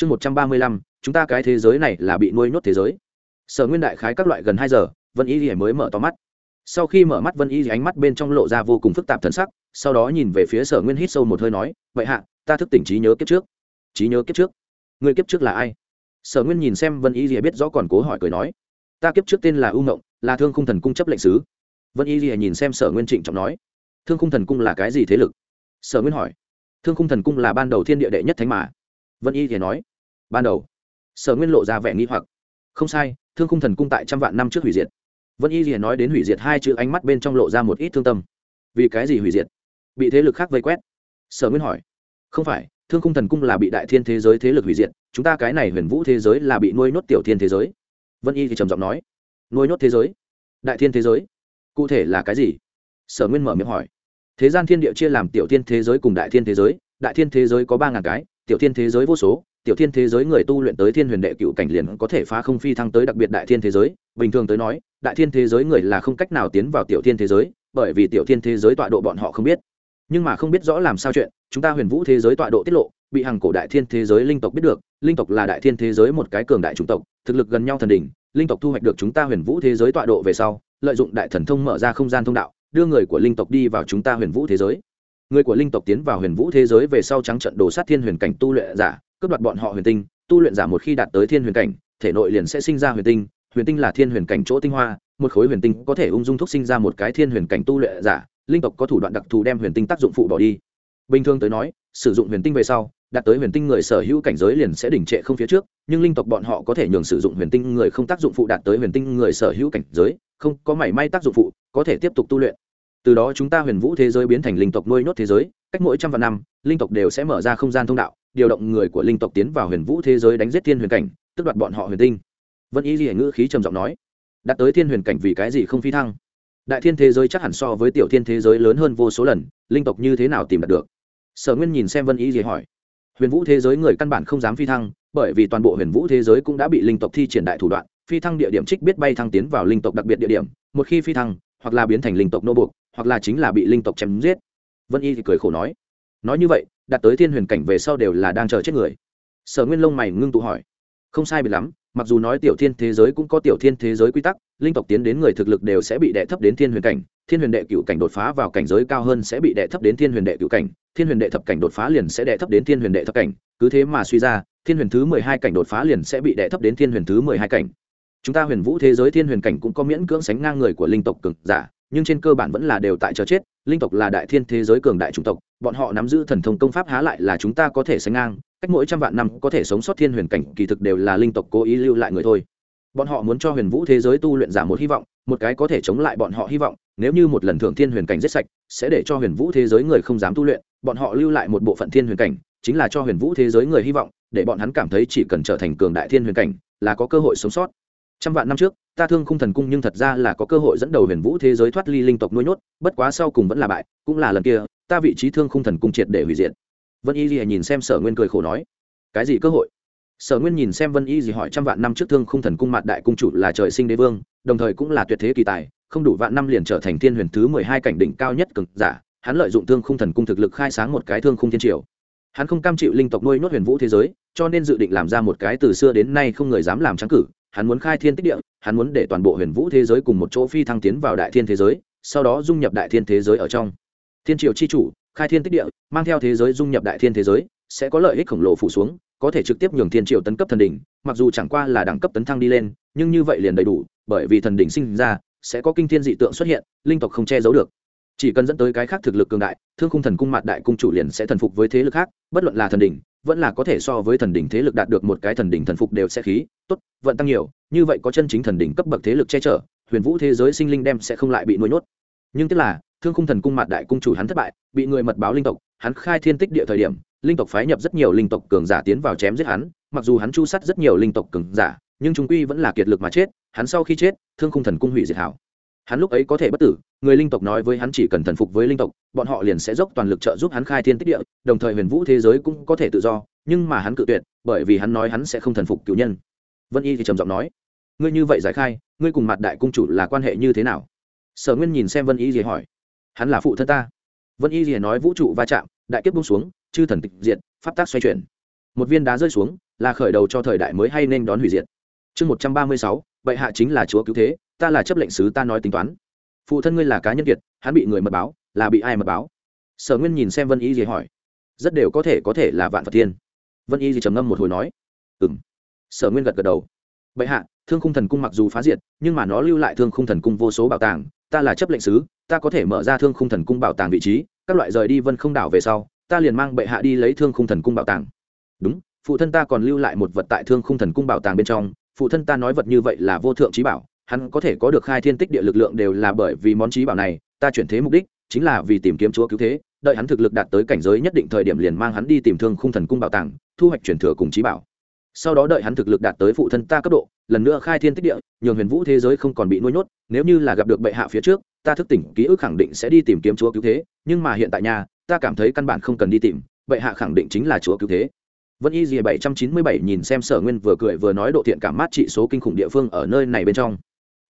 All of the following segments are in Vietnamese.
chương một trăm ba mươi lăm, chúng ta cái thế giới này là bị nuôi nhốt thế giới. Sở nguyên đại khái các loại gần hai giờ, vân y thì mới mở to mắt. Sau khi mở mắt, vân y thì ánh mắt bên trong lộ ra vô cùng phức tạp thần sắc, sau đó nhìn về phía sở nguyên hít sâu một hơi nói, vậy hạ, ta thức tỉnh trí nhớ kiếp trước. Trí nhớ kiếp trước? Người kiếp trước là ai? Sở nguyên nhìn xem vân y thì biết rõ còn cố hỏi cười nói, ta kiếp trước tên là u ngộng, là thương khung thần cung chấp lệnh sứ. Vân y thì nhìn xem sở nguyên trịnh trọng nói, thương khung thần cung là cái gì thế lực? Sở nguyên hỏi, thương khung thần cung là ban đầu thiên địa đệ nhất thánh mà vân y thì nói, ban đầu, sở nguyên lộ ra vẻ nghi hoặc. Không sai, thương khung thần cung tại trăm vạn năm trước hủy diệt. Vân y thì nói đến hủy diệt hai chữ ánh mắt bên trong lộ ra một ít thương tâm. Vì cái gì hủy diệt? Bị thế lực khác vây quét? Sở nguyên hỏi. Không phải, thương khung thần cung là bị đại thiên thế giới thế lực hủy diệt, chúng ta cái này huyền vũ thế giới là bị nuôi nhốt tiểu thiên thế giới. Vân y thì trầm giọng nói. Nuôi nhốt thế giới? Đại thiên thế giới? Cụ thể là cái gì? Sở nguyên mở miệng hỏi. Thế gian thiên địa chia làm tiểu thiên thế giới cùng đại thiên thế giới, đại thiên thế giới có ba ngàn cái tiểu thiên thế giới vô số, tiểu thiên thế giới người tu luyện tới thiên huyền đệ cựu cảnh liền có thể phá không phi thăng tới đặc biệt đại thiên thế giới. Bình thường tới nói, đại thiên thế giới người là không cách nào tiến vào tiểu thiên thế giới, bởi vì tiểu thiên thế giới tọa độ bọn họ không biết. Nhưng mà không biết rõ làm sao chuyện, chúng ta huyền vũ thế giới tọa độ tiết lộ, bị hàng cổ đại thiên thế giới linh tộc biết được, linh tộc là đại thiên thế giới một cái cường đại chủng tộc, thực lực gần nhau thần đỉnh, linh tộc thu hoạch được chúng ta huyền vũ thế giới tọa độ về sau, lợi dụng đại thần thông mở ra không gian thông đạo, đưa người của linh tộc đi vào chúng ta huyền vũ thế giới người của linh tộc tiến vào huyền vũ thế giới về sau trắng trận đồ sát thiên huyền cảnh tu luyện giả, cướp đoạt bọn họ huyền tinh, tu luyện giả một khi đạt tới thiên huyền cảnh, thể nội liền sẽ sinh ra huyền tinh huyền tinh là thiên huyền cảnh chỗ tinh hoa, một khối huyền tinh có thể ung dung thúc sinh ra một cái thiên huyền cảnh tu luyện giả, linh tộc có thủ đoạn đặc thù đem huyền tinh tác dụng phụ bỏ đi. Bình thường tới nói, sử dụng huyền tinh về sau, đạt tới huyền tinh người sở hữu cảnh giới liền sẽ đỉnh trệ không phía trước, nhưng linh tộc bọn họ có thể nhường sử dụng huyền tinh người không tác dụng phụ đạt tới huyền tinh người sở hữu cảnh giới, không có mảy may tác dụng phụ, có thể tiếp tục tu luyện từ đó chúng ta huyền vũ thế giới biến thành linh tộc nuôi nhốt thế giới, cách mỗi trăm vạn năm, linh tộc đều sẽ mở ra không gian thông đạo, điều động người của linh tộc tiến vào huyền vũ thế giới đánh giết thiên huyền cảnh tức đoạt bọn họ huyền tinh. Vân y gì ngữ khí trầm giọng nói đặt tới thiên huyền cảnh vì cái gì không phi thăng? Đại thiên thế giới chắc hẳn so với tiểu thiên thế giới lớn hơn vô số lần, linh tộc như thế nào tìm đạt được? Sở nguyên nhìn xem vân y gì hỏi, huyền vũ thế giới người căn bản không dám phi thăng, bởi vì toàn bộ huyền vũ thế giới cũng đã bị linh tộc thi triển đại thủ đoạn, phi thăng địa điểm trích biết bay thăng tiến vào linh tộc đặc biệt địa điểm, một khi phi thăng, hoặc là biến thành linh tộc nô buộc hoặc là chính là bị linh tộc chém giết. Vân y thì cười khổ nói nói như vậy, đạt tới thiên huyền cảnh về sau đều là đang chờ chết người. Sở nguyên lông mày ngưng tụ hỏi, không sai biệt lắm, mặc dù nói tiểu thiên thế giới cũng có tiểu thiên thế giới quy tắc, linh tộc tiến đến người thực lực đều sẽ bị đệ thấp đến thiên huyền cảnh, thiên huyền đệ cựu cảnh đột phá vào cảnh giới cao hơn sẽ bị đệ thấp đến thiên huyền đệ cựu cảnh, thiên huyền đệ thập cảnh đột phá liền sẽ đệ thấp đến thiên huyền đệ thập cảnh, cứ thế mà suy ra, thiên huyền thứ mười hai cảnh đột phá liền sẽ bị đệ thấp đến thiên huyền thứ mười hai cảnh. Chúng ta huyền vũ thế giới thiên huyền cảnh cũng có miễn cưỡng sánh ngang người của linh tộc cực giả nhưng trên cơ bản vẫn là đều tại chờ chết, linh tộc là đại thiên thế giới cường đại chủng tộc, bọn họ nắm giữ thần thông công pháp há lại là chúng ta có thể sánh ngang, cách mỗi trăm vạn năm có thể sống sót thiên huyền cảnh, kỳ thực đều là linh tộc cố ý lưu lại người thôi. Bọn họ muốn cho huyền vũ thế giới tu luyện giả một hy vọng, một cái có thể chống lại bọn họ hy vọng, nếu như một lần thưởng thiên huyền cảnh giết sạch, sẽ để cho huyền vũ thế giới người không dám tu luyện, bọn họ lưu lại một bộ phận thiên huyền cảnh, chính là cho huyền vũ thế giới người hy vọng, để bọn hắn cảm thấy chỉ cần trở thành cường đại thiên huyền cảnh, là có cơ hội sống sót. Trăm vạn năm trước ta thương khung thần cung nhưng thật ra là có cơ hội dẫn đầu huyền vũ thế giới thoát ly linh tộc nuôi nhốt, bất quá sau cùng vẫn là bại, cũng là lần kia, ta vị trí thương khung thần cung triệt để hủy diệt. Vân y gì nhìn xem sở nguyên cười khổ nói, cái gì cơ hội? Sở nguyên nhìn xem vân y gì hỏi, trăm vạn năm trước thương khung thần cung mặt đại cung chủ là trời sinh đế vương, đồng thời cũng là tuyệt thế kỳ tài, không đủ vạn năm liền trở thành thiên huyền thứ mười hai cảnh đỉnh cao nhất cực giả, hắn lợi dụng thương khung thần cung thực lực khai sáng một cái thương khung thiên triều. Hắn không cam chịu linh tộc nuôi nhốt huyền vũ thế giới, cho nên dự định làm ra một cái từ xưa đến nay không người dám làm trắng cử hắn muốn khai thiên tích địa, hắn muốn để toàn bộ huyền vũ thế giới cùng một chỗ phi thăng tiến vào đại thiên thế giới, sau đó dung nhập đại thiên thế giới ở trong. Thiên triều c h i chủ, khai thiên tích địa, mang theo thế giới dung nhập đại thiên thế giới, sẽ có lợi ích khổng lồ phủ xuống, có thể trực tiếp nhường thiên triều tấn cấp thần đỉnh, mặc dù chẳng qua là đẳng cấp tấn thăng đi lên, nhưng như vậy liền đầy đủ, bởi vì thần đỉnh sinh ra, sẽ có kinh thiên dị tượng xuất hiện, linh tộc không che giấu được chỉ cần dẫn tới cái khác thực lực cường đại, thương khung thần cung mặt đại cung chủ liền sẽ thần phục với thế lực khác, bất luận là thần đỉnh, vẫn là có thể so với thần đỉnh thế lực đạt được một cái thần đỉnh thần phục đều sẽ khí, tốt, vận tăng nhiều, như vậy có chân chính thần đỉnh cấp bậc thế lực che chở, huyền vũ thế giới sinh linh đem sẽ không lại bị nuôi nhốt. Nhưng tức là, thương khung thần cung mặt đại cung chủ hắn thất bại, bị người mật báo linh tộc, hắn khai thiên tích địa thời điểm, linh tộc phái nhập rất nhiều linh tộc cường giả tiến vào chém giết hắn, mặc dù hắn chu sắt rất nhiều linh tộc cường giả, nhưng chúng quy vẫn là kiệt lực mà chết, hắn sau khi chết, thương khung thần cung hủy diệt hảo hắn lúc ấy có thể bất tử, người linh tộc nói với hắn chỉ cần thần phục với linh tộc, bọn họ liền sẽ dốc toàn lực trợ giúp hắn khai thiên tích địa, đồng thời huyền vũ thế giới cũng có thể tự do, nhưng mà hắn cự tuyệt, bởi vì hắn nói hắn sẽ không thần phục cựu nhân. Vân y thì trầm giọng nói, ngươi như vậy giải khai, ngươi cùng mặt đại cung chủ là quan hệ như thế nào? Sở nguyên nhìn xem vân y gì hỏi, hắn là phụ thân ta. Vân y gì nói, vũ trụ va chạm, đại kiếp bung xuống, chư thần tịch diệt, pháp tác xoay chuyển. Một viên đá rơi xuống, là khởi đầu cho thời đại mới hay nên đón hủy diệt. Chương một trăm ba mươi sáu vậy hạ chính là chúa cứu thế ta là chấp lệnh sứ ta nói tính toán. Phụ thân ngươi là cá nhân kiệt hắn bị người mật báo, là bị ai mật báo? Sở nguyên nhìn xem vân y gì hỏi. Rất đều có thể có thể là vạn phật thiên vân y gì trầm ngâm một hồi nói. Ừ m sở nguyên gật gật đầu. Bệ hạ, thương khung thần cung mặc dù phá diệt, nhưng mà nó lưu lại thương khung thần cung vô số bảo tàng. Ta là chấp lệnh sứ, ta có thể mở ra thương khung thần cung bảo tàng vị trí. Các loại rời đi vân không đảo về sau, ta liền mang bệ hạ đi lấy thương khung thần cung bảo tàng. Đúng, phụ thân ta còn lưu lại một vật tại thương khung thần cung bảo tàng bên trong. Phụ thân ta nói vật như vậy là vô thượng trí bảo hắn có thể có được khai thiên tích địa lực lượng đều là bởi vì món trí bảo này, ta chuyển thế mục đích chính là vì tìm kiếm chúa cứu thế, đợi hắn thực lực đạt tới cảnh giới nhất định thời điểm liền mang hắn đi tìm thương khung thần cung bảo tàng, thu hoạch chuyển thừa cùng trí bảo. Sau đó đợi hắn thực lực đạt tới phụ thân ta cấp độ, lần nữa khai thiên tích địa, nhường huyền vũ thế giới không còn bị nuôi nhốt, nếu như là gặp được bệ hạ phía trước, ta thức tỉnh, ký ức khẳng định sẽ đi tìm kiếm chúa cứu thế, nhưng mà hiện tại nhà ta cảm thấy căn bản không cần đi tìm, bệ hạ khẳng định chính là chúa cứu thế. Vẫn y dìa bảy trăm chín mươi bảy nhìn xem sở nguyên vừa cười vừa nói độ thiện cảm mát trị số kinh khủng địa phương ở nơi này bên trong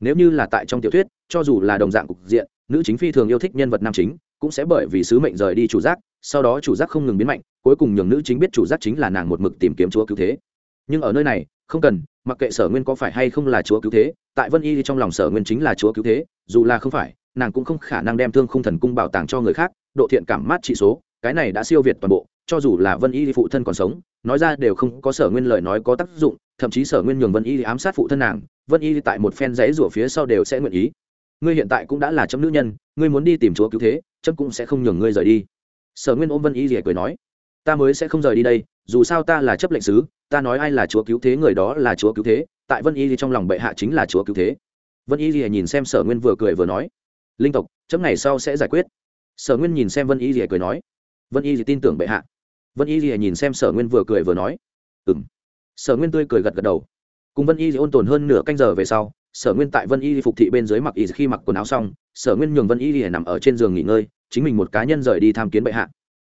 nếu như là tại trong tiểu thuyết, cho dù là đồng dạng cục diện, nữ chính phi thường yêu thích nhân vật nam chính, cũng sẽ bởi vì sứ mệnh rời đi chủ giác, sau đó chủ giác không ngừng biến mạnh, cuối cùng nhường nữ chính biết chủ giác chính là nàng một mực tìm kiếm chúa cứu thế. Nhưng ở nơi này, không cần, mặc kệ sở nguyên có phải hay không là chúa cứu thế, tại vân y thì trong lòng sở nguyên chính là chúa cứu thế, dù là không phải, nàng cũng không khả năng đem thương không thần cung bảo tàng cho người khác, độ thiện cảm mát trị số, cái này đã siêu việt toàn bộ, cho dù là vân y phụ thân còn sống, nói ra đều không có sở nguyên lời nói có tác dụng, thậm chí sở nguyên nhường vân y ám sát phụ thân nàng vân y tại một phen giấy rủa phía sau đều sẽ nguyện ý. Ngươi hiện tại cũng đã là chấm nữ nhân, ngươi muốn đi tìm chúa cứu thế, chấm cũng sẽ không nhường ngươi rời đi. Sở nguyên ôm vân y rỉa cười nói, ta mới sẽ không rời đi đây, dù sao ta là chấp lệnh sứ, ta nói ai là chúa cứu thế người đó là chúa cứu thế, tại vân y trong lòng bệ hạ chính là chúa cứu thế. Vân y rỉa nhìn xem sở nguyên vừa cười vừa nói, linh tộc, chấm ngày sau sẽ giải quyết. Sở nguyên nhìn xem vân y rỉa cười nói, vân y tin tưởng bệ hạ. Vân y rỉa nhìn xem sở nguyên vừa cười vừa nói ừ m sở nguyên tươi cười gật gật đầu cùng vân y ôn tồn hơn nửa canh giờ về sau, sở nguyên tại vân y phục thị bên dưới mặc y khi mặc quần áo xong, sở nguyên nhường vân y nằm ở trên giường nghỉ ngơi, chính mình một cá nhân rời đi tham kiến bệ hạ.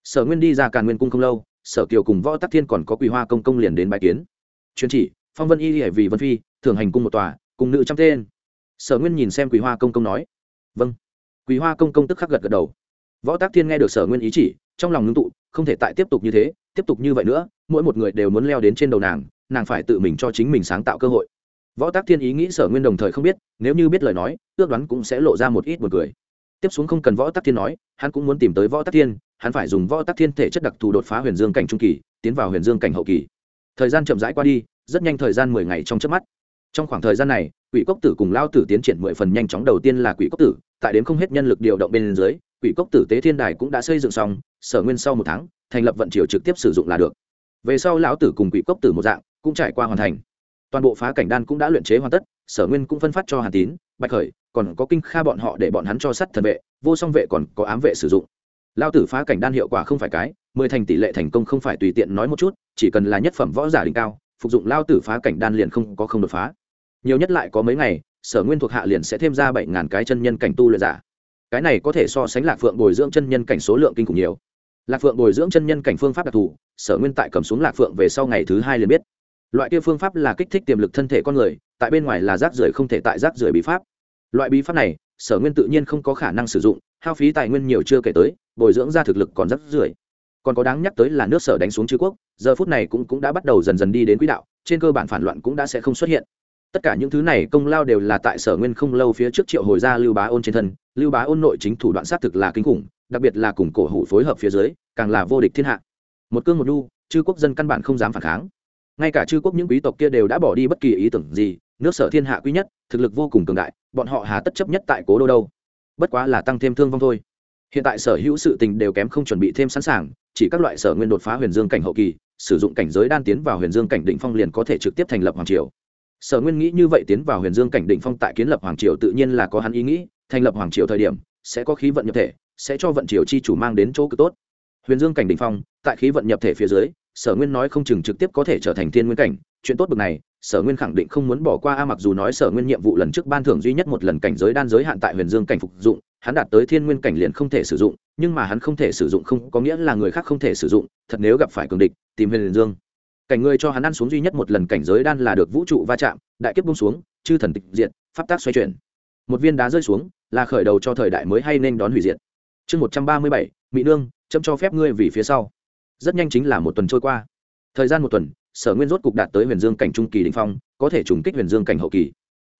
Sở nguyên đi ra càn nguyên cung không lâu, sở kiều cùng võ tắc thiên còn có quỳ hoa công công liền đến bài kiến. Chuyên chỉ, phong vân y vì vân phi thường hành cung một tòa cùng nữ trăm tên. Sở nguyên nhìn xem quỳ hoa công công nói vâng. Quỳ hoa công công tức khắc gật gật đầu. Võ tác thiên nghe được sở nguyên ý chỉ, trong lòng ngưng tụ, không thể tại tiếp tục như thế, tiếp tục như vậy nữa, mỗi một người đều muốn leo đến trên đầu nàng nàng phải tự mình cho chính mình sáng tạo cơ hội. Võ tác thiên ý nghĩ sở nguyên đồng thời không biết, nếu như biết lời nói, ước đoán cũng sẽ lộ ra một ít một người tiếp xuống không cần võ tác thiên nói, hắn cũng muốn tìm tới võ tác thiên, hắn phải dùng võ tác thiên thể chất đặc thù đột phá huyền dương cảnh trung kỳ, tiến vào huyền dương cảnh hậu kỳ. Thời gian chậm rãi qua đi, rất nhanh thời gian mười ngày trong trước mắt. Trong khoảng thời gian này, quỷ cốc tử cùng lao tử tiến triển mười phần nhanh chóng. Đầu tiên là quỷ cốc tử, tại đến không hết nhân lực điều động bên dưới, quỷ cốc tử tế thiên đài cũng đã xây dựng xong, sở nguyên sau một tháng, thành lập vận triều trực tiếp sử dụng là được. Về sau lão tử cùng quỷ cốc tử một dạng cũng trải qua hoàn thành. Toàn bộ phá cảnh đan cũng đã luyện chế hoàn tất, sở nguyên cũng phân phát cho hàn tín, bạch khởi, còn có kinh kha bọn họ để bọn hắn cho sắt thần vệ, vô song vệ còn có ám vệ sử dụng. Lao tử phá cảnh đan hiệu quả không phải cái, mười thành tỷ lệ thành công không phải tùy tiện nói một chút, chỉ cần là nhất phẩm võ giả đỉnh cao, phục dụng lao tử phá cảnh đan liền không có không đột phá. Nhiều nhất lại có mấy ngày, sở nguyên thuộc hạ liền sẽ thêm ra bảy ngàn cái chân nhân cảnh tu luyện giả. Cái này có thể so sánh lạc phượng bồi dưỡng chân nhân cảnh số lượng kinh khủng nhiều. Lạc phượng bồi dưỡng chân nhân cảnh phương pháp đặc thù, sở nguyên tại cầm xuống lạc phượng về sau ngày thứ hai liền biết loại kia phương pháp là kích thích tiềm lực thân thể con người tại bên ngoài là rác rưởi không thể tại rác rưởi bí pháp. Loại bí pháp này sở nguyên tự nhiên không có khả năng sử dụng hao phí tài nguyên nhiều chưa kể tới bồi dưỡng ra thực lực còn rác rưởi. Còn có đáng nhắc tới là nước sở đánh xuống chư quốc giờ phút này cũng, cũng đã bắt đầu dần dần đi đến quỹ đạo trên cơ bản phản loạn cũng đã sẽ không xuất hiện. Tất cả những thứ này công lao đều là tại sở nguyên không lâu phía trước triệu hồi ra lưu bá ôn trên thân lưu bá ôn nội chính thủ đoạn xác thực là kinh khủng đặc biệt là cùng cổ hủ phối hợp phía dưới càng là vô địch thiên hạ. Một cương một đu chư quốc dân căn bản không dám phản kháng ngay cả chư quốc những quý tộc kia đều đã bỏ đi bất kỳ ý tưởng gì, nước sở thiên hạ quý nhất, thực lực vô cùng cường đại, bọn họ hà tất chấp nhất tại cố đô đâu. Bất quá là tăng thêm thương vong thôi. Hiện tại sở hữu sự tình đều kém không chuẩn bị thêm sẵn sàng, chỉ các loại sở nguyên đột phá huyền dương cảnh hậu kỳ, sử dụng cảnh giới đan tiến vào huyền dương cảnh định phong liền có thể trực tiếp thành lập hoàng triều. Sở nguyên nghĩ như vậy tiến vào huyền dương cảnh định phong tại kiến lập hoàng triều tự nhiên là có hắn ý nghĩ, thành lập hoàng triều thời điểm, sẽ có khí vận nhập thể, sẽ cho vận triều chi chủ mang đến chỗ cực tốt. Huyền dương cảnh định phong, tại khí vận nhập thể phía dưới sở nguyên nói không chừng trực tiếp có thể trở thành thiên nguyên cảnh, chuyện tốt bực này, sở nguyên khẳng định không muốn bỏ qua a mặc dù nói sở nguyên nhiệm vụ lần trước ban thưởng duy nhất một lần cảnh giới đan giới hạn tại huyền dương cảnh phục dụng, hắn đạt tới thiên nguyên cảnh liền không thể sử dụng, nhưng mà hắn không thể sử dụng không có nghĩa là người khác không thể sử dụng, thật nếu gặp phải cường địch, tìm huyền dương. Cảnh người cho hắn ăn xuống duy nhất một lần cảnh giới đan là được vũ trụ va chạm, đại kiếp bung xuống, chư thần tịch diệt, pháp tác xoay chuyển. Một viên đá rơi xuống, là khởi đầu cho thời đại mới hay nên đón hủy diệt. Chương một trăm ba mươi bảy mỹ nương, chấm cho phép ngươi vì phía sau rất nhanh chính là một tuần trôi qua. Thời gian một tuần, sở nguyên rốt cục đạt tới huyền dương cảnh trung kỳ đình phong, có thể trùng kích huyền dương cảnh hậu kỳ.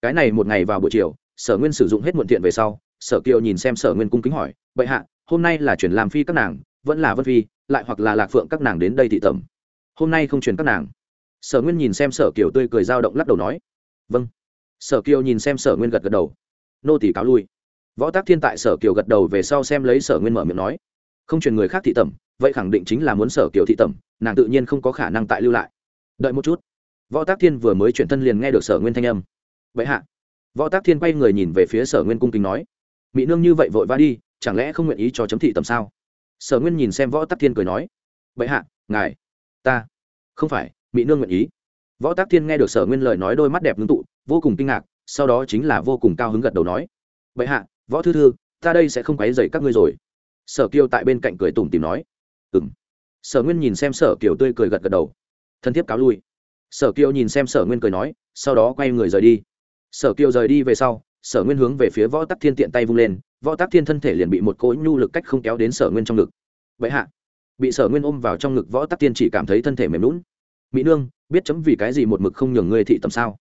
Cái này một ngày vào buổi chiều, sở nguyên sử dụng hết muộn thiện về sau, sở kiều nhìn xem sở nguyên cung kính hỏi, bệ hạ, hôm nay là chuyển làm phi các nàng, vẫn là vân phi, lại hoặc là lạc phượng các nàng đến đây thị tẩm? Hôm nay không chuyển các nàng. Sở nguyên nhìn xem sở kiều tươi cười dao động lắc đầu nói vâng. Sở kiều nhìn xem sở nguyên gật gật đầu. Nô tỷ cáo lui. Võ tác thiên tại sở kiều gật đầu về sau xem lấy sở nguyên mở miệng nói, không truyền người khác thị tẩm vậy khẳng định chính là muốn sở kiểu thị tẩm, nàng tự nhiên không có khả năng tại lưu lại. Đợi một chút. Võ tác thiên vừa mới chuyển thân liền nghe được sở nguyên thanh âm. Vậy hạ. Võ tác thiên quay người nhìn về phía sở nguyên cung kính nói mỹ nương như vậy vội vã đi, chẳng lẽ không nguyện ý cho chấm thị tầm sao? Sở nguyên nhìn xem võ tác thiên cười nói, vậy hạ, ngài, ta, không phải mỹ nương nguyện ý. Võ tác thiên nghe được sở nguyên lời nói đôi mắt đẹp ngưng tụ, vô cùng kinh ngạc, sau đó chính là vô cùng cao hứng gật đầu nói, vậy hạ, võ thư thư, ta đây sẽ không quấy dậy các ngươi rồi. Sở kiêu tại bên cạnh cười tủm tìm nói ừ sở nguyên nhìn xem sở kiều tươi cười gật gật đầu. Thân thiết cáo lui. Sở kiều nhìn xem sở nguyên cười nói, sau đó quay người rời đi. Sở kiều rời đi về sau, sở nguyên hướng về phía võ tắc thiên tiện tay vung lên, võ tắc thiên thân thể liền bị một cỗ nhu lực cách không kéo đến sở nguyên trong ngực. Vậy hạ. Bị sở nguyên ôm vào trong ngực, võ tắc thiên chỉ cảm thấy thân thể mềm lún mỹ nương, biết chấm vì cái gì một mực không nhường ngươi thị tầm sao?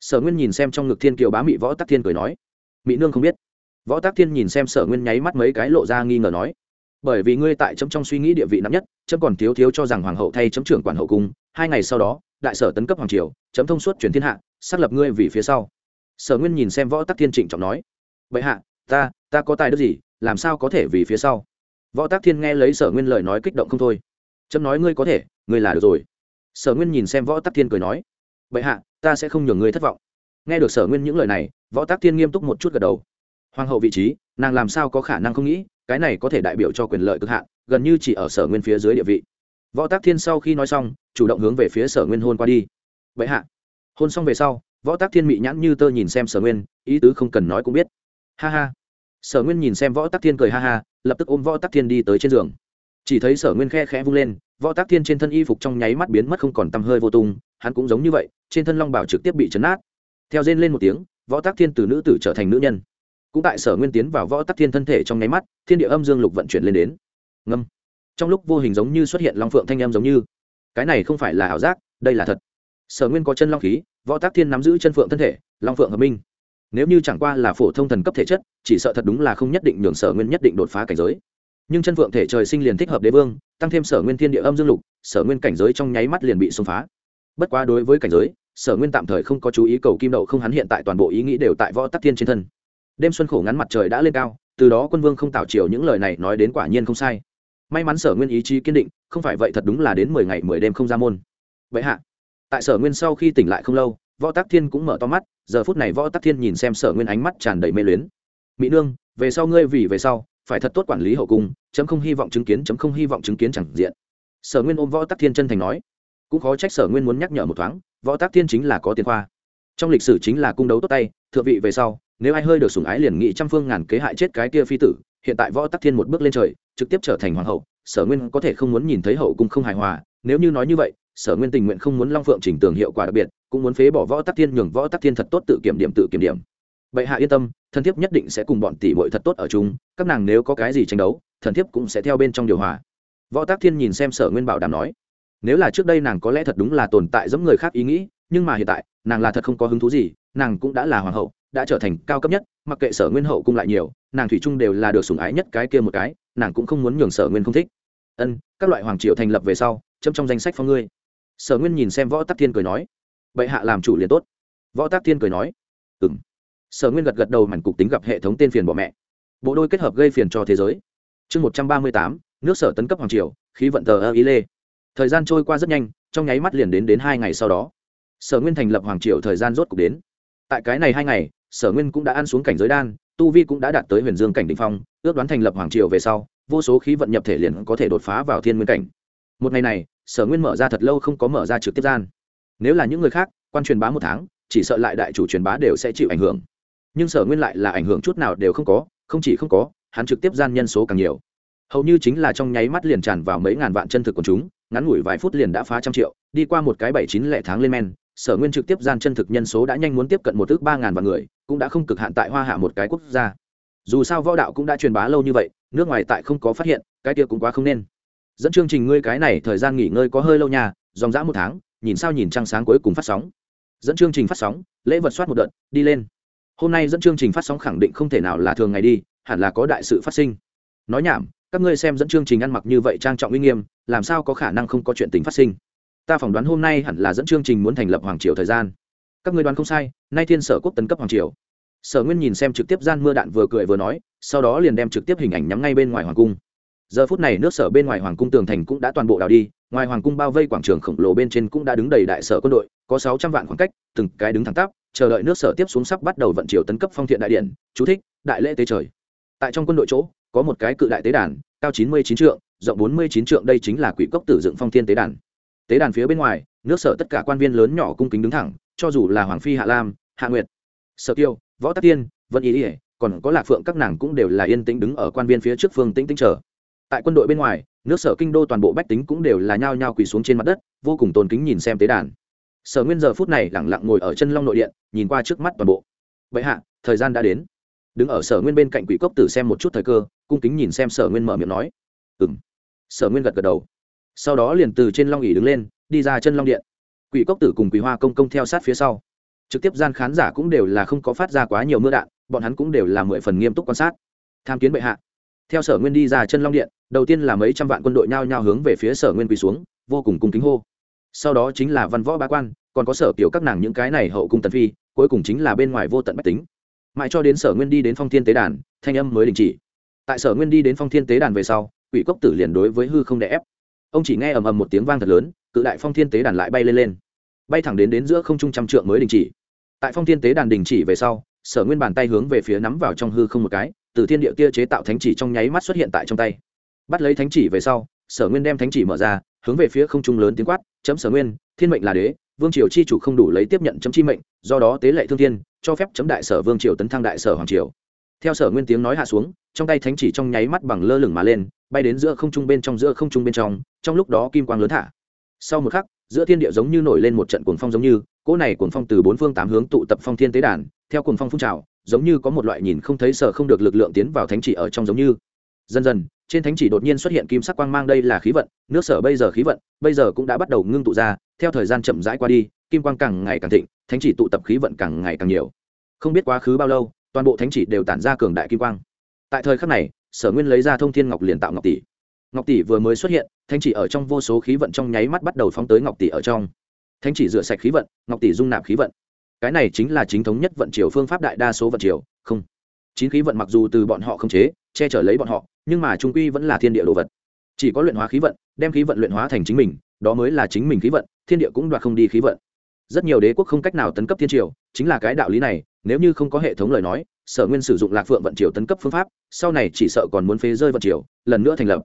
Sở nguyên nhìn xem trong ngực thiên kiều bá mị võ tắc thiên cười nói. Mỹ nương không biết. Võ tắc thiên nhìn xem sở nguyên nháy mắt mấy cái lộ ra nghi ngờ nói bởi vì ngươi tại chấm trong suy nghĩ địa vị nắm nhất, chấm còn thiếu thiếu cho rằng hoàng hậu thay chấm trưởng quản hậu cung, hai ngày sau đó, đại sở tấn cấp hoàng triều, chấm thông suốt chuyển thiên hạ, xác lập ngươi vì phía sau. Sở nguyên nhìn xem võ tắc thiên trịnh trọng nói vậy hạ, ta ta có tài đức gì, làm sao có thể vì phía sau? Võ tắc thiên nghe lấy sở nguyên lời nói kích động không thôi. Chấm nói ngươi có thể, ngươi là được rồi. Sở nguyên nhìn xem võ tắc thiên cười nói vậy hạ, ta sẽ không nhường ngươi thất vọng. Nghe được sở nguyên những lời này, võ tắc thiên nghiêm túc một chút gật đầu. Hoàng hậu vị trí, nàng làm sao có khả năng không nghĩ cái này có thể đại biểu cho quyền lợi cực hạn, gần như chỉ ở sở nguyên phía dưới địa vị. Võ tác thiên sau khi nói xong, chủ động hướng về phía sở nguyên hôn qua đi. Vậy hạ. Hôn xong về sau, võ tác thiên mị nhãn như tơ nhìn xem sở nguyên, ý tứ không cần nói cũng biết. Ha ha. Sở nguyên nhìn xem võ tác thiên cười ha ha, lập tức ôm võ tác thiên đi tới trên giường. Chỉ thấy sở nguyên khe khẽ vung lên, võ tác thiên trên thân y phục trong nháy mắt biến mất không còn tăm hơi vô tung, hắn cũng giống như vậy, trên thân long bảo trực tiếp bị chấn át theo rên lên một tiếng, võ tác thiên từ nữ tử trở thành nữ nhân cũng tại sở nguyên tiến vào võ tắc thiên thân thể trong nháy mắt, thiên địa âm dương lục vận chuyển lên đến. Ngâm. Trong lúc vô hình giống như xuất hiện long phượng thanh âm giống như. Cái này không phải là ảo giác, đây là thật. Sở nguyên có chân long khí, võ tắc thiên nắm giữ chân phượng thân thể, long phượng hợp minh. Nếu như chẳng qua là phổ thông thần cấp thể chất, chỉ sợ thật đúng là không nhất định nhường sở nguyên nhất định đột phá cảnh giới. Nhưng chân phượng thể trời sinh liền thích hợp đế vương, tăng thêm sở nguyên thiên địa âm dương lục, sở nguyên cảnh giới trong nháy mắt liền bị xông phá. Bất quá đối với cảnh giới, sở nguyên tạm thời không có chú ý, cầu kim đậu không hắn hiện tại toàn bộ ý nghĩ đều tại võ tắc thiên trên thân đêm xuân khổ ngắn mặt trời đã lên cao, từ đó quân vương không tạo chiều những lời này nói đến quả nhiên không sai. May mắn sở nguyên ý chí kiên định, không phải vậy thật đúng là đến mười ngày mười đêm không ra môn. Vậy hạ, tại sở nguyên sau khi tỉnh lại không lâu, võ tắc thiên cũng mở to mắt, giờ phút này võ tắc thiên nhìn xem sở nguyên ánh mắt tràn đầy mê luyến. Mỹ nương, về sau ngươi vì về sau, phải thật tốt quản lý hậu cung, chấm không hy vọng chứng kiến, chấm không hy vọng chứng kiến chẳng diện. Sở nguyên ôm võ tắc thiên chân thành nói. Cũng khó trách sở nguyên muốn nhắc nhở một thoáng, võ tắc thiên chính là có tiền khoa trong lịch sử chính là cung đấu tốt tay, thượng vị về sau, nếu ai hơi được sủng ái liền nghị trăm phương ngàn kế hại chết cái kia phi tử, hiện tại võ tắc thiên một bước lên trời, trực tiếp trở thành hoàng hậu, sở nguyên có thể không muốn nhìn thấy hậu cung không hài hòa, nếu như nói như vậy, sở nguyên tình nguyện không muốn long phượng chỉnh tường hiệu quả đặc biệt, cũng muốn phế bỏ võ tắc thiên nhường võ tắc thiên thật tốt tự kiểm điểm tự kiểm điểm. Bệ hạ yên tâm, thần thiếp nhất định sẽ cùng bọn tỷ bội thật tốt ở chung, các nàng nếu có cái gì tranh đấu, thần thiếp cũng sẽ theo bên trong điều hòa. Võ tắc thiên nhìn xem sở nguyên bảo đảm nói, nếu là trước đây nàng có lẽ thật đúng là tồn tại giống người khác ý nghĩ nhưng mà hiện tại, nàng là thật không có hứng thú gì, nàng cũng đã là hoàng hậu, đã trở thành cao cấp nhất, mặc kệ sở nguyên hậu cung lại nhiều, nàng thủy trung đều là được sủng ái nhất cái kia một cái, nàng cũng không muốn nhường sở nguyên không thích. Ân, các loại hoàng triều thành lập về sau, chấm trong danh sách phong ngươi. Sở nguyên nhìn xem võ tắc thiên cười nói, bệ hạ làm chủ liền tốt. Võ tắc thiên cười nói ừ m sở nguyên gật gật đầu mảnh cục tính gặp hệ thống tên phiền bỏ mẹ. Bộ đôi kết hợp gây phiền cho thế giới. Chương một trăm ba mươi tám, nước sở tấn cấp hoàng triều, khí vận tờ ơ ý lê thời gian trôi qua rất nhanh, trong nháy mắt liền đến đến hai ngày sau đó sở nguyên thành lập hoàng triều thời gian rốt cục đến. Tại cái này hai ngày, sở nguyên cũng đã ăn xuống cảnh giới đan, tu vi cũng đã đạt tới huyền dương cảnh định phong, ước đoán thành lập hoàng triều về sau, vô số khí vận nhập thể liền có thể đột phá vào thiên nguyên cảnh. Một ngày này, sở nguyên mở ra thật lâu không có mở ra trực tiếp gian. Nếu là những người khác, quan truyền bá một tháng, chỉ sợ lại đại chủ truyền bá đều sẽ chịu ảnh hưởng. Nhưng sở nguyên lại là ảnh hưởng chút nào đều không có, không chỉ không có, hắn trực tiếp gian nhân số càng nhiều. Hầu như chính là trong nháy mắt liền tràn vào mấy ngàn vạn chân thực của chúng, ngắn ngủi vài phút liền đã phá trăm triệu, đi qua một cái bảy chín lẻ tháng lên men sở nguyên trực tiếp gian chân thực nhân số đã nhanh muốn tiếp cận một ước ba ngàn vạn người, cũng đã không cực hạn tại hoa hạ một cái quốc gia. Dù sao võ đạo cũng đã truyền bá lâu như vậy, nước ngoài tại không có phát hiện, cái kia cũng quá không nên. Dẫn chương trình ngươi cái này thời gian nghỉ ngơi có hơi lâu nhà dòng dã một tháng, nhìn sao nhìn trăng sáng cuối cùng phát sóng. Dẫn chương trình phát sóng, lễ vật soát một đợt, đi lên. Hôm nay dẫn chương trình phát sóng khẳng định không thể nào là thường ngày đi, hẳn là có đại sự phát sinh. Nói nhảm, các ngươi xem dẫn chương trình ăn mặc như vậy trang trọng uy nghiêm, làm sao có khả năng không có chuyện tình phát sinh? Ta phỏng đoán hôm nay hẳn là dẫn chương trình muốn thành lập hoàng triều thời gian. Các ngươi đoán không sai, nay thiên sở quốc tấn cấp hoàng triều. Sở nguyên nhìn xem trực tiếp gian mưa đạn vừa cười vừa nói, sau đó liền đem trực tiếp hình ảnh nhắm ngay bên ngoài hoàng cung. Giờ phút này nước sở bên ngoài hoàng cung tường thành cũng đã toàn bộ đào đi, ngoài hoàng cung bao vây quảng trường khổng lồ bên trên cũng đã đứng đầy đại sở quân đội, có sáu trăm vạn khoảng cách, từng cái đứng thẳng tắp, chờ đợi nước sở tiếp xuống sắp bắt đầu vận chiều tấn cấp phong thiện đại điện, chú thích, đại lễ tế trời. Tại trong quân đội chỗ, có một cái cự đại tế đàn, cao chín mươi chín trượng, rộng bốn mươi chín trượng, đây chính là quỷ cốc tử dựng phong thiên tế đàn tế đàn phía bên ngoài, nước sở tất cả quan viên lớn nhỏ cung kính đứng thẳng, cho dù là hoàng phi, hạ lam, hạ nguyệt, sở tiêu võ tắc tiên, vân ý ỉa còn có lạc phượng các nàng cũng đều là yên tĩnh đứng ở quan viên phía trước phương tĩnh tĩnh chờ. Tại quân đội bên ngoài, nước sở kinh đô toàn bộ bách tính cũng đều là nhao nhao quỳ xuống trên mặt đất, vô cùng tôn kính nhìn xem tế đàn. Sở nguyên giờ phút này lẳng lặng ngồi ở chân long nội điện, nhìn qua trước mắt toàn bộ. Vậy hạ, thời gian đã đến. Đứng ở sở nguyên bên cạnh quỷ cốc tử xem một chút thời cơ, cung kính nhìn xem sở nguyên mở miệng nói. Ừ m sở nguyên gật gật đầu sau đó liền từ trên long ỉ đứng lên, đi ra chân long điện. Quỷ cốc tử cùng quỷ hoa công công theo sát phía sau. Trực tiếp gian khán giả cũng đều là không có phát ra quá nhiều mưa đạn, bọn hắn cũng đều là mười phần nghiêm túc quan sát. Tham kiến bệ hạ. Theo sở nguyên đi ra chân long điện, đầu tiên là mấy trăm vạn quân đội nhao nhao hướng về phía sở nguyên quỳ xuống, vô cùng cung kính hô. Sau đó chính là văn võ bá quan, còn có sở kiểu các nàng những cái này hậu cung tần phi, cuối cùng chính là bên ngoài vô tận bách tính. Mãi cho đến sở nguyên đi đến phong thiên tế đàn, thanh âm mới đình chỉ. Tại sở nguyên đi đến phong thiên tế đàn về sau, quỷ cốc tử liền đối với hư không đè ép ông chỉ nghe ầm ầm một tiếng vang thật lớn, cự đại phong thiên tế đàn lại bay lên lên. Bay thẳng đến đến giữa không trung trăm trượng mới đình chỉ. Tại phong thiên tế đàn đình chỉ về sau, sở nguyên bàn tay hướng về phía nắm vào trong hư không một cái, từ thiên địa kia chế tạo thánh chỉ trong nháy mắt xuất hiện tại trong tay. Bắt lấy thánh chỉ về sau, sở nguyên đem thánh chỉ mở ra, hướng về phía không trung lớn tiếng quát, chấm sở nguyên, thiên mệnh là đế, vương triều chi chủ không đủ lấy tiếp nhận chấm chi mệnh, do đó tế lệ thương thiên, cho phép chấm đại sở vương triều tấn thăng đại sở hoàng triều theo sở nguyên tiếng nói hạ xuống, trong tay thánh chỉ trong nháy mắt bằng lơ lửng mà lên, bay đến giữa không trung bên trong, giữa không trung bên trong trong lúc đó kim quang lớn thả. Sau một khắc, giữa thiên địa giống như nổi lên một trận cuồng phong giống như, cỗ này cuồng phong từ bốn phương tám hướng tụ tập phong thiên tế đàn, theo cuồng phong phun trào, giống như có một loại nhìn không thấy sở không được lực lượng tiến vào thánh chỉ ở trong giống như. Dần dần, trên thánh chỉ đột nhiên xuất hiện kim sắc quang mang, đây là khí vận, nước sở bây giờ khí vận, bây giờ cũng đã bắt đầu ngưng tụ ra, theo thời gian chậm rãi qua đi, kim quang càng ngày càng thịnh, thánh chỉ tụ tập khí vận càng ngày càng nhiều. Không biết quá khứ bao lâu toàn bộ thánh chỉ đều tản ra cường đại kim quang. Tại thời khắc này, sở nguyên lấy ra thông thiên ngọc liền tạo ngọc tỷ. Ngọc tỷ vừa mới xuất hiện, thánh chỉ ở trong vô số khí vận trong nháy mắt bắt đầu phóng tới ngọc tỷ ở trong. Thánh chỉ rửa sạch khí vận, ngọc tỷ dung nạp khí vận. Cái này chính là chính thống nhất vận triều phương pháp đại đa số vận triều. không. Chín khí vận mặc dù từ bọn họ không chế, che chở lấy bọn họ, nhưng mà trung quy vẫn là thiên địa đồ vật. Chỉ có luyện hóa khí vận, đem khí vận luyện hóa thành chính mình, đó mới là chính mình khí vận, thiên địa cũng đoạt không đi khí vận rất nhiều đế quốc không cách nào tấn cấp thiên triều, chính là cái đạo lý này, nếu như không có hệ thống lời nói, sở nguyên sử dụng lạc phượng vận triều tấn cấp phương pháp, sau này chỉ sợ còn muốn phế rơi vận triều, lần nữa thành lập.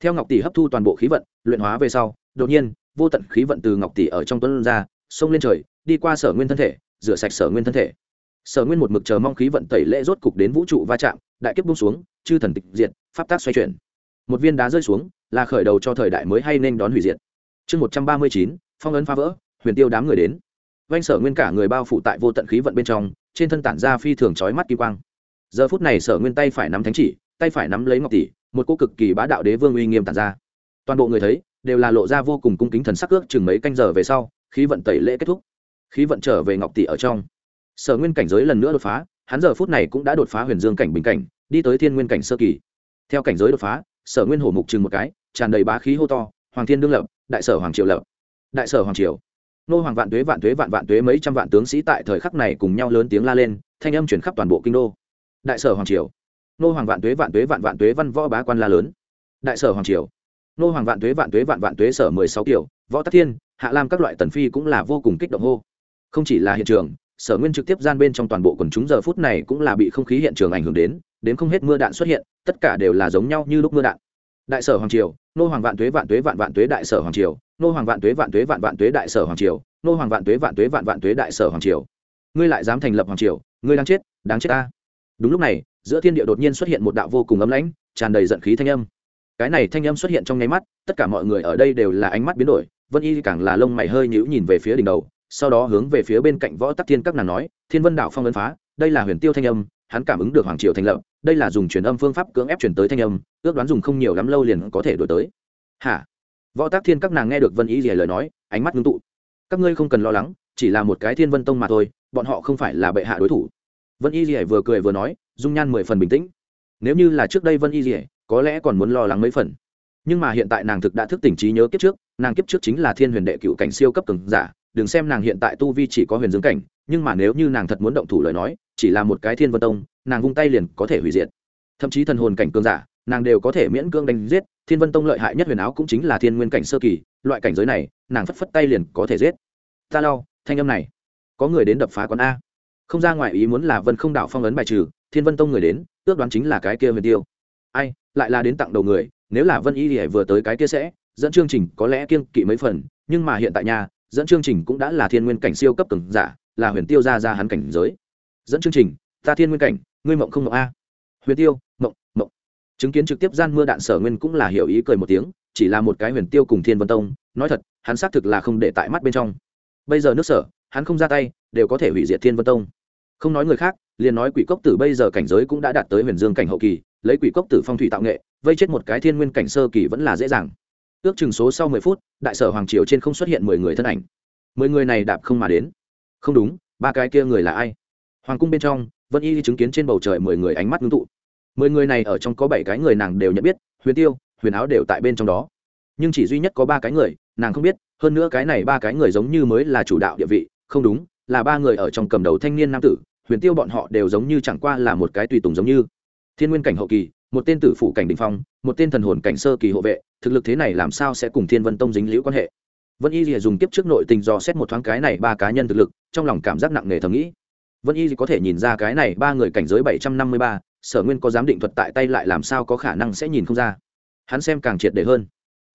Theo ngọc tỷ hấp thu toàn bộ khí vận, luyện hóa về sau, đột nhiên, vô tận khí vận từ ngọc tỷ ở trong tuấn ra, xông lên trời, đi qua sở nguyên thân thể, rửa sạch sở nguyên thân thể. Sở nguyên một mực chờ mong khí vận tẩy lễ rốt cục đến vũ trụ va chạm, đại kiếp bung xuống, chư thần tịch diệt, pháp tác xoay chuyển. Một viên đá rơi xuống, là khởi đầu cho thời đại mới hay nên đón hủy diệt. Chương một trăm ba mươi chín, phong ấn phá vỡ huyền tiêu đám người đến. Vanh sở nguyên cả người bao phủ tại vô tận khí vận bên trong, trên thân tản ra phi thường trói mắt kỳ quang. Giờ phút này sở nguyên tay phải nắm thánh chỉ, tay phải nắm lấy ngọc tỷ, một cô cực kỳ bá đạo đế vương uy nghiêm tản ra. Toàn bộ người thấy, đều là lộ ra vô cùng cung kính thần sắc ước chừng mấy canh giờ về sau, khí vận tẩy lễ kết thúc. Khí vận trở về ngọc tỷ ở trong. Sở nguyên cảnh giới lần nữa đột phá, hắn giờ phút này cũng đã đột phá huyền dương cảnh bình cảnh, đi tới thiên nguyên cảnh sơ kỳ. Theo cảnh giới đột phá, sở nguyên hổ mục chừng một cái, tràn đầy bá khí hô to, hoàng thiên đương lập, đại sở hoàng triều lập. Đại sở hoàng triều nô hoàng vạn tuế vạn tuế, vạn vạn tuế mấy trăm vạn tướng sĩ tại thời khắc này cùng nhau lớn tiếng la lên, thanh âm chuyển khắp toàn bộ kinh đô. Đại sở hoàng triều. Nô hoàng vạn tuế vạn tuế, vạn vạn tuế văn võ bá quan la lớn. Đại sở hoàng triều. Nô hoàng vạn tuế vạn tuế, vạn vạn tuế sở mười sáu kiểu, võ tắc thiên, hạ lam các loại tần phi cũng là vô cùng kích động hô. Không chỉ là hiện trường, sở nguyên trực tiếp gian bên trong toàn bộ quần chúng giờ phút này cũng là bị không khí hiện trường ảnh hưởng đến đến không hết mưa đạn xuất hiện, tất cả đều là giống nhau như lúc mưa đạn đại sở hoàng triều, nô hoàng vạn tuế vạn tuế vạn vạn tuế đại sở hoàng triều, nô hoàng vạn tuế vạn tuế vạn vạn tuế đại sở hoàng triều, nô hoàng vạn tuế vạn tuế vạn vạn tuế đại sở hoàng triều. Ngươi lại dám thành lập hoàng triều, ngươi đang chết, đáng chết ta. Đúng lúc này, giữa thiên địa đột nhiên xuất hiện một đạo vô cùng ấm lãnh, tràn đầy giận khí thanh âm. Cái này thanh âm xuất hiện trong nháy mắt, tất cả mọi người ở đây đều là ánh mắt biến đổi, vân y càng là lông mày hơi nhíu nhìn về phía đỉnh đầu, sau đó hướng về phía bên cạnh võ tắc thiên các nàng nói, thiên vân đạo phong ấn phá, đây là huyền tiêu thanh âm, hắn cảm ứng được hoàng triều thành lập đây là dùng truyền âm phương pháp cưỡng ép truyền tới thanh âm, ước đoán dùng không nhiều lắm lâu liền có thể đổi tới. Hả? Võ tác thiên các nàng nghe được vân ý rỉa lời nói, ánh mắt ngưng tụ. Các ngươi không cần lo lắng, chỉ là một cái thiên vân tông mà thôi, bọn họ không phải là bệ hạ đối thủ. Vân y rỉa vừa cười vừa nói, dung nhan mười phần bình tĩnh. Nếu như là trước đây vân y rỉa có lẽ còn muốn lo lắng mấy phần. Nhưng mà hiện tại nàng thực đã thức tỉnh trí nhớ kiếp trước, nàng kiếp trước chính là thiên huyền đệ cựu cảnh siêu cấp cường giả, đừng xem nàng hiện tại tu vi chỉ có huyền dương cảnh nhưng mà nếu như nàng thật muốn động thủ lời nói, chỉ là một cái thiên vân tông, nàng vung tay liền có thể hủy diệt. Thậm chí thần hồn cảnh cương giả, nàng đều có thể miễn cưỡng đánh giết, thiên vân tông lợi hại nhất huyền áo cũng chính là thiên nguyên cảnh sơ kỳ, loại cảnh giới này, nàng phất phất tay liền có thể giết. Ta lau, thanh âm này, có người đến đập phá quán a. Không ra ngoài ý muốn là vân không đạo phong ấn bài trừ, thiên vân tông người đến, ước đoán chính là cái kia huyền tiêu. Ai, lại là đến tặng đầu người, nếu là vân y thì vừa tới cái kia sẽ, dẫn chương trình có lẽ kiêng kỵ mấy phần, nhưng mà hiện tại nhà dẫn chương trình cũng đã là thiên nguyên cảnh siêu cấp cường giả, là huyền tiêu ra ra hắn cảnh giới. Dẫn chương trình, ta thiên nguyên cảnh, ngươi mộng không mộng a? Huyền tiêu, mộng mộng. Chứng kiến trực tiếp gian mưa đạn sở nguyên cũng là hiểu ý cười một tiếng, chỉ là một cái huyền tiêu cùng thiên vân tông, nói thật, hắn xác thực là không để tại mắt bên trong. Bây giờ nước sở, hắn không ra tay, đều có thể hủy diệt thiên vân tông. Không nói người khác, liền nói quỷ cốc tử bây giờ cảnh giới cũng đã đạt tới huyền dương cảnh hậu kỳ, lấy quỷ cốc tử phong thủy tạo nghệ, vây chết một cái thiên nguyên cảnh sơ kỳ vẫn là dễ dàng ước chừng số sau mười phút, đại sở hoàng triều trên không xuất hiện mười người thân ảnh. Mười người này đạp không mà đến. Không đúng, ba cái kia người là ai? Hoàng cung bên trong, vân y chứng kiến trên bầu trời mười người ánh mắt ngưng tụ. Mười người này ở trong có bảy cái người nàng đều nhận biết, huyền tiêu, huyền áo đều tại bên trong đó. Nhưng chỉ duy nhất có ba cái người, nàng không biết, hơn nữa cái này ba cái người giống như mới là chủ đạo địa vị. Không đúng, là ba người ở trong cầm đầu thanh niên nam tử, huyền tiêu bọn họ đều giống như chẳng qua là một cái tùy tùng giống như. Thiên nguyên cảnh hậu kỳ một tên tử phủ cảnh đình phong, một tên thần hồn cảnh sơ kỳ hộ vệ, thực lực thế này làm sao sẽ cùng thiên vân tông dính liễu quan hệ? Vân y rìa dùng kiếp trước nội tình dò xét một thoáng cái này ba cá nhân thực lực, trong lòng cảm giác nặng nề thầm nghĩ. Vân y có thể nhìn ra cái này ba người cảnh giới bảy trăm năm mươi ba, sở nguyên có giám định thuật tại tay lại làm sao có khả năng sẽ nhìn không ra? Hắn xem càng triệt để hơn.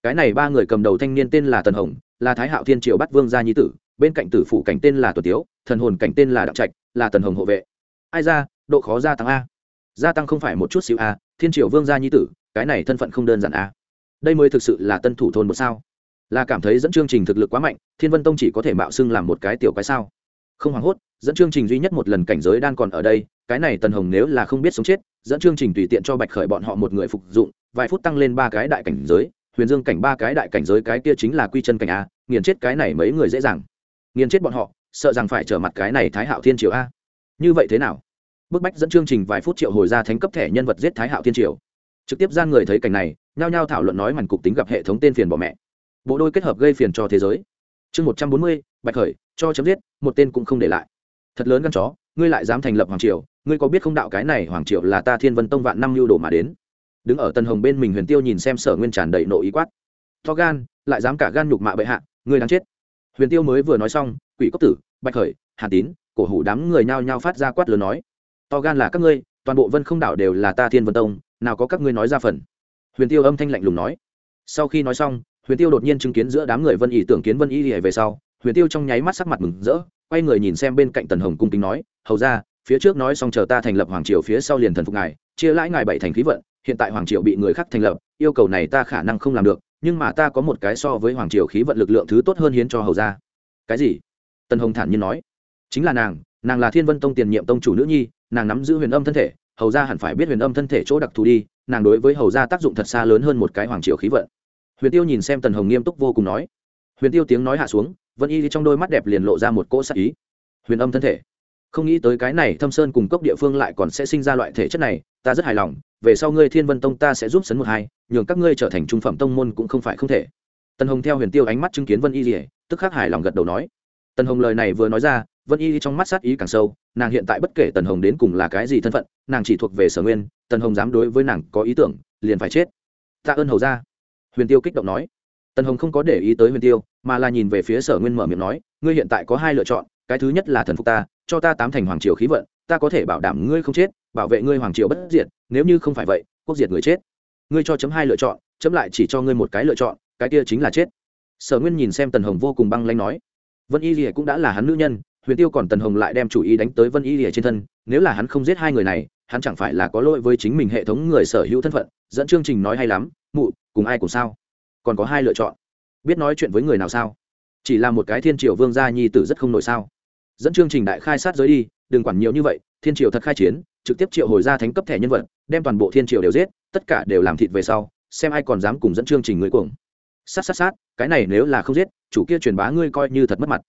Cái này ba người cầm đầu thanh niên tên là tần hồng, là thái hạo thiên triều bắt vương gia nhi tử, bên cạnh tử phủ cảnh tên là tuần tiếu, thần hồn cảnh tên là đặng trạch, là tần hồng hộ vệ. Ai ra, độ khó gia tăng a? Gia tăng không phải một chút xíu a, thiên triều vương gia nhi tử, cái này thân phận không đơn giản a. Đây mới thực sự là tân thủ thôn một sao. Là cảm thấy dẫn chương trình thực lực quá mạnh, thiên vân tông chỉ có thể mạo xưng làm một cái tiểu cái sao. Không hoảng hốt, dẫn chương trình duy nhất một lần cảnh giới đang còn ở đây, cái này tần hồng nếu là không biết sống chết, dẫn chương trình tùy tiện cho bạch khởi bọn họ một người phục dụng, vài phút tăng lên ba cái đại cảnh giới, huyền dương cảnh ba cái đại cảnh giới cái kia chính là quy chân cảnh a, nghiền chết cái này mấy người dễ dàng. Nghiền chết bọn họ, sợ rằng phải trở mặt cái này thái hạo thiên triều a. Như vậy thế nào? Bức bách dẫn chương trình vài phút triệu hồi ra thánh cấp thẻ nhân vật giết thái hạo thiên triều. Trực tiếp gian người thấy cảnh này, nhao nhao thảo luận nói màn cục tính gặp hệ thống tên phiền bỏ mẹ. Bộ đôi kết hợp gây phiền cho thế giới. Chương một trăm bốn mươi, bạch khởi, cho chấm giết, một tên cũng không để lại. Thật lớn gan chó, ngươi lại dám thành lập hoàng triều, ngươi có biết không đạo cái này hoàng triều là ta thiên vân tông vạn năm lưu đồ mà đến. Đứng ở tân hồng bên mình huyền tiêu nhìn xem sở nguyên tràn đầy nội ý quát. To gan, lại dám cả gan nhục mạ bệ hạ, ngươi đang chết. Huyền tiêu mới vừa nói xong, quỷ cốc tử, bạch khởi, hà tín, cổ hủ đám người nhao nhao phát ra quát lớn nói to gan là các ngươi, toàn bộ vân không đảo đều là ta thiên vân tông, nào có các ngươi nói ra phần. Huyền tiêu âm thanh lạnh lùng nói. Sau khi nói xong, huyền tiêu đột nhiên chứng kiến giữa đám người vân ý tưởng kiến vân y về sau, huyền tiêu trong nháy mắt sắc mặt mừng rỡ, quay người nhìn xem bên cạnh tần hồng cung kính nói, hầu ra, phía trước nói xong chờ ta thành lập hoàng triều phía sau liền thần phục ngài, chia lãi ngài bảy thành khí vận, hiện tại hoàng triều bị người khác thành lập, yêu cầu này ta khả năng không làm được, nhưng mà ta có một cái so với hoàng triều khí vận lực lượng thứ tốt hơn hiến cho hầu ra. Cái gì? Tần hồng thản nhiên nói. Chính là nàng nàng là thiên vân tông tiền nhiệm tông chủ nữ nhi nàng nắm giữ huyền âm thân thể, hầu ra hẳn phải biết huyền âm thân thể chỗ đặc thù đi, nàng đối với hầu ra tác dụng thật xa lớn hơn một cái hoàng triều khí vận. Huyền tiêu nhìn xem tần hồng nghiêm túc vô cùng nói, huyền tiêu tiếng nói hạ xuống, vân y trong đôi mắt đẹp liền lộ ra một cỗ sắc ý. Huyền âm thân thể. Không nghĩ tới cái này thâm sơn cùng cốc địa phương lại còn sẽ sinh ra loại thể chất này, ta rất hài lòng, về sau ngươi thiên vân tông ta sẽ giúp sấn một hai, nhường các ngươi trở thành trung phẩm tông môn cũng không phải không thể. Tần hồng theo huyền tiêu ánh mắt chứng kiến vân y rỉa tức khắc hài lòng gật đầu nói. Tần hồng lời này vừa nói ra vân y trong mắt sát ý càng sâu, nàng hiện tại bất kể tần hồng đến cùng là cái gì thân phận, nàng chỉ thuộc về sở nguyên, tần hồng dám đối với nàng có ý tưởng, liền phải chết. Tạ ơn hầu ra huyền tiêu kích động nói. Tần hồng không có để ý tới huyền tiêu, mà là nhìn về phía sở nguyên mở miệng nói, ngươi hiện tại có hai lựa chọn, cái thứ nhất là thần phục ta, cho ta tám thành hoàng triều khí vận, ta có thể bảo đảm ngươi không chết, bảo vệ ngươi hoàng triều bất diệt, nếu như không phải vậy, quốc diệt người chết. Ngươi cho chấm hai lựa chọn, chấm lại chỉ cho ngươi một cái lựa chọn, cái kia chính là chết. Sở nguyên nhìn xem tần hồng vô cùng băng lanh nói. Vân y lìa cũng đã là hắn nữ nhân huyền tiêu còn tần hồng lại đem chủ ý đánh tới vân y lìa trên thân, nếu là hắn không giết hai người này, hắn chẳng phải là có lỗi với chính mình hệ thống người sở hữu thân phận, dẫn chương trình nói hay lắm, mụ, cùng ai cùng sao? Còn có hai lựa chọn. Biết nói chuyện với người nào sao? Chỉ là một cái thiên triều vương gia nhi tử rất không nổi sao? Dẫn chương trình đại khai sát giới đi, đừng quản nhiều như vậy, thiên triều thật khai chiến, trực tiếp triệu hồi ra thánh cấp thẻ nhân vật, đem toàn bộ thiên triều đều giết, tất cả đều làm thịt về sau, xem ai còn dám cùng dẫn chương trình người cuồng. Sát sát sát, cái này nếu là không giết, chủ kia truyền bá ngươi coi như thật mất mặt.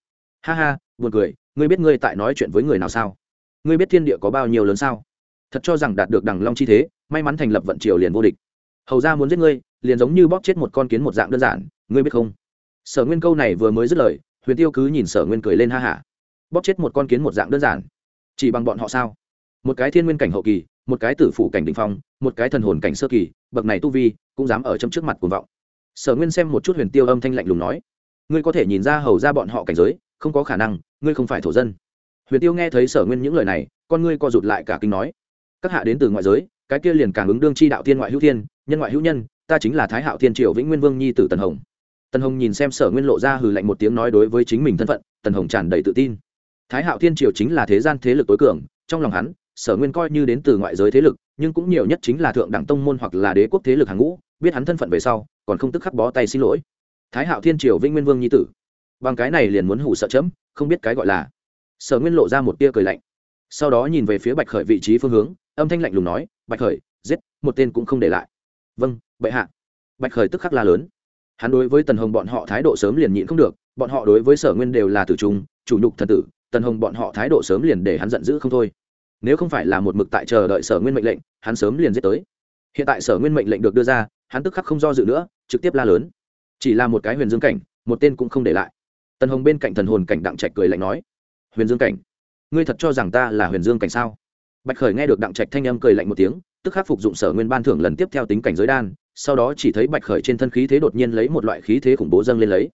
Ha ha buồn cười, ngươi biết ngươi tại nói chuyện với người nào sao? Ngươi biết thiên địa có bao nhiêu lớn sao? Thật cho rằng đạt được đằng long chi thế, may mắn thành lập vận triều liền vô địch. Hầu ra muốn giết ngươi, liền giống như bóp chết một con kiến một dạng đơn giản, ngươi biết không? Sở nguyên câu này vừa mới dứt lời, huyền tiêu cứ nhìn sở nguyên cười lên ha hả. Bóp chết một con kiến một dạng đơn giản, chỉ bằng bọn họ sao? Một cái thiên nguyên cảnh hậu kỳ, một cái tử phủ cảnh đ ỉ n h phong, một cái thần hồn cảnh sơ kỳ, bậc này tu vi cũng dám ở trong trước mặt cuồng vọng. Sở nguyên xem một chút huyền tiêu âm thanh lạnh lùng nói, ngươi có thể nhìn ra hầu ra bọn họ cảnh giới, không có khả năng ngươi không phải thổ dân. Huyền tiêu nghe thấy sở nguyên những lời này, con ngươi co rụt lại cả kinh nói, các hạ đến từ ngoại giới, cái kia liền càng ứng đương chi đạo thiên ngoại hữu thiên, nhân ngoại hữu nhân, ta chính là thái hạo thiên triều vĩnh nguyên vương nhi tử tần hồng. Tần hồng nhìn xem sở nguyên lộ ra hừ lạnh một tiếng nói đối với chính mình thân phận, tần hồng tràn đầy tự tin. Thái hạo thiên triều chính là thế gian thế lực tối cường, trong lòng hắn, sở nguyên coi như đến từ ngoại giới thế lực, nhưng cũng nhiều nhất chính là thượng đẳng tông môn hoặc là đế quốc thế lực hàng ngũ, biết hắn thân phận về sau, còn không tức khắc bó tay xin lỗi. Thái hạo thiên triều vĩnh nguyên vương nhi tử bằng cái này liền muốn hủ sợ chấm, không biết cái gọi là. Sở nguyên lộ ra một tia cười lạnh. Sau đó nhìn về phía bạch khởi vị trí phương hướng, âm thanh lạnh lùng nói, bạch khởi, giết, một tên cũng không để lại. Vâng bệ hạ. Bạch khởi tức khắc la lớn. Hắn đối với tần hồng bọn họ thái độ sớm liền nhịn không được, bọn họ đối với sở nguyên đều là tử trung, chủ nhục thần tử, tần hồng bọn họ thái độ sớm liền để hắn giận dữ không thôi. Nếu không phải là một mực tại chờ đợi sở nguyên mệnh lệnh, hắn sớm liền giết tới. Hiện tại sở nguyên mệnh lệnh được đưa ra, hắn tức khắc không do dự nữa, trực tiếp la lớn. Chỉ là một cái huyền dương cảnh, một tên cũng không để lại tần hồng bên cạnh thần hồn cảnh đặng trạch cười lạnh nói, huyền dương cảnh, ngươi thật cho rằng ta là huyền dương cảnh sao? Bạch khởi nghe được đặng trạch thanh âm cười lạnh một tiếng, tức khắc phục dụng sở nguyên ban thưởng lần tiếp theo tính cảnh giới đan, sau đó chỉ thấy bạch khởi trên thân khí thế đột nhiên lấy một loại khí thế khủng bố dâng lên lấy.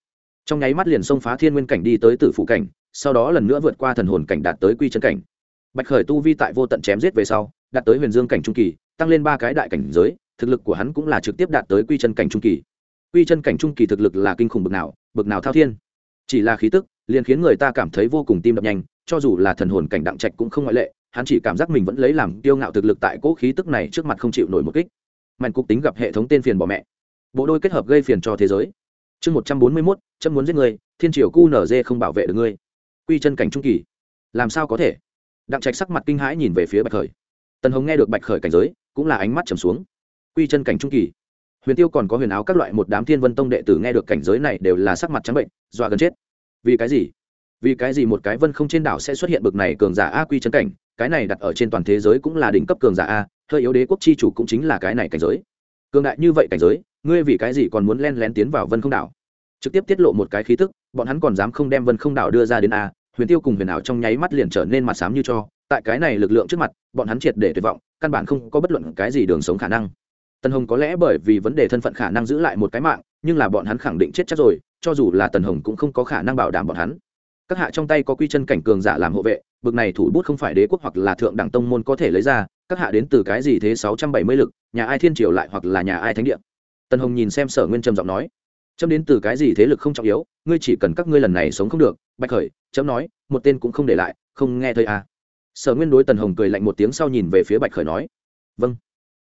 Trong nháy mắt liền xông phá thiên nguyên cảnh đi tới tử phụ cảnh, sau đó lần nữa vượt qua thần hồn cảnh đạt tới quy chân cảnh. Bạch khởi tu vi tại vô tận chém giết về sau, đạt tới huyền dương cảnh trung kỳ, tăng lên ba cái đại cảnh giới, thực lực của hắn cũng là trực tiếp đạt tới quy chân cảnh trung kỳ. Quy chân cảnh trung kỳ thực lực là kinh khủng bực nào bực nào thao thiên? Chỉ là khí tức, liền khiến người ta cảm thấy vô cùng tim đập nhanh, cho dù là thần hồn cảnh đặng trạch cũng không ngoại lệ, hắn chỉ cảm giác mình vẫn lấy làm tiêu ngạo thực lực tại cỗ khí tức này trước mặt không chịu nổi một kích. Mạnh cục tính gặp hệ thống tên phiền bỏ mẹ. Bộ đôi kết hợp gây phiền cho thế giới. Chương một trăm bốn mươi mốt, chấm muốn giết người, thiên triều cu không bảo vệ được ngươi. Quy chân cảnh trung kỳ. Làm sao có thể? Đặng trạch sắc mặt kinh hãi nhìn về phía bạch khởi. Tần hồng nghe được bạch khởi cảnh giới, cũng là ánh mắt trầm xuống. Quy chân cảnh trung kỳ huyền tiêu còn có huyền áo các loại một đám thiên vân tông đệ tử nghe được cảnh giới này đều là sắc mặt trắng bệnh, dọa gần chết. Vì cái gì? Vì cái gì một cái vân không trên đảo sẽ xuất hiện bực này cường giả a quy chân cảnh, cái này đặt ở trên toàn thế giới cũng là đỉnh cấp cường giả a, hơi yếu đế quốc chi chủ cũng chính là cái này cảnh giới. Cường đại như vậy cảnh giới, ngươi vì cái gì còn muốn len lén tiến vào vân không đảo? Trực tiếp tiết lộ một cái khí tức, bọn hắn còn dám không đem vân không đảo đưa ra đến a, huyền tiêu cùng huyền ảo trong nháy mắt liền trở nên mặt xám như cho, tại cái này lực lượng trước mặt, bọn hắn triệt để tuyệt vọng, căn bản không có bất luận cái gì đường sống khả năng tần hồng có lẽ bởi vì vấn đề thân phận khả năng giữ lại một cái mạng, nhưng là bọn hắn khẳng định chết chắc rồi, cho dù là tần hồng cũng không có khả năng bảo đảm bọn hắn. Các hạ trong tay có quy chân cảnh cường giả làm hộ vệ, bực này thủ bút không phải đế quốc hoặc là thượng đẳng tông môn có thể lấy ra, các hạ đến từ cái gì thế sáu trăm bảy mươi lực, nhà ai thiên triều lại hoặc là nhà ai thánh địa? Tần hồng nhìn xem sở nguyên trầm giọng nói. Chấm đến từ cái gì thế lực không trọng yếu, ngươi chỉ cần các ngươi lần này sống không được, bạch khởi, chấm nói, một tên cũng không để lại, không nghe thấy à. sở nguyên đối tần hồng cười lạnh một tiếng sau nhìn về phía bạch khởi nói. Vâng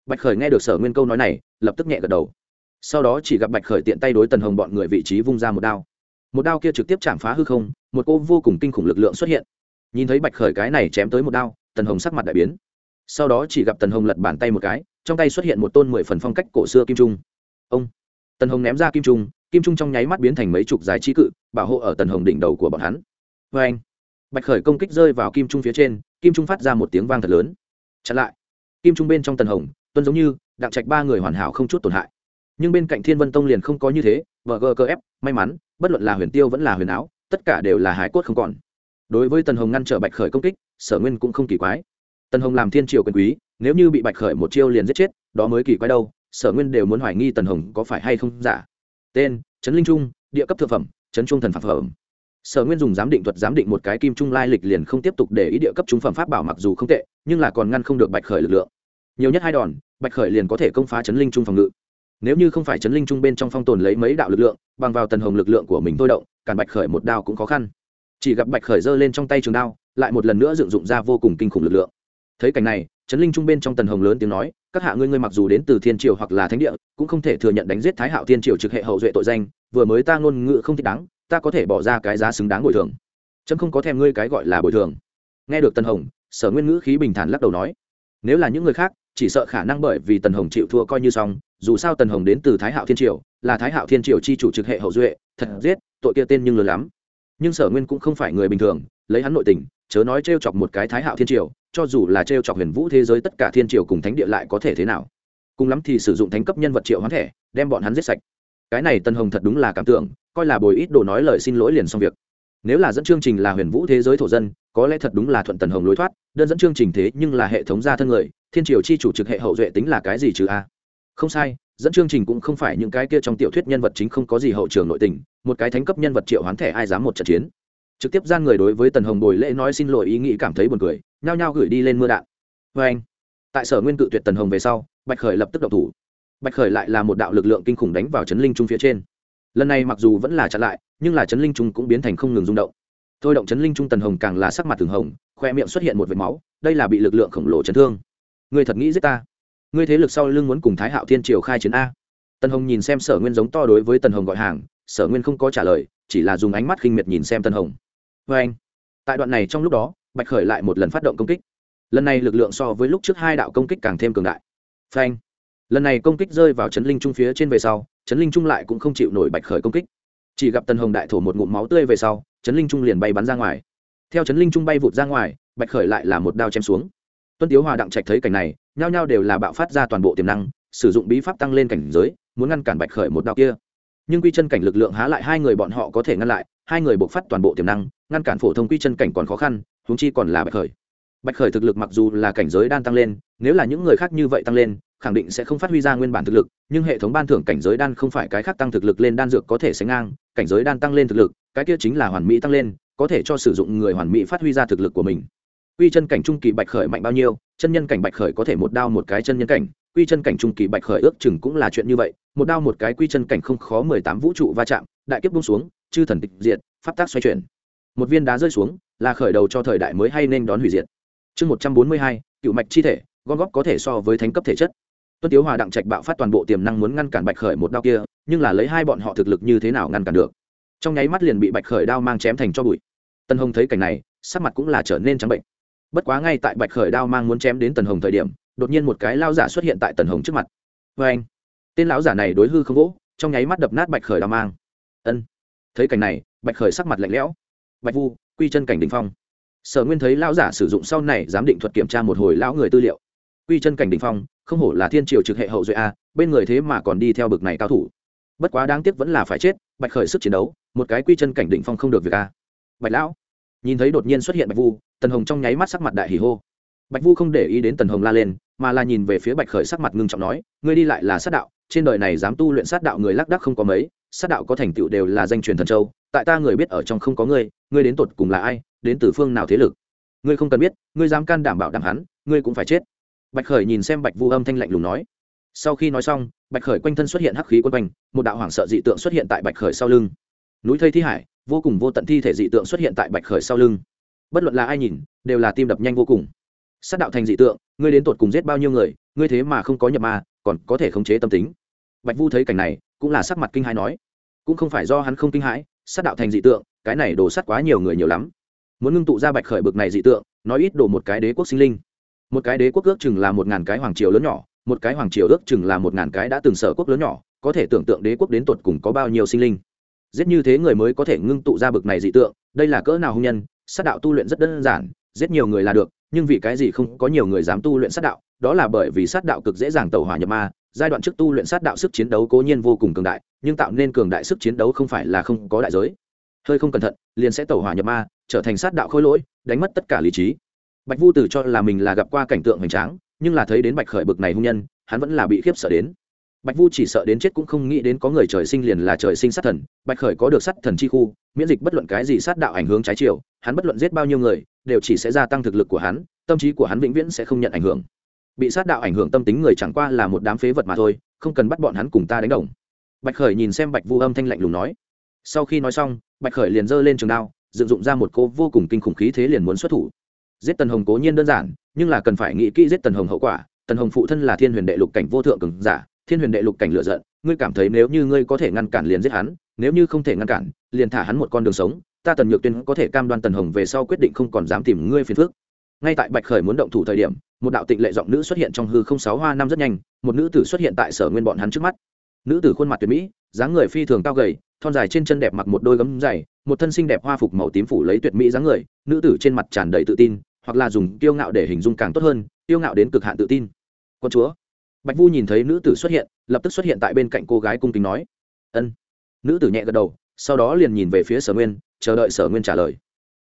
bạch khởi nghe được sở nguyên câu nói này, lập tức nhẹ gật đầu. Sau đó chỉ gặp bạch khởi tiện tay đối tần hồng bọn người vị trí vung ra một đao. Một đao kia trực tiếp chạm phá hư không, một cô vô cùng kinh khủng lực lượng xuất hiện. Nhìn thấy bạch khởi cái này chém tới một đao, tần hồng sắc mặt đại biến. Sau đó chỉ gặp tần hồng lật bàn tay một cái, trong tay xuất hiện một tôn mười phần phong cách cổ xưa kim trung. Ông! Tần hồng ném ra kim trung kim trung trong nháy mắt biến thành mấy chục dài trí cự, bảo hộ ở tần hồng đỉnh đầu của bọn hắn. Vê anh, bạch khởi công kích rơi vào kim trung phía trên, kim trung phát ra một tiếng vang thật lớn. Chặn lại. Kim trung bên trong tần hồng tuân giống như, đặng trạch ba người hoàn hảo không chút tổn hại. Nhưng bên cạnh thiên vân tông liền không có như thế vợ gờ cơ ép, may mắn, bất luận là huyền tiêu vẫn là huyền áo, tất cả đều là hải cốt không còn. Đối với tần hồng ngăn trở bạch khởi công kích, sở nguyên cũng không kỳ quái. Tần hồng làm thiên triều quyền quý, nếu như bị bạch khởi một chiêu liền giết chết, đó mới kỳ quái đâu, sở nguyên đều muốn hoài nghi tần hồng có phải hay không giả. Tên, trấn linh trung, địa cấp thực phẩm, trấn trung thần phạm phẩm. Sở nguyên dùng giám định thuật giám định một cái kim trung lai lịch liền không tiếp tục để ý địa cấp trung phẩm pháp bảo mặc dù không tệ, nhưng là còn ngăn không được bạch khởi lực lượng nhiều nhất hai đòn, bạch khởi liền có thể công phá chấn linh trung phòng ngự. Nếu như không phải chấn linh trung bên trong phong tồn lấy mấy đạo lực lượng, bằng vào tần hồng lực lượng của mình thôi động, cản bạch khởi một đao cũng khó khăn. Chỉ gặp bạch khởi giơ lên trong tay trường đao, lại một lần nữa dựng dụng ra vô cùng kinh khủng lực lượng. Thấy cảnh này trấn linh trung bên trong tần hồng lớn tiếng nói, các hạ ngươi ngươi mặc dù đến từ thiên triều hoặc là thánh địa, cũng không thể thừa nhận đánh giết thái hạo thiên triều trực hệ hậu duệ tội danh, vừa mới ta ngôn ngữ không thích đáng, ta có thể bỏ ra cái giá xứng đáng bồi thường. Trâm không có thèm ngươi cái gọi là bồi thường. Nghe được tần hồng, sở nguyên ngữ khí bình thản lắc đầu nói, nếu là những người khác chỉ sợ khả năng bởi vì tần hồng chịu thua coi như xong, dù sao tần hồng đến từ thái hạo thiên triều, là thái hạo thiên triều chi chủ trực hệ hậu duệ, thật giết, tội kia tên nhưng lớn lắm. Nhưng sở nguyên cũng không phải người bình thường, lấy hắn nội tình, chớ nói t r e o chọc một cái thái hạo thiên triều, cho dù là t r e o chọc huyền vũ thế giới tất cả thiên triều cùng thánh địa lại có thể thế nào. Cùng lắm thì sử dụng thánh cấp nhân vật triệu hoán thẻ đem bọn hắn giết sạch. Cái này tân hồng thật đúng là cảm tưởng, coi là bồi ít đồ nói lời xin lỗi liền xong việc nếu là dẫn chương trình là huyền vũ thế giới thổ dân, có lẽ thật đúng là thuận tần hồng lối thoát, đơn dẫn chương trình thế nhưng là hệ thống gia thân người, thiên triều chi chủ trực hệ hậu duệ tính là cái gì chứ a? Không sai, dẫn chương trình cũng không phải những cái kia trong tiểu thuyết nhân vật chính không có gì hậu trường nội tình, một cái thánh cấp nhân vật triệu hoán thẻ ai dám một trận chiến. Trực tiếp gian người đối với tần hồng bồi lễ nói xin lỗi ý nghĩ cảm thấy buồn cười, nhao nhao gửi đi lên mưa đạn. Vê anh. Tại sở nguyên cự tuyệt tần hồng về sau, bạch khởi lập tức độc thủ. Bạch khởi lại là một đạo lực lượng kinh khủng đánh vào chấn linh trung phía trên. Lần này mặc dù vẫn là chặn lại nhưng là chấn linh trung cũng biến thành không ngừng rung động. Thôi động chấn linh trung tần hồng càng là sắc mặt thường hồng, khoe miệng xuất hiện một vệt máu, đây là bị lực lượng khổng lồ chấn thương. Người thật nghĩ giết ta? Ngươi thế lực sau lưng muốn cùng thái hạo thiên triều khai chiến a? Tần hồng nhìn xem sở nguyên giống to đối với tần hồng gọi hàng, sở nguyên không có trả lời, chỉ là dùng ánh mắt khinh miệt nhìn xem tần hồng. Vê anh, tại đoạn này trong lúc đó, bạch khởi lại một lần phát động công kích. Lần này lực lượng so với lúc trước hai đạo công kích càng thêm cường đại. Phanh. Lần này công kích rơi vào chấn linh trung phía trên về sau, chấn linh trung lại cũng không chịu nổi bạch khởi công kích chỉ gặp tần hồng đại thổ một ngụm máu tươi về sau chấn linh trung liền bay bắn ra ngoài. Theo chấn linh trung bay vụt ra ngoài, bạch khởi lại là một đao chém xuống. Tuân tiếu hòa đặng trạch thấy cảnh này, nhao nhao đều là bạo phát ra toàn bộ tiềm năng, sử dụng bí pháp tăng lên cảnh giới, muốn ngăn cản bạch khởi một đao kia. Nhưng quy chân cảnh lực lượng há lại hai người bọn họ có thể ngăn lại, hai người buộc phát toàn bộ tiềm năng, ngăn cản phổ thông quy chân cảnh còn khó khăn, huống chi còn là bạch khởi. Bạch khởi thực lực mặc dù là cảnh giới đang tăng lên, nếu là những người khác như vậy tăng lên khẳng định sẽ không phát huy ra nguyên bản thực lực, nhưng hệ thống ban thưởng cảnh giới đan không phải cái khác tăng thực lực lên đan dược có thể sánh ngang, cảnh giới đan tăng lên thực lực, cái kia chính là hoàn mỹ tăng lên, có thể cho sử dụng người hoàn mỹ phát huy ra thực lực của mình. Quy chân cảnh trung kỳ bạch khởi mạnh bao nhiêu, chân nhân cảnh bạch khởi có thể một đao một cái chân nhân cảnh, quy chân cảnh trung kỳ bạch khởi ước chừng cũng là chuyện như vậy, một đao một cái quy chân cảnh không khó mười tám vũ trụ va chạm, đại kiếp bung xuống, chư thần tịch diệt, pháp tác xoay chuyển. Một viên đá rơi xuống, là khởi đầu cho thời đại mới hay nên đón hủy diệt. Chương một trăm bốn mươi hai, cựu mạch chi thể, gom góp có thể so với thánh cấp thể chất tuân tiếu hòa đặng trạch bạo phát toàn bộ tiềm năng muốn ngăn cản bạch khởi một đao kia, nhưng là lấy hai bọn họ thực lực như thế nào ngăn cản được? Trong nháy mắt liền bị bạch khởi đao mang chém thành cho bụi. Tân hồng thấy cảnh này, sắc mặt cũng là trở nên trắng bệnh. Bất quá ngay tại bạch khởi đao mang muốn chém đến tần hồng thời điểm, đột nhiên một cái lao giả xuất hiện tại tần hồng trước mặt. Vê anh, tên lão giả này đối hư không gỗ, trong nháy mắt đập nát bạch khởi đao mang. Ân, thấy cảnh này, bạch khởi sắc mặt lạnh lẽo. Bạch vu, quy chân cảnh đình phong. Sở nguyên thấy lão giả sử dụng sau này, giám định thuật kiểm tra một hồi lão người tư liệu. Quy chân cảnh đình phong không hổ là thiên triều trực hệ hậu duệ a, bên người thế mà còn đi theo bực này cao thủ. Bất quá đáng tiếc vẫn là phải chết, bạch khởi sức chiến đấu, một cái quy chân cảnh định phong không được việc a. Bạch lão, nhìn thấy đột nhiên xuất hiện bạch vu, tần hồng trong nháy mắt sắc mặt đại hỉ hô. Bạch vu không để ý đến tần hồng la lên, mà là nhìn về phía bạch khởi sắc mặt ngưng trọng nói, ngươi đi lại là sát đạo, trên đời này dám tu luyện sát đạo người lác đắc không có mấy, sát đạo có thành tựu đều là danh truyền thần châu, tại ta người biết ở trong không có ngươi ngươi đến tột cùng là ai, đến từ phương nào thế lực? Ngươi không cần biết, ngươi dám can đảm bảo đảm hắn, ngươi cũng phải chết bạch khởi nhìn xem bạch vu âm thanh lạnh lùng nói. Sau khi nói xong, bạch khởi quanh thân xuất hiện hắc khí quân quanh, một đạo hoảng sợ dị tượng xuất hiện tại bạch khởi sau lưng. Núi thây thi hải, vô cùng vô tận thi thể dị tượng xuất hiện tại bạch khởi sau lưng. Bất luận là ai nhìn, đều là tim đập nhanh vô cùng. Sát đạo thành dị tượng, ngươi đến tột cùng giết bao nhiêu người, ngươi thế mà không có nhập ma, còn có thể khống chế tâm tính. Bạch vu thấy cảnh này, cũng là sắc mặt kinh hãi nói. Cũng không phải do hắn không kinh hãi, sát đạo thành dị tượng, cái này đổ sát quá nhiều người nhiều lắm. Muốn ngưng tụ ra bạch khởi bực này dị tượng, nói ít đổ một cái đế quốc sinh linh một cái đế quốc ước chừng là một ngàn cái hoàng triều lớn nhỏ, một cái hoàng triều ước chừng là một ngàn cái đã từng sở quốc lớn nhỏ, có thể tưởng tượng đế quốc đến tột cùng có bao nhiêu sinh linh. Giết như thế người mới có thể ngưng tụ ra bực này dị tượng, đây là cỡ nào hung nhân, sát đạo tu luyện rất đơn giản, giết nhiều người là được, nhưng vì cái gì không có nhiều người dám tu luyện sát đạo, đó là bởi vì sát đạo cực dễ dàng tẩu hỏa nhập ma, giai đoạn trước tu luyện sát đạo sức chiến đấu cố nhiên vô cùng cường đại, nhưng tạo nên cường đại sức chiến đấu không phải là không có đại giới. Hơi không cẩn thận, liền sẽ tẩu hỏa nhập ma, trở thành sát đạo khôi lỗi, đánh mất tất cả lý trí bạch vu tử cho là mình là gặp qua cảnh tượng hoành tráng, nhưng là thấy đến bạch khởi bực này hung nhân, hắn vẫn là bị khiếp sợ đến. Bạch vu chỉ sợ đến chết cũng không nghĩ đến có người trời sinh liền là trời sinh sát thần, bạch khởi có được sát thần chi khu, miễn dịch bất luận cái gì sát đạo ảnh hưởng trái chiều, hắn bất luận giết bao nhiêu người, đều chỉ sẽ gia tăng thực lực của hắn, tâm trí của hắn vĩnh viễn sẽ không nhận ảnh hưởng. Bị sát đạo ảnh hưởng tâm tính người chẳng qua là một đám phế vật mà thôi, không cần bắt bọn hắn cùng ta đánh đồng. Bạch khởi nhìn xem bạch vu âm thanh lạnh lùng nói. Sau khi nói xong, bạch khởi liền giơ lên trường đao, dựng dụng ra một cô vô cùng kinh khủng khí thế liền muốn xuất thủ giết tần hồng cố nhiên đơn giản, nhưng là cần phải nghĩ kỹ giết tần hồng hậu quả. Tần hồng phụ thân là thiên huyền đệ lục cảnh vô thượng cường giả, thiên huyền đệ lục cảnh lựa giận, ngươi cảm thấy nếu như ngươi có thể ngăn cản liền giết hắn, nếu như không thể ngăn cản, liền thả hắn một con đường sống, ta tần nhược tuyên có thể cam đoan tần hồng về sau quyết định không còn dám tìm ngươi phiền phước ngay tại bạch khởi muốn động thủ thời điểm, một đạo tịnh lệ giọng nữ xuất hiện trong hư không sáu hoa năm rất nhanh, một nữ tử xuất hiện tại sở nguyên bọn hắn trước mắt. Nữ tử khuôn mặt tuyệt mỹ, dáng người phi thường cao gầy, thon dài trên chân đẹp mặc một đôi gấm dày, một thân xinh đẹp hoa phục màu tím phủ lấy tuyệt mỹ dáng người, nữ tử trên mặt tràn đầy tự tin hoặc là dùng kiêu ngạo để hình dung càng tốt hơn, kiêu ngạo đến cực hạn tự tin. Con chúa. Bạch vu nhìn thấy nữ tử xuất hiện, lập tức xuất hiện tại bên cạnh cô gái cung kính nói, ân. Nữ tử nhẹ gật đầu, sau đó liền nhìn về phía sở nguyên, chờ đợi sở nguyên trả lời.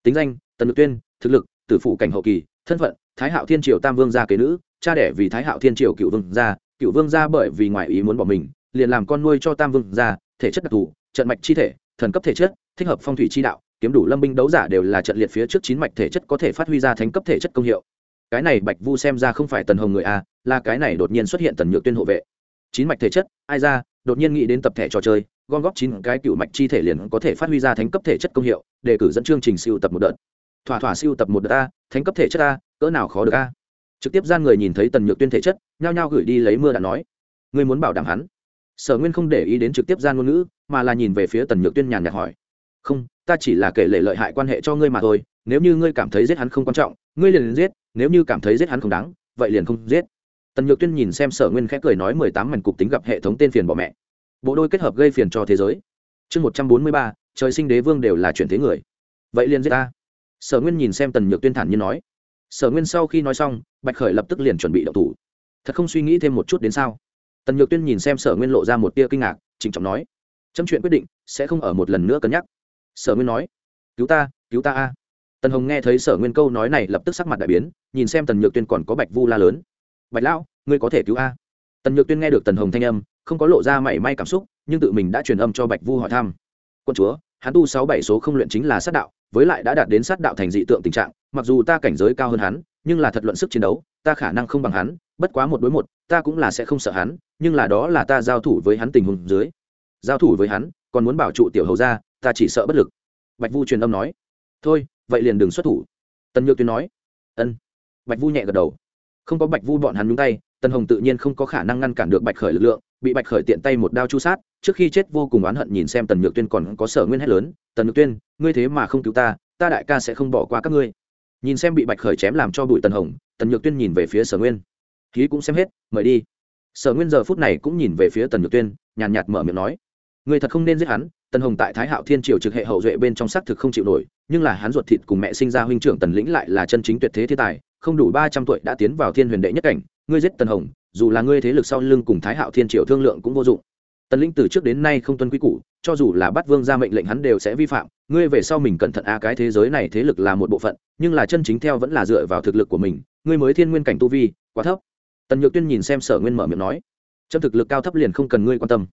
Tính danh, tần nhược tuyên, thực lực, tử phụ cảnh hậu kỳ, thân phận, thái hạo thiên triều tam vương gia kế nữ, cha đẻ vì thái hạo thiên triều cựu vương gia, cựu vương gia bởi vì ngoại ý muốn bỏ mình, liền làm con nuôi cho tam vương gia, thể chất đặc thù, trận mạch chi thể, thần cấp thể chất, thích hợp phong thủy chi đạo kiếm đủ lâm binh đấu giả đều là trận liệt phía trước chín mạch thể chất có thể phát huy ra thánh cấp thể chất công hiệu. Cái này bạch vu xem ra không phải tần hồng người a là cái này đột nhiên xuất hiện tần nhược tuyên hộ vệ. Chín mạch thể chất, ai ra, đột nhiên nghĩ đến tập thể trò chơi, gom góp chín cái cựu mạch chi thể liền có thể phát huy ra thánh cấp thể chất công hiệu để cử dẫn chương trình siêu tập một đợt. Thỏa thỏa siêu tập một đợt a, thánh cấp thể chất a, cỡ nào khó được a. Trực tiếp gian người nhìn thấy tần nhược tuyên thể chất, nhao nhao gửi đi lấy mưa đã nói. Ngươi muốn bảo đảm hắn? Sở nguyên không để ý đến trực tiếp gian ngôn ngữ, mà là nhìn về phía tần nhược tuyên nhàn nhạt hỏi. Không ta chỉ là kể lệ lợi hại quan hệ cho ngươi mà thôi, nếu như ngươi cảm thấy giết hắn không quan trọng, ngươi liền giết, nếu như cảm thấy giết hắn không đáng, vậy liền không giết. Tần nhược tuyên nhìn xem sở nguyên khẽ cười nói mười tám mảnh cục tính gặp hệ thống tên phiền bỏ mẹ. Bộ đôi kết hợp gây phiền cho thế giới. Chương một trăm bốn mươi ba, trời sinh đế vương đều là chuyển thế người. Vậy liền giết ta. Sở nguyên nhìn xem tần nhược tuyên thản như nói. Sở nguyên sau khi nói xong, bạch khởi lập tức liền chuẩn bị đậu thủ. Thật không suy nghĩ thêm một chút đến sao? Tần nhược tuyên nhìn xem sở nguyên lộ ra một tia kinh ngạc, trịnh trọng nói. Chấm chuyện quyết định sẽ không ở một lần nữa cân nhắc sở nguyên nói, cứu ta cứu ta a. Tần hồng nghe thấy sở nguyên câu nói này lập tức sắc mặt đại biến, nhìn xem tần nhược tuyên còn có bạch vu la lớn. Bạch lão, ngươi có thể cứu a? Tần nhược tuyên nghe được tần hồng thanh âm, không có lộ ra mảy may cảm xúc, nhưng tự mình đã truyền âm cho bạch vu hỏi thăm. Quân chúa, hắn tu sáu bảy số không luyện chính là sát đạo, với lại đã đạt đến sát đạo thành dị tượng tình trạng, mặc dù ta cảnh giới cao hơn hắn, nhưng là thật luận sức chiến đấu, ta khả năng không bằng hắn, bất quá một đối một, ta cũng là sẽ không sợ hắn, nhưng là đó là ta giao thủ với hắn tình huống dưới. Giao thủ với hắn, còn muốn bảo trụ tiểu hầu ra ta chỉ sợ bất lực. Bạch vu truyền âm nói. Thôi, vậy liền đừng xuất thủ. Tần nhược tuyên nói. Ân. Bạch vu nhẹ gật đầu. Không có bạch vu bọn hắn nhúng tay, tần hồng tự nhiên không có khả năng ngăn cản được bạch khởi lực lượng, bị bạch khởi tiện tay một đao chu sát, trước khi chết vô cùng oán hận nhìn xem tần nhược tuyên còn có sở nguyên hét lớn, tần nhược tuyên, ngươi thế mà không cứu ta ta đại ca sẽ không bỏ qua các ngươi. Nhìn xem bị bạch khởi chém làm cho bụi tần hồng, tần nhược tuyên nhìn về phía sở nguyên. Khí cũng xem hết, mời đi. Sở nguyên giờ phút này cũng nhìn về phía tần nhược tuyên, nhàn nhạt mở miệng nói người thật không nên giết hắn tần hồng tại thái hạo thiên triều trực hệ hậu duệ bên trong xác thực không chịu nổi, nhưng là hắn ruột thịt cùng mẹ sinh ra huynh trưởng tần lĩnh lại là chân chính tuyệt thế thiên tài, không đủ ba trăm tuổi đã tiến vào thiên huyền đệ nhất cảnh, ngươi giết tần hồng, dù là ngươi thế lực sau lưng cùng thái hạo thiên triều thương lượng cũng vô dụng. Tần lĩnh từ trước đến nay không tuân quy củ, cho dù là bắt vương ra mệnh lệnh hắn đều sẽ vi phạm, ngươi về sau mình cẩn thận a, cái thế giới này thế lực là một bộ phận, nhưng là chân chính theo vẫn là dựa vào thực lực của mình, ngươi mới thiên nguyên cảnh tu vi, quá thấp. Tần nhược tuyên nhìn xem sở nguyên mở miệng nói trong thực lực cao thấp liền không cần ngươi quan tâm.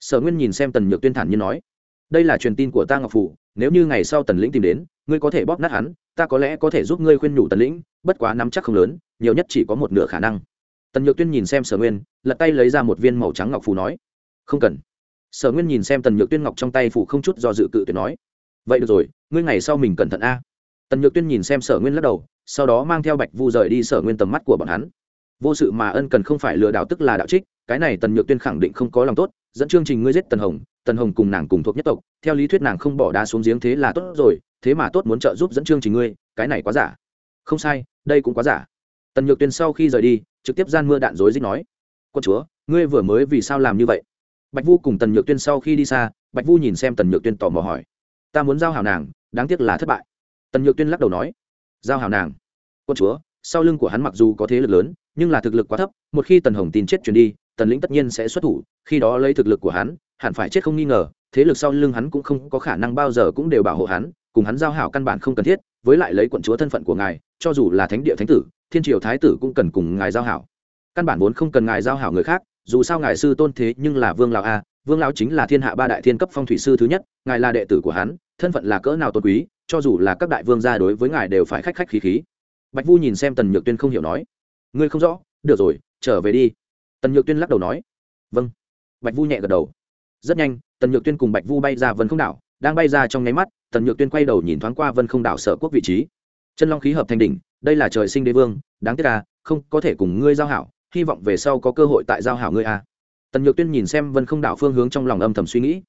Sở nguyên nhìn xem tần nhược tuyên thản như nói đây là truyền tin của ta ngọc phủ, nếu như ngày sau tần lĩnh tìm đến, ngươi có thể bóp nát hắn, ta có lẽ có thể giúp ngươi khuyên nhủ tần lĩnh, bất quá nắm chắc không lớn, nhiều nhất chỉ có một nửa khả năng. Tần nhược tuyên nhìn xem sở nguyên, lật tay lấy ra một viên màu trắng ngọc phủ nói, không cần. Sở nguyên nhìn xem tần nhược tuyên ngọc trong tay phủ không chút do dự cự tuyệt nói, vậy được rồi, ngươi ngày sau mình cẩn thận a. Tần nhược tuyên nhìn xem sở nguyên lắc đầu, sau đó mang theo bạch vu rời đi sở nguyên tầm mắt của bọn hắn. Vô sự mà ân cần không phải lừa đảo tức là đạo trích, cái này tần nhược tuyên khẳng định không có lòng tốt, dẫn chương trình ngươi giết tần hồng tần hồng cùng nàng cùng thuộc nhất tộc, theo lý thuyết nàng không bỏ đá xuống giếng thế là tốt rồi, thế mà tốt muốn trợ giúp dẫn chương trình ngươi, cái này quá giả. Không sai, đây cũng quá giả. Tần nhược tuyên sau khi rời đi, trực tiếp gian mưa đạn dối dích nói quân chúa, ngươi vừa mới vì sao làm như vậy? Bạch vu cùng tần nhược tuyên sau khi đi xa, bạch vu nhìn xem tần nhược tuyên tò mò hỏi, ta muốn giao hảo nàng, đáng tiếc là thất bại. Tần nhược tuyên lắc đầu nói, giao hảo nàng? Quân chúa, sau lưng của hắn mặc dù có thế lực lớn, nhưng là thực lực quá thấp, một khi tần hồng tin chết truyền đi, tần lĩnh tất nhiên sẽ xuất thủ, khi đó lấy thực lực của hắn hẳn phải chết không nghi ngờ, thế lực sau lưng hắn cũng không có khả năng bao giờ cũng đều bảo hộ hắn, cùng hắn giao hảo căn bản không cần thiết, với lại lấy quận chúa thân phận của ngài, cho dù là thánh địa thánh tử, thiên triều thái tử cũng cần cùng ngài giao hảo. Căn bản vốn không cần ngài giao hảo người khác, dù sao ngài sư tôn thế nhưng là vương lão a, vương lão chính là thiên hạ ba đại thiên cấp phong thủy sư thứ nhất, ngài là đệ tử của hắn, thân phận là cỡ nào tôn quý, cho dù là các đại vương gia đối với ngài đều phải khách khách khí khí. Bạch vu nhìn xem tần nhược tuyên không hiểu nói, ngươi không rõ, được rồi, trở về đi. Tần nhược tuyên lắc đầu nói vâng. Bạch vu nhẹ gật đầu rất nhanh, tần nhược tuyên cùng bạch vu bay ra vân không đảo. Đang bay ra trong nháy mắt, tần nhược tuyên quay đầu nhìn thoáng qua vân không đảo sở quốc vị trí. Chân long khí hợp thành đỉnh, đây là trời sinh đế vương, đáng tiếc à không có thể cùng ngươi giao hảo, hy vọng về sau có cơ hội tại giao hảo ngươi à. Tần nhược tuyên nhìn xem vân không đảo phương hướng trong lòng âm thầm suy nghĩ.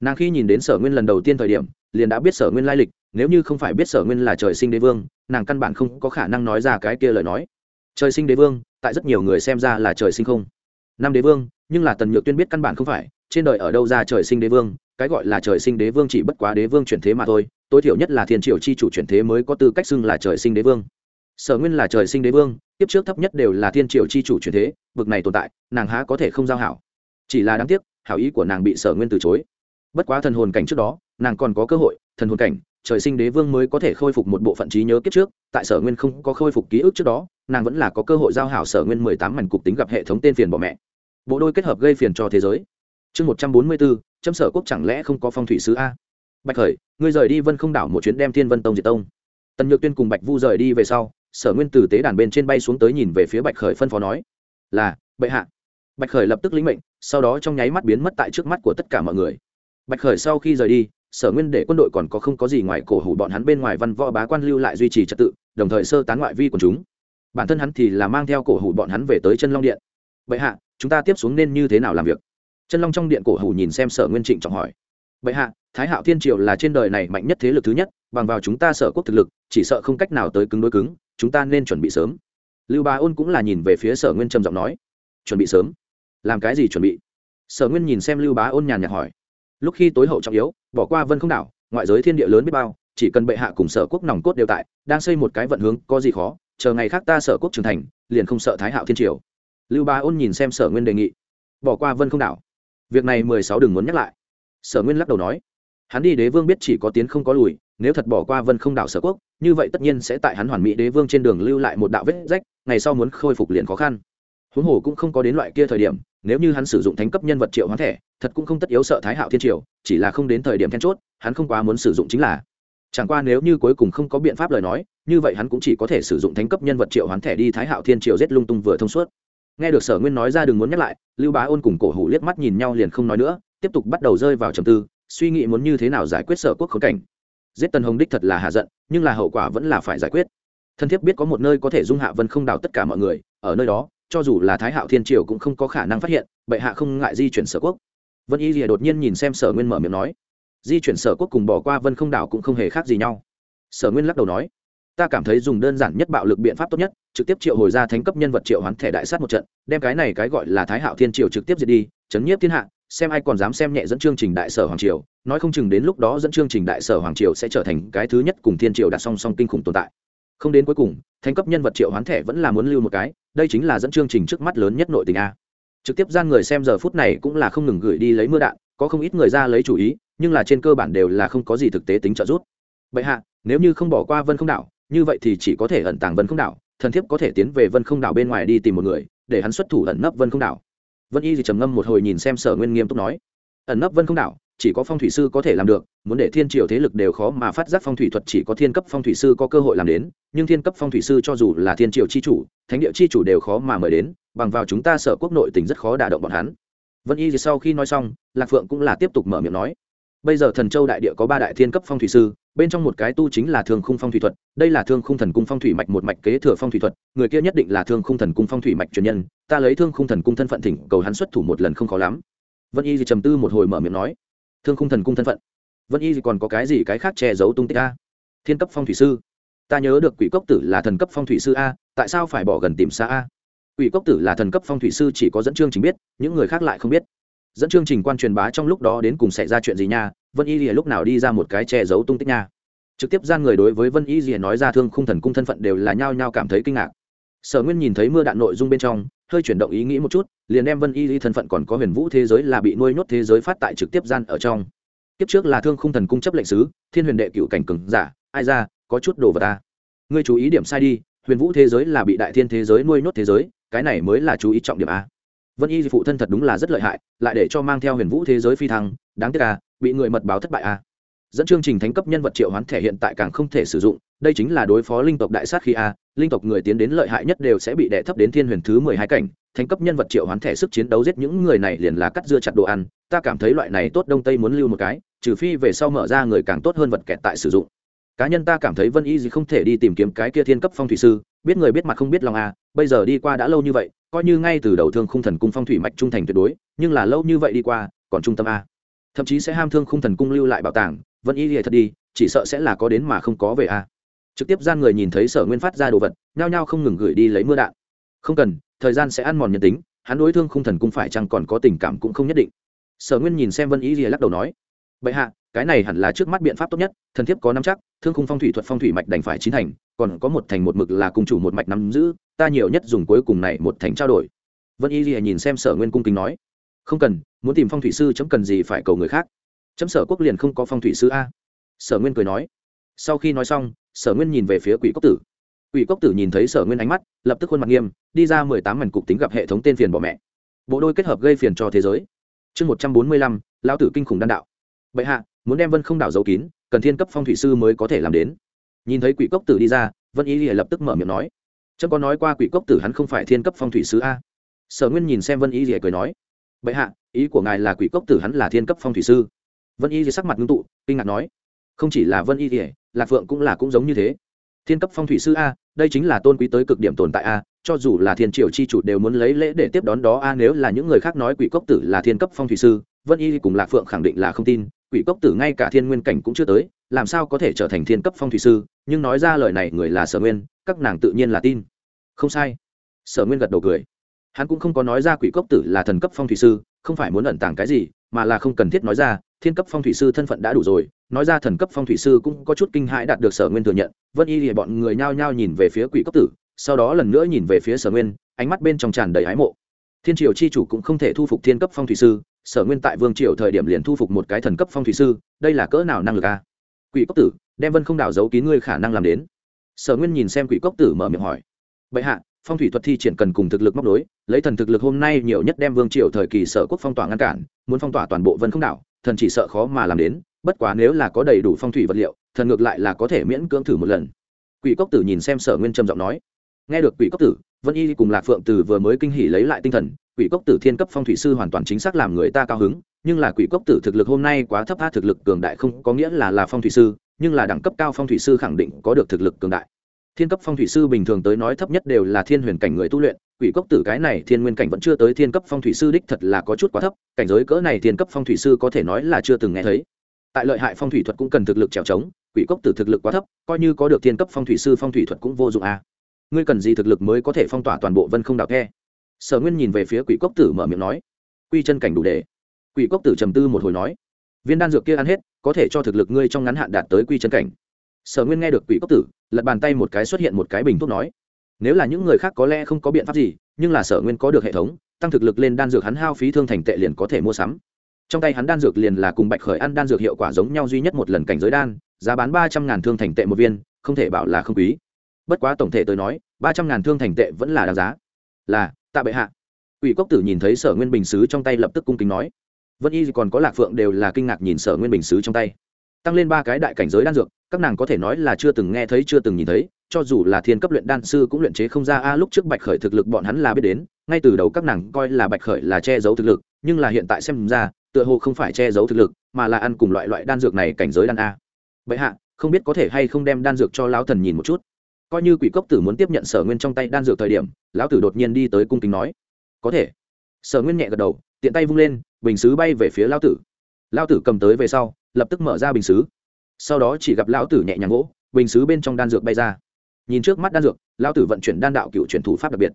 Nàng khi nhìn đến sở nguyên lần đầu tiên thời điểm, liền đã biết sở nguyên lai lịch, nếu như không phải biết sở nguyên là trời sinh đế vương, nàng căn bản không có khả năng nói ra cái kia lời nói. Trời sinh đế vương, tại rất nhiều người xem ra là trời sinh không. Năm đế vương, nhưng là tần nhược tuyên biết căn bản không phải trên đời ở đâu ra trời sinh đế vương, cái gọi là trời sinh đế vương chỉ bất quá đế vương chuyển thế mà thôi, tối thiểu nhất là thiên triều chi chủ chuyển thế mới có tư cách xưng là trời sinh đế vương. Sở nguyên là trời sinh đế vương tiếp trước thấp nhất đều là thiên triều chi chủ chuyển thế, bực này tồn tại, nàng há có thể không giao hảo. Chỉ là đáng tiếc, hảo ý của nàng bị sở nguyên từ chối. Bất quá thần hồn cảnh trước đó, nàng còn có cơ hội, thần hồn cảnh, trời sinh đế vương mới có thể khôi phục một bộ phận trí nhớ kiếp trước, tại sở nguyên không có khôi phục ký ức trước đó, nàng vẫn là có cơ hội giao hảo sở nguyên mười tám mảnh cục tính gặp hệ thống tên phiền bỏ mẹ. Bộ đôi kết hợp gây phiền cho thế giới chương một trăm bốn mươi bốn, chấm sở quốc chẳng lẽ không có phong thủy sứ a? Bạch khởi, ngươi rời đi vân không đảo một chuyến đem thiên vân tông diệt tông. Tần nhược tuyên cùng bạch vu rời đi về sau, sở nguyên từ tế đàn bên trên bay xuống tới nhìn về phía bạch khởi phân phó nói, là, bệ hạ. Bạch khởi lập tức lĩnh mệnh, sau đó trong nháy mắt biến mất tại trước mắt của tất cả mọi người. Bạch khởi sau khi rời đi, sở nguyên để quân đội còn có không có gì ngoài cổ hủ bọn hắn bên ngoài văn võ bá quan lưu lại duy trì trật tự, đồng thời sơ tán ngoại vi của chúng. Bản thân hắn thì là mang theo cổ hủ bọn hắn về tới chân long điện. Bệ hạ, chúng ta tiếp xuống nên như thế nào làm việc? Chân long trong điện cổ hủ nhìn xem sở nguyên trịnh trọng hỏi. Bệ hạ, thái hạo thiên triều là trên đời này mạnh nhất thế lực thứ nhất, bằng vào chúng ta sở quốc thực lực, chỉ sợ không cách nào tới cứng đối cứng, chúng ta nên chuẩn bị sớm. Lưu bá ôn cũng là nhìn về phía sở nguyên trầm giọng nói. Chuẩn bị sớm? Làm cái gì chuẩn bị? Sở nguyên nhìn xem lưu bá ôn nhàn nhạt hỏi. Lúc khi tối hậu trọng yếu, bỏ qua vân không đảo, ngoại giới thiên địa lớn biết bao, chỉ cần bệ hạ cùng sở quốc nòng cốt đều tại, đang xây một cái vận hướng, có gì khó, chờ ngày khác ta sở quốc trưởng thành, liền không sợ thái hạo thiên triều. Lưu bá ôn nhìn xem sở nguyên đề nghị. Bỏ qua vân không đảo việc này mười sáu đừng muốn nhắc lại. Sở nguyên lắc đầu nói. Hắn đi đế vương biết chỉ có tiến không có lùi, nếu thật bỏ qua vân không đảo sở quốc, như vậy tất nhiên sẽ tại hắn hoàn mỹ đế vương trên đường lưu lại một đạo vết rách, ngày sau muốn khôi phục liền khó khăn. Huống hồ cũng không có đến loại kia thời điểm, nếu như hắn sử dụng thánh cấp nhân vật triệu hoán thẻ, thật cũng không tất yếu sợ thái hạo thiên triều, chỉ là không đến thời điểm then chốt, hắn không quá muốn sử dụng chính là. Chẳng qua nếu như cuối cùng không có biện pháp lời nói, như vậy hắn cũng chỉ có thể sử dụng thánh cấp nhân vật triệu hoán thẻ đi thái hạo thiên triều giết lung tung vừa thông suốt nghe được sở nguyên nói ra đừng muốn nhắc lại, lưu bá ôn cùng cổ hủ liếc mắt nhìn nhau liền không nói nữa, tiếp tục bắt đầu rơi vào trầm tư, suy nghĩ muốn như thế nào giải quyết sở quốc khốn cảnh. Giết tần hồng đích thật là hạ giận, nhưng là hậu quả vẫn là phải giải quyết. Thân thiết biết có một nơi có thể dung hạ vân không đào tất cả mọi người, ở nơi đó, cho dù là thái hạo thiên triều cũng không có khả năng phát hiện, bệ hạ không ngại di chuyển sở quốc. Vân y rìa đột nhiên nhìn xem sở nguyên mở miệng nói. Di chuyển sở quốc cùng bỏ qua vân không đảo cũng không hề khác gì nhau. Sở nguyên lắc đầu nói ta cảm thấy dùng đơn giản nhất bạo lực biện pháp tốt nhất, trực tiếp triệu hồi ra thánh cấp nhân vật triệu hoán thẻ đại sát một trận, đem cái này cái gọi là thái hạo thiên triều trực tiếp diệt đi, chấn nhiếp thiên hạ, xem ai còn dám xem nhẹ dẫn chương trình đại sở hoàng triều, nói không chừng đến lúc đó dẫn chương trình đại sở hoàng triều sẽ trở thành cái thứ nhất cùng thiên triều đặt song song kinh khủng tồn tại. Không đến cuối cùng, thánh cấp nhân vật triệu hoán thẻ vẫn là muốn lưu một cái, đây chính là dẫn chương trình trước mắt lớn nhất nội tình a. Trực tiếp gian người xem giờ phút này cũng là không ngừng gửi đi lấy mưa đạn, có không ít người ra lấy chủ ý, nhưng là trên cơ bản đều là không có gì thực tế tính trợ giúp. Bệ hạ, nếu như không bỏ qua vân không đảo như vậy thì chỉ có thể ẩn tàng vân không đảo, thần thiếp có thể tiến về vân không đảo bên ngoài đi tìm một người, để hắn xuất thủ ẩn nấp vân không đảo. Vân y thì trầm ngâm một hồi nhìn xem sở nguyên nghiêm túc nói, ẩn nấp vân không đảo, chỉ có phong thủy sư có thể làm được, muốn để thiên triều thế lực đều khó mà phát giác phong thủy thuật chỉ có thiên cấp phong thủy sư có cơ hội làm đến, nhưng thiên cấp phong thủy sư cho dù là thiên triều chi chủ, thánh địa chi chủ đều khó mà mời đến, bằng vào chúng ta sở quốc nội tình rất khó đả động bọn hắn. Vân y thì sau khi nói xong, lạc phượng cũng là tiếp tục mở miệng nói bây giờ thần châu đại địa có ba đại thiên cấp phong thủy sư, bên trong một cái tu chính là thương khung phong thủy thuật, đây là thương khung thần cung phong thủy mạch một mạch kế thừa phong thủy thuật, người kia nhất định là thương khung thần cung phong thủy mạch truyền nhân, ta lấy thương khung thần cung thân phận thỉnh cầu hắn xuất thủ một lần không khó lắm. Vân y gì trầm tư một hồi mở miệng nói, thương khung thần cung thân phận? Vân y gì còn có cái gì cái khác che giấu tung tích a? Thiên cấp phong thủy sư? Ta nhớ được quỷ cốc tử là thần cấp phong thủy sư a, tại sao phải bỏ gần tìm xa a? Quỷ cốc tử là thần cấp phong thủy sư chỉ có dẫn chương chính biết, những người khác lại không biết dẫn chương trình quan truyền bá trong lúc đó đến cùng xảy ra chuyện gì nha? Vân y lìa lúc nào đi ra một cái che giấu tung tích nha? Trực tiếp gian người đối với vân y lìa nói ra thương khung thần cung thân phận đều là nhao nhao cảm thấy kinh ngạc. Sở nguyên nhìn thấy mưa đạn nội dung bên trong, hơi chuyển động ý nghĩ một chút, liền đem vân y lý thân phận còn có huyền vũ thế giới là bị nuôi nhốt thế giới phát tại trực tiếp gian ở trong. Kiếp trước là thương khung thần cung chấp lệnh sứ, thiên huyền đệ cựu cảnh cừng giả, ai ra, có chút đồ vật ta. Ngươi chú ý điểm sai đi, huyền vũ thế giới là bị đại thiên thế giới nuôi nhốt thế giới, cái này mới là chú ý trọng điểm a vân y phụ thân thật đúng là rất lợi hại, lại để cho mang theo huyền vũ thế giới phi thăng, đáng tiếc à bị người mật báo thất bại à. Dẫn chương trình thánh cấp nhân vật triệu hoán thẻ hiện tại càng không thể sử dụng, đây chính là đối phó linh tộc đại sát khi a, linh tộc người tiến đến lợi hại nhất đều sẽ bị đẻ thấp đến thiên huyền thứ mười hai cảnh, thánh cấp nhân vật triệu hoán thẻ sức chiến đấu giết những người này liền là cắt dưa chặt đồ ăn, ta cảm thấy loại này tốt đông tây muốn lưu một cái, trừ phi về sau mở ra người càng tốt hơn vật kẹt tại sử dụng. Cá nhân ta cảm thấy vân y gì không thể đi tìm kiếm cái kia thiên cấp phong thủy sư, biết người biết mặt không biết lòng a, bây giờ đi qua đã lâu như vậy coi như ngay từ đầu thương khung thần cung phong thủy mạch trung thành tuyệt đối, nhưng là lâu như vậy đi qua, còn trung tâm a. Thậm chí sẽ ham thương khung thần cung lưu lại bảo tàng vân y lìa thật đi, chỉ sợ sẽ là có đến mà không có về a. Trực tiếp gian người nhìn thấy sở nguyên phát ra đồ vật, nhao nhao không ngừng gửi đi lấy mưa đạn. Không cần, thời gian sẽ ăn mòn nhân tính, hắn đối thương khung thần cung phải chăng còn có tình cảm cũng không nhất định. Sở nguyên nhìn xem vân ý rìa lắc đầu nói bệ hạ, cái này hẳn là trước mắt biện pháp tốt nhất, thần thiếp có năm chắc, thương khung phong thủy thuật phong thủy mạch đành phải chín thành, còn có một thành một mực là cung chủ một mạch nắm giữ, ta nhiều nhất dùng cuối cùng này một thành trao đổi. Vân y lìa nhìn xem sở nguyên cung kính nói, không cần, muốn tìm phong thủy sư chấm cần gì phải cầu người khác. Chấm sở quốc liền không có phong thủy sư a. Sở nguyên cười nói. Sau khi nói xong, sở nguyên nhìn về phía quỷ cốc tử. Quỷ cốc tử nhìn thấy sở nguyên ánh mắt, lập tức khuôn mặt nghiêm, đi ra mười tám mảnh cục tính gặp hệ thống tên phiền bỏ mẹ. Bộ đôi kết hợp gây phiền cho thế giới. Chương một trăm bốn mươi lăm, lão tử kinh khủng đan đạo bệ hạ, muốn đem vân không đảo giấu kín, cần thiên cấp phong thủy sư mới có thể làm đến. Nhìn thấy quỷ cốc tử đi ra, vân ý lìa lập tức mở miệng nói. Trâm có nói qua quỷ cốc tử hắn không phải thiên cấp phong thủy sư a. Sở nguyên nhìn xem vân ý lìa cười nói. Bệ hạ, ý của ngài là quỷ cốc tử hắn là thiên cấp phong thủy sư. Vân y lìa sắc mặt ngưng tụ, kinh ngạc nói. Không chỉ là vân y lìa lạc phượng cũng là cũng giống như thế. Thiên cấp phong thủy sư a, đây chính là tôn quý tới cực điểm tồn tại a, cho dù là thiên triều chi chủ đều muốn lấy lễ để tiếp đón đó a, nếu là những người khác nói quỷ cốc tử là thiên cấp phong thủy sư, vân y cùng lạc phượng khẳng định là không tin quỷ cốc tử ngay cả thiên nguyên cảnh cũng chưa tới, làm sao có thể trở thành thiên cấp phong thủy sư, nhưng nói ra lời này người là sở nguyên, các nàng tự nhiên là tin. Không sai. Sở nguyên gật đầu cười. Hắn cũng không có nói ra quỷ cốc tử là thần cấp phong thủy sư, không phải muốn ẩn tàng cái gì, mà là không cần thiết nói ra, thiên cấp phong thủy sư thân phận đã đủ rồi, nói ra thần cấp phong thủy sư cũng có chút kinh hãi đạt được sở nguyên thừa nhận. Vân y thì bọn người nhao nhao nhìn về phía quỷ cốc tử, sau đó lần nữa nhìn về phía sở nguyên, ánh mắt bên trong tràn đầy ái mộ thiên triều chi chủ cũng không thể thu phục thiên cấp phong thủy sư, sở nguyên tại vương triều thời điểm liền thu phục một cái thần cấp phong thủy sư, đây là cỡ nào năng lực a quỷ cốc tử, đem vân không đảo giấu kín ngươi khả năng làm đến. Sở nguyên nhìn xem quỷ cốc tử mở miệng hỏi. Bệ hạ, phong thủy thuật thi triển cần cùng thực lực móc đối, lấy thần thực lực hôm nay nhiều nhất đem vương triều thời kỳ sở quốc phong tỏa ngăn cản, muốn phong tỏa toàn bộ vân không đảo, thần chỉ sợ khó mà làm đến, bất quá nếu là có đầy đủ phong thủy vật liệu, thần ngược lại là có thể miễn cưỡng thử một lần. Quỷ cốc tử nhìn xem sở nguyên trầm giọng nói nghe được quỷ cốc tử, vân y cùng lạc phượng tử vừa mới kinh hỉ lấy lại tinh thần, quỷ cốc tử thiên cấp phong thủy sư hoàn toàn chính xác làm người ta cao hứng, nhưng là quỷ cốc tử thực lực hôm nay quá thấp tha thực lực cường đại không có nghĩa là là phong thủy sư, nhưng là đẳng cấp cao phong thủy sư khẳng định có được thực lực cường đại. Thiên cấp phong thủy sư bình thường tới nói thấp nhất đều là thiên huyền cảnh người tu luyện, quỷ cốc tử cái này thiên nguyên cảnh vẫn chưa tới thiên cấp phong thủy sư đích thật là có chút quá thấp, cảnh giới cỡ này thiên cấp phong thủy sư có thể nói là chưa từng nghe thấy. Tại lợi hại phong thủy thuật cũng cần thực lực trèo trống quỷ cốc tử thực lực quá thấp, coi như có được thiên cấp phong thủy sư phong thủy thuật cũng vô dụng a ngươi cần gì thực lực mới có thể phong tỏa toàn bộ vân không đạo khe sở nguyên nhìn về phía quỷ cốc tử mở miệng nói. Quy chân cảnh đủ để. Quỷ cốc tử trầm tư một hồi nói. Viên đan dược kia ăn hết, có thể cho thực lực ngươi trong ngắn hạn đạt tới quy chân cảnh. Sở nguyên nghe được quỷ cốc tử, lật bàn tay một cái xuất hiện một cái bình thuốc nói. Nếu là những người khác có lẽ không có biện pháp gì, nhưng là sở nguyên có được hệ thống, tăng thực lực lên đan dược hắn hao phí thương thành tệ liền có thể mua sắm. Trong tay hắn đan dược liền là cùng bạch khởi ăn đan dược hiệu quả giống nhau duy nhất một lần cảnh giới đan, giá bán ba trăm ngàn thương thành tệ một viên, không thể bảo là không quý bất quá tổng thể tôi nói, ba trăm ngàn thương thành tệ vẫn là đáng giá. Là, tạ bệ hạ. Ủy cốc tử nhìn thấy sở nguyên bình sứ trong tay lập tức cung kính nói. Vân y còn có lạc phượng đều là kinh ngạc nhìn sở nguyên bình sứ trong tay. Tăng lên ba cái đại cảnh giới đan dược, các nàng có thể nói là chưa từng nghe thấy, chưa từng nhìn thấy, cho dù là thiên cấp luyện đan sư cũng luyện chế không ra. A, lúc trước bạch khởi thực lực bọn hắn là biết đến, ngay từ đầu các nàng coi là bạch khởi là che giấu thực lực, nhưng là hiện tại xem ra, tựa hồ không phải che giấu thực lực, mà là ăn cùng loại loại đan dược này cảnh giới đan a. Bệ hạ, không biết có thể hay không đem đan dược cho lão thần nhìn một chút coi như quỷ cốc tử muốn tiếp nhận sở nguyên trong tay đan dược thời điểm, lão tử đột nhiên đi tới cung kính nói, có thể. Sở nguyên nhẹ gật đầu, tiện tay vung lên, bình xứ bay về phía lão tử. Lão tử cầm tới về sau, lập tức mở ra bình xứ. Sau đó chỉ gặp lão tử nhẹ nhàng gỗ bình xứ bên trong đan dược bay ra. Nhìn trước mắt đan dược, lão tử vận chuyển đan đạo cựu chuyển thủ pháp đặc biệt.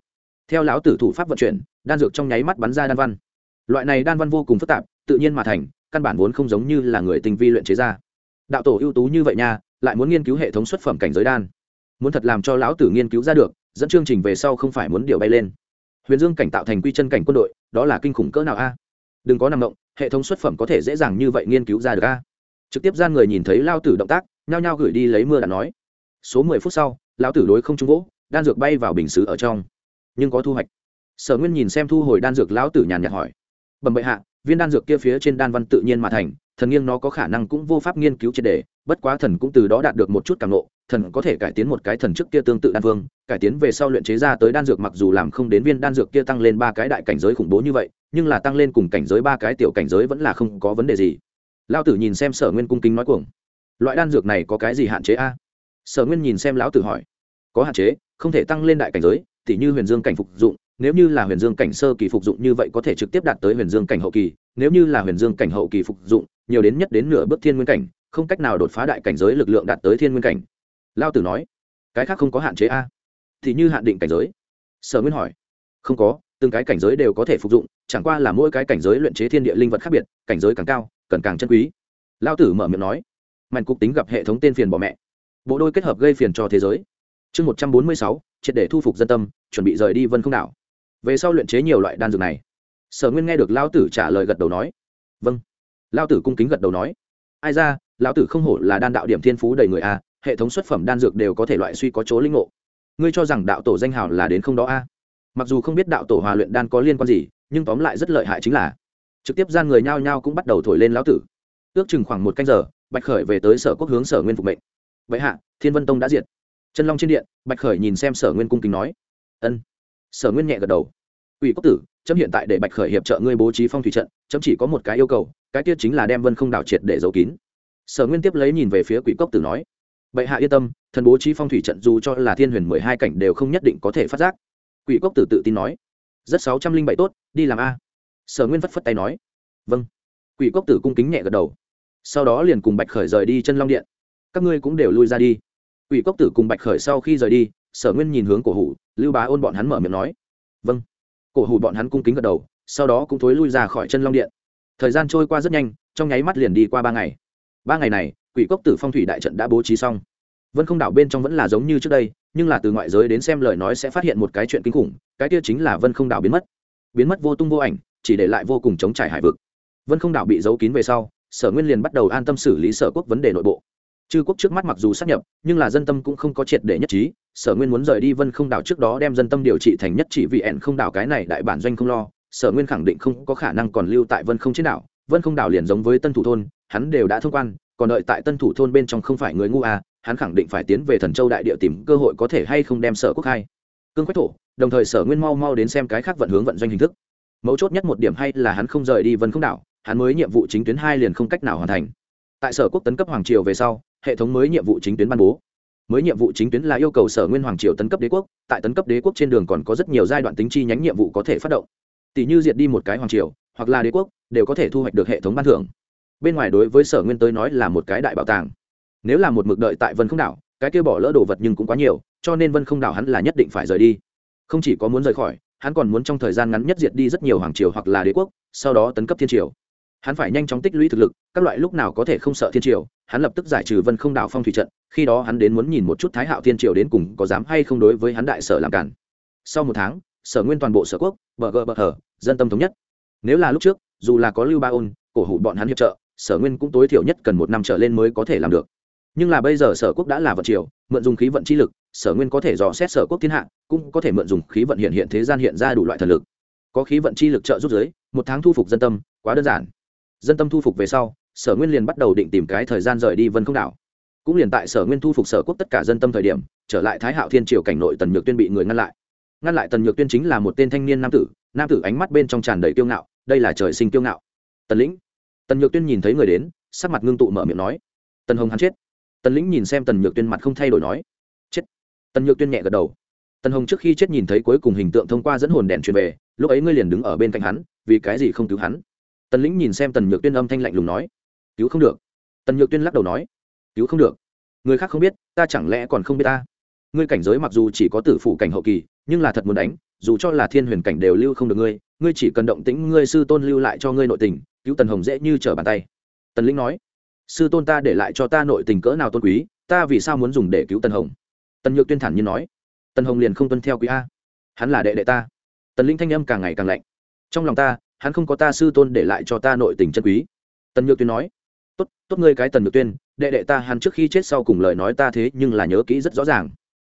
Theo lão tử thủ pháp vận chuyển, đan dược trong nháy mắt bắn ra đan văn. Loại này đan văn vô cùng phức tạp, tự nhiên mà thành, căn bản vốn không giống như là người tinh vi luyện chế ra. Đạo tổ ưu tú như vậy nha, lại muốn nghiên cứu hệ thống xuất phẩm cảnh giới đan muốn thật làm cho lão tử nghiên cứu ra được, dẫn chương trình về sau không phải muốn điều bay lên. Huyền dương cảnh tạo thành quy chân cảnh quân đội, đó là kinh khủng cỡ nào a? Đừng có nằm động, hệ thống xuất phẩm có thể dễ dàng như vậy nghiên cứu ra được a? Trực tiếp gian người nhìn thấy lao tử động tác, nhao nhao gửi đi lấy mưa đã nói. Số mười phút sau, lão tử đối không trung gỗ đan dược bay vào bình xứ ở trong. Nhưng có thu hoạch. Sở nguyên nhìn xem thu hồi đan dược, lão tử nhàn nhạt hỏi. Bẩm bệ hạ, viên đan dược kia phía trên đan văn tự nhiên mà thành, thần nghiêng nó có khả năng cũng vô pháp nghiên cứu triệt đề bất quá thần cũng từ đó đạt được một chút cảm nộ thần có thể cải tiến một cái thần trước kia tương tự đan vương, cải tiến về sau luyện chế ra tới đan dược mặc dù làm không đến viên đan dược kia tăng lên ba cái đại cảnh giới khủng bố như vậy, nhưng là tăng lên cùng cảnh giới ba cái tiểu cảnh giới vẫn là không có vấn đề gì. Lao tử nhìn xem sở nguyên cung kính nói cuồng. Loại đan dược này có cái gì hạn chế a? Sở nguyên nhìn xem lão tử hỏi. Có hạn chế, không thể tăng lên đại cảnh giới t h như huyền dương cảnh phục dụng, nếu như là huyền dương cảnh sơ kỳ phục dụng như vậy có thể trực tiếp đạt tới huyền dương cảnh hậu kỳ, nếu như là huyền dương cảnh hậu kỳ phục dụng, nhiều đến nhất đến nửa bước thiên nguyên cảnh, không cách nào đột phá đại cảnh giới lực lượng đạt tới thiên nguyên cảnh lao tử nói, cái khác không có hạn chế a. Thì như hạn định cảnh giới. Sở nguyên hỏi, không có, từng cái cảnh giới đều có thể phục dụng, chẳng qua là mỗi cái cảnh giới luyện chế thiên địa linh vật khác biệt, cảnh giới càng cao, cần càng chân quý. Lao tử mở miệng nói mạnh cục tính gặp hệ thống tên phiền bỏ mẹ. Bộ đôi kết hợp gây phiền cho thế giới. Chương một trăm bốn mươi sáu, triệt để thu phục dân tâm, chuẩn bị rời đi vân không đảo. Về sau luyện chế nhiều loại đan dược này, sở nguyên nghe được lao tử trả lời gật đầu nói vâng. Lao tử cung kính gật đầu nói, ai ra, lao tử không hổ là đan đạo điểm thiên phú đầy người a hệ thống xuất phẩm đan dược đều có thể loại suy có chỗ linh ngộ. Ngươi cho rằng đạo tổ danh hào là đến không đó a? Mặc dù không biết đạo tổ hòa luyện đan có liên quan gì, nhưng tóm lại rất lợi hại chính là. Trực tiếp gian người nhao nhao cũng bắt đầu thổi lên lão tử. Ước chừng khoảng một canh giờ, bạch khởi về tới sở quốc hướng sở nguyên phục mệnh. Vậy hạ, thiên vân tông đã diệt. Chân long trên điện, bạch khởi nhìn xem sở nguyên cung kính nói. Ân. Sở nguyên nhẹ gật đầu. Ủy quốc tử, chấm hiện tại để bạch khởi hiệp trợ ngươi bố trí phong thủy trận, chấm chỉ có một cái yêu cầu, cái tiết chính là đem vân không đảo triệt để giấu kín. Sở nguyên tiếp lấy nhìn về phía quỷ cốc tử nói bệ hạ yên tâm, thần bố trí phong thủy trận dù cho là thiên huyền mười hai cảnh đều không nhất định có thể phát giác. Quỷ cốc tử tự tin nói. Rất sáu trăm linh bảy tốt, đi làm a. Sở nguyên phất phất tay nói. Vâng. Quỷ cốc tử cung kính nhẹ gật đầu. Sau đó liền cùng bạch khởi rời đi chân long điện. Các ngươi cũng đều lui ra đi. Quỷ cốc tử cùng bạch khởi sau khi rời đi, sở nguyên nhìn hướng cổ hủ, lưu bá ôn bọn hắn mở miệng nói. Vâng. Cổ hủ bọn hắn cung kính gật đầu, sau đó cũng thối lui ra khỏi chân long điện. Thời gian trôi qua rất nhanh, trong nháy mắt liền đi qua ba ngày. Ba ngày này quỷ cốc tử phong thủy đại trận đã bố trí xong. Vân không đảo bên trong vẫn là giống như trước đây, nhưng là từ ngoại giới đến xem lời nói sẽ phát hiện một cái chuyện kinh khủng, cái kia chính là vân không đảo biến mất. Biến mất vô tung vô ảnh, chỉ để lại vô cùng chống trải hải vực. Vân không đảo bị giấu kín về sau, sở nguyên liền bắt đầu an tâm xử lý sở quốc vấn đề nội bộ. Chư quốc trước mắt mặc dù sắp nhập, nhưng là dân tâm cũng không có triệt để nhất trí, sở nguyên muốn rời đi vân không đảo trước đó đem dân tâm điều trị thành nhất chỉ vì ẹn không đảo cái này đại bản doanh không lo, sở nguyên khẳng định không có khả năng còn lưu tại vân không trên đảo. Vân không đảo liền giống với tân thủ thôn, hắn đều đã thông quan còn đợi tại tân thủ thôn bên trong không phải người ngu à hắn khẳng định phải tiến về thần châu đại địa tìm cơ hội có thể hay không đem sở quốc hai cương quách thổ, đồng thời sở nguyên mau mau đến xem cái khác vận hướng vận doanh hình thức. Mấu chốt nhất một điểm hay là hắn không rời đi vân không đảo, hắn mới nhiệm vụ chính tuyến hai liền không cách nào hoàn thành. Tại sở quốc tấn cấp hoàng triều về sau, hệ thống mới nhiệm vụ chính tuyến ban bố. Mới nhiệm vụ chính tuyến là yêu cầu sở nguyên hoàng triều tấn cấp đế quốc, tại tấn cấp đế quốc trên đường còn có rất nhiều giai đoạn tính chi nhánh nhiệm vụ có thể phát động. Tỷ như diệt đi một cái hoàng triều, hoặc là đế quốc, đều có thể thu hoạch được hệ thống ban thưởng bên ngoài đối với sở nguyên tới nói là một cái đại bảo tàng. Nếu là một mực đợi tại vân không đảo, cái kia bỏ lỡ đồ vật nhưng cũng quá nhiều, cho nên vân không đảo hắn là nhất định phải rời đi. Không chỉ có muốn rời khỏi, hắn còn muốn trong thời gian ngắn nhất diệt đi rất nhiều hoàng triều hoặc là đế quốc, sau đó tấn cấp thiên triều. Hắn phải nhanh chóng tích lũy thực lực, các loại lúc nào có thể không sợ thiên triều, hắn lập tức giải trừ vân không đảo phong thủy trận, khi đó hắn đến muốn nhìn một chút thái hạo thiên triều đến cùng có dám hay không đối với hắn đại sở làm cản. Sau một tháng, sở nguyên toàn bộ sở quốc, bờ gờ bờ hở, dân tâm thống nhất. Nếu là lúc trước, dù là có lưu ba ôn, cổ hủ bọn hắn hiệp trợ sở nguyên cũng tối thiểu nhất cần một năm trở lên mới có thể làm được. Nhưng là bây giờ sở quốc đã là vận triều, mượn dùng khí vận chi lực, sở nguyên có thể dò xét sở quốc thiên hạ, cũng có thể mượn dùng khí vận hiện hiện thế gian hiện ra đủ loại thần lực. Có khí vận chi lực trợ giúp giới, một tháng thu phục dân tâm, quá đơn giản. Dân tâm thu phục về sau, sở nguyên liền bắt đầu định tìm cái thời gian rời đi vân không đảo. Cũng liền tại sở nguyên thu phục sở quốc tất cả dân tâm thời điểm, trở lại thái hạo thiên triều cảnh nội tần nhược tuyên bị người ngăn lại. Ngăn lại tần nhược tuyên chính là một tên thanh niên nam tử nam tử ánh mắt bên trong tràn đầy kiêu ngạo, đây là trời sinh kiêu ngạo. Tần lĩnh tần nhược tuyên nhìn thấy người đến, sắc mặt ngưng tụ mở miệng nói, tần hồng hắn chết. Tần lĩnh nhìn xem tần nhược tuyên mặt không thay đổi nói, chết. Tần nhược tuyên nhẹ gật đầu. Tần hồng trước khi chết nhìn thấy cuối cùng hình tượng thông qua dẫn hồn đèn truyền về, lúc ấy ngươi liền đứng ở bên cạnh hắn, vì cái gì không cứu hắn? Tần lĩnh nhìn xem tần nhược tuyên âm thanh lạnh lùng nói, cứu không được. Tần nhược tuyên lắc đầu nói, cứu không được. Người khác không biết, ta chẳng lẽ còn không biết ta? Ngươi cảnh giới mặc dù chỉ có tử phủ cảnh hậu kỳ, nhưng là thật muốn đánh, dù cho là thiên huyền cảnh đều lưu không được ngươi ngươi chỉ cần động tĩnh ngươi sư tôn lưu lại cho ngươi nội tình cứu tần hồng dễ như trở bàn tay. Tần lĩnh nói, sư tôn ta để lại cho ta nội tình cỡ nào tôn quý, ta vì sao muốn dùng để cứu tần hồng? Tần nhược tuyên thản nhiên nói, tần hồng liền không tuân theo quý a. Hắn là đệ đệ ta. Tần linh thanh âm càng ngày càng lạnh, trong lòng ta, hắn không có ta sư tôn để lại cho ta nội tình chân quý. Tần nhược tuyên nói, tốt tốt ngươi cái tần nhược tuyên, đệ đệ ta hắn trước khi chết sau cùng lời nói ta thế nhưng là nhớ kỹ rất rõ ràng.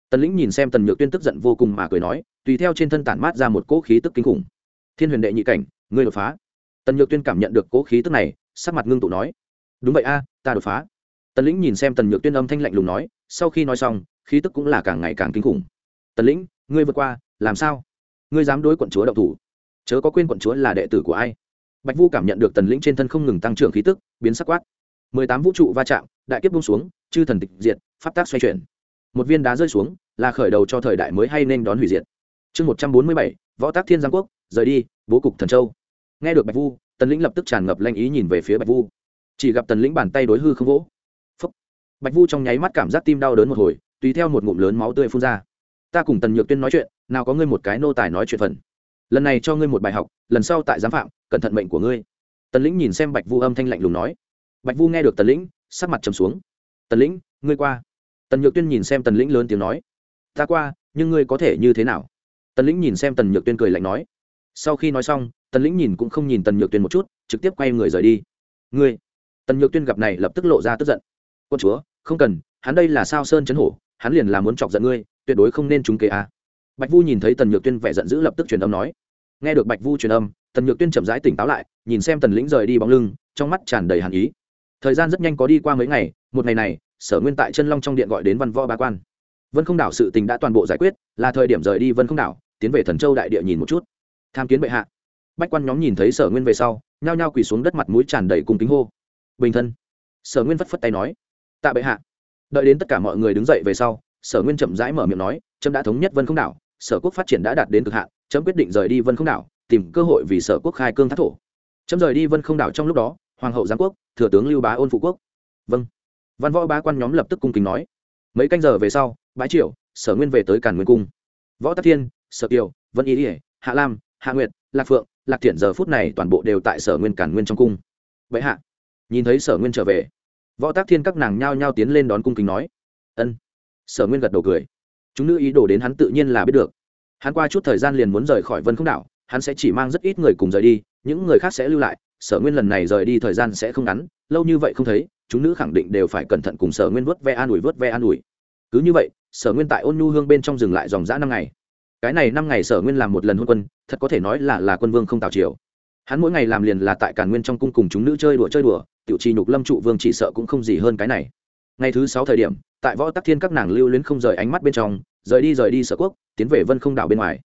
Tần lĩnh nhìn xem tần nhược tuyên tức giận vô cùng mà cười nói, tùy theo trên thân tản mát ra một cỗ khí tức kinh khủng. Thiên huyền đệ nhị cảnh, ngươi đột phá tần nhược tuyên cảm nhận được cố khí tức này, sắc mặt ngưng tụ nói, đúng vậy a, ta đột phá. Tần lĩnh nhìn xem tần nhược tuyên âm thanh lạnh lùng nói, sau khi nói xong, khí tức cũng là càng ngày càng kinh khủng. Tần lĩnh, ngươi vượt qua, làm sao? Ngươi dám đối quận chúa đậu thủ? Chớ có quên quận chúa là đệ tử của ai? Bạch vu cảm nhận được tần lĩnh trên thân không ngừng tăng trưởng khí tức, biến sắc quát. Mười tám vũ trụ va chạm, đại kiếp bung xuống, chư thần tịch diệt, pháp tác xoay chuyển. Một viên đá rơi xuống, là khởi đầu cho thời đại mới hay nên đón hủy diệt. Chương một trăm bốn mươi bảy, võ tác thiên giang quốc, rời đi, bố cục thần châu nghe được bạch vu, tần lĩnh lập tức tràn ngập lanh ý nhìn về phía bạch vu. Chỉ gặp tần lĩnh bàn tay đối hư không vỗ. Bạch vu trong nháy mắt cảm giác tim đau đớn một hồi, tùy theo một ngụm lớn máu tươi phun ra. Ta cùng tần nhược tuyên nói chuyện, nào có ngươi một cái nô tài nói chuyện phần. Lần này cho ngươi một bài học, lần sau tại giám phạm, cẩn thận mệnh của ngươi. Tần lĩnh nhìn xem bạch vu âm thanh lạnh lùng nói. Bạch vu nghe được tần lĩnh, sắc mặt trầm xuống. Tần lĩnh, ngươi qua. Tần nhược tuyên nhìn xem tần lĩnh lớn tiếng nói. Ta qua, nhưng ngươi có thể như thế nào? Tần lĩnh nhìn xem tần nhược tuyên cười lạnh nói. Sau khi nói xong tần lĩnh nhìn cũng không nhìn tần nhược tuyên một chút, trực tiếp quay người rời đi. Ngươi? Tần nhược tuyên gặp này lập tức lộ ra tức giận. Quân chúa, không cần, hắn đây là sao sơn chấn hổ, hắn liền là muốn chọc giận ngươi, tuyệt đối không nên trúng kế a. Bạch vu nhìn thấy tần nhược tuyên vẻ giận dữ lập tức truyền âm nói. Nghe được bạch vu truyền âm, tần nhược tuyên chậm rãi tỉnh táo lại, nhìn xem tần lĩnh rời đi bóng lưng, trong mắt tràn đầy hàn ý. Thời gian rất nhanh có đi qua mấy ngày, một ngày này, sở nguyên tại chân long trong điện gọi đến văn võ ba quan. Vân không đảo sự tình đã toàn bộ giải quyết, là thời điểm rời đi vân không đảo, tiến về thần châu đại địa nhìn một chút. Tham kiến bệ hạ bách quan nhóm nhìn thấy sở nguyên về sau, nhao nhao quỳ xuống đất mặt mũi tràn đầy cùng kính hô. Bình thân. Sở nguyên phất phất tay nói, tạ bệ hạ. Đợi đến tất cả mọi người đứng dậy về sau, sở nguyên chậm rãi mở miệng nói trâm đã thống nhất vân không đảo, sở quốc phát triển đã đạt đến cực hạn trâm quyết định rời đi vân không đảo, tìm cơ hội vì sở quốc khai cương thác thổ. Trâm rời đi vân không đảo trong lúc đó, hoàng hậu giáng quốc, thừa tướng lưu bá ôn phụ quốc. Vâng. Văn võ bá quan nhóm lập tức cung kính nói. Mấy canh giờ về sau, bãi triều, sở nguyên về tới cản nguyên cung. Võ tắc thiên, sở kiều, vân y ỉa hạ lam, hạ nguyệt, lạc phượng lạc thiện giờ phút này toàn bộ đều tại sở nguyên cản nguyên trong cung. Vậy hạ. Nhìn thấy sở nguyên trở về, võ tác thiên các nàng nhao nhao tiến lên đón cung kính nói, ân. Sở nguyên gật đầu cười. Chúng nữ ý đồ đến hắn tự nhiên là biết được. Hắn qua chút thời gian liền muốn rời khỏi vân không đảo, hắn sẽ chỉ mang rất ít người cùng rời đi, những người khác sẽ lưu lại, sở nguyên lần này rời đi thời gian sẽ không ngắn, lâu như vậy không thấy, chúng nữ khẳng định đều phải cẩn thận cùng sở nguyên vớt ve an ủi, vớt ve an ủi. Cứ như vậy, sở nguyên tại ôn nhu hương bên trong dừng lại dòng g năm ngày cái này năm ngày sở nguyên làm một lần hôn quân, thật có thể nói là là quân vương không tào triều. Hắn mỗi ngày làm liền là tại càn nguyên trong cung cùng chúng nữ chơi đùa chơi đùa, tiểu trì nhục lâm trụ vương chỉ sợ cũng không gì hơn cái này. Ngày thứ sáu thời điểm, tại võ tắc thiên các nàng lưu luyến không rời ánh mắt bên trong, rời đi rời đi sở quốc, tiến về vân không đảo bên ngoài.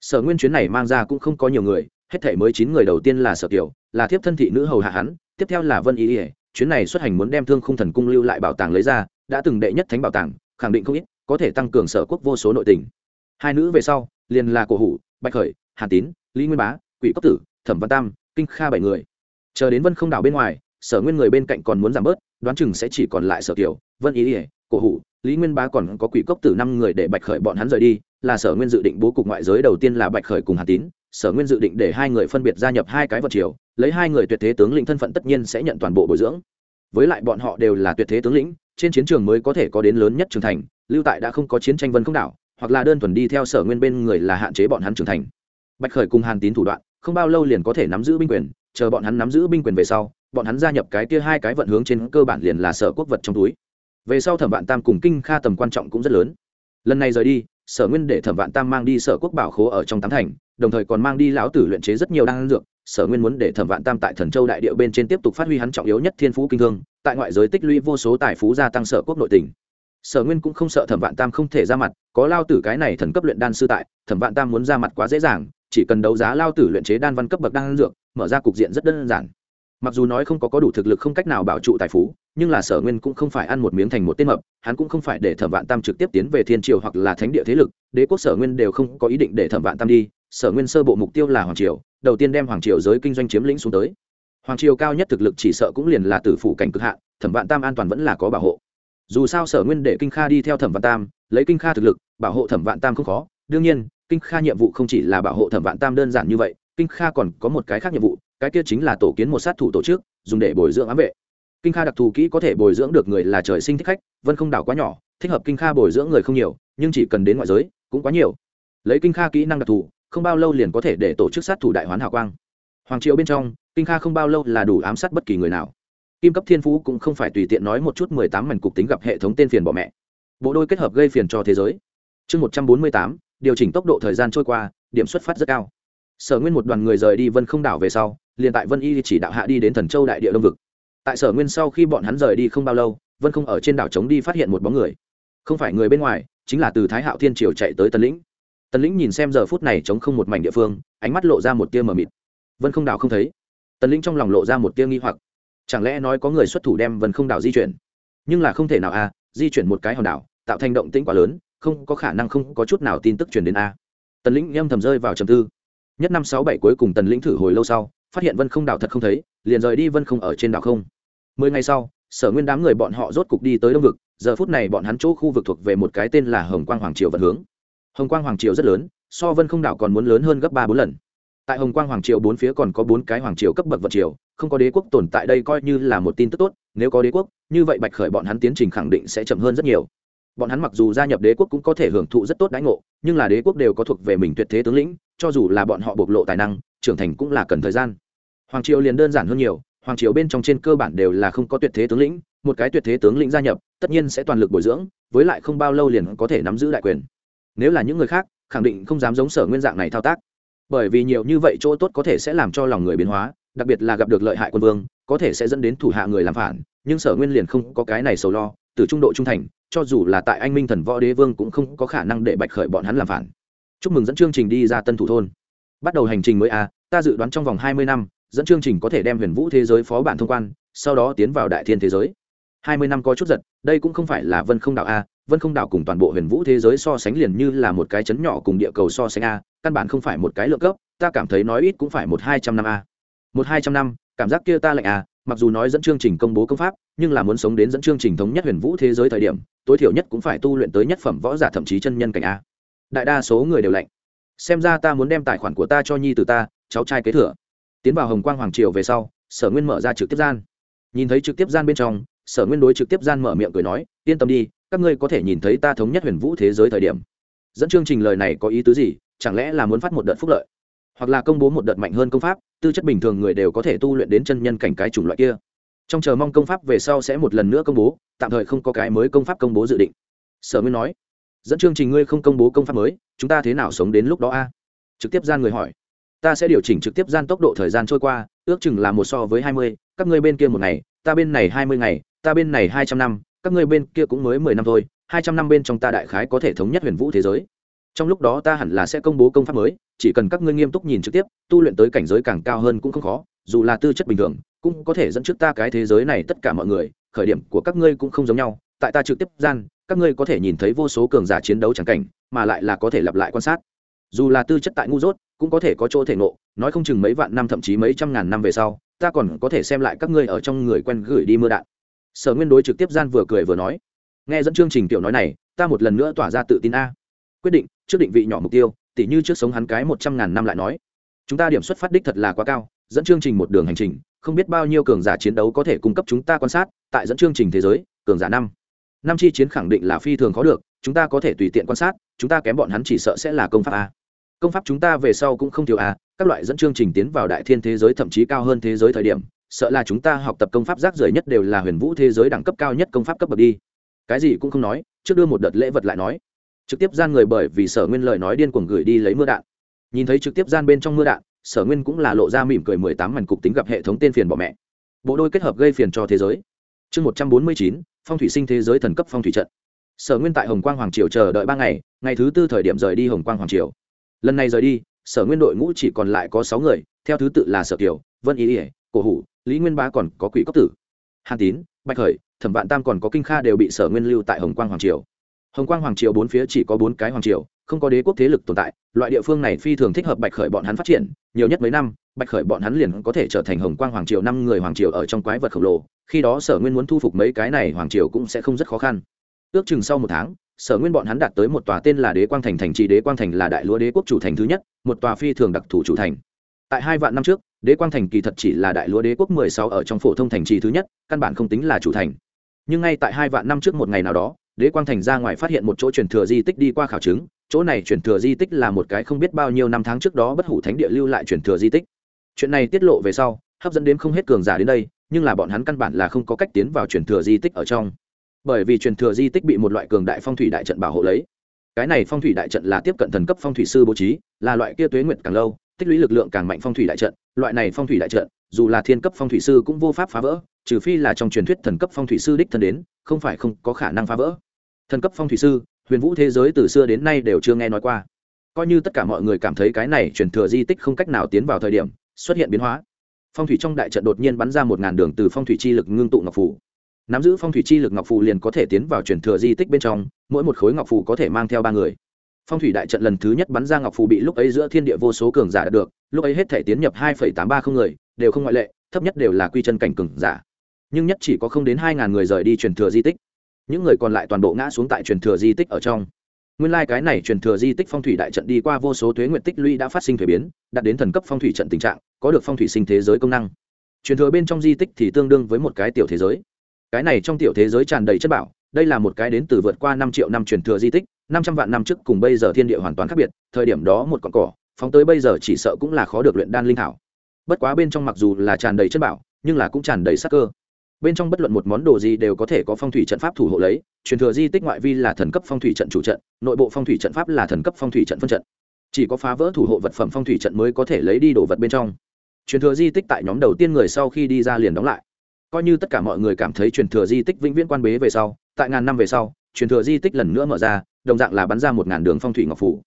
Sở nguyên chuyến này mang ra cũng không có nhiều người, hết thể mới chín người đầu tiên là sở kiều, là thiếp thân thị nữ hầu hạ hắn, tiếp theo là vân ý ỉa chuyến này xuất hành muốn đem thương không thần cung lưu lại bảo tàng lấy ra, đã từng đệ nhất thánh bảo tàng, khẳng định không ít, có thể tăng cường sở quốc vô số nội tình hai nữ về sau, liền là cổ hủ, bạch khởi, hàn tín, lý nguyên bá, quỷ cốc tử, thẩm văn tam, kinh kha bảy người. Chờ đến vân không đảo bên ngoài, sở nguyên người bên cạnh còn muốn giảm bớt, đoán chừng sẽ chỉ còn lại sở tiểu vân ý ỉa cổ hủ, lý nguyên bá còn có quỷ cốc tử năm người để bạch khởi bọn hắn rời đi, là sở nguyên dự định bố cục ngoại giới đầu tiên là bạch khởi cùng hà tín, sở nguyên dự định để hai người phân biệt gia nhập hai cái vật triều, lấy hai người tuyệt thế tướng lĩnh thân phận tất nhiên sẽ nhận toàn bộ bồi dưỡng. Với lại bọn họ đều là tuyệt thế tướng lĩnh, trên chiến trường mới có thể có đến lớn nhất trưởng thành, lưu tại đã không có chiến tranh vân không đảo hoặc là đơn thuần đi theo sở nguyên bên người là hạn chế bọn hắn trưởng thành. Bạch khởi cùng hàn tín thủ đoạn, không bao lâu liền có thể nắm giữ binh quyền, chờ bọn hắn nắm giữ binh quyền về sau, bọn hắn gia nhập cái kia hai cái vận hướng trên cơ bản liền là sở quốc vật trong túi. Về sau thẩm vạn tam cùng kinh kha tầm quan trọng cũng rất lớn. Lần này rời đi, sở nguyên để thẩm vạn tam mang đi sở quốc bảo khố ở trong tám thành, đồng thời còn mang đi lão tử luyện chế rất nhiều đan dược. Sở nguyên muốn để thẩm vạn tam tại thần châu đại địa bên trên tiếp tục phát huy hắn trọng yếu nhất thiên phú kinh thương, tại ngoại giới tích lũy vô số tài phú gia tăng sở quốc nội tỉnh sở nguyên cũng không sợ thẩm vạn tam không thể ra mặt, có lao tử cái này thần cấp luyện đan sư tại, thẩm vạn tam muốn ra mặt quá dễ dàng, chỉ cần đấu giá lao tử luyện chế đan văn cấp bậc đan dược, mở ra cục diện rất đơn giản. Mặc dù nói không có có đủ thực lực không cách nào bảo trụ tài phú, nhưng là sở nguyên cũng không phải ăn một miếng thành một tên mập, hắn cũng không phải để thẩm vạn tam trực tiếp tiến về thiên triều hoặc là thánh địa thế lực, đế quốc sở nguyên đều không có ý định để thẩm vạn tam đi, sở nguyên sơ bộ mục tiêu là hoàng triều, đầu tiên đem hoàng triều giới kinh doanh chiếm lĩnh xuống tới. Hoàng triều cao nhất thực lực chỉ sợ cũng liền là tử phủ cảnh cực hạn, thẩm vạn tam an toàn vẫn là có bảo hộ dù sao sở nguyên để kinh kha đi theo thẩm vạn tam, lấy kinh kha thực lực, bảo hộ thẩm vạn tam không khó. Đương nhiên, kinh kha nhiệm vụ không chỉ là bảo hộ thẩm vạn tam đơn giản như vậy, kinh kha còn có một cái khác nhiệm vụ, cái kia chính là tổ kiến một sát thủ tổ chức, dùng để bồi dưỡng ám vệ. Kinh kha đặc thù kỹ có thể bồi dưỡng được người là trời sinh thích khách, vân không đảo quá nhỏ, thích hợp kinh kha bồi dưỡng người không nhiều, nhưng chỉ cần đến ngoại giới, cũng quá nhiều. Lấy kinh kha kỹ năng đặc thù, không bao lâu liền có thể để tổ chức sát thủ đại hoán hào quang. Hoàng triệu bên trong, kinh kha không bao lâu là đủ ám sát bất kỳ người nào kim cấp thiên phú cũng không phải tùy tiện nói một chút mười tám mảnh cục tính gặp hệ thống tên phiền bỏ mẹ. Bộ đôi kết hợp gây phiền cho thế giới. Chương một trăm bốn mươi tám, điều chỉnh tốc độ thời gian trôi qua, điểm xuất phát rất cao. Sở nguyên một đoàn người rời đi vân không đảo về sau, liền tại vân y chỉ đạo hạ đi đến thần châu đại địa đông vực. Tại sở nguyên sau khi bọn hắn rời đi không bao lâu, vân không ở trên đảo trống đi phát hiện một bóng người. Không phải người bên ngoài, chính là từ thái hạo thiên triều chạy tới tần lĩnh. Tần lĩnh nhìn xem giờ phút này trống không một mảnh địa phương, ánh mắt lộ ra một tia mờ mịt. Vân không đảo không thấy. Tần lĩnh trong lòng lộ ra một tia nghi hoặc chẳng lẽ nói có người xuất thủ đem vân không đảo di chuyển? Nhưng là không thể nào a di chuyển một cái hòn đảo, tạo thành động tĩnh quá lớn, không có khả năng không có chút nào tin tức truyền đến a. Tần lĩnh âm thầm rơi vào trầm tư. Nhất năm sáu bảy cuối cùng tần lĩnh thử hồi lâu sau, phát hiện vân không đảo thật không thấy, liền rời đi vân không ở trên đảo không. Mười ngày sau, sở nguyên đám người bọn họ rốt cục đi tới đông vực, giờ phút này bọn hắn chỗ khu vực thuộc về một cái tên là hồng quang hoàng triều vận hướng. Hồng quang hoàng triều rất lớn, so vân không đảo còn muốn lớn hơn gấp ba bốn lần tại hồng quang hoàng triều bốn phía còn có bốn cái hoàng triều cấp bậc vật triều, không có đế quốc tồn tại đây coi như là một tin tức tốt, nếu có đế quốc, như vậy bạch khởi bọn hắn tiến trình khẳng định sẽ chậm hơn rất nhiều. Bọn hắn mặc dù gia nhập đế quốc cũng có thể hưởng thụ rất tốt đãi ngộ, nhưng là đế quốc đều có thuộc về mình tuyệt thế tướng lĩnh, cho dù là bọn họ bộc lộ tài năng, trưởng thành cũng là cần thời gian. Hoàng triều liền đơn giản hơn nhiều, hoàng triều bên trong trên cơ bản đều là không có tuyệt thế tướng lĩnh, một cái tuyệt thế tướng lĩnh gia nhập, tất nhiên sẽ toàn lực bồi dưỡng, với lại không bao lâu liền có thể nắm giữ đại quyền. Nếu là những người khác, khẳng định không dám giống sở nguyên dạng này thao tác bởi vì nhiều như vậy chỗ tốt có thể sẽ làm cho lòng người biến hóa, đặc biệt là gặp được lợi hại quân vương, có thể sẽ dẫn đến thủ hạ người làm phản, nhưng sở nguyên liền không có cái này sầu lo, từ trung độ trung thành, cho dù là tại anh minh thần võ đế vương cũng không có khả năng để bạch khởi bọn hắn làm phản. Chúc mừng dẫn chương trình đi ra tân thủ thôn. Bắt đầu hành trình mới a, ta dự đoán trong vòng hai mươi năm, dẫn chương trình có thể đem huyền vũ thế giới phó bản thông quan, sau đó tiến vào đại thiên thế giới. Hai mươi năm có chút giật, đây cũng không phải là vân không đạo a, vân không đạo cùng toàn bộ huyền vũ thế giới so sánh liền như là một cái chấn nhỏ cùng địa cầu so sánh a căn bản không phải một cái lượng cấp ta cảm thấy nói ít cũng phải một hai trăm năm a. Một hai trăm năm cảm giác kia ta lạnh à, mặc dù nói dẫn chương trình công bố công pháp nhưng là muốn sống đến dẫn chương trình thống nhất huyền vũ thế giới thời điểm tối thiểu nhất cũng phải tu luyện tới nhất phẩm võ giả thậm chí chân nhân cảnh a. Đại đa số người đều lạnh. Xem ra ta muốn đem tài khoản của ta cho nhi từ ta cháu trai kế thừa. Tiến vào hồng quang hoàng triều về sau sở nguyên mở ra trực tiếp gian. Nhìn thấy trực tiếp gian bên trong sở nguyên đối trực tiếp gian mở miệng cười nói yên tâm đi các ngươi có thể nhìn thấy ta thống nhất huyền vũ thế giới thời điểm dẫn chương trình lời này có ý tứ gì? Chẳng lẽ là muốn phát một đợt phúc lợi? Hoặc là công bố một đợt mạnh hơn công pháp, tư chất bình thường người đều có thể tu luyện đến chân nhân cảnh cái chủng loại kia? Trong chờ mong công pháp về sau sẽ một lần nữa công bố, tạm thời không có cái mới công pháp công bố dự định. Sở nguyên nói, dẫn chương trình ngươi không công bố công pháp mới, chúng ta thế nào sống đến lúc đó a? Trực tiếp gian người hỏi, ta sẽ điều chỉnh trực tiếp gian tốc độ thời gian trôi qua, ước chừng là một so với hai mươi, các ngươi bên kia một ngày, ta bên này hai mươi ngày, ta bên này hai trăm năm, các ngươi bên kia cũng mới mười năm thôi hai trăm năm bên trong ta đại khái có thể thống nhất huyền vũ thế giới. Trong lúc đó ta hẳn là sẽ công bố công pháp mới, chỉ cần các ngươi nghiêm túc nhìn trực tiếp, tu luyện tới cảnh giới càng cao hơn cũng không khó, dù là tư chất bình thường, cũng có thể dẫn trước ta cái thế giới này tất cả mọi người, khởi điểm của các ngươi cũng không giống nhau. Tại ta trực tiếp gian, các ngươi có thể nhìn thấy vô số cường giả chiến đấu chẳng cảnh, mà lại là có thể lặp lại quan sát. Dù là tư chất tại ngu dốt, cũng có thể có chỗ thể ngộ, nói không chừng mấy vạn năm thậm chí mấy trăm ngàn năm về sau, ta còn có thể xem lại các ngươi ở trong người quen gửi đi mưa đạn. Sở nguyên đối trực tiếp gian vừa cười vừa nói nghe dẫn chương trình tiểu nói này, ta một lần nữa tỏa ra tự tin a. Quyết định, trước định vị nhỏ mục tiêu, tỉ như trước sống hắn cái một trăm ngàn năm lại nói. Chúng ta điểm xuất phát đích thật là quá cao, dẫn chương trình một đường hành trình, không biết bao nhiêu cường giả chiến đấu có thể cung cấp chúng ta quan sát, tại dẫn chương trình thế giới, cường giả năm. Năm chi chiến khẳng định là phi thường khó được, chúng ta có thể tùy tiện quan sát, chúng ta kém bọn hắn chỉ sợ sẽ là công pháp a. Công pháp chúng ta về sau cũng không thiếu a, các loại dẫn chương trình tiến vào đại thiên thế giới thậm chí cao hơn thế giới thời điểm, sợ là chúng ta học tập công pháp rác rưởi nhất đều là huyền vũ thế giới đẳng cấp cao nhất công pháp cấp bậc đi cái gì cũng không nói, trước đưa một đợt lễ vật lại nói. Trực tiếp gian người bởi vì sở nguyên lời nói điên cuồng gửi đi lấy mưa đạn. Nhìn thấy trực tiếp gian bên trong mưa đạn, sở nguyên cũng là lộ ra mỉm cười mười tám mảnh cục tính gặp hệ thống tên phiền bỏ mẹ. Bộ đôi kết hợp gây phiền cho thế giới. Chương một trăm bốn mươi chín, phong thủy sinh thế giới thần cấp phong thủy trận. Sở nguyên tại hồng quang hoàng triều chờ đợi ba ngày ngày thứ tư thời điểm rời đi hồng quang hoàng triều. Lần này rời đi, sở nguyên đội ngũ chỉ còn lại có sáu người, theo thứ tự là sở kiều, vân ý ỉa cổ hủ, lý nguyên bá còn có quỷ cốc tử. Hàn tín bạch khởi, thẩm vạn tam còn có kinh kha đều bị sở nguyên lưu tại hồng quang hoàng triều. Hồng quang hoàng triều bốn phía chỉ có bốn cái hoàng triều, không có đế quốc thế lực tồn tại, loại địa phương này phi thường thích hợp bạch khởi bọn hắn phát triển, nhiều nhất mấy năm, bạch khởi bọn hắn liền có thể trở thành hồng quang hoàng triều năm người hoàng triều ở trong quái vật khổng lồ, khi đó sở nguyên muốn thu phục mấy cái này hoàng triều cũng sẽ không rất khó khăn. Ước chừng sau một tháng, sở nguyên bọn hắn đạt tới một tòa tên là đế quang thành thành trì đế quang thành là đại lúa đế quốc chủ thành thứ nhất, một tòa phi thường đặc thù chủ thành tại hai vạn năm trước, đế quang thành kỳ thật chỉ là đại lúa đế quốc mười sáu ở trong phổ thông thành trì thứ nhất, căn bản không tính là chủ thành. Nhưng ngay tại hai vạn năm trước một ngày nào đó, đế quang thành ra ngoài phát hiện một chỗ truyền thừa di tích đi qua khảo chứng, chỗ này truyền thừa di tích là một cái không biết bao nhiêu năm tháng trước đó bất hủ thánh địa lưu lại truyền thừa di tích. Chuyện này tiết lộ về sau, hấp dẫn đến không hết cường giả đến đây, nhưng là bọn hắn căn bản là không có cách tiến vào truyền thừa di tích ở trong. Bởi vì truyền thừa di tích bị một loại cường đại phong thủy đại trận bảo hộ lấy. Cái này phong thủy đại trận là tiếp cận thần cấp phong thủy sư bố trí, là loại kia tuế nguyệt càng lâu tích lũy lực lượng càng mạnh phong thủy đại trận, loại này phong thủy đại trận, dù là thiên cấp phong thủy sư cũng vô pháp phá vỡ, trừ phi là trong truyền thuyết thần cấp phong thủy sư đích thân đến, không phải không có khả năng phá vỡ. Thần cấp phong thủy sư, huyền vũ thế giới từ xưa đến nay đều chưa nghe nói qua. Coi như tất cả mọi người cảm thấy cái này truyền thừa di tích không cách nào tiến vào thời điểm, xuất hiện biến hóa. Phong thủy trong đại trận đột nhiên bắn ra một ngàn đường từ phong thủy chi lực ngưng tụ ngọc phủ nắm giữ phong thủy chi lực ngọc phù liền có thể tiến vào truyền thừa di tích bên trong, mỗi một khối ngọc phù có thể mang theo ba người phong thủy đại trận lần thứ nhất bắn ra ngọc phù bị lúc ấy giữa thiên địa vô số cường giả đạt được, lúc ấy hết thể tiến nhập hai tám ba không người, đều không ngoại lệ, thấp nhất đều là quy chân cảnh cường giả. Nhưng nhất chỉ có không đến hai ngàn người rời đi truyền thừa di tích. Những người còn lại toàn bộ ngã xuống tại truyền thừa di tích ở trong. Nguyên lai、like、cái này truyền thừa di tích phong thủy đại trận đi qua vô số thuế nguyện tích lũy đã phát sinh thuế biến, đạt đến thần cấp phong thủy trận tình trạng, có được phong thủy sinh thế giới công năng. Truyền thừa bên trong di tích thì tương đương với một cái tiểu thế giới. Cái này trong tiểu thế giới tràn đầy chất bảo, đây là một cái đến từ vượt qua năm triệu năm truyền thừa di tích năm trăm vạn năm trước cùng bây giờ thiên địa hoàn toàn khác biệt, thời điểm đó một con cỏ, phóng tới bây giờ chỉ sợ cũng là khó được luyện đan linh thảo. Bất quá bên trong mặc dù là tràn đầy chất bảo, nhưng là cũng tràn đầy sắc cơ. Bên trong bất luận một món đồ gì đều có thể có phong thủy trận pháp thủ hộ lấy, truyền thừa di tích ngoại vi là thần cấp phong thủy trận chủ trận, nội bộ phong thủy trận pháp là thần cấp phong thủy trận phân trận. Chỉ có phá vỡ thủ hộ vật phẩm phong thủy trận mới có thể lấy đi đồ vật bên trong. Truyền thừa di tích tại nhóm đầu tiên người sau khi đi ra liền đóng lại. Coi như tất cả mọi người cảm thấy truyền thừa di tích vĩnh viễn quan bế về sau, tại ngàn năm về sau, truyền thừa di tích lần nữa mở ra đồng dạng là bắn ra một ngàn đường phong thủy ngọc phủ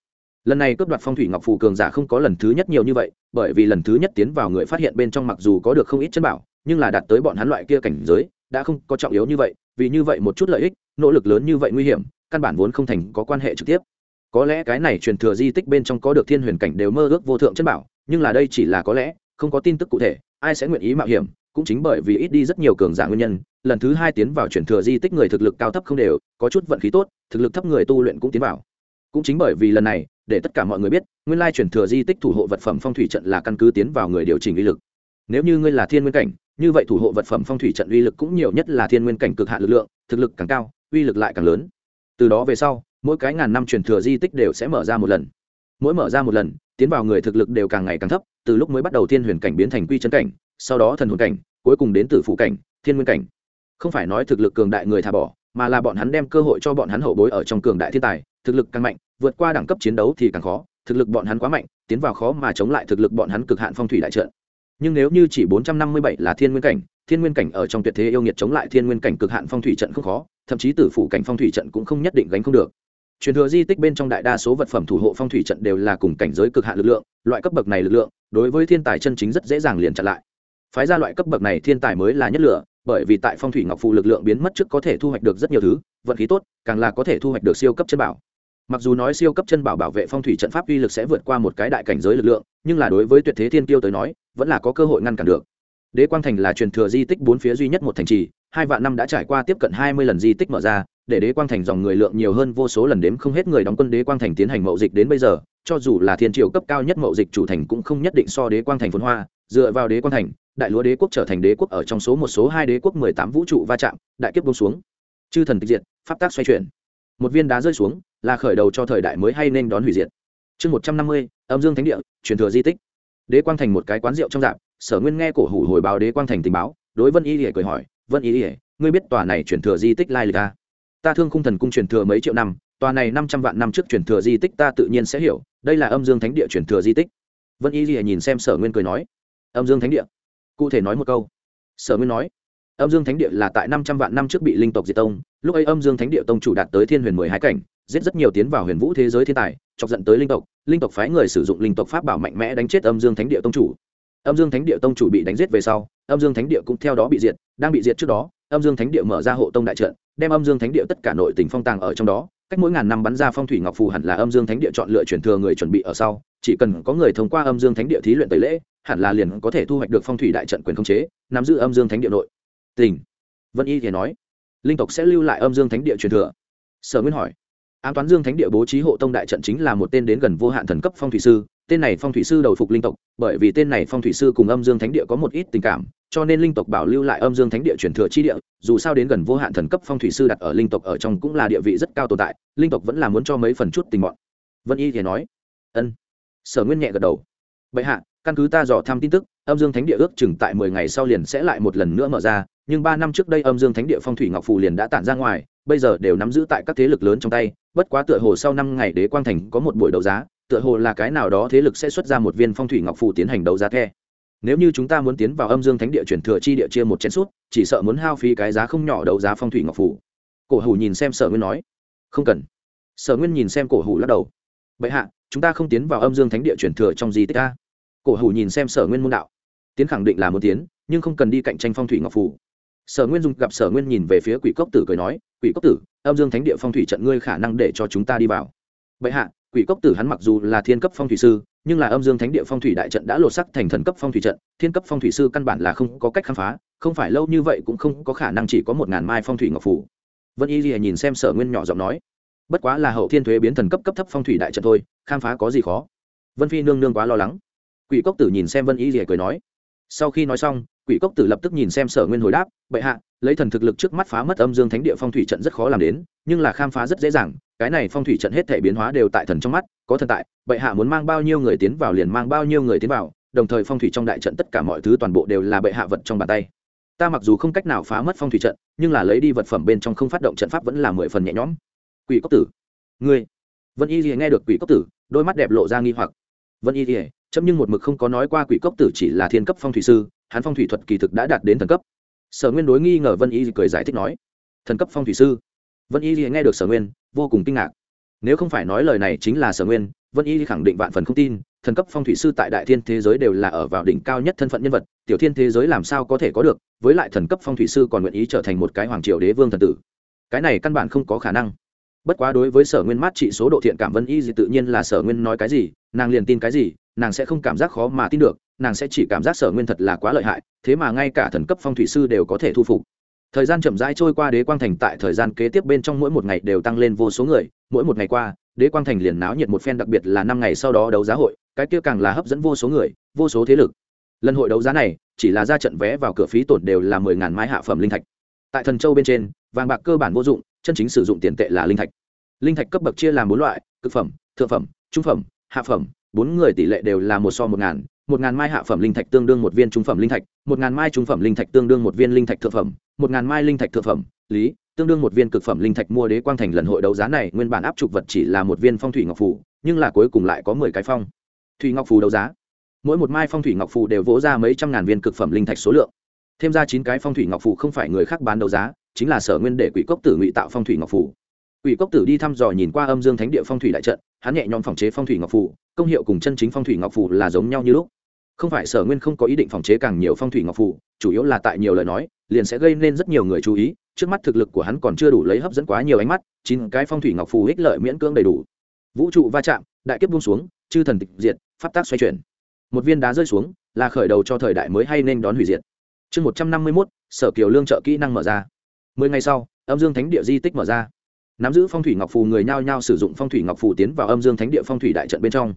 lần này cướp đoạt phong thủy ngọc phủ cường giả không có lần thứ nhất nhiều như vậy, bởi vì lần thứ nhất tiến vào người phát hiện bên trong mặc dù có được không ít chân bảo, nhưng là đạt tới bọn hắn loại kia cảnh giới, đã không có trọng yếu như vậy, vì như vậy một chút lợi ích, nỗ lực lớn như vậy nguy hiểm, căn bản vốn không thành có quan hệ trực tiếp. Có lẽ cái này truyền thừa di tích bên trong có được thiên huyền cảnh đều mơ ước vô thượng chân bảo, nhưng là đây chỉ là có lẽ, không có tin tức cụ thể, ai sẽ nguyện ý mạo hiểm cũng chính bởi vì ít đi rất nhiều cường giả nguyên nhân, lần thứ hai tiến vào chuyển thừa di tích người thực lực cao thấp không đều, có chút vận khí tốt, thực lực thấp người tu luyện cũng tiến vào. Cũng chính bởi vì lần này, để tất cả mọi người biết, nguyên lai chuyển thừa di tích thủ hộ vật phẩm phong thủy trận là căn cứ tiến vào người điều chỉnh uy lực. Nếu như ngươi là thiên nguyên cảnh, như vậy thủ hộ vật phẩm phong thủy trận uy lực cũng nhiều nhất là thiên nguyên cảnh cực hạn lực lượng, thực lực càng cao, uy lực lại càng lớn. Từ đó về sau, mỗi cái ngàn năm truyền thừa di tích đều sẽ mở ra một lần. Mỗi mở ra một lần, tiến vào người thực lực đều càng ngày càng thấp, từ lúc mới bắt đầu thiên huyền cảnh biến thành quy chân cảnh sau đó thần hồn cảnh, cuối cùng đến từ phụ cảnh, thiên nguyên cảnh. Không phải nói thực lực cường đại người thả bỏ, mà là bọn hắn đem cơ hội cho bọn hắn hậu bối ở trong cường đại thiên tài, thực lực càng mạnh, vượt qua đẳng cấp chiến đấu thì càng khó, thực lực bọn hắn quá mạnh, tiến vào khó mà chống lại thực lực bọn hắn cực hạn phong thủy đại trận. Nhưng nếu như chỉ bốn trăm năm mươi bảy là thiên nguyên cảnh, thiên nguyên cảnh ở trong tuyệt thế yêu nghiệt chống lại thiên nguyên cảnh cực hạn phong thủy trận không khó, thậm chí tử phủ cảnh phong thủy trận cũng không nhất định gánh không được. Truyền thừa di tích bên trong đại đa số vật phẩm thủ hộ phong thủy trận đều là cùng cảnh giới cực hạn lực lượng, loại cấp bậc này lực lượng, đối với thiên tài chân chính rất dễ dàng liền chặn lại phái ra loại cấp bậc này thiên tài mới là nhất lửa, bởi vì tại phong thủy ngọc phù lực lượng biến mất trước có thể thu hoạch được rất nhiều thứ, vận khí tốt, càng là có thể thu hoạch được siêu cấp chân bảo. Mặc dù nói siêu cấp chân bảo bảo vệ phong thủy trận pháp uy lực sẽ vượt qua một cái đại cảnh giới lực lượng, nhưng là đối với tuyệt thế thiên tiêu tới nói, vẫn là có cơ hội ngăn cản được. Đế quang thành là truyền thừa di tích bốn phía duy nhất một thành trì, hai vạn năm đã trải qua tiếp cận hai mươi lần di tích mở ra, để đế quang thành dòng người lượng nhiều hơn vô số lần đếm không hết người đóng quân đế quang thành tiến hành mậu dịch đến bây giờ, cho dù là thiên triều cấp cao nhất mậu dịch chủ thành cũng không nhất định so đế quang thành phồn hoa, dựa vào đế quang thành đại lúa đế quốc trở thành đế quốc ở trong số một số hai đế quốc mười tám vũ trụ va chạm, đại kiếp bông xuống. Chư thần tịch diệt, pháp tác xoay chuyển. Một viên đá rơi xuống, là khởi đầu cho thời đại mới hay nên đón hủy diệt. Chương một trăm năm mươi, âm dương thánh địa, truyền thừa di tích. Đế quang thành một cái quán rượu trong dạp, sở nguyên nghe cổ hủ hồi báo đế quang thành tình báo, đối vân y ỉa cười hỏi, vân y ỉa ngươi biết tòa này truyền thừa di tích lai lịch ta ta thương khung thần cung truyền thừa mấy triệu năm, tòa này năm trăm vạn năm trước truyền thừa di tích ta tự nhiên sẽ hiểu, đây là âm dương thánh địa truyền thừa di tích. Vân y ỉa nhìn xem sở nguyên cười nói, âm dương thánh địa cụ thể nói một câu. Sở nguyên nói, âm dương thánh địa là tại năm trăm vạn năm trước bị linh tộc diệt tông, lúc ấy âm dương thánh địa tông chủ đạt tới thiên huyền mười hai cảnh, giết rất nhiều tiến vào huyền vũ thế giới thiên tài, chọc dẫn tới linh tộc linh tộc phái người sử dụng linh tộc pháp bảo mạnh mẽ đánh chết âm dương thánh địa tông chủ. Âm dương thánh địa tông chủ bị đánh giết về sau, âm dương thánh địa cũng theo đó bị diệt, đang bị diệt trước đó, âm dương thánh địa mở ra hộ tông đại trận, đem âm dương thánh địa tất cả nội tình phong tàng ở trong đó cách mỗi ngàn năm bắn ra phong thủy ngọc phù hẳn là âm dương thánh địa chọn lựa truyền thừa người chuẩn bị ở sau, chỉ cần có người thông qua âm dương thánh địa thí luyện tẩy lễ, hẳn là liền có thể thu hoạch được phong thủy đại trận quyền khống chế, nắm giữ âm dương thánh địa nội. Tình. Vân y thì nói, linh tộc sẽ lưu lại âm dương thánh địa truyền thừa. Sở nguyên hỏi, ám toán dương thánh địa bố trí hộ tông đại trận chính là một tên đến gần vô hạn thần cấp phong thủy sư, tên này phong thủy sư đầu phục linh tộc, bởi vì tên này phong thủy sư cùng âm dương thánh địa có một ít tình cảm cho nên linh tộc bảo lưu lại âm dương thánh địa truyền thừa chi địa, dù sao đến gần vô hạn thần cấp phong thủy sư đặt ở linh tộc ở trong cũng là địa vị rất cao tồn tại, linh tộc vẫn là muốn cho mấy phần chút tình bọn. Vân y thì nói, ân. Sở nguyên nhẹ gật đầu. Bệ hạ, căn cứ ta dò thăm tin tức, âm dương thánh địa ước chừng tại mười ngày sau liền sẽ lại một lần nữa mở ra, nhưng ba năm trước đây âm dương thánh địa phong thủy ngọc phù liền đã tản ra ngoài, bây giờ đều nắm giữ tại các thế lực lớn trong tay, bất quá tựa hồ sau năm ngày đế quang thành có một buổi đấu giá, tựa hồ là cái nào đó thế lực sẽ xuất ra một viên phong thủy ngọc phù tiến hành đấu giá the nếu như chúng ta muốn tiến vào âm dương thánh địa chuyển thừa chi địa chia một chén suốt chỉ sợ muốn hao phí cái giá không nhỏ đấu giá phong thủy ngọc phủ. Cổ hủ nhìn xem sở nguyên nói. Không cần. Sở nguyên nhìn xem cổ hủ lắc đầu. Bệ hạ, chúng ta không tiến vào âm dương thánh địa chuyển thừa trong gì tích ta. Cổ hủ nhìn xem sở nguyên môn đạo. Tiến khẳng định là muốn tiến, nhưng không cần đi cạnh tranh phong thủy ngọc phủ. Sở nguyên dùng gặp sở nguyên nhìn về phía quỷ cốc tử cười nói, quỷ cốc tử, âm dương thánh địa phong thủy trận ngươi khả năng để cho chúng ta đi vào. Bệ hạ quỷ cốc tử hắn mặc dù là thiên cấp phong thủy sư, nhưng là âm dương thánh địa phong thủy đại trận đã lột sắc thành thần cấp phong thủy trận, thiên cấp phong thủy sư căn bản là không có cách khám phá, không phải lâu như vậy cũng không có khả năng chỉ có một ngàn mai phong thủy ngọc phủ. Vân y lìa nhìn xem sở nguyên nhỏ giọng nói, bất quá là hậu thiên thuế biến thần cấp cấp thấp phong thủy đại trận thôi, khám phá có gì khó? Vân phi nương nương quá lo lắng. Quỷ cốc tử nhìn xem vân y lìa cười nói, sau khi nói xong quỷ cốc tử lập tức nhìn xem sở nguyên hồi đáp, bệ hạ, lấy thần thực lực trước mắt phá mất âm dương thánh địa phong thủy trận rất khó làm đến, nhưng là khám phá rất dễ dàng, cái này phong thủy trận hết thể biến hóa đều tại thần trong mắt, có thần tại, bệ hạ muốn mang bao nhiêu người tiến vào liền mang bao nhiêu người tiến vào, đồng thời phong thủy trong đại trận tất cả mọi thứ toàn bộ đều là bệ hạ vật trong bàn tay. Ta mặc dù không cách nào phá mất phong thủy trận, nhưng là lấy đi vật phẩm bên trong không phát động trận pháp vẫn là mười phần nhẹ nhõm. Quỷ cốc tử, ngươi? Vân y nghe được quỷ cốc tử, đôi mắt đẹp lộ ra nghi hoặc. Vân y chấm nhưng một mực không có nói qua quỷ cốc tử chỉ là thiên cấp phong thủy sư hắn phong thủy thuật kỳ thực đã đạt đến thần cấp. Sở nguyên đối nghi ngờ vân y cười giải thích nói, thần cấp phong thủy sư? Vân y nghe được sở nguyên, vô cùng kinh ngạc. Nếu không phải nói lời này chính là sở nguyên, vân y khẳng định vạn phần không tin, thần cấp phong thủy sư tại đại thiên thế giới đều là ở vào đỉnh cao nhất thân phận nhân vật, tiểu thiên thế giới làm sao có thể có được, với lại thần cấp phong thủy sư còn nguyện ý trở thành một cái hoàng triều đế vương thần tử. Cái này căn bản không có khả năng. Bất quá đối với sở nguyên mát trị số độ thiện cảm vân y gì tự nhiên là sở nguyên nói cái gì, nàng liền tin cái gì, nàng sẽ không cảm giác khó mà tin được nàng sẽ chỉ cảm giác sở nguyên thật là quá lợi hại, thế mà ngay cả thần cấp phong thủy sư đều có thể thu phục. Thời gian chậm rãi trôi qua đế quang thành tại thời gian kế tiếp bên trong mỗi một ngày đều tăng lên vô số người, mỗi một ngày qua, đế quang thành liền náo nhiệt một phen đặc biệt là năm ngày sau đó đấu giá hội, cái kia càng là hấp dẫn vô số người, vô số thế lực. Lần hội đấu giá này, chỉ là ra trận vé vào cửa phí tổn đều là mười ngàn mái hạ phẩm linh thạch. Tại thần châu bên trên, vàng bạc cơ bản vô dụng, chân chính sử dụng tiền tệ là linh thạch. Linh thạch cấp bậc chia làm bốn loại, cực phẩm, thượng phẩm, trung phẩm, hạ phẩm, bốn người tỷ lệ đều là một so một ngàn một ngàn mai hạ phẩm linh thạch tương đương một viên trung phẩm linh thạch, một ngàn mai trung phẩm linh thạch tương đương một viên linh thạch thượng phẩm, một ngàn mai linh thạch thượng phẩm. Lý, tương đương một viên cực phẩm linh thạch mua đế quang thành lần hội đấu giá này, nguyên bản áp trục vật chỉ là một viên phong thủy ngọc phù, nhưng là cuối cùng lại có mười cái phong thủy ngọc phù đấu giá. Mỗi một mai phong thủy ngọc phù đều vỗ ra mấy trăm ngàn viên cực phẩm linh thạch số lượng. Thêm ra chín cái phong thủy ngọc phù không phải người khác bán đấu giá, chính là sở nguyên để quỷ cốc tử ngụy tạo phong thủy ngọc phù quỷ cốc tử đi thăm dò nhìn qua âm dương thánh địa phong thủy đại trận, hắn nhẹ nhõm phòng chế phong thủy ngọc phù, công hiệu cùng chân chính phong thủy ngọc phù là giống nhau như lúc. Không phải sở nguyên không có ý định phòng chế càng nhiều phong thủy ngọc phù, chủ yếu là tại nhiều lời nói, liền sẽ gây nên rất nhiều người chú ý, trước mắt thực lực của hắn còn chưa đủ lấy hấp dẫn quá nhiều ánh mắt, chín cái phong thủy ngọc phù ích lợi miễn cưỡng đầy đủ. Vũ trụ va chạm, đại kiếp buông xuống, chư thần tịch diệt, pháp tác xoay chuyển. Một viên đá rơi xuống, là khởi đầu cho thời đại mới hay nên đón hủy diệt. Chương một trăm năm mươi mốt, sở kiều lương trợ kỹ năng mở ra. Mười ngày sau, âm dương thánh địa di tích mở ra nắm giữ phong thủy ngọc phù người nhao nhao sử dụng phong thủy ngọc phù tiến vào âm dương thánh địa phong thủy đại trận bên trong.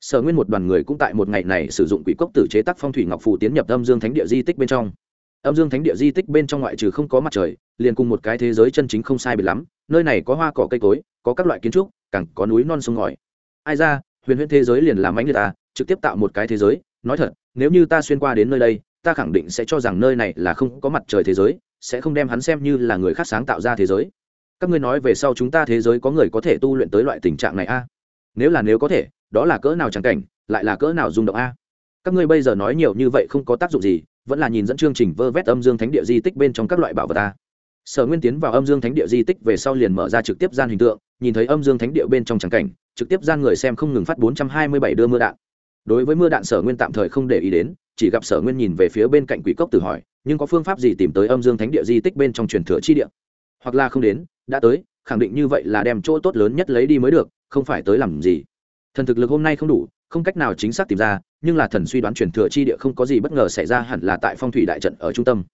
Sở nguyên một đoàn người cũng tại một ngày này sử dụng quỷ cốc tử chế tác phong thủy ngọc phù tiến nhập âm dương thánh địa di tích bên trong. Âm dương thánh địa di tích bên trong ngoại trừ không có mặt trời, liền cùng một cái thế giới chân chính không sai biệt lắm, nơi này có hoa cỏ cây cối, có các loại kiến trúc, càng có núi non sông ngòi. Ai ra, huyền huyễn thế giới liền làm ánh người ta à, trực tiếp tạo một cái thế giới, nói thật, nếu như ta xuyên qua đến nơi đây, ta khẳng định sẽ cho rằng nơi này là không có mặt trời thế giới, sẽ không đem hắn xem như là người khác sáng tạo ra thế giới các ngươi nói về sau chúng ta thế giới có người có thể tu luyện tới loại tình trạng này a? Nếu là nếu có thể, đó là cỡ nào chẳng cảnh, lại là cỡ nào rung động a? Các ngươi bây giờ nói nhiều như vậy không có tác dụng gì, vẫn là nhìn dẫn chương trình vơ vét âm dương thánh địa di tích bên trong các loại bảo vật ta sở nguyên tiến vào âm dương thánh địa di tích về sau liền mở ra trực tiếp gian hình tượng, nhìn thấy âm dương thánh địa bên trong tràng cảnh, trực tiếp gian người xem không ngừng phát bốn trăm hai mươi bảy đưa mưa đạn. Đối với mưa đạn sở nguyên tạm thời không để ý đến, chỉ gặp sở nguyên nhìn về phía bên cạnh quỷ cốc tự hỏi, nhưng có phương pháp gì tìm tới âm dương thánh địa di tích bên trong truyền thừa chi địa? Hoặc là không đến đã tới, khẳng định như vậy là đem chỗ tốt lớn nhất lấy đi mới được, không phải tới làm gì. Thần thực lực hôm nay không đủ, không cách nào chính xác tìm ra, nhưng là thần suy đoán truyền thừa chi địa không có gì bất ngờ xảy ra hẳn là tại phong thủy đại trận ở trung tâm.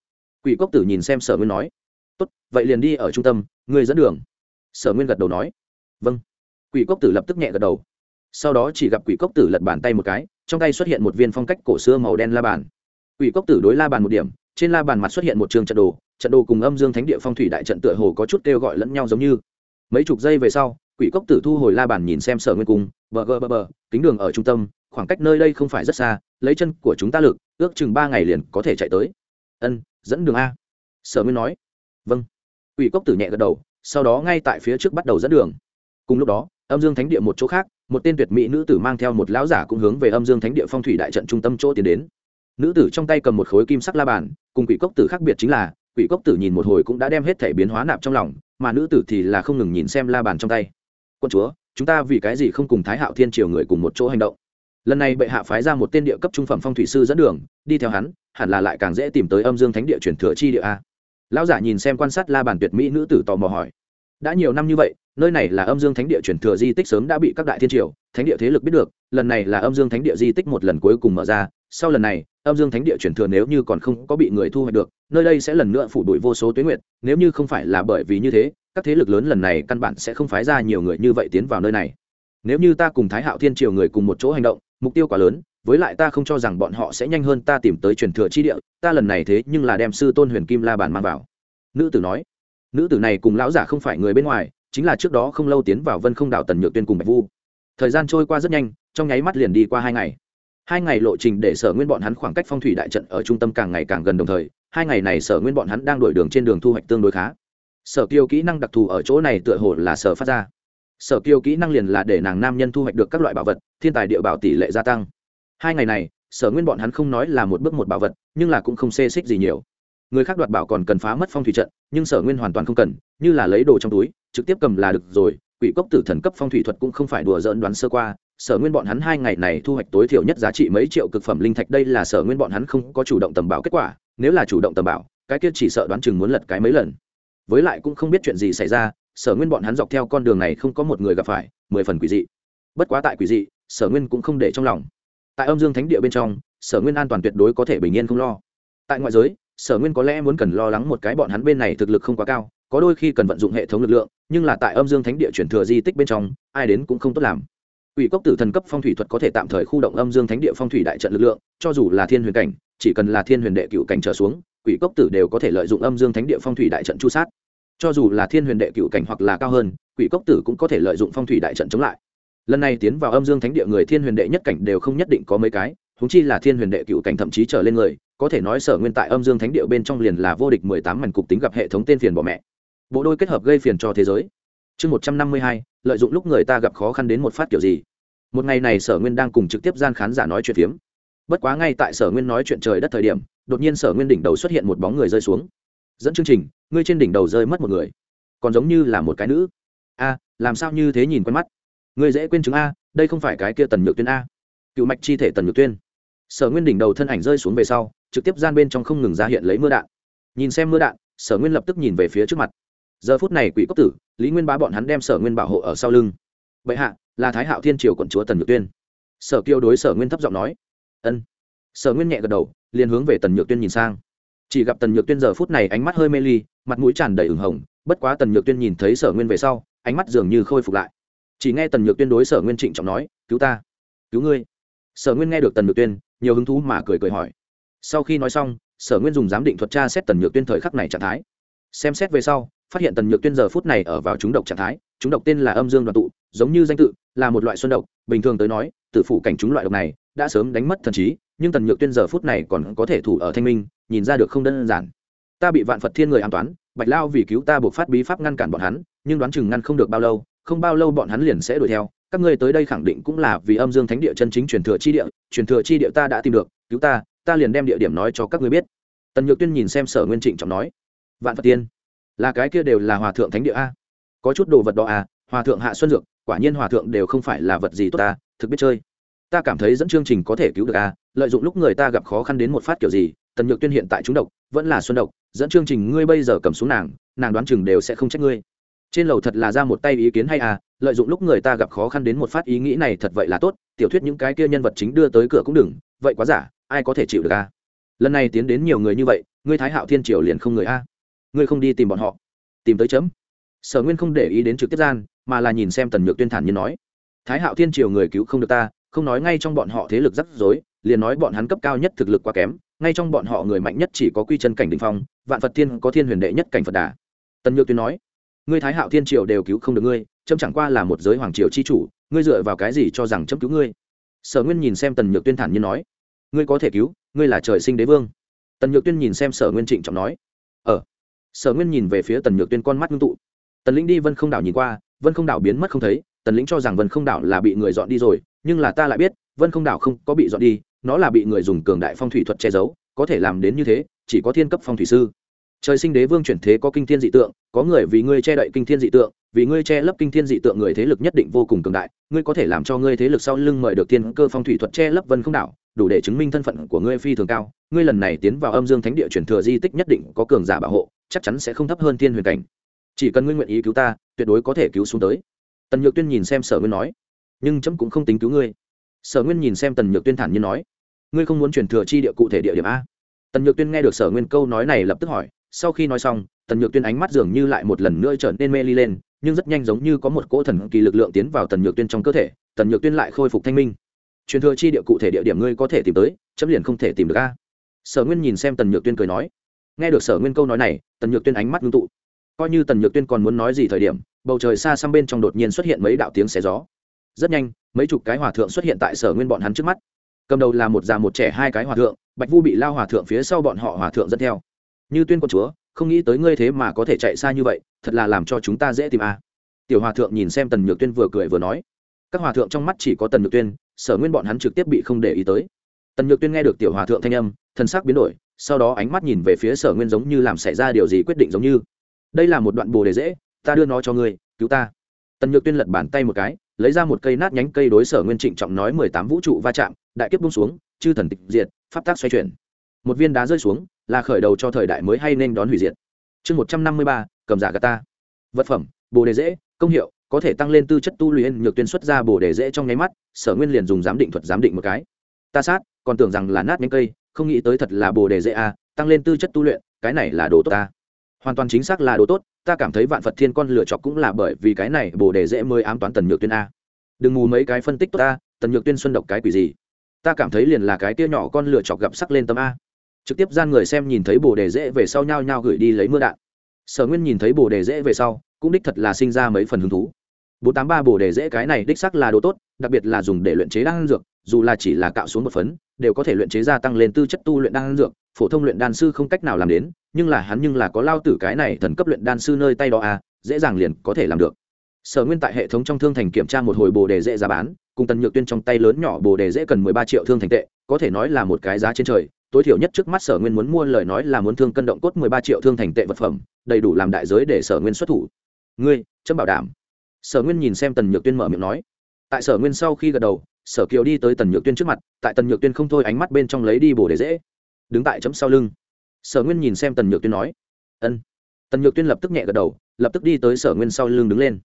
Quỷ cốc tử nhìn xem sở nguyên nói, tốt, vậy liền đi ở trung tâm người dẫn đường. Sở nguyên gật đầu nói vâng. Quỷ cốc tử lập tức nhẹ gật đầu. Sau đó chỉ gặp quỷ cốc tử lật bàn tay một cái, trong tay xuất hiện một viên phong cách cổ xưa màu đen la bàn. Quỷ cốc tử đối la bàn một điểm, trên la bàn mặt xuất hiện một trường trận đồ trận đồ cùng âm dương thánh địa phong thủy đại trận tựa hồ có chút kêu gọi lẫn nhau giống như. Mấy chục giây về sau, quỷ cốc tử thu hồi la bàn nhìn xem sở nguyên cung, bờ gờ bờ bờ, kính đường ở trung tâm, khoảng cách nơi đây không phải rất xa, lấy chân của chúng ta lực, ước chừng ba ngày liền có thể chạy tới. Ân, dẫn đường a. Sở nguyên nói. Vâng. Quỷ cốc tử nhẹ gật đầu, sau đó ngay tại phía trước bắt đầu dẫn đường. Cùng lúc đó, âm dương thánh địa một chỗ khác, một tên tuyệt mỹ nữ tử mang theo một lão giả cũng hướng về âm dương thánh địa phong thủy đại trận trung tâm chỗ tiến đến. Nữ tử trong tay cầm một khối kim sắc la bàn, cùng quỷ cốc tử khác biệt chính là quỷ cốc tử nhìn một hồi cũng đã đem hết thể biến hóa nạp trong lòng, mà nữ tử thì là không ngừng nhìn xem la bàn trong tay. Quân chúa, chúng ta vì cái gì không cùng thái hạo thiên triều người cùng một chỗ hành động? Lần này bệ hạ phái ra một tên địa cấp trung phẩm phong thủy sư dẫn đường, đi theo hắn, hẳn là lại càng dễ tìm tới âm dương thánh địa truyền thừa chi địa a. Lão giả nhìn xem quan sát la bàn tuyệt mỹ nữ tử tò mò hỏi. Đã nhiều năm như vậy, nơi này là âm dương thánh địa truyền thừa di tích sớm đã bị các đại thiên triều, thánh địa thế lực biết được, lần này là âm dương thánh địa di tích một lần cuối cùng mở ra, sau lần này âm dương thánh địa truyền thừa nếu như còn không có bị người thu hoạch được, nơi đây sẽ lần nữa phủ đuổi vô số tuyến nguyệt, nếu như không phải là bởi vì như thế, các thế lực lớn lần này căn bản sẽ không phái ra nhiều người như vậy tiến vào nơi này. Nếu như ta cùng thái hạo thiên triều người cùng một chỗ hành động, mục tiêu quá lớn, với lại ta không cho rằng bọn họ sẽ nhanh hơn ta tìm tới truyền thừa chi địa, ta lần này thế nhưng là đem sư tôn huyền kim la bàn mang vào. Nữ tử nói. Nữ tử này cùng lão giả không phải người bên ngoài, chính là trước đó không lâu tiến vào vân không đảo tần nhược tuyên cùng bạch vu. Thời gian trôi qua rất nhanh, trong nháy mắt liền đi qua hai ngày hai ngày lộ trình để sở nguyên bọn hắn khoảng cách phong thủy đại trận ở trung tâm càng ngày càng gần đồng thời, hai ngày này sở nguyên bọn hắn đang đổi đường trên đường thu hoạch tương đối khá. Sở kiêu kỹ năng đặc thù ở chỗ này tựa hồ là sở phát ra. Sở kiêu kỹ năng liền là để nàng nam nhân thu hoạch được các loại bảo vật, thiên tài địa bảo tỷ lệ gia tăng. Hai ngày này, sở nguyên bọn hắn không nói là một bước một bảo vật, nhưng là cũng không xê xích gì nhiều. Người khác đoạt bảo còn cần phá mất phong thủy trận, nhưng sở nguyên hoàn toàn không cần, như là lấy đồ trong túi, trực tiếp cầm là được rồi, quỷ cốc tử thần cấp phong thủy thuật cũng không phải đùa dỡn đoán sơ qua sở nguyên bọn hắn hai ngày này thu hoạch tối thiểu nhất giá trị mấy triệu cực phẩm linh thạch, đây là sở nguyên bọn hắn không có chủ động tầm bảo kết quả, nếu là chủ động tầm bảo, cái kia chỉ sợ đoán chừng muốn lật cái mấy lần. Với lại cũng không biết chuyện gì xảy ra, sở nguyên bọn hắn dọc theo con đường này không có một người gặp phải, mười phần quỷ dị. Bất quá tại quỷ dị, sở nguyên cũng không để trong lòng. Tại âm dương thánh địa bên trong, sở nguyên an toàn tuyệt đối có thể bình yên không lo. Tại ngoại giới, sở nguyên có lẽ muốn cần lo lắng một cái bọn hắn bên này thực lực không quá cao, có đôi khi cần vận dụng hệ thống lực lượng, nhưng là tại âm dương thánh địa chuyển thừa di tích bên trong, ai đến cũng không tốt làm. Quỷ cốc tử thần cấp phong thủy thuật có thể tạm thời khu động âm dương thánh địa phong thủy đại trận lực lượng, cho dù là thiên huyền cảnh, chỉ cần là thiên huyền đệ cựu cảnh trở xuống, quỷ cốc tử đều có thể lợi dụng âm dương thánh địa phong thủy đại trận chu sát. Cho dù là thiên huyền đệ cựu cảnh hoặc là cao hơn, quỷ cốc tử cũng có thể lợi dụng phong thủy đại trận chống lại. Lần này tiến vào âm dương thánh địa người thiên huyền đệ nhất cảnh đều không nhất định có mấy cái, huống chi là thiên huyền đệ cựu cảnh thậm chí trở lên người, có thể nói sở nguyên tại âm dương thánh địa bên trong liền là vô địch mười tám mảnh cục tính gặp hệ thống tên phiền bỏ mẹ. Bộ đôi kết hợp gây phiền cho thế giới. Chương một trăm năm mươi hai, lợi dụng lúc người ta gặp khó khăn đến một phát kiểu gì. Một ngày này sở nguyên đang cùng trực tiếp gian khán giả nói chuyện phiếm. Bất quá ngay tại sở nguyên nói chuyện trời đất thời điểm đột nhiên sở nguyên đỉnh đầu xuất hiện một bóng người rơi xuống. Dẫn chương trình ngươi trên đỉnh đầu rơi mất một người. Còn giống như là một cái nữ. A làm sao như thế nhìn quen mắt? Ngươi dễ quên chứng a đây không phải cái kia tần nhược tuyên a. Cựu mạch chi thể tần nhược tuyên. Sở nguyên đỉnh đầu thân ảnh rơi xuống về sau trực tiếp gian bên trong không ngừng ra hiện lấy mưa đạn. Nhìn xem mưa đạn sở nguyên lập tức nhìn về phía trước mặt giờ phút này quỷ cốc tử, lý nguyên bá bọn hắn đem sở nguyên bảo hộ ở sau lưng. Bệ hạ, là thái hạo thiên triều quận chúa tần nhược tuyên. Sở kiêu đối sở nguyên thấp giọng nói. Ân. Sở nguyên nhẹ gật đầu, liền hướng về tần nhược tuyên nhìn sang. Chỉ gặp tần nhược tuyên giờ phút này ánh mắt hơi mê ly, mặt mũi tràn đầy ửng hồng, bất quá tần nhược tuyên nhìn thấy sở nguyên về sau, ánh mắt dường như khôi phục lại. Chỉ nghe tần nhược tuyên đối sở nguyên trịnh trọng nói, cứu ta, cứu ngươi. Sở nguyên nghe được tần nhược tuyên, nhiều hứng thú mà cười cười hỏi. Sau khi nói xong, sở nguyên dùng giám định thuật tra xét tần nhược tuyên thời khắc này trạng thái. Xem xét về sau phát hiện tần nhược tuyên giờ phút này ở vào chúng độc trạng thái, chúng độc tên là âm dương đoàn tụ, giống như danh tự, là một loại xuân độc. Bình thường tới nói tự phủ cảnh chúng loại độc này đã sớm đánh mất thần trí, nhưng tần nhược tuyên giờ phút này còn có thể thủ ở thanh minh, nhìn ra được không đơn giản. Ta bị vạn phật thiên người an toán, bạch lao vì cứu ta buộc phát bí pháp ngăn cản bọn hắn, nhưng đoán chừng ngăn không được bao lâu, không bao lâu bọn hắn liền sẽ đuổi theo. Các ngươi tới đây khẳng định cũng là vì âm dương thánh địa chân chính truyền thừa chi địa, truyền thừa chi địa ta đã tìm được, cứu ta ta liền đem địa điểm nói cho các ngươi biết. Tần nhược tuyên nhìn xem sở nguyên trịnh trọng nói, vạn phật tiên là cái kia đều là hòa thượng thánh địa a. Có chút đồ vật đó à hòa thượng hạ xuân dược, quả nhiên hòa thượng đều không phải là vật gì tốt ta, thực biết chơi. Ta cảm thấy dẫn chương trình có thể cứu được a, lợi dụng lúc người ta gặp khó khăn đến một phát kiểu gì, tần nhược tuyên hiện tại chúng độc, vẫn là xuân độc, dẫn chương trình ngươi bây giờ cầm xuống nàng nàng đoán chừng đều sẽ không trách ngươi. Trên lầu thật là ra một tay ý kiến hay à lợi dụng lúc người ta gặp khó khăn đến một phát ý nghĩ này thật vậy là tốt, tiểu thuyết những cái kia nhân vật chính đưa tới cửa cũng đừng, vậy quá giả, ai có thể chịu được a? Lần này tiến đến nhiều người như vậy, ngươi thái hạo thiên triều liền không người a ngươi không đi tìm bọn họ. Tìm tới chấm. Sở nguyên không để ý đến trực tiếp gian, mà là nhìn xem tần nhược tuyên thản như nói. Thái hạo thiên triều người cứu không được ta, không nói ngay trong bọn họ thế lực rắc rối, liền nói bọn hắn cấp cao nhất thực lực quá kém, ngay trong bọn họ người mạnh nhất chỉ có quy chân cảnh đình phong, vạn phật thiên có thiên huyền đệ nhất cảnh phật đà. Tần nhược tuyên nói, ngươi thái hạo thiên triều đều cứu không được ngươi trâm chẳng qua là một giới hoàng triều chi chủ, ngươi dựa vào cái gì cho rằng chấm cứu ngươi? Sở nguyên nhìn xem tần nhược tuyên thản như nói, ngươi có thể cứu, ngươi là trời sinh đế vương. Tần nhược tuyên nhìn xem sở nguyên trịnh trọng nói ờ sở nguyên nhìn về phía tần nhược tuyên con mắt ngưng tụ. Tần lĩnh đi vân không đảo nhìn qua, vân không đảo biến mất không thấy, tần lĩnh cho rằng vân không đảo là bị người dọn đi rồi, nhưng là ta lại biết, vân không đảo không có bị dọn đi, nó là bị người dùng cường đại phong thủy thuật che giấu, có thể làm đến như thế, chỉ có thiên cấp phong thủy sư. Trời sinh đế vương chuyển thế có kinh thiên dị tượng, có người vì ngươi che đậy kinh thiên dị tượng, vì ngươi che lấp kinh thiên dị tượng người thế lực nhất định vô cùng cường đại, ngươi có thể làm cho ngươi thế lực sau lưng mời được thiên cơ phong thủy thuật che lấp vân không đảo, đủ để chứng minh thân phận của ngươi phi thường cao, ngươi lần này tiến vào âm dương thánh địa chuyển thừa di tích nhất định có cường giả bảo hộ chắc chắn sẽ không thấp hơn thiên huyền cảnh. Chỉ cần ngươi nguyện ý cứu ta, tuyệt đối có thể cứu xuống tới. Tần nhược tuyên nhìn xem sở nguyên nói, nhưng chấm cũng không tính cứu ngươi. Sở nguyên nhìn xem tần nhược tuyên thản nhiên nói, ngươi không muốn chuyển thừa chi địa cụ thể địa điểm a? Tần nhược tuyên nghe được sở nguyên câu nói này lập tức hỏi, sau khi nói xong, tần nhược tuyên ánh mắt dường như lại một lần nữa trở nên mê ly lên, nhưng rất nhanh giống như có một cỗ thần kỳ lực lượng tiến vào tần nhược tuyên trong cơ thể, tần nhược tuyên lại khôi phục thanh minh. Truyền thừa chi địa cụ thể địa điểm ngươi có thể tìm tới, chấm liền không thể tìm được a. Sở nguyên nhìn xem tần nhược tuyên cười nói nghe được sở nguyên câu nói này, tần nhược tuyên ánh mắt ngưng tụ. Coi như tần nhược tuyên còn muốn nói gì thời điểm, bầu trời xa xăm bên trong đột nhiên xuất hiện mấy đạo tiếng xé gió. Rất nhanh, mấy chục cái hòa thượng xuất hiện tại sở nguyên bọn hắn trước mắt. Cầm đầu là một già một trẻ hai cái hòa thượng, bạch vu bị lao hòa thượng phía sau bọn họ hòa thượng dẫn theo. Như tuyên con chúa, không nghĩ tới ngươi thế mà có thể chạy xa như vậy, thật là làm cho chúng ta dễ tìm a. Tiểu hòa thượng nhìn xem tần nhược tuyên vừa cười vừa nói. Các hòa thượng trong mắt chỉ có tần nhược tuyên, sở nguyên bọn hắn trực tiếp bị không để ý tới tần nhược tuyên nghe được tiểu hòa thượng thanh âm thân xác biến đổi, sau đó ánh mắt nhìn về phía sở nguyên giống như làm xảy ra điều gì quyết định giống như. Đây là một đoạn bồ đề dễ, ta đưa nó cho ngươi, cứu ta. Tần nhược tuyên lật bàn tay một cái, lấy ra một cây nát nhánh cây đối sở nguyên trịnh trọng nói mười tám vũ trụ va chạm, đại kiếp bung xuống, chư thần tịch diệt, pháp tác xoay chuyển. Một viên đá rơi xuống, là khởi đầu cho thời đại mới hay nên đón hủy diệt. Chương một trăm năm mươi ba, cầm giả gà ta. Vật phẩm, bồ đề dễ, công hiệu, có thể tăng lên tư chất tu luyện, nhược tuyên xuất ra bồ đề dễ trong nháy mắt, sở nguyên liền dùng giám định thuật giám định một cái. Ta sát còn tưởng rằng là nát nhánh cây, không nghĩ tới thật là bồ đề dễ a, tăng lên tư chất tu luyện, cái này là đồ tốt ta. Hoàn toàn chính xác là đồ tốt, ta cảm thấy vạn phật thiên con lựa chọc cũng là bởi vì cái này bồ đề dễ mới ám toán tần nhược tuyên a. Đừng mù mấy cái phân tích tốt ta, tần nhược tuyên xuân độc cái quỷ gì? Ta cảm thấy liền là cái kia nhỏ con lựa chọc gặp sắc lên tâm a. Trực tiếp gian người xem nhìn thấy bồ đề dễ về sau nhau nhau gửi đi lấy mưa đạn. Sở nguyên nhìn thấy bồ đề dễ về sau, cũng đích thật là sinh ra mấy phần hứng thú. Bốn tám ba bồ đề dễ cái này đích sắc là đồ tốt, đặc biệt là dùng để luyện chế đan dược dù là chỉ là cạo xuống một phấn, đều có thể luyện chế ra tăng lên tư chất tu luyện đan dược, phổ thông luyện đan sư không cách nào làm đến, nhưng là hắn nhưng là có lao tử cái này thần cấp luyện đan sư nơi tay đó à dễ dàng liền có thể làm được. Sở nguyên tại hệ thống trong thương thành kiểm tra một hồi bồ đề dễ giá bán, cùng tần nhược tuyên trong tay lớn nhỏ bồ đề dễ cần mười ba triệu thương thành tệ, có thể nói là một cái giá trên trời, tối thiểu nhất trước mắt sở nguyên muốn mua lời nói là muốn thương cân động cốt mười ba triệu thương thành tệ vật phẩm, đầy đủ làm đại giới để sở nguyên xuất thủ. Ngươi, chấm bảo đảm. Sở nguyên nhìn xem tần nhược tuyên mở miệng nói. Tại sở nguyên sau khi gật đầu sở kiều đi tới tần nhược tuyên trước mặt, tại tần nhược tuyên không thôi ánh mắt bên trong lấy đi bồ đề dễ. Đứng tại chấm sau lưng. Sở nguyên nhìn xem tần nhược tuyên nói, ân. Tần nhược tuyên lập tức nhẹ gật đầu, lập tức đi tới sở nguyên sau lưng đứng lên.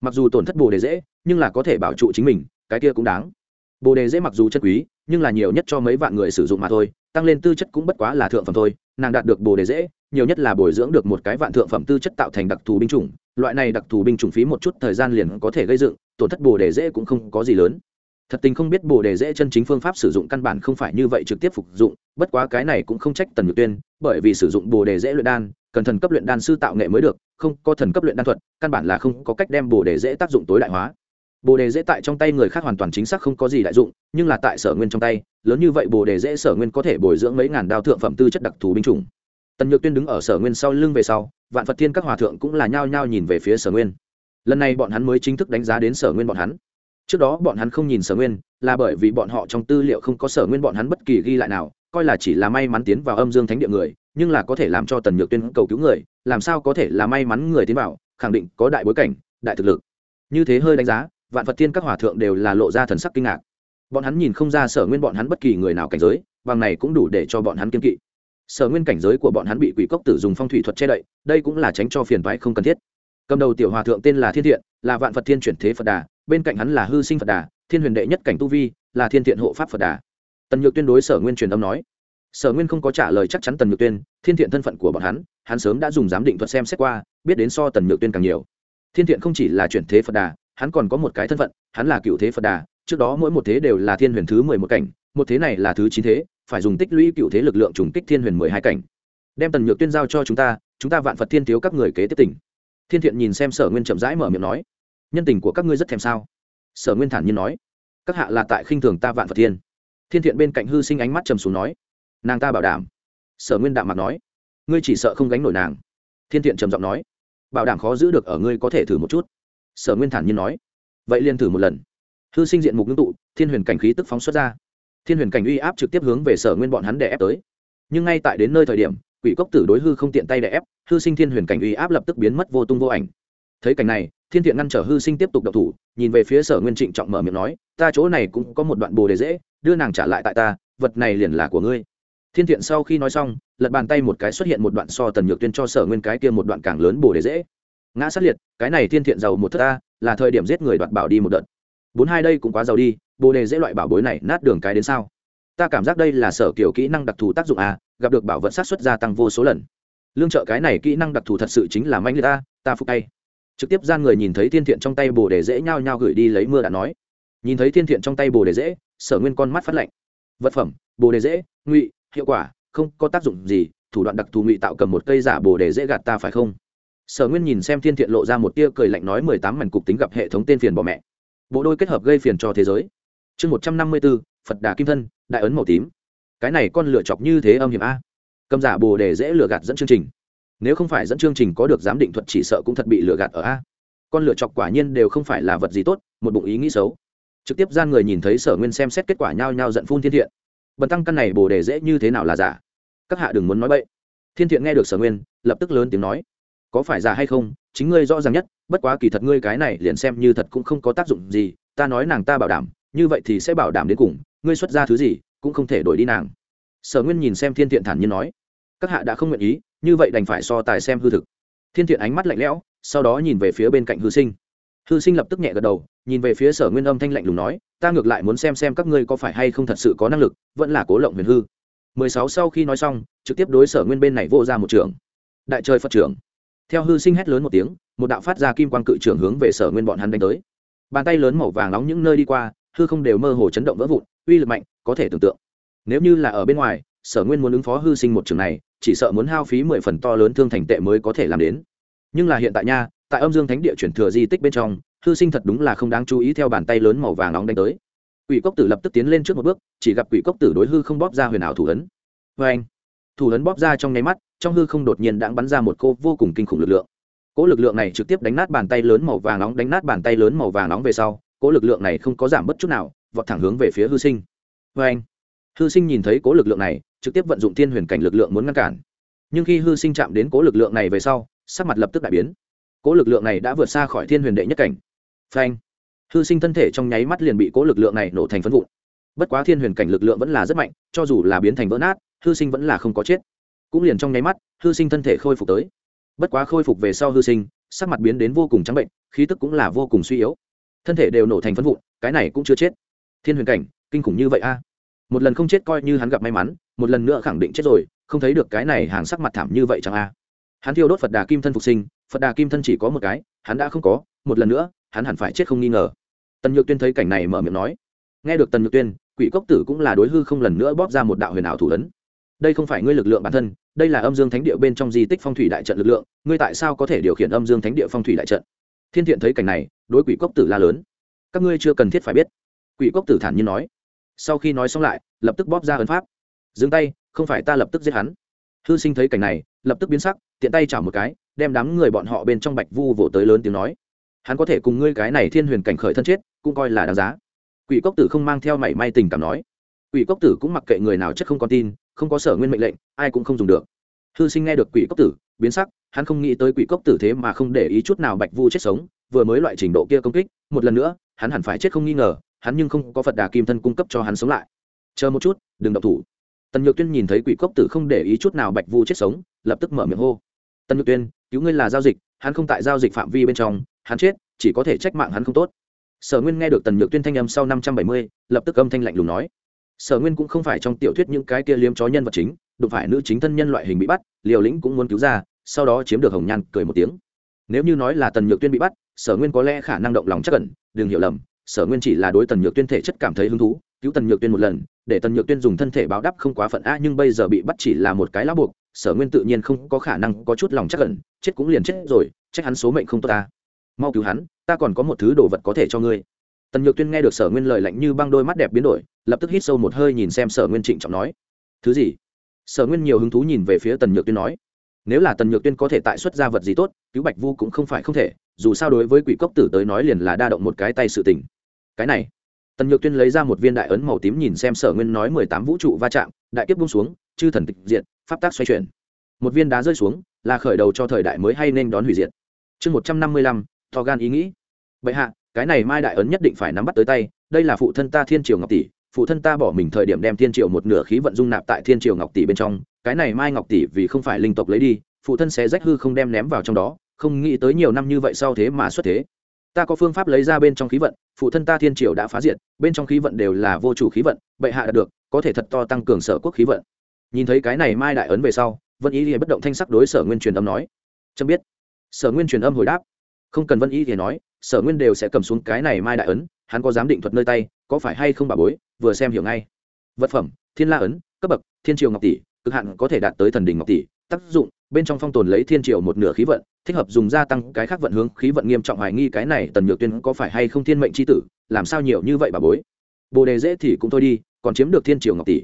Mặc dù tổn thất bồ đề dễ, nhưng là có thể bảo trụ chính mình, cái kia cũng đáng. Bồ đề dễ mặc dù chất quý, nhưng là nhiều nhất cho mấy vạn người sử dụng mà thôi, tăng lên tư chất cũng bất quá là thượng phẩm thôi. Nàng đạt được bồ đề dễ, nhiều nhất là bồi dưỡng được một cái vạn thượng phẩm tư chất tạo thành đặc thù binh chủng. Loại này đặc thù binh chủng phí một chút thời gian liền có thể gây dựng, tổn thất bồ đề dễ cũng không có gì lớn thật tình không biết bồ đề dễ chân chính phương pháp sử dụng căn bản không phải như vậy trực tiếp phục dụng, bất quá cái này cũng không trách tần nhược tuyên, bởi vì sử dụng bồ đề dễ luyện đan, cần thần cấp luyện đan sư tạo nghệ mới được, không có thần cấp luyện đan thuật, căn bản là không có cách đem bồ đề dễ tác dụng tối đại hóa. Bồ đề dễ tại trong tay người khác hoàn toàn chính xác không có gì đại dụng, nhưng là tại sở nguyên trong tay, lớn như vậy bồ đề dễ sở nguyên có thể bồi dưỡng mấy ngàn đao thượng phẩm tư chất đặc thù binh chủng. Tần nhược tuyên đứng ở sở nguyên sau lưng về sau, vạn phật thiên các hòa thượng cũng là nhao nhao nhìn về phía sở nguyên. Lần này bọn hắn mới chính thức đánh giá đến sở nguyên bọn hắn trước đó bọn hắn không nhìn sở nguyên, là bởi vì bọn họ trong tư liệu không có sở nguyên bọn hắn bất kỳ ghi lại nào, coi là chỉ là may mắn tiến vào âm dương thánh địa người, nhưng là có thể làm cho tần nhược tuyên cầu cứu người, làm sao có thể là may mắn người tiến vào, khẳng định có đại bối cảnh, đại thực lực. Như thế hơi đánh giá, vạn phật tiên các hòa thượng đều là lộ ra thần sắc kinh ngạc. Bọn hắn nhìn không ra sở nguyên bọn hắn bất kỳ người nào cảnh giới, bằng này cũng đủ để cho bọn hắn kiên kỵ. Sở nguyên cảnh giới của bọn hắn bị quỷ cốc tử dùng phong thủy thuật che đậy, đây cũng là tránh cho phiền thoái không cần thiết. Cầm đầu tiểu hòa thượng tên là thiên thiện, là vạn phật thiên chuyển thế phật đà bên cạnh hắn là hư sinh phật đà, thiên huyền đệ nhất cảnh tu vi là thiên thiện hộ pháp phật đà. Tần nhược tuyên đối sở nguyên truyền âm nói. Sở nguyên không có trả lời chắc chắn tần nhược tuyên, thiên thiện thân phận của bọn hắn hắn sớm đã dùng giám định thuật xem xét qua, biết đến so tần nhược tuyên càng nhiều. Thiên thiện không chỉ là chuyển thế phật đà, hắn còn có một cái thân phận, hắn là cựu thế phật đà, trước đó mỗi một thế đều là thiên huyền thứ mười một cảnh, một thế này là thứ chín thế, phải dùng tích lũy cựu thế lực lượng trùng kích thiên huyền mười hai cảnh. Đem tần nhược tuyên giao cho chúng ta chúng ta vạn phật thiên thiếu các người kế tiếp tỉnh. Thiên thiện nhìn xem sở nguyên chậm rãi mở miệng nói nhân tình của các ngươi rất thèm sao? Sở nguyên thản nhiên nói. Các hạ là tại khinh thường ta vạn phật thiên. Thiên thiện bên cạnh hư sinh ánh mắt trầm xuống nói. Nàng ta bảo đảm. Sở nguyên đạm mặt nói. Ngươi chỉ sợ không gánh nổi nàng. Thiên thiện trầm giọng nói. Bảo đảm khó giữ được ở ngươi có thể thử một chút. Sở nguyên thản nhiên nói. Vậy liền thử một lần. Hư sinh diện mục ngưng tụ, thiên huyền cảnh khí tức phóng xuất ra. Thiên huyền cảnh uy áp trực tiếp hướng về sở nguyên bọn hắn để ép tới. Nhưng ngay tại đến nơi thời điểm, quỷ cốc tử đối hư không tiện tay để ép, hư sinh thiên huyền cảnh uy áp lập tức biến mất vô tung vô ảnh thấy cảnh này, thiên thiện ngăn trở hư sinh tiếp tục độc thủ, nhìn về phía sở nguyên trịnh trọng mở miệng nói, ta chỗ này cũng có một đoạn bồ đề dễ, đưa nàng trả lại tại ta, vật này liền là của ngươi. Thiên thiện sau khi nói xong, lật bàn tay một cái xuất hiện một đoạn so tần nhược tuyên cho sở nguyên cái kia một đoạn càng lớn bồ đề dễ. Ngã sát liệt, cái này thiên thiện giàu một thất ta, là thời điểm giết người đoạt bảo đi một đợt. Bốn hai đây cũng quá giàu đi, bồ đề dễ loại bảo bối này nát đường cái đến sao? Ta cảm giác đây là sở kiểu kỹ năng đặc thù tác dụng à gặp được bảo vật sát xuất gia tăng vô số lần. Lương trợ cái này kỹ năng đặc thù thật sự chính là manh người ta ta phục tay trực tiếp gian người nhìn thấy thiên thiện trong tay bồ đề dễ nhao nhao gửi đi lấy mưa đã nói. Nhìn thấy thiên thiện trong tay bồ đề dễ, sở nguyên con mắt phát lạnh. Vật phẩm, bồ đề dễ, ngụy, hiệu quả, không có tác dụng gì, thủ đoạn đặc thù ngụy tạo cầm một cây giả bồ đề dễ gạt ta phải không? Sở nguyên nhìn xem thiên thiện lộ ra một tia cười lạnh nói mười tám mảnh cục tính gặp hệ thống tên phiền bỏ mẹ. Bộ đôi kết hợp gây phiền cho thế giới. Chương một trăm năm mươi b ố phật đà kim thân, đại ấn màu tím. Cái này con lựa chọc như thế âm hiểm a. Cầm giả bồ đề dễ lừa gạt dẫn chương trình nếu không phải dẫn chương trình có được giám định thuật chỉ sợ cũng thật bị lừa gạt ở a. Con lựa chọc quả nhiên đều không phải là vật gì tốt, một bụng ý nghĩ xấu. Trực tiếp gian người nhìn thấy sở nguyên xem xét kết quả nhao nhao giận phun thiên thiện. Bần tăng căn này bồ đề dễ như thế nào là giả? Các hạ đừng muốn nói bậy. Thiên thiện nghe được sở nguyên, lập tức lớn tiếng nói. Có phải giả hay không, chính ngươi rõ ràng nhất, bất quá kỳ thật ngươi cái này liền xem như thật cũng không có tác dụng gì, ta nói nàng ta bảo đảm, như vậy thì sẽ bảo đảm đến cùng, ngươi xuất ra thứ gì, cũng không thể đổi đi nàng. Sở nguyên nhìn xem thiên thiện thản nhiên nói. Các hạ đã không nguyện ý như vậy đành phải so tài xem hư thực. Thiên thiện ánh mắt lạnh lẽo, sau đó nhìn về phía bên cạnh hư sinh. Hư sinh lập tức nhẹ gật đầu, nhìn về phía sở nguyên âm thanh lạnh lùng nói, ta ngược lại muốn xem xem các ngươi có phải hay không thật sự có năng lực, vẫn là cố lộng huyền hư. Mười sáu sau khi nói xong, trực tiếp đối sở nguyên bên này vô ra một trường. Đại trời phật trưởng. Theo hư sinh hét lớn một tiếng, một đạo phát ra kim quan cự trưởng hướng về sở nguyên bọn hắn đánh tới. Bàn tay lớn màu vàng nóng những nơi đi qua, hư không đều mơ hồ chấn động vỡ vụn, uy lực mạnh, có thể tưởng tượng. Nếu như là ở bên ngoài, sở nguyên muốn ứng phó hư sinh một trường này chỉ sợ muốn hao phí mười phần to lớn thương thành tệ mới có thể làm đến. Nhưng là hiện tại nha, tại âm dương thánh địa chuyển thừa di tích bên trong, hư sinh thật đúng là không đáng chú ý theo bàn tay lớn màu vàng nóng đánh tới. Quỷ cốc tử lập tức tiến lên trước một bước, chỉ gặp quỷ cốc tử đối hư không bóp ra huyền ảo thủ ấn. Vê anh, thủ ấn bóp ra trong nháy mắt, trong hư không đột nhiên đã bắn ra một cô vô cùng kinh khủng lực lượng. Cỗ lực lượng này trực tiếp đánh nát bàn tay lớn màu vàng nóng, đánh nát bàn tay lớn màu vàng nóng về sau, cỗ lực lượng này không có giảm bất chút nào, vọt thẳng hướng về phía hư sinh. Vê anh, hư sinh nhìn thấy cỗ lực lượng này trực tiếp vận dụng thiên huyền cảnh lực lượng muốn ngăn cản. Nhưng khi hư sinh chạm đến cỗ lực lượng này về sau, sắc mặt lập tức đại biến. Cỗ lực lượng này đã vượt xa khỏi thiên huyền đệ nhất cảnh. Phanh! Hư sinh thân thể trong nháy mắt liền bị cỗ lực lượng này nổ thành phân vụn. Bất quá thiên huyền cảnh lực lượng vẫn là rất mạnh, cho dù là biến thành vỡ nát, hư sinh vẫn là không có chết. Cũng liền trong nháy mắt, hư sinh thân thể khôi phục tới. Bất quá khôi phục về sau hư sinh, sắc mặt biến đến vô cùng trắng bệnh, khí tức cũng là vô cùng suy yếu. Thân thể đều nổ thành phân vụn, cái này cũng chưa chết. Thiên huyền cảnh, kinh khủng như vậy a một lần không chết coi như hắn gặp may mắn, một lần nữa khẳng định chết rồi, không thấy được cái này hàng sắc mặt thảm như vậy chẳng a. Hắn thiêu đốt phật đà kim thân phục sinh, phật đà kim thân chỉ có một cái, hắn đã không có, một lần nữa, hắn hẳn phải chết không nghi ngờ. Tần nhược tuyên thấy cảnh này mở miệng nói. Nghe được tần nhược tuyên, quỷ cốc tử cũng là đối hư không lần nữa bóp ra một đạo huyền ảo thủ ấn. Đây không phải ngươi lực lượng bản thân, đây là âm dương thánh địa bên trong di tích phong thủy đại trận lực lượng, ngươi tại sao có thể điều khiển âm dương thánh địa phong thủy đại trận? Thiên thiện thấy cảnh này, đối quỷ cốc tử la lớn. Các ngươi chưa cần thiết phải biết. Quỷ cốc tử thản nhiên nói sau khi nói xong lại, lập tức bóp ra ấn pháp. Dừng tay, không phải ta lập tức giết hắn. Hư sinh thấy cảnh này, lập tức biến sắc, tiện tay chảo một cái, đem đám người bọn họ bên trong bạch vu vỗ tới lớn tiếng nói. Hắn có thể cùng ngươi cái này thiên huyền cảnh khởi thân chết, cũng coi là đáng giá. Quỷ cốc tử không mang theo mảy may tình cảm nói. Quỷ cốc tử cũng mặc kệ người nào chất không con tin, không có sở nguyên mệnh lệnh, ai cũng không dùng được. Hư sinh nghe được quỷ cốc tử, biến sắc, hắn không nghĩ tới quỷ cốc tử thế mà không để ý chút nào bạch vu chết sống, vừa mới loại trình độ kia công kích, một lần nữa, hắn hẳn phải chết không nghi ngờ hắn nhưng không có phật đà kim thân cung cấp cho hắn sống lại. Chờ một chút, đừng động thủ. Tần nhược tuyên nhìn thấy quỷ cốc tử không để ý chút nào bạch vu chết sống, lập tức mở miệng hô. Tần nhược tuyên, cứu ngươi là giao dịch, hắn không tại giao dịch phạm vi bên trong, hắn chết, chỉ có thể trách mạng hắn không tốt. Sở nguyên nghe được tần nhược tuyên thanh âm sau năm trăm bảy mươi, lập tức âm thanh lạnh lùng nói. Sở nguyên cũng không phải trong tiểu thuyết những cái kia liếm chó nhân vật chính, đụng phải nữ chính thân nhân loại hình bị bắt, liều lĩnh cũng muốn cứu ra, sau đó chiếm được hồng nhan, cười một tiếng. Nếu như nói là tần nhược tuyên bị bắt, sở nguyên có lẽ khả năng động lòng chắc cẩn đừng hiểu lầm sở nguyên chỉ là đối tần nhược tuyên thể chất cảm thấy hứng thú cứu tần nhược tuyên một lần để tần nhược tuyên dùng thân thể báo đáp không quá phận a nhưng bây giờ bị bắt chỉ là một cái lá buộc sở nguyên tự nhiên không có khả năng có chút lòng chắc ẩn, chết cũng liền chết rồi trách hắn số mệnh không tốt ta. Mau cứu hắn ta còn có một thứ đồ vật có thể cho ngươi. Tần nhược tuyên nghe được sở nguyên lời lạnh như băng đôi mắt đẹp biến đổi lập tức hít sâu một hơi nhìn xem sở nguyên trịnh trọng nói. Thứ gì? Sở nguyên nhiều hứng thú nhìn về phía tần nhược tuyên nói. Nếu là tần nhược tuyên có thể tại xuất ra vật gì tốt cứu bạch vu cũng không phải không thể dù sao đối với quỷ cốc tử tới nói liền là đa động một cái tay sự tình cái này. Tần nhược tuyên lấy ra một viên đại ấn màu tím nhìn xem sở nguyên nói mười tám vũ trụ va chạm, đại kiếp bung xuống, chư thần tịch diện pháp tác xoay chuyển. Một viên đá rơi xuống, là khởi đầu cho thời đại mới hay nên đón hủy diệt. Chương một trăm năm mươi lăm thò gan ý nghĩ. Bệ hạ, cái này mai đại ấn nhất định phải nắm bắt tới tay, đây là phụ thân ta thiên triều ngọc tỷ, phụ thân ta bỏ mình thời điểm đem thiên triều một nửa khí vận dung nạp tại thiên triều ngọc tỷ bên trong, cái này mai ngọc tỷ vì không phải linh tộc lấy đi, phụ thân sẽ rách hư không đem ném vào trong đó, không nghĩ tới nhiều năm như vậy sau thế mà xuất thế ta có phương pháp lấy ra bên trong khí vận, phụ thân ta thiên triều đã phá diệt, bên trong khí vận đều là vô chủ khí vận, bệ hạ đạt được, có thể thật to tăng cường sở quốc khí vận. Nhìn thấy cái này mai đại ấn về sau, vân ý thì bất động thanh sắc đối sở nguyên truyền âm nói. Chấm biết. Sở nguyên truyền âm hồi đáp. Không cần vân ý thì nói, sở nguyên đều sẽ cầm xuống cái này mai đại ấn, hắn có dám định thuật nơi tay, có phải hay không bà bối, vừa xem hiểu ngay. Vật phẩm, thiên la ấn, cấp bậc, thiên triều ngọc tỷ, cực hạn có thể đạt tới thần đình ngọc tỷ, tác dụng bên trong phong tồn lấy thiên triều một nửa khí vận, thích hợp dùng gia tăng cái khác vận hướng khí vận nghiêm trọng hoài nghi cái này tần nhược tuyên có phải hay không thiên mệnh c h i tử, làm sao nhiều như vậy bà bối? Bồ đề dễ thì cũng thôi đi, còn chiếm được thiên triều ngọc tỷ.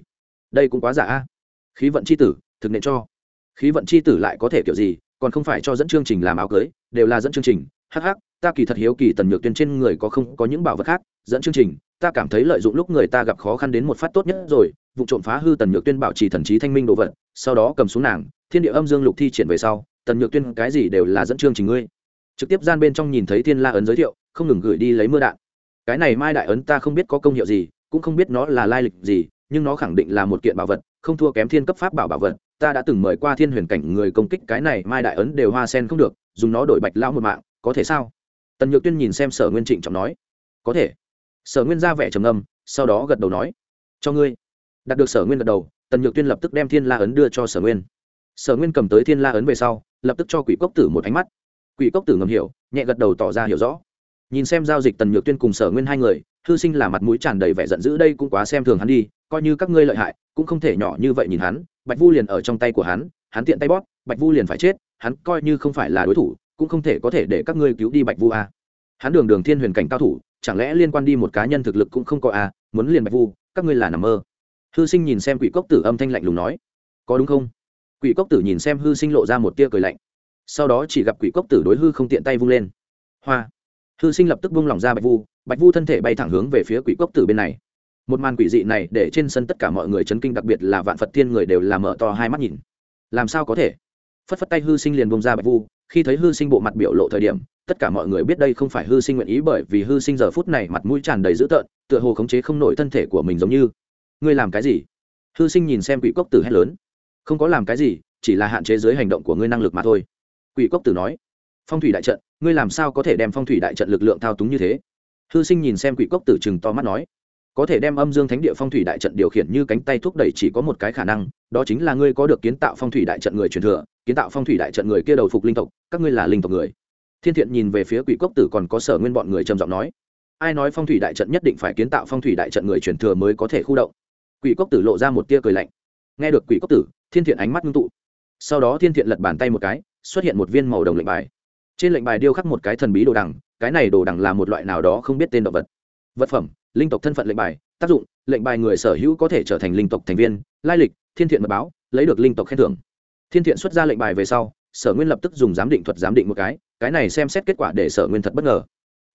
Đây cũng quá giả a. Khí vận c h i tử, thực nện cho. Khí vận c h i tử lại có thể kiểu gì, còn không phải cho dẫn chương trình làm áo cưới, đều là dẫn chương trình. Hh ta kỳ thật hiếu kỳ tần nhược tuyên trên người có không, có những bảo vật khác, dẫn chương trình, ta cảm thấy lợi dụng lúc người ta gặp khó khăn đến một phát tốt nhất rồi, vụ trộm phá hư tần nhược tuyên bảo trì thần trí thanh minh đồ vật, sau đó cầm xuống nàng thiên địa âm dương lục thi triển về sau, tần nhược tuyên cái gì đều là dẫn chương trình ngươi. Trực tiếp gian bên trong nhìn thấy thiên la ấn giới thiệu, không ngừng gửi đi lấy mưa đạn. Cái này mai đại ấn ta không biết có công hiệu gì, cũng không biết nó là lai lịch gì, nhưng nó khẳng định là một kiện bảo vật, không thua kém thiên cấp pháp bảo bảo vật. Ta đã từng mời qua thiên huyền cảnh người công kích cái này, mai đại ấn đều hoa sen không được, dùng nó đổi bạch lão một mạng, có thể sao? Tần nhược tuyên nhìn xem sở nguyên trịnh trọng nói. Có thể. Sở nguyên ra vẻ trầm âm sau đó gật đầu nói. Cho ngươi. Đạt được sở nguyên gật đầu, tần nhược tuyên lập tức đem thiên la ấn đưa cho sở nguyên sở nguyên cầm tới thiên la ấn về sau lập tức cho quỷ cốc tử một ánh mắt. Quỷ cốc tử ngầm hiểu nhẹ gật đầu tỏ ra hiểu rõ. Nhìn xem giao dịch tần nhược tuyên cùng sở nguyên hai người thư sinh là mặt mũi tràn đầy vẻ giận dữ đây cũng quá xem thường hắn đi coi như các ngươi lợi hại cũng không thể nhỏ như vậy nhìn hắn bạch vu liền ở trong tay của hắn hắn tiện tay bóp bạch vu liền phải chết hắn coi như không phải là đối thủ cũng không thể có thể để các ngươi cứu đi bạch vu a à. hắn đường đường thiên huyền cảnh cao thủ chẳng lẽ liên quan đi một cá nhân thực lực cũng không có a à, muốn liền bạch vu các ngươi là nằm mơ. Hư sinh nhìn xem quỷ cốc tử âm thanh lạnh lùng nói có đúng không? Quỷ cốc tử nhìn xem hư sinh lộ ra một tia cười lạnh. Sau đó chỉ gặp quỷ cốc tử đối hư không tiện tay vung lên. Hoa! Hư sinh lập tức vung lỏng ra bạch vu bạch vu thân thể bay thẳng hướng về phía quỷ cốc tử bên này. Một màn quỷ dị này để trên sân tất cả mọi người chấn kinh, đặc biệt là vạn phật thiên người đều làm mở to hai mắt nhìn. Làm sao có thể? Phất phất tay hư sinh liền bông ra bạch vu, khi thấy hư sinh bộ mặt biểu lộ thời điểm, tất cả mọi người biết đây không phải hư sinh nguyện ý bởi vì hư sinh giờ phút này mặt mũi tràn đầy dữ tợn, tựa hồ khống chế không nổi thân thể của mình giống như. Ngươi làm cái gì? Hư sinh nhìn xem quỷ cốc tử hét lớn không có làm cái gì, chỉ là hạn chế dưới hành động của ngươi năng lực mà thôi. Quỷ cốc tử nói. Phong thủy đại trận, ngươi làm sao có thể đem phong thủy đại trận lực lượng thao túng như thế? Hư sinh nhìn xem quỷ cốc tử chừng to mắt nói. Có thể đem âm dương thánh địa phong thủy đại trận điều khiển như cánh tay thúc đẩy chỉ có một cái khả năng, đó chính là ngươi có được kiến tạo phong thủy đại trận người truyền thừa, kiến tạo phong thủy đại trận người kia đầu phục linh tộc, các ngươi là linh tộc người. Thiên thiện nhìn về phía quỷ cốc tử còn có sở nguyên bọn người trầm giọng nói. Ai nói phong thủy đại trận nhất định phải kiến tạo phong thủy đại trận người truyền thừa mới có thể khu động? Quỷ cốc tử lộ ra một tia cười lạnh nghe được quỷ cốc tử, thiên thiện ánh mắt ngưng tụ. Sau đó thiên thiện lật bàn tay một cái, xuất hiện một viên màu đồng lệnh bài. Trên lệnh bài điêu khắc một cái thần bí đồ đằng, cái này đồ đằng là một loại nào đó không biết tên động vật. Vật phẩm, linh tộc thân phận lệnh bài, tác dụng, lệnh bài người sở hữu có thể trở thành linh tộc thành viên, lai lịch, thiên thiện mật báo, lấy được linh tộc khen thưởng. Thiên thiện xuất ra lệnh bài về sau, sở nguyên lập tức dùng giám định thuật giám định một cái cái này xem xét kết quả để sở nguyên thật bất ngờ.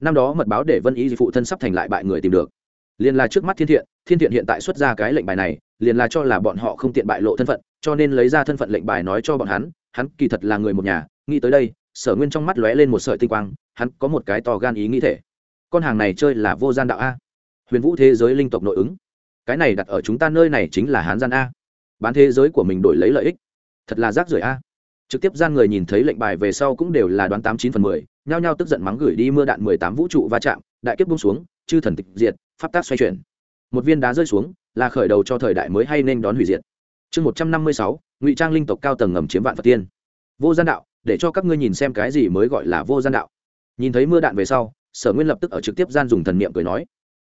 Năm đó mật báo để vân ý phụ thân sắp thành lại bại người tìm được. Liên là trước mắt thiên thiện thiên thiện hiện tại xuất ra cái lệnh bài này liền là cho là bọn họ không tiện bại lộ thân phận, cho nên lấy ra thân phận lệnh bài nói cho bọn hắn hắn kỳ thật là người một nhà, nghĩ tới đây, sở nguyên trong mắt lóe lên một sợi tinh quang, hắn có một cái to gan ý nghĩ thể. Con hàng này chơi là vô gian đạo a. Huyền vũ thế giới linh tộc nội ứng. Cái này đặt ở chúng ta nơi này chính là hán gian a. Bán thế giới của mình đổi lấy lợi ích. Thật là rác rưởi a. Trực tiếp gian người nhìn thấy lệnh bài về sau cũng đều là đoán tám chín phần mười, nhao nhao tức giận mắng gửi đi mưa đạn mười tám vũ trụ va chạm, đại kiếp bung xuống, chư thần tịch diệt, pháp tác xoay chuyển. Một viên đá rơi xuống là khởi đầu cho thời đại mới hay nên đón hủy diệt. Chương một trăm năm mươi sáu, ngụy trang linh tộc cao tầng ngầm chiếm vạn phật tiên. Vô gian đạo, để cho các ngươi nhìn xem cái gì mới gọi là vô gian đạo. Nhìn thấy mưa đạn về sau, sở nguyên lập tức ở trực tiếp gian dùng thần niệm cười nói.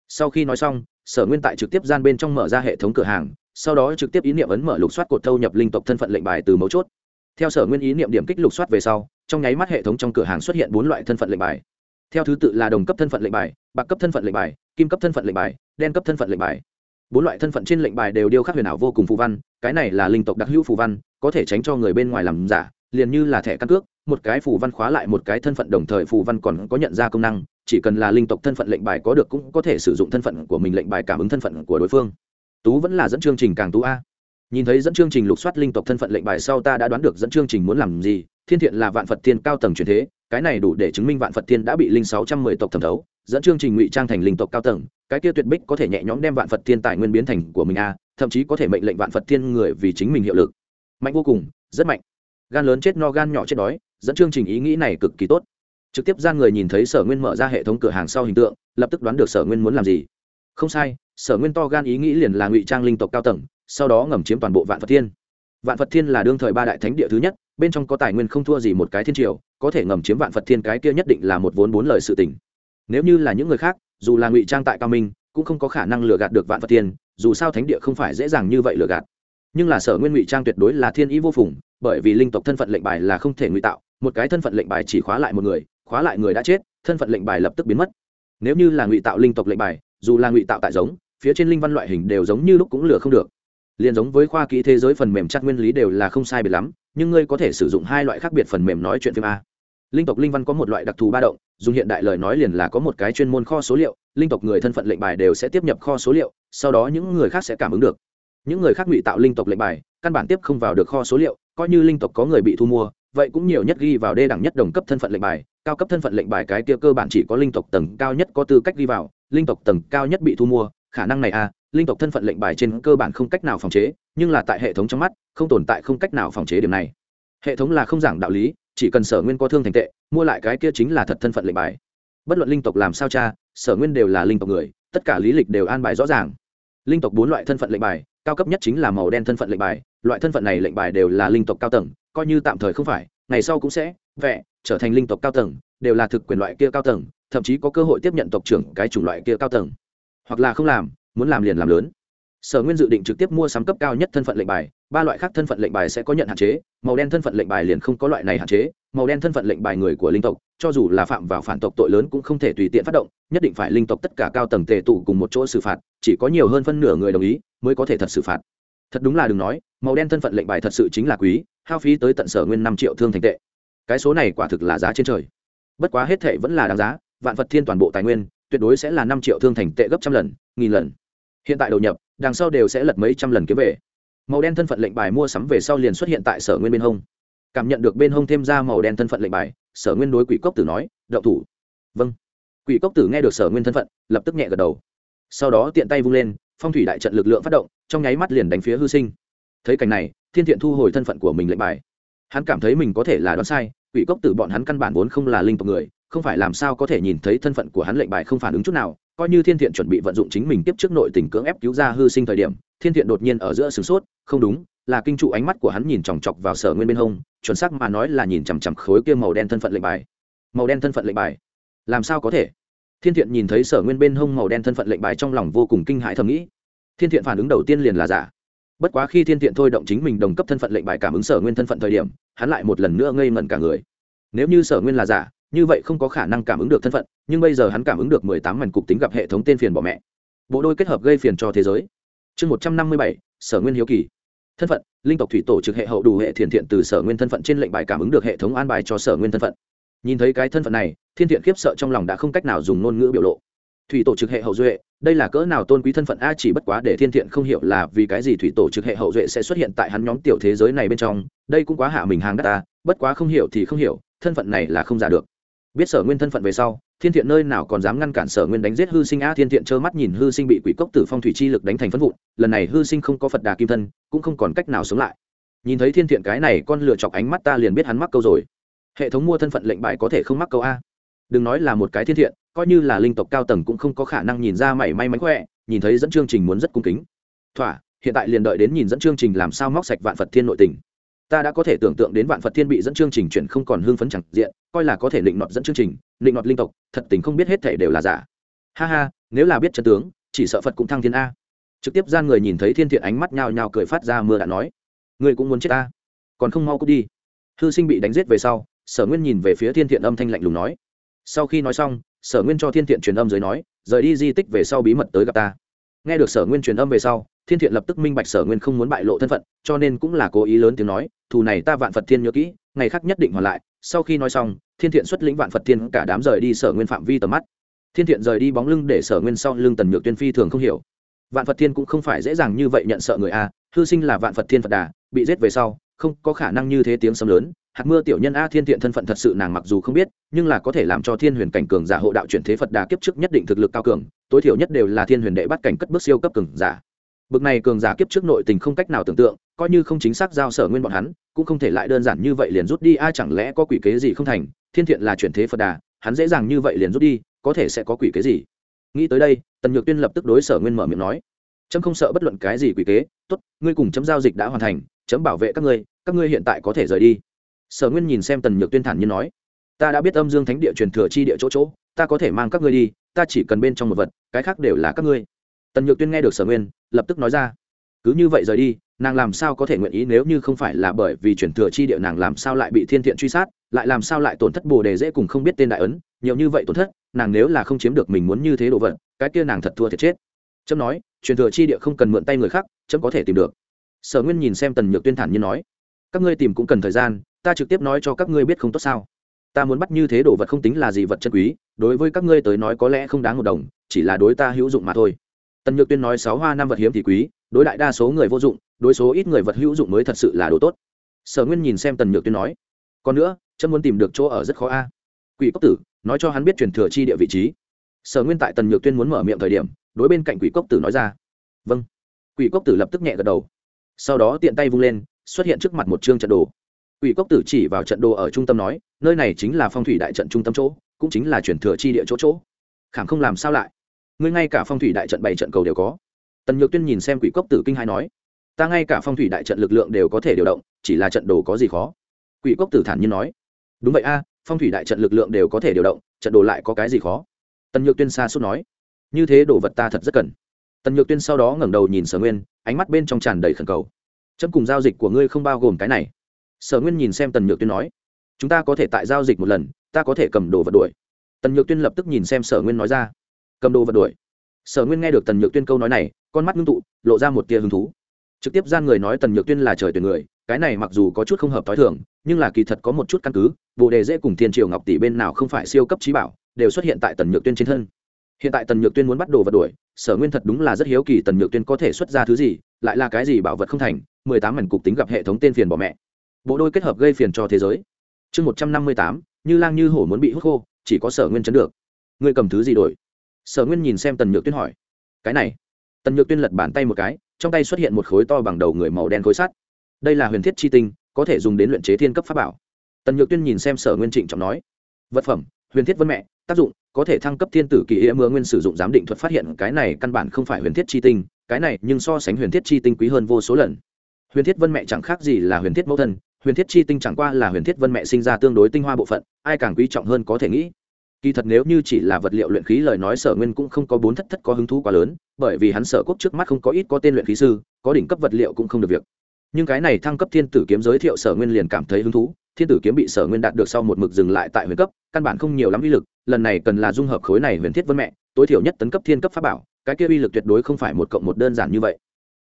Sau khi nói xong, sở nguyên tại trực tiếp gian bên trong mở ra hệ thống cửa hàng, sau đó trực tiếp ý niệm ấn mở lục soát cột thâu nhập linh tộc thân phận lệnh bài từ mấu chốt. Theo sở nguyên ý niệm điểm kích lục soát về sau, trong nháy mắt hệ thống trong cửa hàng xuất hiện bốn loại thân phận lệnh bài. Theo thứ tự là đồng cấp thân phận lệnh bài, bạc cấp thân phận lệnh bài, kim cấp thân phận lệnh bài, đen cấp thân phận lệnh bài bốn loại thân phận trên lệnh bài đều điêu khắc huyền ảo vô cùng phù văn, cái này là linh tộc đặc hữu phù văn, có thể tránh cho người bên ngoài làm giả, liền như là thẻ căn cước, một cái phù văn khóa lại một cái thân phận đồng thời phù văn còn có nhận ra công năng, chỉ cần là linh tộc thân phận lệnh bài có được cũng có thể sử dụng thân phận của mình lệnh bài cảm ứng thân phận của đối phương. Tú vẫn là dẫn chương trình càng tú a. Nhìn thấy dẫn chương trình lục soát linh tộc thân phận lệnh bài sau ta đã đoán được dẫn chương trình muốn làm gì thiên thiện là vạn phật thiên cao tầng truyền thế, cái này đủ để chứng minh vạn phật thiên đã bị linh sáu trăm mười tộc thẩm thấu, dẫn chương trình ngụy trang thành linh tộc cao tầng, cái kia tuyệt bích có thể nhẹ nhõm đem vạn phật thiên tài nguyên biến thành của mình a, thậm chí có thể mệnh lệnh vạn phật thiên người vì chính mình hiệu lực. Mạnh vô cùng, rất mạnh. Gan lớn chết no gan nhỏ chết đói, dẫn chương trình ý nghĩ này cực kỳ tốt. Trực tiếp gian người nhìn thấy sở nguyên mở ra hệ thống cửa hàng sau hình tượng, lập tức đoán được sở nguyên muốn làm gì. Không sai, sở nguyên to gan ý nghĩ liền là ngụy trang linh tộc cao tầng, sau đó ngầm chiếm toàn bộ vạn phật thiên. Vạn phật thiên là đương thời ba đại thánh địa thứ nhất bên trong có tài nguyên không thua gì một cái thiên triều, có thể ngầm chiếm vạn phật thiên cái kia nhất định là một vốn bốn lời sự tình. Nếu như là những người khác, dù là ngụy trang tại cao minh, cũng không có khả năng lừa gạt được vạn phật thiên, dù sao thánh địa không phải dễ dàng như vậy lừa gạt. Nhưng là sở nguyên ngụy trang tuyệt đối là thiên ý vô phùng, bởi vì linh tộc thân phận lệnh bài là không thể ngụy tạo, một cái thân phận lệnh bài chỉ khóa lại một người, khóa lại người đã chết, thân phận lệnh bài lập tức biến mất. Nếu như là ngụy tạo linh tộc lệnh bài, dù là ngụy tạo tại giống, phía trên linh văn loại hình đều giống như lúc cũng lừa không được. Liền giống với khoa kỹ thế giới phần mềm chắc nguyên lý đều là không sai biệt lắm nhưng ngươi có thể sử dụng hai loại khác biệt phần mềm nói chuyện phim a. Linh tộc linh văn có một loại đặc thù ba động, dùng hiện đại lời nói liền là có một cái chuyên môn kho số liệu, linh tộc người thân phận lệnh bài đều sẽ tiếp nhập kho số liệu, sau đó những người khác sẽ cảm ứng được. Những người khác ngụy tạo linh tộc lệnh bài, căn bản tiếp không vào được kho số liệu, coi như linh tộc có người bị thu mua, vậy cũng nhiều nhất ghi vào đê đẳng nhất đồng cấp thân phận lệnh bài, cao cấp thân phận lệnh bài cái kia cơ bản chỉ có linh tộc tầng cao nhất có tư cách ghi vào, linh tộc tầng cao nhất bị thu mua, khả năng này a, linh tộc thân phận lệnh bài trên cơ bản không cách nào phòng chế nhưng là tại hệ thống trong mắt, không tồn tại không cách nào phòng chế điểm này. Hệ thống là không giảng đạo lý, chỉ cần sở nguyên có thương thành tệ, mua lại cái kia chính là thật thân phận lệnh bài. Bất luận linh tộc làm sao cha, sở nguyên đều là linh tộc người, tất cả lý lịch đều an bài rõ ràng. Linh tộc bốn loại thân phận lệnh bài, cao cấp nhất chính là màu đen thân phận lệnh bài, loại thân phận này lệnh bài đều là linh tộc cao tầng, coi như tạm thời không phải, ngày sau cũng sẽ vẽ trở thành linh tộc cao tầng, đều là thực quyền loại kia cao tầng, thậm chí có cơ hội tiếp nhận tộc trưởng cái chủng loại kia cao tầng. Hoặc là không làm, muốn làm liền làm lớn sở nguyên dự định trực tiếp mua sắm cấp cao nhất thân phận lệnh bài, ba loại khác thân phận lệnh bài sẽ có nhận hạn chế, màu đen thân phận lệnh bài liền không có loại này hạn chế, màu đen thân phận lệnh bài người của linh tộc, cho dù là phạm vào phản tộc tội lớn cũng không thể tùy tiện phát động, nhất định phải linh tộc tất cả cao tầng tề tụ cùng một chỗ xử phạt, chỉ có nhiều hơn phân nửa người đồng ý mới có thể thật xử phạt. Thật đúng là đừng nói, màu đen thân phận lệnh bài thật sự chính là quý, hao phí tới tận sở nguyên năm triệu thương thành tệ. Cái số này quả thực là giá trên trời. Bất quá hết thệ vẫn là đáng giá, vạn vật thiên toàn bộ tài nguyên, tuyệt đối sẽ là năm triệu thương thành tệ gấp trăm lần, nghìn lần. Hiện tại đầu nhập đằng sau đều sẽ lật mấy trăm lần kiếm về. Màu đen thân phận lệnh bài mua sắm về sau liền xuất hiện tại sở nguyên bên hông. Cảm nhận được bên hông thêm ra màu đen thân phận lệnh bài, sở nguyên đối quỷ cốc tử nói, đậu thủ. Vâng. Quỷ cốc tử nghe được sở nguyên thân phận, lập tức nhẹ gật đầu. Sau đó tiện tay vung lên, phong thủy đại trận lực lượng phát động, trong nháy mắt liền đánh phía hư sinh. Thấy cảnh này, thiên thiện thu hồi thân phận của mình lệnh bài. Hắn cảm thấy mình có thể là đoán sai, quỷ cốc tử bọn hắn căn bản vốn không là linh tộc người, không phải làm sao có thể nhìn thấy thân phận của hắn lệnh bài không phản ứng chút nào coi như thiên thiện chuẩn bị vận dụng chính mình tiếp trước nội tình cưỡng ép cứu ra hư sinh thời điểm, thiên thiện đột nhiên ở giữa sửng sốt, không đúng, là kinh trụ ánh mắt của hắn nhìn chòng chọc vào sở nguyên bên hông, chuẩn xác mà nói là nhìn chằm chằm khối kia màu đen thân phận lệnh bài. Màu đen thân phận lệnh bài? Làm sao có thể? Thiên thiện nhìn thấy sở nguyên bên hông màu đen thân phận lệnh bài trong lòng vô cùng kinh hãi thầm nghĩ. Thiên thiện phản ứng đầu tiên liền là giả. Bất quá khi thiên thiện thôi động chính mình đồng cấp thân phận lệnh bài cảm ứng sở nguyên thân phận thời điểm, hắn lại một lần nữa ngây mẩn cả người. Nếu như sở nguyên là giả như vậy không có khả năng cảm ứng được thân phận, nhưng bây giờ hắn cảm ứng được mười tám mảnh cục tính gặp hệ thống tên phiền bỏ mẹ. Bộ đôi kết hợp gây phiền cho thế giới. Chương một trăm năm mươi bảy, sở nguyên hiếu kỳ. Thân phận, linh tộc thủy tổ trực hệ hậu đủ hệ thiền thiện từ sở nguyên thân phận trên lệnh bài cảm ứng được hệ thống an bài cho sở nguyên thân phận. Nhìn thấy cái thân phận này, thiên thiện khiếp sợ trong lòng đã không cách nào dùng ngôn ngữ biểu lộ. Thủy tổ trực hệ hậu duệ, đây là cỡ nào tôn quý thân phận a, chỉ bất quá để thiên thiện không hiểu là vì cái gì thủy tổ trực hệ hậu duệ sẽ xuất hiện tại hắn nhóm tiểu thế giới này bên trong, đây cũng quá hạ mình hàng đất ta, bất quá không hiểu thì không hiểu, thân phận này là không giả được biết sở nguyên thân phận về sau, thiên thiện nơi nào còn dám ngăn cản sở nguyên đánh giết hư sinh a thiên thiện trơ mắt nhìn hư sinh bị quỷ cốc tử phong thủy chi lực đánh thành phân vụn, lần này hư sinh không có phật đà kim thân, cũng không còn cách nào sống lại. Nhìn thấy thiên thiện cái này con lựa chọc ánh mắt ta liền biết hắn mắc câu rồi. Hệ thống mua thân phận lệnh bài có thể không mắc câu a. Đừng nói là một cái thiên thiện, coi như là linh tộc cao tầng cũng không có khả năng nhìn ra mảy may mánh khỏe, nhìn thấy dẫn chương trình muốn rất cung kính. Thỏa, hiện tại liền đợi đến nhìn dẫn chương trình làm sao móc sạch vạn phật thiên nội tình ta đã có thể tưởng tượng đến vạn phật thiên bị dẫn chương trình chuyển không còn hưng phấn chẳng diện, coi là có thể định nọt dẫn chương trình, định nọt linh tộc, thật tình không biết hết thể đều là giả. Ha ha, nếu là biết chân tướng, chỉ sợ phật cũng thăng thiên a. Trực tiếp gian người nhìn thấy thiên thiện ánh mắt nhào nhào cười phát ra mưa đã nói người cũng muốn chết ta? Còn không mau cút đi. Hư sinh bị đánh giết về sau, sở nguyên nhìn về phía thiên thiện âm thanh lạnh lùng nói, sau khi nói xong, sở nguyên cho thiên thiện truyền âm dưới nói, rời đi di tích về sau bí mật tới gặp ta. Nghe được sở nguyên truyền âm về sau thiên thiện lập tức minh bạch sở nguyên không muốn bại lộ thân phận, cho nên cũng là cố ý lớn tiếng nói, thù này ta vạn phật thiên nhớ kỹ, ngày khác nhất định hoàn lại. Sau khi nói xong, thiên thiện xuất lĩnh vạn phật thiên cả đám rời đi sở nguyên phạm vi tầm mắt. Thiên thiện rời đi bóng lưng để sở nguyên sau lưng tần nhược tuyên phi thường không hiểu. Vạn phật thiên cũng không phải dễ dàng như vậy nhận sợ người a, hư sinh là vạn phật thiên phật đà, bị giết về sau, không có khả năng như thế tiếng sấm lớn. Hạt mưa tiểu nhân a thiên thiện thân phận thật sự nàng mặc dù không biết, nhưng là có thể làm cho thiên huyền cảnh cường giả hộ đạo chuyển thế phật đà kiếp trước nhất định thực lực cao cường, tối thiểu nhất đều là thiên huyền đệ bắt cảnh cất bước siêu cấp cường giả bực này cường giả kiếp trước nội tình không cách nào tưởng tượng, coi như không chính xác giao sở nguyên bọn hắn, cũng không thể lại đơn giản như vậy liền rút đi ai chẳng lẽ có quỷ kế gì không thành? Thiên thiện là chuyển thế phật đà, hắn dễ dàng như vậy liền rút đi, có thể sẽ có quỷ kế gì? Nghĩ tới đây, tần nhược tuyên lập tức đối sở nguyên mở miệng nói trẫm không sợ bất luận cái gì quỷ kế, tốt, ngươi cùng chấm giao dịch đã hoàn thành, chấm bảo vệ các ngươi các ngươi hiện tại có thể rời đi. Sở nguyên nhìn xem tần nhược tuyên thản nhiên nói, ta đã biết âm dương thánh địa truyền thừa chi địa chỗ chỗ, ta có thể mang các ngươi đi, ta chỉ cần bên trong một vật, cái khác đều là các ngươi tần nhược tuyên nghe được sở nguyên, lập tức nói ra, cứ như vậy rời đi, nàng làm sao có thể nguyện ý nếu như không phải là bởi vì chuyển thừa chi địa nàng làm sao lại bị thiên thiện truy sát, lại làm sao lại tổn thất bồ đề dễ cùng không biết tên đại ấn, nhiều như vậy tổn thất, nàng nếu là không chiếm được mình muốn như thế đồ vật, cái kia nàng thật thua thiệt chết. Trâm nói, truyền thừa chi địa không cần mượn tay người khác trâm có thể tìm được. Sở nguyên nhìn xem tần nhược tuyên thản như nói, các ngươi tìm cũng cần thời gian, ta trực tiếp nói cho các ngươi biết không tốt sao. Ta muốn bắt như thế đồ vật không tính là gì vật chân quý, đối với các ngươi tới nói có lẽ không đáng một đồng, chỉ là đối ta hữu dụng mà thôi tần nhược tuyên nói sáu hoa năm vật hiếm thì quý, đối đại đa số người vô dụng, đối số ít người vật hữu dụng mới thật sự là đồ tốt. Sở nguyên nhìn xem tần nhược tuyên nói, còn nữa trâm muốn tìm được chỗ ở rất khó a. Quỷ cốc tử nói cho hắn biết truyền thừa chi địa vị trí. Sở nguyên tại tần nhược tuyên muốn mở miệng thời điểm, đối bên cạnh quỷ cốc tử nói ra vâng. Quỷ cốc tử lập tức nhẹ gật đầu. Sau đó tiện tay vung lên, xuất hiện trước mặt một chương trận đồ. Quỷ cốc tử chỉ vào trận đồ ở trung tâm nói, nơi này chính là phong thủy đại trận trung tâm chỗ, cũng chính là truyền thừa chi địa chỗ chỗ. Khảm không làm sao lại ngươi ngay cả phong thủy đại trận bảy trận cầu đều có. Tần nhược tuyên nhìn xem quỷ cốc tử kinh hai nói, ta ngay cả phong thủy đại trận lực lượng đều có thể điều động, chỉ là trận đồ có gì khó? Quỷ cốc tử thản nhiên nói, đúng vậy a, phong thủy đại trận lực lượng đều có thể điều động, trận đồ lại có cái gì khó? Tần nhược tuyên xa suốt nói, như thế đồ vật ta thật rất cần. Tần nhược tuyên sau đó ngẩng đầu nhìn sở nguyên, ánh mắt bên trong tràn đầy khẩn cầu. Chấm cùng giao dịch của ngươi không bao gồm cái này. Sở nguyên nhìn xem tần nhược tuyên nói, chúng ta có thể tại giao dịch một lần, ta có thể cầm đồ vật đuổi. Tần nhược tuyên lập tức nhìn xem sở nguyên nói ra cầm đồ vật đuổi. Sở nguyên nghe được tần nhược tuyên câu nói này, con mắt ngưng tụ, lộ ra một tia hứng thú. Trực tiếp gian người nói tần nhược tuyên là trời tuyển người, cái này mặc dù có chút không hợp t h o i thường, nhưng là kỳ thật có một chút căn cứ, bồ đề dễ cùng thiên triều ngọc tỷ bên nào không phải siêu cấp trí bảo, đều xuất hiện tại tần nhược tuyên trên thân. Hiện tại tần nhược tuyên muốn bắt đồ vật đuổi, sở nguyên thật đúng là rất hiếu kỳ tần nhược tuyên có thể xuất ra thứ gì, lại là cái gì bảo vật không thành, mười tám mảnh cục tính gặp hệ thống tên phiền bỏ mẹ. Bộ đôi kết hợp gây phiền cho thế giới. Chương một trăm năm mươi tám, như lang như hổ muốn bị hút khô, chỉ có sở nguyên chấn được. Ngươi cầm thứ gì đổi sở nguyên nhìn xem tần nhược tuyên hỏi, cái này? Tần nhược tuyên lật bàn tay một cái, trong tay xuất hiện một khối to bằng đầu người màu đen khối sắt. Đây là huyền thiết chi tinh, có thể dùng đến luyện chế thiên cấp pháp bảo. Tần nhược tuyên nhìn xem sở nguyên trịnh trọng nói, vật phẩm, huyền thiết vân mẹ, tác dụng, có thể thăng cấp thiên tử kỳ nghĩa mưa nguyên sử dụng giám định thuật phát hiện cái này căn bản không phải huyền thiết chi tinh, cái này nhưng so sánh huyền thiết chi tinh quý hơn vô số lần. Huyền thiết vân mẹ chẳng khác gì là huyền thiết mẫu thân, huyền thiết chi tinh chẳng qua là huyền thiết vân mẹ sinh ra tương đối tinh hoa bộ phận, ai càng quý trọng hơn có thể nghĩ kỳ thật nếu như chỉ là vật liệu luyện khí lời nói sở nguyên cũng không có bốn thất thất có hứng thú quá lớn, bởi vì hắn sở quốc trước mắt không có ít có tên luyện khí sư, có đỉnh cấp vật liệu cũng không được việc. Nhưng cái này thăng cấp thiên tử kiếm giới thiệu sở nguyên liền cảm thấy hứng thú, thiên tử kiếm bị sở nguyên đạt được sau một mực dừng lại tại huyền cấp, căn bản không nhiều lắm uy lực, lần này cần là dung hợp khối này huyền thiết vân mẹ, tối thiểu nhất tấn cấp thiên cấp pháp bảo, cái kia uy lực tuyệt đối không phải một cộng một đơn giản như vậy.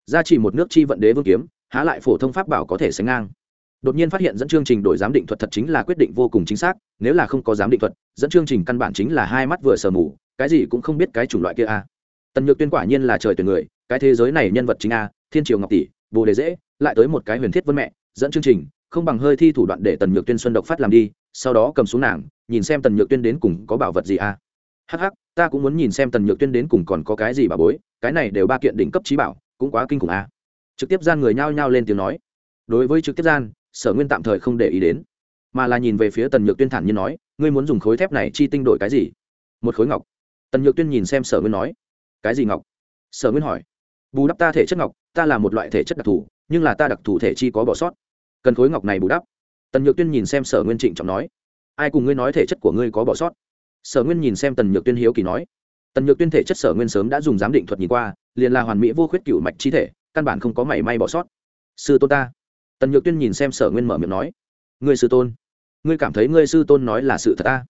Ra chỉ một nước chi vận đế vương kiếm, há lại phổ thông pháp bảo có thể sánh ngang đột nhiên phát hiện dẫn chương trình đổi giám định thuật thật chính là quyết định vô cùng chính xác, nếu là không có giám định thuật, dẫn chương trình căn bản chính là hai mắt vừa sờ mù, cái gì cũng không biết cái chủng loại kia a. Tần nhược tuyên quả nhiên là trời tuyển người, cái thế giới này nhân vật chính a, thiên triều ngọc tỷ, bồ đề dễ, lại tới một cái huyền thiết vân mẹ, dẫn chương trình, không bằng hơi thi thủ đoạn để tần nhược tuyên xuân độc phát làm đi, sau đó cầm xuống nàng, nhìn xem tần nhược tuyên đến cùng có bảo vật gì a. Hh ta cũng muốn nhìn xem tần nhược tuyên đến cùng còn có cái gì bà bối, cái này đều ba kiện đỉnh cấp trí bảo, cũng quá kinh khủng a. Trực tiếp gian người nhao nhao lên tiếng nói. Đối với trực tiếp gian sở nguyên tạm thời không để ý đến, mà là nhìn về phía tần nhược tuyên thản như nói, ngươi muốn dùng khối thép này chi tinh đổi cái gì? Một khối ngọc. Tần nhược tuyên nhìn xem sở nguyên nói, cái gì ngọc? Sở nguyên hỏi, bù đắp ta thể chất ngọc, ta là một loại thể chất đặc thù, nhưng là ta đặc thù thể chi có bỏ sót. Cần khối ngọc này bù đắp. Tần nhược tuyên nhìn xem sở nguyên trịnh trọng nói, ai cùng ngươi nói thể chất của ngươi có bỏ sót? Sở nguyên nhìn xem tần nhược tuyên hiếu kỳ nói, tần nhược tuyên thể chất sở nguyên sớm đã dùng giám định thuật nhìn qua, liền là hoàn mỹ vô khuyết cựu mạch chi thể, căn bản không có mảy may bỏ sót. Sư tôn ta tần nhược tuyên nhìn xem sở nguyên mở miệng nói, ngươi sư tôn, ngươi cảm thấy ngươi sư tôn nói là sự thật ta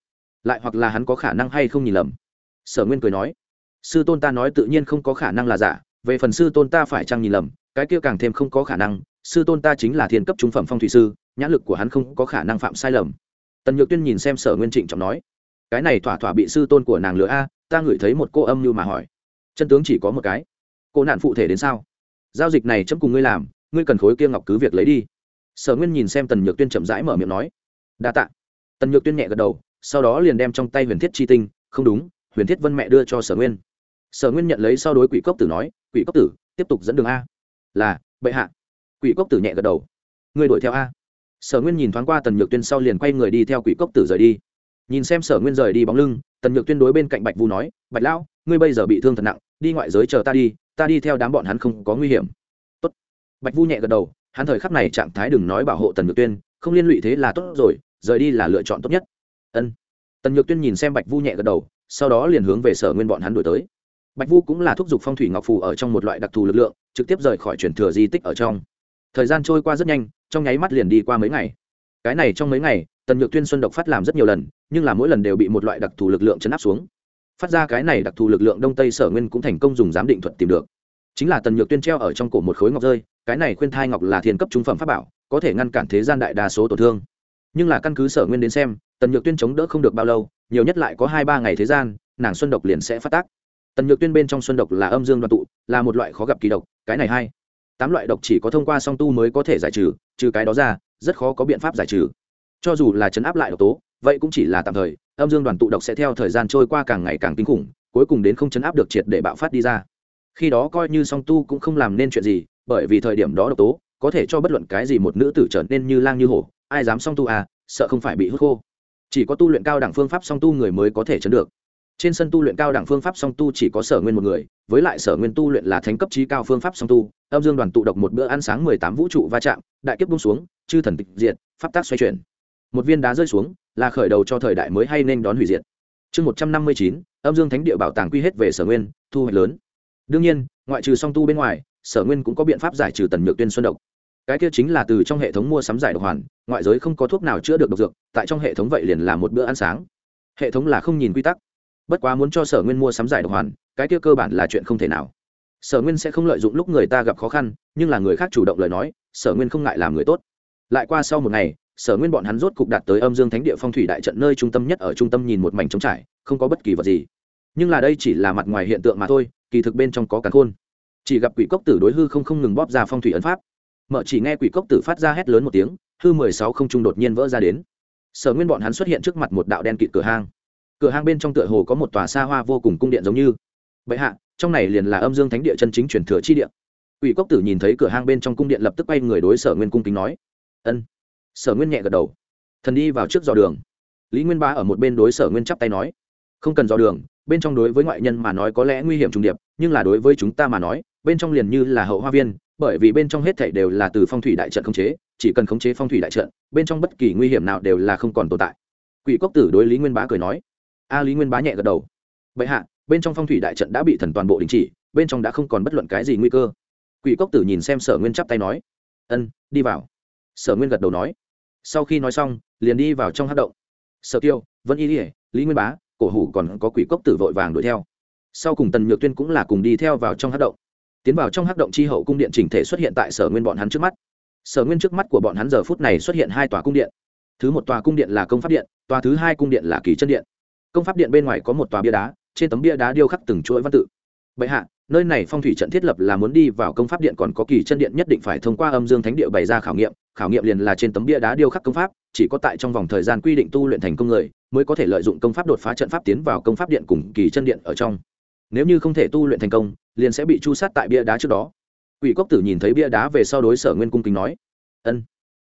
lại hoặc là hắn có khả năng hay không nhìn lầm? Sở nguyên cười nói, sư tôn ta nói tự nhiên không có khả năng là giả, về phần sư tôn ta phải chăng nhìn lầm, cái kia càng thêm không có khả năng, sư tôn ta chính là thiên cấp trung phẩm phong thủy sư, nhãn lực của hắn không có khả năng phạm sai lầm. Tần nhược tuyên nhìn xem sở nguyên trịnh trọng nói, cái này thỏa thỏa bị sư tôn của nàng lừa a, ta ngửi thấy một cô âm như mà hỏi. Chân tướng chỉ có một cái. Cô nạn phụ thể đến sao? Giao dịch này chấm cùng ngươi làm ngươi cần khối kia ngọc cứ việc lấy đi. Sở nguyên nhìn xem tần nhược tuyên chậm rãi mở miệng nói, đa t ạ tần nhược tuyên nhẹ gật đầu, sau đó liền đem trong tay huyền thiết chi tinh, không đúng, huyền thiết vân mẹ đưa cho sở nguyên. Sở nguyên nhận lấy sau đối quỷ cốc tử nói, quỷ cốc tử, tiếp tục dẫn đường a. Là, bệ hạ. Quỷ cốc tử nhẹ gật đầu, ngươi đuổi theo a. Sở nguyên nhìn thoáng qua tần nhược tuyên sau liền quay người đi theo quỷ cốc tử rời đi. Nhìn xem sở nguyên rời đi bóng lưng, tần nhược tuyên đối bên cạnh bạch vu nói, bạch lão, ngươi bây giờ bị thương thật nặng, đi ngoại giới chờ ta đi ta đi theo đám bọn hắn không có nguy hiểm bạch vu nhẹ gật đầu, hắn thời khắc này trạng thái đừng nói bảo hộ tần nhược tuyên, không liên lụy thế là tốt rồi, rời đi là lựa chọn tốt nhất. Ân. Tần nhược tuyên nhìn xem bạch vu nhẹ gật đầu, sau đó liền hướng về sở nguyên bọn hắn đuổi tới. Bạch vu cũng là thúc giục phong thủy ngọc phù ở trong một loại đặc thù lực lượng, trực tiếp rời khỏi truyền thừa di tích ở trong. Thời gian trôi qua rất nhanh, trong nháy mắt liền đi qua mấy ngày. Cái này trong mấy ngày, tần nhược tuyên xuân độc phát làm rất nhiều lần, nhưng là mỗi lần đều bị một loại đặc thù lực lượng chấn áp xuống. Phát ra cái này đặc thù lực lượng đông tây sở nguyên cũng thành công dùng giám định thuật tìm được. Chính là tần nhược tuyên treo ở trong cổ một khối ngọc rơi cái này khuyên thai ngọc là thiên cấp trung phẩm pháp bảo, có thể ngăn cản thế gian đại đa số tổn thương. Nhưng là căn cứ sở nguyên đến xem, tần nhược tuyên chống đỡ không được bao lâu, nhiều nhất lại có hai ba ngày thế gian, nàng xuân độc liền sẽ phát tác. Tần nhược tuyên bên trong xuân độc là âm dương đoàn tụ, là một loại khó gặp kỳ độc, cái này hay. Tám loại độc chỉ có thông qua song tu mới có thể giải trừ trừ cái đó ra, rất khó có biện pháp giải trừ. Cho dù là chấn áp lại độc tố, vậy cũng chỉ là tạm thời, âm dương đoàn tụ độc sẽ theo thời gian trôi qua càng ngày càng kinh khủng, cuối cùng đến không chấn áp được triệt để bạo phát đi ra. Khi đó coi như song tu cũng không làm nên chuyện gì bởi vì thời điểm đó độc tố có thể cho bất luận cái gì một nữ tử trở nên như lang như hổ, ai dám song tu à sợ không phải bị hút khô. Chỉ có tu luyện cao đẳng phương pháp song tu người mới có thể chấn được. Trên sân tu luyện cao đẳng phương pháp song tu chỉ có sở nguyên một người, với lại sở nguyên tu luyện là thánh cấp trí cao phương pháp song tu, âm dương đoàn tụ độc một bữa ăn sáng mười tám vũ trụ va chạm, đại kiếp bung xuống, chư thần tịch diệt, pháp tác xoay chuyển. Một viên đá rơi xuống, là khởi đầu cho thời đại mới hay nên đón hủy diệt. Chương một trăm năm mươi chín, âm dương thánh địa bảo tàng quy hết về sở nguyên, thu hoạch lớn. Đương nhiên, ngoại trừ song tu bên ngoài sở nguyên cũng có biện pháp giải trừ tần nhược tuyên xuân độc. Cái kia chính là từ trong hệ thống mua sắm giải độc hoàn, ngoại giới không có thuốc nào chữa được độc dược, tại trong hệ thống vậy liền là một bữa ăn sáng. Hệ thống là không nhìn quy tắc. Bất quá muốn cho sở nguyên mua sắm giải độc hoàn, cái kia cơ bản là chuyện không thể nào. Sở nguyên sẽ không lợi dụng lúc người ta gặp khó khăn, nhưng là người khác chủ động lời nói, sở nguyên không ngại làm người tốt. Lại qua sau một ngày, sở nguyên bọn hắn rốt cục đạt tới âm dương thánh địa phong thủy đại trận nơi trung tâm nhất ở trung tâm nhìn một mảnh trống trải, không có bất kỳ vật gì. Nhưng là đây chỉ là mặt ngoài hiện tượng mà thôi, kỳ thực bên trong có cả khôn chỉ gặp quỷ cốc tử đối hư không không ngừng bóp ra phong thủy ấn pháp. Mợ chỉ nghe quỷ cốc tử phát ra hét lớn một tiếng, hư mười sáu không trung đột nhiên vỡ ra đến. Sở nguyên bọn hắn xuất hiện trước mặt một đạo đen kịt cửa hang. Cửa hang bên trong tựa hồ có một tòa xa hoa vô cùng cung điện giống như. Bệ hạ, trong này liền là âm dương thánh địa chân chính truyền thừa chi điện quỷ cốc tử nhìn thấy cửa hang bên trong cung điện lập tức bay người đối sở nguyên cung kính nói. Ân. Sở nguyên nhẹ gật đầu. Thần đi vào trước dò đường. Lý nguyên ba ở một bên đối sở nguyên chắp tay nói. Không cần dò đường, bên trong đối với ngoại nhân mà nói có lẽ nguy hiểm trùng điệp, nhưng là đối với chúng ta mà nói bên trong liền như là hậu hoa viên, bởi vì bên trong hết thảy đều là từ phong thủy đại trận khống chế, chỉ cần khống chế phong thủy đại trận, bên trong bất kỳ nguy hiểm nào đều là không còn tồn tại. Quỷ cốc tử đối lý nguyên bá cười nói. A lý nguyên bá nhẹ gật đầu. Bệ hạ, bên trong phong thủy đại trận đã bị thần toàn bộ đình chỉ, bên trong đã không còn bất luận cái gì nguy cơ. Quỷ cốc tử nhìn xem sở nguyên chắp tay nói. Ân, đi vào. Sở nguyên gật đầu nói. Sau khi nói xong, liền đi vào trong hát động. Sở tiêu vẫn y ỉa lý nguyên bá, cổ hủ còn có quỷ cốc tử vội vàng đuổi theo. Sau cùng tần nhược tuyên cũng là cùng đi theo vào trong hát động tiến vào trong hắc động chi hậu cung điện chỉnh thể xuất hiện tại sở nguyên bọn hắn trước mắt. Sở nguyên trước mắt của bọn hắn giờ phút này xuất hiện hai tòa cung điện. Thứ một tòa cung điện là công pháp điện, tòa thứ hai cung điện là kỳ chân điện. Công pháp điện bên ngoài có một tòa bia đá, trên tấm bia đá điêu khắc từng chuỗi văn tự. Bệ hạ, nơi này phong thủy trận thiết lập là muốn đi vào công pháp điện còn có kỳ chân điện nhất định phải thông qua âm dương thánh địa bày ra khảo nghiệm khảo nghiệm liền là trên tấm bia đá điêu khắc công pháp, chỉ có tại trong vòng thời gian quy định tu luyện thành công người, mới có thể lợi dụng công pháp đột phá trận pháp tiến vào công pháp điện cùng kỳ chân điện ở trong. Nếu như không thể tu luyện thành công liền sẽ bị chu sát tại bia đá trước đó. Quỷ cốc tử nhìn thấy bia đá về sau đối sở nguyên cung kính nói, ân.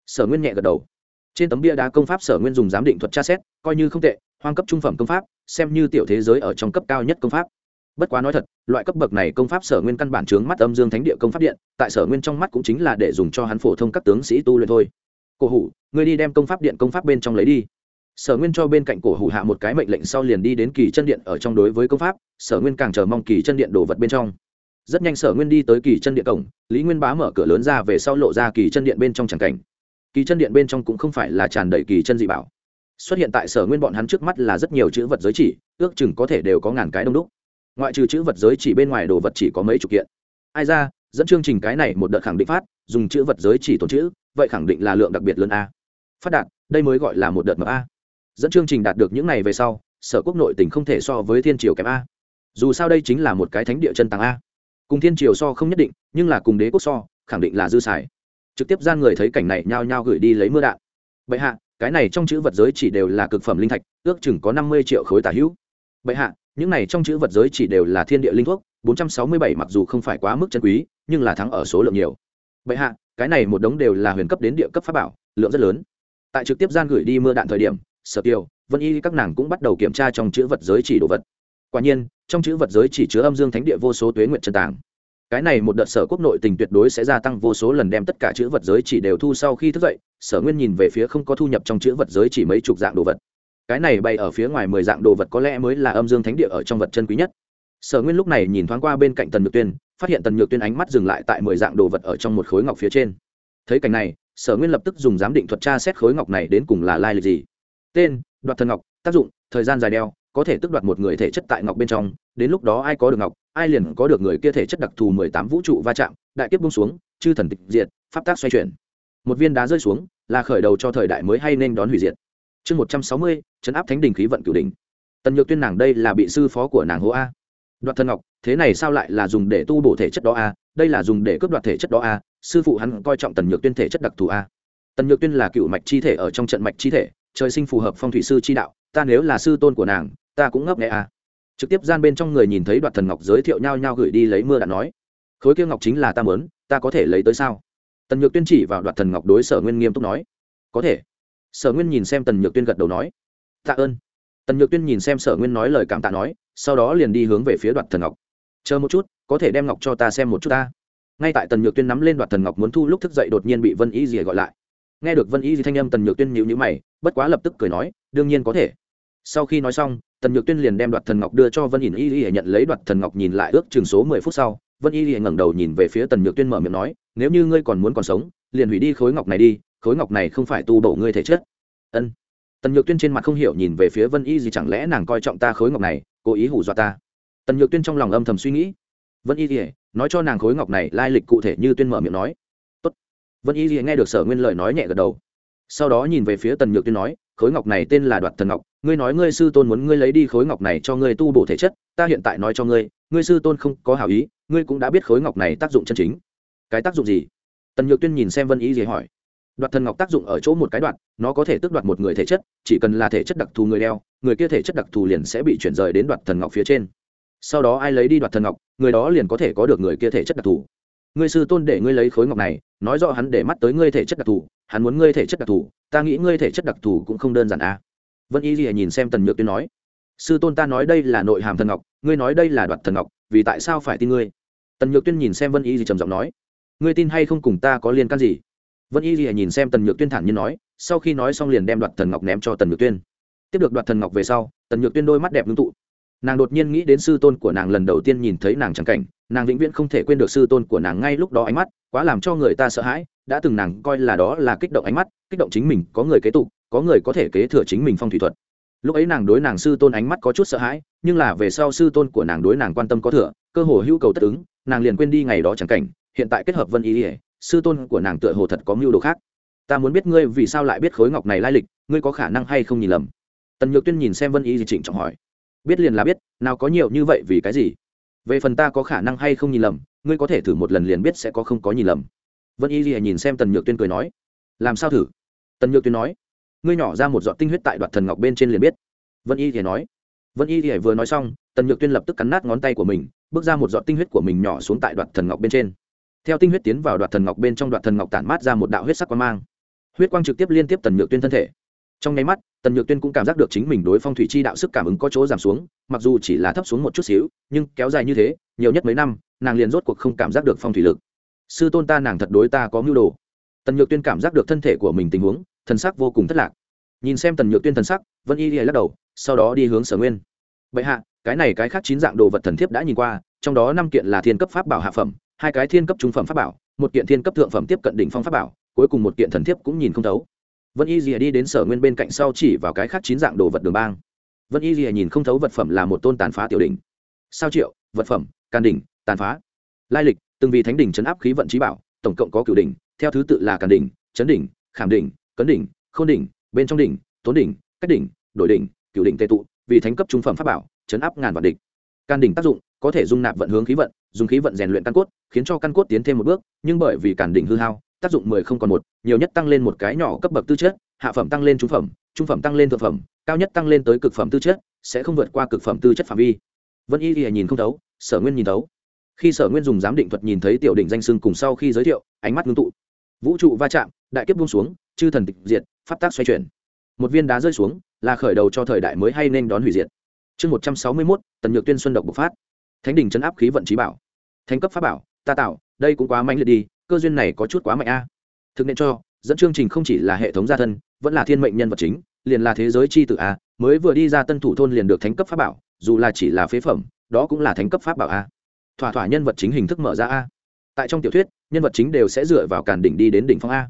Sở nguyên nhẹ gật đầu. Trên tấm bia đá công pháp sở nguyên dùng giám định thuật tra xét, coi như không tệ, hoang cấp trung phẩm công pháp, xem như tiểu thế giới ở trong cấp cao nhất công pháp. Bất quá nói thật, loại cấp bậc này công pháp sở nguyên căn bản chướng mắt âm dương thánh địa công pháp điện, tại sở nguyên trong mắt cũng chính là để dùng cho hắn phổ thông các tướng sĩ tu luyện thôi. Cổ hủ người đi đem công pháp điện công pháp bên trong lấy đi sở nguyên cho bên cạnh cổ hủ hạ một cái mệnh lệnh sau liền đi đến kỳ chân điện ở trong đối với công pháp, sở nguyên càng chờ mong kỳ chân điện đồ vật bên trong. Rất nhanh sở nguyên đi tới kỳ chân điện cổng, lý nguyên bá mở cửa lớn ra về sau lộ ra kỳ chân điện bên trong tràng cảnh. Kỳ chân điện bên trong cũng không phải là tràn đầy kỳ chân dị bảo. Xuất hiện tại sở nguyên bọn hắn trước mắt là rất nhiều chữ vật giới chỉ, ước chừng có thể đều có ngàn cái đông đúc. Ngoại trừ chữ vật giới chỉ bên ngoài đồ vật chỉ có mấy chục kiện. Ai ra, dẫn chương trình cái này một đợt khẳng định phát, dùng chữ vật giới chỉ tồn chữ, vậy khẳng định là lượng đặc biệt lớn a. Phát đạt, đây mới gọi là một đợt mập a dẫn chương trình đạt được những này về sau, sở quốc nội tỉnh không thể so với thiên triều kém a. Dù sao đây chính là một cái thánh địa chân tàng a. Cùng thiên triều so không nhất định, nhưng là cùng đế quốc so, khẳng định là dư xài. Trực tiếp gian người thấy cảnh này nhao nhao gửi đi lấy mưa đạn. Bệ hạ, cái này trong chữ vật giới chỉ đều là cực phẩm linh thạch, ước chừng có năm mươi triệu khối tả hữu. Bệ hạ, những này trong chữ vật giới chỉ đều là thiên địa linh thuốc, bốn trăm sáu mươi bảy mặc dù không phải quá mức chân quý, nhưng là thắng ở số lượng nhiều. Bệ hạ, cái này một đống đều là huyền cấp đến địa cấp pháp bảo, lượng rất lớn. Tại trực tiếp gian gửi đi mưa đạn thời điểm sở tiêu vân y các nàng cũng bắt đầu kiểm tra trong chữ vật giới chỉ đồ vật. Quả nhiên, trong chữ vật giới chỉ chứa âm dương thánh địa vô số tuế nguyện chân tàng. Cái này một đợt sở quốc nội tình tuyệt đối sẽ gia tăng vô số lần đem tất cả chữ vật giới chỉ đều thu sau khi thức dậy, sở nguyên nhìn về phía không có thu nhập trong chữ vật giới chỉ mấy chục dạng đồ vật. Cái này bay ở phía ngoài mười dạng đồ vật có lẽ mới là âm dương thánh địa ở trong vật chân quý nhất. Sở nguyên lúc này nhìn thoáng qua bên cạnh tần nhược tuyên, phát hiện tần nhược tuyên ánh mắt dừng lại tại mười dạng đồ vật ở trong một khối ngọc phía trên. Thấy cảnh này, sở nguyên lập tức dùng giám định thuật tra xét khối ngọc này đến cùng là lai lịch gì tên, đoạt thần ngọc, tác dụng, thời gian dài đeo, có thể tức đoạt một người thể chất tại ngọc bên trong. Đến lúc đó ai có được ngọc, ai liền có được người kia thể chất đặc thù mười tám vũ trụ va chạm, đại kiếp bung xuống, chư thần tịch diệt, pháp tác xoay chuyển. Một viên đá rơi xuống, là khởi đầu cho thời đại mới hay nên đón hủy diệt. Chương một trăm sáu mươi, chấn áp thánh đình khí vận cửu đình tần nhược tuyên nàng đây là bị sư phó của nàng hố a. Đoạt thần ngọc, thế này sao lại là dùng để tu bổ thể chất đó a? Đây là dùng để cướp đoạt thể chất đó a. Sư phụ hắn coi trọng tần nhược tuyên thể chất đặc thù a. Tần nhược tuyên là cựu mạch chi thể ở trong trận mạch chi thể trời sinh phù hợp phong thủy sư chi đạo, ta nếu là sư tôn của nàng, ta cũng ngấp nghẽ à. Trực tiếp gian bên trong người nhìn thấy đoạt thần ngọc giới thiệu nhau nhau gửi đi lấy mưa đạn nói. Khối kia ngọc chính là ta mớn ta có thể lấy tới sao? Tần nhược tuyên chỉ vào đoạt thần ngọc đối sở nguyên nghiêm túc nói. Có thể. Sở nguyên nhìn xem tần nhược tuyên gật đầu nói. Tạ ơn. Tần nhược tuyên nhìn xem sở nguyên nói lời cảm tạ nói, sau đó liền đi hướng về phía đoạt thần ngọc. Chờ một chút, có thể đem ngọc cho ta xem một chút ta. Ngay tại tần nhược tuyên nắm lên đoạt thần ngọc muốn thu lúc thức dậy đột nhiên bị vân ý dì gọi lại nghe được vân y dì thanh âm tần nhược tuyên nhịu nhữ mày, bất quá lập tức cười nói, đương nhiên có thể. Sau khi nói xong, tần nhược tuyên liền đem đoạt thần ngọc đưa cho vân ỉn y y nhận lấy đoạt thần ngọc nhìn lại ước chừng số mười phút sau, vân y y ngẩng đầu nhìn về phía tần nhược tuyên mở miệng nói, nếu như ngươi còn muốn còn sống, liền hủy đi khối ngọc này đi, khối ngọc này không phải tu bổ ngươi thể chất. Ân. Tần nhược tuyên trên mặt không hiểu nhìn về phía vân y gì chẳng lẽ nàng coi trọng ta khối ngọc này, cố ý hủ dọa ta? Tần nhược tuyên trong lòng âm thầm suy nghĩ. Vân y gì nói cho nàng khối ngọc này lai lịch cụ thể như tuyên mở miệng nói vân y gì nghe được sở nguyên lời nói nhẹ gật đầu. Sau đó nhìn về phía tần nhược tuyên nói khối ngọc này tên là đoạt thần ngọc. Ngươi nói ngươi sư tôn muốn ngươi lấy đi khối ngọc này cho ngươi tu bổ thể chất ta hiện tại nói cho ngươi ngươi sư tôn không có hảo ý ngươi cũng đã biết khối ngọc này tác dụng chân chính. Cái tác dụng gì? Tần nhược tuyên nhìn xem vân Y gì hỏi. Đoạt thần ngọc tác dụng ở chỗ một cái đoạn, nó có thể tước đoạt một người thể chất chỉ cần là thể chất đặc thù người đeo người kia thể chất đặc thù liền sẽ bị chuyển rời đến đoạt thần ngọc phía trên. Sau đó ai lấy đi đoạt thần ngọc người đó liền có thể có được người kia thể chất đặc thù ngươi sư tôn để ngươi lấy khối ngọc này, nói rõ hắn để mắt tới ngươi thể chất đặc thù, hắn muốn ngươi thể chất đặc thù, ta nghĩ ngươi thể chất đặc thù cũng không đơn giản à. vân y lìa nhìn xem tần nhược tuyên nói, sư tôn ta nói đây là nội hàm thần ngọc, ngươi nói đây là đoạt thần ngọc, vì tại sao phải tin ngươi? Tần nhược tuyên nhìn xem vân y gì trầm giọng nói, ngươi tin hay không cùng ta có liên can gì? Vân y lìa nhìn xem tần nhược tuyên thản nhiên nói, sau khi nói xong liền đem đoạt thần ngọc ném cho tần nhược tuyên. Tiếp được đoạt thần ngọc về sau, tần nhược tuyên đôi mắt đẹp ngưng tụ nàng đột nhiên nghĩ đến sư tôn của nàng lần đầu tiên nhìn thấy nàng trắng cảnh, nàng vĩnh viễn không thể quên được sư tôn của nàng ngay lúc đó ánh mắt, quá làm cho người ta sợ hãi, đã từng nàng coi là đó là kích động ánh mắt, kích động chính mình, có người kế tục, có người có thể kế thừa chính mình phong thủy thuật. Lúc ấy nàng đối nàng sư tôn ánh mắt có chút sợ hãi, nhưng là về sau sư tôn của nàng đối nàng quan tâm có thừa, cơ hồ hữu cầu tất ứng, nàng liền quên đi ngày đó chẳng cảnh, hiện tại kết hợp vân ý ỉa sư tôn của nàng tựa hồ thật có mưu đồ khác. Ta muốn biết ngươi vì sao lại biết khối ngọc này lai lịch, ngươi có khả năng hay không nhìn lầm? Tần nhược tuyên nhìn xem vân ý gì trịnh trọng hỏi biết liền là biết, nào có nhiều như vậy vì cái gì? Về phần ta có khả năng hay không nhìn lầm, ngươi có thể thử một lần liền biết sẽ có không có nhìn lầm. Vân y gì nhìn xem tần nhược tuyên cười nói, làm sao thử? Tần nhược tuyên nói, ngươi nhỏ ra một giọt tinh huyết tại đoạt thần ngọc bên trên liền biết. Vân y thì nói, vân y thì vừa nói xong, tần nhược tuyên lập tức cắn nát ngón tay của mình, bước ra một giọt tinh huyết của mình nhỏ xuống tại đoạt thần ngọc bên trên. Theo tinh huyết tiến vào đoạt thần ngọc bên trong, đoạt thần ngọc tản mát ra một đạo huyết sắc quang mang. Huyết quang trực tiếp liên tiếp tần nhược tuyên thân thể trong nháy mắt, tần nhược tuyên cũng cảm giác được chính mình đối phong thủy chi đạo sức cảm ứng có chỗ giảm xuống, mặc dù chỉ là thấp xuống một chút xíu, nhưng kéo dài như thế, nhiều nhất mấy năm, nàng liền rốt cuộc không cảm giác được phong thủy lực. Sư tôn ta nàng thật đối ta có mưu đồ. Tần nhược tuyên cảm giác được thân thể của mình tình huống, thần sắc vô cùng thất lạc. Nhìn xem tần nhược tuyên thần sắc, vân y lìa lắc đầu, sau đó đi hướng sở nguyên. Bệ hạ, cái này cái khác chín dạng đồ vật thần thiếp đã nhìn qua, trong đó năm kiện là thiên cấp pháp bảo hạ phẩm, hai cái thiên cấp trung phẩm pháp bảo, một kiện thiên cấp thượng phẩm tiếp cận đỉnh phong pháp bảo, cuối cùng một kiện thần thiếp cũng nhìn không thấu vân y rìa đi đến sở nguyên bên cạnh sau chỉ vào cái khác chín dạng đồ vật đường bang. Vân y rìa nhìn không thấu vật phẩm là một tôn tàn phá tiểu đỉnh. Sao triệu, vật phẩm can đỉnh, tàn phá. Lai lịch, từng vì thánh đỉnh chấn áp khí vận trí bảo, tổng cộng có cửu đỉnh, theo thứ tự là càn đỉnh, chấn đỉnh, khảm đỉnh, cấn đỉnh, khôn đỉnh, bên trong đỉnh, tốn đỉnh, cách đỉnh, đổi đỉnh, cửu đỉnh tệ tụ, vì thánh cấp trung phẩm pháp bảo, chấn áp ngàn vạn địch. Can đỉnh tác dụng, có thể dung nạp vận hướng khí vận, dùng khí vận rèn luyện căn cốt, khiến cho căn cốt tiến thêm một bước, nhưng bởi vì càn đỉnh hư hao tác dụng mười không còn một, nhiều nhất tăng lên một cái nhỏ cấp bậc tư chất, hạ phẩm tăng lên trung phẩm trung phẩm tăng lên thượng phẩm, cao nhất tăng lên tới cực phẩm tư chất, sẽ không vượt qua cực phẩm tư chất phạm vi. Vân y thì nhìn không thấu, sở nguyên nhìn thấu. Khi sở nguyên dùng giám định thuật nhìn thấy tiểu đỉnh danh sưng cùng sau khi giới thiệu, ánh mắt ngưng tụ. Vũ trụ va chạm, đại kiếp buông xuống, chư thần tịch diệt, pháp tác xoay chuyển. Một viên đá rơi xuống, là khởi đầu cho thời đại mới hay nên đón hủy diệt. Chương một trăm sáu mươi mốt, tần nhược tuyên xuân độc bộc phát. Thánh đình chấn áp khí vận trí bảo. Thánh cấp pháp bảo, ta tạo, đây cũng quá mạnh liệt đi cơ duyên này có chút quá mạnh a. Thực nên cho, dẫn chương trình không chỉ là hệ thống gia thân, vẫn là thiên mệnh nhân vật chính, liền là thế giới c h i tự a, mới vừa đi ra tân thủ thôn liền được thánh cấp pháp bảo, dù là chỉ là phế phẩm, đó cũng là thánh cấp pháp bảo a. Thỏa thỏa nhân vật chính hình thức mở ra a. Tại trong tiểu thuyết, nhân vật chính đều sẽ dựa vào càn đỉnh đi đến đỉnh phong a.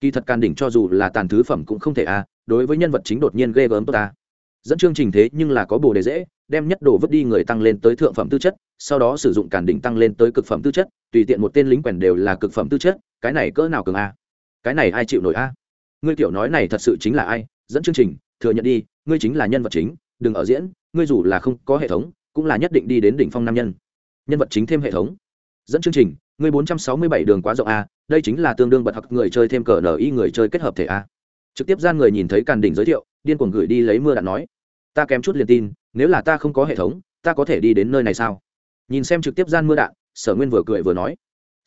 Kỳ thật càn đỉnh cho dù là tàn thứ phẩm cũng không thể a, đối với nhân vật chính đột nhiên ghê gớm tốt a. Dẫn chương trình thế nhưng là có bồ đề dễ, đem nhất đồ vứt đi người tăng lên tới thượng phẩm tư chất sau đó sử dụng càn đỉnh tăng lên tới cực phẩm tư chất, tùy tiện một tên lính quèn đều là cực phẩm tư chất, cái này cỡ nào cường a? Cái này ai chịu nổi a? Ngươi tiểu nói này thật sự chính là ai? Dẫn chương trình, thừa nhận đi, ngươi chính là nhân vật chính, đừng ở diễn, ngươi dù là không có hệ thống, cũng là nhất định đi đến đỉnh phong nam nhân. Nhân vật chính thêm hệ thống. Dẫn chương trình, ngươi bốn trăm sáu mươi bảy đường quá rộng a, đây chính là tương đương bật học người chơi thêm cờ nở y người chơi kết hợp thể a. Trực tiếp gian người nhìn thấy càn đỉnh giới thiệu, điên cuồng gửi đi lấy mưa đạn nói, ta kém chút liền tin, nếu là ta không có hệ thống, ta có thể đi đến nơi này sao? Nhìn xem trực tiếp gian mưa đạn, sở nguyên vừa cười vừa nói.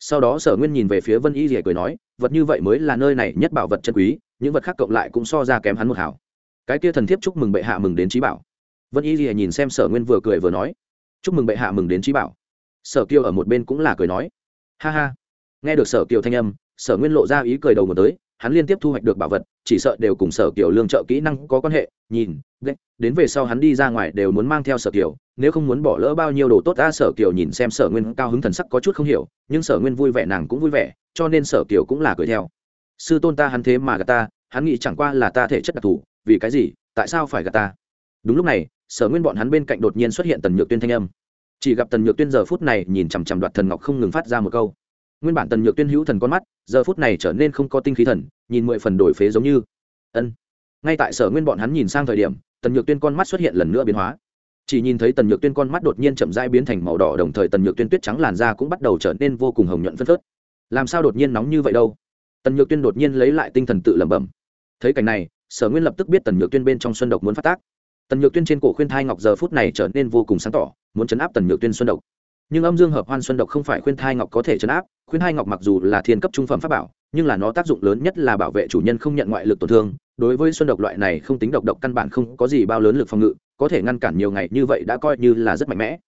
Sau đó sở nguyên nhìn về phía vân y rỉa cười nói, vật như vậy mới là nơi này nhất bảo vật chân quý, những vật khác cộng lại cũng so ra kém hắn một hảo. Cái kia thần thiếp chúc mừng bệ hạ mừng đến trí bảo. Vân y rỉa nhìn xem sở nguyên vừa cười vừa nói, chúc mừng bệ hạ mừng đến trí bảo. Sở kiều ở một bên cũng là cười nói. Ha ha. Nghe được sở kiều thanh âm, sở nguyên lộ ra ý cười đầu một tới, hắn liên tiếp thu hoạch được bảo vật, chỉ sợ đều cùng sở kiều lương trợ kỹ năng có quan hệ, nhìn đến về sau hắn đi ra ngoài đều muốn mang theo sở kiều nếu không muốn bỏ lỡ bao nhiêu đồ tốt, ta sở kiều nhìn xem sở nguyên cao hứng thần sắc có chút không hiểu, nhưng sở nguyên vui vẻ, nàng cũng vui vẻ, cho nên sở kiều cũng là cười theo. Sư tôn ta hắn thế mà gạt ta, hắn nghĩ chẳng qua là ta thể chất đặc thù, vì cái gì, tại sao phải gạt ta? Đúng lúc này, sở nguyên bọn hắn bên cạnh đột nhiên xuất hiện tần nhược tuyên thanh âm. Chỉ gặp tần nhược tuyên giờ phút này nhìn chằm chằm đoạt thần ngọc không ngừng phát ra một câu. Nguyên bản tần nhược tuyên hữu thần con mắt, giờ phút này trở nên không có tinh khí thần, nhìn mười phần đổi phế giống như. Ân. Ngay tại sở nguyên bọn hắn nhìn sang thời điểm, tần nhược tuyên con mắt xuất hiện lần nữa biến hóa chỉ nhìn thấy tần nhược tuyên con mắt đột nhiên chậm rãi biến thành màu đỏ, đồng thời tần nhược tuyên tuyết trắng làn da cũng bắt đầu trở nên vô cùng hồng nhuận phân phớt. Làm sao đột nhiên nóng như vậy đâu? Tần nhược tuyên đột nhiên lấy lại tinh thần tự lẩm bẩm. Thấy cảnh này, sở nguyên lập tức biết tần nhược tuyên bên trong xuân độc muốn phát tác. Tần nhược tuyên trên cổ khuyên thai ngọc giờ phút này trở nên vô cùng sáng tỏ, muốn chấn áp tần nhược tuyên xuân độc. Nhưng âm dương hợp hoan xuân độc không phải khuyên thai ngọc có thể chấn áp, khuyên thai ngọc mặc dù là thiên cấp trung phẩm pháp bảo, nhưng là nó tác dụng lớn nhất là bảo vệ chủ nhân không nhận ngoại lực tổn thương. Đối với xuân độc loại này không tính độc độc căn bản không có gì bao lớn lực phòng ngự có thể ngăn cản nhiều ngày như vậy đã coi như là rất mạnh mẽ.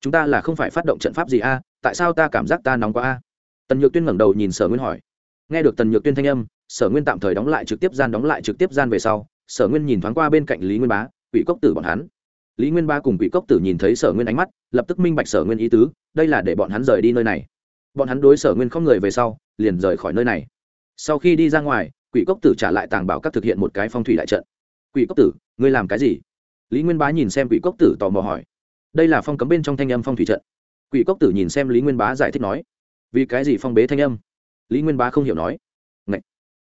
Chúng ta là không phải phát động trận pháp gì a, tại sao ta cảm giác ta nóng quá a? Tần nhược tuyên ngẩng đầu nhìn sở nguyên hỏi. Nghe được tần nhược tuyên thanh âm, sở nguyên tạm thời đóng lại trực tiếp gian đóng lại trực tiếp gian về sau, sở nguyên nhìn thoáng qua bên cạnh lý nguyên bá, quỷ cốc tử bọn hắn. Lý nguyên ba cùng quỷ cốc tử nhìn thấy sở nguyên ánh mắt, lập tức minh bạch sở nguyên ý tứ, đây là để bọn hắn rời đi nơi này. Bọn hắn đối sở nguyên không người về sau, liền rời khỏi nơi này. Sau khi đi ra ngoài, quỷ cốc tử trả lại tàng bảo các thực hiện một cái phong thủy đại trận. Quỷ cốc tử, ngươi làm cái gì? Lý nguyên bá nhìn xem quỷ cốc tử tò mò hỏi. Đây là phong cấm bên trong thanh âm phong thủy trận. Quỷ cốc tử nhìn xem lý nguyên bá giải thích nói. Vì cái gì phong bế thanh âm? Lý nguyên bá không hiểu nói. Ngậy.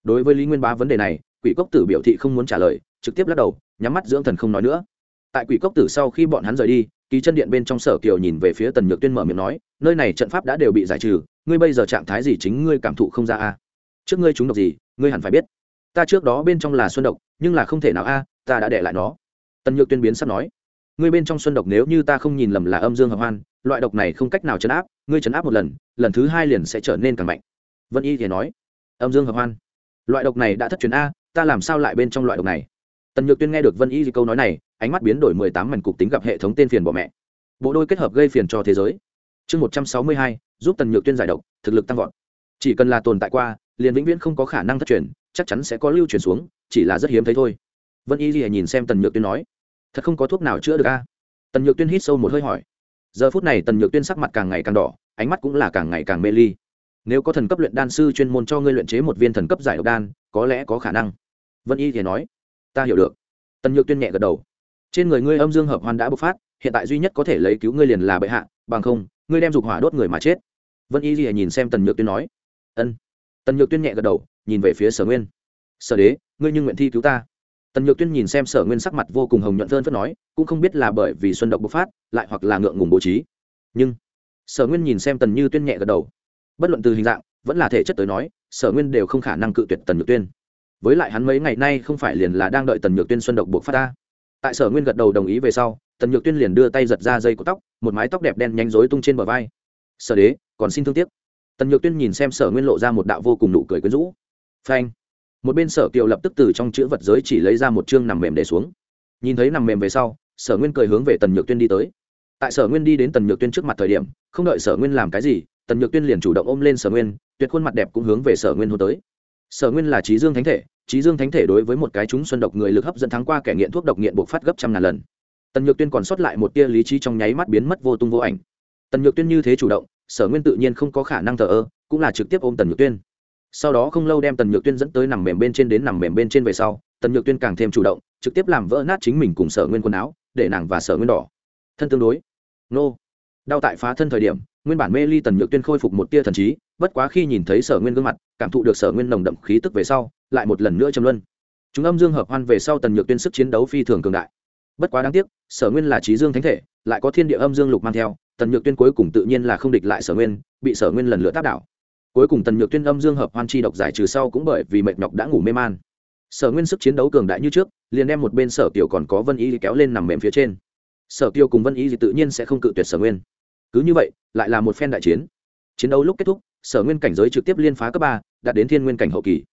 đối với lý nguyên bá vấn đề này, quỷ cốc tử biểu thị không muốn trả lời, trực tiếp lắc đầu, nhắm mắt dưỡng thần không nói nữa. Tại quỷ cốc tử sau khi bọn hắn rời đi ký chân điện bên trong sở kiều nhìn về phía tần nhược tuyên mở miệng nói, nơi này trận pháp đã đều bị giải trừ, ngươi bây giờ trạng thái gì chính ngươi cảm thụ không ra a? Trước ngươi trúng độc gì, ngươi hẳn phải biết. Ta trước đó bên trong là xuân độc, nhưng là không thể nào a, ta đã để lại nó tần nhược tuyên biến sắp nói, ngươi bên trong xuân độc nếu như ta không nhìn lầm là âm dương hợp hoan, loại độc này không cách nào chấn áp, ngươi chấn áp một lần lần thứ hai liền sẽ trở nên càng mạnh. Vân y thì nói, âm dương hợp hoan, loại độc này đã thất truyền a, ta làm sao lại bên trong loại độc này? Tần nhược tuyên nghe được vân y câu nói này, ánh mắt biến đổi mười tám mảnh cục tính gặp hệ thống tên phiền bỏ mẹ. Bộ đôi kết hợp gây phiền cho thế giới. Chương một trăm sáu mươi hai, giúp tần nhược tuyên giải độc, thực lực tăng vọt. Chỉ cần là tồn tại qua, liền vĩnh viễn không có khả năng thất truyền, chắc chắn sẽ có lưu truyền xuống, chỉ là rất hiếm thấy thôi vân y gì nhìn xem tần nhược tuyên nói, thật không có thuốc nào chữa được a? Tần nhược tuyên hít sâu một hơi hỏi. Giờ phút này tần nhược tuyên sắc mặt càng ngày càng đỏ, ánh mắt cũng là càng ngày càng mê ly. Nếu có thần cấp luyện đan sư chuyên môn cho ngươi luyện chế một viên thần cấp giải độc đan, có lẽ có khả năng. Vân y thì nói. Ta hiểu được. Tần nhược tuyên nhẹ gật đầu. Trên người ngươi âm dương hợp hoàn đã bộc phát, hiện tại duy nhất có thể lấy cứu ngươi liền là bệ hạ, bằng không, ngươi đem dục hỏa đốt người mà chết. Vân y thì nhìn xem tần nhược tuyên nói. Ân. Tần nhược tuyên nhẹ gật đầu, nhìn về phía sở nguyên. Sở đế, ngươi nhưng nguyện thi cứu ta tần nhược tuyên nhìn xem sở nguyên sắc mặt vô cùng hồng nhuận thơn phất nói, cũng không biết là bởi vì xuân độc bộc phát, lại hoặc là ngượng ngùng bố trí. Nhưng, sở nguyên nhìn xem tần như tuyên nhẹ gật đầu. Bất luận từ hình dạng, vẫn là thể chất tới nói, sở nguyên đều không khả năng cự tuyệt tần nhược tuyên. Với lại hắn mấy ngày nay không phải liền là đang đợi tần nhược tuyên xuân độc buộc phát ta tại sở nguyên gật đầu đồng ý về sau, tần nhược tuyên liền đưa tay giật ra dây của tóc, một mái tóc đẹp đen nhanh rối tung trên bờ vai. Sở đế, còn xin thương tiếc. Tần nhược tuyên nhìn xem sở nguyên lộ ra một đạo vô cùng nụ cười quyến rũ. Phanh một bên sở kiều lập tức từ trong chữ vật giới chỉ lấy ra một chương nằm mềm để xuống. Nhìn thấy nằm mềm về sau, sở nguyên cười hướng về tần nhược tuyên đi tới. Tại sở nguyên đi đến tần nhược tuyên trước mặt thời điểm, không đợi sở nguyên làm cái gì, tần nhược tuyên liền chủ động ôm lên sở nguyên, tuyệt khuôn mặt đẹp cũng hướng về sở nguyên hôn tới. Sở nguyên là trí dương thánh thể, trí dương thánh thể đối với một cái chúng xuân độc người lực hấp dẫn thắng qua kẻ nghiện thuốc độc nghiện buộc phát gấp trăm ngàn lần. Tần nhược tuyên còn sót lại một tia lý trí trong nháy mắt biến mất vô tung vô ảnh. Tần nhược tuyên như thế chủ động, sở nguyên tự nhiên không có khả năng thờ ơ, cũng là trực tiếp ôm tần nhược tuyên sau đó không lâu đem tần nhược tuyên dẫn tới nằm mềm bên trên đến nằm mềm bên trên về sau, tần nhược tuyên càng thêm chủ động, trực tiếp làm vỡ nát chính mình cùng sở nguyên quần áo, để nàng và sở nguyên đỏ. Thân tương đối. Nô. Đau tại phá thân thời điểm, nguyên bản mê ly tần nhược tuyên khôi phục một tia thần trí, bất quá khi nhìn thấy sở nguyên gương mặt, cảm thụ được sở nguyên nồng đậm khí tức về sau, lại một lần nữa châm luân. Chúng âm dương hợp hoan về sau tần nhược tuyên sức chiến đấu phi thường cường đại. Bất quá đáng tiếc, sở nguyên là trí dương thánh thể, lại có thiên địa âm dương lục mang theo, tần nhược tuyên cuối cùng tự nhiên là không địch lại sở nguyên, bị sở nguyên lần lượt tác đảo cuối cùng tần nhược tuyên âm dương hợp hoan chi độc giải trừ sau cũng bởi vì mệt nhọc đã ngủ mê man. Sở nguyên sức chiến đấu cường đại như trước, liền đem một bên sở kiều còn có vân y kéo lên nằm mềm phía trên. Sở kiều cùng vân y tự nhiên sẽ không cự tuyệt sở nguyên. Cứ như vậy, lại là một phen đại chiến. Chiến đấu lúc kết thúc, sở nguyên cảnh giới trực tiếp liên phá cấp ba, đạt đến thiên nguyên cảnh hậu kỳ.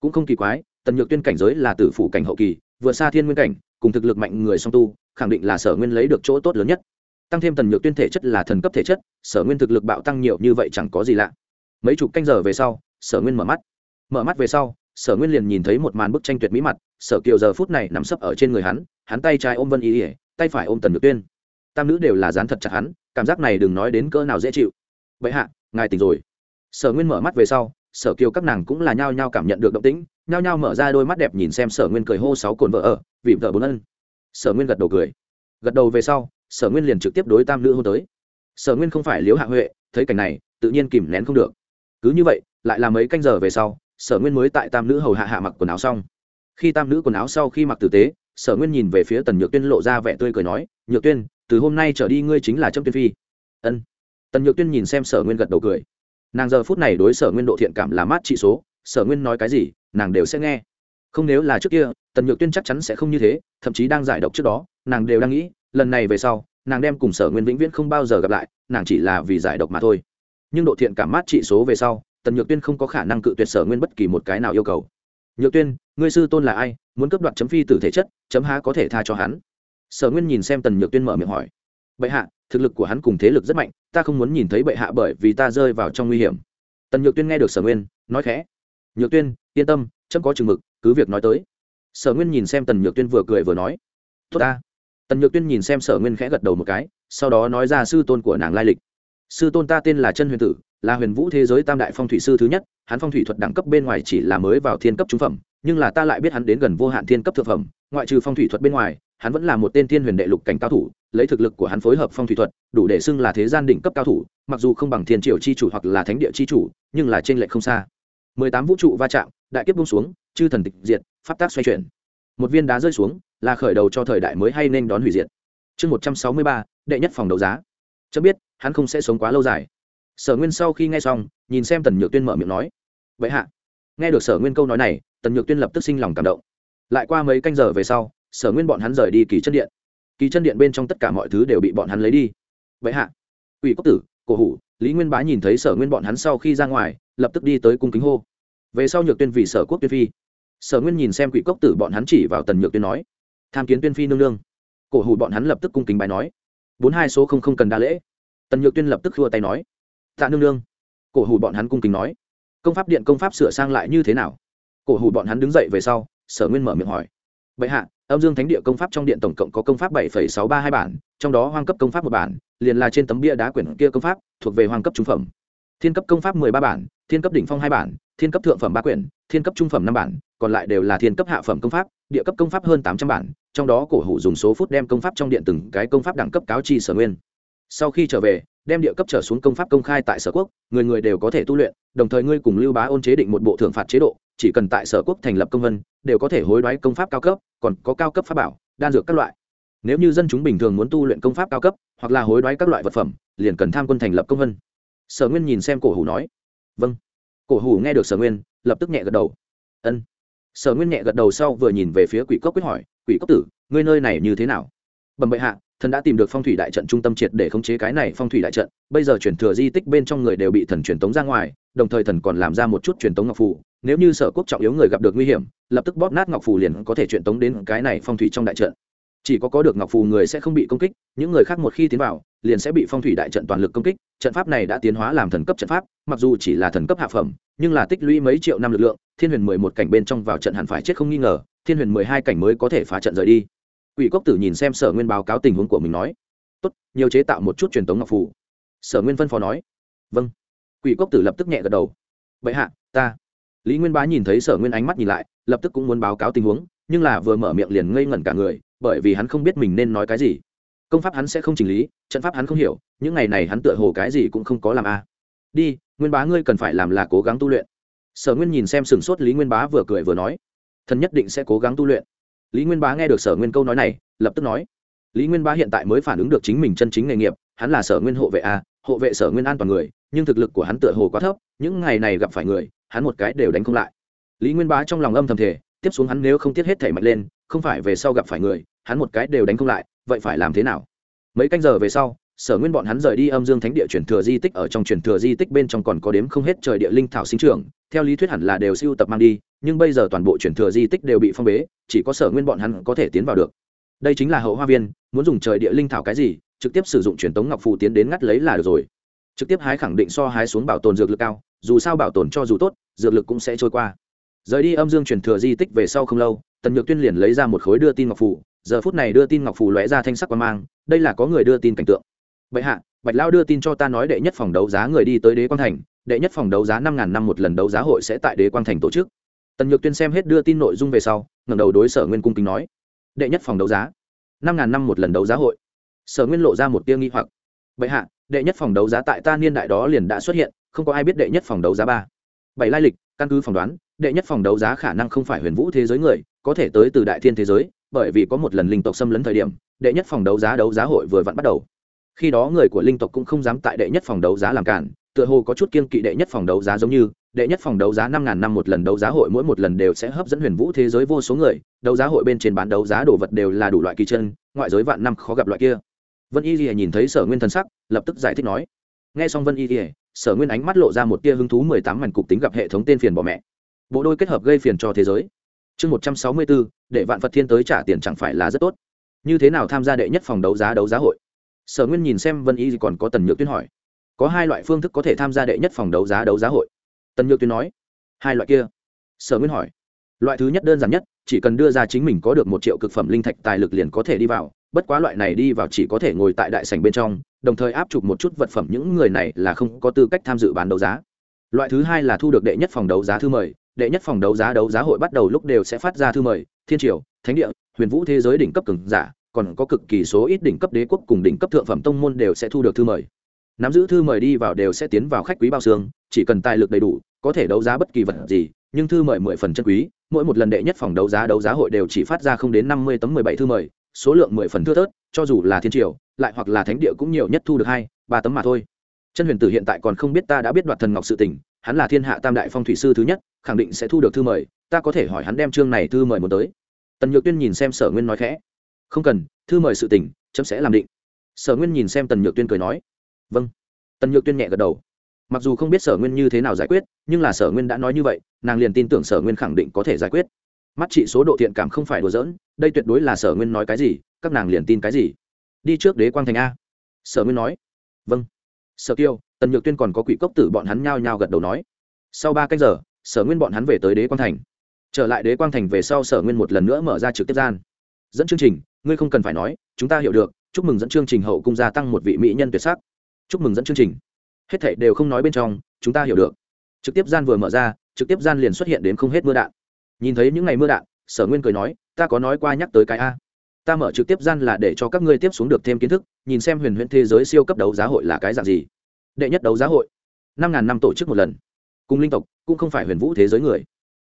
Cũng không kỳ quái, tần nhược tuyên cảnh giới là tử phủ cảnh hậu kỳ, vừa xa thiên nguyên cảnh, cùng thực lực mạnh người song tu, khẳng định là sở nguyên lấy được chỗ tốt lớn nhất. Tăng thêm tần nhược tuyên thể chất là thần cấp thể chất, sở nguyên thực lực bạo tăng nhiều như vậy chẳng có gì lạ mấy chục canh giờ về sau, sở nguyên mở mắt. Mở mắt về sau, sở nguyên liền nhìn thấy một màn bức tranh tuyệt mỹ mặt, sở kiều giờ phút này nằm sấp ở trên người hắn hắn tay trái ôm vân ý ỉa tay phải ôm tần nhược tuyên. Tam nữ đều là dán thật chặt hắn, cảm giác này đừng nói đến cỡ nào dễ chịu. Vậy hạ, ngài tỉnh rồi. Sở nguyên mở mắt về sau, sở kiều các nàng cũng là nhao nhao cảm nhận được động tĩnh, nhao nhao mở ra đôi mắt đẹp nhìn xem sở nguyên cười hô sáu cồn vợ ở, vì vợ bốn ân. Sở nguyên gật đầu cười. Gật đầu về sau, sở nguyên liền trực tiếp đối tam nữ hôn tới. Sở nguyên không phải liếu hạ huệ, thấy cảnh này, tự nhiên kìm nén không được cứ như vậy, lại là mấy canh giờ về sau, sở nguyên mới tại tam nữ hầu hạ hạ mặc quần áo xong. Khi tam nữ quần áo sau khi mặc tử tế, sở nguyên nhìn về phía tần nhược tuyên lộ ra vẻ tươi cười nói, nhược tuyên, từ hôm nay trở đi ngươi chính là trâm tuyên phi. Ân. Tần nhược tuyên nhìn xem sở nguyên gật đầu cười. Nàng giờ phút này đối sở nguyên độ thiện cảm là mát trị số, sở nguyên nói cái gì, nàng đều sẽ nghe. Không nếu là trước kia, tần nhược tuyên chắc chắn sẽ không như thế, thậm chí đang giải độc trước đó, nàng đều đang nghĩ, lần này về sau, nàng đem cùng sở nguyên vĩnh viễn không bao giờ gặp lại, nàng chỉ là vì giải độc mà thôi nhưng độ thiện cảm mát trị số về sau, tần nhược tuyên không có khả năng cự tuyệt sở nguyên bất kỳ một cái nào yêu cầu. Nhược tuyên, ngươi sư tôn là ai, muốn cấp đoạt chấm phi từ thể chất, chấm há có thể tha cho hắn? Sở nguyên nhìn xem tần nhược tuyên mở miệng hỏi. Bệ hạ, thực lực của hắn cùng thế lực rất mạnh, ta không muốn nhìn thấy bệ hạ bởi vì ta rơi vào trong nguy hiểm. Tần nhược tuyên nghe được sở nguyên, nói khẽ. Nhược tuyên, yên tâm, chấm có chừng mực, cứ việc nói tới. Sở nguyên nhìn xem tần nhược tuyên vừa cười vừa nói. Tốt ta. Tần nhược tuyên nhìn xem sở nguyên khẽ gật đầu một cái, sau đó nói ra sư tôn của nàng lai lịch sư tôn ta tên là chân huyền tử, là huyền vũ thế giới tam đại phong thủy sư thứ nhất, hắn phong thủy thuật đẳng cấp bên ngoài chỉ là mới vào thiên cấp trung phẩm, nhưng là ta lại biết hắn đến gần vô hạn thiên cấp thượng phẩm, ngoại trừ phong thủy thuật bên ngoài, hắn vẫn là một tên thiên huyền đệ lục cảnh cao thủ, lấy thực lực của hắn phối hợp phong thủy thuật, đủ để xưng là thế gian đỉnh cấp cao thủ, mặc dù không bằng thiên triều chi chủ hoặc là thánh địa chi chủ, nhưng là trên lệch không xa. Mười tám vũ trụ va chạm, đại kiếp bung xuống, chư thần tịch diệt, pháp tác xoay chuyển. Một viên đá rơi xuống, là khởi đầu cho thời đại mới hay nên đón hủy diệt. Chương một trăm sáu mươi ba, đệ nhất phòng đấu giá. Cho biết hắn không sẽ sống quá lâu dài. Sở nguyên sau khi nghe xong, nhìn xem tần nhược tuyên mở miệng nói vậy hạ. Nghe được sở nguyên câu nói này, tần nhược tuyên lập tức sinh lòng cảm động. Lại qua mấy canh giờ về sau, sở nguyên bọn hắn rời đi kỳ chân điện. Kỳ chân điện bên trong tất cả mọi thứ đều bị bọn hắn lấy đi. Vậy hạ. Ủy quốc tử, cổ hủ, lý nguyên bá nhìn thấy sở nguyên bọn hắn sau khi ra ngoài, lập tức đi tới cung kính hô. Về sau nhược tuyên vì sở quốc tuyên phi. Sở nguyên nhìn xem quỷ cốc tử, bọn hắn chỉ vào tần nhược tuyên nói, tham kiến tuyên phi nương nương. Cổ hủ bọn hắn lập tức cung kính bài nói, bốn hai số không không cần đa lễ tần nhược tuyên lập tức khua tay nói, tạ nương nương. Cổ hủ bọn hắn cung kính nói, công pháp điện, công pháp sửa sang lại như thế nào? Cổ hủ bọn hắn đứng dậy về sau, sở nguyên mở miệng hỏi, bệ hạ, âm dương thánh địa công pháp trong điện tổng cộng có công pháp bảy sáu ba hai bản, trong đó hoang cấp công pháp một bản, liền là trên tấm bia đá quyển kia công pháp, thuộc về hoang cấp trung phẩm. Thiên cấp công pháp mười ba bản, thiên cấp đỉnh phong hai bản, thiên cấp thượng phẩm ba quyển, thiên cấp trung phẩm năm bản, còn lại đều là thiên cấp hạ phẩm công pháp, địa cấp công pháp hơn tám trăm bản, trong đó cổ hủ dùng số phút đem công pháp trong điện từng cái công pháp đẳng cấp cáo chi sở nguyên sau khi trở về, đem địa cấp trở xuống công pháp công khai tại sở quốc, người người đều có thể tu luyện, đồng thời ngươi cùng lưu bá ôn chế định một bộ thưởng phạt chế độ, chỉ cần tại sở quốc thành lập công vân, đều có thể hối đoái công pháp cao cấp, còn có cao cấp pháp bảo, đan dược các loại. Nếu như dân chúng bình thường muốn tu luyện công pháp cao cấp, hoặc là hối đoái các loại vật phẩm, liền cần tham quân thành lập công vân. Sở nguyên nhìn xem cổ hủ nói vâng. Cổ hủ nghe được sở nguyên, lập tức nhẹ gật đầu. Ân. Sở nguyên nhẹ gật đầu sau vừa nhìn về phía quỷ cốc quyết hỏi, quỷ cốc tử, ngươi nơi này như thế nào? Bẩm bệ hạ thần đã tìm được phong thủy đại trận trung tâm triệt để khống chế cái này phong thủy đại trận, bây giờ chuyển thừa di tích bên trong người đều bị thần truyền tống ra ngoài, đồng thời thần còn làm ra một chút truyền tống ngọc phù. Nếu như sở quốc trọng yếu người gặp được nguy hiểm, lập tức bóp nát ngọc phù liền có thể truyền tống đến cái này phong thủy trong đại trận. Chỉ có có được ngọc phù người sẽ không bị công kích, những người khác một khi tiến vào, liền sẽ bị phong thủy đại trận toàn lực công kích. Trận pháp này đã tiến hóa làm thần cấp trận pháp, mặc dù chỉ là thần cấp hạ phẩm, nhưng là tích lũy mấy triệu năm lực lượng, thiên huyền mười một cảnh bên trong vào trận hẳn phải chết không nghi ngờ, thiên huyền mười hai cảnh mới có thể phá trận rời đi quỷ cốc tử nhìn xem sở nguyên báo cáo tình huống của mình nói, tốt, nhiều chế tạo một chút truyền tống ngọc phù. Sở nguyên phân phó nói vâng. Quỷ cốc tử lập tức nhẹ gật đầu, vậy hạ, ta. Lý nguyên bá nhìn thấy sở nguyên ánh mắt nhìn lại, lập tức cũng muốn báo cáo tình huống, nhưng là vừa mở miệng liền ngây ngẩn cả người, bởi vì hắn không biết mình nên nói cái gì. Công pháp hắn sẽ không chỉnh lý, trận pháp hắn không hiểu, những ngày này hắn tựa hồ cái gì cũng không có làm a. Đi, nguyên bá ngươi cần phải làm là cố gắng tu luyện. Sở nguyên nhìn xem sửng sốt lý nguyên bá vừa cười vừa nói, thần nhất định sẽ cố gắng tu luyện lý nguyên bá nghe được sở nguyên câu nói này, lập tức nói, lý nguyên bá hiện tại mới phản ứng được chính mình chân chính nghề nghiệp, hắn là sở nguyên hộ vệ a, hộ vệ sở nguyên an toàn người, nhưng thực lực của hắn tựa hồ quá thấp, những ngày này gặp phải người, hắn một cái đều đánh không lại. Lý nguyên bá trong lòng âm thầm thể tiếp xuống hắn nếu không tiết hết thể mạnh lên, không phải về sau gặp phải người, hắn một cái đều đánh không lại, vậy phải làm thế nào? Mấy canh giờ về sau sở nguyên bọn hắn rời đi âm dương thánh địa truyền thừa di tích, ở trong truyền thừa di tích bên trong còn có đếm không hết trời địa linh thảo sinh trưởng, theo lý thuyết hẳn là đều siêu tập mang đi, nhưng bây giờ toàn bộ truyền thừa di tích đều bị phong bế, chỉ có sở nguyên bọn hắn có thể tiến vào được. Đây chính là hậu hoa viên, muốn dùng trời địa linh thảo cái gì, trực tiếp sử dụng truyền tống ngọc phù tiến đến ngắt lấy là được rồi. Trực tiếp hái khẳng định so hái xuống bảo tồn dược lực cao, dù sao bảo tồn cho dù tốt, dược lực cũng sẽ trôi qua. Rời đi âm dương truyền thừa di tích về sau không lâu, tần nhược tuyên liền lấy ra một khối đưa tin ngọc phù, giờ phút này đưa tin ngọc phù lóe ra thanh sắc quan mang, đây là có người đưa tin cảnh tượng bệ hạ, bạch lao đưa tin cho ta nói đệ nhất phòng đấu giá người đi tới đế quang thành, đệ nhất phòng đấu giá năm ngàn năm một lần đấu giá hội sẽ tại đế quang thành tổ chức. Tần nhược tuyên xem hết đưa tin nội dung về sau, ngẩng đầu đối sở nguyên cung kính nói, đệ nhất phòng đấu giá, năm ngàn năm một lần đấu giá hội. Sở nguyên lộ ra một tia nghi hoặc. Bệ hạ, đệ nhất phòng đấu giá tại ta niên đại đó liền đã xuất hiện, không có ai biết đệ nhất phòng đấu giá ba. Bảy lai lịch, căn cứ phỏng đoán, đệ nhất phòng đấu giá khả năng không phải huyền vũ thế giới người, có thể tới từ đại thiên thế giới, bởi vì có một lần linh tộc xâm lấn thời điểm, đệ nhất phòng đấu giá đấu giá hội vừa vặn bắt đầu khi đó người của linh tộc cũng không dám tại đệ nhất phòng đấu giá làm cản, tựa hồ có chút kiên kỵ đệ nhất phòng đấu giá giống như, đệ nhất phòng đấu giá năm ngàn năm một lần đấu giá hội mỗi một lần đều sẽ hấp dẫn huyền vũ thế giới vô số người, đấu giá hội bên trên bán đấu giá đồ vật đều là đủ loại kỳ chân, ngoại giới vạn năm khó gặp loại kia. Vân y rìa nhìn thấy sở nguyên thần sắc, lập tức giải thích nói. Nghe xong vân y rìa sở nguyên ánh mắt lộ ra một tia hứng thú mười tám mảnh cục tính gặp hệ thống tên phiền bỏ mẹ. Bộ đôi kết hợp gây phiền cho thế giới. Chương một trăm sáu mươi bốn để vạn phật thiên tới trả tiền chẳng phải là rất tốt. Như thế nào tham gia đệ nhất phòng đấu giá đấu giá hội? Sở nguyên nhìn xem vân y còn có tần nhược tuyên hỏi, có hai loại phương thức có thể tham gia đệ nhất phòng đấu giá đấu giá hội? Tần nhược tuyên nói, hai loại kia. Sở nguyên hỏi, loại thứ nhất đơn giản nhất, chỉ cần đưa ra chính mình có được một triệu cực phẩm linh thạch tài lực liền có thể đi vào, bất quá loại này đi vào chỉ có thể ngồi tại đại sảnh bên trong, đồng thời áp chụp một chút vật phẩm những người này là không có tư cách tham dự bán đấu giá. Loại thứ hai là thu được đệ nhất phòng đấu giá thư mời, đệ nhất phòng đấu giá đấu giá hội bắt đầu lúc đều sẽ phát ra thư mời, thiên triều, thánh địa, huyền vũ thế giới đỉnh cấp cường giả còn có cực kỳ số ít đỉnh cấp đế quốc cùng đỉnh cấp thượng phẩm tông môn đều sẽ thu được thư mời. Nắm giữ thư mời đi vào đều sẽ tiến vào khách quý bao xương, chỉ cần tài lực đầy đủ, có thể đấu giá bất kỳ vật gì, nhưng thư mời mười phần chân quý, mỗi một lần đệ nhất phòng đấu giá đấu giá hội đều chỉ phát ra không đến năm mươi tấm mười bảy thư mời, số lượng mười phần thưa thớt, cho dù là thiên triều, lại hoặc là thánh địa cũng nhiều nhất thu được hai, ba tấm mà thôi. Chân huyền tử hiện tại còn không biết ta đã biết đoạt thần ngọc sự tình, hắn là thiên hạ tam đại phong thủy sư thứ nhất, khẳng định sẽ thu được thư mời, ta có thể hỏi hắn đem chương này thư mời muốn tới. Tần nhược tuyên nhìn xem sở nguyên nói khẽ không cần, thư mời sự tình, chấm sẽ làm định. Sở nguyên nhìn xem tần nhược tuyên cười nói. Vâng. Tần nhược tuyên nhẹ gật đầu. Mặc dù không biết sở nguyên như thế nào giải quyết, nhưng là sở nguyên đã nói như vậy, nàng liền tin tưởng sở nguyên khẳng định có thể giải quyết. Mắt chị số độ thiện cảm không phải đùa giỡn, đây tuyệt đối là sở nguyên nói cái gì, các nàng liền tin cái gì. Đi trước đế quang thành a. Sở nguyên nói. Vâng. Sở kiêu, tần nhược tuyên còn có quỷ cốc tử bọn hắn nhao nhao gật đầu nói. Sau ba cách giờ, sở nguyên bọn hắn về tới đế quang thành. Trở lại đế quang thành về sau sở nguyên một lần nữa mở ra trực tiếp gian dẫn chương trình, ngươi không cần phải nói, chúng ta hiểu được, chúc mừng dẫn chương trình hậu cung gia tăng một vị mỹ nhân tuyệt sắc. Chúc mừng dẫn chương trình. Hết thảy đều không nói bên trong, chúng ta hiểu được. Trực tiếp gian vừa mở ra, trực tiếp gian liền xuất hiện đến không hết mưa đạn. Nhìn thấy những ngày mưa đạn, sở nguyên cười nói, ta có nói qua nhắc tới cái a. Ta mở trực tiếp gian là để cho các ngươi tiếp xuống được thêm kiến thức, nhìn xem huyền huyễn thế giới siêu cấp đấu giá hội là cái dạng gì. Đệ nhất đấu giá hội. Năm ngàn năm tổ chức một lần. Cùng linh tộc, cũng không phải huyền vũ thế giới người.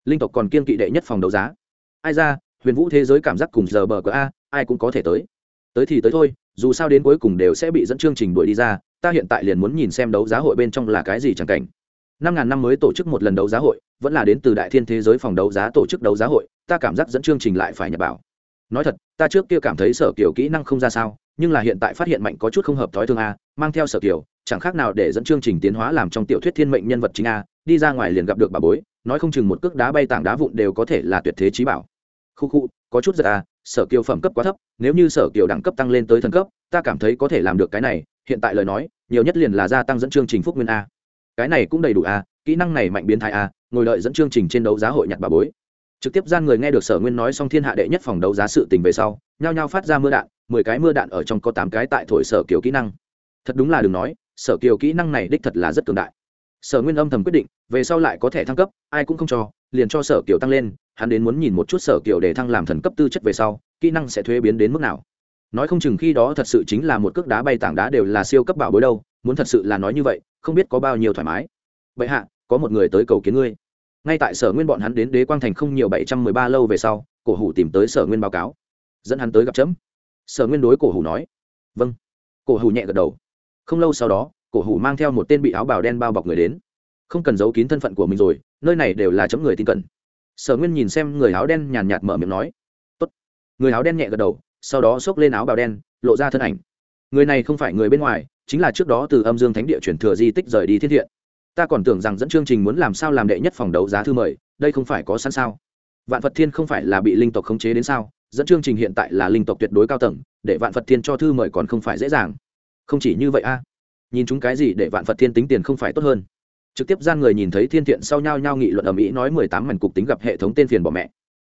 Linh tộc còn kiên kỵ đệ nhất phòng đấu giá. Ai ra huyền vũ thế giới cảm giác cùng giờ bờ cờ a, ai cũng có thể tới. Tới thì tới thôi, dù sao đến cuối cùng đều sẽ bị dẫn chương trình đuổi đi ra, ta hiện tại liền muốn nhìn xem đấu giá hội bên trong là cái gì chẳng cảnh. Năm ngàn năm mới tổ chức một lần đấu giá hội, vẫn là đến từ đại thiên thế giới phòng đấu giá tổ chức đấu giá hội, ta cảm giác dẫn chương trình lại phải nhập bảo. Nói thật, ta trước kia cảm thấy sở kiểu kỹ năng không ra sao, nhưng là hiện tại phát hiện mạnh có chút không hợp thói thương a, mang theo sở kiểu, chẳng khác nào để dẫn chương trình tiến hóa làm trong tiểu thuyết thiên mệnh nhân vật chính a, đi ra ngoài liền gặp được bà bối, nói không chừng một cước đá bay tảng đá vụn đều có thể là tuyệt thế trí bảo khu khu, có chút giật à. sở kiều phẩm cấp quá thấp, nếu như sở kiều đẳng cấp tăng lên tới thần cấp, ta cảm thấy có thể làm được cái này, hiện tại lời nói, nhiều nhất liền là gia tăng dẫn chương trình phúc nguyên a. Cái này cũng đầy đủ a, kỹ năng này mạnh biến thái a, ngồi đợi dẫn chương trình trên đấu giá hội nhặt bà bối. Trực tiếp gian người nghe được sở nguyên nói xong thiên hạ đệ nhất phòng đấu giá sự tình về sau, nhao nhao phát ra mưa đạn, mười cái mưa đạn ở trong có tám cái tại thổi sở kiều kỹ năng. Thật đúng là đừng nói, sở kiều kỹ năng này đích thật là rất cường đại. Sở nguyên âm thầm quyết định, về sau lại có thể thăng cấp, ai cũng không cho, liền cho sở kiều tăng lên hắn đến muốn nhìn một chút sở kiểu để thăng làm thần cấp tư chất về sau, kỹ năng sẽ thuế biến đến mức nào. Nói không chừng khi đó thật sự chính là một cước đá bay tảng đá đều là siêu cấp bảo bối đâu, muốn thật sự là nói như vậy, không biết có bao nhiêu thoải mái. Vậy hạ, có một người tới cầu kiến ngươi. Ngay tại sở nguyên bọn hắn đến đế quang thành không nhiều bảy trăm mười ba lâu về sau, cổ hủ tìm tới sở nguyên báo cáo. Dẫn hắn tới gặp chấm. Sở nguyên đối cổ hủ nói. Vâng. Cổ hủ nhẹ gật đầu. Không lâu sau đó, cổ hủ mang theo một tên bị áo bào đen bao bọc người đến. Không cần giấu kín thân phận của mình rồi, nơi này đều là chấm người tin cẩn sở nguyên nhìn xem người áo đen nhàn nhạt mở miệng nói, Tốt. người áo đen nhẹ gật đầu, sau đó xốc lên áo bào đen, lộ ra thân ảnh. Người này không phải người bên ngoài, chính là trước đó từ âm dương thánh địa chuyển thừa di tích rời đi thiên thiện. Ta còn tưởng rằng dẫn chương trình muốn làm sao làm đệ nhất phòng đấu giá thư mời, đây không phải có sẵn sao? Vạn phật thiên không phải là bị linh tộc khống chế đến sao? Dẫn chương trình hiện tại là linh tộc tuyệt đối cao tầng, để vạn phật thiên cho thư mời còn không phải dễ dàng. Không chỉ như vậy a. Nhìn chúng cái gì để vạn phật thiên tính tiền không phải tốt hơn? Trực tiếp gian người nhìn thấy thiên thiện sau nhau nhau nghị luận ở mỹ nói mười tám mảnh cục tính gặp hệ thống tên phiền bỏ mẹ.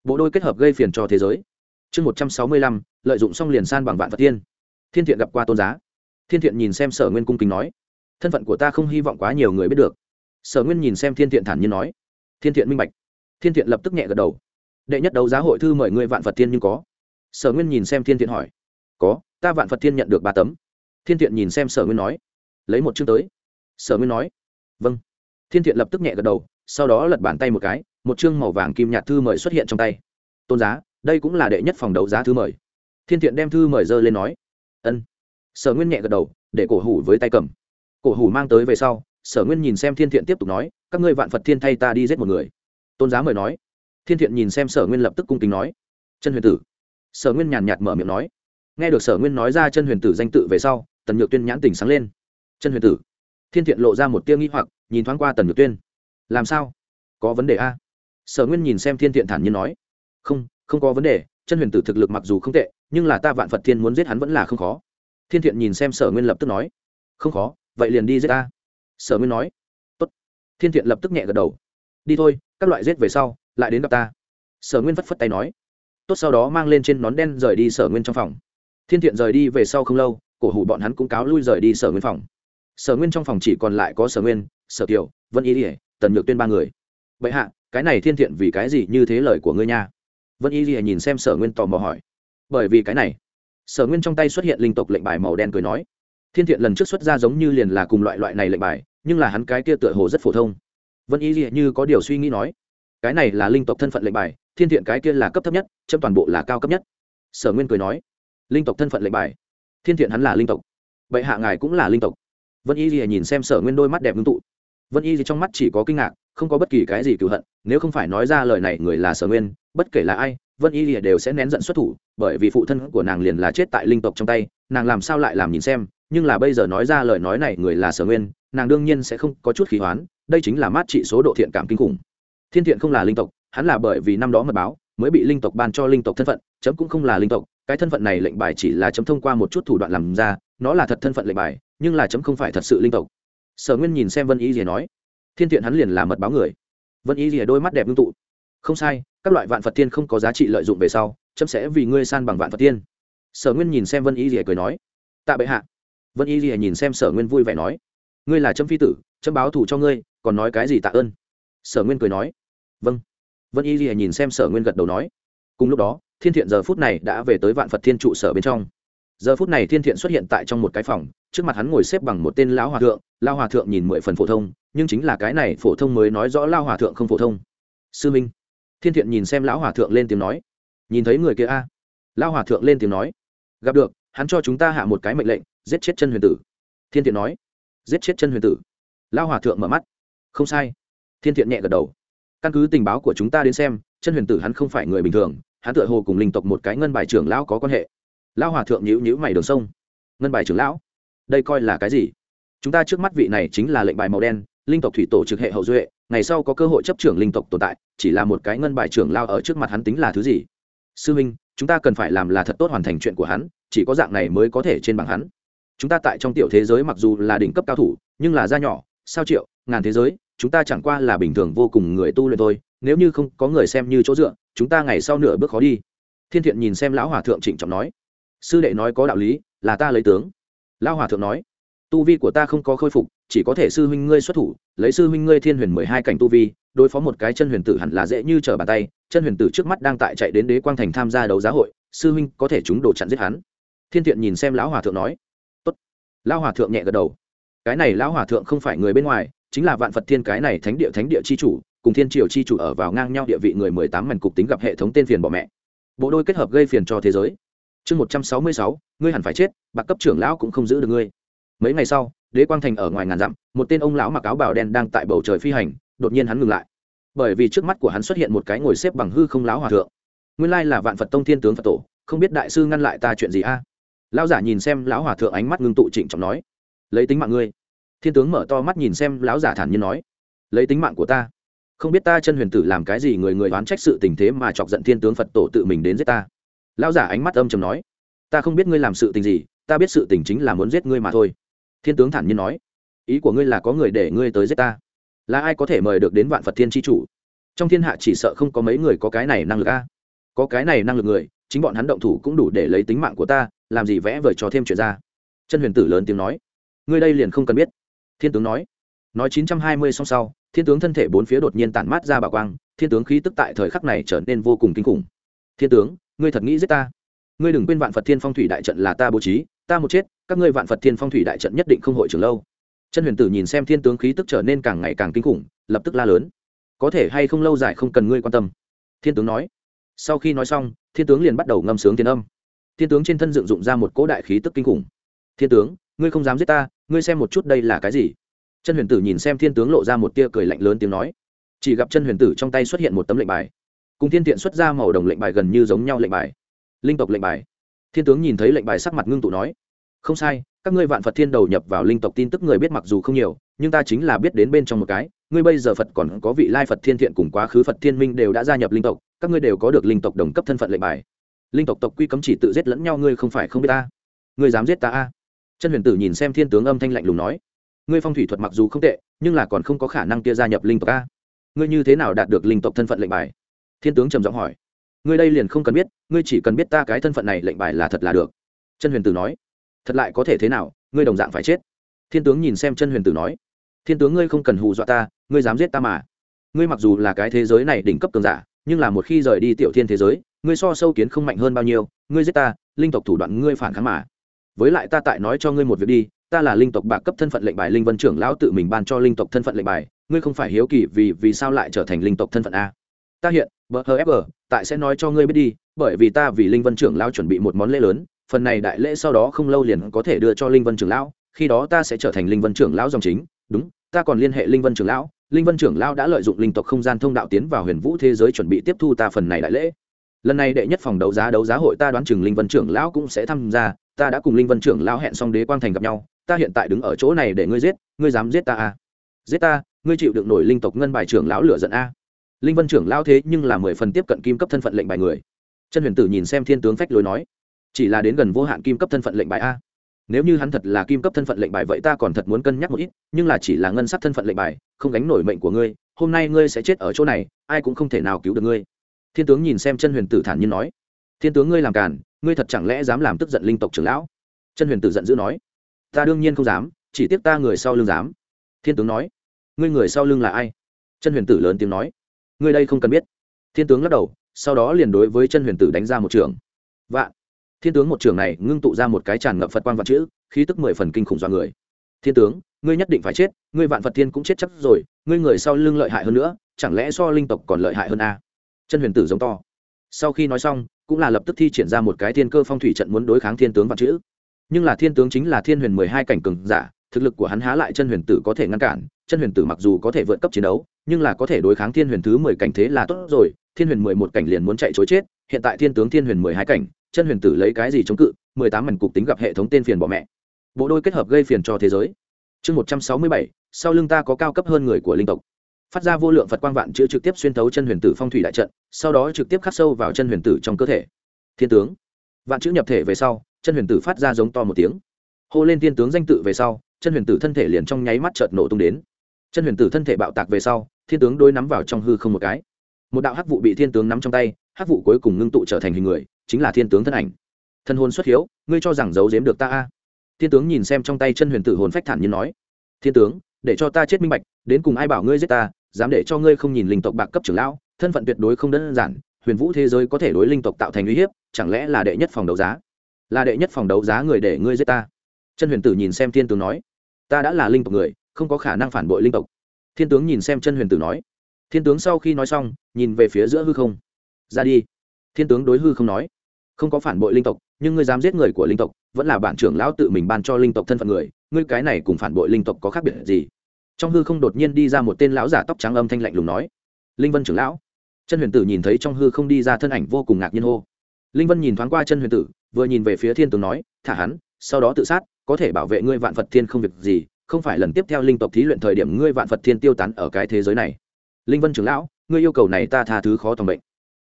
Bộ đôi kết hợp gây phiền cho thế giới. Chương một trăm sáu mươi lăm, lợi dụng xong liền san bằng vạn vật thiên thiên thiện gặp qua tôn giá. Thiên thiện nhìn xem sở nguyên cung kính nói, thân phận của ta không hy vọng quá nhiều người biết được. Sở nguyên nhìn xem thiên thiện thản nhiên nói, thiên thiện minh bạch. Thiên thiện lập tức nhẹ gật đầu. Đệ nhất đấu giá hội thư mời ngươi vạn phật thiên nhưng có. Sở nguyên nhìn xem thiên thiện hỏi, có, ta vạn phật thiên nhận được ba tấm. Thiên thiện nhìn xem sở nguyên nói, lấy một chương tới. Sở nguyên nói vâng thiên thiện lập tức nhẹ gật đầu, sau đó lật bàn tay một cái, một chương màu vàng kim nhạt thư mời xuất hiện trong tay. Tôn giá, đây cũng là đệ nhất phòng đấu giá thư mời. Thiên thiện đem thư mời dơ lên nói. Ân. Sở nguyên nhẹ gật đầu, để cổ hủ với tay cầm. Cổ hủ mang tới về sau, sở nguyên nhìn xem thiên thiện tiếp tục nói, các ngươi vạn phật thiên thay ta đi giết một người. Tôn giá mời nói. Thiên thiện nhìn xem sở nguyên lập tức cung kính nói. Chân huyền tử. Sở nguyên nhàn nhạt mở miệng nói. Nghe được sở nguyên nói ra chân huyền tử danh tự về sau, tần nhược tuyên nhãn tỉnh sáng lên. Chân huyền tử thiên thiện lộ ra một tiêu nghĩ hoặc, nhìn thoáng qua tần nhược tuyên. Làm sao? Có vấn đề a sở nguyên nhìn xem thiên thiện thản nhiên nói. Không không có vấn đề, chân huyền tử thực lực mặc dù không tệ, nhưng là ta vạn phật thiên muốn giết hắn vẫn là không khó. Thiên thiện nhìn xem sở nguyên lập tức nói. Không khó, vậy liền đi giết ta. Sở nguyên nói. Tốt. thiên thiện lập tức nhẹ gật đầu. Đi thôi, các loại giết về sau, lại đến gặp ta. Sở nguyên phất phất tay nói. Tốt, sau đó mang lên trên nón đen rời đi sở nguyên trong phòng. Thiên thiện rời đi về sau không lâu, cổ hủ bọn hắn cũng cáo lui rời đi sở nguyên phòng sở nguyên trong phòng chỉ còn lại có sở nguyên, sở kiều, vân y ỉa tần nhược tuyên ba người. Bệ hạ, cái này thiên thiện vì cái gì như thế lời của ngươi nha? Vân y ỉa nhìn xem sở nguyên tò mò hỏi. Bởi vì cái này. Sở nguyên trong tay xuất hiện linh tộc lệnh bài màu đen cười nói. Thiên thiện lần trước xuất ra giống như liền là cùng loại loại này lệnh bài, nhưng là hắn cái kia tựa hồ rất phổ thông. Vân y ỉa như có điều suy nghĩ nói. Cái này là linh tộc thân phận lệnh bài, thiên thiện cái kia là cấp thấp nhất, chấm toàn bộ là cao cấp nhất. Sở nguyên cười nói. Linh tộc thân phận lệnh bài, thiên thiện hắn là linh tộc. Bệ hạ ngài cũng là linh tộc vân y gì nhìn xem sở nguyên đôi mắt đẹp ngưng tụ. Vân y gì trong mắt chỉ có kinh ngạc, không có bất kỳ cái gì cựu hận, nếu không phải nói ra lời này người là sở nguyên, bất kể là ai, vân y gì đều sẽ nén giận xuất thủ, bởi vì phụ thân của nàng liền là chết tại linh tộc trong tay, nàng làm sao lại làm nhìn xem, nhưng là bây giờ nói ra lời nói này người là sở nguyên, nàng đương nhiên sẽ không có chút khí hoán, đây chính là mát trị số độ thiện cảm kinh khủng. Thiên thiện không là linh tộc, hắn là bởi vì năm đó mật báo, mới bị linh tộc ban cho linh tộc thân phận, chấm cũng không là linh tộc, cái thân phận này lệnh bài chỉ là chấm thông qua một chút thủ đoạn làm ra, nó là thật thân phận lệnh bài nhưng là chấm không phải thật sự linh tộc. Sở nguyên nhìn xem vân y rìa nói, thiên thiện hắn liền là mật báo người. Vân y rìa đôi mắt đẹp ngưng tụ. Không sai, các loại vạn phật tiên không có giá trị lợi dụng về sau, chấm sẽ vì ngươi san bằng vạn phật tiên. Sở nguyên nhìn xem vân y rìa cười nói, tạ bệ hạ. Vân y rìa nhìn xem sở nguyên vui vẻ nói, ngươi là chấm phi tử, chấm báo thù cho ngươi, còn nói cái gì tạ ơn? Sở nguyên cười nói vâng. Vân y rìa nhìn xem sở nguyên gật đầu nói, cùng lúc đó, thiên thiện giờ phút này đã về tới vạn phật thiên trụ sở bên trong. Giờ phút này thiên thiện xuất hiện tại trong một cái phòng trước mặt hắn ngồi xếp bằng một tên lão hòa thượng lao hòa thượng nhìn mười phần phổ thông, nhưng chính là cái này phổ thông mới nói rõ lao hòa thượng không phổ thông. Sư minh. Thiên thiện nhìn xem lão hòa thượng lên tiếng nói. Nhìn thấy người kia a? À? lao hòa thượng lên tiếng nói. Gặp được, hắn cho chúng ta hạ một cái mệnh lệnh, giết chết chân huyền tử. Thiên thiện nói. Giết chết chân huyền tử. Lao hòa thượng mở mắt. Không sai. Thiên thiện nhẹ gật đầu. Căn cứ tình báo của chúng ta đến xem, chân huyền tử hắn không phải người bình thường, hắn tựa hồ cùng linh tộc một cái ngân bài trưởng lão có quan hệ. Lão hòa thượng nhữ nhữ mày đường sông. Ngân bài trưởng lão? Đây coi là cái gì? Chúng ta trước mắt vị này chính là lệnh bài màu đen, linh tộc thủy tổ trực hệ hậu duệ, ngày sau có cơ hội chấp trưởng linh tộc tồn tại, chỉ là một cái ngân bài trưởng lao ở trước mặt hắn tính là thứ gì? Sư minh chúng ta cần phải làm là thật tốt hoàn thành chuyện của hắn, chỉ có dạng này mới có thể trên bảng hắn. Chúng ta tại trong tiểu thế giới mặc dù là đỉnh cấp cao thủ, nhưng là gia nhỏ, sao triệu, ngàn thế giới, chúng ta chẳng qua là bình thường vô cùng người tu luyện thôi, nếu như không có người xem như chỗ dựa, chúng ta ngày sau nửa bước khó đi. Thiên thiện nhìn xem lão hòa thượng trịnh trọng nói. Sư đệ nói có đạo lý, là ta lấy tướng lão hòa thượng nói, tu vi của ta không có khôi phục, chỉ có thể sư huynh ngươi xuất thủ, lấy sư huynh ngươi thiên huyền mười hai cảnh tu vi, đối phó một cái chân huyền tử hẳn là dễ như trở bàn tay, chân huyền tử trước mắt đang tại chạy đến đế quang thành tham gia đấu giá hội, sư huynh có thể chúng đồ chặn giết hắn. Thiên thiện nhìn xem lão hòa thượng nói, Tốt. lão hòa thượng nhẹ gật đầu, cái này lão hòa thượng không phải người bên ngoài, chính là vạn phật thiên cái này thánh địa thánh địa chi chủ, cùng thiên triều chi chủ ở vào ngang nhau địa vị người mười tám mảnh cục tính gặp hệ thống tên phiền bỏ mẹ. Bộ đôi kết hợp gây phiền cho thế giới chương một trăm sáu mươi sáu, ngươi hẳn phải chết, bạc cấp trưởng lão cũng không giữ được ngươi. Mấy ngày sau, đế quang thành ở ngoài ngàn dặm, một tên ông lão mặc áo bào đen đang tại bầu trời phi hành, đột nhiên hắn ngừng lại. Bởi vì trước mắt của hắn xuất hiện một cái ngồi xếp bằng hư không lão hòa thượng. Nguyên lai là vạn phật tông thiên tướng phật tổ, không biết đại sư ngăn lại ta chuyện gì a? Lão giả nhìn xem lão hòa thượng ánh mắt ngưng tụ trịnh trọng nói, lấy tính mạng ngươi. Thiên tướng mở to mắt nhìn xem lão giả thản nhiên nói, lấy tính mạng của ta. Không biết ta chân huyền tử làm cái gì người người đoán trách sự tình thế mà chọc giận thiên tướng phật tổ tự mình đến giết ta lão giả ánh mắt âm chầm nói, ta không biết ngươi làm sự tình gì, ta biết sự tình chính là muốn giết ngươi mà thôi. Thiên tướng thản nhiên nói, ý của ngươi là có người để ngươi tới giết ta. Là ai có thể mời được đến vạn phật thiên tri chủ? Trong thiên hạ chỉ sợ không có mấy người có cái này năng lực a. Có cái này năng lực người, chính bọn hắn động thủ cũng đủ để lấy tính mạng của ta, làm gì vẽ vời cho thêm chuyện ra. Chân huyền tử lớn tiếng nói, ngươi đây liền không cần biết. Thiên tướng nói nói chín trăm hai mươi xong sau, thiên tướng thân thể bốn phía đột nhiên tản mát ra bà quang, thiên tướng khí tức tại thời khắc này trở nên vô cùng kinh khủng. Thiên tướng ngươi thật nghĩ giết ta? Ngươi đừng quên vạn phật thiên phong thủy đại trận là ta bố trí, ta một chết, các ngươi vạn phật thiên phong thủy đại trận nhất định không hội trưởng lâu. Chân huyền tử nhìn xem thiên tướng khí tức trở nên càng ngày càng kinh khủng, lập tức la lớn. Có thể hay không lâu dài không cần ngươi quan tâm? Thiên tướng nói. Sau khi nói xong, thiên tướng liền bắt đầu ngâm sướng thiên âm. Thiên tướng trên thân dựng dụng ra một cỗ đại khí tức kinh khủng. Thiên tướng, ngươi không dám giết ta, ngươi xem một chút đây là cái gì? Chân huyền tử nhìn xem thiên tướng lộ ra một tia cười lạnh lớn tiếng nói. Chỉ gặp chân huyền tử trong tay xuất hiện một tấm lệnh bài cùng thiên tiện xuất ra màu đồng lệnh bài gần như giống nhau lệnh bài. Linh tộc lệnh bài. Thiên tướng nhìn thấy lệnh bài sắc mặt ngưng tụ nói, không sai, các ngươi vạn phật thiên đầu nhập vào linh tộc tin tức người biết mặc dù không nhiều, nhưng ta chính là biết đến bên trong một cái, ngươi bây giờ phật còn có vị lai phật thiên thiện cùng quá khứ phật thiên minh đều đã gia nhập linh tộc, các ngươi đều có được linh tộc đồng cấp thân phận lệnh bài. Linh tộc tộc quy cấm chỉ tự giết lẫn nhau, ngươi không phải không biết ta. Ngươi dám giết ta a? Chân huyền tử nhìn xem thiên tướng âm thanh lạnh lùng nói, ngươi phong thủy thuật mặc dù không tệ, nhưng là còn không có khả năng kia gia nhập linh tộc a. Ngươi như thế nào đạt được linh tộc thân phận lệnh bài? Thiên tướng trầm giọng hỏi. Ngươi đây liền không cần biết, ngươi chỉ cần biết ta cái thân phận này lệnh bài là thật là được. Chân huyền tử nói. Thật lại có thể thế nào, ngươi đồng dạng phải chết. Thiên tướng nhìn xem chân huyền tử nói. Thiên tướng ngươi không cần hù dọa ta, ngươi dám giết ta mà. Ngươi mặc dù là cái thế giới này đỉnh cấp cường giả, nhưng là một khi rời đi tiểu thiên thế giới, ngươi so sâu kiến không mạnh hơn bao nhiêu, ngươi giết ta, linh tộc thủ đoạn ngươi phản kháng mà. Với lại ta tại nói cho ngươi một việc đi, ta là linh tộc bạc cấp thân phận lệnh bài linh vân trưởng lão tự mình ban cho linh tộc thân phận lệnh bài, ngươi không phải hiếu kỳ vì vì sao lại trở thành linh tộc thân phận a ta hiện, bờ hờ fg tại sẽ nói cho ngươi biết đi, bởi vì ta vì linh vân trưởng lão chuẩn bị một món lễ lớn, phần này đại lễ sau đó không lâu liền có thể đưa cho linh vân trưởng lão, khi đó ta sẽ trở thành linh vân trưởng lão dòng chính đúng, ta còn liên hệ linh vân trưởng lão, linh vân trưởng lão đã lợi dụng linh tộc không gian thông đạo tiến vào huyền vũ thế giới chuẩn bị tiếp thu ta phần này đại lễ lần này đệ nhất phòng đấu giá đấu giá hội ta đoán chừng linh vân trưởng lão cũng sẽ tham gia, ta đã cùng linh vân trưởng lão hẹn xong đế quang thành gặp nhau, ta hiện tại đứng ở chỗ này để ngươi giết, ngươi dám giết ta à? giết ta, ngươi chịu được nổi linh tộc ngân bài trưởng lão lửa giận a à? Linh vân trưởng lão thế nhưng là mười phần tiếp cận kim cấp thân phận lệnh bài người. Chân huyền tử nhìn xem thiên tướng phách lối nói, chỉ là đến gần vô hạn kim cấp thân phận lệnh bài a. Nếu như hắn thật là kim cấp thân phận lệnh bài vậy ta còn thật muốn cân nhắc một ít, nhưng là chỉ là ngân sắc thân phận lệnh bài, không gánh nổi mệnh của ngươi, hôm nay ngươi sẽ chết ở chỗ này, ai cũng không thể nào cứu được ngươi. Thiên tướng nhìn xem chân huyền tử thản nhiên nói, thiên tướng ngươi làm càn, ngươi thật chẳng lẽ dám làm tức giận linh tộc trưởng lão? Chân huyền tử giận dữ nói, ta đương nhiên không dám, chỉ tiếc ta người sau lưng dám. Thiên tướng nói, ngươi người sau lưng là ai? Chân huyền tử lớn tiếng nói ngươi đây không cần biết. Thiên tướng lắc đầu, sau đó liền đối với chân huyền tử đánh ra một trường. Vạn. Thiên tướng một trường này ngưng tụ ra một cái tràn ngập phật quan vạn chữ, khí tức mười phần kinh khủng do người. Thiên tướng, ngươi nhất định phải chết, ngươi vạn phật thiên cũng chết chắc rồi, ngươi người sau lưng lợi hại hơn nữa, chẳng lẽ so linh tộc còn lợi hại hơn a chân huyền tử giống to. Sau khi nói xong, cũng là lập tức thi triển ra một cái thiên cơ phong thủy trận muốn đối kháng thiên tướng vạn chữ. Nhưng là thiên tướng chính là thiên huyền mười hai cảnh cường giả, thực lực của hắn há lại chân huyền tử có thể ngăn cản chân huyền tử mặc dù có thể vượt cấp chiến đấu, nhưng là có thể đối kháng thiên huyền thứ mười cảnh thế là tốt rồi. Thiên huyền mười một cảnh liền muốn chạy chối chết, hiện tại thiên tướng thiên huyền mười hai cảnh, chân huyền tử lấy cái gì chống cự, mười tám mảnh cục tính gặp hệ thống tên phiền bỏ mẹ. Bộ đôi kết hợp gây phiền cho thế giới. Chương một trăm sáu mươi bảy, sau lưng ta có cao cấp hơn người của linh tộc. Phát ra vô lượng phật quang vạn chữ trực tiếp xuyên thấu chân huyền tử phong thủy đại trận, sau đó trực tiếp khắc sâu vào chân huyền tử trong cơ thể. Thiên tướng. Vạn chữ nhập thể về sau, chân huyền tử phát ra giống to một tiếng. Hô lên thiên tướng danh tự về sau, chân huyền tử thân thể liền trong nháy mắt chợt nổ tung đến chân huyền tử thân thể bạo tạc về sau, thiên tướng đôi nắm vào trong hư không một cái. Một đạo hắc vụ bị thiên tướng nắm trong tay, hắc vụ cuối cùng ngưng tụ trở thành hình người, chính là thiên tướng thân ảnh. Thân hồn xuất hiếu, ngươi cho rằng giấu giếm được ta a? Thiên tướng nhìn xem trong tay chân huyền tử hồn phách thản như nói. Thiên tướng, để cho ta chết minh bạch, đến cùng ai bảo ngươi giết ta, dám để cho ngươi không nhìn linh tộc bạc cấp trưởng lão, thân phận tuyệt đối không đơn giản, huyền vũ thế giới có thể đối linh tộc tạo thành uy hiếp, chẳng lẽ là đệ nhất phòng đấu giá? Là đệ nhất phòng đấu giá người để ngươi giết ta? Chân huyền tử nhìn xem thiên tướng nói. Ta đã là linh tộc người không có khả năng phản bội linh tộc. Thiên tướng nhìn xem chân huyền tử nói. Thiên tướng sau khi nói xong, nhìn về phía giữa hư không. Ra đi. Thiên tướng đối hư không nói. Không có phản bội linh tộc, nhưng ngươi dám giết người của linh tộc, vẫn là bản trưởng lão tự mình ban cho linh tộc thân phận người, ngươi cái này cùng phản bội linh tộc có khác biệt gì? Trong hư không đột nhiên đi ra một tên lão giả tóc trắng âm thanh lạnh lùng nói. Linh vân trưởng lão. Chân huyền tử nhìn thấy trong hư không đi ra thân ảnh vô cùng ngạc nhiên hô. Linh vân nhìn thoáng qua chân huyền tử, vừa nhìn về phía thiên tướng nói, thả hắn, sau đó tự sát, có thể bảo vệ ngươi vạn vật thiên không việc gì không phải lần tiếp theo linh tộc thí luyện thời điểm ngươi vạn phật thiên tiêu tán ở cái thế giới này. Linh vân trưởng lão, ngươi yêu cầu này ta tha thứ khó tầm bệnh.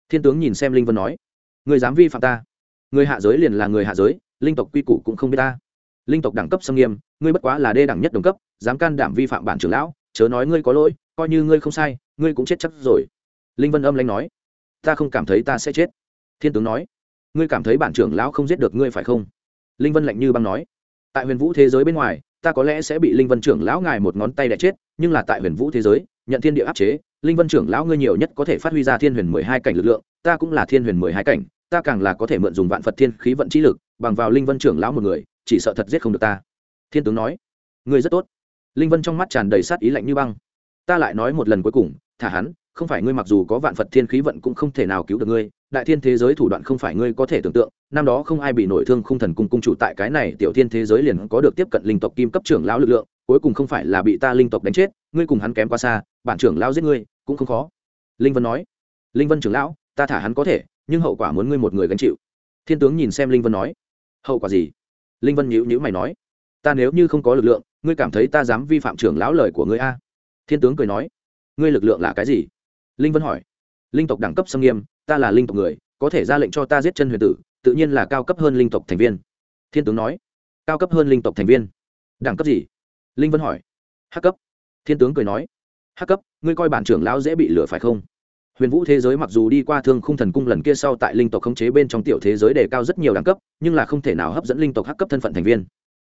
Thiên tướng nhìn xem linh vân nói, ngươi dám vi phạm ta? Người hạ giới liền là người hạ giới, linh tộc quy củ cũng không biết ta. Linh tộc đẳng cấp xâm nghiêm, ngươi bất quá là đê đẳng nhất đồng cấp, dám can đảm vi phạm bản trưởng lão, chớ nói ngươi có lỗi, coi như ngươi không sai, ngươi cũng chết chắc rồi. Linh vân âm lanh nói, ta không cảm thấy ta sẽ chết. Thiên tướng nói, ngươi cảm thấy bản trưởng lão không giết được ngươi phải không? Linh vân lạnh như băng nói, tại huyền vũ thế giới bên ngoài ta có lẽ sẽ bị linh vân trưởng lão ngài một ngón tay đẻ chết, nhưng là tại huyền vũ thế giới, nhận thiên địa áp chế, linh vân trưởng lão ngươi nhiều nhất có thể phát huy ra thiên huyền mười hai cảnh lực lượng, ta cũng là thiên huyền mười hai cảnh, ta càng là có thể mượn dùng vạn phật thiên khí vận trí lực, bằng vào linh vân trưởng lão một người, chỉ sợ thật giết không được ta. Thiên tướng nói. Ngươi rất tốt. Linh vân trong mắt tràn đầy sát ý lạnh như băng. Ta lại nói một lần cuối cùng, thả hắn, không phải ngươi mặc dù có vạn phật thiên khí vận cũng không thể nào cứu được ngươi đại thiên thế giới thủ đoạn không phải ngươi có thể tưởng tượng, năm đó không ai bị nổi thương không thần cung cung chủ tại cái này tiểu thiên thế giới liền có được tiếp cận linh tộc kim cấp trưởng lão lực lượng, cuối cùng không phải là bị ta linh tộc đánh chết, ngươi cùng hắn kém quá xa, bản trưởng lão giết ngươi, cũng không khó. Linh vân nói. Linh vân trưởng lão, ta thả hắn có thể, nhưng hậu quả muốn ngươi một người gánh chịu. Thiên tướng nhìn xem linh vân nói. Hậu quả gì? Linh vân nhíu nhíu mày nói. Ta nếu như không có lực lượng, ngươi cảm thấy ta dám vi phạm trưởng lão lời của ngươi a? Thiên tướng cười nói. Ngươi lực lượng là cái gì? Linh vân hỏi. Linh tộc đẳng cấp xâm nghiêm ta là linh tộc người, có thể ra lệnh cho ta giết chân huyền tử, tự nhiên là cao cấp hơn linh tộc thành viên. Thiên tướng nói. Cao cấp hơn linh tộc thành viên. Đẳng cấp gì? Linh vân hỏi. Hắc cấp. Thiên tướng cười nói. Hắc cấp, ngươi coi bản trưởng lão dễ bị lửa phải không? Huyền vũ thế giới mặc dù đi qua thương khung thần cung lần kia sau tại linh tộc khống chế bên trong tiểu thế giới đề cao rất nhiều đẳng cấp, nhưng là không thể nào hấp dẫn linh tộc hắc cấp thân phận thành viên.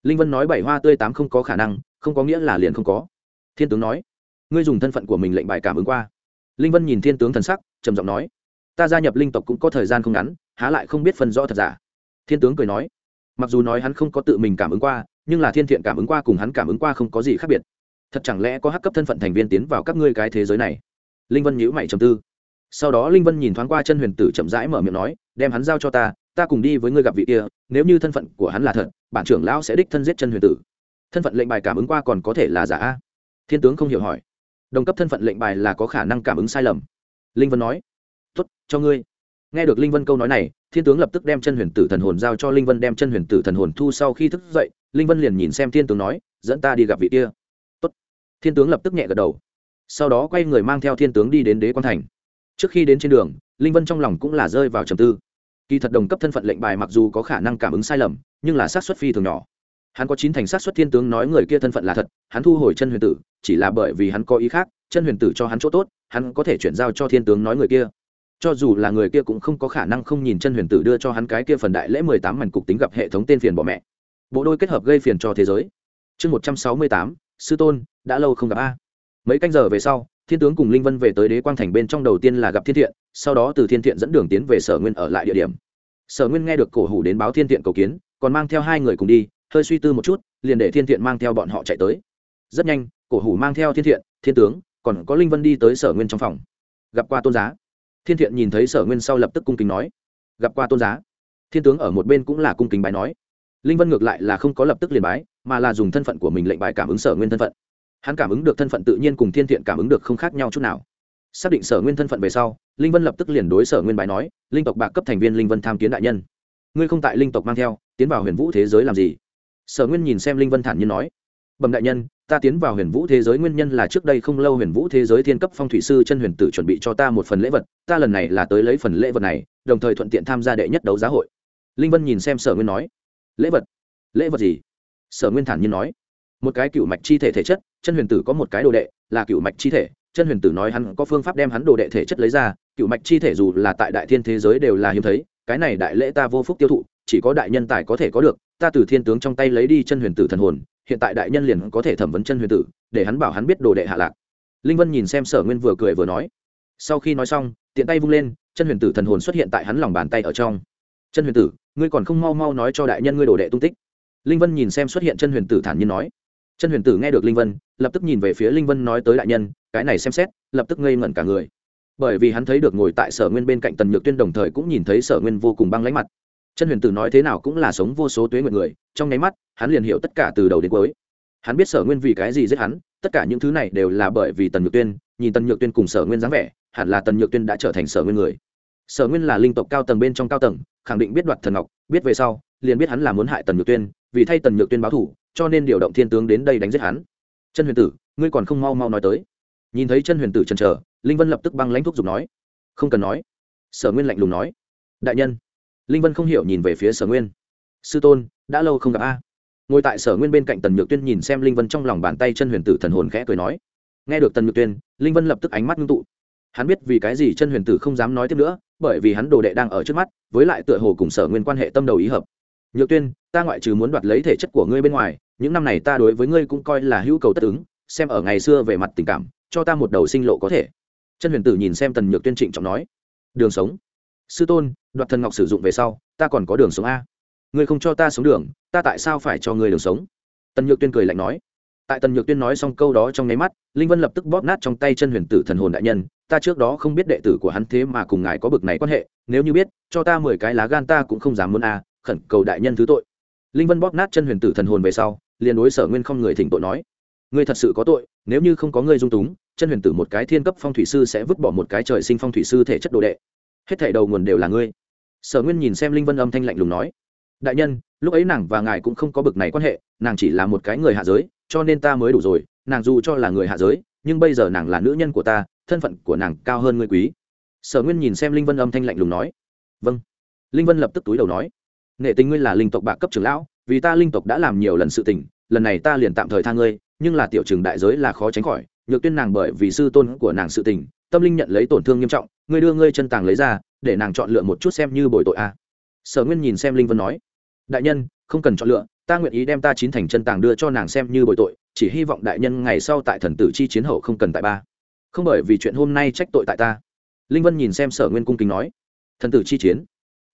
Linh vân nói bảy hoa tươi tám không có khả năng, không có nghĩa là liền không có. Thiên tướng nói. Ngươi dùng thân phận của mình lệnh bài cảm ứng qua. Linh vân nhìn thiên tướng thần sắc, trầm giọng nói ta gia nhập linh tộc cũng có thời gian không ngắn, há lại không biết phân rõ thật giả. Thiên tướng cười nói. Mặc dù nói hắn không có tự mình cảm ứng qua, nhưng là thiên thiện cảm ứng qua cùng hắn cảm ứng qua không có gì khác biệt. Thật chẳng lẽ có hắc cấp thân phận thành viên tiến vào các ngươi cái thế giới này? Linh vân nhữ mày trầm tư. Sau đó linh vân nhìn thoáng qua chân huyền tử chậm rãi mở miệng nói, đem hắn giao cho ta ta cùng đi với ngươi gặp vị kia, nếu như thân phận của hắn là thật, bản trưởng lão sẽ đích thân giết chân huyền tử. Thân phận lệnh bài cảm ứng qua còn có thể là giả a? Thiên tướng không hiểu hỏi. Đồng cấp thân phận lệnh bài là có khả năng cảm ứng sai lầm. Linh vân nói cho ngươi. Nghe được linh vân câu nói này, thiên tướng lập tức đem chân huyền tử thần hồn giao cho linh vân, đem chân huyền tử thần hồn thu sau khi thức dậy, linh vân liền nhìn xem thiên tướng nói, dẫn ta đi gặp vị kia. Tốt. thiên tướng lập tức nhẹ gật đầu. Sau đó quay người mang theo thiên tướng đi đến đế quan thành. Trước khi đến trên đường, linh vân trong lòng cũng là rơi vào trầm tư. Kỳ thật đồng cấp thân phận lệnh bài mặc dù có khả năng cảm ứng sai lầm, nhưng là xác suất phi thường nhỏ. Hắn có chín thành xác suất thiên tướng nói người kia thân phận là thật, hắn thu hồi chân huyền tử, chỉ là bởi vì hắn có ý khác, chân huyền tử cho hắn chỗ tốt, hắn có thể chuyển giao cho thiên tướng nói người kia cho dù là người kia cũng không có khả năng không nhìn chân huyền tử đưa cho hắn cái kia phần đại lễ mười tám mảnh cục tính gặp hệ thống tên phiền bỏ mẹ. Bộ đôi kết hợp gây phiền cho thế giới. Chương một trăm sáu mươi tám, sư tôn, đã lâu không gặp a. Mấy canh giờ về sau, thiên tướng cùng linh vân về tới đế quang thành bên trong đầu tiên là gặp thiên thiện, sau đó từ thiên thiện dẫn đường tiến về sở nguyên ở lại địa điểm. Sở nguyên nghe được cổ hủ đến báo thiên thiện cầu kiến, còn mang theo hai người cùng đi, hơi suy tư một chút, liền để thiên thiện mang theo bọn họ chạy tới. Rất nhanh, cổ hủ mang theo thiên thiện, thiên tướng, còn có linh vân đi tới sở nguyên trong phòng. Gặp qua tôn giá thiên thiện nhìn thấy sở nguyên sau lập tức cung kính nói, gặp qua tôn giá. Thiên tướng ở một bên cũng là cung kính bài nói. Linh vân ngược lại là không có lập tức liền bái, mà là dùng thân phận của mình lệnh bài cảm ứng sở nguyên thân phận. Hắn cảm ứng được thân phận tự nhiên cùng thiên thiện cảm ứng được không khác nhau chút nào. Xác định sở nguyên thân phận về sau, linh vân lập tức liền đối sở nguyên bái nói, linh tộc bạc cấp thành viên linh vân tham kiến đại nhân. Ngươi không tại linh tộc mang theo, tiến vào huyền vũ thế giới làm gì? Sở nguyên nhìn xem linh vân thản nhiên nói, bẩm đại nhân ta tiến vào huyền vũ thế giới nguyên nhân là trước đây không lâu huyền vũ thế giới thiên cấp phong thủy sư chân huyền tử chuẩn bị cho ta một phần lễ vật, ta lần này là tới lấy phần lễ vật này, đồng thời thuận tiện tham gia đệ nhất đấu giá hội. Linh vân nhìn xem sở nguyên nói. Lễ vật? Lễ vật gì? Sở nguyên thản nhiên nói. Một cái cựu mạch chi thể thể chất, chân huyền tử có một cái đồ đệ, là cựu mạch chi thể, chân huyền tử nói hắn có phương pháp đem hắn đồ đệ thể chất lấy ra cựu mạch chi thể dù là tại đại thiên thế giới đều là hiếm thấy, cái này đại lễ ta vô phúc tiêu thụ, chỉ có đại nhân tài có thể có được, ta từ thiên tướng trong tay lấy đi chân huyền tử thần hồn hiện tại đại nhân liền có thể thẩm vấn chân huyền tử, để hắn bảo hắn biết đồ đệ hạ lạc. Linh vân nhìn xem sở nguyên vừa cười vừa nói. Sau khi nói xong, tiện tay vung lên, chân huyền tử thần hồn xuất hiện tại hắn lòng bàn tay ở trong. Chân huyền tử, ngươi còn không mau mau nói cho đại nhân ngươi đồ đệ tung tích. Linh vân nhìn xem xuất hiện chân huyền tử thản nhiên nói. Chân huyền tử nghe được linh vân, lập tức nhìn về phía linh vân nói tới đại nhân, cái này xem xét, lập tức ngây ngẩn cả người. Bởi vì hắn thấy được ngồi tại sở nguyên bên cạnh tần nhược tuyên đồng thời cũng nhìn thấy sở nguyên vô cùng băng lãnh mặt chân huyền tử nói thế nào cũng là sống vô số tuế nguyện người, trong nháy mắt, hắn liền hiểu tất cả từ đầu đến cuối. Hắn biết sở nguyên vì cái gì giết hắn, tất cả những thứ này đều là bởi vì tần nhược tuyên, nhìn tần nhược tuyên cùng sở nguyên dáng vẻ, hẳn là tần nhược tuyên đã trở thành sở nguyên người. Sở nguyên là linh tộc cao tầng bên trong cao tầng, khẳng định biết đoạt thần ngọc, biết về sau, liền biết hắn là muốn hại tần nhược tuyên, vì thay tần nhược tuyên báo thủ, cho nên điều động thiên tướng đến đây đánh giết hắn. Chân huyền tử, ngươi còn không mau mau nói tới. Nhìn thấy chân huyền tử chần chờ, linh vân lập tức băng lãnh thuốc giục nói. Không cần nói. Sở nguyên lạnh lùng nói. Đại nhân linh vân không hiểu nhìn về phía sở nguyên. Sư tôn, đã lâu không gặp a. Ngồi tại sở nguyên bên cạnh tần nhược tuyên nhìn xem linh vân trong lòng bàn tay chân huyền tử thần hồn khẽ cười nói. Nghe được tần nhược tuyên, linh vân lập tức ánh mắt ngưng tụ. Hắn biết vì cái gì chân huyền tử không dám nói tiếp nữa, bởi vì hắn đồ đệ đang ở trước mắt, với lại tựa hồ cùng sở nguyên quan hệ tâm đầu ý hợp. Nhược tuyên, ta ngoại trừ muốn đoạt lấy thể chất của ngươi bên ngoài, những năm này ta đối với ngươi cũng coi là hữu cầu tất ứng, xem ở ngày xưa về mặt tình cảm, cho ta một đầu sinh lộ có thể. Chân huyền tử nhìn xem tần nhược tuyên trịnh trọng nói. Đường sống sư tôn, đoạt thần ngọc sử dụng về sau, ta còn có đường sống a. Ngươi không cho ta sống đường, ta tại sao phải cho ngươi đường sống? Tần nhược tuyên cười lạnh nói. Tại tần nhược tuyên nói xong câu đó trong nháy mắt, linh vân lập tức bóp nát trong tay chân huyền tử thần hồn đại nhân. Ta trước đó không biết đệ tử của hắn thế mà cùng ngài có bực này quan hệ, nếu như biết, cho ta mười cái lá gan ta cũng không dám muốn a, khẩn cầu đại nhân thứ tội. Linh vân bóp nát chân huyền tử thần hồn về sau, liền đối sở nguyên không người thỉnh tội nói. Ngươi thật sự có tội, nếu như không có ngươi dung túng, chân huyền tử một cái thiên cấp phong thủy sư sẽ vứt bỏ một cái trời sinh phong thủy sư thể chất đồ đệ hết thảy đầu nguồn đều là ngươi. Sở nguyên nhìn xem linh vân âm thanh lạnh lùng nói, đại nhân, lúc ấy nàng và ngài cũng không có bực này quan hệ, nàng chỉ là một cái người hạ giới, cho nên ta mới đủ rồi, nàng dù cho là người hạ giới, nhưng bây giờ nàng là nữ nhân của ta, thân phận của nàng cao hơn ngươi quý. Sở nguyên nhìn xem linh vân âm thanh lạnh lùng nói vâng. Linh vân lập tức túi đầu nói nệ tình ngươi là linh tộc bạc cấp trưởng lão, vì ta linh tộc đã làm nhiều lần sự tình, lần này ta liền tạm thời tha ngươi, nhưng là tiểu trường đại giới là khó tránh khỏi, nhược tuyên nàng bởi vì sư tôn của nàng sự tình, tâm linh nhận lấy tổn thương nghiêm trọng ngươi đưa ngươi chân tàng lấy ra, để nàng chọn lựa một chút xem như bồi tội a. À. sở nguyên nhìn xem linh vân nói, đại nhân, không cần chọn lựa, ta nguyện ý đem ta chín thành chân tàng đưa cho nàng xem như bồi tội, chỉ hy vọng đại nhân ngày sau tại thần tử chi chiến hậu không cần tại ba. Không bởi vì chuyện hôm nay trách tội tại ta. Linh vân nhìn xem sở nguyên cung kính nói, thần tử chi chiến,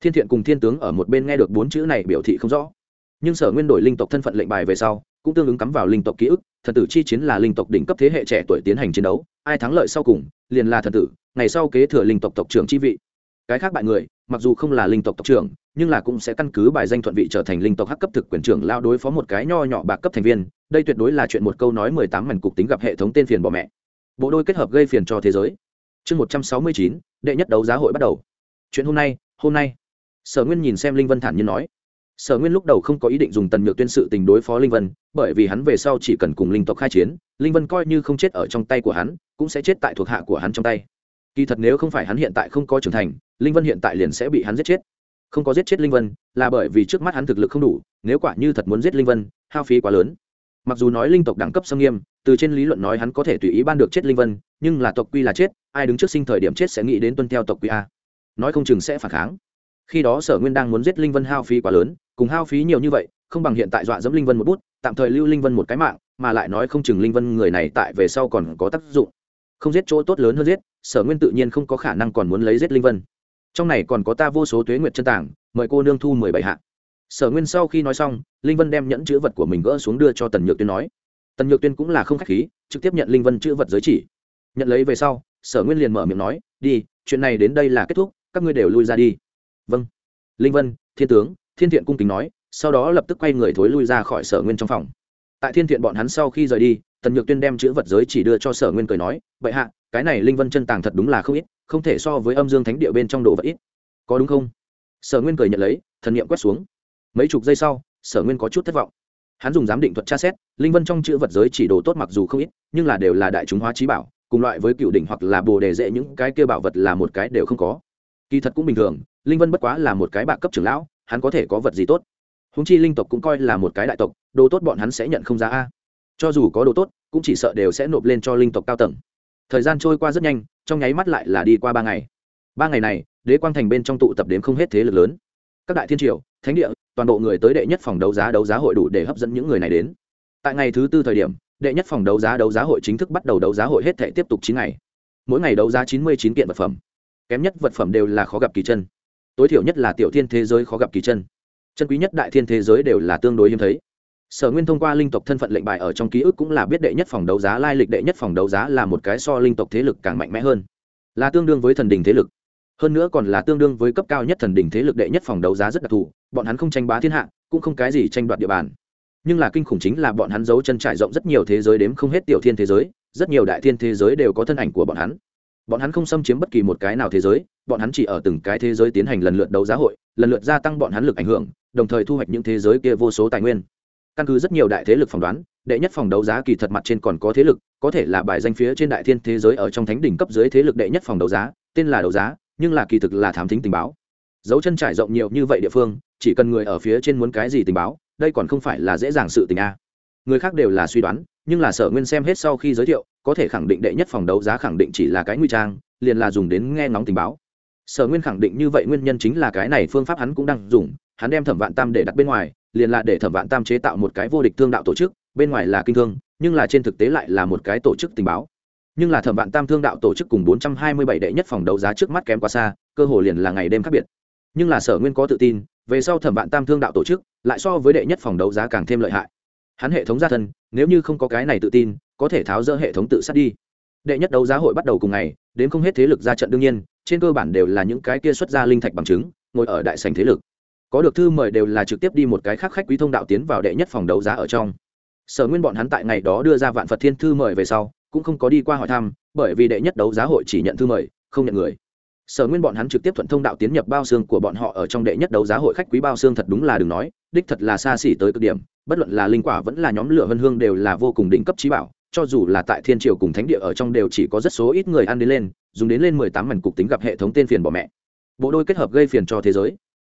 thiên thiện cùng thiên tướng ở một bên nghe được bốn chữ này biểu thị không rõ. Nhưng sở nguyên đổi linh tộc thân phận lệnh bài về sau, cũng tương ứng cắm vào linh tộc ký ức thần tử chi chiến là linh tộc đỉnh cấp thế hệ trẻ tuổi tiến hành chiến đấu, ai thắng lợi sau cùng, liền là thần tử, ngày sau kế thừa linh tộc tộc trưởng chi vị. Cái khác bại người, mặc dù không là linh tộc tộc trưởng, nhưng là cũng sẽ căn cứ bài danh thuận vị trở thành linh tộc hắc cấp thực quyền trưởng lao đối phó một cái nho nhỏ bạc cấp thành viên, đây tuyệt đối là chuyện một câu nói mười tám mảnh cục tính gặp hệ thống tên phiền bỏ mẹ. Bộ đôi kết hợp gây phiền cho thế giới. Chương một trăm sáu mươi chín, đệ nhất đấu giá hội bắt đầu. Chuyện hôm nay hôm nay. Sở nguyên nhìn xem linh vân thản nhiên nói sở nguyên lúc đầu không có ý định dùng tần nhược tuyên sự tình đối phó linh vân, bởi vì hắn về sau chỉ cần cùng linh tộc khai chiến, linh vân coi như không chết ở trong tay của hắn, cũng sẽ chết tại thuộc hạ của hắn trong tay. Kỳ thật nếu không phải hắn hiện tại không có trưởng thành, linh vân hiện tại liền sẽ bị hắn giết chết. Không có giết chết linh vân, là bởi vì trước mắt hắn thực lực không đủ, nếu quả như thật muốn giết linh vân, hao phí quá lớn. Mặc dù nói linh tộc đẳng cấp xâm nghiêm, từ trên lý luận nói hắn có thể tùy ý ban được chết linh vân, nhưng là tộc quy là chết, ai đứng trước sinh thời điểm chết sẽ nghĩ đến tuân theo tộc quy a. Nói không chừng sẽ phản kháng. Khi đó sở nguyên đang muốn giết linh vân hao phí quá lớn cùng hao phí nhiều như vậy, không bằng hiện tại dọa dẫm linh vân một bút, tạm thời lưu linh vân một cái mạng, mà lại nói không chừng linh vân người này tại về sau còn có tác dụng. Không giết chỗ tốt lớn hơn giết, sở nguyên tự nhiên không có khả năng còn muốn lấy giết linh vân. Trong này còn có ta vô số tuế nguyệt chân tảng mời cô nương thu mười bảy hạng sở nguyên sau khi nói xong, linh vân đem nhẫn chữ vật của mình gỡ xuống đưa cho tần nhược tuyên nói. Tần nhược tuyên cũng là không k h á c h khí, trực tiếp nhận linh vân chữ vật giới chỉ. Nhận lấy về sau, sở nguyên liền mở miệng nói, đi, chuyện này đến đây là kết thúc, các ngươi đều lui ra đi. Vâng. Linh vân, thiên tướng thiên thiện cung kính nói, sau đó lập tức quay người thối lui ra khỏi sở nguyên trong phòng. Tại thiên thiện bọn hắn sau khi rời đi, tần nhược tuyên đem chữ vật giới chỉ đưa cho sở nguyên cười nói vậy hạ, cái này linh vân chân tàng thật đúng là không ít, không thể so với âm dương thánh địa bên trong đồ vật ít. Có đúng không? Sở nguyên cười nhận lấy, thần nghiệm quét xuống. Mấy chục giây sau, sở nguyên có chút thất vọng. Hắn dùng giám định thuật tra xét, linh vân trong chữ vật giới chỉ đồ tốt mặc dù không ít, nhưng là đều là đại chúng hóa trí bảo, cùng loại với cựu đỉnh hoặc là bồ đề dễ, những cái kia bảo vật là một cái đều không có. Kỳ thật cũng bình thường, linh vân bất quá là một cái bạc cấp trưởng lão hắn có thể có vật gì tốt. Húng chi linh tộc cũng coi là một cái đại tộc, đồ tốt bọn hắn sẽ nhận không giá a. Cho dù có đồ tốt, cũng chỉ sợ đều sẽ nộp lên cho linh tộc cao tầng. Thời gian trôi qua rất nhanh, trong nháy mắt lại là đi qua ba ngày. Ba ngày này, đế quang thành bên trong tụ tập đến không hết thế lực lớn. Các đại thiên triều, thánh địa, toàn bộ người tới đệ nhất phòng đấu giá đấu giá hội đủ để hấp dẫn những người này đến. Tại ngày thứ tư thời điểm, đệ nhất phòng đấu giá đấu giá hội chính thức bắt đầu đấu giá hội hết thể tiếp tục chín ngày. Mỗi ngày đấu giá chín mươi chín kiện vật phẩm. Kém nhất vật phẩm đều là khó gặp kỳ chân tối thiểu nhất là tiểu thiên thế giới khó gặp kỳ chân. Chân quý nhất đại thiên thế giới đều là tương đối hiếm thấy. Sở nguyên thông qua linh tộc thân phận lệnh bài ở trong ký ức cũng là biết đệ nhất phòng đấu giá, lai lịch đệ nhất phòng đấu giá là một cái so linh tộc thế lực càng mạnh mẽ hơn. Là tương đương với thần đình thế lực. Hơn nữa còn là tương đương với cấp cao nhất thần đình thế lực đệ nhất phòng đấu giá rất đặc thù, bọn hắn không tranh bá thiên hạ, cũng không cái gì tranh đoạt địa bàn. Nhưng là kinh khủng chính là bọn hắn giấu chân trải rộng rất nhiều thế giới đếm không hết tiểu thiên thế giới, rất nhiều đại thiên thế giới đều có thân ảnh của bọn hắn bọn hắn không xâm chiếm bất kỳ một cái nào thế giới, bọn hắn chỉ ở từng cái thế giới tiến hành lần lượt đấu giá hội, lần lượt gia tăng bọn hắn lực ảnh hưởng, đồng thời thu hoạch những thế giới kia vô số tài nguyên. Căn cứ rất nhiều đại thế lực phỏng đoán, đệ nhất phòng đấu giá kỳ thật mặt trên còn có thế lực, có thể là bài danh phía trên đại thiên thế giới ở trong thánh đỉnh cấp dưới thế lực đệ nhất phòng đấu giá, tên là đấu giá, nhưng là kỳ thực là thám thính tình báo. Dấu chân trải rộng nhiều như vậy địa phương, chỉ cần người ở phía trên muốn cái gì tình báo, đây còn không phải là dễ dàng sự tình a người khác đều là suy đoán, nhưng là sở nguyên xem hết sau khi giới thiệu, có thể khẳng định đệ nhất phòng đấu giá khẳng định chỉ là cái nguy trang, liền là dùng đến nghe ngóng tình báo. Sở nguyên khẳng định như vậy nguyên nhân chính là cái này phương pháp hắn cũng đang dùng, hắn đem thẩm vạn tam để đặt bên ngoài, liền là để thẩm vạn tam chế tạo một cái vô địch thương đạo tổ chức, bên ngoài là kinh thương, nhưng là trên thực tế lại là một cái tổ chức tình báo. Nhưng là thẩm vạn tam thương đạo tổ chức cùng bốn trăm hai mươi bảy đệ nhất phòng đấu giá trước mắt kém quá xa, cơ hồ liền là ngày đêm khác biệt. Nhưng là sở nguyên có tự tin, về sau thẩm vạn tam thương đạo tổ chức, lại so với đệ nhất phòng đấu giá càng thêm lợi hại hắn hệ thống gia thân, nếu như không có cái này tự tin, có thể tháo rỡ hệ thống tự sát đi. Đệ nhất đấu giá hội bắt đầu cùng ngày, đến không hết thế lực ra trận đương nhiên, trên cơ bản đều là những cái kia xuất ra linh thạch bằng chứng, ngồi ở đại sành thế lực. Có được thư mời đều là trực tiếp đi một cái khác khách quý thông đạo tiến vào đệ nhất phòng đấu giá ở trong. Sở nguyên bọn hắn tại ngày đó đưa ra vạn phật thiên thư mời về sau, cũng không có đi qua hỏi thăm, bởi vì đệ nhất đấu giá hội chỉ nhận thư mời, không nhận người. Sở nguyên bọn hắn trực tiếp thuận thông đạo tiến nhập bao xương của bọn họ ở trong đệ nhất đấu giá hội khách quý bao xương thật đúng là đừng nói đích thật là xa xỉ tới cực điểm, bất luận là linh quả vẫn là nhóm lửa vân hương đều là vô cùng đỉnh cấp trí bảo, cho dù là tại thiên triều cùng thánh địa ở trong đều chỉ có rất số ít người ăn đến lên, dùng đến lên mười tám mảnh cục tính gặp hệ thống tên phiền bỏ mẹ. Bộ đôi kết hợp gây phiền cho thế giới.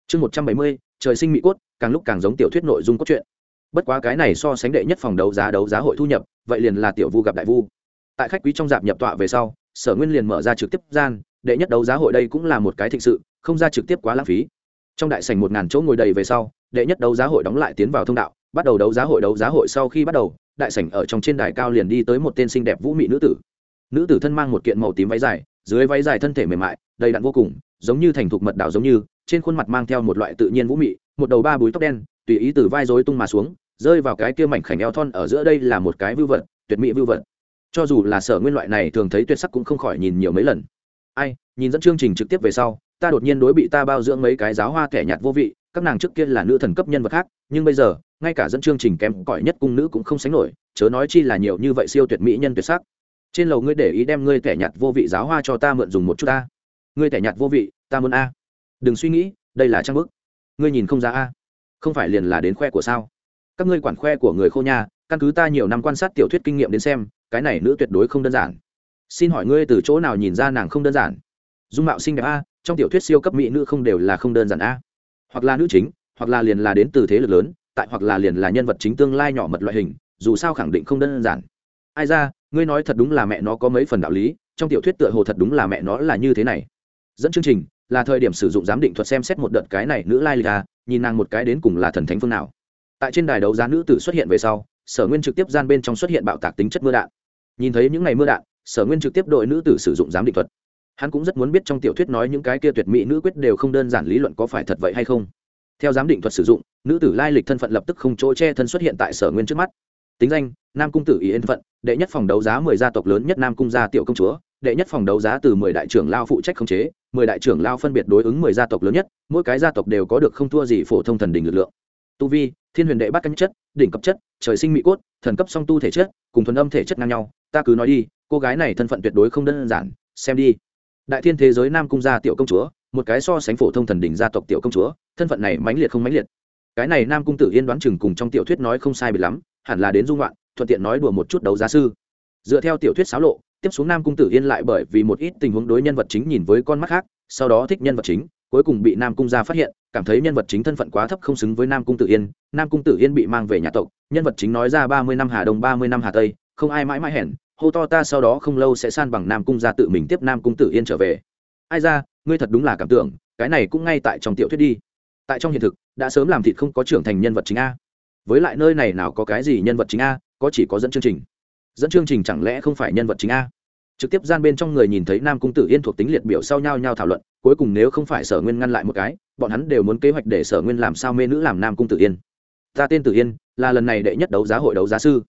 Chương một trăm bảy mươi, trời sinh mỹ cốt, càng lúc càng giống tiểu thuyết nội dung cốt truyện. Bất quá cái này so sánh đệ nhất phòng đấu giá đấu giá hội thu nhập, vậy liền là tiểu vu gặp đại vu. Tại khách quý trong dạp nhập tọa về sau, sở nguyên liền mở ra trực tiếp gian, đệ nhất đấu giá hội đây cũng là một cái thịnh sự, không ra trực tiếp quá lãng phí. Trong đại sảnh một ngàn chỗ ngồi đầy về sau đệ nhất đấu giá hội đóng lại tiến vào thông đạo, bắt đầu đấu giá hội đấu giá hội sau khi bắt đầu, đại sảnh ở trong trên đài cao liền đi tới một tên xinh đẹp vũ mị nữ tử. Nữ tử thân mang một kiện màu tím váy dài, dưới váy dài thân thể mềm mại, đầy đặn vô cùng, giống như thành thục mật đảo giống như, trên khuôn mặt mang theo một loại tự nhiên vũ mị, một đầu ba búi tóc đen, tùy ý từ vai rối tung mà xuống, rơi vào cái kia mảnh khảnh eo thon ở giữa đây là một cái vưu vật, tuyệt mỹ vưu vật. Cho dù là sở nguyên loại này thường thấy tuyệt sắc cũng không khỏi nhìn nhiều mấy lần. Ai, nhìn dẫn chương trình trực tiếp về sau, ta đột nhiên đối bị ta bao dưỡng mấy cái giáo hoa kẻ nhạt vô vị các nàng trước kia là nữ thần cấp nhân vật khác, nhưng bây giờ, ngay cả dẫn chương trình kém cỏi nhất cung nữ cũng không sánh nổi, chớ nói chi là nhiều như vậy siêu tuyệt mỹ nhân tuyệt sắc. Trên lầu ngươi để ý đem ngươi thẻ nhạt vô vị giáo hoa cho ta mượn dùng một chút ta. Ngươi thẻ nhạt vô vị, ta muốn a. Đừng suy nghĩ, đây là trang bức. Ngươi nhìn không ra a. Không phải liền là đến khoe của sao? Các ngươi quản khoe của người khô nha, căn cứ ta nhiều năm quan sát tiểu thuyết kinh nghiệm đến xem, cái này nữ tuyệt đối không đơn giản. Xin hỏi ngươi từ chỗ nào nhìn ra nàng không đơn giản? Dung mạo xinh đẹp a, trong tiểu thuyết siêu cấp mỹ nữ không đều là không đơn giản a hoặc là nữ chính, hoặc là liền là đến từ thế lực lớn, tại hoặc là liền là nhân vật chính tương lai nhỏ mật loại hình, dù sao khẳng định không đơn giản. Ai ra, ngươi nói thật đúng là mẹ nó có mấy phần đạo lý, trong tiểu thuyết tựa hồ thật đúng là mẹ nó là như thế này. Dẫn chương trình, là thời điểm sử dụng giám định thuật xem xét một đợt cái này nữ lai lịch à nhìn nàng một cái đến cùng là thần thánh phương nào. Tại trên đài đấu giá nữ tử xuất hiện về sau, sở nguyên trực tiếp gian bên trong xuất hiện bạo tạc tính chất mưa đạn. Nhìn thấy những ngày mưa đạn, sở nguyên trực tiếp đội nữ tử sử dụng giám định thuật hắn cũng rất muốn biết trong tiểu thuyết nói những cái kia tuyệt mỹ nữ quyết đều không đơn giản lý luận có phải thật vậy hay không. Theo giám định thuật sử dụng, nữ tử lai lịch thân phận lập tức không chỗ che thân xuất hiện tại sở nguyên trước mắt. Tính danh, nam cung tử ý yên phận, đệ nhất phòng đấu giá mười gia tộc lớn nhất nam cung gia tiểu công chúa, đệ nhất phòng đấu giá từ mười đại trưởng lao phụ trách khống chế, mười đại trưởng lao phân biệt đối ứng mười gia tộc lớn nhất, mỗi cái gia tộc đều có được không thua gì phổ thông thần đình lực lượng. Tu vi, thiên huyền đệ bát cánh chất, đỉnh cấp chất, trời sinh mỹ cốt, thần cấp song tu thể chất, cùng thuần âm thể chất ngang nhau, ta cứ nói đi, cô gái này thân phận tuyệt đối không đơn giản, xem đi đại thiên thế giới nam cung gia tiểu công chúa, một cái so sánh phổ thông thần đỉnh gia tộc tiểu công chúa, thân phận này mãnh liệt không mãnh liệt. Cái này nam cung tử yên đoán chừng cùng trong tiểu thuyết nói không sai bị lắm, hẳn là đến dung loạn, thuận tiện nói đùa một chút đấu giá sư. Dựa theo tiểu thuyết xáo lộ, tiếp xuống nam cung tử yên lại bởi vì một ít tình huống đối nhân vật chính nhìn với con mắt khác, sau đó thích nhân vật chính, cuối cùng bị nam cung gia phát hiện, cảm thấy nhân vật chính thân phận quá thấp không xứng với nam cung tử yên, nam cung tử yên bị mang về nhà tộc, nhân vật chính nói ra ba mươi năm hà đông, ba mươi năm hà tây, không ai mãi mãi hẻn hô to ta sau đó không lâu sẽ san bằng nam cung ra tự mình tiếp nam cung tử yên trở về. Ai ra, ngươi thật đúng là cảm tưởng, cái này cũng ngay tại trong tiểu thuyết đi. Tại trong hiện thực, đã sớm làm thịt không có trưởng thành nhân vật chính a. Với lại nơi này nào có cái gì nhân vật chính a, có chỉ có dẫn chương trình. Dẫn chương trình chẳng lẽ không phải nhân vật chính a? Trực tiếp gian bên trong người nhìn thấy nam cung tử yên thuộc tính liệt biểu sau nhau nhau thảo luận, cuối cùng nếu không phải sở nguyên ngăn lại một cái, bọn hắn đều muốn kế hoạch để sở nguyên làm sao mê nữ làm nam cung tử yên. Ta tên tử yên, là lần này đệ nhất đấu giá hội đấu giá sư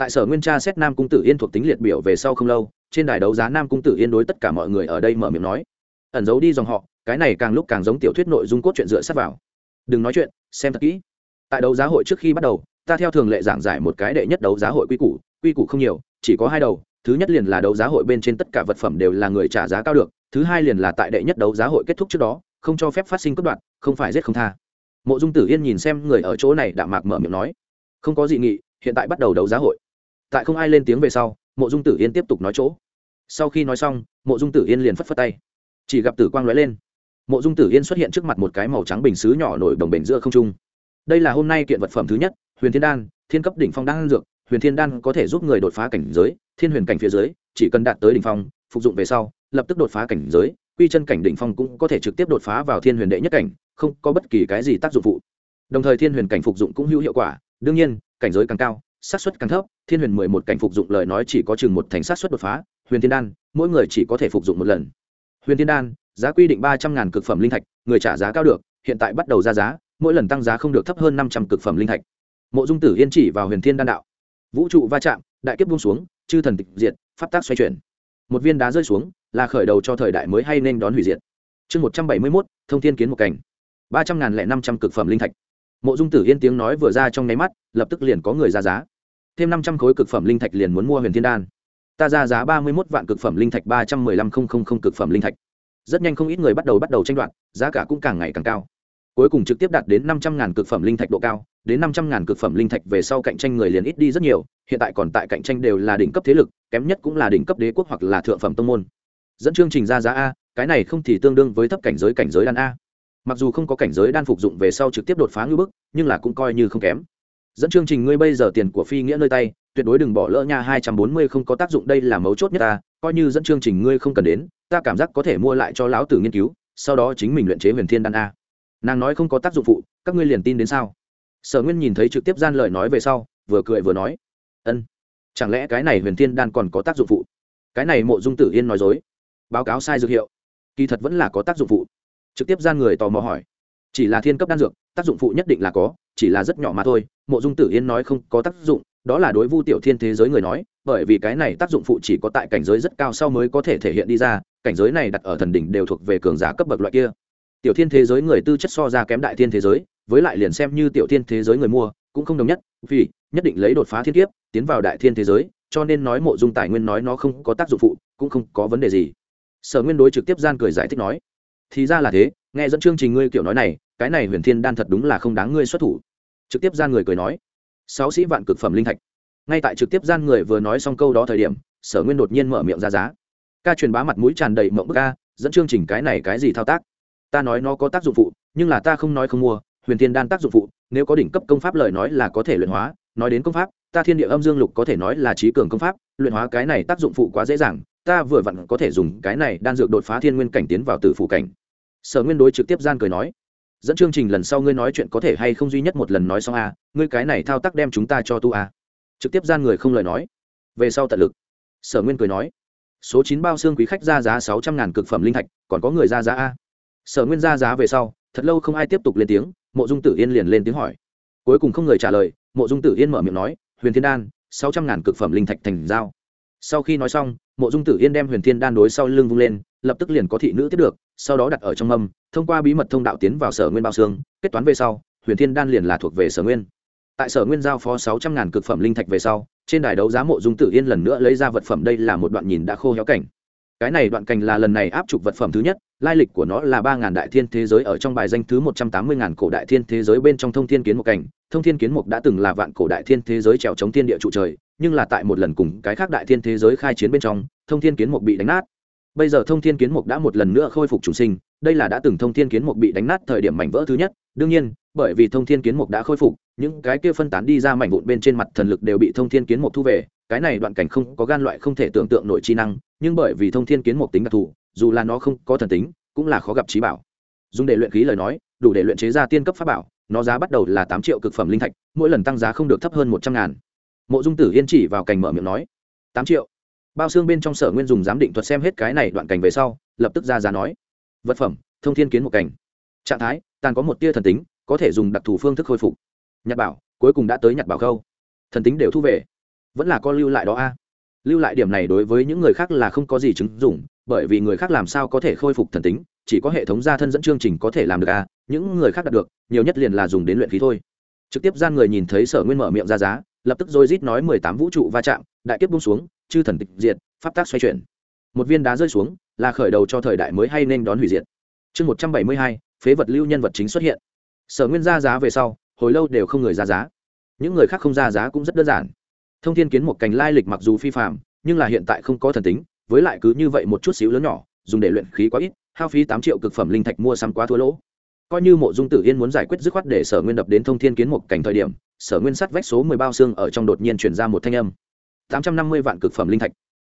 tại sở nguyên tra xét nam cung tử yên thuộc tính liệt biểu về sau không lâu, trên đài đấu giá nam cung tử yên đối tất cả mọi người ở đây mở miệng nói. Ẩn giấu đi dòng họ, cái này càng lúc càng giống tiểu thuyết nội dung cốt chuyện dựa sát vào. Đừng nói chuyện, xem thật kỹ. Tại đấu giá hội trước khi bắt đầu, ta theo thường lệ giảng giải một cái đệ nhất đấu giá hội quy củ quy củ không nhiều, chỉ có hai đầu. Thứ nhất liền là đấu giá hội bên trên tất cả vật phẩm đều là người trả giá cao được, thứ hai liền là tại đệ nhất đấu giá hội kết thúc trước đó, không cho phép phát sinh cướp đoạt, không phải giết không tha. Mộ dung tử yên nhìn xem người ở chỗ này đạm mạc mở miệng nói. Không có dị nghị, hiện tại bắt đầu đấu giá hội tại không ai lên tiếng về sau, mộ dung tử yên tiếp tục nói chỗ. Sau khi nói xong, mộ dung tử yên liền phất phất tay. Chỉ gặp tử quang lóe lên. Mộ dung tử yên xuất hiện trước mặt một cái màu trắng bình xứ nhỏ nổi đồng bể giữa không trung. Đây là hôm nay kiện vật phẩm thứ nhất, huyền thiên đan, thiên cấp đỉnh phong đan dược. Huyền thiên đan có thể giúp người đột phá cảnh giới, thiên huyền cảnh phía dưới, chỉ cần đạt tới đỉnh phong, phục dụng về sau, lập tức đột phá cảnh giới, quy chân cảnh đỉnh phong cũng có thể trực tiếp đột phá vào thiên huyền đệ nhất cảnh, không có bất kỳ cái gì tác dụng phụ. Đồng thời thiên huyền cảnh phục dụng cũng hữu hiệu quả. Đương nhiên, cảnh giới càng cao xác suất càng thấp, thiên huyền mười một cảnh phục dụng lời nói chỉ có chừng một thành xác suất đột phá, huyền thiên đan, mỗi người chỉ có thể phục dụng một lần. Huyền thiên đan, giá quy định ba trăm ngàn cực phẩm linh thạch, người trả giá cao được, hiện tại bắt đầu ra giá, mỗi lần tăng giá không được thấp hơn năm trăm cực phẩm linh thạch. Mộ dung tử yên chỉ vào huyền thiên đan đạo. Vũ trụ va chạm, đại kiếp buông xuống, chư thần tịch diệt, pháp tác xoay chuyển. Một viên đá rơi xuống, là khởi đầu cho thời đại mới hay nên đón hủy diệt. Chương một trăm bảy mươi mốt, thông thiên kiến một cảnh. Ba trăm ngàn lẻ năm trăm cực phẩm linh thạch mộ dung tử yên tiếng nói vừa ra trong nháy mắt, lập tức liền có người ra giá. Thêm năm trăm khối cực phẩm linh thạch liền muốn mua huyền thiên đan. Ta ra giá ba mươi mốt vạn cực phẩm linh thạch ba trăm mười lăm không không không cực phẩm linh thạch. Rất nhanh không ít người bắt đầu bắt đầu tranh đoạt, giá cả cũng càng ngày càng cao. Cuối cùng trực tiếp đạt đến năm trăm ngàn cực phẩm linh thạch độ cao, đến năm trăm ngàn cực phẩm linh thạch về sau cạnh tranh người liền ít đi rất nhiều, hiện tại còn tại cạnh tranh đều là đỉnh cấp thế lực, kém nhất cũng là đỉnh cấp đế quốc hoặc là thượng phẩm tông môn. Dẫn chương trình ra giá a, cái này không thì tương đương với thấp cảnh giới cảnh giới đan a mặc dù không có cảnh giới đan phục dụng về sau trực tiếp đột phá ngưỡng bức, nhưng là cũng coi như không kém. Dẫn chương trình ngươi bây giờ tiền của phi nghĩa nơi tay, tuyệt đối đừng bỏ lỡ nha, hai trăm bốn mươi không có tác dụng, đây là mấu chốt nhất ta, coi như dẫn chương trình ngươi không cần đến, ta cảm giác có thể mua lại cho lão tử nghiên cứu, sau đó chính mình luyện chế huyền thiên đan a. Nàng nói không có tác dụng phụ, các ngươi liền tin đến sao? Sở nguyên nhìn thấy trực tiếp gian lời nói về sau, vừa cười vừa nói, ân, chẳng lẽ cái này huyền thiên đan còn có tác dụng phụ? Cái này mộ dung tử yên nói dối. Báo cáo sai dược hiệu. Kỳ thật vẫn là có tác dụng phụ trực tiếp gian người tò mò hỏi. Chỉ là thiên cấp đan dược, tác dụng phụ nhất định là có, chỉ là rất nhỏ mà thôi, mộ dung tử yên nói không có tác dụng, đó là đối vu tiểu thiên thế giới người nói, bởi vì cái này tác dụng phụ chỉ có tại cảnh giới rất cao sau mới có thể thể hiện đi ra, cảnh giới này đặt ở thần đỉnh đều thuộc về cường giả cấp bậc loại kia. Tiểu thiên thế giới người tư chất so ra kém đại thiên thế giới, với lại liền xem như tiểu thiên thế giới người mua, cũng không đồng nhất, vì, nhất định lấy đột phá thiên kiếp, tiến vào đại thiên thế giới, cho nên nói mộ dung tài nguyên nói nó không có tác dụng phụ, cũng không có vấn đề gì. Sở nguyên đối trực tiếp gian cười giải thích nói thì ra là thế, nghe dẫn chương trình ngươi kiểu nói này, cái này huyền thiên đan thật đúng là không đáng ngươi xuất thủ. Trực tiếp gian người cười nói, sáu sĩ vạn cực phẩm linh thạch. Ngay tại trực tiếp gian người vừa nói xong câu đó thời điểm, sở nguyên đột nhiên mở miệng ra giá. Ca truyền bá mặt mũi tràn đầy mộng bức ca dẫn chương trình cái này cái gì thao tác? Ta nói nó có tác dụng phụ, nhưng là ta không nói không mua, huyền thiên đan tác dụng phụ, nếu có đỉnh cấp công pháp lời nói là có thể luyện hóa, nói đến công pháp, ta thiên địa âm dương lục có thể nói là trí cường công pháp, luyện hóa cái này tác dụng phụ quá dễ dàng, ta vừa vặn có thể dùng cái này đan dược đột phá thiên nguyên cảnh tiến vào tử phụ cảnh sở nguyên đối trực tiếp gian cười nói, dẫn chương trình lần sau ngươi nói chuyện có thể hay không duy nhất một lần nói xong a ngươi cái này thao tác đem chúng ta cho tu a trực tiếp gian người không lời nói. Về sau tận lực. Sở nguyên cười nói, số chín bao xương quý khách ra giá sáu trăm ngàn cực phẩm linh thạch, còn có người ra giá a? Sở nguyên ra giá về sau, thật lâu không ai tiếp tục lên tiếng, mộ dung tử yên liền lên tiếng hỏi. Cuối cùng không người trả lời, mộ dung tử yên mở miệng nói, huyền thiên đan, sáu trăm ngàn cực phẩm linh thạch thành giao. Sau khi nói xong, mộ dung tử yên đem huyền thiên đan đối sau lưng vung lên, lập tức liền có thị nữ tiếp được sau đó đặt ở trong mâm, thông qua bí mật thông đạo tiến vào sở nguyên bao xương, kết toán về sau, huyền thiên đan liền là thuộc về sở nguyên. Tại sở nguyên giao phó sáu trăm ngàn cực phẩm linh thạch về sau, trên đài đấu giá mộ dung tử yên lần nữa lấy ra vật phẩm đây là một đoạn nhìn đã khô héo cảnh. Cái này đoạn cảnh là lần này áp trục vật phẩm thứ nhất, lai lịch của nó là ba ngàn đại thiên thế giới ở trong bài danh thứ một trăm tám mươi ngàn cổ đại thiên thế giới bên trong thông thiên kiến một cảnh. Thông thiên kiến mục đã từng là vạn cổ đại thiên thế giới trèo chống thiên địa trụ trời, nhưng là tại một lần cùng cái khác đại thiên thế giới khai chiến bên trong, thông thiên kiến mục bị đánh nát bây giờ thông thiên kiến mục đã một lần nữa khôi phục chủ sinh, đây là đã từng thông thiên kiến mục bị đánh nát thời điểm mảnh vỡ thứ nhất. Đương nhiên, bởi vì thông thiên kiến mục đã khôi phục, những cái kia phân tán đi ra mảnh vụn bên trên mặt thần lực đều bị thông thiên kiến mục thu về. Cái này đoạn cảnh không có gan loại không thể tưởng tượng nội chi năng, nhưng bởi vì thông thiên kiến mục tính đặc thù, dù là nó không có thần tính, cũng là khó gặp trí bảo. Dùng để luyện khí lời nói, đủ để luyện chế ra tiên cấp pháp bảo, nó giá bắt đầu là tám triệu cực phẩm linh thạch, mỗi lần tăng giá không được thấp hơn một trăm ngàn. Mộ dung tử yên chỉ vào cành mở miệng nói, tám triệu? Bao xương bên trong sở nguyên dùng giám định thuật xem hết cái này đoạn cảnh về sau, lập tức ra giá nói, vật phẩm, thông thiên kiến một cảnh. Trạng thái, tàn có một tia thần tính, có thể dùng đặc thù phương thức khôi phục. Nhặt bảo, cuối cùng đã tới nhặt bảo khâu. Thần tính đều thu về. Vẫn là con lưu lại đó a. Lưu lại điểm này đối với những người khác là không có gì chứng dụng, bởi vì người khác làm sao có thể khôi phục thần tính, chỉ có hệ thống gia thân dẫn chương trình có thể làm được a. Những người khác đạt được, nhiều nhất liền là dùng đến luyện khí thôi. Trực tiếp gian người nhìn thấy sở nguyên mở miệng ra giá, lập tức rồi rít nói mười tám vũ trụ va chạm, đại kiếp bung xuống chư thần tịch diệt, pháp tác xoay chuyển. Một viên đá rơi xuống, là khởi đầu cho thời đại mới hay nên đón hủy diệt. Chương một trăm bảy mươi hai, phế vật lưu nhân vật chính xuất hiện. Sở nguyên ra giá về sau, hồi lâu đều không người ra giá. Những người khác không ra giá cũng rất đơn giản. Thông thiên kiến một cành lai lịch mặc dù phi phạm nhưng là hiện tại không có thần tính, với lại cứ như vậy một chút xíu lớn nhỏ, dùng để luyện khí quá ít, hao phí tám triệu cực phẩm linh thạch mua sắm quá thua lỗ. Coi như mộ dung tử yên muốn giải quyết dứt khoát để sở nguyên đập đến thông thiên kiến một cảnh thời điểm, sở nguyên sắt vách số mười bao xương ở trong đột nhiên chuyển ra một thanh âm tám trăm năm mươi vạn cực phẩm linh thạch.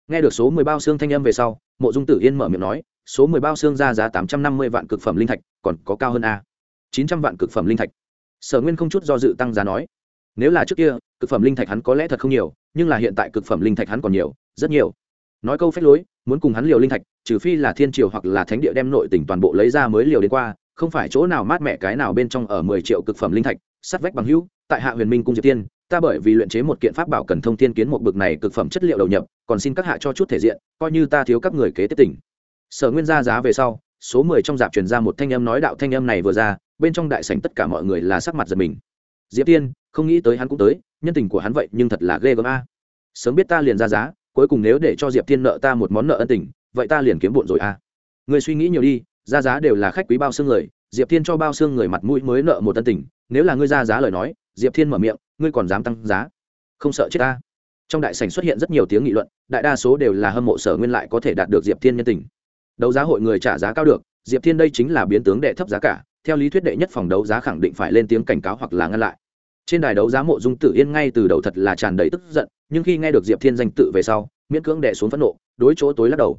Nghe được số mười bao xương thanh âm về sau, mộ dung tử yên mở miệng nói, số mười bao xương ra giá tám trăm năm mươi vạn cực phẩm linh thạch, còn có cao hơn a. chín trăm vạn cực phẩm linh thạch. Sở nguyên không chút do dự tăng giá nói, nếu là trước kia, cực phẩm linh thạch hắn có lẽ thật không nhiều, nhưng là hiện tại cực phẩm linh thạch hắn còn nhiều, rất nhiều. Nói câu phép lối, muốn cùng hắn liều linh thạch, trừ phi là thiên triều hoặc là thánh địa đem nội tỉnh toàn bộ lấy ra mới liều đến qua, không phải chỗ nào mát mẹ cái nào bên trong ở mười triệu cực phẩm linh thạch, sắt vách bằng hữu, tại hạ huyền minh cung diệp tiên ta bởi vì luyện chế một kiện pháp bảo cần thông thiên kiến một bực này cực phẩm chất liệu đầu nhập, còn xin các hạ cho chút thể diện, coi như ta thiếu các người kế tiếp tỉnh sở nguyên ra giá về sau, số mười trong dạp truyền ra một thanh âm nói đạo thanh âm này vừa ra, bên trong đại sảnh tất cả mọi người là sắc mặt giật mình. Diệp tiên, không nghĩ tới hắn cũng tới, nhân tình của hắn vậy nhưng thật là ghê gớm a. Sớm biết ta liền ra giá, cuối cùng nếu để cho diệp tiên nợ ta một món nợ ân tình, vậy ta liền kiếm bộn rồi a. Người suy nghĩ nhiều đi, ra giá đều là khách quý bao xương người, diệp thiên cho bao xương người mặt mũi mới nợ một ân tình nếu là ngươi ra giá lời nói, diệp thiên mở miệng, ngươi còn dám tăng giá? Không sợ chết ta. Trong đại sảnh xuất hiện rất nhiều tiếng nghị luận, đại đa số đều là hâm mộ sở nguyên lại có thể đạt được diệp thiên nhân tình. Đấu giá hội người trả giá cao được, diệp thiên đây chính là biến tướng đệ thấp giá cả, theo lý thuyết đệ nhất phòng đấu giá khẳng định phải lên tiếng cảnh cáo hoặc là ngăn lại. Trên đài đấu giá mộ dung tử yên ngay từ đầu thật là tràn đầy tức giận, nhưng khi nghe được diệp thiên danh tự về sau, miễn cưỡng đệ xuống phẫn nộ, đối chỗ tối lắc đầu.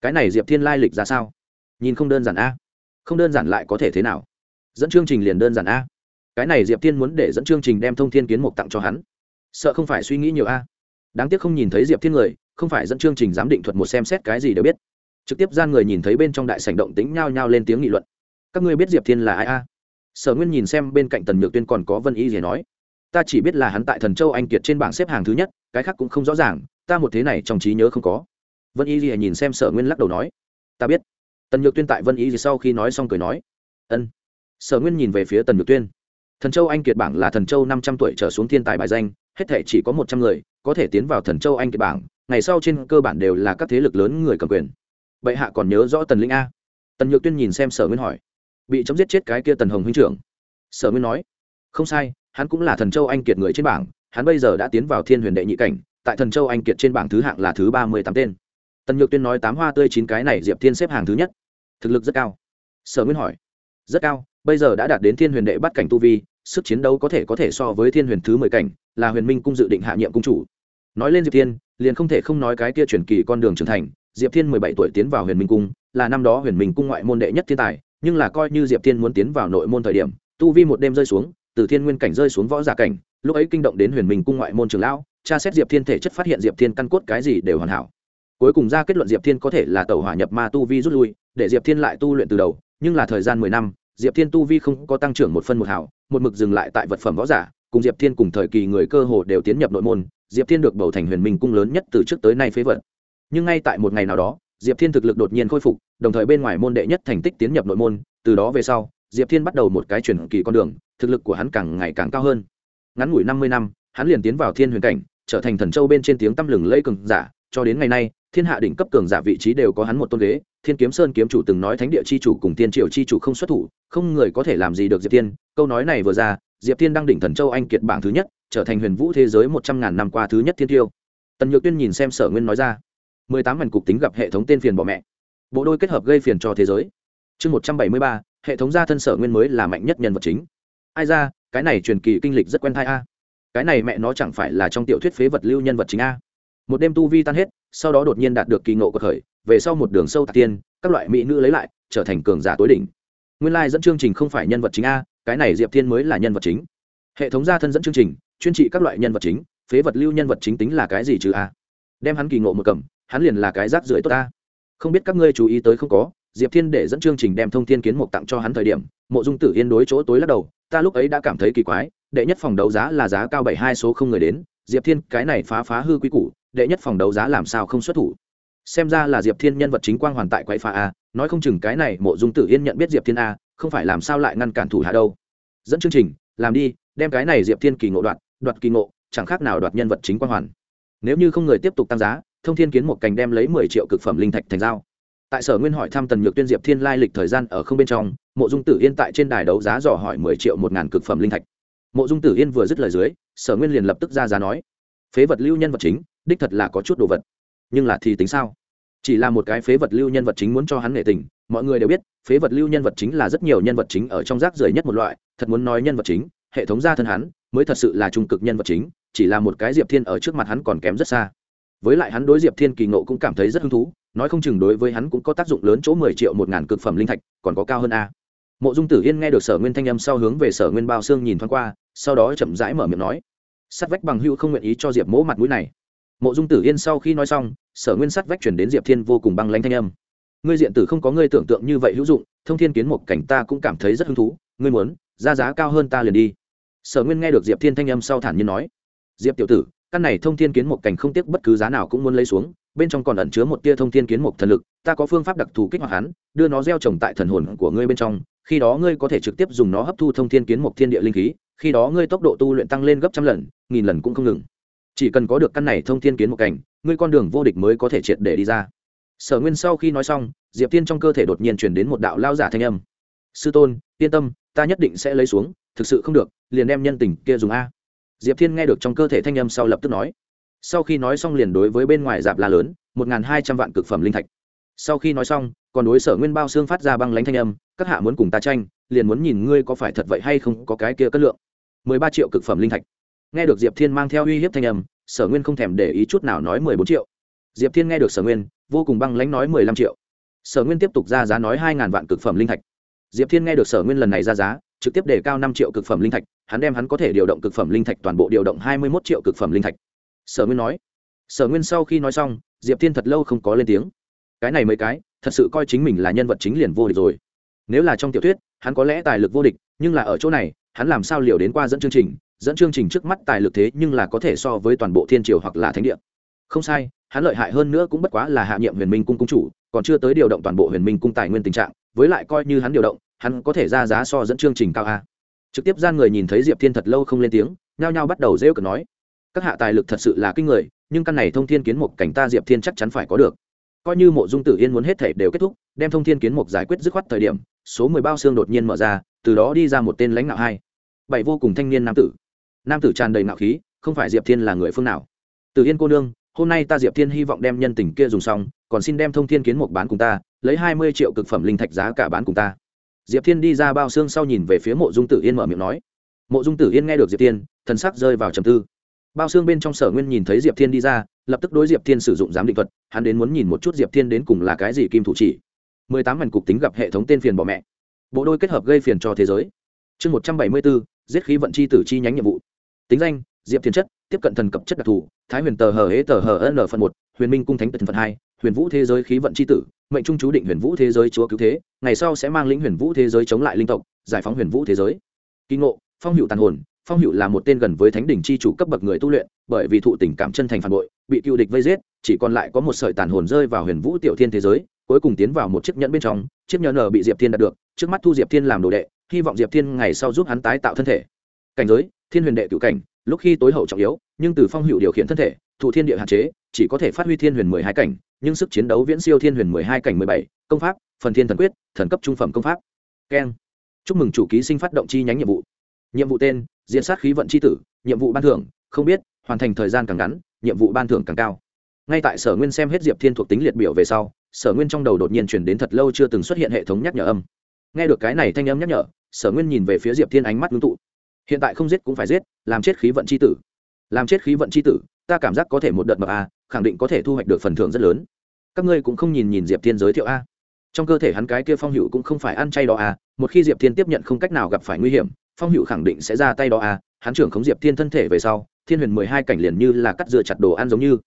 Cái này diệp thiên lai lịch ra sao? Nhìn không đơn giản a. Không đơn giản lại có thể thế nào? Dẫn chương trình liền đơn giản a cái này diệp thiên muốn để dẫn chương trình đem thông thiên kiến mục tặng cho hắn sợ không phải suy nghĩ nhiều a à? đáng tiếc không nhìn thấy diệp thiên người không phải dẫn chương trình giám định thuật một xem xét cái gì đều biết trực tiếp gian người nhìn thấy bên trong đại sảnh động tính nhao nhao lên tiếng nghị luận các ngươi biết diệp thiên là ai a à? sở nguyên nhìn xem bên cạnh tần nhược tuyên còn có vân y gì nói ta chỉ biết là hắn tại thần châu anh kiệt trên bảng xếp hàng thứ nhất cái khác cũng không rõ ràng ta một thế này trong trí nhớ không có vân y gì nhìn xem sở nguyên lắc đầu nói ta biết tần nhược tuyên tại vân y gì sau khi nói xong cười nói ân sở nguyên nhìn về phía tần nhược tuyên thần châu anh kiệt bảng là thần châu năm trăm tuổi trở xuống thiên tài bài danh, hết thể chỉ có một trăm người, có thể tiến vào thần châu anh kiệt bảng, ngày sau trên cơ bản đều là các thế lực lớn người cầm quyền. Bệ hạ còn nhớ rõ tần linh a? Tần nhược tuyên nhìn xem sở nguyên hỏi. Bị chấm giết chết cái kia tần hồng huynh trưởng. Sở nguyên nói, không sai, hắn cũng là thần châu anh kiệt người trên bảng, hắn bây giờ đã tiến vào thiên huyền đệ nhị cảnh, tại thần châu anh kiệt trên bảng thứ hạng là thứ ba mươi tám tên. Tần nhược tuyên nói tám hoa tươi chín cái này diệp thiên xếp hàng thứ nhất. Thực lực rất cao. Sở nguyên hỏi, rất cao bây giờ đã đạt đến thiên huyền đệ bắt cảnh tu vi, sức chiến đấu có thể có thể so với thiên huyền thứ mười cảnh, là huyền minh cung dự định hạ nhiệm cung chủ. Nói lên diệp thiên, liền không thể không nói cái kia chuyển kỳ con đường trưởng thành, diệp thiên mười bảy tuổi tiến vào huyền minh cung, là năm đó huyền minh cung ngoại môn đệ nhất thiên tài, nhưng là coi như diệp thiên muốn tiến vào nội môn thời điểm, tu vi một đêm rơi xuống, từ thiên nguyên cảnh rơi xuống võ giả cảnh, lúc ấy kinh động đến huyền minh cung ngoại môn trường lão, tra xét diệp thiên thể chất phát hiện diệp thiên căn cốt cái gì đều hoàn hảo. Cuối cùng ra kết luận diệp thiên có thể là tàu hỏa nhập ma tu vi rút lui, để diệp thiên lại tu luyện từ đầu, nhưng là thời gian mười năm diệp thiên tu vi không có tăng trưởng một phân một hào, một mực dừng lại tại vật phẩm võ giả cùng diệp thiên cùng thời kỳ người cơ hồ đều tiến nhập nội môn diệp thiên được bầu thành huyền minh cung lớn nhất từ trước tới nay phế vật. Nhưng ngay tại một ngày nào đó diệp thiên thực lực đột nhiên khôi phục đồng thời bên ngoài môn đệ nhất thành tích tiến nhập nội môn từ đó về sau diệp thiên bắt đầu một cái chuyển kỳ con đường thực lực của hắn càng ngày càng cao hơn. Ngắn ngủi năm mươi năm hắn liền tiến vào thiên huyền cảnh trở thành thần châu bên trên tiếng tăm lừng lây cường giả cho đến ngày nay thiên hạ đỉnh cấp cường giả vị trí đều có hắn một tôn ghế thiên kiếm sơn kiếm chủ từng nói thánh địa chi chủ cùng tiên triều chi chủ không xuất thủ, không người có thể làm gì được diệp tiên câu nói này vừa ra, diệp tiên đang đỉnh thần châu anh kiệt bảng thứ nhất, trở thành huyền vũ thế giới một trăm ngàn năm qua thứ nhất thiên tiêu. Tần nhược tuyên nhìn xem sở nguyên nói ra, mười tám mảnh cục tính gặp hệ thống tên phiền bỏ mẹ. Bộ đôi kết hợp gây phiền cho thế giới. Chương một trăm bảy mươi ba, hệ thống gia thân sở nguyên mới là mạnh nhất nhân vật chính. Ai ra, cái này truyền kỳ kinh lịch rất quen thai a. Cái này mẹ nó chẳng phải là trong tiểu thuyết phế vật lưu nhân vật chính a? Một đêm tu vi tan hết, sau đó đột nhiên đạt được kỳ ngộ của khởi, về sau một đường sâu tạc tiên, các loại mỹ nữ lấy lại, trở thành cường giả tối đỉnh. Nguyên lai、like、dẫn chương trình không phải nhân vật chính a, cái này diệp thiên mới là nhân vật chính. Hệ thống gia thân dẫn chương trình, chuyên trị các loại nhân vật chính, phế vật lưu nhân vật chính tính là cái gì chứ a? Đem hắn kỳ ngộ một cầm, hắn liền là cái rác rưởi tốt ta không biết các ngươi chú ý tới không có, diệp thiên để dẫn chương trình đem thông thiên kiến mục tặng cho hắn thời điểm, mộ dung tử yên đối chỗ tối lắc đầu, ta lúc ấy đã cảm thấy kỳ quái, đệ nhất phòng đấu giá là giá cao bảy hai số không người đến, diệp thiên, cái này phá phá hư quy củ đệ nhất phòng đấu giá làm sao không xuất thủ? Xem ra là diệp thiên nhân vật chính quang hoàn tại quậy phá a, nói không chừng cái này mộ dung tử yên nhận biết diệp thiên a, không phải làm sao lại ngăn cản thủ hạ đâu. Dẫn chương trình, làm đi, đem cái này diệp thiên kỳ ngộ đoạt đoạt kỳ ngộ, chẳng khác nào đoạt nhân vật chính quang hoàn. Nếu như không người tiếp tục tăng giá, thông thiên kiến một cành đem lấy mười triệu cực phẩm linh thạch thành dao tại sở nguyên hỏi thăm tần nhược tuyên diệp thiên lai lịch thời gian ở không bên trong, mộ dung tử yên tại trên đài đấu giá dò hỏi mười triệu một ngàn cực phẩm linh thạch. Mộ dung tử yên vừa dứt lời dưới, sở nguyên liền lập tức ra giá nói, phế vật lưu nhân vật chính đích thật là có chút đồ vật. Nhưng là thì tính sao? Chỉ là một cái phế vật lưu nhân vật chính muốn cho hắn nghệ tình, mọi người đều biết, phế vật lưu nhân vật chính là rất nhiều nhân vật chính ở trong rác rưởi nhất một loại, thật muốn nói nhân vật chính, hệ thống gia thân hắn, mới thật sự là trung cực nhân vật chính, chỉ là một cái diệp thiên ở trước mặt hắn còn kém rất xa. Với lại hắn đối diệp thiên kỳ ngộ cũng cảm thấy rất hứng thú, nói không chừng đối với hắn cũng có tác dụng lớn chỗ mười triệu một ngàn cực phẩm linh thạch, còn có cao hơn a. Mộ dung tử yên nghe được sở nguyên thanh âm sau hướng về sở nguyên bao xương nhìn thoáng qua, sau đó chậm rãi mở miệng nói, sắt vách bằng hữu không nguyện ý cho diệp mỗ mặt mũi này mộ dung tử yên sau khi nói xong, sở nguyên sắt vách chuyển đến diệp thiên vô cùng băng lanh thanh âm. Ngươi diện tử không có ngươi tưởng tượng như vậy hữu dụng, thông thiên kiến một cảnh ta cũng cảm thấy rất hứng thú, ngươi muốn, ra giá cao hơn ta liền đi. Sở nguyên nghe được diệp thiên thanh âm sau thản nhiên nói. Diệp tiểu tử, căn này thông thiên kiến một cảnh không tiếc bất cứ giá nào cũng muốn lấy xuống, bên trong còn ẩn chứa một tia thông thiên kiến một thần lực, ta có phương pháp đặc thù kích hoạt hắn, đưa nó gieo trồng tại thần hồn của ngươi bên trong, khi đó ngươi có thể trực tiếp dùng nó hấp thu thông thiên kiến một thiên địa linh khí, khi đó ngươi tốc độ tu luyện tăng lên gấp trăm lần, nghìn lần cũng không ngừng chỉ cần có được căn này thông thiên kiến một cảnh, ngươi con đường vô địch mới có thể triệt để đi ra. Sở nguyên sau khi nói xong, diệp tiên trong cơ thể đột nhiên chuyển đến một đạo lao giả thanh âm. Sư tôn, yên tâm, ta nhất định sẽ lấy xuống, thực sự không được, liền đem nhân tình kia dùng a. Diệp thiên nghe được trong cơ thể thanh âm sau lập tức nói. Sau khi nói xong liền đối với bên ngoài dạp la lớn, một n g h n hai trăm vạn cực phẩm linh thạch. Sau khi nói xong, còn đối sở nguyên bao xương phát ra băng lánh thanh âm, các hạ muốn cùng ta tranh, liền muốn nhìn ngươi có phải thật vậy hay không có cái kia cất lượng. mười ba triệu cực phẩm linh thạch nghe được diệp thiên mang theo uy hiếp thanh âm, sở nguyên không thèm để ý chút nào nói mười bốn triệu. Diệp thiên nghe được sở nguyên, vô cùng băng lãnh nói mười lăm triệu. Sở nguyên tiếp tục ra giá nói hai ngàn vạn cực phẩm linh thạch. Diệp thiên nghe được sở nguyên lần này ra giá, trực tiếp đề cao năm triệu cực phẩm linh thạch, hắn đem hắn có thể điều động cực phẩm linh thạch toàn bộ điều động hai mươi một triệu cực phẩm linh thạch. Sở nguyên nói. Sở nguyên sau khi nói xong, diệp thiên thật lâu không có lên tiếng. Cái này mấy cái, thật sự coi chính mình là nhân vật chính liền vô địch rồi. Nếu là trong tiểu thuyết, hắn có lẽ tài lực vô địch, nhưng là ở chỗ này, hắn làm sao liều đến qua dẫn chương trình dẫn chương trình trước mắt tài lực thế nhưng là có thể so với toàn bộ thiên triều hoặc là thánh địa. Không sai, hắn lợi hại hơn nữa cũng bất quá là hạ nhiệm huyền minh cung cung chủ, còn chưa tới điều động toàn bộ huyền minh cung tài nguyên tình trạng, với lại coi như hắn điều động, hắn có thể ra giá so dẫn chương trình cao a. Trực tiếp gian người nhìn thấy diệp thiên thật lâu không lên tiếng, nhao nhao bắt đầu rêu cực nói, các hạ tài lực thật sự là kinh người, nhưng căn này thông thiên kiến mục cảnh ta diệp thiên chắc chắn phải có được. Coi như mộ dung tử yên muốn hết thể đều kết thúc, đem thông thiên kiến mục giải quyết dứt khoát thời điểm, số mười bao xương đột nhiên mở ra, từ đó đi ra một tên lãnh đạo hai, bảy vô cùng thanh niên nam tử nam tử tràn đầy nạo khí, không phải diệp thiên là người phương nào. Tử yên cô nương, hôm nay ta diệp thiên hy vọng đem nhân tình kia dùng xong, còn xin đem thông thiên kiến mục bán cùng ta, lấy hai mươi triệu cực phẩm linh thạch giá cả bán cùng ta. Diệp thiên đi ra bao xương sau nhìn về phía mộ dung tử yên mở miệng nói. Mộ dung tử yên nghe được diệp thiên, thần sắc rơi vào trầm tư. Bao xương bên trong sở nguyên nhìn thấy diệp thiên đi ra, lập tức đối diệp thiên sử dụng giám định thuật, hắn đến muốn nhìn một chút diệp thiên đến cùng là cái gì kim thủ chỉ. Mười tám mảnh cục tính gặp hệ thống tên phiền bỏ mẹ. Bộ đôi kết hợp gây phiền cho thế giới. Chương một trăm bảy mươi bốn giết khí vận chi tử chi nhánh nhiệm vụ. Tính danh, diệp thiên chất, tiếp cận thần cập chất đặc thù, thái huyền tờ hờ hế tờ hờ n phần một, huyền minh cung thánh tần phần hai, huyền vũ thế giới khí vận chi tử, mệnh trung chú định huyền vũ thế giới chúa cứu thế, ngày sau sẽ mang lĩnh huyền vũ thế giới chống lại linh tộc, giải phóng huyền vũ thế giới. Kỳ ngộ, phong hữu tàn hồn, phong hữu là một tên gần với thánh đỉnh chi chủ cấp bậc người tu luyện, bởi vì thụ tình cảm chân thành phản bội, bị cựu địch vây giết, chỉ còn lại có một sợi tàn hồn rơi vào huyền vũ tiểu thiên thế giới, cuối cùng tiến vào một chiếc nhẫn bên trong, chiếc nhẫn nở bị diệp thiên đạt được, trước mắt thu diệp thiên làm đồ đệ hy vọng diệp thiên ngày sau giúp hắn tái tạo thân thể. Cảnh giới, thiên huyền đệ cựu cảnh, lúc khi tối hậu trọng yếu, nhưng từ phong hữu điều khiển thân thể, thụ thiên địa hạn chế, chỉ có thể phát huy thiên huyền mười hai cảnh, nhưng sức chiến đấu viễn siêu thiên huyền mười hai cảnh mười bảy, công pháp, phần thiên thần quyết, thần cấp trung phẩm công pháp. Keng. Chúc mừng chủ ký sinh phát động chi nhánh nhiệm vụ. Nhiệm vụ tên diễn sát khí vận c h i tử, nhiệm vụ ban thưởng, không biết, hoàn thành thời gian càng ngắn, nhiệm vụ ban thưởng càng cao. Ngay tại sở nguyên xem hết diệp thiên thuộc tính liệt biểu về sau, sở nguyên trong đầu đột nhiên chuyển đến thật lâu chưa từng xuất hiện hệ thống nhắc nhở âm. Nghe được cái này thanh âm nhắc nhở sở nguyên nhìn về phía diệp thiên ánh mắt ngưng tụ. Hiện tại không giết cũng phải giết, làm chết khí vận c h i tử. Làm chết khí vận c h i tử, ta cảm giác có thể một đợt mập a, khẳng định có thể thu hoạch được phần thưởng rất lớn. Các ngươi cũng không nhìn nhìn diệp thiên giới thiệu a. Trong cơ thể hắn cái kia phong hữu cũng không phải ăn chay đó a, một khi diệp thiên tiếp nhận không cách nào gặp phải nguy hiểm, phong hữu khẳng định sẽ ra tay đó a, hắn trưởng khống diệp thiên thân thể về sau, thiên huyền mười hai cảnh liền như là cắt dựa chặt đồ ăn giống như.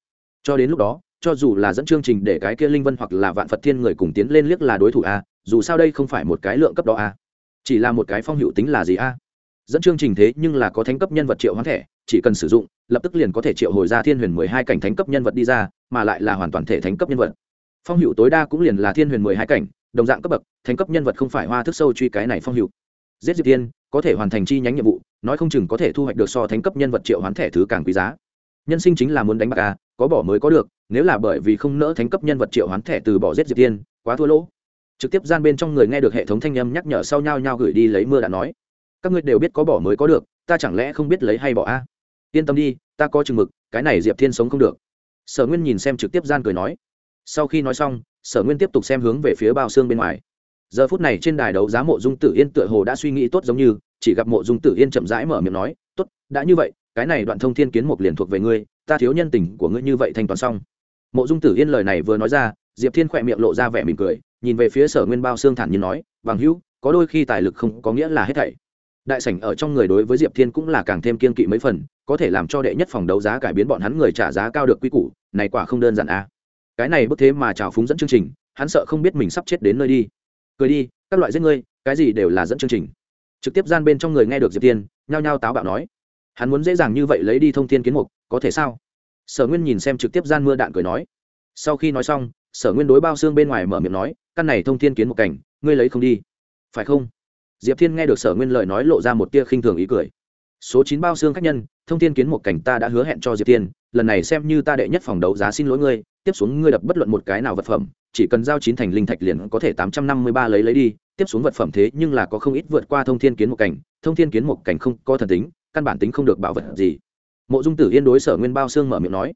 Cho đến lúc đó, cho dù là dẫn chương trình để cái kia linh vân hoặc là vạn phật thiên người cùng tiến lên liếc là đối thủ a, dù sao đây không phải một cái lượng cấp đó a chỉ là một cái phong hữu tính là gì a? Dẫn chương trình thế nhưng là có thánh cấp nhân vật triệu hoán thẻ, chỉ cần sử dụng, lập tức liền có thể triệu hồi ra thiên huyền mười hai cảnh thánh cấp nhân vật đi ra, mà lại là hoàn toàn thể thánh cấp nhân vật. Phong hữu tối đa cũng liền là thiên huyền mười hai cảnh, đồng dạng cấp bậc, thánh cấp nhân vật không phải hoa thức sâu truy cái này phong hữu. Giết diệp tiên có thể hoàn thành chi nhánh nhiệm vụ, nói không chừng có thể thu hoạch được so thánh cấp nhân vật triệu hoán thẻ thứ càng quý giá. Nhân sinh chính là muốn đánh bạc a, có bỏ mới có được, nếu là bởi vì không nỡ thánh cấp nhân vật triệu hoán thẻ từ bỏ giết diệp tiên quá thua lỗ trực tiếp gian bên trong người nghe được hệ thống thanh âm nhắc nhở sau nhau nhau gửi đi lấy mưa đã nói. Các ngươi đều biết có bỏ mới có được, ta chẳng lẽ không biết lấy hay bỏ a? Yên tâm đi, ta có chừng mực, cái này diệp thiên sống không được. Sở nguyên nhìn xem trực tiếp gian cười nói. Sau khi nói xong, sở nguyên tiếp tục xem hướng về phía bao xương bên ngoài. Giờ phút này trên đài đấu giá mộ dung tử yên tựa hồ đã suy nghĩ tốt giống như, chỉ gặp mộ dung tử yên chậm rãi mở miệng nói, tốt, đã như vậy, cái này đoạn thông thiên kiến một liền thuộc về ngươi, ta thiếu nhân tình của ngươi như vậy thanh toán xong. Mộ dung tử yên lời này vừa nói ra diệp thiên khỏe miệng lộ ra vẻ mỉm cười, nhìn về phía sở nguyên bao xương thản nhiên nói, bằng hữu, có đôi khi tài lực không có nghĩa là hết thảy. Đại sảnh ở trong người đối với diệp thiên cũng là càng thêm kiên kỵ mấy phần, có thể làm cho đệ nhất phòng đấu giá cải biến bọn hắn người trả giá cao được quy củ, này quả không đơn giản a à. cái này bức thế mà trào phúng dẫn chương trình, hắn sợ không biết mình sắp chết đến nơi đi. Cười đi, các loại giết ngươi, cái gì đều là dẫn chương trình. Trực tiếp gian bên trong người nghe được diệp thiên, nhao nhao táo bạo nói, hắn muốn dễ dàng như vậy lấy đi thông thiên kiến mục, có thể sao? Sở nguyên nhìn xem trực tiếp gian mưa đạn cười nói, sau khi nói xong sở nguyên đối bao xương bên ngoài mở miệng nói, căn này thông thiên kiến một cảnh, ngươi lấy không đi. Phải không? Diệp thiên nghe được sở nguyên lời nói lộ ra một tia khinh thường ý cười. Số chín bao xương khách nhân, thông thiên kiến một cảnh ta đã hứa hẹn cho diệp thiên, lần này xem như ta đệ nhất phòng đấu giá xin lỗi ngươi, tiếp xuống ngươi đập bất luận một cái nào vật phẩm, chỉ cần giao chín thành linh thạch liền có thể tám trăm năm mươi ba lấy lấy đi, tiếp xuống vật phẩm thế nhưng là có không ít vượt qua thông thiên kiến một cảnh, thông thiên kiến một cảnh không có thần tính, căn bản tính không được bảo vật gì. Mộ dung tử yên đối sở nguyên bao xương mở miệng nói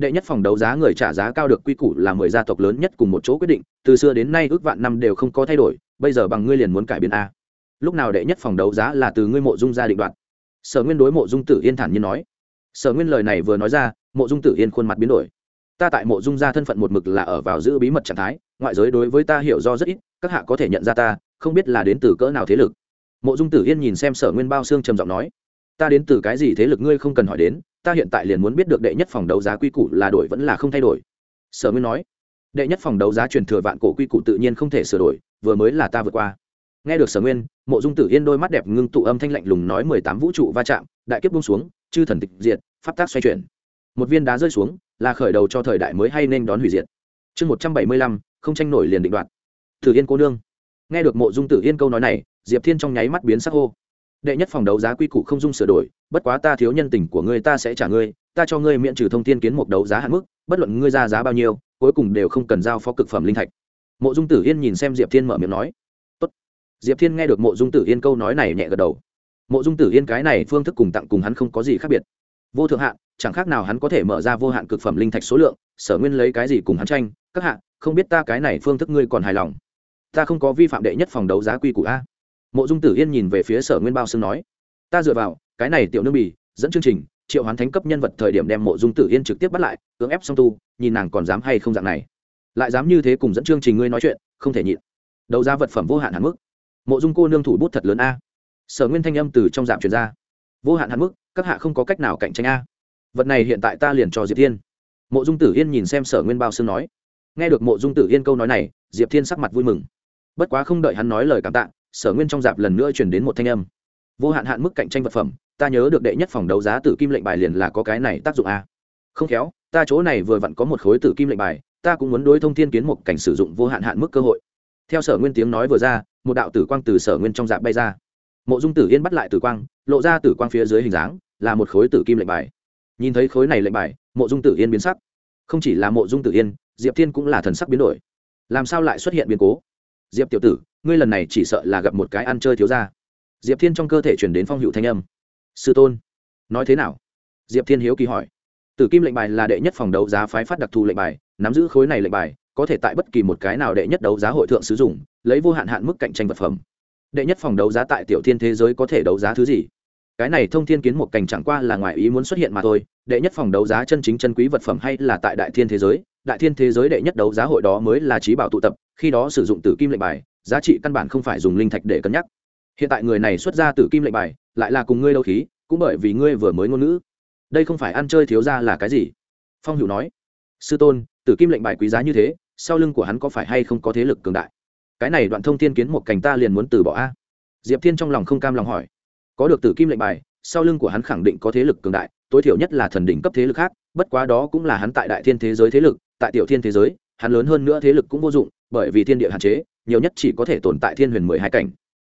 đệ nhất phòng đấu giá người trả giá cao được quy củ là mười gia tộc lớn nhất cùng một chỗ quyết định, từ xưa đến nay ước vạn năm đều không có thay đổi, bây giờ bằng ngươi liền muốn cải biến a. Lúc nào đệ nhất phòng đấu giá là từ ngươi mộ dung gia định đoạt. Sở nguyên đối mộ dung tử yên thản nhiên nói. Sở nguyên lời này vừa nói ra, mộ dung tử yên khuôn mặt biến đổi. Ta tại mộ dung gia thân phận một mực là ở vào giữ bí mật trạng thái, ngoại giới đối với ta hiểu do rất ít, các hạ có thể nhận ra ta, không biết là đến từ cỡ nào thế lực. Mộ dung tử yên nhìn xem sở nguyên bao xương trầm giọng nói. Ta đến từ cái gì thế lực ngươi không cần hỏi đến ta hiện tại liền muốn biết được đệ nhất phòng đấu giá quy củ là đổi vẫn là không thay đổi. Sở nguyên nói. Đệ nhất phòng đấu giá truyền thừa vạn cổ quy củ tự nhiên không thể sửa đổi, vừa mới là ta vượt qua. Nghe được sở nguyên, mộ dung tử yên đôi mắt đẹp ngưng tụ âm thanh lạnh lùng nói mười tám vũ trụ va chạm, đại kiếp bung xuống, chư thần tịch diệt, pháp tác xoay chuyển. Một viên đá rơi xuống, là khởi đầu cho thời đại mới hay nên đón hủy diệt. Chương một trăm bảy mươi lăm, không tranh nổi liền định đoạt. Tử yên cô nương. Nghe được mộ dung tử yên câu nói này, diệp thiên trong nháy mắt biến sắc hô đệ nhất phòng đấu giá quy củ không dung sửa đổi, bất quá ta thiếu nhân tình của ngươi ta sẽ trả ngươi, ta cho ngươi miễn trừ thông tin kiến một đấu giá hạn mức, bất luận ngươi ra giá bao nhiêu, cuối cùng đều không cần giao phó cực phẩm linh thạch. Mộ dung tử yên nhìn xem diệp thiên mở miệng nói. Tốt. diệp thiên nghe được mộ dung tử yên câu nói này nhẹ gật đầu. Mộ dung tử yên cái này phương thức cùng tặng cùng hắn không có gì khác biệt. Vô thượng hạn chẳng khác nào hắn có thể mở ra vô hạn cực phẩm linh thạch số lượng, sở nguyên lấy cái gì cùng hắn tranh, các hạ, không biết ta cái này phương thức ngươi còn hài lòng. Ta không có vi phạm đệ nhất phòng đấu giá quy củ a mộ dung tử yên nhìn về phía sở nguyên bao xương nói, ta dựa vào, cái này tiểu nương bì, dẫn chương trình, triệu hoán thánh cấp nhân vật thời điểm đem mộ dung tử yên trực tiếp bắt lại, cưỡng ép song tu, nhìn nàng còn dám hay không dạng này. Lại dám như thế cùng dẫn chương trình ngươi nói chuyện, không thể nhịn. Đầu ra vật phẩm vô hạn hạn mức. Mộ dung cô nương thủ bút thật lớn a. Sở nguyên thanh âm từ trong giảm truyền ra. Vô hạn hạn mức, các hạ không có cách nào cạnh tranh a. Vật này hiện tại ta liền cho diệp thiên. Mộ dung tử yên nhìn xem sở nguyên bao xương nói. Nghe được mộ dung tử yên câu nói này, diệp thiên sắc mặt vui mừng. Bất quá không đợi hắn nói lời cảm tạ sở nguyên trong dạp lần nữa chuyển đến một thanh âm. Vô hạn hạn mức cạnh tranh vật phẩm, ta nhớ được đệ nhất phòng đấu giá tử kim lệnh bài liền là có cái này tác dụng a. Không khéo, ta chỗ này vừa vặn có một khối tử kim lệnh bài, ta cũng muốn đối thông thiên kiến một cảnh sử dụng vô hạn hạn mức cơ hội. Theo sở nguyên tiếng nói vừa ra, một đạo tử quang từ sở nguyên trong dạp bay ra. Mộ dung tử yên bắt lại tử quang, lộ ra tử quang phía dưới hình dáng, là một khối tử kim lệnh bài. Nhìn thấy khối này lệnh bài, mộ dung tử yên biến sắc. Không chỉ là mộ dung tử yên, diệp thiên cũng là thần sắc biến đổi. Làm sao lại xuất hiện biến cố? Diệp tiểu tử ngươi lần này chỉ sợ là gặp một cái ăn chơi thiếu ra diệp thiên trong cơ thể chuyển đến phong hữu thanh âm. Sư tôn, nói thế nào? Diệp thiên hiếu kỳ hỏi. Tử kim lệnh bài là đệ nhất phòng đấu giá phái phát đặc thù lệnh bài, nắm giữ khối này lệnh bài, có thể tại bất kỳ một cái nào đệ nhất đấu giá hội thượng sử dụng, lấy vô hạn hạn mức cạnh tranh vật phẩm. Đệ nhất phòng đấu giá tại tiểu thiên thế giới có thể đấu giá thứ gì? Cái này thông thiên kiến một cảnh chẳng qua là ngoài ý muốn xuất hiện mà thôi. Đệ nhất phòng đấu giá chân chính chân quý vật phẩm hay là tại đại thiên thế giới? Đại thiên thế giới đệ nhất đấu giá hội đó mới là trí bảo tụ tập, khi đó sử dụng tử kim lệnh bài giá trị căn bản không phải dùng linh thạch để cân nhắc. Hiện tại người này xuất ra từ kim lệnh bài, lại là cùng ngươi lâu khí, cũng bởi vì ngươi vừa mới ngôn ngữ. Đây không phải ăn chơi thiếu ra là cái gì? Phong hữu nói. Sư tôn, tử kim lệnh bài quý giá như thế, sau lưng của hắn có phải hay không có thế lực cường đại? Cái này đoạn thông thiên kiến một cảnh ta liền muốn từ bỏ a. Diệp thiên trong lòng không cam lòng hỏi. Có được tử kim lệnh bài, sau lưng của hắn khẳng định có thế lực cường đại, tối thiểu nhất là thần đỉnh cấp thế lực khác, bất quá đó cũng là hắn tại đại thiên thế giới thế lực, tại tiểu thiên thế giới hắn lớn hơn nữa thế lực cũng vô dụng, bởi vì thiên địa hạn chế, nhiều nhất chỉ có thể tồn tại thiên huyền mười hai cảnh.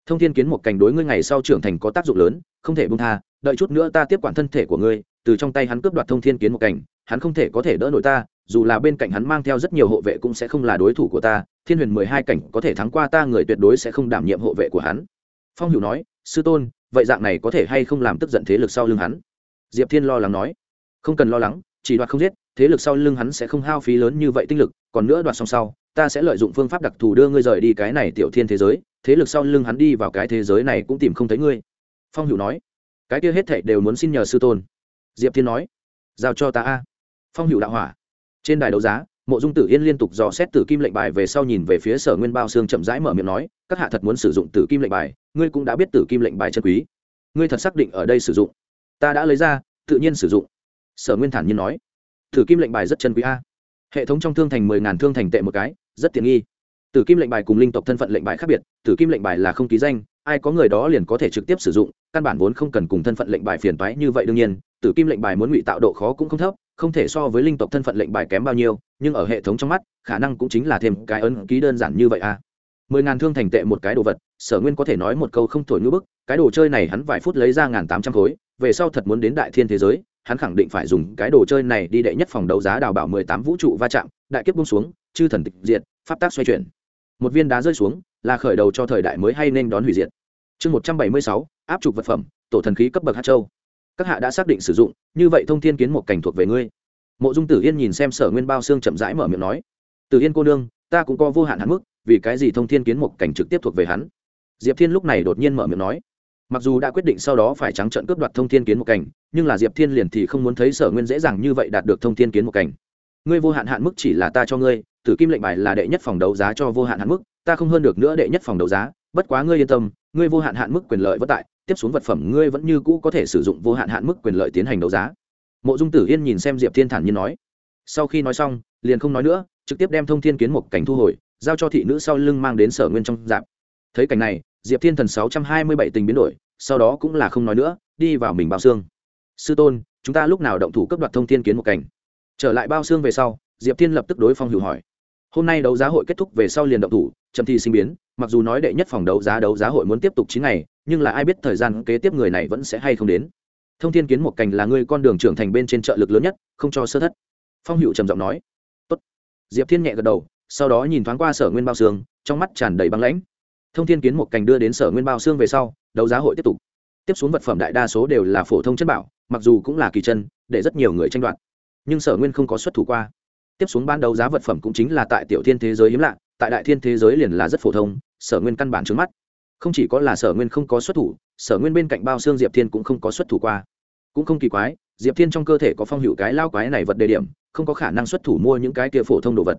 Thông thiên kiến một cảnh đối ngươi ngày sau trưởng thành có tác dụng lớn, không thể bung tha, đợi chút nữa ta tiếp quản thân thể của ngươi, từ trong tay hắn cướp đoạt thông thiên kiến một cảnh, hắn không thể có thể đỡ nổi ta, dù là bên cạnh hắn mang theo rất nhiều hộ vệ cũng sẽ không là đối thủ của ta, thiên huyền mười hai cảnh có thể thắng qua ta người tuyệt đối sẽ không đảm nhiệm hộ vệ của hắn. Phong hữu nói, sư tôn, vậy dạng này có thể hay không làm tức giận thế lực sau lưng hắn? Diệp thiên lo lắng nói. Không cần lo lắng, chỉ đoạt không giết thế lực sau lưng hắn sẽ không hao phí lớn như vậy tinh lực, còn nữa đoạt xong sau, ta sẽ lợi dụng phương pháp đặc thù đưa ngươi rời đi cái này tiểu thiên thế giới, thế lực sau lưng hắn đi vào cái thế giới này cũng tìm không thấy ngươi. Phong hữu nói. Cái kia hết thảy đều muốn xin nhờ sư tôn. Diệp thiên nói. Giao cho ta a. Phong hữu đạo hỏa. Trên đài đấu giá, mộ dung tử yên liên tục dò xét tử kim lệnh bài về sau nhìn về phía sở nguyên bao xương chậm rãi mở miệng nói, các hạ thật muốn sử dụng tử kim lệnh bài, ngươi cũng đã biết tử kim lệnh bài chân quý. Ngươi thật xác định ở đây sử dụng. Ta đã lấy ra, tự nhiên sử dụng. Sở nguyên thản nhiên nói. Thử kim lệnh bài rất chân quý a. Hệ thống trong thương thành mười ngàn thương thành tệ một cái, rất tiện nghi. Tử kim lệnh bài cùng linh tộc thân phận lệnh bài khác biệt, tử kim lệnh bài là không ký danh, ai có người đó liền có thể trực tiếp sử dụng, căn bản vốn không cần cùng thân phận lệnh bài phiền toái như vậy đương nhiên, tử kim lệnh bài muốn ngụy tạo độ khó cũng không thấp, không thể so với linh tộc thân phận lệnh bài kém bao nhiêu, nhưng ở hệ thống trong mắt, khả năng cũng chính là thêm cái ấn ký đơn giản như vậy à mười ngàn thương thành tệ một cái đồ vật, sở nguyên có thể nói một câu không thổi ngữ bức, cái đồ chơi này hắn vài phút lấy ra ngàn tám trăm khối, về sau thật muốn đến đại thiên thế giới hắn khẳng định phải dùng cái đồ chơi này đi đệ nhất phòng đấu giá đào bảo mười tám vũ trụ va chạm, đại kiếp bung xuống, chư thần tịch diệt, pháp tác xoay chuyển. Một viên đá rơi xuống, là khởi đầu cho thời đại mới hay nên đón hủy diệt. Chương một trăm bảy mươi sáu, áp trục vật phẩm, tổ thần khí cấp bậc hát châu. Các hạ đã xác định sử dụng, như vậy thông thiên kiến một cảnh thuộc về ngươi. Mộ dung tử yên nhìn xem sở nguyên bao xương chậm rãi mở miệng nói, tử yên cô nương, ta cũng có vô hạn hạn mức, vì cái gì thông thiên kiến một cảnh trực tiếp thuộc về hắn? Diệp thiên lúc này đột nhiên mở miệng nói mặc dù đã quyết định sau đó phải trắng trận cướp đoạt thông thiên kiến một cảnh, nhưng là diệp thiên liền thì không muốn thấy sở nguyên dễ dàng như vậy đạt được thông thiên kiến một cảnh. Ngươi vô hạn hạn mức chỉ là ta cho ngươi, tử kim lệnh bài là đệ nhất phòng đấu giá cho vô hạn hạn mức, ta không hơn được nữa đệ nhất phòng đấu giá, bất quá ngươi yên tâm, ngươi vô hạn hạn mức quyền lợi vất tại, tiếp xuống vật phẩm ngươi vẫn như cũ có thể sử dụng vô hạn hạn mức quyền lợi tiến hành đấu giá. Mộ dung tử yên nhìn xem diệp thiên thản nhiên nói. Sau khi nói xong, liền không nói nữa, trực tiếp đem thông thiên kiến một cảnh thu hồi, giao cho thị nữ sau lưng mang đến sở nguyên trong dạp. Thấy cảnh này diệp thiên thần sáu trăm hai mươi bảy tình biến đổi, sau đó cũng là không nói nữa, đi vào mình bao xương. Sư tôn, chúng ta lúc nào động thủ cấp đoạt thông thiên kiến một cảnh? Trở lại bao xương về sau, diệp thiên lập tức đối phong hữu hỏi. Hôm nay đấu giá hội kết thúc về sau liền động thủ, chậm thi sinh biến, mặc dù nói đệ nhất phòng đấu giá đấu giá hội muốn tiếp tục chín ngày, nhưng là ai biết thời gian kế tiếp người này vẫn sẽ hay không đến. Thông thiên kiến một cành là người con đường trưởng thành bên trên trợ lực lớn nhất, không cho sơ thất. Phong hữu trầm giọng nói. Tốt. diệp thiên nhẹ gật đầu, sau đó nhìn thoáng qua sở nguyên bao xương, trong mắt tràn đầy băng lãnh thông thiên kiến một cành đưa đến sở nguyên bao xương về sau, đấu giá hội tiếp tục. Tiếp xuống vật phẩm đại đa số đều là phổ thông chất bảo, mặc dù cũng là kỳ chân, để rất nhiều người tranh đoạt. Nhưng sở nguyên không có xuất thủ qua. Tiếp xuống ban đấu giá vật phẩm cũng chính là tại tiểu thiên thế giới hiếm lạ, tại đại thiên thế giới liền là rất phổ thông, sở nguyên căn bản trước mắt. Không chỉ có là sở nguyên không có xuất thủ, sở nguyên bên cạnh bao xương diệp thiên cũng không có xuất thủ qua. Cũng không kỳ quái, diệp thiên trong cơ thể có phong hữu cái lao quái này vật đề điểm, không có khả năng xuất thủ mua những cái kia phổ thông đồ vật.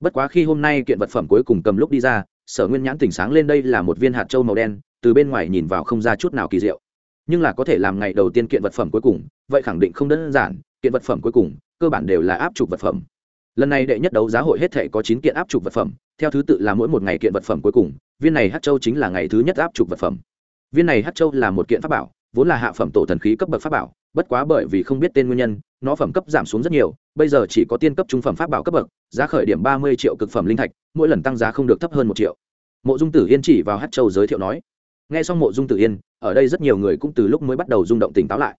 Bất quá khi hôm nay kiện vật phẩm cuối cùng cầm lúc đi ra sở nguyên nhãn tỉnh sáng lên đây là một viên hạt trâu màu đen, từ bên ngoài nhìn vào không ra chút nào kỳ diệu. Nhưng là có thể làm ngày đầu tiên kiện vật phẩm cuối cùng, vậy khẳng định không đơn giản, kiện vật phẩm cuối cùng, cơ bản đều là áp chụp vật phẩm. Lần này đệ nhất đấu giá hội hết thể có chín kiện áp chụp vật phẩm, theo thứ tự là mỗi một ngày kiện vật phẩm cuối cùng, viên này hát châu chính là ngày thứ nhất áp chụp vật phẩm. Viên này hát châu là một kiện pháp bảo, vốn là hạ phẩm tổ thần khí cấp bậc pháp bảo bất quá bởi vì không biết tên nguyên nhân, nó phẩm cấp giảm xuống rất nhiều, bây giờ chỉ có tiên cấp trung phẩm pháp bảo cấp bậc, giá khởi điểm ba mươi triệu cực phẩm linh thạch, mỗi lần tăng giá không được thấp hơn một triệu. Mộ dung tử yên chỉ vào hát châu giới thiệu nói n g h e xong mộ dung tử yên, ở đây rất nhiều người cũng từ lúc mới bắt đầu rung động tỉnh táo lại.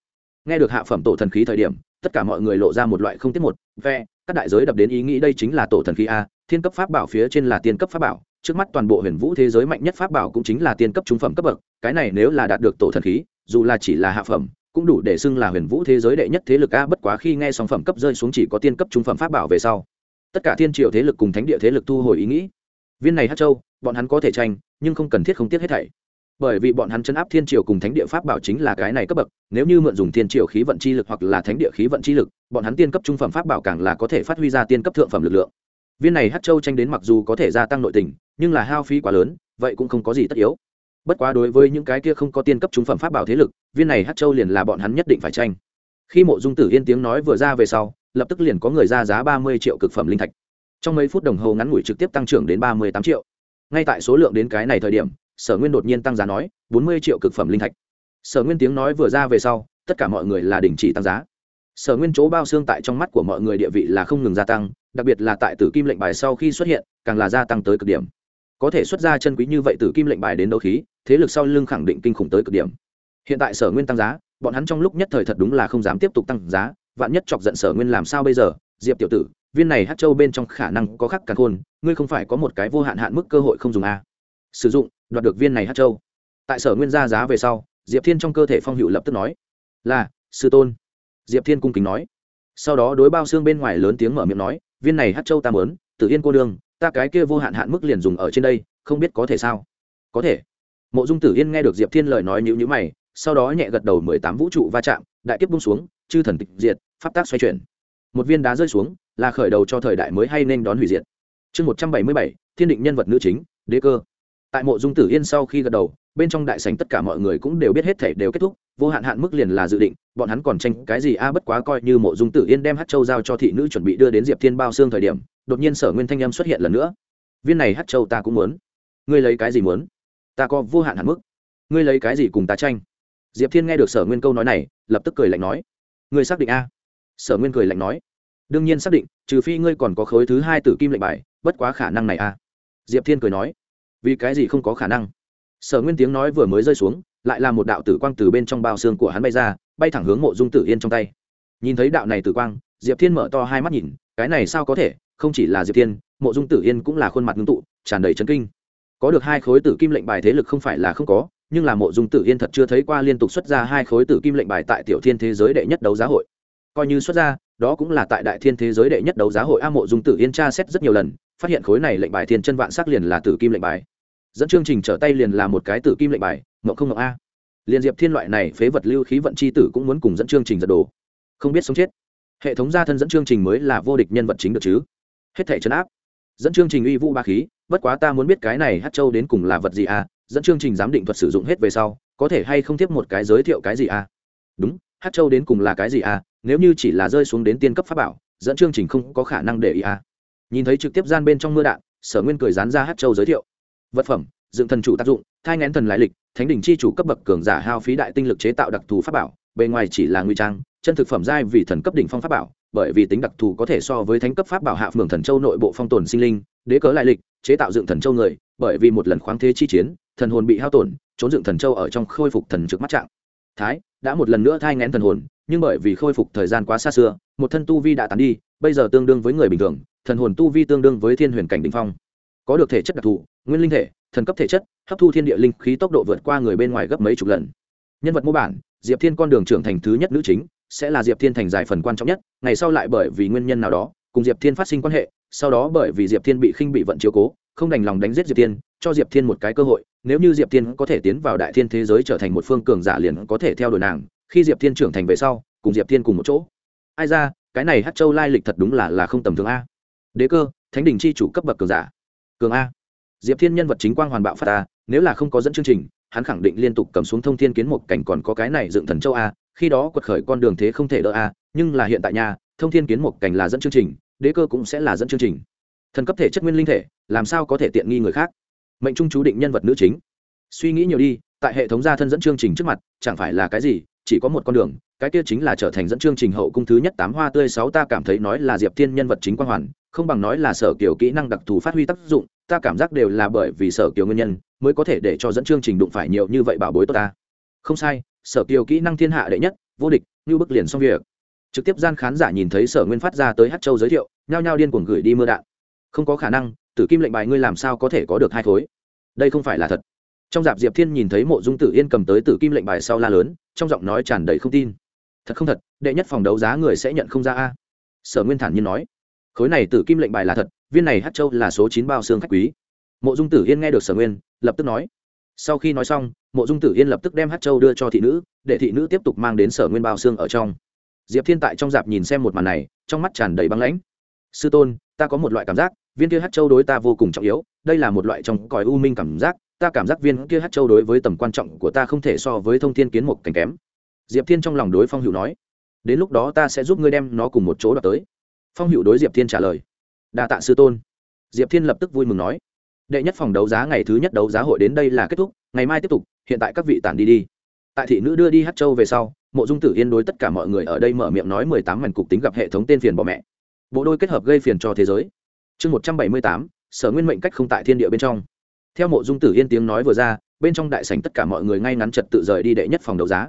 Nghe được hạ phẩm tổ thần khí thời điểm, tất cả mọi người lộ ra một loại không tiết một ve các đại giới đập đến ý nghĩ đây chính là tổ thần khí a, thiên cấp pháp bảo phía trên là tiên cấp pháp bảo, trước mắt toàn bộ huyền vũ thế giới mạnh nhất pháp bảo cũng chính là tiên cấp trung phẩm cấp bậc, cái này nếu là đạt được tổ thần khí, dù là chỉ là hạ phẩm cũng đủ để xưng là huyền vũ thế giới đệ nhất thế lực a, bất quá khi nghe song phẩm cấp rơi xuống chỉ có tiên cấp trung phẩm pháp bảo về sau. Tất cả thiên triều thế lực cùng thánh địa thế lực thu hồi ý nghĩ. Viên này hát châu, bọn hắn có thể tranh, nhưng không cần thiết không tiếc hết thảy. Bởi vì bọn hắn chấn áp thiên triều cùng thánh địa pháp bảo chính là cái này cấp bậc, nếu như mượn dùng thiên triều khí vận chi lực hoặc là thánh địa khí vận chi lực, bọn hắn tiên cấp trung phẩm pháp bảo càng là có thể phát huy ra tiên cấp thượng phẩm lực lượng. Viên này hát châu tranh đến mặc dù có thể gia tăng nội tình, nhưng là hao phí quá lớn, vậy cũng không có gì tất yếu bất quá đối với những cái kia không có tiên cấp trung phẩm pháp bảo thế lực, viên này hát châu liền là bọn hắn nhất định phải tranh. Khi mộ dung tử yên tiếng nói vừa ra về sau, lập tức liền có người ra giá ba mươi triệu cực phẩm linh thạch. Trong mấy phút đồng hồ ngắn ngủi trực tiếp tăng trưởng đến ba mươi tám triệu. Ngay tại số lượng đến cái này thời điểm, sở nguyên đột nhiên tăng giá nói, bốn mươi triệu cực phẩm linh thạch. Sở nguyên tiếng nói vừa ra về sau, tất cả mọi người là đình chỉ tăng giá. Sở nguyên chỗ bao xương tại trong mắt của mọi người địa vị là không ngừng gia tăng, đặc biệt là tại tử kim lệnh bài sau khi xuất hiện, càng là gia tăng tới cực điểm. Có thể xuất ra chân quý như vậy tử kim lệnh bài đến đấu khí thế lực sau lưng khẳng định kinh khủng tới cực điểm. Hiện tại sở nguyên tăng giá, bọn hắn trong lúc nhất thời thật đúng là không dám tiếp tục tăng giá, vạn nhất chọc giận sở nguyên làm sao bây giờ? Diệp tiểu tử, viên này hát châu bên trong khả năng có khắc cả khôn, ngươi không phải có một cái vô hạn hạn mức cơ hội không dùng a sử dụng, đoạt được viên này hát châu. Tại sở nguyên ra giá về sau, diệp thiên trong cơ thể phong hữu lập tức nói, là, sư tôn. Diệp thiên cung kính nói. Sau đó đối bao xương bên ngoài lớn tiếng mở miệng nói, viên này hát châu ta mớn tự yên cô đương ta cái kia vô hạn hạn mức liền dùng ở trên đây, không biết có thể sao? Có thể mộ dung tử yên nghe được diệp thiên lời nói nhữ nhữ mày, sau đó nhẹ gật đầu mười tám vũ trụ va chạm, đại tiếp bung xuống, chư thần tịch diệt, pháp tác xoay chuyển. Một viên đá rơi xuống, là khởi đầu cho thời đại mới hay nên đón hủy diệt. Chương một trăm bảy mươi bảy, thiên định nhân vật nữ chính, đế cơ. Tại mộ dung tử yên sau khi gật đầu, bên trong đại sảnh tất cả mọi người cũng đều biết hết thể đều kết thúc, vô hạn hạn mức liền là dự định, bọn hắn còn tranh cái gì a, bất quá coi như mộ dung tử yên đem hát châu giao cho thị nữ chuẩn bị đưa đến diệp thiên bao xương thời điểm, đột nhiên sở nguyên thanh em xuất hiện lần nữa. Viên này hát châu ta cũng muốn. Ngươi lấy cái gì muốn? Ta có vô hạn hạn mức. Ngươi lấy cái gì cùng ta tranh? Diệp thiên nghe được sở nguyên câu nói này, lập tức cười lạnh nói. Ngươi xác định a? Sở nguyên cười lạnh nói. Đương nhiên xác định, trừ phi ngươi còn có khối thứ hai tử kim lệnh bài, bất quá khả năng này a. Diệp thiên cười nói. Vì cái gì không có khả năng? Sở nguyên tiếng nói vừa mới rơi xuống, lại là một đạo tử quang từ bên trong bao xương của hắn bay ra, bay thẳng hướng mộ dung tử yên trong tay. Nhìn thấy đạo này tử quang, diệp thiên mở to hai mắt nhìn, cái này sao có thể? Không chỉ là diệp thiên, mộ dung tử yên cũng là khuôn mặt ngưng tụ, tràn đầy chấn kinh có được hai khối tử kim lệnh bài thế lực không phải là không có, nhưng là mộ dung tử yên thật chưa thấy qua liên tục xuất ra hai khối tử kim lệnh bài tại tiểu thiên thế giới đệ nhất đấu giá hội. Coi như xuất ra, đó cũng là tại đại thiên thế giới đệ nhất đấu giá hội. A mộ dung tử yên tra xét rất nhiều lần, phát hiện khối này lệnh bài thiên chân vạn sắc liền là tử kim lệnh bài. Dẫn chương trình trở tay liền là một cái tử kim lệnh bài mộng không mộng a. Liền diệp thiên loại này phế vật lưu khí vận c h i tử cũng muốn cùng dẫn chương trình giật đồ. Không biết sống chết. Hệ thống gia thân dẫn chương trình mới là vô địch nhân vật chính được chứ? Hết thể chấn áp. Dẫn chương trình uy vũ ba khí bất quá ta muốn biết cái này hát châu đến cùng là vật gì à dẫn chương trình giám định thuật sử dụng hết về sau, có thể hay không tiếp một cái giới thiệu cái gì à? Đúng hát châu đến cùng là cái gì à nếu như chỉ là rơi xuống đến tiên cấp pháp bảo, dẫn chương trình không có khả năng để ý à? Nhìn thấy trực tiếp gian bên trong mưa đạn, sở nguyên cười dán ra hát châu giới thiệu. Vật phẩm, dựng thần chủ tác dụng, thai ngén thần lại lịch, thánh đỉnh chi chủ cấp bậc cường giả hao phí đại tinh lực chế tạo đặc thù pháp bảo, bề ngoài chỉ là nguy trang, chân thực phẩm giai vì thần cấp đỉnh phong pháp bảo, bởi vì tính đặc thù có thể so với thánh cấp pháp bảo hạ phường thần châu nội bộ phong tồn sinh linh đế cớ lại lịch, chế tạo dựng thần châu người, bởi vì một lần khoáng thế chi chiến, thần hồn bị hao tổn, trốn dựng thần châu ở trong khôi phục thần trực mắt trạng. Thái, đã một lần nữa thai ngén thần hồn, nhưng bởi vì khôi phục thời gian quá xa xưa, một thân tu vi đã tán đi, bây giờ tương đương với người bình thường, thần hồn tu vi tương đương với thiên huyền cảnh đình phong. Có được thể chất đặc thù, nguyên linh thể, thần cấp thể chất, hấp thu thiên địa linh khí tốc độ vượt qua người bên ngoài gấp mấy chục lần. Nhân vật mô bản, diệp thiên con đường trưởng thành thứ nhất nữ chính, sẽ là diệp thiên thành giải phần quan trọng nhất, ngày sau lại bởi vì nguyên nhân nào đó, cùng diệp thiên phát sinh quan hệ sau đó bởi vì diệp thiên bị khinh bị vận chiếu cố, không đành lòng đánh giết diệp thiên, cho diệp thiên một cái cơ hội. Nếu như diệp thiên có thể tiến vào đại thiên thế giới trở thành một phương cường giả liền có thể theo đuổi nàng. Khi diệp thiên trưởng thành về sau, cùng diệp thiên cùng một chỗ. Ai ra, cái này hát châu lai lịch thật đúng là là không tầm thường a. Đế cơ, thánh đình c h i chủ cấp bậc cường giả. Cường a. Diệp thiên nhân vật chính quang hoàn bạo phát a. nếu là không có dẫn chương trình, hắn khẳng định liên tục cầm xuống thông thiên kiến một cảnh còn có cái này dựng thần châu a, khi đó quật khởi con đường thế không thể đỡ a, nhưng là hiện tại nhà thông thiên kiến một cảnh là dẫn chương trình đế cơ cũng sẽ là dẫn chương trình. Thần cấp thể chất nguyên linh thể, làm sao có thể tiện nghi người khác? Mệnh trung chú định nhân vật nữ chính. Suy nghĩ nhiều đi, tại hệ thống gia thân dẫn chương trình trước mặt, chẳng phải là cái gì, chỉ có một con đường, cái kia chính là trở thành dẫn chương trình hậu cung thứ nhất tám hoa tươi sáu ta cảm thấy nói là diệp thiên nhân vật chính quang hoàn, không bằng nói là sở kiểu kỹ năng đặc thù phát huy tác dụng, ta cảm giác đều là bởi vì sở kiểu nguyên nhân, mới có thể để cho dẫn chương trình đụng phải nhiều như vậy bảo bối tốt ta. Không sai, sở kiểu kỹ năng thiên hạ đệ nhất, vô địch, như bức liền xong việc trực tiếp gian khán giả nhìn thấy sở nguyên phát ra tới hát châu giới thiệu, nhao nhao điên cuồng gửi đi mưa đạn. Không có khả năng, tử kim lệnh bài ngươi làm sao có thể có được hai khối đây không phải là thật. Trong dạp diệp thiên nhìn thấy mộ dung tử yên cầm tới tử kim lệnh bài sau la lớn, trong giọng nói tràn đầy không tin. Thật không thật, đệ nhất phòng đấu giá người sẽ nhận không ra a. Sở nguyên thản nhiên nói. Khối này tử kim lệnh bài là thật, viên này hát châu là số chín bao xương khách quý. Mộ dung tử yên nghe được sở nguyên, lập tức nói. Sau khi nói xong, mộ dung tử yên lập tức đem hát châu đưa cho thị nữ, để thị nữ tiếp tục mang đến sở nguyên bao xương ở trong diệp thiên tại trong dạp nhìn xem một màn này, trong mắt tràn đầy băng lãnh. Sư tôn, ta có một loại cảm giác, viên kia hát châu đối ta vô cùng trọng yếu, đây là một loại trong còi u minh cảm giác, ta cảm giác viên kia hát châu đối với tầm quan trọng của ta không thể so với thông thiên kiến một cảnh kém. Diệp thiên trong lòng đối phong hữu nói. Đến lúc đó ta sẽ giúp ngươi đem nó cùng một chỗ đoạt tới. Phong hữu đối diệp thiên trả lời. Đa tạ sư tôn. Diệp thiên lập tức vui mừng nói. Đệ nhất phòng đấu giá ngày thứ nhất đấu giá hội đến đây là kết thúc, ngày mai tiếp tục, hiện tại các vị tản đi đi. Tại thị nữ đưa đi hát châu về sau mộ dung tử yên đối tất cả mọi người ở đây mở miệng nói mười tám mảnh cục tính gặp hệ thống tên phiền bỏ mẹ. Bộ đôi kết hợp gây phiền cho thế giới. Chương một trăm bảy mươi tám, sở nguyên mệnh cách không tại thiên địa bên trong. Theo mộ dung tử yên tiếng nói vừa ra, bên trong đại sảnh tất cả mọi người ngay ngắn trật tự rời đi đệ nhất phòng đấu giá.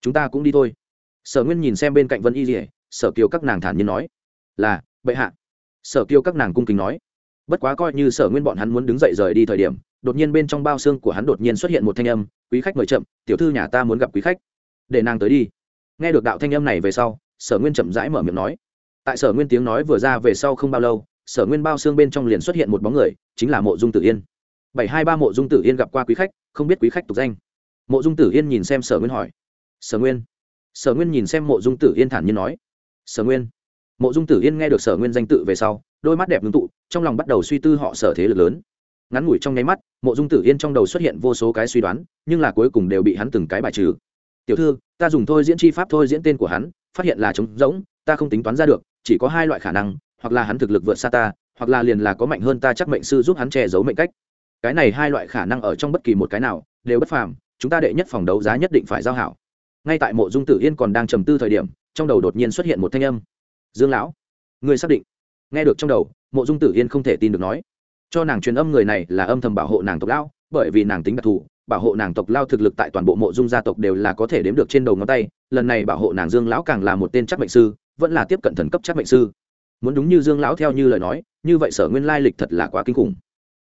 Chúng ta cũng đi thôi. Sở nguyên nhìn xem bên cạnh vân y dỉa sở kiều các nàng thản nhiên nói, là, bệ hạ. Sở kiều các nàng cung kính nói, bất quá coi như sở nguyên bọn hắn muốn đứng dậy rời đi thời điểm, đột nhiên bên trong bao xương của hắn đột nhiên xuất hiện một thanh âm, quý khách mời chậm, tiểu thư nhà ta muốn gặp quý khách để nàng tới đi. Nghe được đạo thanh âm này về sau, sở nguyên chậm rãi mở miệng nói. Tại sở nguyên tiếng nói vừa ra về sau không bao lâu, sở nguyên bao xương bên trong liền xuất hiện một bóng người, chính là mộ dung tử yên. Bảy hai ba mộ dung tử yên gặp qua quý khách, không biết quý khách tục danh. Mộ dung tử yên nhìn xem sở nguyên hỏi. Sở nguyên. Sở nguyên nhìn xem mộ dung tử yên thản nhiên nói. Sở nguyên. Mộ dung tử yên nghe được sở nguyên danh tự về sau, đôi mắt đẹp ngưng tụ, trong lòng bắt đầu suy tư họ sở thế lực lớn. Ngắn ngủi trong nháy mắt, mộ dung tử yên trong đầu xuất hiện vô số cái suy đoán, nhưng là cuối cùng đều bị hắn từng cái bài trừ tiểu thư, ta dùng thôi diễn chi pháp thôi diễn tên của hắn, phát hiện là trống rỗng, ta không tính toán ra được, chỉ có hai loại khả năng, hoặc là hắn thực lực vượt xa ta, hoặc là liền là có mạnh hơn ta chắc mệnh sư giúp hắn che giấu mệnh cách. Cái này hai loại khả năng ở trong bất kỳ một cái nào, đều bất phàm, chúng ta đệ nhất phòng đấu giá nhất định phải giao hảo. Ngay tại mộ dung tử yên còn đang trầm tư thời điểm, trong đầu đột nhiên xuất hiện một thanh âm. Dương lão người xác định. Nghe được trong đầu, mộ dung tử yên không thể tin được nói. Cho nàng truyền âm người này là âm thầm bảo hộ nàng tộc lão, bởi vì nàng tính đặc thù bảo hộ nàng tộc lao thực lực tại toàn bộ mộ dung gia tộc đều là có thể đếm được trên đầu ngón tay, lần này bảo hộ nàng dương lão càng là một tên chắc mệnh sư, vẫn là tiếp cận thần cấp chắc mệnh sư. Muốn đúng như dương lão theo như lời nói, như vậy sở nguyên lai lịch thật là quá kinh khủng.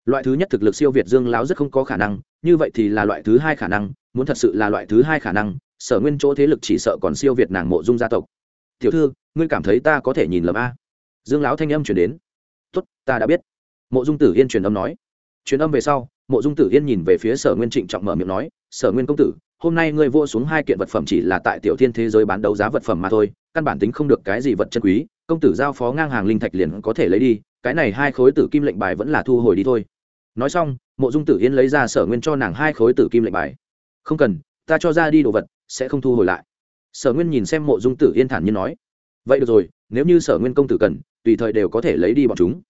Loại thứ nhất thực lực siêu việt dương lão rất không có khả năng, như vậy thì là loại thứ hai khả năng, muốn thật sự là loại thứ hai khả năng, sở nguyên chỗ thế lực chỉ sợ còn siêu việt nàng mộ dung gia tộc. Tiểu thư, ngươi cảm thấy ta có thể nhìn lầm a? Dương lão thanh âm chuyển đến. Tốt, ta đã biết. Mộ dung tử yên truyền âm nói. Truyền âm về sau mộ dung tử yên nhìn về phía sở nguyên trịnh trọng mở miệng nói, sở nguyên công tử, hôm nay ngươi vô xuống hai kiện vật phẩm chỉ là tại tiểu thiên thế giới bán đấu giá vật phẩm mà thôi, căn bản tính không được cái gì vật chân quý, công tử giao phó ngang hàng linh thạch liền có thể lấy đi, cái này hai khối tử kim lệnh bài vẫn là thu hồi đi thôi. Nói xong, mộ dung tử yên lấy ra sở nguyên cho nàng hai khối tử kim lệnh bài. Không cần, ta cho ra đi đồ vật, sẽ không thu hồi lại. Sở nguyên nhìn xem mộ dung tử yên thản nhiên nói, vậy được rồi, nếu như sở nguyên công tử cần, tùy thời đều có thể lấy đi bọn chúng.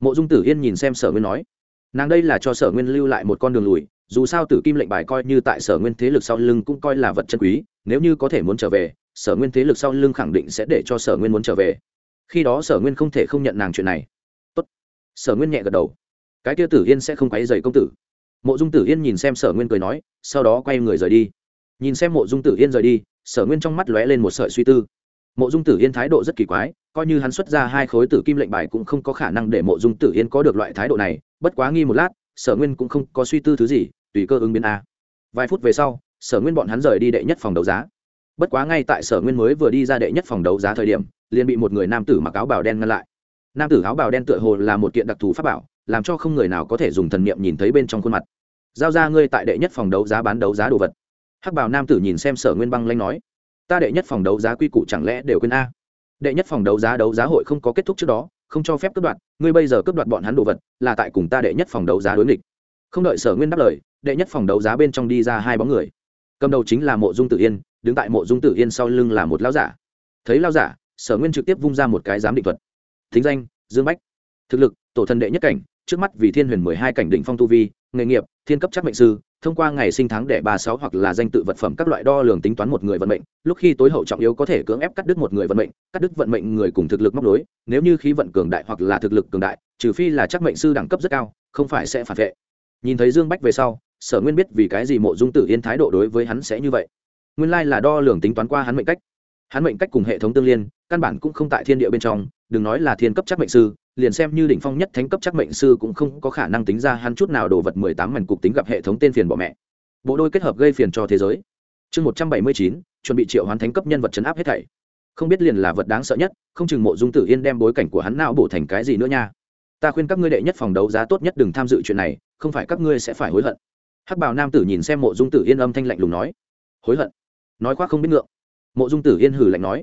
Mộ dung tử yên nhìn xem sở nguyên nói nàng đây là cho sở nguyên lưu lại một con đường lùi, dù sao tử kim lệnh bài coi như tại sở nguyên thế lực sau lưng cũng coi là vật chân quý, nếu như có thể muốn trở về, sở nguyên thế lực sau lưng khẳng định sẽ để cho sở nguyên muốn trở về. Khi đó sở nguyên không thể không nhận nàng chuyện này. Tốt. sở nguyên nhẹ gật đầu. Cái kia tử yên sẽ không quấy dày công tử. Mộ dung tử yên nhìn xem sở nguyên cười nói, sau đó quay người rời đi. Nhìn xem mộ dung tử yên rời đi, sở nguyên trong mắt lóe lên một sợi suy tư. Mộ dung tử yên thái độ rất kỳ quái, coi như hắn xuất ra hai khối tử kim lệnh bài cũng không có khả năng để mộ dung tử yên có được loại thái độ này bất quá nghi một lát, sở nguyên cũng không có suy tư thứ gì, tùy cơ ứng biến a. Vài phút về sau, sở nguyên bọn hắn rời đi đệ nhất phòng đấu giá. Bất quá ngay tại sở nguyên mới vừa đi ra đệ nhất phòng đấu giá thời điểm, liền bị một người nam tử mặc áo bào đen ngăn lại. Nam tử áo bào đen tựa hồ là một kiện đặc thù pháp bảo, làm cho không người nào có thể dùng thần niệm nhìn thấy bên trong khuôn mặt. Giao ra ngươi tại đệ nhất phòng đấu giá bán đấu giá đồ vật. Hắc bảo nam tử nhìn xem sở nguyên băng lanh nói, ta đệ nhất phòng đấu giá quy củ chẳng lẽ đều quên a? Đệ nhất phòng đấu giá đấu giá hội không có kết thúc trước đó không cho phép cướp đoạt, ngươi bây giờ cướp đoạt bọn hắn đồ vật, là tại cùng ta đệ nhất phòng đấu giá đối nghịch. Không đợi sở nguyên đáp lời, đệ nhất phòng đấu giá bên trong đi ra hai bóng người. Cầm đầu chính là mộ dung tử yên, đứng tại mộ dung tử yên sau lưng là một lao giả. Thấy lao giả, sở nguyên trực tiếp vung ra một cái giám định thuật. Thính danh, dương bách. Thực lực, tổ thần đệ nhất cảnh, trước mắt vì thiên huyền mười hai cảnh đỉnh phong tu vi, nghề nghiệp, thiên cấp chắc mệnh sư thông qua ngày sinh tháng đẻ ba sáu hoặc là danh tự vật phẩm các loại đo lường tính toán một người vận mệnh, lúc khi tối hậu trọng yếu có thể cưỡng ép cắt đứt một người vận mệnh, cắt đứt vận mệnh người cùng thực lực móc đối nếu như khí vận cường đại hoặc là thực lực cường đại, trừ phi là chắc mệnh sư đẳng cấp rất cao, không phải sẽ phản vệ. Nhìn thấy dương bách về sau, sở nguyên biết vì cái gì mộ dung tử yên thái độ đối với hắn sẽ như vậy. Nguyên lai là đo lường tính toán qua hắn mệnh cách. Hắn mệnh cách cùng hệ thống tương liên, căn bản cũng không tại thiên địa bên trong, đừng nói là thiên cấp chắc mệnh sư liền xem như đỉnh phong nhất thánh cấp chắc mệnh sư cũng không có khả năng tính ra hắn chút nào đồ vật mười tám mảnh cục tính gặp hệ thống tên phiền bỏ mẹ. Bộ đôi kết hợp gây phiền cho thế giới. Chương một trăm bảy mươi chín, chuẩn bị triệu hoán thánh cấp nhân vật chấn áp hết thảy. Không biết liền là vật đáng sợ nhất, không chừng mộ dung tử yên đem bối cảnh của hắn não bổ thành cái gì nữa nha. Ta khuyên các ngươi đệ nhất phòng đấu giá tốt nhất đừng tham dự chuyện này, không phải các ngươi sẽ phải hối hận. Hắc bào nam tử nhìn xem mộ dung tử yên âm thanh lạnh lùng nói. Hối hận? Nói khoác không biết ngượng. Mộ dung tử yên hừ lạnh nói.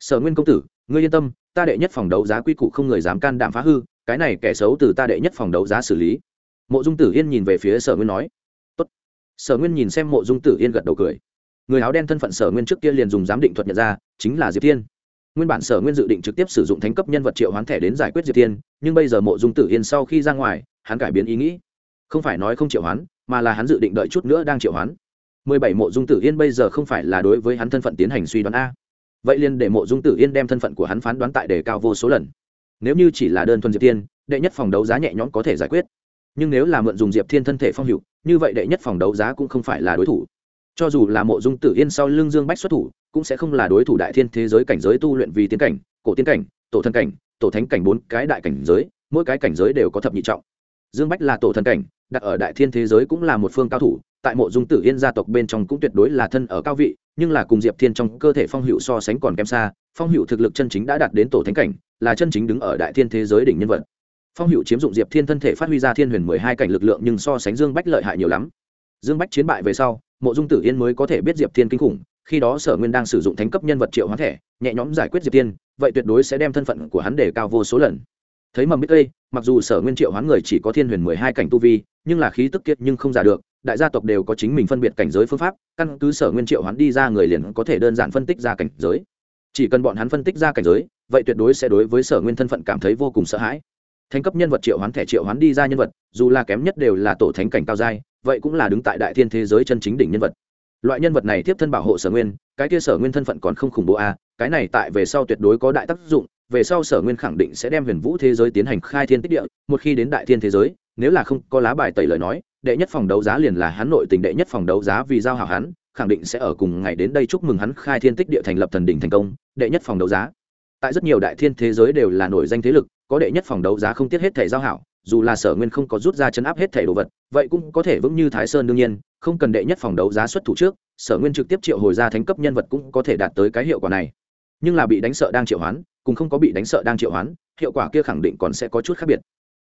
Sở nguyên công tử, ngươi yên tâm ta đệ nhất phòng đấu giá quy củ không người dám can đảm phá hư, cái này kẻ xấu từ ta đệ nhất phòng đấu giá xử lý. Mộ dung tử yên nhìn về phía sở nguyên nói, Tốt. sở nguyên nhìn xem mộ dung tử yên gật đầu cười. Người áo đen thân phận sở nguyên trước kia liền dùng giám định thuật nhận ra, chính là diệp thiên. Nguyên bản sở nguyên dự định trực tiếp sử dụng thánh cấp nhân vật triệu hoán thẻ đến giải quyết diệp thiên, nhưng bây giờ mộ dung tử yên sau khi ra ngoài, hắn cải biến ý nghĩ. Không phải nói không triệu hoán, mà là hắn dự định đợi chút nữa đang triệu hoán. Mười bảy mộ dung tử yên bây giờ không phải là đối với hắn thân phận tiến hành suy đoán a vậy liền để mộ dung tử yên đem thân phận của hắn phán đoán tại đề cao vô số lần. Nếu như chỉ là đơn thuần diệp thiên, đệ nhất phòng đấu giá nhẹ nhõm có thể giải quyết. Nhưng nếu là mượn dùng diệp thiên thân thể phong hiệu như vậy đệ nhất phòng đấu giá cũng không phải là đối thủ. Cho dù là mộ dung tử yên sau lưng dương bách xuất thủ, cũng sẽ không là đối thủ đại thiên thế giới cảnh giới tu luyện vì tiến cảnh, cổ tiến cảnh, tổ thân cảnh, tổ thánh cảnh bốn cái đại cảnh giới, mỗi cái cảnh giới đều có thập nhị trọng. Dương bách là tổ thân cảnh, đặt ở đại thiên thế giới cũng là một phương cao thủ, tại mộ dung tử yên gia tộc bên trong cũng tuyệt đối là thân ở cao vị nhưng là cùng diệp thiên trong cơ thể phong hữu so sánh còn kém xa, phong hữu thực lực chân chính đã đạt đến tổ thánh cảnh, là chân chính đứng ở đại thiên thế giới đỉnh nhân vật. Phong hữu chiếm dụng diệp thiên thân thể phát huy ra thiên huyền mười hai cảnh lực lượng nhưng so sánh dương bách lợi hại nhiều lắm. Dương bách chiến bại về sau, mộ dung tử yên mới có thể biết diệp thiên kinh khủng, khi đó sở nguyên đang sử dụng thánh cấp nhân vật triệu hoán thẻ nhẹ nhõm giải quyết diệp thiên, vậy tuyệt đối sẽ đem thân phận của hắn để cao vô số lần. Thấy mầm biết đây mặc dù sở nguyên triệu hoán người chỉ có thiên huyền mười hai cảnh tu vi, nhưng là khí tức kiệt nhưng không giả được đại gia tộc đều có chính mình phân biệt cảnh giới phương pháp căn cứ sở nguyên triệu hoán đi ra người liền có thể đơn giản phân tích ra cảnh giới. Chỉ cần bọn hắn phân tích ra cảnh giới vậy tuyệt đối sẽ đối với sở nguyên thân phận cảm thấy vô cùng sợ hãi. Thành cấp nhân vật triệu hoán thẻ triệu hoán đi ra nhân vật dù là kém nhất đều là tổ thánh cảnh cao giai vậy cũng là đứng tại đại thiên thế giới chân chính đỉnh nhân vật. Loại nhân vật này tiếp thân bảo hộ sở nguyên cái kia sở nguyên thân phận còn không khủng bố a à, cái này tại về sau tuyệt đối có đại tác dụng về sau sở nguyên khẳng định sẽ đem huyền vũ thế giới tiến hành khai thiên tích địa một khi đến đại thiên thế giới nếu là không có lá bài tẩy lời nói đệ nhất phòng đấu giá liền là hắn nội tình đệ nhất phòng đấu giá vì giao hảo hắn, khẳng định sẽ ở cùng ngày đến đây chúc mừng hắn khai thiên tích địa thành lập thần đỉnh thành công, đệ nhất phòng đấu giá. Tại rất nhiều đại thiên thế giới đều là nổi danh thế lực, có đệ nhất phòng đấu giá không tiết hết thẻ giao hảo, dù là sở nguyên không có rút ra chấn áp hết thẻ đồ vật, vậy cũng có thể vững như thái sơn đương nhiên, không cần đệ nhất phòng đấu giá xuất thủ trước, sở nguyên trực tiếp triệu hồi ra thánh cấp nhân vật cũng có thể đạt tới cái hiệu quả này. Nhưng là bị đánh sợ đang triệu hoán, cùng không có bị đánh sợ đang triệu hoán, hiệu quả kia khẳng định còn sẽ có chút khác biệt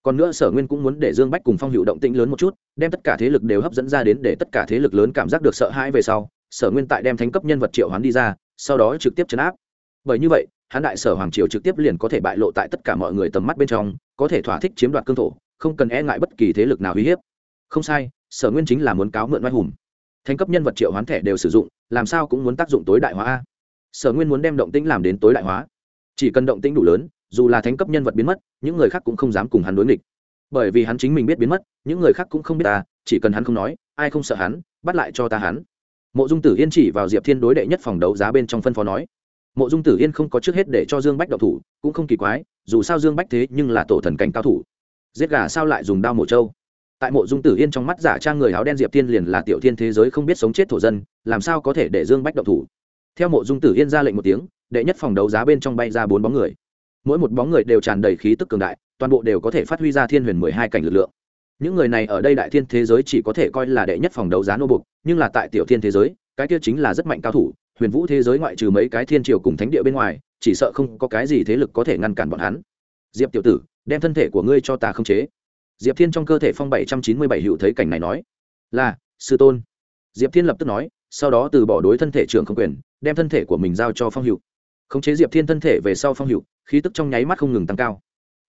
còn nữa sở nguyên cũng muốn để dương bách cùng phong hữu động tĩnh lớn một chút, đem tất cả thế lực đều hấp dẫn ra đến để tất cả thế lực lớn cảm giác được sợ hãi về sau, sở nguyên tại đem thánh cấp nhân vật triệu hoán đi ra, sau đó trực tiếp chấn áp. Bởi như vậy hán đại sở hoàng triều trực tiếp liền có thể bại lộ tại tất cả mọi người tầm mắt bên trong, có thể thỏa thích chiếm đoạt cương thổ, không cần e ngại bất kỳ thế lực nào uy hiếp. Không sai, sở nguyên chính là muốn cáo mượn oai hùng. Thánh cấp nhân vật triệu hoán thẻ đều sử dụng, làm sao cũng muốn tác dụng tối đại hóa a. Sở nguyên muốn đem động tĩnh làm đến tối đại hóa. Chỉ cần động tĩnh đủ lớn dù là thánh cấp nhân vật biến mất, những người khác cũng không dám cùng hắn đối nghịch. Bởi vì hắn chính mình biết biến mất, những người khác cũng không biết ta, chỉ cần hắn không nói, ai không sợ hắn, bắt lại cho ta hắn. Mộ dung tử yên chỉ vào diệp thiên đối đệ nhất phòng đấu giá bên trong phân phó nói. Mộ dung tử yên không có trước hết để cho dương bách đậu thủ, cũng không kỳ quái, dù sao dương bách thế nhưng là tổ thần cảnh cao thủ. Giết gà sao lại dùng đao mổ trâu? Tại mộ dung tử yên trong mắt giả trang người áo đen diệp thiên liền là tiểu thiên thế giới không biết sống chết thổ dân, làm sao có thể để dương bách đậu thủ? Theo mộ dung tử yên ra lệnh một tiếng, đệ nhất phòng đấu giá bên trong bay ra bốn bóng người mỗi một bóng người đều tràn đầy khí tức cường đại, toàn bộ đều có thể phát huy ra thiên huyền mười hai cảnh lực lượng. Những người này ở đây đại thiên thế giới chỉ có thể coi là đệ nhất phòng đấu giá nô bục, nhưng là tại tiểu thiên thế giới, cái kia chính là rất mạnh cao thủ, huyền vũ thế giới ngoại trừ mấy cái thiên triều cùng thánh địa bên ngoài, chỉ sợ không có cái gì thế lực có thể ngăn cản bọn hắn. Diệp tiểu tử, đem thân thể của ngươi cho ta không chế. Diệp thiên trong cơ thể phong bảy trăm chín mươi bảy hữu thấy cảnh này nói, là, sư tôn. Diệp thiên lập tức nói, sau đó từ bỏ đối thân thể trưởng không quyền, đem thân thể của mình giao cho phong hữu khống chế diệp thiên thân thể về sau phong hiệu khí tức trong nháy mắt không ngừng tăng cao.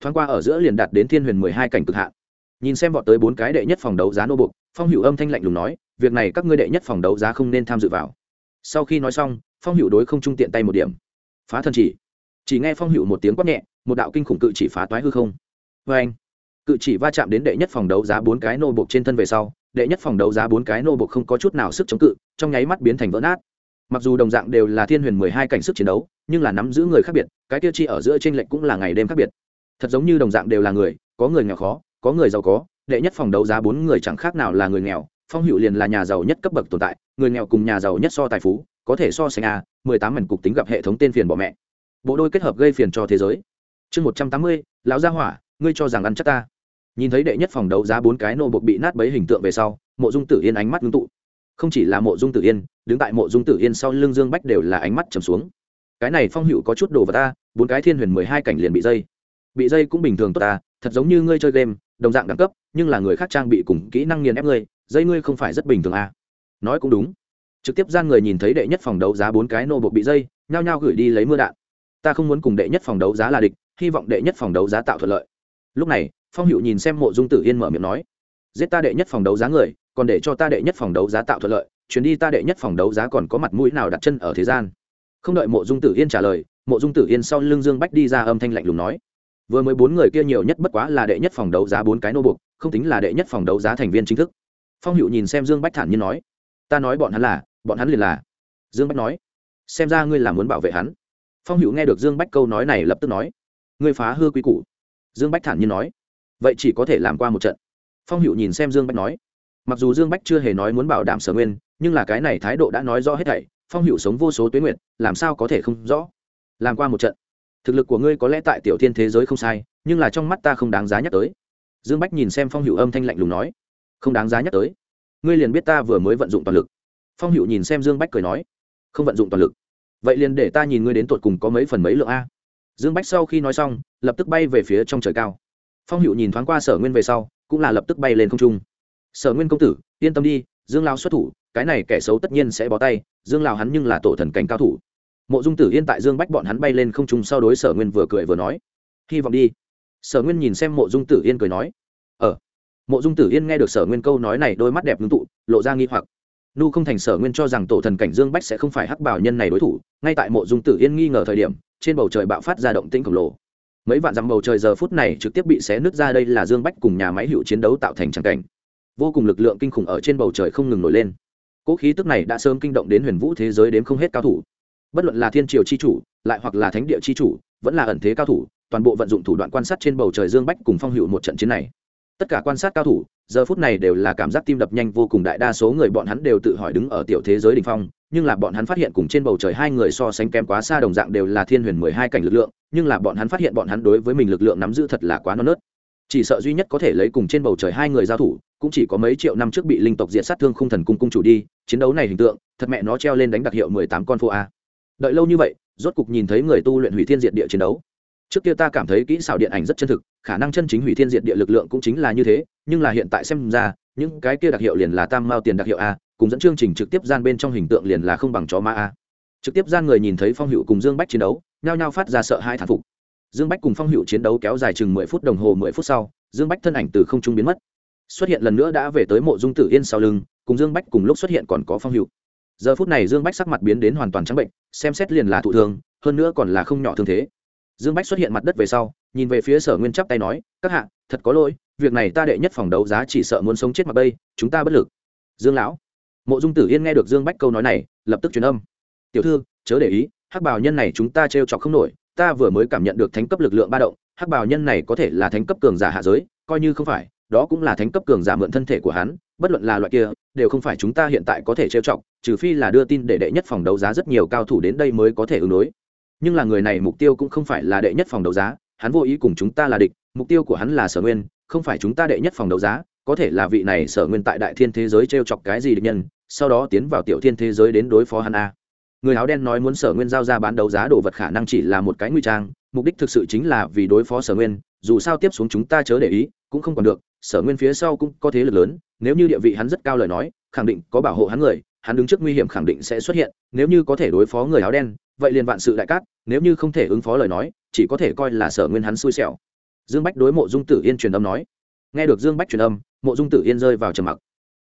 Thoáng qua ở giữa liền đạt đến thiên huyền mười hai cảnh cực hạn. Nhìn xem vọt tới bốn cái đệ nhất phòng đấu giá nô bục phong hiệu âm thanh lạnh lùng nói, việc này các ngươi đệ nhất phòng đấu giá không nên tham dự vào. Sau khi nói xong, phong hiệu đối không trung tiện tay một điểm. Phá thần chỉ. Chỉ nghe phong hiệu một tiếng quát nhẹ, một đạo kinh khủng cự chỉ phá toái hư không. Vê anh, cự chỉ va chạm đến đệ nhất phòng đấu giá bốn cái nô bục trên thân về sau, đệ nhất phòng đấu giá bốn cái nô bục không có chút nào sức chống cự, trong nháy mắt biến thành vỡ nát mặc dù đồng dạng đều là thiên huyền mười hai cảnh sức chiến đấu, nhưng là nắm giữ người khác biệt, cái tiêu chi ở giữa t r ê n lệch cũng là ngày đêm khác biệt. Thật giống như đồng dạng đều là người, có người nghèo khó, có người giàu có, đệ nhất phòng đấu giá bốn người chẳng khác nào là người nghèo, phong hữu liền là nhà giàu nhất cấp bậc tồn tại, người nghèo cùng nhà giàu nhất so tài phú, có thể so sánh a, mười tám mảnh cục tính gặp hệ thống tên phiền bỏ mẹ. Bộ đôi kết hợp gây phiền cho thế giới. Chương một trăm tám mươi, lão gia hỏa, ngươi cho rằng ăn chắc ta. Nhìn thấy đệ nhất phòng đấu giá bốn cái nô bột bị nát bấy hình tượng về sau, mộ dung tử yên ánh mắt ngưng tụ không chỉ là mộ dung tử yên, đứng tại mộ dung tử yên sau lưng dương bách đều là ánh mắt trầm xuống. Cái này phong hữu có chút đồ vào ta, bốn cái thiên huyền mười hai cảnh liền bị dây. Bị dây cũng bình thường tốt ta, thật giống như ngươi chơi game, đồng dạng đẳng cấp, nhưng là người khác trang bị cùng kỹ năng nghiền ép ngươi, dây ngươi không phải rất bình thường à. nói cũng đúng. Trực tiếp gian người nhìn thấy đệ nhất phòng đấu giá bốn cái nô bộ bị dây, nhao nhao gửi đi lấy mưa đạn. Ta không muốn cùng đệ nhất phòng đấu giá là địch, hy vọng đệ nhất phòng đấu giá tạo thuận lợi. Lúc này, phong hữu nhìn xem mộ dung tử yên mở miệng nói, giết ta đệ nhất phòng đấu giá người còn để cho ta đệ nhất phòng đấu giá tạo thuận lợi chuyến đi ta đệ nhất phòng đấu giá còn có mặt mũi nào đặt chân ở thế gian? Không đợi mộ dung tử yên trả lời, mộ dung tử yên sau lưng dương bách đi ra âm thanh lạnh lùng nói, vừa mới bốn người kia nhiều nhất bất quá là đệ nhất phòng đấu giá bốn cái nô buộc, không tính là đệ nhất phòng đấu giá thành viên chính thức. Phong hữu nhìn xem dương bách thản nhiên nói, ta nói bọn hắn là, bọn hắn liền là. Dương bách nói, xem ra ngươi là muốn bảo vệ hắn. Phong hữu nghe được dương bách câu nói này lập tức nói, ngươi phá hư quy củ. Dương bách thản nhiên nói, vậy chỉ có thể làm qua một trận. Phong hữu nhìn xem dương bách nói mặc dù dương bách chưa hề nói muốn bảo đảm sở nguyên, nhưng là cái này thái độ đã nói rõ hết thảy, phong hữu sống vô số tuyến nguyện làm sao có thể không rõ? Làm qua một trận. Thực lực của ngươi có lẽ tại tiểu thiên thế giới không sai, nhưng là trong mắt ta không đáng giá nhắc tới. Dương bách nhìn xem phong hữu âm thanh lạnh lùng nói. Không đáng giá nhắc tới. Ngươi liền biết ta vừa mới vận dụng toàn lực. Phong hữu nhìn xem dương bách cười nói. Không vận dụng toàn lực. Vậy liền để ta nhìn ngươi đến tột cùng có mấy phần mấy lượng a. Dương bách sau khi nói xong, lập tức bay về phía trong trời cao. Phong hữu nhìn thoáng qua sở nguyên về sau, cũng là lập tức bay lên không trung sở nguyên công tử, yên tâm đi, dương lao xuất thủ, cái này kẻ xấu tất nhiên sẽ bó tay, dương lao hắn nhưng là tổ thần cảnh cao thủ. Mộ dung tử yên tại dương bách bọn hắn bay lên không trung sau đối sở nguyên vừa cười vừa nói, hy vọng đi. Sở nguyên nhìn xem mộ dung tử yên cười nói ờ. Mộ dung tử yên nghe được sở nguyên câu nói này đôi mắt đẹp ngưng tụ, lộ ra nghi hoặc. Nu không thành sở nguyên cho rằng tổ thần cảnh dương bách sẽ không phải hắc bảo nhân này đối thủ, ngay tại mộ dung tử yên nghi ngờ thời điểm, trên bầu trời bạo phát ra động tĩnh khổng lồ. Mấy vạn dặm bầu trời giờ phút này trực tiếp bị xé nứt ra đây là dương bách cùng nhà máy hữu chiến đấu tạo thành tràng cảnh vô cùng lực lượng kinh khủng ở trên bầu trời không ngừng nổi lên. Cỗ khí tức này đã sớm kinh động đến huyền vũ thế giới đến không hết cao thủ. Bất luận là thiên triều chi chủ, lại hoặc là thánh địa chi chủ, vẫn là ẩn thế cao thủ, toàn bộ vận dụng thủ đoạn quan sát trên bầu trời dương bách cùng phong hữu một trận chiến này. Tất cả quan sát cao thủ, giờ phút này đều là cảm giác tim đập nhanh vô cùng, đại đa số người bọn hắn đều tự hỏi đứng ở tiểu thế giới đ ỉ n h phong, nhưng là bọn hắn phát hiện cùng trên bầu trời hai người so sánh kém quá xa đồng dạng đều là thiên huyền mười hai cảnh lực lượng, nhưng là bọn hắn phát hiện bọn hắn đối với mình lực lượng nắm giữ thật là quá non nớt chỉ sợ duy nhất có thể lấy cùng trên bầu trời hai người giao thủ, cũng chỉ có mấy triệu năm trước bị linh tộc diệt sát thương khung thần cung cung chủ đi, chiến đấu này hình tượng, thật mẹ nó treo lên đánh đặc hiệu mười tám con phố a. Đợi lâu như vậy, rốt cục nhìn thấy người tu luyện hủy thiên diệt địa chiến đấu. Trước kia ta cảm thấy kỹ xảo điện ảnh rất chân thực, khả năng chân chính hủy thiên diệt địa lực lượng cũng chính là như thế, nhưng là hiện tại xem ra, những cái kia đặc hiệu liền là tam mao tiền đặc hiệu a, cùng dẫn chương trình trực tiếp gian bên trong hình tượng liền là không bằng chó ma a. Trực tiếp gian người nhìn thấy phong hữu cùng dương bách chiến đấu, nhao nhao phát ra sợ hai thản phục dương bách cùng phong hữu chiến đấu kéo dài chừng mười phút đồng hồ mười phút sau, dương bách thân ảnh từ không trung biến mất. Xuất hiện lần nữa đã về tới mộ dung tử yên sau lưng, cùng dương bách cùng lúc xuất hiện còn có phong hữu. Giờ phút này dương bách sắc mặt biến đến hoàn toàn trắng bệnh, xem xét liền là thụ thương, hơn nữa còn là không nhỏ thương thế. Dương bách xuất hiện mặt đất về sau, nhìn về phía sở nguyên chắp tay nói, các hạ, thật có lỗi, việc này ta đệ nhất phòng đấu giá chỉ sợ muốn sống chết mặt bây, chúng ta bất lực. Dương lão. Mộ dung tử yên nghe được dương bách câu nói này, lập tức truyền âm. Tiểu thư, chớ để ý, hắc bào nhân này chúng ta t r e o chọc không nổi ta vừa mới cảm nhận được thánh cấp lực lượng ba động, hắc bào nhân này có thể là thánh cấp cường giả hạ giới, coi như không phải, đó cũng là thánh cấp cường giả mượn thân thể của hắn, bất luận là loại kia, đều không phải chúng ta hiện tại có thể trêu chọc, trừ phi là đưa tin để đệ nhất phòng đấu giá rất nhiều cao thủ đến đây mới có thể ứng đối. Nhưng là người này mục tiêu cũng không phải là đệ nhất phòng đấu giá, hắn vô ý cùng chúng ta là địch, mục tiêu của hắn là sở nguyên, không phải chúng ta đệ nhất phòng đấu giá, có thể là vị này sở nguyên tại đại thiên thế giới t r e o chọc cái gì địch nhân, sau đó tiến vào tiểu thiên thế giới đến đối phó hắn a người áo đen nói muốn sở nguyên giao ra bán đấu giá đồ vật khả năng chỉ là một cái nguy trang, mục đích thực sự chính là vì đối phó sở nguyên, dù sao tiếp xuống chúng ta chớ để ý, cũng không còn được, sở nguyên phía sau cũng có thế lực lớn, nếu như địa vị hắn rất cao lời nói, khẳng định có bảo hộ hắn người, hắn đứng trước nguy hiểm khẳng định sẽ xuất hiện, nếu như có thể đối phó người áo đen, vậy liền vạn sự đại cát, nếu như không thể ứng phó lời nói, chỉ có thể coi là sở nguyên hắn xui xẻo. Dương bách đối mộ dung tử yên truyền âm nói. Nghe được dương bách truyền âm, mộ dung tử yên rơi vào trầm mặc.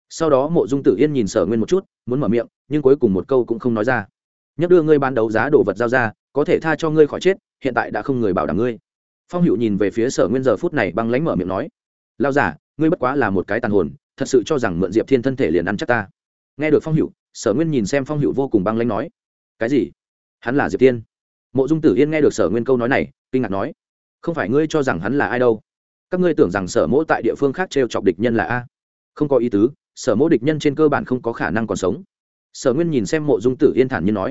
Sau đó mộ dung tử yên nhìn sở nguyên một chút, muốn mở miệng, nhưng cuối cùng một câu cũng không nói ra nhất đưa ngươi ban đấu giá đồ vật giao ra, có thể tha cho ngươi khỏi chết, hiện tại đã không người bảo đảm ngươi. Phong hữu nhìn về phía sở nguyên giờ phút này băng lánh mở miệng nói lao giả ngươi bất quá là một cái tàn hồn, thật sự cho rằng mượn diệp thiên thân thể liền ăn chắc ta. Nghe được phong hữu, sở nguyên nhìn xem phong hữu vô cùng băng lánh nói, cái gì? Hắn là diệp tiên mộ dung tử yên nghe được sở nguyên câu nói này, kinh ngạc nói, không phải ngươi cho rằng hắn là ai đâu? Các ngươi tưởng rằng sở mỗ tại địa phương khác t r e o chọc địch nhân là a? Không có ý tứ, sở mỗ địch nhân trên cơ bản không có khả năng còn sống. Sở nguyên nhìn xem mộ dung tử yên thản như nói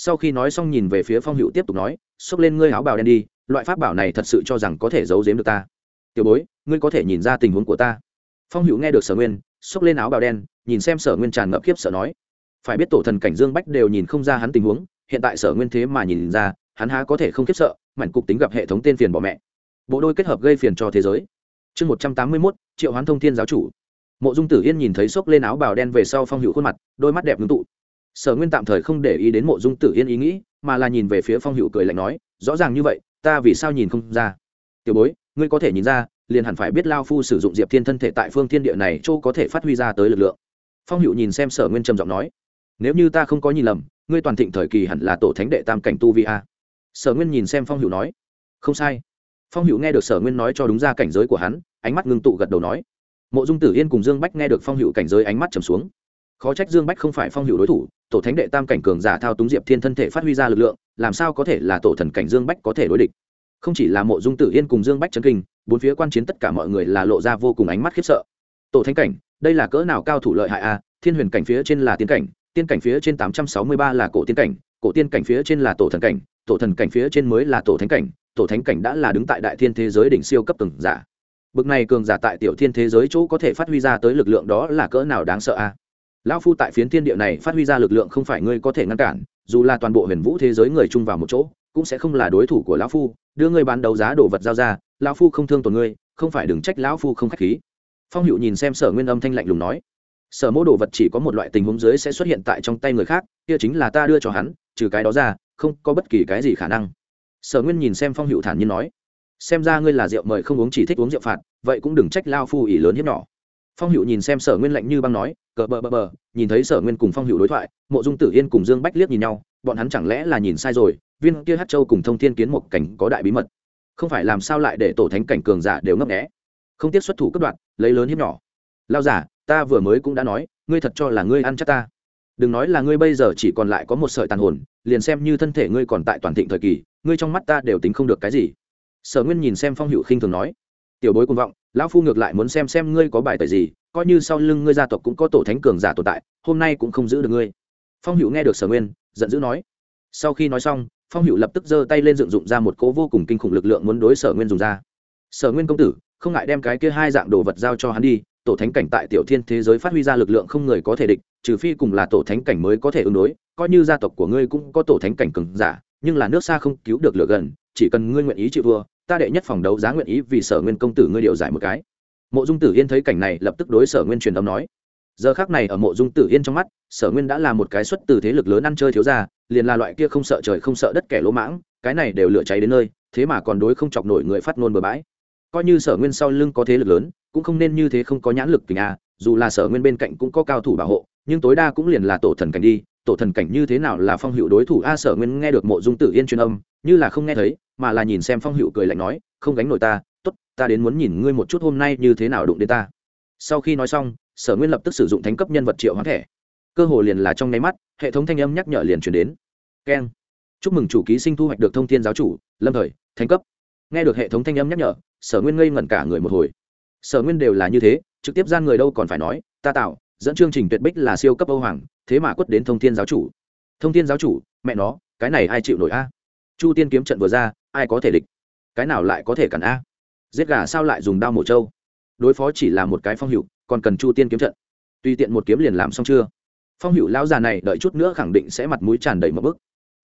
sau khi nói xong nhìn về phía phong hữu tiếp tục nói, xốc lên ngươi áo bào đen đi, loại pháp bảo này thật sự cho rằng có thể giấu giếm được ta. Tiểu bối, ngươi có thể nhìn ra tình huống của ta. Phong hữu nghe được sở nguyên, xốc lên áo bào đen, nhìn xem sở nguyên tràn ngập khiếp sợ nói, phải biết tổ thần cảnh dương bách đều nhìn không ra hắn tình huống, hiện tại sở nguyên thế mà nhìn ra, hắn há có thể không khiếp sợ, mảnh cục tính gặp hệ thống tên phiền bỏ mẹ. Bộ đôi kết hợp gây phiền cho thế giới. Chương một trăm tám mươi mốt, triệu hoán thông thiên giáo chủ. Mộ dung tử yên nhìn thấy xốc lên áo bào đen về sau phong hữu khuôn mặt, đôi mắt đẹp ngưng tụ sở nguyên tạm thời không để ý đến mộ dung tử yên ý nghĩ, mà là nhìn về phía phong hữu cười lạnh nói, rõ ràng như vậy, ta vì sao nhìn không ra? Tiểu bối, ngươi có thể nhìn ra, liền hẳn phải biết lao phu sử dụng diệp thiên thân thể tại phương thiên địa này châu có thể phát huy ra tới lực lượng. Phong hữu nhìn xem sở nguyên trầm giọng nói, nếu như ta không có nhìn lầm, ngươi toàn thịnh thời kỳ hẳn là tổ thánh đệ tam cảnh tu vi a. Sở nguyên nhìn xem phong hữu nói, không sai. Phong hữu nghe được sở nguyên nói cho đúng ra cảnh giới của hắn, ánh mắt ngưng tụ gật đầu nói, mộ dung tử yên cùng dương bách nghe được phong hữu cảnh giới ánh mắt trầm xuống khó trách dương bách không phải phong hữu đối thủ, tổ thánh đệ tam cảnh cường giả thao túng diệp thiên thân thể phát huy ra lực lượng, làm sao có thể là tổ thần cảnh dương bách có thể đối địch? Không chỉ là mộ dung tử yên cùng dương bách trấn kinh, bốn phía quan chiến tất cả mọi người là lộ ra vô cùng ánh mắt khiếp sợ. Tổ thánh cảnh, đây là cỡ nào cao thủ lợi hại a, thiên huyền cảnh phía trên là tiên cảnh tiên cảnh phía trên tám trăm sáu mươi ba là cổ tiên cảnh, cổ tiên cảnh phía trên là tổ thần cảnh, tổ thần cảnh phía trên mới là tổ thánh cảnh, tổ thánh cảnh đã là đứng tại đại thiên thế giới đỉnh siêu cấp từng giả. Bực này cường giả tại tiểu thiên thế giới chỗ có thể phát huy ra tới lực lượng đó là cỡ nào đáng sợ a? Lão phu tại phiến thiên địa này phát huy ra lực lượng không phải ngươi có thể ngăn cản, dù là toàn bộ huyền vũ thế giới người chung vào một chỗ, cũng sẽ không là đối thủ của lão phu, đưa ngươi bán đấu giá đồ vật giao ra, lão phu không thương tổn ngươi, không phải đừng trách lão phu không k h á c h khí. Phong hữu nhìn xem sở nguyên âm thanh lạnh lùng nói, sở mô đồ vật chỉ có một loại tình huống dưới sẽ xuất hiện tại trong tay người khác, kia chính là ta đưa cho hắn, trừ cái đó ra, không có bất kỳ cái gì khả năng. Sở nguyên nhìn xem phong hữu thản nhiên nói, xem ra ngươi là rượu mời không uống chỉ thích uống rượu phạt, vậy cũng đừng trách lao phu ỉ lớn hiếp nhỏ. Phong hữu nhìn xem sở nguyên lạnh như băng nói cờ bờ bờ bờ, nhìn thấy sở nguyên cùng phong hữu đối thoại, mộ dung tử yên cùng dương bách liếc nhìn nhau, bọn hắn chẳng lẽ là nhìn sai rồi, viên kia hát châu cùng thông thiên kiến một cảnh có đại bí mật. Không phải làm sao lại để tổ thánh cảnh cường giả đều ngấp nghẽ không tiếc xuất thủ cấp đoạn lấy lớn hiếp nhỏ. Lao giả, ta vừa mới cũng đã nói, ngươi thật cho là ngươi ăn chắc ta. Đừng nói là ngươi bây giờ chỉ còn lại có một sợi tàn hồn, liền xem như thân thể ngươi còn tại toàn thịnh thời kỳ, ngươi trong mắt ta đều tính không được cái gì. Sở nguyên nhìn xem phong hữu khinh thường nói. Tiểu bối quân vọng, lão phu ngược lại muốn xem xem ngươi có bài tời gì coi như sau lưng ngươi gia tộc cũng có tổ thánh cường giả tồn tại, hôm nay cũng không giữ được ngươi. Phong hữu nghe được sở nguyên, giận dữ nói. Sau khi nói xong, phong hữu lập tức giơ tay lên dựng dụng ra một cố vô cùng kinh khủng lực lượng muốn đối sở nguyên dùng ra. Sở nguyên công tử, không ngại đem cái kia hai dạng đồ vật giao cho hắn đi, tổ thánh cảnh tại tiểu thiên thế giới phát huy ra lực lượng không người có thể địch, trừ phi cùng là tổ thánh cảnh mới có thể ứng đối, coi như gia tộc của ngươi cũng có tổ thánh cảnh cường giả, nhưng là nước xa không cứu được lửa gần, chỉ cần ngươi nguyện ý chịu vừa ta đệ nhất phòng đấu giá nguyện ý vì sở nguyên công tử ngươi điều giải một cái mộ dung tử yên thấy cảnh này lập tức đối sở nguyên truyền âm nói. Giờ khác này ở mộ dung tử yên trong mắt, sở nguyên đã là một cái xuất từ thế lực lớn ăn chơi thiếu ra liền là loại kia không sợ trời không sợ đất kẻ lỗ mãng, cái này đều lửa cháy đến nơi, thế mà còn đối không chọc nổi người phát ngôn bừa bãi. Coi như sở nguyên sau lưng có thế lực lớn, cũng không nên như thế không có nhãn lực kình a, dù là sở nguyên bên cạnh cũng có cao thủ bảo hộ, nhưng tối đa cũng liền là tổ thần cảnh đi, tổ thần cảnh như thế nào là phong hữu đối thủ a, sở nguyên nghe được mộ dung tử yên truyền âm, như là không nghe thấy, mà là nhìn xem phong hữu cười lạnh nói, không gánh nổi ta ta đến muốn nhìn ngươi một chút hôm nay như thế nào đụng đến ta. Sau khi nói xong, sở nguyên lập tức sử dụng thánh cấp nhân vật triệu hoán thẻ. Cơ hồ liền là trong nháy mắt, hệ thống thanh âm nhắc nhở liền chuyển đến. Keng. Chúc mừng chủ ký sinh thu hoạch được thông tin giáo chủ, lâm thời, thánh cấp. Nghe được hệ thống thanh âm nhắc nhở, sở nguyên ngây ngẩn cả người một hồi. Sở nguyên đều là như thế, trực tiếp gian người đâu còn phải nói, ta tạo, dẫn chương trình tuyệt bích là siêu cấp âu hoàng, thế mà quất đến thông thiên giáo chủ. Thông thiên giáo chủ, mẹ nó, cái này ai chịu nổi a? Chu tiên kiếm trận vừa ra, ai có thể địch? Cái nào lại có thể cản a? Giết gà sao lại dùng đao mổ trâu? Đối phó chỉ là một cái phong hiệu còn cần chu tiên kiếm trận. Tùy tiện một kiếm liền làm xong chưa? Phong hiệu lão già này đợi chút nữa khẳng định sẽ mặt mũi tràn đầy một bức.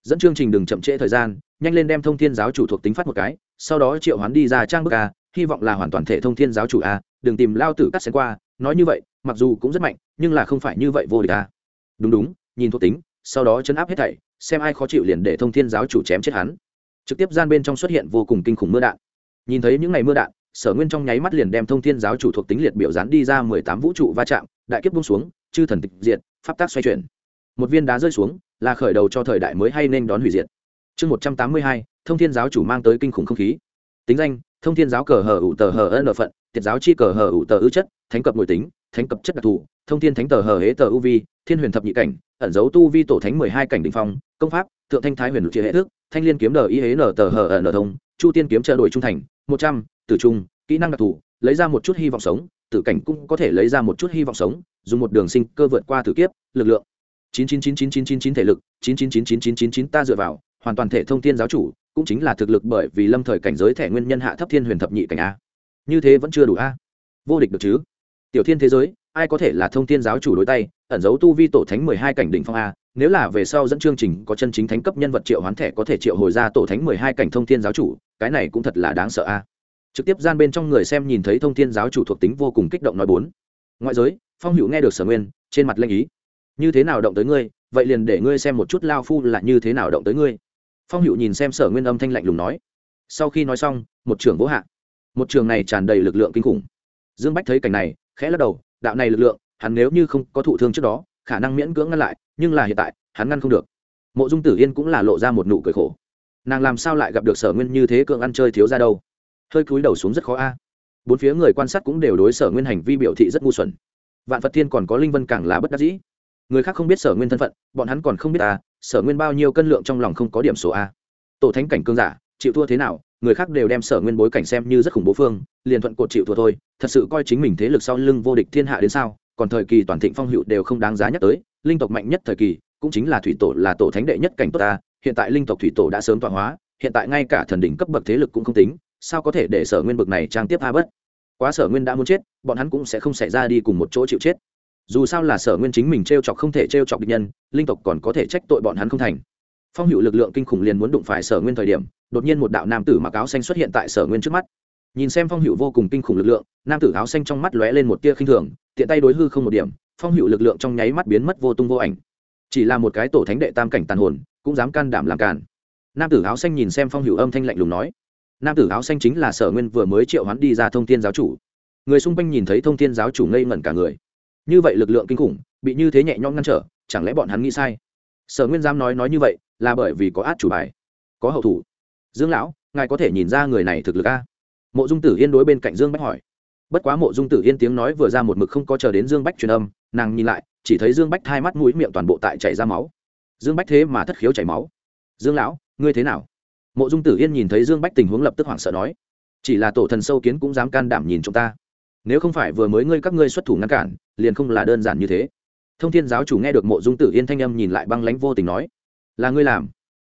Dẫn chương trình đừng chậm trễ thời gian, nhanh lên đem thông thiên giáo chủ thuộc tính phát một cái, sau đó triệu hoán đi ra trang bức a, hy vọng là hoàn toàn thể thông thiên giáo chủ a, đừng tìm lao tử cắt xén qua, nói như vậy, mặc dù cũng rất mạnh, nhưng là không phải như vậy vô địch a. Đúng đúng, nhìn thuộc tính, sau đó chấn áp hết thảy, xem ai khó chịu liền để thông thiên giáo chủ chém chết hắn. Trực tiếp gian bên trong xuất hiện vô cùng kinh khủng mưa đạn nhìn thấy những ngày mưa đạn, sở nguyên trong nháy mắt liền đem thông thiên giáo chủ thuộc tính liệt biểu dán đi ra mười tám vũ trụ va chạm, đại kiếp bung xuống, chư thần tịch diệt, pháp tác xoay chuyển. Một viên đá rơi xuống, là khởi đầu cho thời đại mới hay nên đón hủy diệt. Chương một trăm tám mươi hai, thông thiên giáo chủ mang tới kinh khủng không khí. Tính danh, thông thiên giáo cờ hờ ủ tờ hờ ân phận, tiệt giáo chi cờ hờ ủ tờ ư chất, thánh cập nội tính, thánh cập chất đặc thù, thông thiên thánh tờ hờ hế tờ u vi, thiên huyền thập nhị cảnh, ẩn dấu tu vi tổ thánh mười hai cảnh đình phong, công pháp thượng thanh thái huyền lục chia hệ thức, thanh liên kiếm đờ y hế nở tờ hờ ở nở thông chu tiên kiếm chờ đổi trung thành một trăm tử trung kỹ năng đặc thù lấy ra một chút hy vọng sống tử cảnh cũng có thể lấy ra một chút hy vọng sống dùng một đường sinh cơ vượt qua tử kiếp lực lượng chín chín chín chín chín chín chín thể lực chín chín chín chín chín chín chín ta dựa vào hoàn toàn thể thông thiên giáo chủ cũng chính là thực lực bởi vì lâm thời cảnh giới thẻ nguyên nhân hạ thấp thiên huyền thập nhị cảnh a như thế vẫn chưa đủ a vô địch được chứ tiểu thiên thế giới ai có thể là thông thiên giáo chủ đối tay ẩn dấu tu vi tổ thánh mười hai cảnh đỉnh phong a nếu là về sau dẫn chương trình có chân chính thánh cấp nhân vật triệu hoán thẻ có thể triệu hồi ra tổ thánh mười hai cảnh thông thiên giáo chủ, cái này cũng thật là đáng sợ a. À. Trực tiếp gian bên trong người xem nhìn thấy thông thiên giáo chủ thuộc tính vô cùng kích động nói bốn. Ngoại giới, phong hữu nghe được sở nguyên, trên mặt lanh ý. Như thế nào động tới ngươi, vậy liền để ngươi xem một chút lao phu là như thế nào động tới ngươi. Phong hữu nhìn xem sở nguyên âm thanh lạnh lùng nói. Sau khi nói xong, một trường vỗ hạ. Một trường này tràn đầy lực lượng kinh khủng. Dương bách thấy cảnh này, khẽ lắc đầu, đạo này lực lượng, hắn nếu như không có thụ thương trước đó khả năng miễn cưỡng ngăn lại, nhưng là hiện tại, hắn ngăn không được. Mộ dung tử yên cũng là lộ ra một nụ cười khổ. Nàng làm sao lại gặp được sở nguyên như thế cưỡng ăn chơi thiếu ra đâu? Hơi cúi đầu xuống rất khó a. Bốn phía người quan sát cũng đều đối sở nguyên hành vi biểu thị rất ngu xuẩn. Vạn phật thiên còn có linh vân càng là bất đắc dĩ. Người khác không biết sở nguyên thân phận, bọn hắn còn không biết a. sở nguyên bao nhiêu cân lượng trong lòng không có điểm số a. Tổ thánh cảnh cương giả, chịu thua thế nào, người khác đều đem sở nguyên bối cảnh xem như rất khủng bố phương, liền thuận cột chịu thua thôi, thật sự coi chính mình thế lực sau lưng vô địch thiên hạ đến sao? Còn thời kỳ toàn thịnh phong hữu đều không đáng giá nhắc tới, linh tộc mạnh nhất thời kỳ cũng chính là thủy tổ là tổ thánh đệ nhất cảnh tốt ta, hiện tại linh tộc thủy tổ đã sớm tọa hóa, hiện tại ngay cả thần đỉnh cấp bậc thế lực cũng không tính, sao có thể để sở nguyên bực này trang tiếp a bất? Quá sở nguyên đã muốn chết, bọn hắn cũng sẽ không xảy ra đi cùng một chỗ chịu chết. Dù sao là sở nguyên chính mình t r e o chọc không thể t r e o chọc địch nhân, linh tộc còn có thể trách tội bọn hắn không thành. Phong hữu lực lượng kinh khủng liền muốn đụng phải sở nguyên thời điểm, đột nhiên một đạo nam tử mặc áo xanh xuất hiện tại sở nguyên trước mắt nhìn xem phong hữu vô cùng kinh khủng lực lượng, nam tử áo xanh trong mắt lóe lên một tia khinh thường, tiện tay đối hư không một điểm, phong hữu lực lượng trong nháy mắt biến mất vô tung vô ảnh. Chỉ là một cái tổ thánh đệ tam cảnh tàn hồn, cũng dám can đảm làm càn. Nam tử áo xanh nhìn xem phong hữu âm thanh lạnh lùng nói, nam tử áo xanh chính là sở nguyên vừa mới triệu hắn đi ra thông tin giáo chủ. Người xung quanh nhìn thấy thông tin giáo chủ ngây ngẩn cả người. Như vậy lực lượng kinh khủng, bị như thế nhẹ nhõm ngăn trở, chẳng lẽ bọn hắn nghĩ sai? Sở nguyên dám nói nói như vậy, là bởi vì có át chủ bài, có hậu thủ. Dương lão, ngài có thể nhìn ra người này thực lực a? Mộ dung tử yên đối bên cạnh dương bách hỏi. Bất quá mộ dung tử yên tiếng nói vừa ra một mực không có chờ đến dương bách truyền âm, nàng nhìn lại, chỉ thấy dương bách hai mắt mũi miệng toàn bộ tại chảy ra máu. Dương bách thế mà thất khiếu chảy máu. Dương lão, ngươi thế nào? Mộ dung tử yên nhìn thấy dương bách tình huống lập tức hoảng sợ nói. Chỉ là tổ thần sâu kiến cũng dám can đảm nhìn chúng ta. Nếu không phải vừa mới ngươi các ngươi xuất thủ ngăn cản, liền không là đơn giản như thế. Thông thiên giáo chủ nghe được mộ dung tử yên thanh âm nhìn lại băng lánh vô tình nói. Là ngươi làm.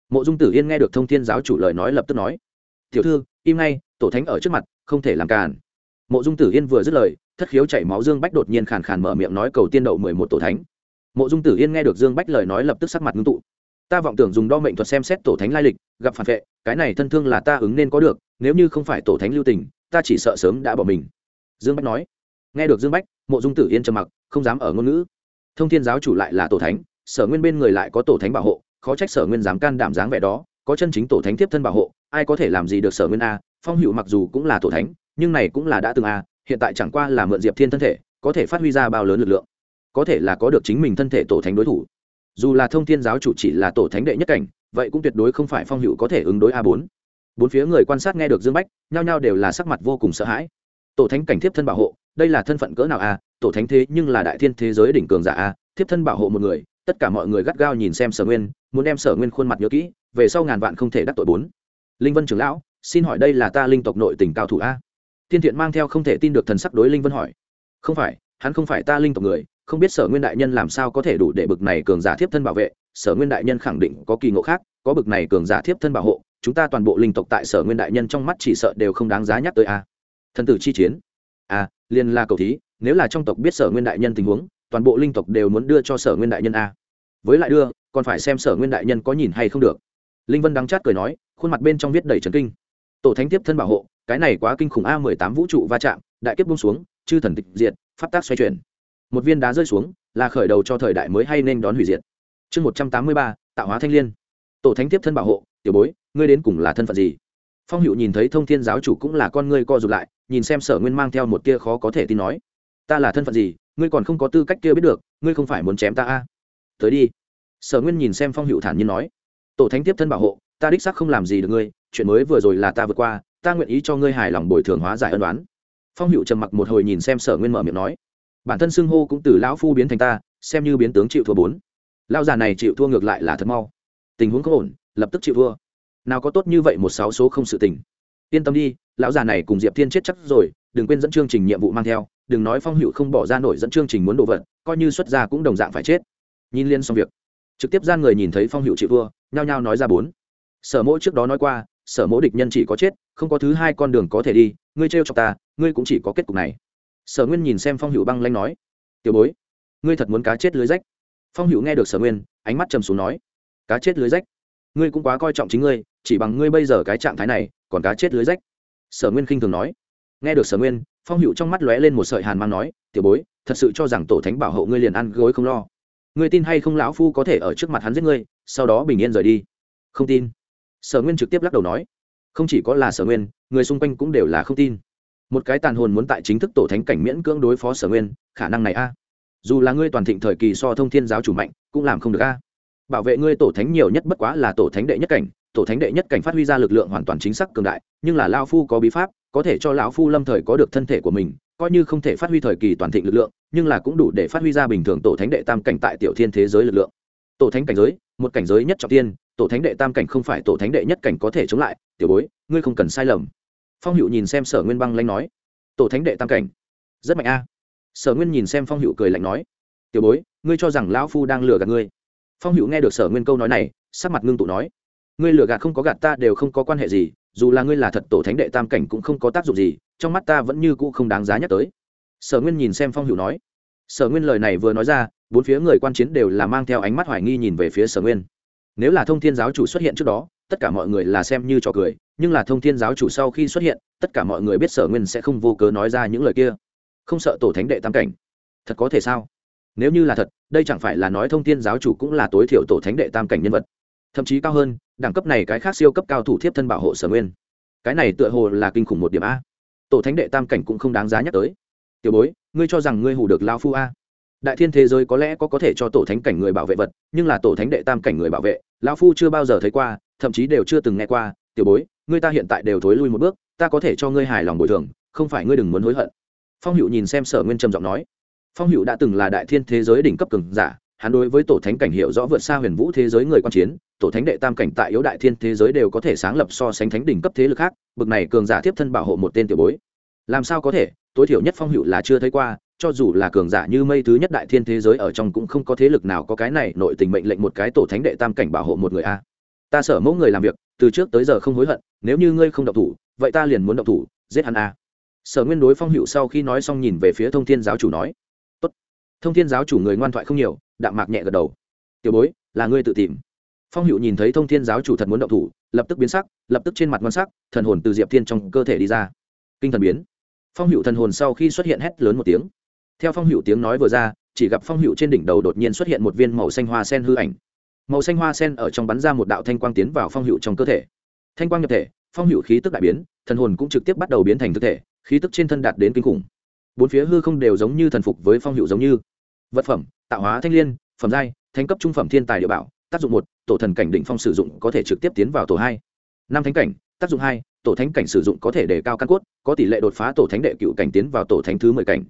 Mộ dung tử yên nghe được thông thiên giáo chủ lời nói lập tức nói. Tiểu thư, im ngay tổ thánh ở trước mặt, không thể làm càn. Mộ dung tử yên vừa dứt lời, thất khiếu chảy máu dương bách đột nhiên khàn khàn mở miệng nói cầu tiên đậu mười một tổ thánh. Mộ dung tử yên nghe được dương bách lời nói lập tức sắc mặt ngưng tụ. Ta vọng tưởng dùng đo mệnh thuật xem xét tổ thánh lai lịch, gặp phản vệ, cái này thân thương là ta ứng nên có được, nếu như không phải tổ thánh lưu tình, ta chỉ sợ sớm đã bỏ mình. Dương bách nói. Nghe được dương bách, mộ dung tử yên trầm mặc, không dám ở ngôn ngữ. Thông thiên giáo chủ lại là tổ thánh, sở nguyên bên người lại có tổ thánh bảo hộ, khó trách sở nguyên dám can đảm dáng vẻ đó, có chân chính tổ thánh tiếp thân bảo hộ, ai có thể làm gì được sở nguyên a phong hữu mặc dù cũng là tổ thánh, nhưng này cũng là đã từng a hiện tại chẳng qua là mượn diệp thiên thân thể, có thể phát huy ra bao lớn lực lượng. Có thể là có được chính mình thân thể tổ thánh đối thủ. Dù là thông thiên giáo chủ chỉ là tổ thánh đệ nhất cảnh, vậy cũng tuyệt đối không phải phong hữu có thể ứng đối a bốn. Bốn phía người quan sát nghe được dương bách, nhao nhao đều là sắc mặt vô cùng sợ hãi. Tổ thánh cảnh thiếp thân bảo hộ, đây là thân phận cỡ nào a tổ thánh thế nhưng là đại thiên thế giới đỉnh cường giả a thiếp thân bảo hộ một người, tất cả mọi người gắt gao nhìn xem sở nguyên, muốn đem sở nguyên khuôn mặt nhớ kỹ, về sau ngàn vạn không thể đắc tội bốn. Linh vân trưởng lão xin hỏi đây là ta linh tộc nội tỉnh cao thủ a? Thiên thiện mang theo không thể tin được thần sắc đối linh vân hỏi. Không phải, hắn không phải ta linh tộc người, không biết sở nguyên đại nhân làm sao có thể đủ để bực này cường giả thiếp thân bảo vệ. Sở nguyên đại nhân khẳng định có kỳ ngộ khác, có bực này cường giả thiếp thân bảo hộ, chúng ta toàn bộ linh tộc tại sở nguyên đại nhân trong mắt chỉ sợ đều không đáng giá nhắc tới a. Thần tử chi chiến. À, a liên la cầu thí, nếu là trong tộc biết sở nguyên đại nhân tình huống, toàn bộ linh tộc đều muốn đưa cho sở nguyên đại nhân a. Với lại đưa, còn phải xem sở nguyên đại nhân có nhìn hay không được. Linh vân đắng chát cười nói, khuôn mặt bên trong viết đầy trấn kinh tổ thánh tiếp thân bảo hộ, cái này quá kinh khủng a mười tám vũ trụ va chạm, đại kiếp bung xuống, chư thần tịch diệt, pháp tác xoay chuyển. Một viên đá rơi xuống, là khởi đầu cho thời đại mới hay nên đón hủy diệt. Chương một trăm tám mươi ba, tạo hóa thanh l i ê n tổ thánh tiếp thân bảo hộ, tiểu bối, ngươi đến cùng là thân phận gì? Phong hữu nhìn thấy thông thiên giáo chủ cũng là con ngươi co r ụ t lại, nhìn xem sở nguyên mang theo một tia khó có thể tin nói, ta là thân phận gì? Ngươi còn không có tư cách kia biết được, ngươi không phải muốn chém ta a? Tới đi. Sở nguyên nhìn xem phong hữu thản nhiên nói, tổ thánh tiếp thân bảo hộ, ta đích xác không làm gì được ngươi chuyện mới vừa rồi là ta vượt qua, ta nguyện ý cho ngươi hài lòng bồi thường hóa giải ân đoán phong hữu trầm mặc một hồi nhìn xem sở nguyên mở miệng nói, bản thân xưng hô cũng từ lão phu biến thành ta, xem như biến tướng chịu thua bốn. Lão già này chịu thua ngược lại là thật mau. Tình huống không ổn, lập tức chịu thua. Nào có tốt như vậy một sáu số không sự tình. Yên tâm đi, lão già này cùng diệp thiên chết chắc rồi, đừng quên dẫn chương trình nhiệm vụ mang theo, đừng nói phong hữu không bỏ ra nổi dẫn chương trình muốn đồ vật, coi như xuất ra cũng đồng dạng phải chết. Nhìn liên xong việc, trực tiếp gian người nhìn thấy phong hữu chịu thua, nhao nhao nói ra bốn. Sở mỗi trước đó nói qua sở mỗ địch nhân chỉ có chết, không có thứ hai con đường có thể đi, ngươi trêu cho ta, ngươi cũng chỉ có kết cục này. Sở nguyên nhìn xem phong hữu băng lanh nói, tiểu bối, ngươi thật muốn cá chết lưới rách? Phong hữu nghe được sở nguyên, ánh mắt trầm xuống nói, cá chết lưới rách? Ngươi cũng quá coi trọng chính ngươi, chỉ bằng ngươi bây giờ cái trạng thái này, còn cá chết lưới rách? Sở nguyên khinh thường nói. Nghe được sở nguyên, phong hữu trong mắt lóe lên một sợi hàn mang nói, tiểu bối, thật sự cho rằng tổ thánh bảo hộ ngươi liền ăn gối không lo. Ngươi tin hay không lão phu có thể ở trước mặt hắn giết ngươi, sau đó bình yên rời đi? Không tin sở nguyên trực tiếp lắc đầu nói, không chỉ có là sở nguyên, người xung quanh cũng đều là không tin. Một cái tàn hồn muốn tại chính thức tổ thánh cảnh miễn cưỡng đối phó sở nguyên, khả năng này a. Dù là ngươi toàn thịnh thời kỳ so thông thiên giáo chủ mạnh, cũng làm không được a. Bảo vệ ngươi tổ thánh nhiều nhất bất quá là tổ thánh đệ nhất cảnh, tổ thánh đệ nhất cảnh phát huy ra lực lượng hoàn toàn chính xác cường đại, nhưng là lao phu có bí pháp, có thể cho lão phu lâm thời có được thân thể của mình, coi như không thể phát huy thời kỳ toàn thịnh lực lượng, nhưng là cũng đủ để phát huy ra bình thường tổ thánh đệ tam cảnh tại tiểu thiên thế giới lực lượng. Tổ thánh cảnh giới, một cảnh giới nhất trọng tiên tổ thánh đệ tam cảnh không phải tổ thánh đệ nhất cảnh có thể chống lại, tiểu bối, ngươi không cần sai lầm. Phong hữu nhìn xem sở nguyên băng lanh nói, tổ thánh đệ tam cảnh, rất mạnh a. Sở nguyên nhìn xem phong hữu cười lạnh nói, tiểu bối, ngươi cho rằng lão phu đang lừa gạt ngươi. Phong hữu nghe được sở nguyên câu nói này, sắc mặt ngưng tụ nói, ngươi lừa gạt không có gạt ta đều không có quan hệ gì, dù là ngươi là thật tổ thánh đệ tam cảnh cũng không có tác dụng gì, trong mắt ta vẫn như cũ không đáng giá nhắc tới. Sở nguyên nhìn xem phong hữu nói, sở nguyên lời này vừa nói ra, bốn phía người quan chiến đều là mang theo ánh mắt hoài nghi nhìn về phía sở nguyên nếu là thông thiên giáo chủ xuất hiện trước đó, tất cả mọi người là xem như trò cười, nhưng là thông thiên giáo chủ sau khi xuất hiện, tất cả mọi người biết sở nguyên sẽ không vô cớ nói ra những lời kia. Không sợ tổ thánh đệ tam cảnh. Thật có thể sao? Nếu như là thật, đây chẳng phải là nói thông thiên giáo chủ cũng là tối thiểu tổ thánh đệ tam cảnh nhân vật. Thậm chí cao hơn, đẳng cấp này cái khác siêu cấp cao thủ thiếp thân bảo hộ sở nguyên. Cái này tựa hồ là kinh khủng một điểm a. Tổ thánh đệ tam cảnh cũng không đáng giá nhắc tới. Tiểu bối, ngươi cho rằng ngươi hủ được lao phu a? Đại thiên thế giới có lẽ có có thể cho tổ thánh cảnh người bảo vệ vật, nhưng là tổ thánh đệ tam cảnh người bảo vệ, lão phu chưa bao giờ thấy qua, thậm chí đều chưa từng nghe qua, tiểu bối, ngươi ta hiện tại đều thối lui một bước, ta có thể cho ngươi hài lòng bồi thường, không phải ngươi đừng muốn hối hận. Phong hữu nhìn xem sở nguyên trầm giọng nói. Phong hữu đã từng là đại thiên thế giới đỉnh cấp cường giả, hắn đối với tổ thánh cảnh hiệu rõ vượt xa huyền vũ thế giới người quan chiến, tổ thánh đệ tam cảnh tại yếu đại thiên thế giới đều có thể sáng lập so sánh thánh đỉnh cấp thế lực khác, bực này cường giả tiếp thân bảo hộ một tên tiểu bối. Làm sao có thể? Tối thiểu nhất phong hữu là chưa thấy qua cho dù là cường giả như mây thứ nhất đại thiên thế giới ở trong cũng không có thế lực nào có cái này nội tình mệnh lệnh một cái tổ thánh đệ tam cảnh bảo hộ một người a. Ta sở mẫu người làm việc, từ trước tới giờ không hối hận, nếu như ngươi không động thủ, vậy ta liền muốn động thủ, giết hắn a. Sở nguyên đối phong hiệu sau khi nói xong nhìn về phía thông thiên giáo chủ nói, Tốt. thông thiên giáo chủ người ngoan thoại không nhiều, đạm mạc nhẹ gật đầu. Tiểu bối, là ngươi tự tìm. Phong hiệu nhìn thấy thông thiên giáo chủ thật muốn động thủ, lập tức biến sắc, lập tức trên mặt ngon sắc, thần hồn từ diệp thiên trong cơ thể đi ra. Kinh thần biến. Phong hiệu thần hồn sau khi xuất hiện hét lớn một tiếng theo phong hữu tiếng nói vừa ra, chỉ gặp phong hữu trên đỉnh đầu đột nhiên xuất hiện một viên màu xanh hoa sen hư ảnh. Màu xanh hoa sen ở trong bắn ra một đạo thanh quang tiến vào phong hữu trong cơ thể. Thanh quang nhập thể, phong hữu khí tức đại biến, thần hồn cũng trực tiếp bắt đầu biến thành thực thể, khí tức trên thân đạt đến kinh khủng. Bốn phía hư không đều giống như thần phục với phong hữu giống như. Vật phẩm, tạo hóa thanh l i ê n phẩm giai thanh cấp trung phẩm thiên tài địa bảo, tác dụng một, tổ thần cảnh định phong sử dụng có thể trực tiếp tiến vào tổ hai. Năm thánh cảnh, tác dụng hai, tổ thánh cảnh sử dụng có thể đề cao căn cốt, có tỷ lệ đột phá tổ thánh đệ cựu cảnh tiến vào tổ thánh thứ mười cảnh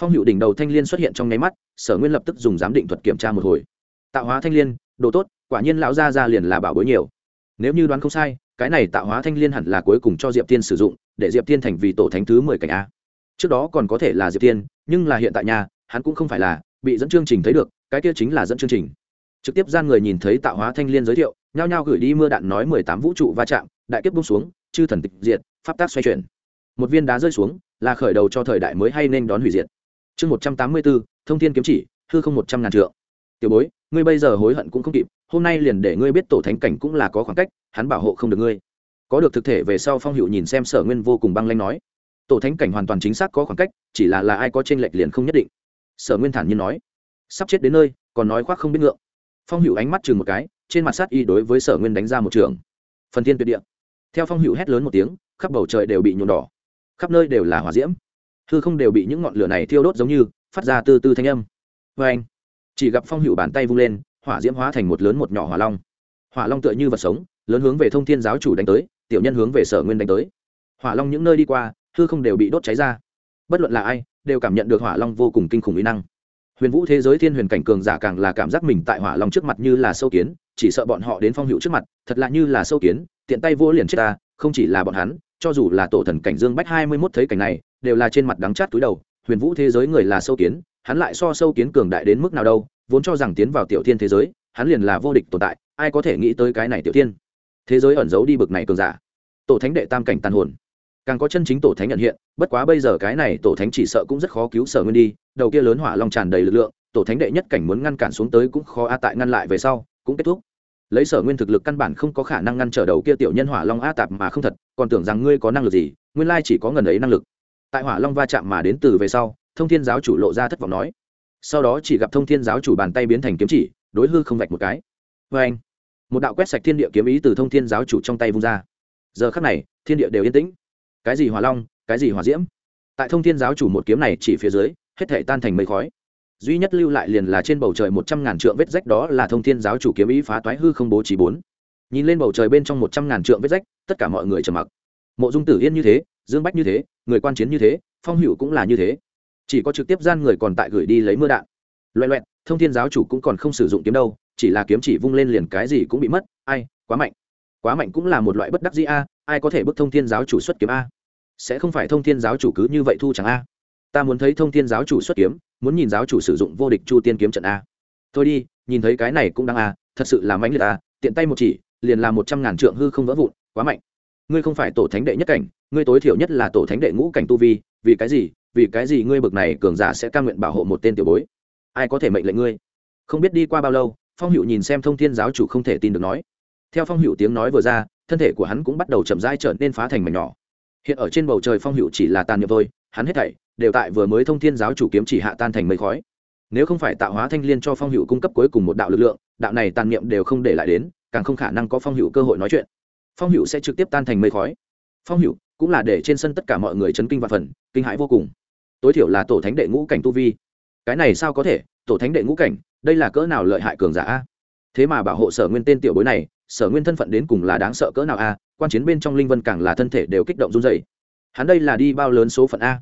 phong hữu đỉnh đầu thanh l i ê n xuất hiện trong nháy mắt, sở nguyên lập tức dùng giám định thuật kiểm tra một hồi. Tạo hóa thanh l i ê n đồ tốt, quả nhiên lão gia ra liền là bảo bối nhiều. Nếu như đoán không sai, cái này tạo hóa thanh l i ê n hẳn là cuối cùng cho diệp tiên sử dụng, để diệp tiên thành vì tổ thánh thứ mười cảnh a. Trước đó còn có thể là diệp tiên, nhưng là hiện tại nhà, hắn cũng không phải là, bị dẫn chương trình thấy được, cái kia chính là dẫn chương trình. Trực tiếp gian người nhìn thấy tạo hóa thanh l i ê n giới thiệu, nhao nhao gửi đi mưa đạn nói mười tám vũ trụ va chạm, đại kiếp bung xuống, chư thần tịch diệt, pháp tác xoay chuyển. Một viên đá rơi xuống, là khởi đầu cho thời đại mới hay nên đón hủy diệt chương một trăm tám mươi bốn thông thiên kiếm chỉ, hư không một trăm ngàn trượng. Tiểu bối, ngươi bây giờ hối hận cũng không kịp, hôm nay liền để ngươi biết tổ thánh cảnh cũng là có khoảng cách, hắn bảo hộ không được ngươi. Có được thực thể về sau phong hữu nhìn xem sở nguyên vô cùng băng lanh nói. Tổ thánh cảnh hoàn toàn chính xác có khoảng cách, chỉ là là ai có t r ê n lệch liền không nhất định. Sở nguyên thản nhiên nói. Sắp chết đến nơi, còn nói khoác không biết ngượng. Phong hữu ánh mắt chừng một cái, trên mặt sát y đối với sở nguyên đánh ra một trường. Phần thiên tuyệt địa. Theo phong hữu hét lớn một tiếng, khắp bầu trời đều bị nhuộm đỏ. Khắp nơi đều là hỏa diễm hư không đều bị những ngọn lửa này thiêu đốt giống như, phát ra từ từ thanh âm. Vê anh, chỉ gặp phong hữu bàn tay vung lên, hỏa diễm hóa thành một lớn một nhỏ hỏa long. Hỏa long tựa như vật sống, lớn hướng về thông thiên giáo chủ đánh tới, tiểu nhân hướng về sở nguyên đánh tới. Hỏa long những nơi đi qua, hư không đều bị đốt cháy ra. Bất luận là ai, đều cảm nhận được hỏa long vô cùng kinh khủng mỹ năng. Huyền vũ thế giới thiên huyền cảnh cường giả càng là cảm giác mình tại hỏa long trước mặt như là sâu kiến, chỉ sợ bọn họ đến phong hữu trước mặt, thật là như là sâu kiến, tiện tay vô liền chết ta, không chỉ là bọn hắn, cho dù là tổ thần cảnh dương bách hai mươi mốt thấy cảnh này đều là trên mặt đắng chát túi đầu, huyền vũ thế giới người là sâu kiến, hắn lại so sâu kiến cường đại đến mức nào đâu, vốn cho rằng tiến vào tiểu thiên thế giới, hắn liền là vô địch tồn tại, ai có thể nghĩ tới cái này tiểu thiên? Thế giới ẩn giấu đi bực này cường giả. Tổ thánh đệ tam cảnh tàn hồn. Càng có chân chính tổ thánh nhận hiện, bất quá bây giờ cái này tổ thánh chỉ sợ cũng rất khó cứu sở nguyên đi, đầu kia lớn hỏa long tràn đầy lực lượng, tổ thánh đệ nhất cảnh muốn ngăn cản xuống tới cũng khó a tại ngăn lại về sau, cũng kết thúc. Lấy sở nguyên thực lực căn bản không có khả năng ngăn trở đầu kia tiểu nhân hỏa long a tạp mà không thật, còn tưởng rằng ngươi có năng lực gì, nguyên lai chỉ có ngần ấy năng lực tại hỏa long va chạm mà đến từ về sau, thông thiên giáo chủ lộ ra thất vọng nói. Sau đó chỉ gặp thông thiên giáo chủ bàn tay biến thành kiếm chỉ, đối hư không vạch một cái. Vê anh, một đạo quét sạch thiên địa kiếm ý từ thông thiên giáo chủ trong tay vung ra. Giờ khắc này, thiên địa đều yên tĩnh. Cái gì hỏa long, cái gì hỏa diễm? Tại thông thiên giáo chủ một kiếm này chỉ phía dưới, hết thể tan thành mây khói. Duy nhất lưu lại liền là trên bầu trời một trăm ngàn trượng vết rách đó là thông thiên giáo chủ kiếm ý phá toái hư không bố trí bốn. Nhìn lên bầu trời bên trong một trăm ngàn trượng vết rách, tất cả mọi người trầm mặc. Mộ dung tử yên như thế dương bách như thế, người quan chiến như thế, phong hữu cũng là như thế. Chỉ có trực tiếp gian người còn tại gửi đi lấy mưa đạn. Loẹ loẹt, thông thiên giáo chủ cũng còn không sử dụng kiếm đâu, chỉ là kiếm chỉ vung lên liền cái gì cũng bị mất, ai, quá mạnh. Quá mạnh cũng là một loại bất đắc dĩ a, ai có thể bức thông thiên giáo chủ xuất kiếm a? Sẽ không phải thông thiên giáo chủ cứ như vậy thu chẳng a? Ta muốn thấy thông thiên giáo chủ xuất kiếm, muốn nhìn giáo chủ sử dụng vô địch chu tiên kiếm trận a. Thôi đi, nhìn thấy cái này cũng đang a, thật sự là mãnh liệt a, tiện tay một chỉ, liền là một trăm ngàn trượng hư không vỡ vụn, quá mạnh ngươi không phải tổ thánh đệ nhất cảnh, ngươi tối thiểu nhất là tổ thánh đệ ngũ cảnh tu vi, vì cái gì, vì cái gì ngươi bực này cường giả sẽ ca nguyện bảo hộ một tên tiểu bối? Ai có thể mệnh lệnh ngươi? Không biết đi qua bao lâu, phong hữu nhìn xem thông thiên giáo chủ không thể tin được nói. Theo phong hữu tiếng nói vừa ra, thân thể của hắn cũng bắt đầu chậm rãi trở nên phá thành mảnh nhỏ. Hiện ở trên bầu trời phong hữu chỉ là tàn niệm thôi, hắn hết thảy đều tại vừa mới thông thiên giáo chủ kiếm chỉ hạ tan thành mây khói. Nếu không phải tạo hóa thanh liên cho phong hữu cung cấp cuối cùng một đạo lực lượng, đạo này tàn niệm đều không để lại đến, càng không khả năng có phong hữu cơ hội nói chuyện phong hữu sẽ trực tiếp tan thành mây khói. Phong hữu cũng là để trên sân tất cả mọi người chấn kinh và phần, kinh hãi vô cùng. Tối thiểu là tổ thánh đệ ngũ cảnh tu vi. Cái này sao có thể? Tổ thánh đệ ngũ cảnh, đây là cỡ nào lợi hại cường giả thế mà bảo hộ sở nguyên tên tiểu bối này, sở nguyên thân phận đến cùng là đáng sợ cỡ nào a? Quan chiến bên trong linh vân càng là thân thể đều kích động run dày hắn đây là đi bao lớn số phận a?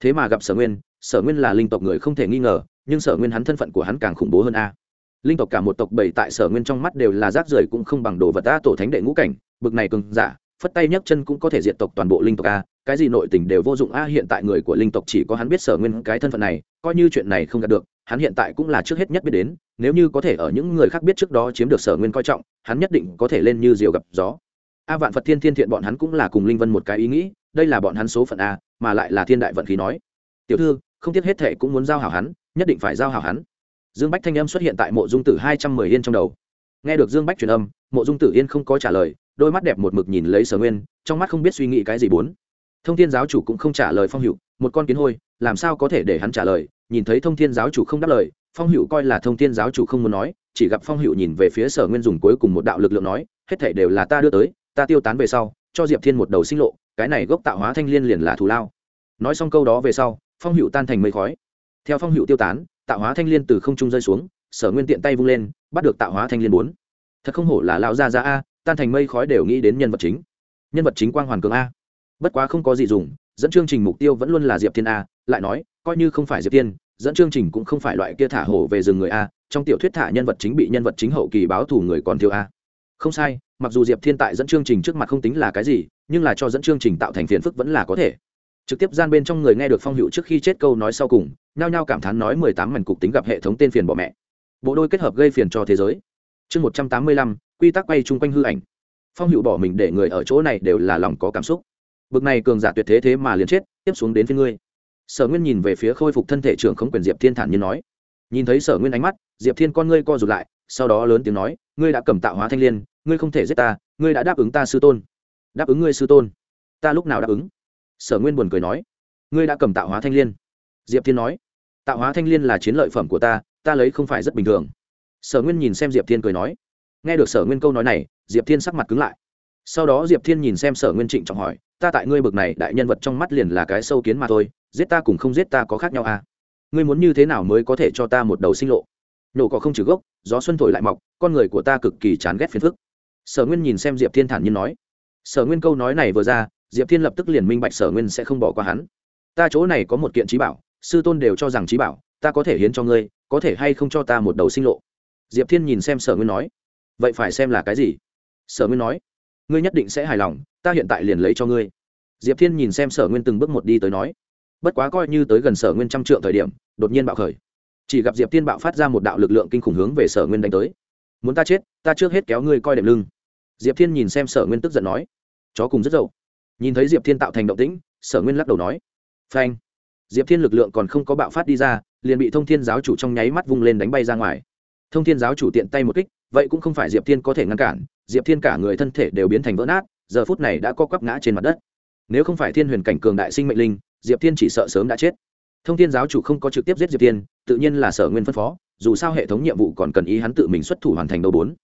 Thế mà gặp sở nguyên sở nguyên là linh tộc người không thể nghi ngờ, nhưng sở nguyên hắn thân phận của hắn càng khủng bố hơn a. Linh tộc cả một tộc bảy tại sở nguyên trong mắt đều là rác rưởi cũng không bằng đồ vật ta tổ thánh đệ ngũ cảnh bực này cường giả, phất tay nhấc chân cũng có thể diệt tộc toàn bộ linh tộc a, cái gì nội tình đều vô dụng a, hiện tại người của linh tộc chỉ có hắn biết sở nguyên cái thân phận này, coi như chuyện này không đạt được, hắn hiện tại cũng là trước hết nhất biết đến, nếu như có thể ở những người khác biết trước đó chiếm được sở nguyên coi trọng, hắn nhất định có thể lên như diều gặp gió. A vạn phật thiên thiên thiện bọn hắn cũng là cùng linh vân một cái ý nghĩ, đây là bọn hắn số phận a, mà lại là thiên đại vận khí nói. Tiểu thư, không tiếc hết thệ cũng muốn giao hảo hắn, nhất định phải giao hảo hắn. Dương bách thanh âm xuất hiện tại mộ dung tử hai trăm mười yên trong đầu. Nghe được dương bách truyền âm, mộ dung tử yên không có trả lời đôi mắt đẹp một mực nhìn lấy sở nguyên, trong mắt không biết suy nghĩ cái gì bốn. Thông thiên giáo chủ cũng không trả lời phong hữu, một con kiến hôi, làm sao có thể để hắn trả lời? Nhìn thấy thông thiên giáo chủ không đáp lời, phong hữu coi là thông thiên giáo chủ không muốn nói, chỉ gặp phong hữu nhìn về phía sở nguyên dùng cuối cùng một đạo lực lượng nói, hết thể đều là ta đưa tới, ta tiêu tán về sau, cho diệp thiên một đầu sinh lộ, cái này gốc tạo hóa thanh liên liền là thù lao. Nói xong câu đó về sau, phong hữu tan thành mây khói. Theo phong hữu tiêu tán, tạo hóa thanh liên từ không trung rơi xuống, sở nguyên tiện tay vung lên, bắt được tạo hóa thanh liên bốn. Thật không hổ là lão gia gia a tan thành mây khói đều nghĩ đến nhân vật chính. Nhân vật chính quang hoàn cường a. Bất quá không có gì dùng, dẫn chương trình mục tiêu vẫn luôn là diệp thiên a, lại nói, coi như không phải diệp thiên, dẫn chương trình cũng không phải loại kia thả hổ về rừng người a, trong tiểu thuyết thả nhân vật chính bị nhân vật chính hậu kỳ báo thù người còn thiếu a. Không sai, mặc dù diệp thiên tại dẫn chương trình trước mặt không tính là cái gì, nhưng là cho dẫn chương trình tạo thành phiền phức vẫn là có thể. Trực tiếp gian bên trong người nghe được phong hữu trước khi chết câu nói sau cùng, nhao nhao cảm thán nói mười tám mảnh cục tính gặp hệ thống tên phiền bỏ mẹ. Bộ đôi kết hợp gây phiền cho thế giới. Chương một trăm tám mươi lăm quy tắc quay chung quanh hư ảnh. Phong hữu bỏ mình để người ở chỗ này đều là lòng có cảm xúc. Bực này cường giả tuyệt thế thế mà liền chết, tiếp xuống đến phía ngươi. Sở nguyên nhìn về phía khôi phục thân thể trưởng không quyền diệp thiên thản nhiên nói. Nhìn thấy sở nguyên ánh mắt, diệp thiên con ngươi co rụt lại, sau đó lớn tiếng nói, ngươi đã cầm tạo hóa thanh l i ê n ngươi không thể giết ta, ngươi đã đáp ứng ta sư tôn. Đáp ứng ngươi sư tôn? Ta lúc nào đáp ứng? Sở nguyên buồn cười nói. Ngươi đã cầm tạo hóa thanh l i ê n diệp thiên nói. Tạo hóa thanh l i ê n là chiến lợi phẩm của ta ta lấy không phải rất bình thường. Sở nguyên nhìn xem diệp thiên cười nói nghe được sở nguyên câu nói này, diệp thiên sắc mặt cứng lại. Sau đó diệp thiên nhìn xem sở nguyên trịnh trọng hỏi, ta tại ngươi bực này đại nhân vật trong mắt liền là cái sâu kiến mà thôi, giết ta cùng không giết ta có khác nhau à? Ngươi muốn như thế nào mới có thể cho ta một đầu sinh lộ? Nổ có không trừ gốc, gió xuân thổi lại mọc, con người của ta cực kỳ chán ghét phiền phức. Sở nguyên nhìn xem diệp thiên thản nhiên nói. Sở nguyên câu nói này vừa ra, diệp thiên lập tức liền minh bạch sở nguyên sẽ không bỏ qua hắn. Ta chỗ này có một kiện trí bảo, sư tôn đều cho rằng trí bảo, ta có thể hiến cho ngươi, có thể hay không cho ta một đầu sinh lộ? Diệp thiên nhìn xem sở nguyên nói vậy phải xem là cái gì? Sở nguyên nói. Ngươi nhất định sẽ hài lòng, ta hiện tại liền lấy cho ngươi. Diệp thiên nhìn xem sở nguyên từng bước một đi tới nói. Bất quá coi như tới gần sở nguyên trăm trượng thời điểm, đột nhiên bạo khởi. Chỉ gặp diệp thiên bạo phát ra một đạo lực lượng kinh khủng hướng về sở nguyên đánh tới. Muốn ta chết, ta trước hết kéo ngươi coi đệm lưng. Diệp thiên nhìn xem sở nguyên tức giận nói. Chó cùng rất dậu. Nhìn thấy diệp thiên tạo thành động tĩnh, sở nguyên lắc đầu nói. Phanh. Diệp thiên lực lượng còn không có bạo phát đi ra, liền bị thông thiên giáo chủ trong nháy mắt vung lên đánh bay ra ngoài thông thiên giáo chủ tiện tay một kích, vậy cũng không phải diệp thiên có thể ngăn cản, diệp thiên cả người thân thể đều biến thành vỡ nát, giờ phút này đã co quắp ngã trên mặt đất. Nếu không phải thiên huyền cảnh cường đại sinh mệnh linh, diệp thiên chỉ sợ sớm đã chết. Thông thiên giáo chủ không có trực tiếp giết diệp thiên, tự nhiên là sở nguyên phân phó, dù sao hệ thống nhiệm vụ còn cần ý hắn tự mình xuất thủ hoàn thành đầu bốn.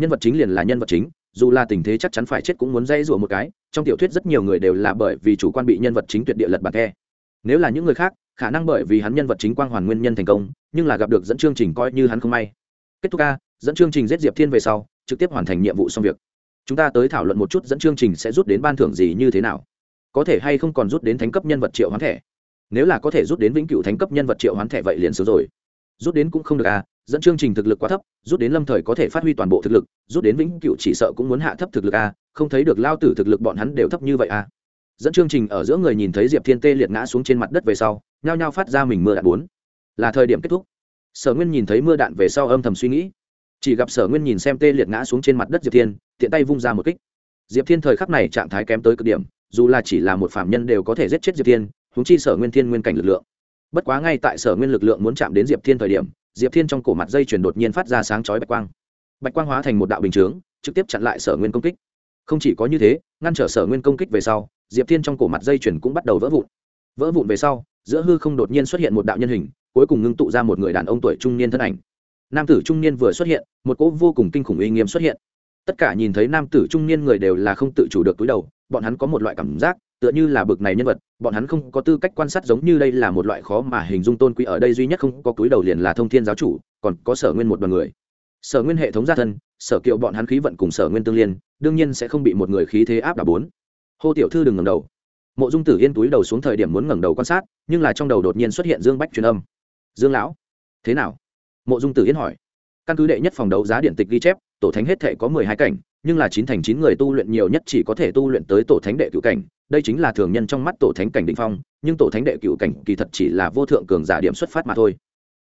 Nhân vật chính liền là nhân vật chính, dù là tình thế chắc chắn phải chết cũng muốn dây rủa một cái, trong tiểu thuyết rất nhiều người đều là bởi vì chủ quan bị nhân vật chính tuyệt địa lật bạc khe nếu là những người khác, khả năng bởi vì hắn nhân vật chính quang hoàn nguyên nhân thành công, nhưng là gặp được dẫn chương trình coi như hắn không may kết thúc a dẫn chương trình giết diệp thiên về sau, trực tiếp hoàn thành nhiệm vụ xong việc. Chúng ta tới thảo luận một chút dẫn chương trình sẽ rút đến ban thưởng gì như thế nào. Có thể hay không còn rút đến thánh cấp nhân vật triệu hoán thẻ? Nếu là có thể rút đến vĩnh cửu thánh cấp nhân vật triệu hoán thẻ vậy liền sớm rồi. Rút đến cũng không được à dẫn chương trình thực lực quá thấp, rút đến lâm thời có thể phát huy toàn bộ thực lực, rút đến vĩnh cửu chỉ sợ cũng muốn hạ thấp thực lực à không thấy được lao tử thực lực bọn hắn đều thấp như vậy à. Dẫn chương trình ở giữa người nhìn thấy diệp thiên tê liệt ngã xuống trên mặt đất về sau, nhao nhao phát ra mình mưa đạn bốn. Là thời điểm kết thúc sở nguyên nhìn thấy mưa đạn về sau âm thầm suy nghĩ. Chỉ gặp sở nguyên nhìn xem tê liệt ngã xuống trên mặt đất diệp thiên, tiện tay vung ra một kích. Diệp thiên thời khắc này trạng thái kém tới cực điểm, dù là chỉ là một phạm nhân đều có thể giết chết diệp thiên húng chi sở nguyên thiên nguyên cảnh lực lượng. Bất quá ngay tại sở nguyên lực lượng muốn chạm đến diệp thiên thời điểm, diệp thiên trong cổ mặt dây chuyển đột nhiên phát ra sáng chói bạch quang. Bạch quang hóa thành một đạo bình chướng, trực tiếp chặn lại sở nguyên công kích. Không chỉ có như thế, ngăn trở sở nguyên công kích về sau, diệp thiên trong cổ mặt dây chuyển cũng bắt đầu vỡ vụn. Vỡ vụn về sau, giữa hư không đột nhiên xuất hiện một đạo nhân hình cuối cùng ngưng tụ ra một người đàn ông tuổi trung niên thân ảnh. Nam tử trung niên vừa xuất hiện, một cỗ vô cùng kinh khủng uy nghiêm xuất hiện. Tất cả nhìn thấy nam tử trung niên người đều là không tự chủ được túi đầu, bọn hắn có một loại cảm giác, tựa như là bực này nhân vật, bọn hắn không có tư cách quan sát giống như đây là một loại khó mà hình dung tôn quý ở đây duy nhất không có túi đầu liền là thông thiên giáo chủ, còn có sở nguyên một đoàn người. Sở nguyên hệ thống gia thân, sở kiệu bọn hắn khí vận cùng sở nguyên tương liên, đương nhiên sẽ không bị một người khí thế áp đảo bốn. Hô tiểu thư đừng ngẩng đầu. Mộ dung tử yên túi đầu xuống thời điểm muốn ngẩng đầu quan sát, nhưng là trong đầu đột nhiên xuất hiện dương bách truyền âm dương lão, thế nào? Mộ dung tử yên hỏi. Căn cứ đệ nhất phòng đấu giá điện tịch ghi chép, tổ thánh hết thể có mười hai cảnh, nhưng là chín thành chín người tu luyện nhiều nhất chỉ có thể tu luyện tới tổ thánh đệ cựu cảnh. Đây chính là thường nhân trong mắt tổ thánh cảnh định phong, nhưng tổ thánh đệ cựu cảnh kỳ thật chỉ là vô thượng cường giả điểm xuất phát mà thôi.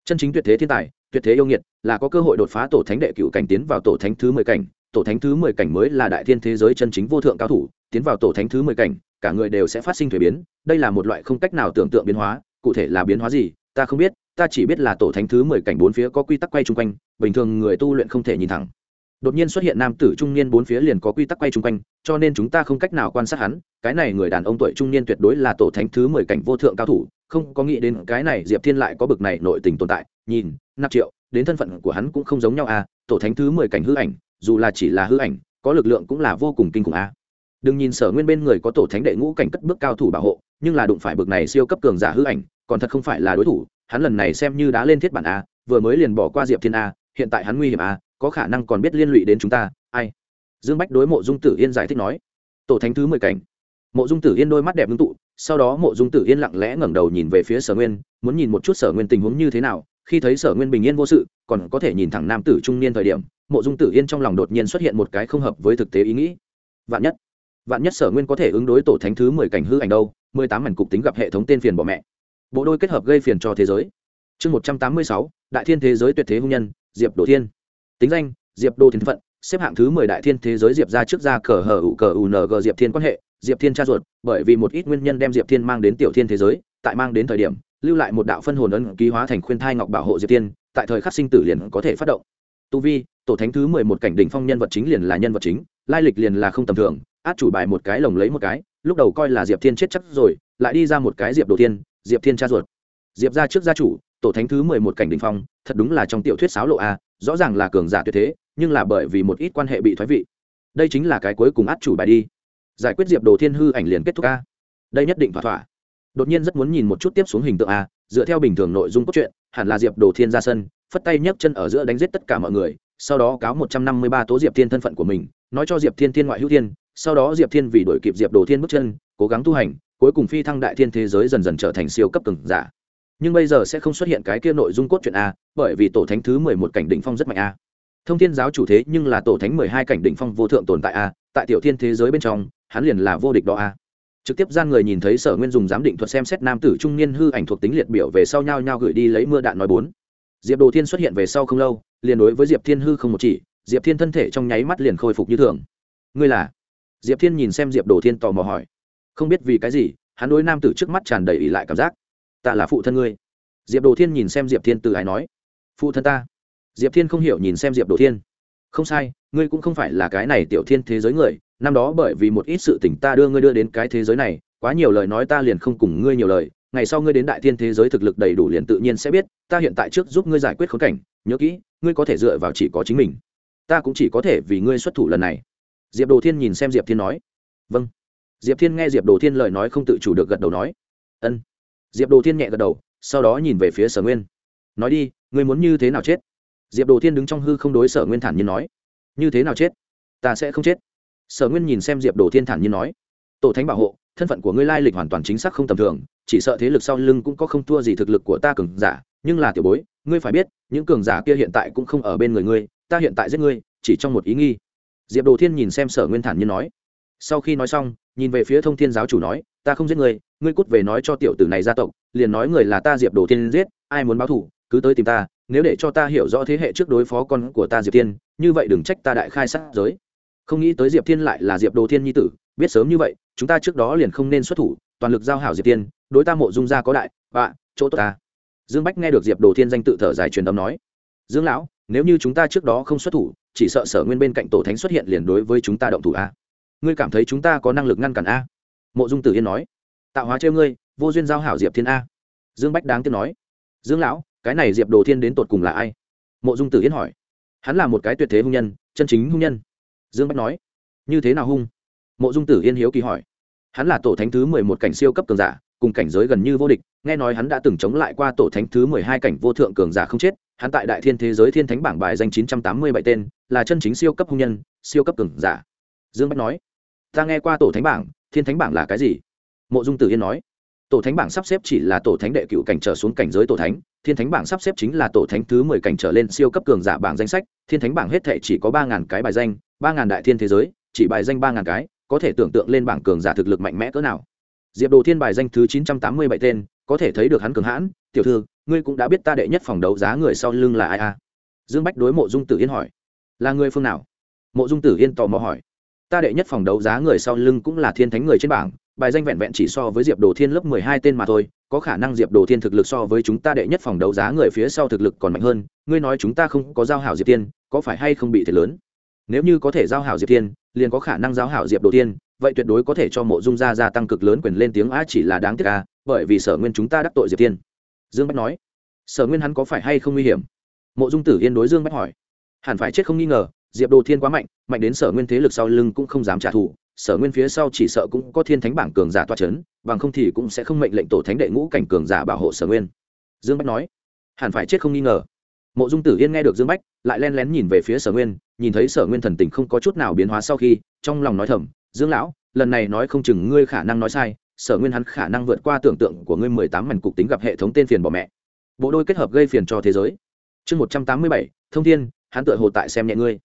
Chân chính tuyệt thế thiên tài, tuyệt thế yêu nghiệt, là có cơ hội đột phá tổ thánh đệ cựu cảnh tiến vào tổ thánh thứ mười cảnh. Tổ thánh thứ mười cảnh mới là đại thiên thế giới chân chính vô thượng cao thủ, tiến vào tổ thánh thứ mười cảnh, cả người đều sẽ phát sinh thuế biến. Đây là một loại không cách nào tưởng tượng biến hóa, cụ thể là biến hóa gì, ta không biết ta chỉ biết là tổ thánh thứ mười cảnh bốn phía có quy tắc quay chung quanh, bình thường người tu luyện không thể nhìn thẳng. Đột nhiên xuất hiện nam tử trung niên bốn phía liền có quy tắc quay chung quanh, cho nên chúng ta không cách nào quan sát hắn, cái này người đàn ông tuổi trung niên tuyệt đối là tổ thánh thứ mười cảnh vô thượng cao thủ, không có nghĩ đến cái này diệp thiên lại có bực này nội tình tồn tại, nhìn nạp triệu, đến thân phận của hắn cũng không giống nhau à tổ thánh thứ mười cảnh hư ảnh, dù là chỉ là hư ảnh, có lực lượng cũng là vô cùng kinh khủng à. Đừng nhìn sở nguyên bên người có tổ thánh đệ ngũ cảnh cất bước cao thủ bảo hộ, nhưng là đụng phải bực này siêu cấp cường giả hư ảnh, còn thật không phải là đối thủ hắn lần này xem như đã lên thiết bản a, vừa mới liền bỏ qua diệp thiên a, hiện tại hắn nguy hiểm a, có khả năng còn biết liên lụy đến chúng ta, ai? Dương bách đối mộ dung tử yên giải thích nói. Tổ thánh thứ mười cảnh. Mộ dung tử yên đôi mắt đẹp ngưng tụ, sau đó mộ dung tử yên lặng lẽ ngẩng đầu nhìn về phía sở nguyên, muốn nhìn một chút sở nguyên tình huống như thế nào, khi thấy sở nguyên bình yên vô sự, còn có thể nhìn thẳng nam tử trung niên thời điểm, mộ dung tử yên trong lòng đột nhiên xuất hiện một cái không hợp với thực tế ý nghĩ. Vạn nhất vạn nhất sở nguyên có thể ứng đối tổ thánh thứ mười cảnh hư ảnh đâu, mười tám mảnh cục tính gặp hệ thống tên phiền bỏ mẹ bộ đôi kết hợp gây phiền cho thế giới. Chương một trăm tám mươi sáu, đại thiên thế giới tuyệt thế hung nhân, diệp đồ thiên. Tính danh, diệp đồ thiên phận, xếp hạng thứ mười đại thiên thế giới diệp ra trước ra cờ hờ ủ cờ ung diệp thiên quan hệ, diệp thiên cha ruột, bởi vì một ít nguyên nhân đem diệp thiên mang đến tiểu thiên thế giới, tại mang đến thời điểm, lưu lại một đạo phân hồn ấn ký hóa thành khuyên thai ngọc bảo hộ diệp thiên, tại thời khắc sinh tử liền có thể phát động. Tu vi, tổ thánh thứ mười một cảnh đỉnh phong nhân vật chính liền là nhân vật chính, lai lịch liền là không tầm thường, át chủ bài một cái lồng lấy một cái, lúc đầu coi là diệp thiên chết chắc rồi, lại đi ra một cái diệp đồ thiên diệp thiên cha ruột. Diệp ra trước gia chủ, tổ thánh thứ mười một cảnh đình phong, thật đúng là trong tiểu thuyết sáo lộ a, rõ ràng là cường giả tuyệt thế, nhưng là bởi vì một ít quan hệ bị thoái vị. Đây chính là cái cuối cùng át chủ bài đi. Giải quyết diệp đồ thiên hư ảnh liền kết thúc a. Đây nhất định thỏa thỏa. Đột nhiên rất muốn nhìn một chút tiếp xuống hình tượng a, dựa theo bình thường nội dung cốt truyện, hẳn là diệp đồ thiên ra sân, phất tay nhấc chân ở giữa đánh giết tất cả mọi người, sau đó cáo một trăm năm mươi ba tố diệp thiên thân phận của mình, nói cho diệp thiên thiên ngoại hữu thiên, sau đó diệp thiên vì đổi kịp diệp đồ thiên bước chân, cố gắng tu hành cuối cùng phi thăng đại thiên thế giới dần dần trở thành siêu cấp cường giả. Nhưng bây giờ sẽ không xuất hiện cái kia nội dung cốt truyện a, bởi vì tổ thánh thứ mười một cảnh đỉnh phong rất mạnh a. Thông thiên giáo chủ thế nhưng là tổ thánh mười hai cảnh đỉnh phong vô thượng tồn tại a, tại tiểu thiên thế giới bên trong, hắn liền là vô địch đó a. Trực tiếp gian người nhìn thấy sở nguyên dùng giám định thuật xem xét nam tử trung niên hư ảnh thuộc tính liệt biểu về sau nhau nhau gửi đi lấy mưa đạn nói bốn. Diệp đồ thiên xuất hiện về sau không lâu, liền đối với diệp thiên hư không một chỉ, diệp thiên thân thể trong nháy mắt liền khôi phục như thường. Ngươi là? Diệp thiên nhìn xem diệp đồ thiên tò mò hỏi không biết vì cái gì, hắn đối nam tử trước mắt tràn đầy ỉ lại cảm giác. Ta là phụ thân ngươi. Diệp đồ thiên nhìn xem diệp thiên từ ái nói. Phụ thân ta. Diệp thiên không hiểu nhìn xem diệp đồ thiên. Không sai, ngươi cũng không phải là cái này tiểu thiên thế giới người, năm đó bởi vì một ít sự tình ta đưa ngươi đưa đến cái thế giới này, quá nhiều lời nói ta liền không cùng ngươi nhiều lời, ngày sau ngươi đến đại thiên thế giới thực lực đầy đủ liền tự nhiên sẽ biết, ta hiện tại trước giúp ngươi giải quyết khốn cảnh, nhớ kỹ, ngươi có thể dựa vào chỉ có chính mình. Ta cũng chỉ có thể vì ngươi xuất thủ lần này. Diệp đồ thiên nhìn xem diệp thiên nói. Vâng diệp thiên nghe diệp đồ thiên lời nói không tự chủ được gật đầu nói, ân. Diệp đồ thiên nhẹ gật đầu, sau đó nhìn về phía sở nguyên. Nói đi, ngươi muốn như thế nào chết? Diệp đồ thiên đứng trong hư không đối sở nguyên thản nhiên nói, như thế nào chết? Ta sẽ không chết. Sở nguyên nhìn xem diệp đồ thiên thản nhiên nói, tổ thánh bảo hộ, thân phận của ngươi lai lịch hoàn toàn chính xác không tầm thường, chỉ sợ thế lực sau lưng cũng có không thua gì thực lực của ta cường giả, nhưng là tiểu bối, ngươi phải biết, những cường giả kia hiện tại cũng không ở bên người ngươi, ta hiện tại giết ngươi, chỉ trong một ý nghi. Diệp đồ thiên nhìn xem sở nguyên thản nhiên nói, sau khi nói xong nhìn về phía thông thiên giáo chủ nói, ta không giết người ngươi cút về nói cho tiểu tử này gia tộc, liền nói người là ta diệp đồ tiên giết, ai muốn báo thủ cứ tới tìm ta, nếu để cho ta hiểu rõ thế hệ trước đối phó con của ta diệp tiên như vậy đừng trách ta đại khai sát giới. Không nghĩ tới diệp thiên lại là diệp đồ thiên nhi tử, biết sớm như vậy, chúng ta trước đó liền không nên xuất thủ, toàn lực giao hảo diệp tiên đối ta mộ dung gia có đại và chỗ tốt ta. Dương bách nghe được diệp đồ thiên danh tự thở dài truyền âm nói, dương lão, nếu như chúng ta trước đó không xuất thủ, chỉ sợ sở nguyên bên cạnh tổ thánh xuất hiện liền đối với chúng ta động thủ a ngươi cảm thấy chúng ta có năng lực ngăn cản a? Mộ dung tử yên nói. Tạo hóa trêu ngươi, vô duyên giao hảo diệp thiên a. Dương bách đáng tiếc nói. Dương lão, cái này diệp đồ thiên đến tột cùng là ai? Mộ dung tử yên hỏi. Hắn là một cái tuyệt thế hung nhân, chân chính hung nhân. Dương bách nói. Như thế nào hung? Mộ dung tử yên hiếu kỳ hỏi. Hắn là tổ thánh thứ mười một cảnh siêu cấp cường giả, cùng cảnh giới gần như vô địch, nghe nói hắn đã từng chống lại qua tổ thánh thứ mười hai cảnh vô thượng cường giả không chết, hắn tại đại thiên thế giới thiên thánh bảng bài danh chín trăm tám mươi bảy tên, là chân chính siêu cấp hung nhân, siêu cấp cường giả. Dương bách nói ta nghe qua tổ thánh bảng, thiên thánh bảng là cái gì? Mộ dung tử yên nói. Tổ thánh bảng sắp xếp chỉ là tổ thánh đệ cựu cảnh trở xuống cảnh giới tổ thánh, thiên thánh bảng sắp xếp chính là tổ thánh thứ mười cảnh trở lên siêu cấp cường giả bảng danh sách, thiên thánh bảng hết thệ chỉ có ba ngàn cái bài danh, ba ngàn đại thiên thế giới, chỉ bài danh ba ngàn cái, có thể tưởng tượng lên bảng cường giả thực lực mạnh mẽ cỡ nào. Diệp đồ thiên bài danh thứ chín trăm tám mươi bảy tên, có thể thấy được hắn cường hãn. Tiểu thư, ngươi cũng đã biết ta đệ nhất phòng đấu giá người sau lưng là ai à? Dương bách đối mộ dung tử yên hỏi. Là người phương nào? Mộ dung tử yên tò mò hỏi ta đệ nhất phòng đấu giá người sau lưng cũng là thiên thánh người trên bảng, bài danh vẹn vẹn chỉ so với diệp đồ thiên lớp mười hai tên mà thôi, có khả năng diệp đồ thiên thực lực so với chúng ta đệ nhất phòng đấu giá người phía sau thực lực còn mạnh hơn, ngươi nói chúng ta không có giao hảo diệp tiên có phải hay không bị thiệt lớn? Nếu như có thể giao hảo diệp tiên liền có khả năng giao hảo diệp đồ tiên vậy tuyệt đối có thể cho mộ dung gia gia tăng cực lớn quyền lên tiếng a chỉ là đáng tiếc a bởi vì sở nguyên chúng ta đắc tội diệp tiên dương bách nói. Sở nguyên hắn có phải hay không nguy hiểm? Mộ dung tử yên đối dương bách hỏi. Hẳn phải chết không nghi ngờ diệp đồ thiên quá mạnh mạnh đến sở nguyên thế lực sau lưng cũng không dám trả thù, sở nguyên phía sau chỉ sợ cũng có thiên thánh bảng cường giả toa c h ấ n bằng không thì cũng sẽ không mệnh lệnh tổ thánh đệ ngũ cảnh cường giả bảo hộ sở nguyên. Dương bách nói, hẳn phải chết không nghi ngờ. Mộ dung tử yên nghe được dương bách, lại len lén nhìn về phía sở nguyên, nhìn thấy sở nguyên thần tình không có chút nào biến hóa sau khi, trong lòng nói thầm, dương lão, lần này nói không chừng ngươi khả năng nói sai, sở nguyên hắn khả năng vượt qua tưởng tượng của ngươi mười tám mảnh cục tính gặp hệ thống tên phiền bỏ mẹ. Bộ đôi kết hợp gây phiền cho thế giới. Chương một trăm tám mươi bảy, thông thiên, hắn tự hồ tại xem nhẹ ngươi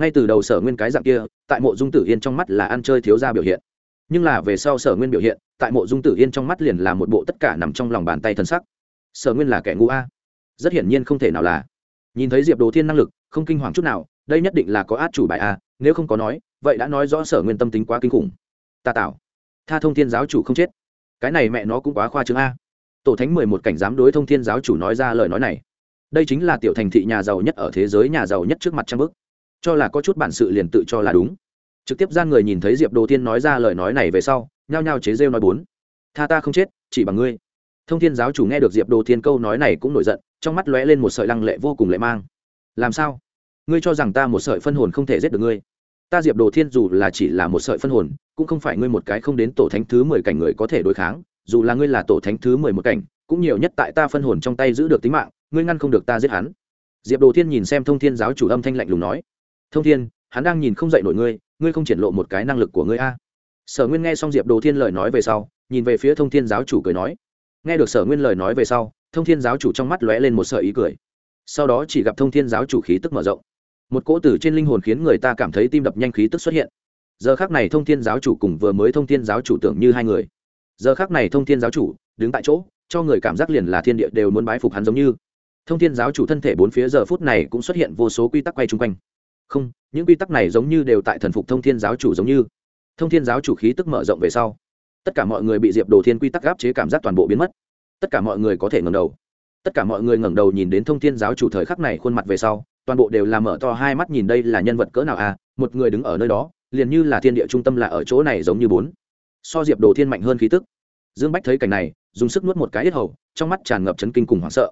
ngay từ đầu sở nguyên cái dạng kia, tại mộ dung tử yên trong mắt là ăn chơi thiếu ra biểu hiện. Nhưng là về sau sở nguyên biểu hiện, tại mộ dung tử yên trong mắt liền là một bộ tất cả nằm trong lòng bàn tay thân sắc. Sở nguyên là kẻ ngu a. Rất hiển nhiên không thể nào là. Nhìn thấy diệp đồ thiên năng lực, không kinh hoàng chút nào, đây nhất định là có át chủ bài a, nếu không có nói, vậy đã nói rõ sở nguyên tâm tính quá kinh khủng. Ta tạo. Tha thông thiên giáo chủ không chết. Cái này mẹ nó cũng quá khoa trương a. Tổ thánh mười một cảnh dám đối thông thiên giáo chủ nói ra lời nói này. Đây chính là tiểu thành thị nhà giàu nhất ở thế giới nhà giàu nhất trước mặt trang bức cho là có chút bản sự liền tự cho là đúng. Trực tiếp gian người nhìn thấy diệp đồ tiên nói ra lời nói này về sau, nhao nhao chế rêu nói bốn. Tha ta không chết, chỉ bằng ngươi. Thông thiên giáo chủ nghe được diệp đồ tiên câu nói này cũng nổi giận, trong mắt lóe lên một sợi lăng lệ vô cùng lệ mang. Làm sao? Ngươi cho rằng ta một sợi phân hồn không thể giết được ngươi? Ta diệp đồ thiên dù là chỉ là một sợi phân hồn, cũng không phải ngươi một cái không đến tổ thánh thứ mười cảnh người có thể đối kháng, dù là ngươi là tổ thánh thứ mười một cảnh, cũng nhiều nhất tại ta phân hồn trong tay giữ được tính mạng, ngươi ngăn không được ta giết hắn. Diệp đồ thiên nhìn xem thông thiên giáo chủ âm thanh lạnh lùng nói thông thiên, hắn đang nhìn không dậy nổi ngươi ngươi không triển lộ một cái năng lực của ngươi a. Sở nguyên nghe xong diệp đồ thiên lời nói về sau, nhìn về phía thông thiên giáo chủ cười nói. Nghe được sở nguyên lời nói về sau, thông thiên giáo chủ trong mắt lóe lên một sợi ý cười. Sau đó chỉ gặp thông thiên giáo chủ khí tức mở rộng. Một cỗ tử trên linh hồn khiến người ta cảm thấy tim đập nhanh khí tức xuất hiện. Giờ khác này thông thiên giáo chủ cùng vừa mới thông thiên giáo chủ tưởng như hai người. Giờ khác này thông thiên giáo chủ đứng tại chỗ, cho người cảm giác liền là thiên địa đều muốn bái phục hắn giống như. Thông thiên giáo chủ thân thể bốn phía giờ phút này cũng xuất hiện vô số quy tắc quay chung quanh không, những quy tắc này giống như đều tại thần phục thông thiên giáo chủ giống như. Thông thiên giáo chủ khí tức mở rộng về sau, tất cả mọi người bị diệp đồ thiên quy tắc gáp chế cảm giác toàn bộ biến mất. Tất cả mọi người có thể ngẩng đầu. Tất cả mọi người ngẩng đầu nhìn đến thông thiên giáo chủ thời khắc này khuôn mặt về sau, toàn bộ đều làm mở to hai mắt nhìn đây là nhân vật cỡ nào à một người đứng ở nơi đó, liền như là thiên địa trung tâm là ở chỗ này giống như bốn. So diệp đồ thiên mạnh hơn khí tức. Dương bách thấy cảnh này, dùng sức nuốt một cái hết hầu, trong mắt tràn ngập chấn kinh cùng hoảng sợ.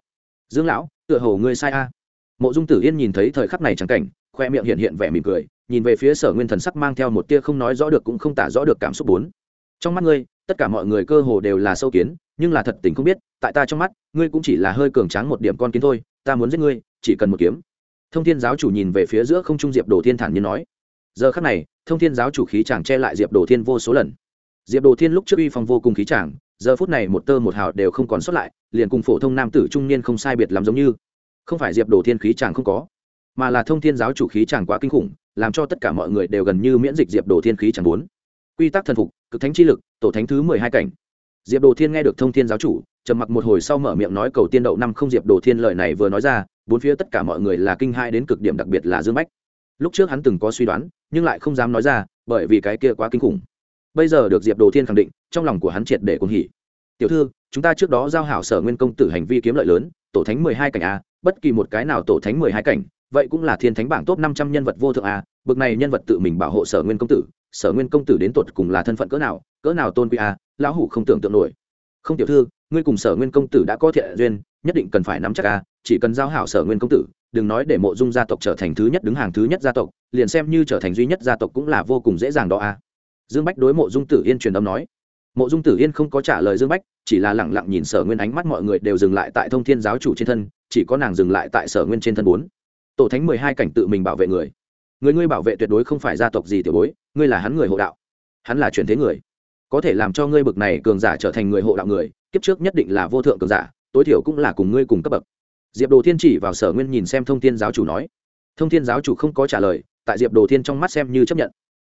Dương lão, tựa hồ ngươi sai a. Mộ dung tử yên nhìn thấy thời khắc này trắng cảnh khoe miệng hiện hiện vẻ mỉm cười, nhìn về phía sở nguyên thần sắc mang theo một tia không nói rõ được cũng không tả rõ được cảm xúc bốn. Trong mắt ngươi, tất cả mọi người cơ hồ đều là sâu kiến, nhưng là thật tình không biết, tại ta trong mắt, ngươi cũng chỉ là hơi cường tráng một điểm con kiến thôi, ta muốn giết ngươi, chỉ cần một kiếm. Thông thiên giáo chủ nhìn về phía giữa không trung diệp đồ thiên thản như nói. Giờ khắc này, thông thiên giáo chủ khí chàng che lại diệp đồ thiên vô số lần. Diệp đồ thiên lúc trước uy phong vô cùng khí chàng, giờ phút này một tơ một hào đều không còn sót lại, liền cùng phổ thông nam tử trung niên không sai biệt làm giống như. Không phải diệp đồ thiên khí chàng không có mà là thông thiên giáo chủ khí chẳng quá kinh khủng, làm cho tất cả mọi người đều gần như miễn dịch diệp đồ thiên khí chẳng bốn quy tắc thần phục, cực thánh chi lực, tổ thánh thứ mười hai cảnh. Diệp đồ thiên nghe được thông thiên giáo chủ, trầm mặc một hồi sau mở miệng nói cầu tiên đậu năm không diệp đồ thiên lời này vừa nói ra, bốn phía tất cả mọi người là kinh hai đến cực điểm, đặc biệt là dương bách. Lúc trước hắn từng có suy đoán, nhưng lại không dám nói ra, bởi vì cái kia quá kinh khủng. Bây giờ được diệp đồ thiên khẳng định, trong lòng của hắn triệt để cuồng hỉ. Tiểu thư, chúng ta trước đó giao hảo sở nguyên công tử hành vi kiếm lợi lớn, tổ thánh mười hai cảnh a, bất kỳ một cái nào tổ thánh mười hai cảnh vậy cũng là thiên thánh bảng top năm trăm nhân vật vô thượng a, bực này nhân vật tự mình bảo hộ sở nguyên công tử, sở nguyên công tử đến tột cùng là thân phận cỡ nào cỡ nào tôn quý a, lão hủ không tưởng tượng nổi. Không tiểu thư, ngươi cùng sở nguyên công tử đã có thiện duyên, nhất định cần phải nắm chắc a, chỉ cần giao hảo sở nguyên công tử, đừng nói để mộ dung gia tộc trở thành thứ nhất đứng hàng thứ nhất gia tộc, liền xem như trở thành duy nhất gia tộc cũng là vô cùng dễ dàng đó a. Dương bách đối mộ dung tử yên truyền âm nói. Mộ dung tử yên không có trả lời dương bách, chỉ là lẳng lặng nhìn sở nguyên ánh mắt mọi người đều dừng lại tại thông thiên giáo chủ trên thân, chỉ có nàng dừng lại tại sở nguyên trên thân bốn tổ thánh mười hai cảnh tự mình bảo vệ người. Người ngươi bảo vệ tuyệt đối không phải gia tộc gì tiểu bối, ngươi là hắn người hộ đạo. Hắn là truyền thế người. Có thể làm cho ngươi bực này cường giả trở thành người hộ đạo người, kiếp trước nhất định là vô thượng cường giả, tối thiểu cũng là cùng ngươi cùng cấp bậc. Diệp đồ thiên chỉ vào sở nguyên nhìn xem thông thiên giáo chủ nói. Thông thiên giáo chủ không có trả lời, tại diệp đồ thiên trong mắt xem như chấp nhận.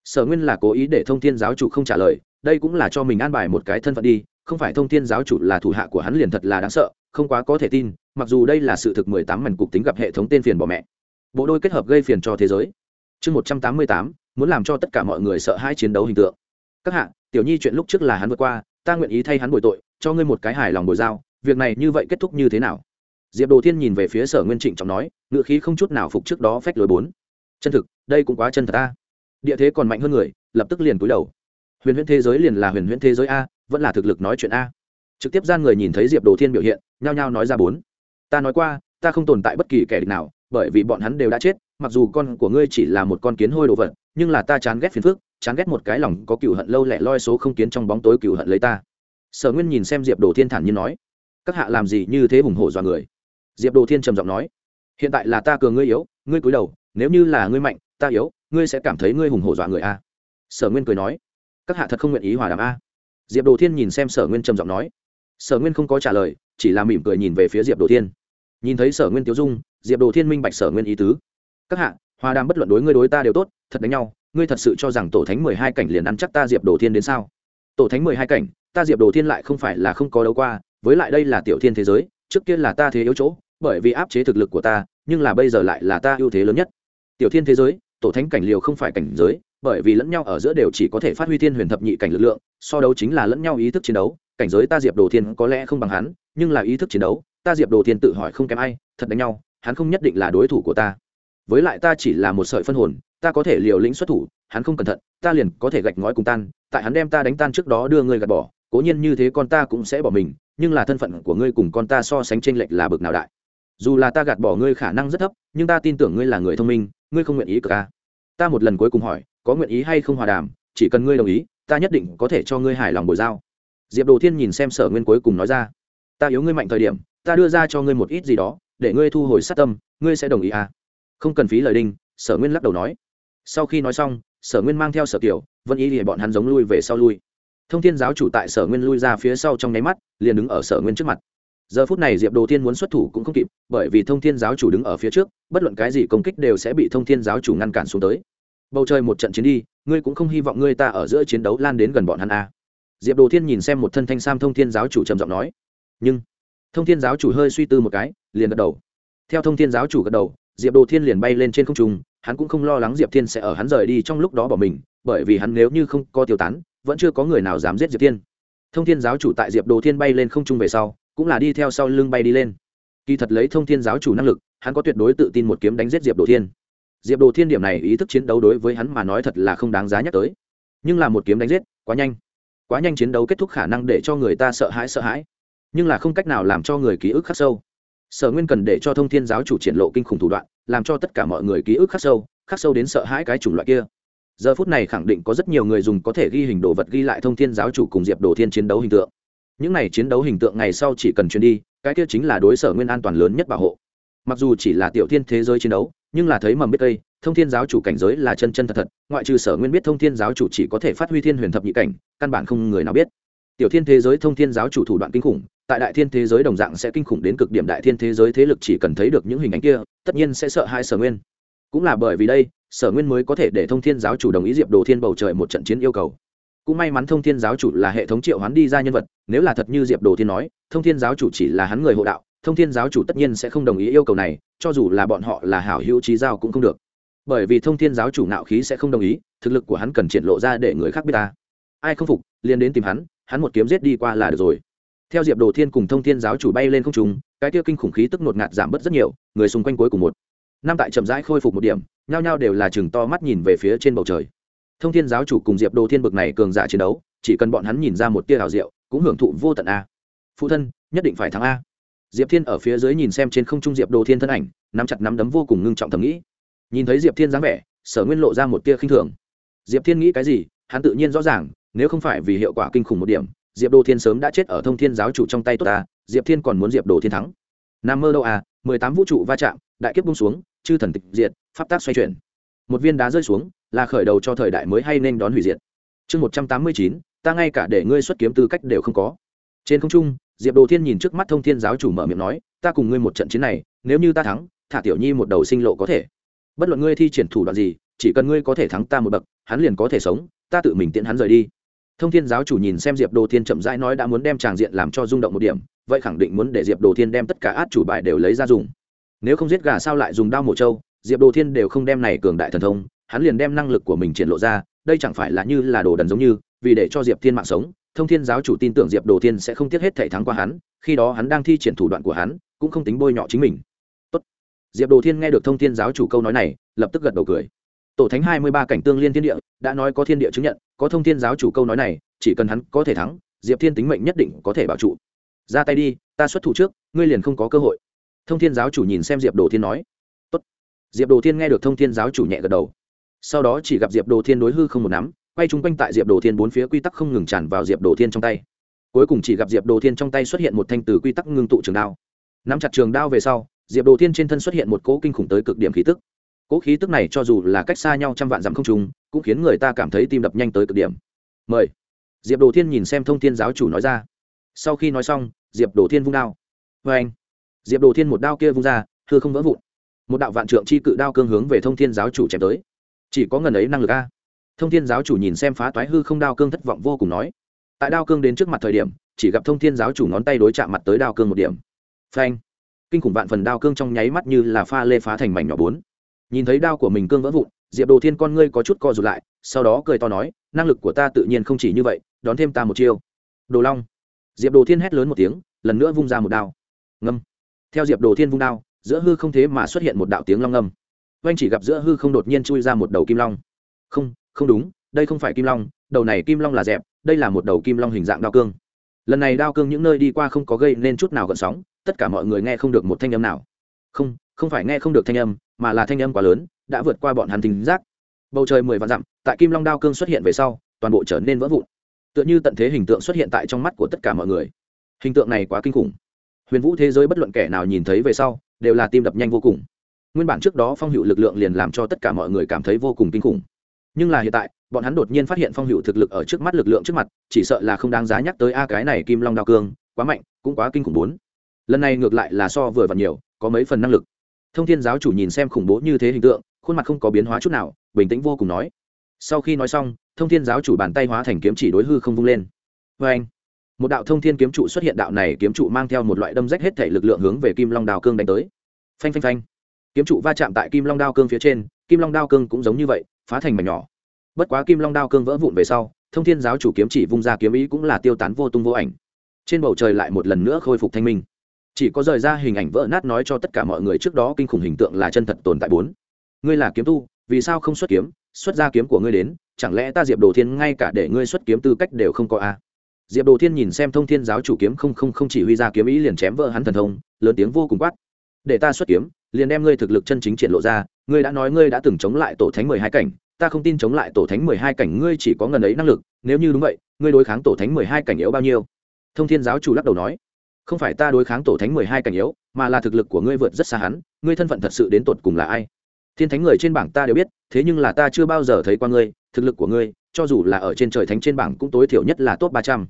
Sở nguyên là cố ý để thông thiên giáo chủ không trả lời, đây cũng là cho mình an bài một cái thân phận đi không phải thông thiên giáo chủ là thủ hạ của hắn liền thật là đáng sợ, không quá có thể tin, mặc dù đây là sự thực mười tám mảnh cục tính gặp hệ thống tên phiền bỏ mẹ. Bộ đôi kết hợp gây phiền cho thế giới. Chương một trăm tám mươi tám, muốn làm cho tất cả mọi người sợ hai chiến đấu hình tượng. Các hạ, tiểu nhi chuyện lúc trước là hắn vượt qua, ta nguyện ý thay hắn bồi tội, cho ngươi một cái hài lòng bồi giao, việc này như vậy kết thúc như thế nào? Diệp đồ thiên nhìn về phía sở nguyên trịnh trọng nói ngự khí không chút nào phục trước đó phách lối bốn. Chân thực, đây cũng quá chân thật ta. Địa thế còn mạnh hơn người, lập tức liền cúi đầu. Huyền huyễn thế giới liền là huyền huyễn thế giới a vẫn là thực lực nói chuyện a. Trực tiếp gian người nhìn thấy diệp đồ thiên biểu hiện, nhao nhao nói ra bốn. Ta nói qua, ta không tồn tại bất kỳ kẻ địch nào, bởi vì bọn hắn đều đã chết, mặc dù con của ngươi chỉ là một con kiến hôi đồ vật, nhưng là ta chán ghét phiền phức, chán ghét một cái lòng có cựu hận lâu lẻ loi số không kiến trong bóng tối cựu hận lấy ta. Sở nguyên nhìn xem diệp đồ thiên thản nhiên nói, các hạ làm gì như thế hùng hổ dọa người? Diệp đồ thiên trầm giọng nói, hiện tại là ta cường ngươi yếu, ngươi cúi đầu, nếu như là ngươi mạnh, ta yếu, ngươi sẽ cảm thấy ngươi hùng hổ dọa người a. Sở nguyên cười nói, các hạ thật không nguyện ý hòa đàm a diệp đồ thiên nhìn xem sở nguyên trầm giọng nói sở nguyên không có trả lời chỉ là mỉm cười nhìn về phía diệp đồ thiên nhìn thấy sở nguyên tiêu dung diệp đồ thiên minh bạch sở nguyên ý tứ các hạ hòa đàm bất luận đối ngươi đối ta đều tốt thật đánh nhau ngươi thật sự cho rằng tổ thánh mười hai cảnh liền ăn chắc ta diệp đồ thiên đến sao tổ thánh mười hai cảnh ta diệp đồ thiên lại không phải là không có đấu qua với lại đây là tiểu thiên thế giới trước kia là ta thế yếu chỗ bởi vì áp chế thực lực của ta nhưng là bây giờ lại là ta ưu thế lớn nhất tiểu thiên thế giới tổ thánh cảnh liều không phải cảnh giới bởi vì lẫn nhau ở giữa đều chỉ có thể phát huy thiên huyền thập nhị cảnh lực lượng, so đấu chính là lẫn nhau ý thức chiến đấu, cảnh giới ta diệp đồ thiên có lẽ không bằng hắn, nhưng là ý thức chiến đấu, ta diệp đồ thiên tự hỏi không kém ai, thật đánh nhau, hắn không nhất định là đối thủ của ta. Với lại ta chỉ là một sợi phân hồn, ta có thể liều lĩnh xuất thủ, hắn không cẩn thận, ta liền có thể gạch ngói cùng tan, tại hắn đem ta đánh tan trước đó đưa ngươi gạt bỏ, cố nhiên như thế con ta cũng sẽ bỏ mình, nhưng là thân phận của ngươi cùng con ta so sánh tranh lệch là bực nào đại. Dù là ta gạt bỏ ngươi khả năng rất thấp, nhưng ta tin tưởng ngươi là người thông minh, ngươi không nguyện ý cả ta một lần cuối cùng hỏi có nguyện ý hay không hòa đàm, chỉ cần ngươi đồng ý, ta nhất định có thể cho ngươi hài lòng bồi giao. Diệp đồ thiên nhìn xem sở nguyên cuối cùng nói ra, ta yếu ngươi mạnh thời điểm, ta đưa ra cho ngươi một ít gì đó, để ngươi thu hồi sát tâm, ngươi sẽ đồng ý à? Không cần phí lời đinh, sở nguyên lắc đầu nói. Sau khi nói xong, sở nguyên mang theo sở kiểu vân ý để bọn hắn giống lui về sau lui. Thông thiên giáo chủ tại sở nguyên lui ra phía sau trong nháy mắt, liền đứng ở sở nguyên trước mặt. Giờ phút này diệp đồ thiên muốn xuất thủ cũng không kịp, bởi vì thông thiên giáo chủ đứng ở phía trước, bất luận cái gì công kích đều sẽ bị thông thiên giáo chủ ngăn cản xuống tới bầu trời một trận chiến đi, ngươi cũng không hy vọng ngươi ta ở giữa chiến đấu lan đến gần bọn hắn a à. diệp đồ thiên nhìn xem một thân thanh sam thông thiên giáo chủ trầm giọng nói. Nhưng, thông thiên giáo chủ hơi suy tư một cái, liền gật đầu. Theo thông thiên giáo chủ gật đầu, diệp đồ thiên liền bay lên trên không trung, hắn cũng không lo lắng diệp thiên sẽ ở hắn rời đi trong lúc đó bỏ mình, bởi vì hắn nếu như không có tiêu tán, vẫn chưa có người nào dám giết diệp thiên. Thông thiên giáo chủ tại diệp đồ thiên bay lên không trung về sau, cũng là đi theo sau lưng bay đi lên. Kỳ thật lấy thông thiên giáo chủ năng lực, hắn có tuyệt đối tự tin một kiếm đánh giết diệp đồ thiên diệp đồ thiên điểm này ý thức chiến đấu đối với hắn mà nói thật là không đáng giá nhắc tới. Nhưng là một kiếm đánh giết, quá nhanh. Quá nhanh chiến đấu kết thúc khả năng để cho người ta sợ hãi sợ hãi. Nhưng là không cách nào làm cho người ký ức khắc sâu. Sở nguyên cần để cho thông thiên giáo chủ triển lộ kinh khủng thủ đoạn, làm cho tất cả mọi người ký ức khắc sâu khắc sâu đến sợ hãi cái chủng loại kia. Giờ phút này khẳng định có rất nhiều người dùng có thể ghi hình đồ vật ghi lại thông thiên giáo chủ cùng diệp đồ thiên chiến đấu hình tượng. Những này chiến đấu hình tượng ngày sau chỉ cần truyền đi, cái kia chính là đối sở nguyên an toàn lớn nhất bảo hộ. Mặc dù chỉ là tiểu thiên thế giới chiến đấu nhưng là thấy mầm biết cây, thông thiên giáo chủ cảnh giới là chân chân thật thật, ngoại trừ sở nguyên biết thông thiên giáo chủ chỉ có thể phát huy thiên huyền thập nhị cảnh, căn bản không người nào biết. Tiểu thiên thế giới thông thiên giáo chủ thủ đoạn kinh khủng, tại đại thiên thế giới đồng dạng sẽ kinh khủng đến cực điểm đại thiên thế giới thế lực chỉ cần thấy được những hình ảnh kia, tất nhiên sẽ sợ hai sở nguyên. Cũng là bởi vì đây, sở nguyên mới có thể để thông thiên giáo chủ đồng ý diệp đồ thiên bầu trời một trận chiến yêu cầu. Cũng may mắn thông thiên giáo chủ là hệ thống triệu hoán đi ra nhân vật, nếu là thật như diệp đồ thiên nói, thông thiên giáo chủ chỉ là hắn người hộ đạo thông thiên giáo chủ tất nhiên sẽ không đồng ý yêu cầu này, cho dù là bọn họ là hảo hữu trí giao cũng không được. Bởi vì thông thiên giáo chủ nạo khí sẽ không đồng ý, thực lực của hắn cần triển lộ ra để người khác biết ta. Ai không phục, liền đến tìm hắn hắn một kiếm giết đi qua là được rồi. Theo diệp đồ thiên cùng thông thiên giáo chủ bay lên không trùng cái kia kinh khủng khí tức ngột ngạt giảm bớt rất nhiều, người xung quanh cuối cùng một. Năm tại chậm rãi khôi phục một điểm, nhao nhao đều là chừng to mắt nhìn về phía trên bầu trời. Thông thiên giáo chủ cùng diệp đồ thiên bực này cường giả chiến đấu, chỉ cần bọn hắn nhìn ra một tia hào diệu, cũng hưởng thụ vô tận a. Phụ thân, nhất định phải thắng a diệp thiên ở phía dưới nhìn xem trên không trung diệp đồ thiên thân ảnh, nắm chặt nắm đấm vô cùng ngưng trọng thầm nghĩ. Nhìn thấy diệp thiên dáng vẻ, sở nguyên lộ ra một tia khinh thường. Diệp thiên nghĩ cái gì, hắn tự nhiên rõ ràng, nếu không phải vì hiệu quả kinh khủng một điểm, diệp đồ thiên sớm đã chết ở thông thiên giáo chủ trong tay tốt ta, diệp thiên còn muốn diệp đồ thiên thắng. Nam mơ đâu à mười tám vũ trụ va chạm, đại kiếp bung xuống, chư thần tịch diệt, pháp tác xoay chuyển. Một viên đá rơi xuống, là khởi đầu cho thời đại mới hay nên đón hủy diệt. Chương một trăm tám mươi chín, ta ngay cả để ngươi xuất kiếm tư cách đều không có. Trên không trung diệp đồ thiên nhìn trước mắt thông thiên giáo chủ mở miệng nói, ta cùng ngươi một trận chiến này, nếu như ta thắng, thả tiểu nhi một đầu sinh lộ có thể. Bất luận ngươi thi triển thủ đoạn gì, chỉ cần ngươi có thể thắng ta một bậc, hắn liền có thể sống, ta tự mình tiễn hắn rời đi. Thông thiên giáo chủ nhìn xem diệp đồ thiên chậm rãi nói đã muốn đem tràng diện làm cho rung động một điểm, vậy khẳng định muốn để diệp đồ thiên đem tất cả át chủ bài đều lấy ra dùng. Nếu không giết gà sao lại dùng đao mổ trâu, diệp đồ thiên đều không đem này cường đại thần thông, hắn liền đem năng lực của mình triển lộ ra, đây chẳng phải là như là đồ đần giống như, vì để cho diệp thiên mạng sống thông thiên giáo chủ tin tưởng diệp đồ thiên sẽ không tiếc hết thể thắng qua hắn, khi đó hắn đang thi triển thủ đoạn của hắn, cũng không tính bôi nhọ chính mình. Tốt. diệp đồ thiên nghe được thông thiên giáo chủ câu nói này, lập tức gật đầu cười. Tổ thánh hai mươi ba cảnh tương liên thiên địa, đã nói có thiên địa chứng nhận, có thông thiên giáo chủ câu nói này, chỉ cần hắn có thể thắng, diệp thiên tính mệnh nhất định có thể bảo trụ. Ra tay đi, ta xuất thủ trước, ngươi liền không có cơ hội. Thông thiên giáo chủ nhìn xem diệp đồ thiên nói. Tốt. diệp đồ thiên nghe được thông thiên giáo chủ nhẹ gật đầu. Sau đó chỉ gặp diệp đồ thiên đối hư không một nắm quay chung quanh tại diệp đồ thiên bốn phía quy tắc không ngừng tràn vào diệp đồ thiên trong tay. Cuối cùng chỉ gặp diệp đồ thiên trong tay xuất hiện một thanh từ quy tắc ngưng tụ trường đao. Nắm chặt trường đao về sau, diệp đồ thiên trên thân xuất hiện một cỗ kinh khủng tới cực điểm khí tức. Cỗ khí tức này cho dù là cách xa nhau trăm vạn dặm không trùng cũng khiến người ta cảm thấy tim đập nhanh tới cực điểm. Mời. Diệp đồ thiên nhìn xem thông thiên giáo chủ nói ra. Sau khi nói xong, diệp đồ thiên vung đao. Vê anh. Diệp đồ thiên một đao kia vung ra thưa không vỡ vụn. Một đạo vạn trượng chi cự đao cương hướng về thông thiên giáo chủ chém tới. Chỉ có ngần ấy năng lực a thông thiên giáo chủ nhìn xem phá toái hư không đao cương thất vọng vô cùng nói, tại đao cương đến trước mặt thời điểm, chỉ gặp thông thiên giáo chủ ngón tay đối chạm mặt tới đao cương một điểm. Phanh! Kinh khủng vạn phần đao cương trong nháy mắt như là pha lê phá thành mảnh nhỏ bốn. Nhìn thấy đao của mình cương vỡ vụn, diệp đồ thiên con ngươi có chút co rụt lại, sau đó cười to nói, năng lực của ta tự nhiên không chỉ như vậy, đón thêm ta một chiêu. Đồ long! Diệp đồ thiên hét lớn một tiếng, lần nữa vung ra một đao. Ngâm! Theo diệp đồ thiên vung đao, giữa hư không thế mà xuất hiện một đạo tiếng long ngâm. Oanh chỉ gặp giữa hư không đột nhiên chui ra một đầu kim long. Không! Không đúng, đây không phải kim long, đầu này kim long là dẹp, đây là một đầu kim long hình dạng đao cương. Lần này đao cương những nơi đi qua không có gây nên chút nào gợn sóng, tất cả mọi người nghe không được một thanh âm nào. Không không phải nghe không được thanh âm, mà là thanh âm quá lớn, đã vượt qua bọn hắn thính giác. Bầu trời mười vạn dặm, tại kim long đao cương xuất hiện về sau, toàn bộ trở nên vỡ vụn. Tựa như tận thế hình tượng xuất hiện tại trong mắt của tất cả mọi người. Hình tượng này quá kinh khủng. Huyền vũ thế giới bất luận kẻ nào nhìn thấy về sau, đều là tim đập nhanh vô cùng. Nguyên bản trước đó phong hiệu lực lượng liền làm cho tất cả mọi người cảm thấy vô cùng kinh khủng nhưng là hiện tại, bọn hắn đột nhiên phát hiện phong hữu thực lực ở trước mắt lực lượng trước mặt, chỉ sợ là không đáng giá nhắc tới a cái này kim long đao cương, quá mạnh, cũng quá kinh khủng bốn. Lần này ngược lại là so vừa và nhiều, có mấy phần năng lực. Thông thiên giáo chủ nhìn xem khủng bố như thế hình tượng, khuôn mặt không có biến hóa chút nào, bình tĩnh vô cùng nói. Sau khi nói xong, thông thiên giáo chủ bàn tay hóa thành kiếm chỉ đối hư không vung lên. Vê anh, một đạo thông thiên kiếm trụ xuất hiện, đạo này kiếm trụ mang theo một loại đâm rách hết thể lực lượng hướng về kim long đào cương đánh tới. Phanh phanh phanh. Kiếm trụ va chạm tại kim long đao cương phía trên, kim long đao cương cũng giống như vậy phá thành mảnh nhỏ. Bất quá kim long đao cương vỡ vụn về sau, thông thiên giáo chủ kiếm chỉ vung ra kiếm ý cũng là tiêu tán vô tung vô ảnh. Trên bầu trời lại một lần nữa khôi phục thanh minh. Chỉ có rời ra hình ảnh vỡ nát nói cho tất cả mọi người trước đó kinh khủng hình tượng là chân thật tồn tại bốn. Ngươi là kiếm tu, vì sao không xuất kiếm? Xuất ra kiếm của ngươi đến, chẳng lẽ ta diệp đồ thiên ngay cả để ngươi xuất kiếm tư cách đều không có a à? diệp đồ thiên nhìn xem thông thiên giáo chủ kiếm không không không chỉ huy ra kiếm ý liền chém vỡ hắn thần thông, lớn tiếng vô cùng quát. Để ta xuất kiếm liền đem ngươi thực lực chân chính triển lộ ra, ngươi đã nói ngươi đã từng chống lại tổ thánh mười hai cảnh, ta không tin chống lại tổ thánh mười hai cảnh ngươi chỉ có ngần ấy năng lực, nếu như đúng vậy, ngươi đối kháng tổ thánh mười hai cảnh yếu bao nhiêu? Thông thiên giáo chủ lắc đầu nói, không phải ta đối kháng tổ thánh mười hai cảnh yếu, mà là thực lực của ngươi vượt rất xa hắn, ngươi thân phận thật sự đến tột cùng là ai? Thiên thánh người trên bảng ta đều biết, thế nhưng là ta chưa bao giờ thấy qua ngươi, thực lực của ngươi, cho dù là ở trên trời thánh trên bảng cũng tối thiểu nhất là top ba trăm.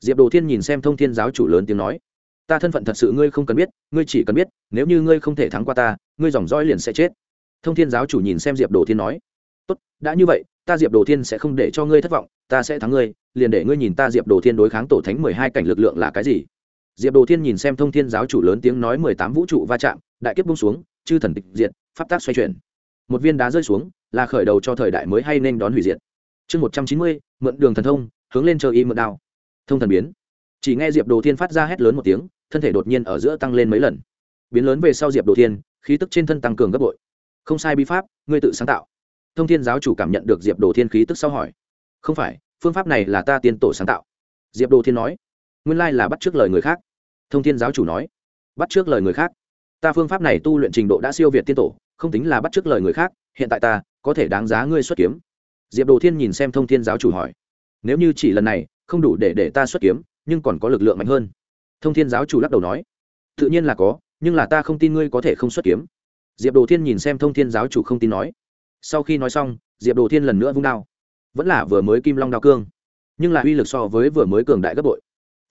Diệp đồ thiên nhìn xem thông thiên giáo chủ lớn tiếng nói ta thân phận thật sự ngươi không cần biết, ngươi chỉ cần biết, nếu như ngươi không thể thắng qua ta, ngươi dòng dõi liền sẽ chết. Thông thiên giáo chủ nhìn xem diệp đồ thiên nói, tốt, đã như vậy, ta diệp đồ thiên sẽ không để cho ngươi thất vọng, ta sẽ thắng ngươi, liền để ngươi nhìn ta diệp đồ thiên đối kháng tổ thánh mười hai cảnh lực lượng là cái gì. Diệp đồ thiên nhìn xem thông thiên giáo chủ lớn tiếng nói mười tám vũ trụ va chạm, đại kiếp bung xuống, chư thần tịch diệt, pháp tác xoay chuyển. Một viên đá rơi xuống, là khởi đầu cho thời đại mới hay nên đón hủy diệt. Chương một trăm chín mươi, mượn đường thần thông, hướng lên chờ y mượn đao. Thông thần biến. Chỉ nghe diệp đồ thiên phát ra hét lớn một tiếng thân thể đột nhiên ở giữa tăng lên mấy lần. Biến lớn về sau diệp đồ thiên, khí tức trên thân tăng cường gấp bội. Không sai bi pháp, ngươi tự sáng tạo. Thông thiên giáo chủ cảm nhận được diệp đồ thiên khí tức sau hỏi. Không phải, phương pháp này là ta tiên tổ sáng tạo. Diệp đồ thiên nói. Nguyên lai là bắt trước lời người khác. Thông thiên giáo chủ nói. Bắt trước lời người khác. Ta phương pháp này tu luyện trình độ đã siêu việt tiên tổ, không tính là bắt trước lời người khác, hiện tại ta có thể đáng giá ngươi xuất kiếm. Diệp đồ thiên nhìn xem thông thiên giáo chủ hỏi. Nếu như chỉ lần này, không đủ để để ta xuất kiếm, nhưng còn có lực lượng mạnh hơn thông thiên giáo chủ lắc đầu nói, tự nhiên là có, nhưng là ta không tin ngươi có thể không xuất kiếm. Diệp đồ thiên nhìn xem thông thiên giáo chủ không tin nói, sau khi nói xong, diệp đồ thiên lần nữa vung đao, vẫn là vừa mới kim long đao cương, nhưng là uy lực so với vừa mới cường đại gấp bội.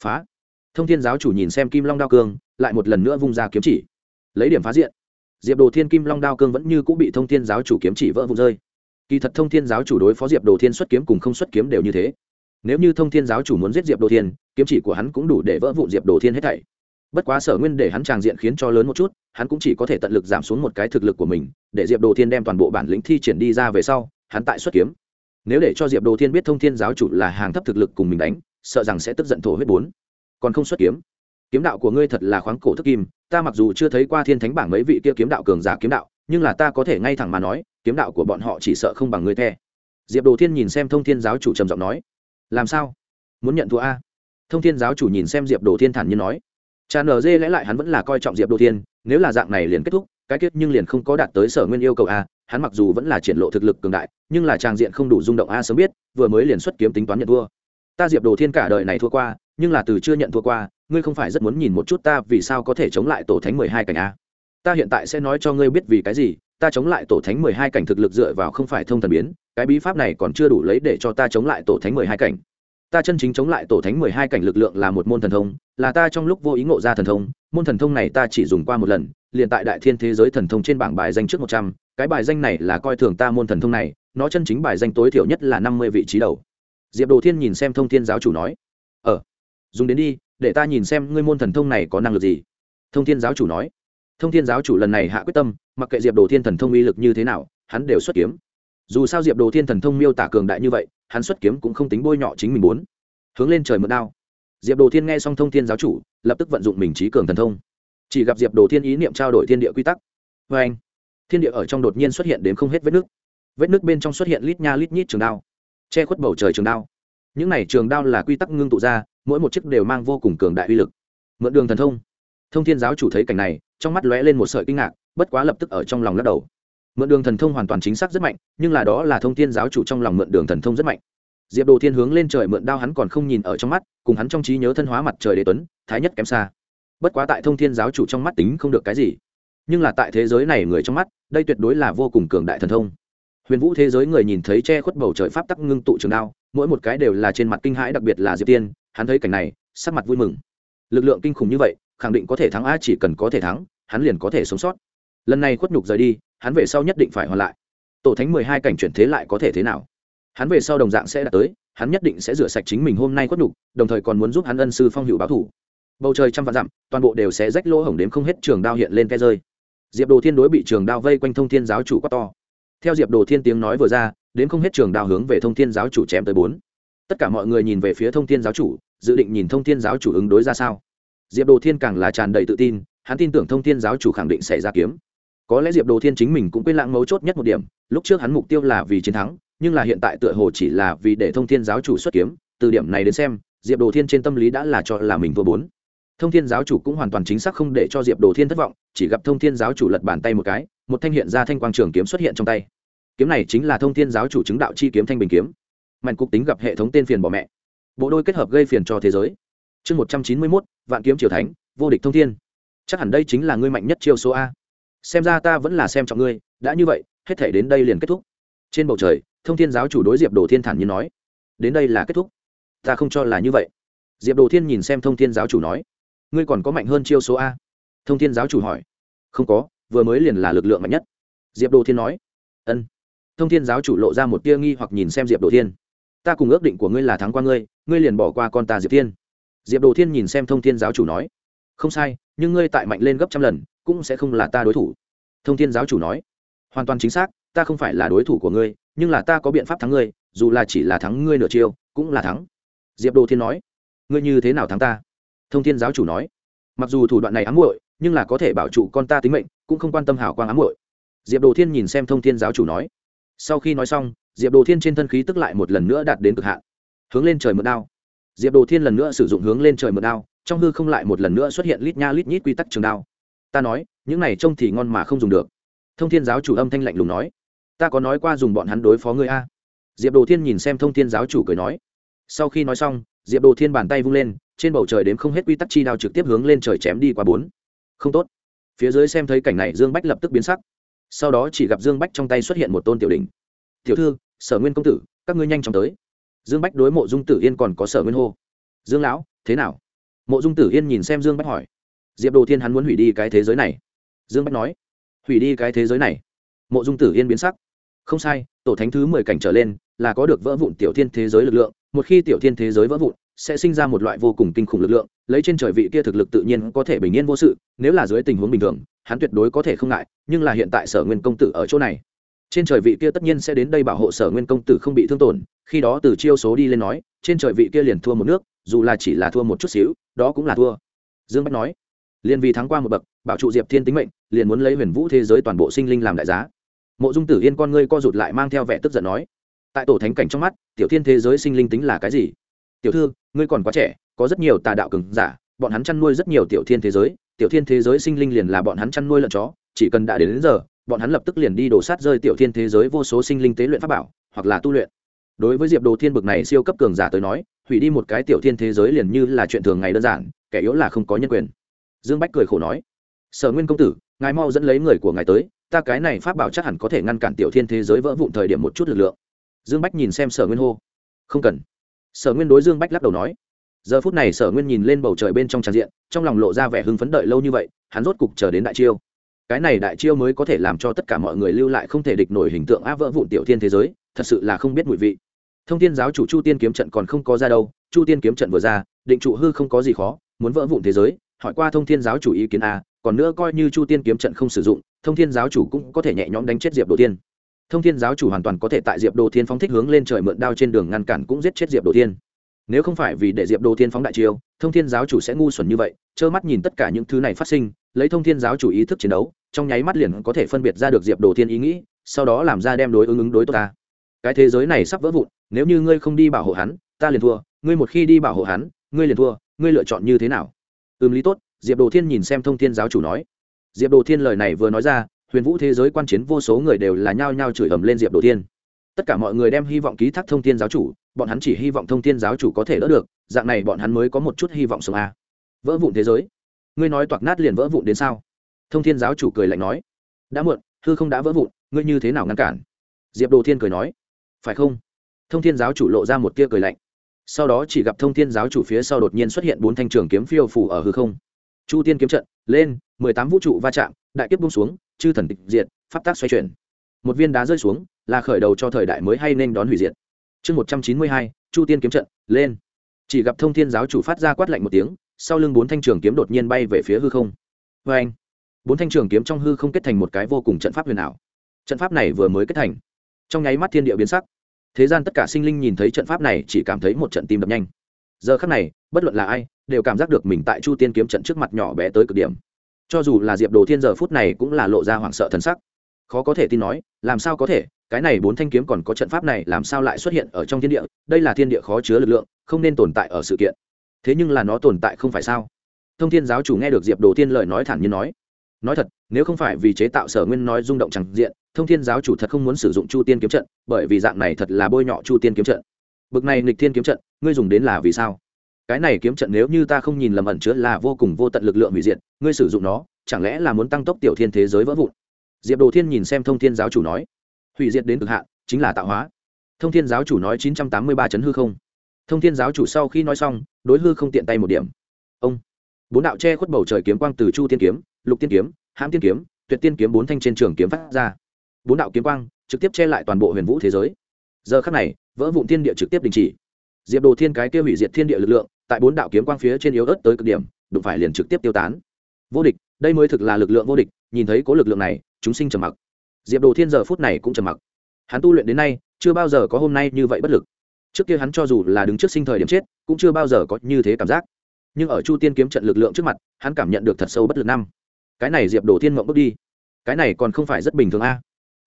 Phá! Thông thiên giáo chủ nhìn xem kim long đao cương, lại một lần nữa vung ra kiếm chỉ, lấy điểm phá diện. Diệp đồ thiên kim long đao cương vẫn như cũng bị thông thiên giáo chủ kiếm chỉ vỡ vụn rơi. Kỳ thật thông thiên giáo chủ đối phó diệp đồ thiên xuất kiếm cùng không xuất kiếm đều như thế. Nếu như thông thiên giáo chủ muốn giết diệp đồ thiên kiếm chỉ của hắn cũng đủ để vỡ vụn diệp đồ thiên hết thảy. Bất quá sở nguyên để hắn tràng diện khiến cho lớn một chút, hắn cũng chỉ có thể tận lực giảm xuống một cái thực lực của mình, để diệp đồ thiên đem toàn bộ bản lĩnh thi triển đi ra về sau, hắn tại xuất kiếm. Nếu để cho diệp đồ thiên biết thông thiên giáo chủ là hàng thấp thực lực cùng mình đánh, sợ rằng sẽ tức giận thổ huyết bốn. Còn không xuất kiếm. Kiếm đạo của ngươi thật là khoáng cổ thức kim, ta mặc dù chưa thấy qua thiên thánh bảng mấy vị kia kiếm đạo cường giả kiếm đạo, nhưng là ta có thể ngay thẳng mà nói, kiếm đạo của bọn họ chỉ sợ không bằng ngươi the. Diệp đồ thiên nhìn xem thông thiên giáo chủ trầm giọng nói, làm sao? Muốn nhận thua a? Thông thiên giáo chủ nhìn xem diệp đồ thiên thản như nói, cha nở dê lẽ lại hắn vẫn là coi trọng diệp đồ thiên, nếu là dạng này liền kết thúc, cái kết nhưng liền không có đạt tới sở nguyên yêu cầu a, hắn mặc dù vẫn là triển lộ thực lực cường đại, nhưng là trang diện không đủ rung động a sớm biết, vừa mới liền xuất kiếm tính toán nhận thua. Ta diệp đồ thiên cả đời này thua qua, nhưng là từ chưa nhận thua qua, ngươi không phải rất muốn nhìn một chút ta vì sao có thể chống lại tổ thánh mười hai cảnh a? Ta hiện tại sẽ nói cho ngươi biết vì cái gì, ta chống lại tổ thánh mười hai cảnh thực lực dựa vào không phải thông thần biến, cái bí pháp này còn chưa đủ lấy để cho ta chống lại tổ thánh mười hai cảnh ta chân chính chống lại tổ thánh mười hai cảnh lực lượng là một môn thần thông, là ta trong lúc vô ý ngộ ra thần thông, môn thần thông này ta chỉ dùng qua một lần, liền tại đại thiên thế giới thần thông trên bảng bài danh trước một trăm, cái bài danh này là coi thường ta môn thần thông này, nó chân chính bài danh tối thiểu nhất là năm mươi vị trí đầu. Diệp đồ thiên nhìn xem thông thiên giáo chủ nói ờ dùng đến đi, để ta nhìn xem ngươi môn thần thông này có năng lực gì. Thông thiên giáo chủ nói, thông thiên giáo chủ lần này hạ quyết tâm, mặc kệ diệp đồ thiên thần thông uy lực như thế nào, hắn đều xuất kiếm. Dù sao diệp đồ thiên thần thông miêu tả cường đại như vậy hắn xuất kiếm cũng không tính bôi nhọ chính mình muốn. Hướng lên trời mượn đao. Diệp đồ thiên nghe xong thông thiên giáo chủ, lập tức vận dụng mình trí cường thần thông. Chỉ gặp diệp đồ thiên ý niệm trao đổi thiên địa quy tắc. Vê anh, thiên địa ở trong đột nhiên xuất hiện đến không hết vết nước. Vết nước bên trong xuất hiện lít nha lít nhít trường đao. Che khuất bầu trời trường đao. Những này trường đao là quy tắc ngưng tụ ra, mỗi một chiếc đều mang vô cùng cường đại uy lực. Mượn đường thần thông. Thông thiên giáo chủ thấy cảnh này, trong mắt lóe lên một sợi kinh ngạc, bất quá lập tức ở trong lòng lắc đầu mượn đường thần thông hoàn toàn chính xác rất mạnh, nhưng là đó là thông thiên giáo chủ trong lòng mượn đường thần thông rất mạnh. Diệp đồ thiên hướng lên trời mượn đao hắn còn không nhìn ở trong mắt, cùng hắn trong trí nhớ thân hóa mặt trời đế tuấn, thái nhất kém xa. Bất quá tại thông thiên giáo chủ trong mắt tính không được cái gì. Nhưng là tại thế giới này người trong mắt, đây tuyệt đối là vô cùng cường đại thần thông. Huyền vũ thế giới người nhìn thấy che khuất bầu trời pháp tắc ngưng tụ trường đao, mỗi một cái đều là trên mặt kinh hãi đặc biệt là diệp tiên, hắn thấy cảnh này, sắc mặt vui mừng. Lực lượng kinh khủng như vậy, khẳng định có thể thắng a chỉ cần có thể thắng, hắn liền có thể sống sót lần này khuất nhục rời đi, hắn về sau nhất định phải hoàn lại. Tổ thánh mười hai cảnh chuyển thế lại có thể thế nào? Hắn về sau đồng dạng sẽ đạt tới, hắn nhất định sẽ rửa sạch chính mình hôm nay khuất nhục, đồng thời còn muốn giúp hắn ân sư phong hữu báo thủ. Bầu trời trăm vạn dặm, toàn bộ đều sẽ rách lỗ hổng đến không hết trường đao hiện lên khe rơi. Diệp đồ thiên đối bị trường đao vây quanh thông thiên giáo chủ quát to. Theo diệp đồ thiên tiếng nói vừa ra đến không hết trường đao hướng về thông thiên giáo chủ chém tới bốn. Tất cả mọi người nhìn về phía thông thiên giáo chủ, dự định nhìn thông thiên giáo chủ ứng đối ra sao. Diệp đồ thiên càng là tràn đầy tự tin, hắn tin tưởng thông thiên giáo chủ khẳng định sẽ ra kiếm có lẽ diệp đồ thiên chính mình cũng quên lãng mấu chốt nhất một điểm, lúc trước hắn mục tiêu là vì chiến thắng, nhưng là hiện tại tựa hồ chỉ là vì để thông thiên giáo chủ xuất kiếm, từ điểm này đến xem, diệp đồ thiên trên tâm lý đã là cho là mình vừa bốn thông thiên giáo chủ cũng hoàn toàn chính xác không để cho diệp đồ thiên thất vọng, chỉ gặp thông thiên giáo chủ lật bàn tay một cái, một thanh hiện ra thanh quang trường kiếm xuất hiện trong tay. Kiếm này chính là thông thiên giáo chủ chứng đạo chi kiếm thanh bình kiếm. Mạnh cục tính gặp hệ thống tên phiền bỏ mẹ. Bộ đôi kết hợp gây phiền cho thế giới. Chương một trăm chín mươi mốt, vạn kiếm triều thánh, vô địch thông thiên. Chắc hẳn đây chính là ngươi mạnh nhất chiêu số a xem ra ta vẫn là xem trọng ngươi, đã như vậy, hết thể đến đây liền kết thúc. Trên bầu trời, thông thiên giáo chủ đối diệp đồ thiên thản như nói, đến đây là kết thúc. Ta không cho là như vậy. Diệp đồ thiên nhìn xem thông thiên giáo chủ nói, ngươi còn có mạnh hơn chiêu số a? Thông thiên giáo chủ hỏi, không có, vừa mới liền là lực lượng mạnh nhất. Diệp đồ thiên nói, ân. Thông thiên giáo chủ lộ ra một tia nghi hoặc nhìn xem diệp đồ thiên. Ta cùng ước định của ngươi là thắng qua ngươi ngươi liền bỏ qua con ta diệp thiên. Diệp đồ thiên nhìn xem thông thiên giáo chủ nói, không sai, nhưng ngươi tại mạnh lên gấp trăm lần cũng sẽ không là ta đối thủ. Thông thiên giáo chủ nói, hoàn toàn chính xác, ta không phải là đối thủ của ngươi, nhưng là ta có biện pháp thắng ngươi, dù là chỉ là thắng ngươi nửa chiêu, cũng là thắng. Diệp đồ thiên nói, ngươi như thế nào thắng ta? Thông thiên giáo chủ nói, mặc dù thủ đoạn này ám muội, nhưng là có thể bảo trụ con ta tính mệnh, cũng không quan tâm hảo quang ám muội. Diệp đồ thiên nhìn xem thông thiên giáo chủ nói, sau khi nói xong, diệp đồ thiên trên thân khí tức lại một lần nữa đạt đến cực hạn, hướng lên trời mượn đao. Diệp đồ thiên lần nữa sử dụng hướng lên trời mượn đao, trong hư không lại một lần nữa xuất hiện lít nha lít nhít quy tắc trường đao ta nói, những này trông thì ngon mà không dùng được. Thông thiên giáo chủ âm thanh lạnh lùng nói. Ta có nói qua dùng bọn hắn đối phó ngươi a. Diệp đồ thiên nhìn xem thông thiên giáo chủ cười nói. Sau khi nói xong, diệp đồ thiên bàn tay vung lên, trên bầu trời đếm không hết quy tắc chi đao trực tiếp hướng lên trời chém đi qua bốn. Không tốt. Phía dưới xem thấy cảnh này, dương bách lập tức biến sắc. Sau đó chỉ gặp dương bách trong tay xuất hiện một tôn tiểu đình tiểu thư, sở nguyên công tử, các ngươi nhanh chóng tới. Dương bách đối mộ dung tử yên còn có sở nguyên hô. Dương lão, thế nào? Mộ dung tử yên nhìn xem dương bách hỏi diệp đồ thiên hắn muốn hủy đi cái thế giới này dương bách nói hủy đi cái thế giới này mộ dung tử yên biến sắc không sai tổ thánh thứ mười cảnh trở lên là có được vỡ vụn tiểu thiên thế giới lực lượng một khi tiểu thiên thế giới vỡ vụn sẽ sinh ra một loại vô cùng kinh khủng lực lượng lấy trên trời vị kia thực lực tự nhiên có thể bình yên vô sự nếu là dưới tình huống bình thường hắn tuyệt đối có thể không ngại nhưng là hiện tại sở nguyên công tử ở chỗ này trên trời vị kia tất nhiên sẽ đến đây bảo hộ sở nguyên công tử không bị thương tổn khi đó từ chiêu số đi lên nói trên trời vị kia liền thua một nước dù là chỉ là thua một chút xíu đó cũng là thua dương bách nói liền vì thắng qua một bậc bảo trụ diệp thiên tính mệnh liền muốn lấy huyền vũ thế giới toàn bộ sinh linh làm đại giá. Mộ dung tử yên con ngươi co rụt lại mang theo vẻ tức giận nói tại tổ thánh cảnh trong mắt tiểu thiên thế giới sinh linh tính là cái gì? Tiểu thư ngươi còn quá trẻ có rất nhiều tà đạo cừng giả bọn hắn chăn nuôi rất nhiều tiểu thiên thế giới tiểu thiên thế giới sinh linh liền là bọn hắn chăn nuôi lợn chó chỉ cần đã đến, đến giờ bọn hắn lập tức liền đi đổ sát rơi tiểu thiên thế giới vô số sinh linh tế luyện pháp bảo hoặc là tu luyện. Đối với diệp đồ thiên bực này siêu cấp cường giả tới nói hủy đi một cái tiểu thiên thế giới liền như là chuyện thường ngày đơn giản kẻ yếu là không có nhân quyền dương bách cười khổ nói, sở nguyên công tử, ngài mau dẫn lấy người của ngài tới, ta cái này pháp bảo chắc hẳn có thể ngăn cản tiểu thiên thế giới vỡ vụn thời điểm một chút lực lượng. Dương bách nhìn xem sở nguyên hô, không cần. Sở nguyên đối dương bách lắc đầu nói, giờ phút này sở nguyên nhìn lên bầu trời bên trong tràn diện, trong lòng lộ ra vẻ hưng phấn đợi lâu như vậy, hắn rốt cục chờ đến đại chiêu. Cái này đại chiêu mới có thể làm cho tất cả mọi người lưu lại không thể địch nổi hình tượng áp vỡ vụn tiểu thiên thế giới, thật sự là không biết mùi vị. Thông tin giáo chủ chu tiên kiếm trận còn không có ra đâu, chu tiên kiếm trận vừa ra, định trụ hư không có gì khó, muốn vỡ vụn thế giới hỏi qua thông thiên giáo chủ ý kiến a, còn nữa coi như chu tiên kiếm trận không sử dụng, thông thiên giáo chủ cũng có thể nhẹ nhõm đánh chết diệp đồ tiên thông thiên giáo chủ hoàn toàn có thể tại diệp đồ thiên phóng thích hướng lên trời mượn đao trên đường ngăn cản cũng giết chết diệp đồ thiên. Nếu không phải vì để diệp đồ thiên phóng đại chiêu, thông thiên giáo chủ sẽ ngu xuẩn như vậy, trơ mắt nhìn tất cả những thứ này phát sinh, lấy thông thiên giáo chủ ý thức chiến đấu, trong nháy mắt liền có thể phân biệt ra được diệp đồ thiên ý nghĩ, sau đó làm ra đem đối ứng ứng đối tốt ta. Cái thế giới này sắp vỡ vụn, nếu như ngươi không đi bảo hộ hắn, ta liền thua, ngươi một khi đi bảo hộ hắn, ngươi liền thua, ngươi lựa chọn như thế nào? Ừm, lý tốt, diệp đồ thiên nhìn xem thông thiên giáo chủ nói. Diệp đồ thiên lời này vừa nói ra, huyền vũ thế giới quan chiến vô số người đều là nhao nhao chửi ầm lên diệp đồ thiên. Tất cả mọi người đem hy vọng ký thác thông thiên giáo chủ, bọn hắn chỉ hy vọng thông thiên giáo chủ có thể đỡ được, dạng này bọn hắn mới có một chút hy vọng sống a vỡ vụn thế giới. Ngươi nói toạc nát liền vỡ vụn đến sao? Thông thiên giáo chủ cười lạnh nói. Đã muộn, hư không đã vỡ vụn, ngươi như thế nào ngăn cản? Diệp đồ thiên cười nói. Phải không? Thông thiên giáo chủ lộ ra một tia cười lạnh sau đó chỉ gặp thông thiên giáo chủ phía sau đột nhiên xuất hiện bốn thanh trường kiếm phiêu phủ ở hư không. Chu tiên kiếm trận, lên, mười tám vũ trụ va chạm, đại kiếp bung xuống, chư thần tịch diệt, pháp tác xoay chuyển. Một viên đá rơi xuống, là khởi đầu cho thời đại mới hay nên đón hủy diệt. Chương một trăm chín mươi hai, chu tiên kiếm trận, lên. Chỉ gặp thông thiên giáo chủ phát ra quát lạnh một tiếng, sau lưng bốn thanh trường kiếm đột nhiên bay về phía hư không. Vê anh, bốn thanh trường kiếm trong hư không kết thành một cái vô cùng trận pháp huyền ảo. Trận pháp này vừa mới kết thành. Trong nháy mắt thiên địa biến sắc thế gian tất cả sinh linh nhìn thấy trận pháp này chỉ cảm thấy một trận tim đập nhanh. Giờ khắc này, bất luận là ai, đều cảm giác được mình tại chu tiên kiếm trận trước mặt nhỏ bé tới cực điểm. Cho dù là diệp đồ thiên giờ phút này cũng là lộ ra hoảng sợ thần sắc. Khó có thể tin nói, làm sao có thể, cái này bốn thanh kiếm còn có trận pháp này làm sao lại xuất hiện ở trong thiên địa, đây là thiên địa khó chứa lực lượng, không nên tồn tại ở sự kiện. Thế nhưng là nó tồn tại không phải sao? Thông thiên giáo chủ nghe được diệp đồ thiên lời nói thản nhiên nói. Nói thật, nếu không phải vì chế tạo sở nguyên nói rung động chẳng diện thông thiên giáo chủ thật không muốn sử dụng chu tiên kiếm trận, bởi vì dạng này thật là bôi nhọ chu tiên kiếm trận. Bực này nghịch thiên kiếm trận, ngươi dùng đến là vì sao? Cái này kiếm trận nếu như ta không nhìn lầm ẩn chứa là vô cùng vô tận lực lượng hủy diệt, ngươi sử dụng nó, chẳng lẽ là muốn tăng tốc tiểu thiên thế giới vỡ vụn? Diệp đồ thiên nhìn xem thông thiên giáo chủ nói, hủy diệt đến cực hạn, chính là tạo hóa. Thông thiên giáo chủ nói chín trăm tám mươi ba chấn hư không. Thông thiên giáo chủ sau khi nói xong, đối hư không tiện tay một điểm. Ông. Bốn đạo che khuất bầu trời kiếm quang từ chu tiên kiếm, lục tiên kiếm, hãm tiên kiếm, tuyệt tiên kiếm bốn thanh trên trường kiếm phát ra bốn đạo kiếm quang trực tiếp che lại toàn bộ huyền vũ thế giới. Giờ khắc này, vỡ vụn thiên địa trực tiếp đình chỉ. Diệp đồ thiên cái kia hủy diệt thiên địa lực lượng, tại bốn đạo kiếm quang phía trên yếu ớt tới cực điểm, đụng phải liền trực tiếp tiêu tán. Vô địch, đây mới thực là lực lượng vô địch, nhìn thấy có lực lượng này, chúng sinh trầm mặc. Diệp đồ thiên giờ phút này cũng trầm mặc. Hắn tu luyện đến nay, chưa bao giờ có hôm nay như vậy bất lực. Trước kia hắn cho dù là đứng trước sinh thời điểm chết, cũng chưa bao giờ có như thế cảm giác. Nhưng ở chu tiên kiếm trận lực lượng trước mặt, hắn cảm nhận được thật sâu bất lực năm. Cái này diệp đồ thiên mộng bước đi. Cái này còn không phải rất bình thường a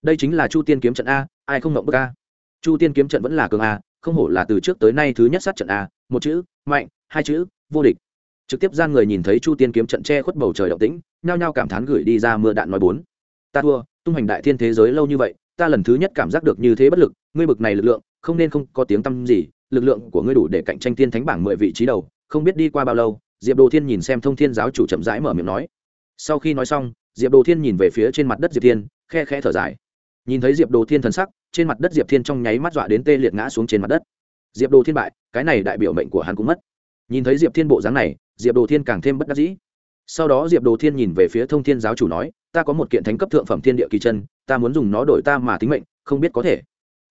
đây chính là chu tiên kiếm trận a, ai không mộng bước a? Chu tiên kiếm trận vẫn là cường a, không hổ là từ trước tới nay thứ nhất sát trận a, một chữ, mạnh, hai chữ, vô địch. Trực tiếp gian người nhìn thấy chu tiên kiếm trận che khuất bầu trời động tĩnh, nhao nhao cảm thán gửi đi ra mưa đạn nói bốn. Ta thua, tung hành đại thiên thế giới lâu như vậy, ta lần thứ nhất cảm giác được như thế bất lực, ngươi bực này lực lượng, không nên không có tiếng tăm gì, lực lượng của ngươi đủ để cạnh tranh tiên thánh bảng mười vị trí đầu, không biết đi qua bao lâu, diệp đồ thiên nhìn xem thông thiên giáo chủ chậm rãi mở miệng nói. Sau khi nói xong, diệp đồ thiên nhìn về phía trên mặt đất diệp thiên, khe khẽ thở dài nhìn thấy diệp đồ thiên thần sắc, trên mặt đất diệp thiên trong nháy mắt dọa đến tê liệt ngã xuống trên mặt đất. Diệp đồ thiên bại, cái này đại biểu mệnh của hắn cũng mất. Nhìn thấy diệp thiên bộ dáng này, diệp đồ thiên càng thêm bất đắc dĩ. Sau đó diệp đồ thiên nhìn về phía thông thiên giáo chủ nói, ta có một kiện thánh cấp thượng phẩm thiên địa kỳ chân, ta muốn dùng nó đổi ta mà tính mệnh, không biết có thể.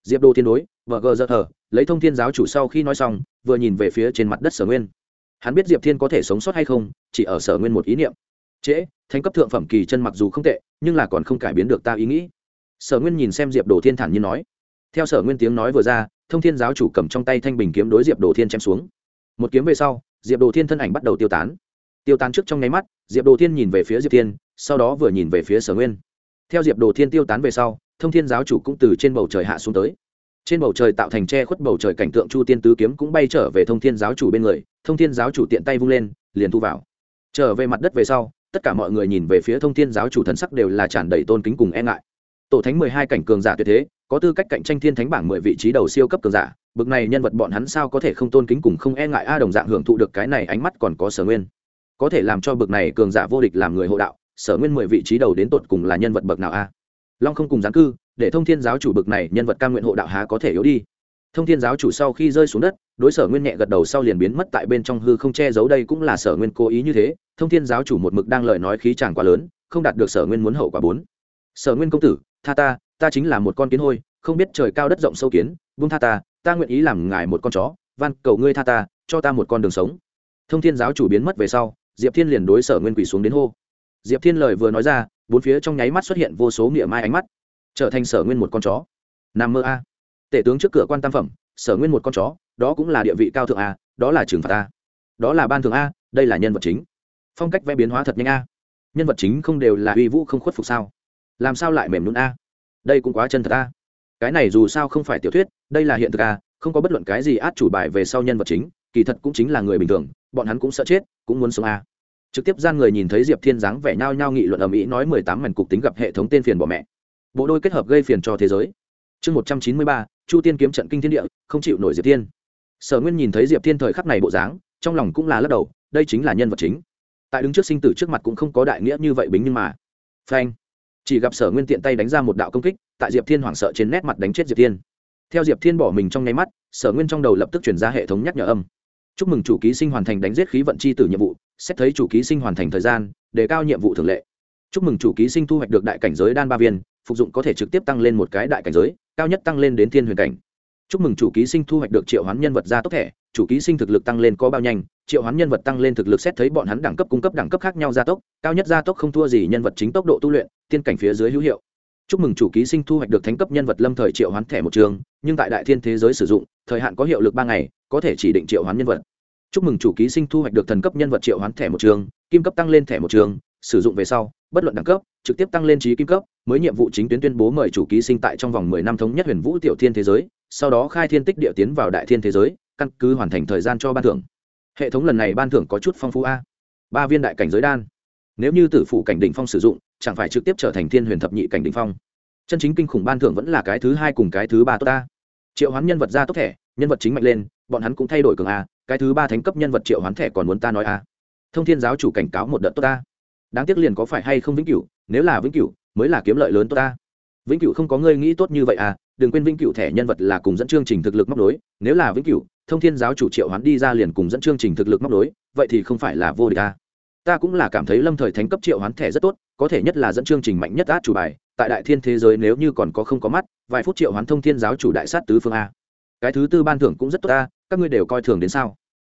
Diệp đồ thiên đối, vợ gờ giật hờ lấy thông thiên giáo chủ sau khi nói xong, vừa nhìn về phía trên mặt đất sở nguyên. Hắn biết diệp thiên có thể sống sót hay không, chỉ ở sở nguyên một ý niệm. Trễ, thánh cấp thượng phẩm kỳ chân mặc dù không tệ, nhưng là còn không cải biến được ta ý nghĩ sở nguyên nhìn xem diệp đồ thiên thản như nói. Theo sở nguyên tiếng nói vừa ra, thông thiên giáo chủ cầm trong tay thanh bình kiếm đối diệp đồ thiên chém xuống. Một kiếm về sau, diệp đồ thiên thân ảnh bắt đầu tiêu tán. Tiêu tán trước trong nháy mắt, diệp đồ thiên nhìn về phía diệp thiên, sau đó vừa nhìn về phía sở nguyên. Theo diệp đồ thiên tiêu tán về sau, thông thiên giáo chủ cũng từ trên bầu trời hạ xuống tới. Trên bầu trời tạo thành che khuất bầu trời cảnh tượng chu tiên tứ kiếm cũng bay trở về thông thiên giáo chủ bên người, thông thiên giáo chủ tiện tay vung lên, liền thu vào. Trở về mặt đất về sau, tất cả mọi người nhìn về phía thông thiên giáo chủ thần sắc đều là tràn đầy tôn kính cùng e ngại tổ thánh mười hai cảnh cường giả tuyệt thế, có tư cách cạnh tranh thiên thánh bảng mười vị trí đầu siêu cấp cường giả. Bực này nhân vật bọn hắn sao có thể không tôn kính cùng không e ngại a đồng dạng hưởng thụ được cái này ánh mắt còn có sở nguyên. Có thể làm cho bực này cường giả vô địch làm người hộ đạo, sở nguyên mười vị trí đầu đến tột cùng là nhân vật bậc nào a? Long không cùng gián cư, để thông thiên giáo chủ bực này nhân vật ca nguyện hộ đạo há có thể yếu đi? Thông thiên giáo chủ sau khi rơi xuống đất, đối sở nguyên nhẹ gật đầu sau liền biến mất tại bên trong hư không che giấu đây cũng là sở nguyên cố ý như thế. Thông thiên giáo chủ một mực đang lời nói khí chàng quá lớn, không đạt được sở nguyên muốn hậu quả bốn. Sở nguyên công tử tha ta ta chính là một con kiến hôi, không biết trời cao đất rộng sâu kiến vung tha ta ta nguyện ý làm ngài một con chó, van cầu ngươi tha ta, cho ta một con đường sống. Thông thiên giáo chủ biến mất về sau, diệp thiên liền đối sở nguyên quỷ xuống đến hô. Diệp thiên lời vừa nói ra, bốn phía trong nháy mắt xuất hiện vô số nghĩa mai ánh mắt, trở thành sở nguyên một con chó. Nằm mơ a. Tể tướng trước cửa quan tam phẩm, sở nguyên một con chó, đó cũng là địa vị cao thượng a, đó là trừng phạt a. Đó là ban thượng a, đây là nhân vật chính. Phong cách vẽ biến hóa thật nhanh a. Nhân vật chính không đều là uy vũ không khuất phục sao? Làm sao lại mềm nhún a? Đây cũng quá chân thật a. Cái này dù sao không phải tiểu thuyết, đây là hiện thực a, không có bất luận cái gì át chủ bài về sau nhân vật chính, kỳ thật cũng chính là người bình thường, bọn hắn cũng sợ chết, cũng muốn sống a. Trực tiếp gian người nhìn thấy diệp thiên dáng vẻ nhao nhao nghị luận ở mỹ nói mười tám mảnh cục tính gặp hệ thống tên phiền bỏ mẹ. Bộ đôi kết hợp gây phiền cho thế giới. Chương một trăm chín mươi ba, chu tiên kiếm trận kinh thiên địa, không chịu nổi diệp thiên. Sở nguyên nhìn thấy diệp thiên thời khắc này bộ dáng, trong lòng cũng là lắc đầu, đây chính là nhân vật chính. Tại đứng trước sinh tử trước mặt cũng không có đại nghĩa như vậy bính nhưng mà. Phanh chỉ gặp sở nguyên tiện tay đánh ra một đạo công kích, tại diệp thiên hoảng sợ trên nét mặt đánh chết diệp thiên. Theo diệp thiên bỏ mình trong nháy mắt, sở nguyên trong đầu lập tức chuyển ra hệ thống nhắc nhở âm. Chúc mừng chủ ký sinh hoàn thành đánh giết khí vận chi tử nhiệm vụ, xét thấy chủ ký sinh hoàn thành thời gian, đề cao nhiệm vụ thường lệ. Chúc mừng chủ ký sinh thu hoạch được đại cảnh giới đan ba viên, phục dụng có thể trực tiếp tăng lên một cái đại cảnh giới, cao nhất tăng lên đến thiên huyền cảnh. Chúc mừng chủ ký sinh thu hoạch được triệu hoán nhân vật ra tốc thẻ, chủ ký sinh thực lực tăng lên có bao nhanh triệu hoán nhân vật tăng lên thực lực xét thấy bọn hắn đẳng cấp cung cấp đẳng cấp khác nhau gia tốc, cao nhất gia tốc không thua gì nhân vật chính tốc độ tu luyện, tiên cảnh phía dưới hữu hiệu. Chúc mừng chủ ký sinh thu hoạch được thánh cấp nhân vật lâm thời triệu hoán thẻ một trường, nhưng tại đại thiên thế giới sử dụng, thời hạn có hiệu lực ba ngày, có thể chỉ định triệu hoán nhân vật. Chúc mừng chủ ký sinh thu hoạch được thần cấp nhân vật triệu hoán thẻ một trường, kim cấp tăng lên thẻ một trường, sử dụng về sau, bất luận đẳng cấp, trực tiếp tăng lên trí kim cấp, mới nhiệm vụ chính tuyến tuyên bố mời chủ ký sinh tại trong vòng mười năm thống nhất huyền vũ tiểu thiên thế giới, sau đó khai thiên tích địa tiến vào đại thiên thế giới, căn cứ hoàn thành thời gian cho ban thưởng hệ thống lần này ban thưởng có chút phong phú a. Ba viên đại cảnh giới đan. Nếu như tử phụ cảnh đỉnh phong sử dụng, chẳng phải trực tiếp trở thành thiên huyền thập nhị cảnh đỉnh phong. Chân chính kinh khủng ban thưởng vẫn là cái thứ hai cùng cái thứ ba tốt ta triệu hoán nhân vật ra tốc thẻ, nhân vật chính mạnh lên, bọn hắn cũng thay đổi cường a, cái thứ ba thánh cấp nhân vật triệu hoán thẻ còn muốn ta nói a. Thông thiên giáo chủ cảnh cáo một đợt tốt ta đáng tiếc liền có phải hay không vĩnh cửu, nếu là vĩnh cửu, mới là kiếm lợi lớn tốt ta vĩnh cửu không có ngươi nghĩ tốt như vậy à đừng quên vĩnh cửu thẻ nhân vật là cùng dẫn chương trình thực lực móc đối nếu là vĩnh cửu thông thiên giáo chủ triệu hoán đi ra liền cùng dẫn chương trình thực lực móc đối vậy thì không phải là vô địch ta ta cũng là cảm thấy lâm thời thánh cấp triệu hoán thẻ rất tốt, có thể nhất là dẫn chương trình mạnh nhất át chủ bài, tại đại thiên thế giới nếu như còn có không có mắt, vài phút triệu hoán thông thiên giáo chủ đại sát tứ phương a. Cái thứ tư ban thưởng cũng rất tốt ta, các ngươi đều coi thường đến sao?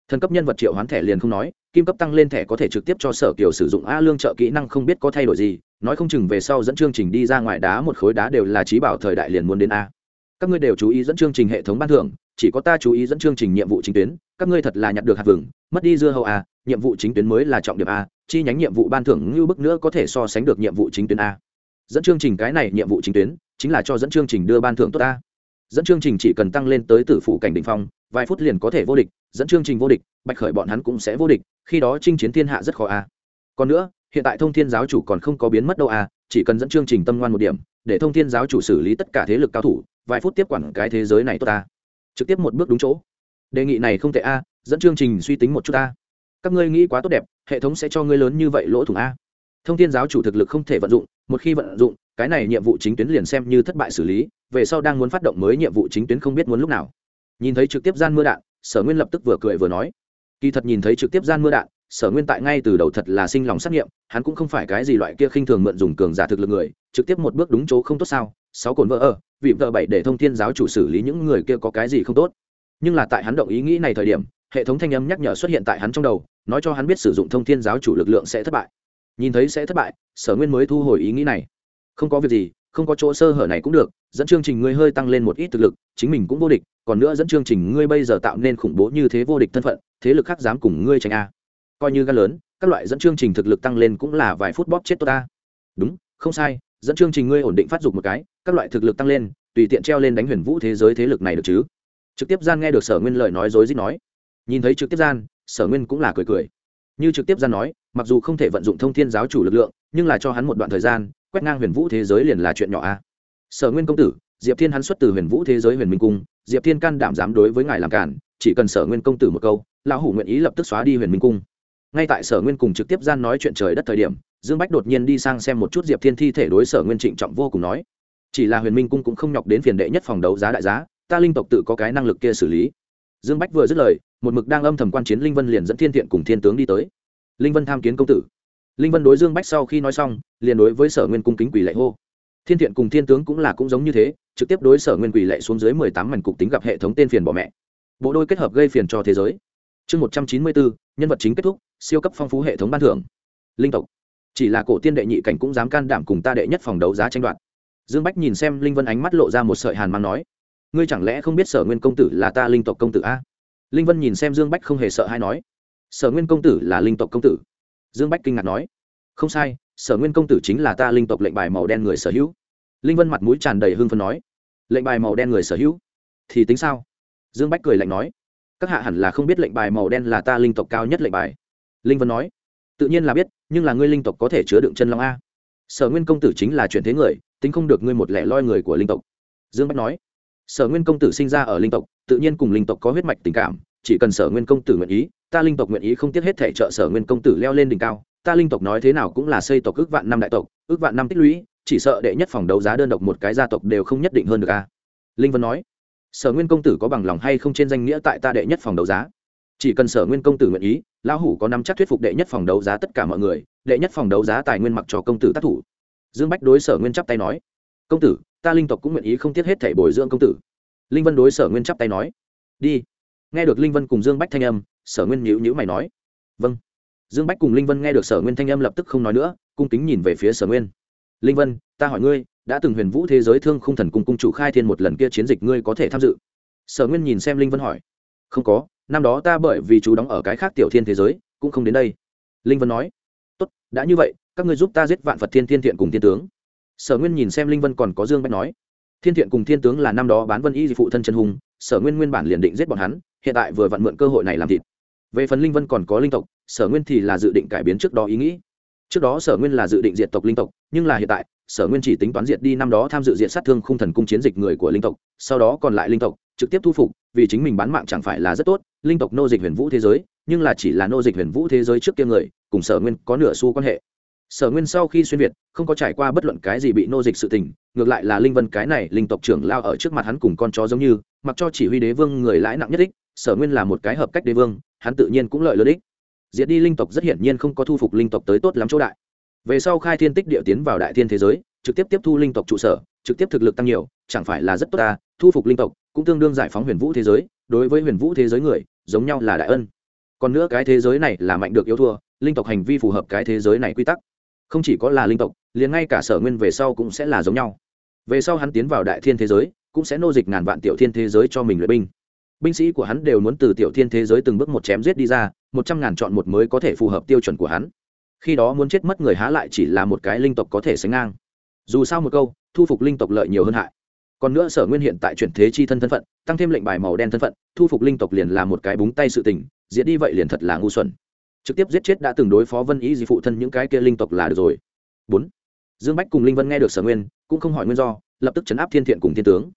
Thần cấp nhân vật triệu hoán thẻ liền không nói, kim cấp tăng lên thẻ có thể trực tiếp cho sở kiều sử dụng a lương trợ kỹ năng không biết có thay đổi gì, nói không chừng về sau dẫn chương trình đi ra ngoài đá một khối đá đều là trí bảo thời đại liền muốn đến a. Các ngươi đều chú ý dẫn chương trình hệ thống ban thưởng chỉ có ta chú ý dẫn chương trình nhiệm vụ chính tuyến, các ngươi thật là nhặt được hạt vừng, mất đi dưa hậu a à, nhiệm vụ chính tuyến mới là trọng điểm a chi nhánh nhiệm vụ ban thưởng như bức nữa có thể so sánh được nhiệm vụ chính tuyến a dẫn chương trình cái này nhiệm vụ chính tuyến, chính là cho dẫn chương trình đưa ban thưởng tốt a dẫn chương trình chỉ cần tăng lên tới tử phụ cảnh đ ỉ n h phong, vài phút liền có thể vô địch, dẫn chương trình vô địch, bạch khởi bọn hắn cũng sẽ vô địch, khi đó chinh chiến thiên hạ rất khó a còn nữa, hiện tại thông thiên giáo chủ còn không có biến mất đâu a chỉ cần dẫn chương trình tâm ngoan một điểm, để thông thiên giáo chủ xử lý tất cả thế lực cao thủ, vài phút tiếp quản cái thế giới này tốt ta trực tiếp một bước đúng chỗ. Đề nghị này không tệ a, dẫn chương trình suy tính một chút ta các ngươi nghĩ quá tốt đẹp, hệ thống sẽ cho ngươi lớn như vậy lỗ thủng a. Thông tin giáo chủ thực lực không thể vận dụng, một khi vận dụng, cái này nhiệm vụ chính tuyến liền xem như thất bại xử lý, về sau đang muốn phát động mới nhiệm vụ chính tuyến không biết muốn lúc nào. Nhìn thấy trực tiếp gian mưa đạn, sở nguyên lập tức vừa cười vừa nói. Kỳ thật nhìn thấy trực tiếp gian mưa đạn sở nguyên tại ngay từ đầu thật là sinh lòng xác nghiệm, hắn cũng không phải cái gì loại kia khinh thường mượn dùng cường giả thực lực người, trực tiếp một bước đúng chỗ không tốt sao? Sáu cồn vỡ ở, vị vợ bảy để thông thiên giáo chủ xử lý những người kia có cái gì không tốt? Nhưng là tại hắn động ý nghĩ này thời điểm, hệ thống thanh âm nhắc nhở xuất hiện tại hắn trong đầu, nói cho hắn biết sử dụng thông thiên giáo chủ lực lượng sẽ thất bại. Nhìn thấy sẽ thất bại, sở nguyên mới thu hồi ý nghĩ này. Không có việc gì, không có chỗ sơ hở này cũng được, dẫn chương trình ngươi hơi tăng lên một ít thực lực, chính mình cũng vô địch, còn nữa dẫn chương trình ngươi bây giờ tạo nên khủng bố như thế vô địch thân phận, thế lực khác dám cùng ngươi tranh a coi như gan lớn, các loại dẫn chương trình thực lực tăng lên cũng là vài phút bóp chết tôi ta. Đúng, không sai, dẫn chương trình ngươi ổn định phát dục một cái, các loại thực lực tăng lên, tùy tiện treo lên đánh huyền vũ thế giới thế lực này được chứ? Trực tiếp gian nghe được sở nguyên lời nói dối dít nói. Nhìn thấy trực tiếp gian, sở nguyên cũng là cười cười. Như trực tiếp gian nói, mặc dù không thể vận dụng thông thiên giáo chủ lực lượng, nhưng là cho hắn một đoạn thời gian, quét ngang huyền vũ thế giới liền là chuyện nhỏ a. Sở nguyên công tử, diệp thiên hắn xuất từ huyền vũ thế giới huyền minh cung, diệp thiên can đảm dám đối với ngài làm cản, chỉ cần sở nguyên công tử một câu, lão hủ nguyện ý lập tức xóa đi huyền minh cung ngay tại sở nguyên cùng trực tiếp gian nói chuyện trời đất thời điểm, dương bách đột nhiên đi sang xem một chút diệp thiên thi thể đối sở nguyên trịnh trọng vô cùng nói. Chỉ là huyền minh cung cũng không nhọc đến phiền đệ nhất phòng đấu giá đại giá, ta linh tộc tự có cái năng lực kia xử lý. Dương bách vừa dứt lời, một mực đang âm thầm quan chiến linh vân liền dẫn thiên thiện cùng thiên tướng đi tới. Linh vân tham kiến công tử. Linh vân đối dương bách sau khi nói xong, liền đối với sở nguyên cung kính quỷ lệ hô. Thiên thiện cùng thiên tướng cũng là cũng giống như thế, trực tiếp đối sở nguyên quỷ lệ xuống dưới mười tám mảnh cục tính gặp hệ thống tên phiền bỏ mẹ. Bộ đôi kết hợp gây phiền cho thế giới. Chương một trăm chín mươi bốn nhân vật chính kết thúc, siêu cấp phong phú hệ thống ban thưởng. Linh tộc. Chỉ là cổ tiên đệ nhị cảnh cũng dám can đảm cùng ta đệ nhất phòng đấu giá tranh đoạt. Dương bách nhìn xem linh vân ánh mắt lộ ra một sợi hàn mang nói, ngươi chẳng lẽ không biết sở nguyên công tử là ta linh tộc công tử a? Linh vân nhìn xem dương bách không hề sợ hay nói, sở nguyên công tử là linh tộc công tử. Dương bách kinh ngạc nói, không sai, sở nguyên công tử chính là ta linh tộc lệnh bài màu đen người sở hữu. Linh vân mặt mũi tràn đầy hương phân nói, lệnh bài màu đen người sở hữu? Thì tính sao? Dương bách cười lạnh nói các hạ hẳn là không biết lệnh bài màu đen là ta linh tộc cao nhất lệnh bài. Linh vân nói, tự nhiên là biết, nhưng là ngươi linh tộc có thể chứa đựng chân long a. Sở nguyên công tử chính là chuyện thế người, tính không được ngươi một lẻ loi người của linh tộc. Dương bách nói, sở nguyên công tử sinh ra ở linh tộc, tự nhiên cùng linh tộc có huyết mạch tình cảm, chỉ cần sở nguyên công tử nguyện ý, ta linh tộc nguyện ý không tiếc hết thể trợ sở nguyên công tử leo lên đỉnh cao, ta linh tộc nói thế nào cũng là xây tộc ước vạn năm đại tộc, ước vạn năm tích lũy, chỉ sợ đệ nhất phòng đấu giá đơn độc một cái gia tộc đều không nhất định hơn được a. Linh vân nói sở nguyên công tử có bằng lòng hay không trên danh nghĩa tại ta đệ nhất phòng đấu giá? Chỉ cần sở nguyên công tử nguyện ý, lão hủ có năm chắc thuyết phục đệ nhất phòng đấu giá tất cả mọi người, đệ nhất phòng đấu giá tài nguyên mặc cho công tử tác thủ. Dương bách đối sở nguyên chắp tay nói. Công tử, ta linh tộc cũng nguyện ý không tiếc hết thể bồi dưỡng công tử. Linh vân đối sở nguyên chắp tay nói. Đi. Nghe được linh vân cùng dương bách thanh âm, sở nguyên nhữ nhữ mày nói. Vâng. Dương bách cùng linh vân nghe được sở nguyên thanh âm lập tức không nói nữa, cung kính nhìn về phía sở nguyên linh vân, ta hỏi ngươi, đã từng huyền vũ thế giới thương không thần cung cung chủ khai thiên một lần kia chiến dịch ngươi có thể tham dự? Sở nguyên nhìn xem linh vân hỏi. Không có, năm đó ta bởi vì chú đóng ở cái khác tiểu thiên thế giới, cũng không đến đây. Linh vân nói. Tốt, đã như vậy, các ngươi giúp ta giết vạn phật thiên thiên thiện cùng thiên tướng. Sở nguyên nhìn xem linh vân còn có dương bách nói. Thiên thiện cùng thiên tướng là năm đó bán vân y phụ thân trần hùng, sở nguyên nguyên bản liền định giết bọn hắn, hiện tại vừa vặn mượn cơ hội này làm thịt. Về phần linh vân còn có linh tộc, sở nguyên thì là dự định cải biến trước đó ý nghĩ trước đó sở nguyên là dự định diệt tộc linh tộc, nhưng là hiện tại, sở nguyên chỉ tính toán diệt đi năm đó tham dự diện sát thương khung thần cung chiến dịch người của linh tộc, sau đó còn lại linh tộc, trực tiếp thu phục, vì chính mình bán mạng chẳng phải là rất tốt, linh tộc nô dịch huyền vũ thế giới, nhưng là chỉ là nô dịch huyền vũ thế giới trước kia người, cùng sở nguyên có nửa xu quan hệ. Sở nguyên sau khi xuyên việt, không có trải qua bất luận cái gì bị nô dịch sự tình, ngược lại là linh vân cái này linh tộc trưởng lao ở trước mặt hắn cùng con chó giống như, mặc cho chỉ huy đế vương người lãi nặng nhất ích sở nguyên là một cái hợp cách đế vương, hắn tự nhiên cũng lợi lớn ích diệt đi linh tộc rất hiển nhiên không có thu phục linh tộc tới tốt lắm chỗ đại. Về sau khai thiên tích địa tiến vào đại thiên thế giới, trực tiếp tiếp thu linh tộc trụ sở, trực tiếp thực lực tăng nhiều, chẳng phải là rất tốt ta, thu phục linh tộc cũng tương đương giải phóng huyền vũ thế giới, đối với huyền vũ thế giới người, giống nhau là đại ân. Còn nữa cái thế giới này là mạnh được yếu thua, linh tộc hành vi phù hợp cái thế giới này quy tắc. Không chỉ có là linh tộc, liền ngay cả sở nguyên về sau cũng sẽ là giống nhau. Về sau hắn tiến vào đại thiên thế giới, cũng sẽ nô dịch ngàn vạn tiểu thiên thế giới cho mình luyện binh binh sĩ của hắn đều muốn từ tiểu thiên thế giới từng bước một chém giết đi ra, một trăm ngàn chọn một mới có thể phù hợp tiêu chuẩn của hắn. Khi đó muốn chết mất người há lại chỉ là một cái linh tộc có thể sánh ngang. Dù sao một câu, thu phục linh tộc lợi nhiều hơn hại. Còn nữa sở nguyên hiện tại chuyển thế chi thân thân phận, tăng thêm lệnh bài màu đen thân phận, thu phục linh tộc liền là một cái búng tay sự tình diễn đi vậy liền thật là ngu xuẩn. Trực tiếp giết chết đã từng đối phó vân ý gì phụ thân những cái kia linh tộc là được rồi. Bốn, dương bách cùng linh vân nghe được sở nguyên, cũng không hỏi nguyên do, lập tức chấn áp thiên thiện cùng thiên tướng.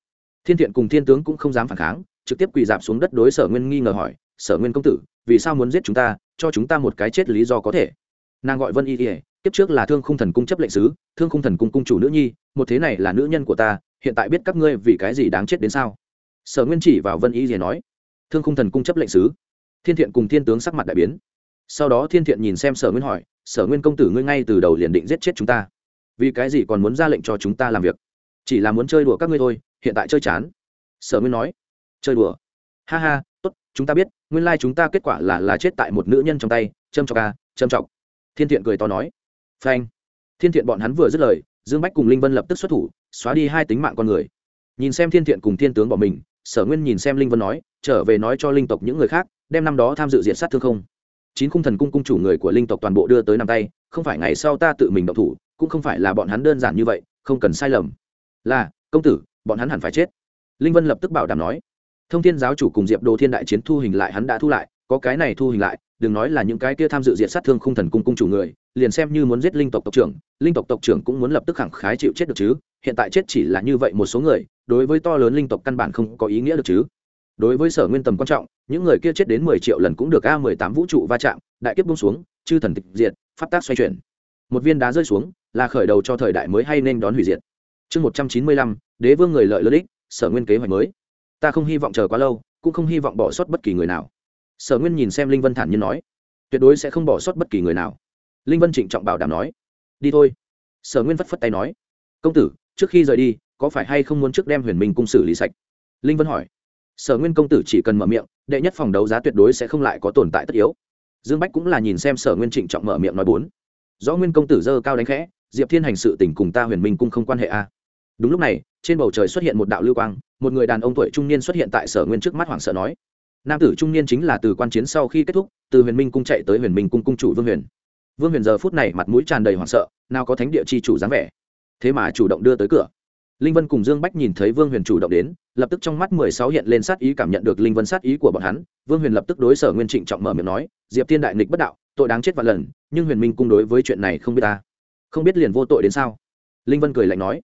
Thiên thiện cùng thiên tướng cũng không dám phản kháng trực tiếp quỳ dạp xuống đất đối sở nguyên nghi ngờ hỏi, sở nguyên công tử, vì sao muốn giết chúng ta, cho chúng ta một cái chết lý do có thể? Nàng gọi vân y ỉa kiếp trước là thương khung thần cung chấp lệnh sứ, thương khung thần cung cung chủ nữ nhi, một thế này là nữ nhân của ta, hiện tại biết các ngươi vì cái gì đáng chết đến sao? Sở nguyên chỉ vào vân y ỉa nói, thương khung thần cung chấp lệnh sứ. Thiên thiện cùng thiên tướng sắc mặt đại biến. Sau đó thiên thiện nhìn xem sở nguyên hỏi, sở nguyên công tử ngươi ngay từ đầu liền định giết chết chúng ta, vì cái gì còn muốn ra lệnh cho chúng ta làm việc? Chỉ là muốn chơi đùa các ngươi thôi, hiện tại chơi chán. Sở nguyên nói chơi đùa. Ha ha, tốt, chúng ta biết, nguyên lai chúng ta kết quả là là chết tại một nữ nhân trong tay, châm trọc ca à, châm trọc thiên thiện cười to nói. Phanh. Thiên thiện bọn hắn vừa dứt lời, dương bách cùng linh vân lập tức xuất thủ, xóa đi hai tính mạng con người. Nhìn xem thiên thiện cùng thiên tướng bỏ mình, sở nguyên nhìn xem linh vân nói, trở về nói cho linh tộc những người khác, đem năm đó tham dự diện sát thương không. Chín khung thần cung cung chủ người của linh tộc toàn bộ đưa tới năm tay, không phải ngày sau ta tự mình độc thủ, cũng không phải là bọn hắn đơn giản như vậy, không cần sai lầm. Là, công tử, bọn hắn hẳn phải chết. Linh vân lập tức bảo đảm nói thông thiên giáo chủ cùng diệp đồ thiên đại chiến thu hình lại hắn đã thu lại, có cái này thu hình lại, đừng nói là những cái kia tham dự diện sát thương khung thần cung cung chủ người, liền xem như muốn giết linh tộc tộc trưởng, linh tộc tộc trưởng cũng muốn lập tức khẳng khái chịu chết được chứ, hiện tại chết chỉ là như vậy một số người, đối với to lớn linh tộc căn bản không có ý nghĩa được chứ. Đối với sở nguyên tầm quan trọng, những người kia chết đến mười triệu lần cũng được a mười tám vũ trụ va chạm, đại kiếp bung xuống, chư thần tịch diệt, pháp tác xoay chuyển. Một viên đá rơi xuống, là khởi đầu cho thời đại mới hay nên đón hủy diệt. Chương một trăm chín mươi lăm, đế vương người lợi lợi ích sở nguyên kế hoạch mới ta không hy vọng chờ quá lâu, cũng không hy vọng bỏ sót bất kỳ người nào. Sở nguyên nhìn xem linh vân thản nhiên nói, tuyệt đối sẽ không bỏ sót bất kỳ người nào. Linh vân trịnh trọng bảo đảm nói, đi thôi. Sở nguyên phất phất tay nói, công tử, trước khi rời đi, có phải hay không muốn trước đem huyền minh cung xử lý sạch? Linh vân hỏi. Sở nguyên công tử chỉ cần mở miệng, đệ nhất phòng đấu giá tuyệt đối sẽ không lại có tồn tại tất yếu. Dương bách cũng là nhìn xem sở nguyên trịnh trọng mở miệng nói bốn. Do nguyên công tử dơ cao đánh khẽ, diệp thiên hành sự tình cùng ta huyền minh cung không quan hệ a đúng lúc này, trên bầu trời xuất hiện một đạo lưu quang, một người đàn ông tuổi trung niên xuất hiện tại sở nguyên trước mắt hoảng sợ nói. Nam tử trung niên chính là từ quan chiến sau khi kết thúc, từ huyền minh cung chạy tới huyền minh cung cung chủ vương huyền. Vương huyền giờ phút này mặt mũi tràn đầy hoảng sợ, nào có thánh địa chi chủ dáng vẻ. Thế mà chủ động đưa tới cửa. Linh vân cùng dương bách nhìn thấy vương huyền chủ động đến, lập tức trong mắt mười sáu hiện lên sát ý cảm nhận được linh vân sát ý của bọn hắn. Vương huyền lập tức đối sở nguyên trịnh trọng mở miệng nói, diệp tiên đại nghịch bất đạo, tội đáng chết vạn lần, nhưng huyền minh cung đối với chuyện này không biết ta. Không biết liền vô tội đến sao? Linh vân cười lạnh nói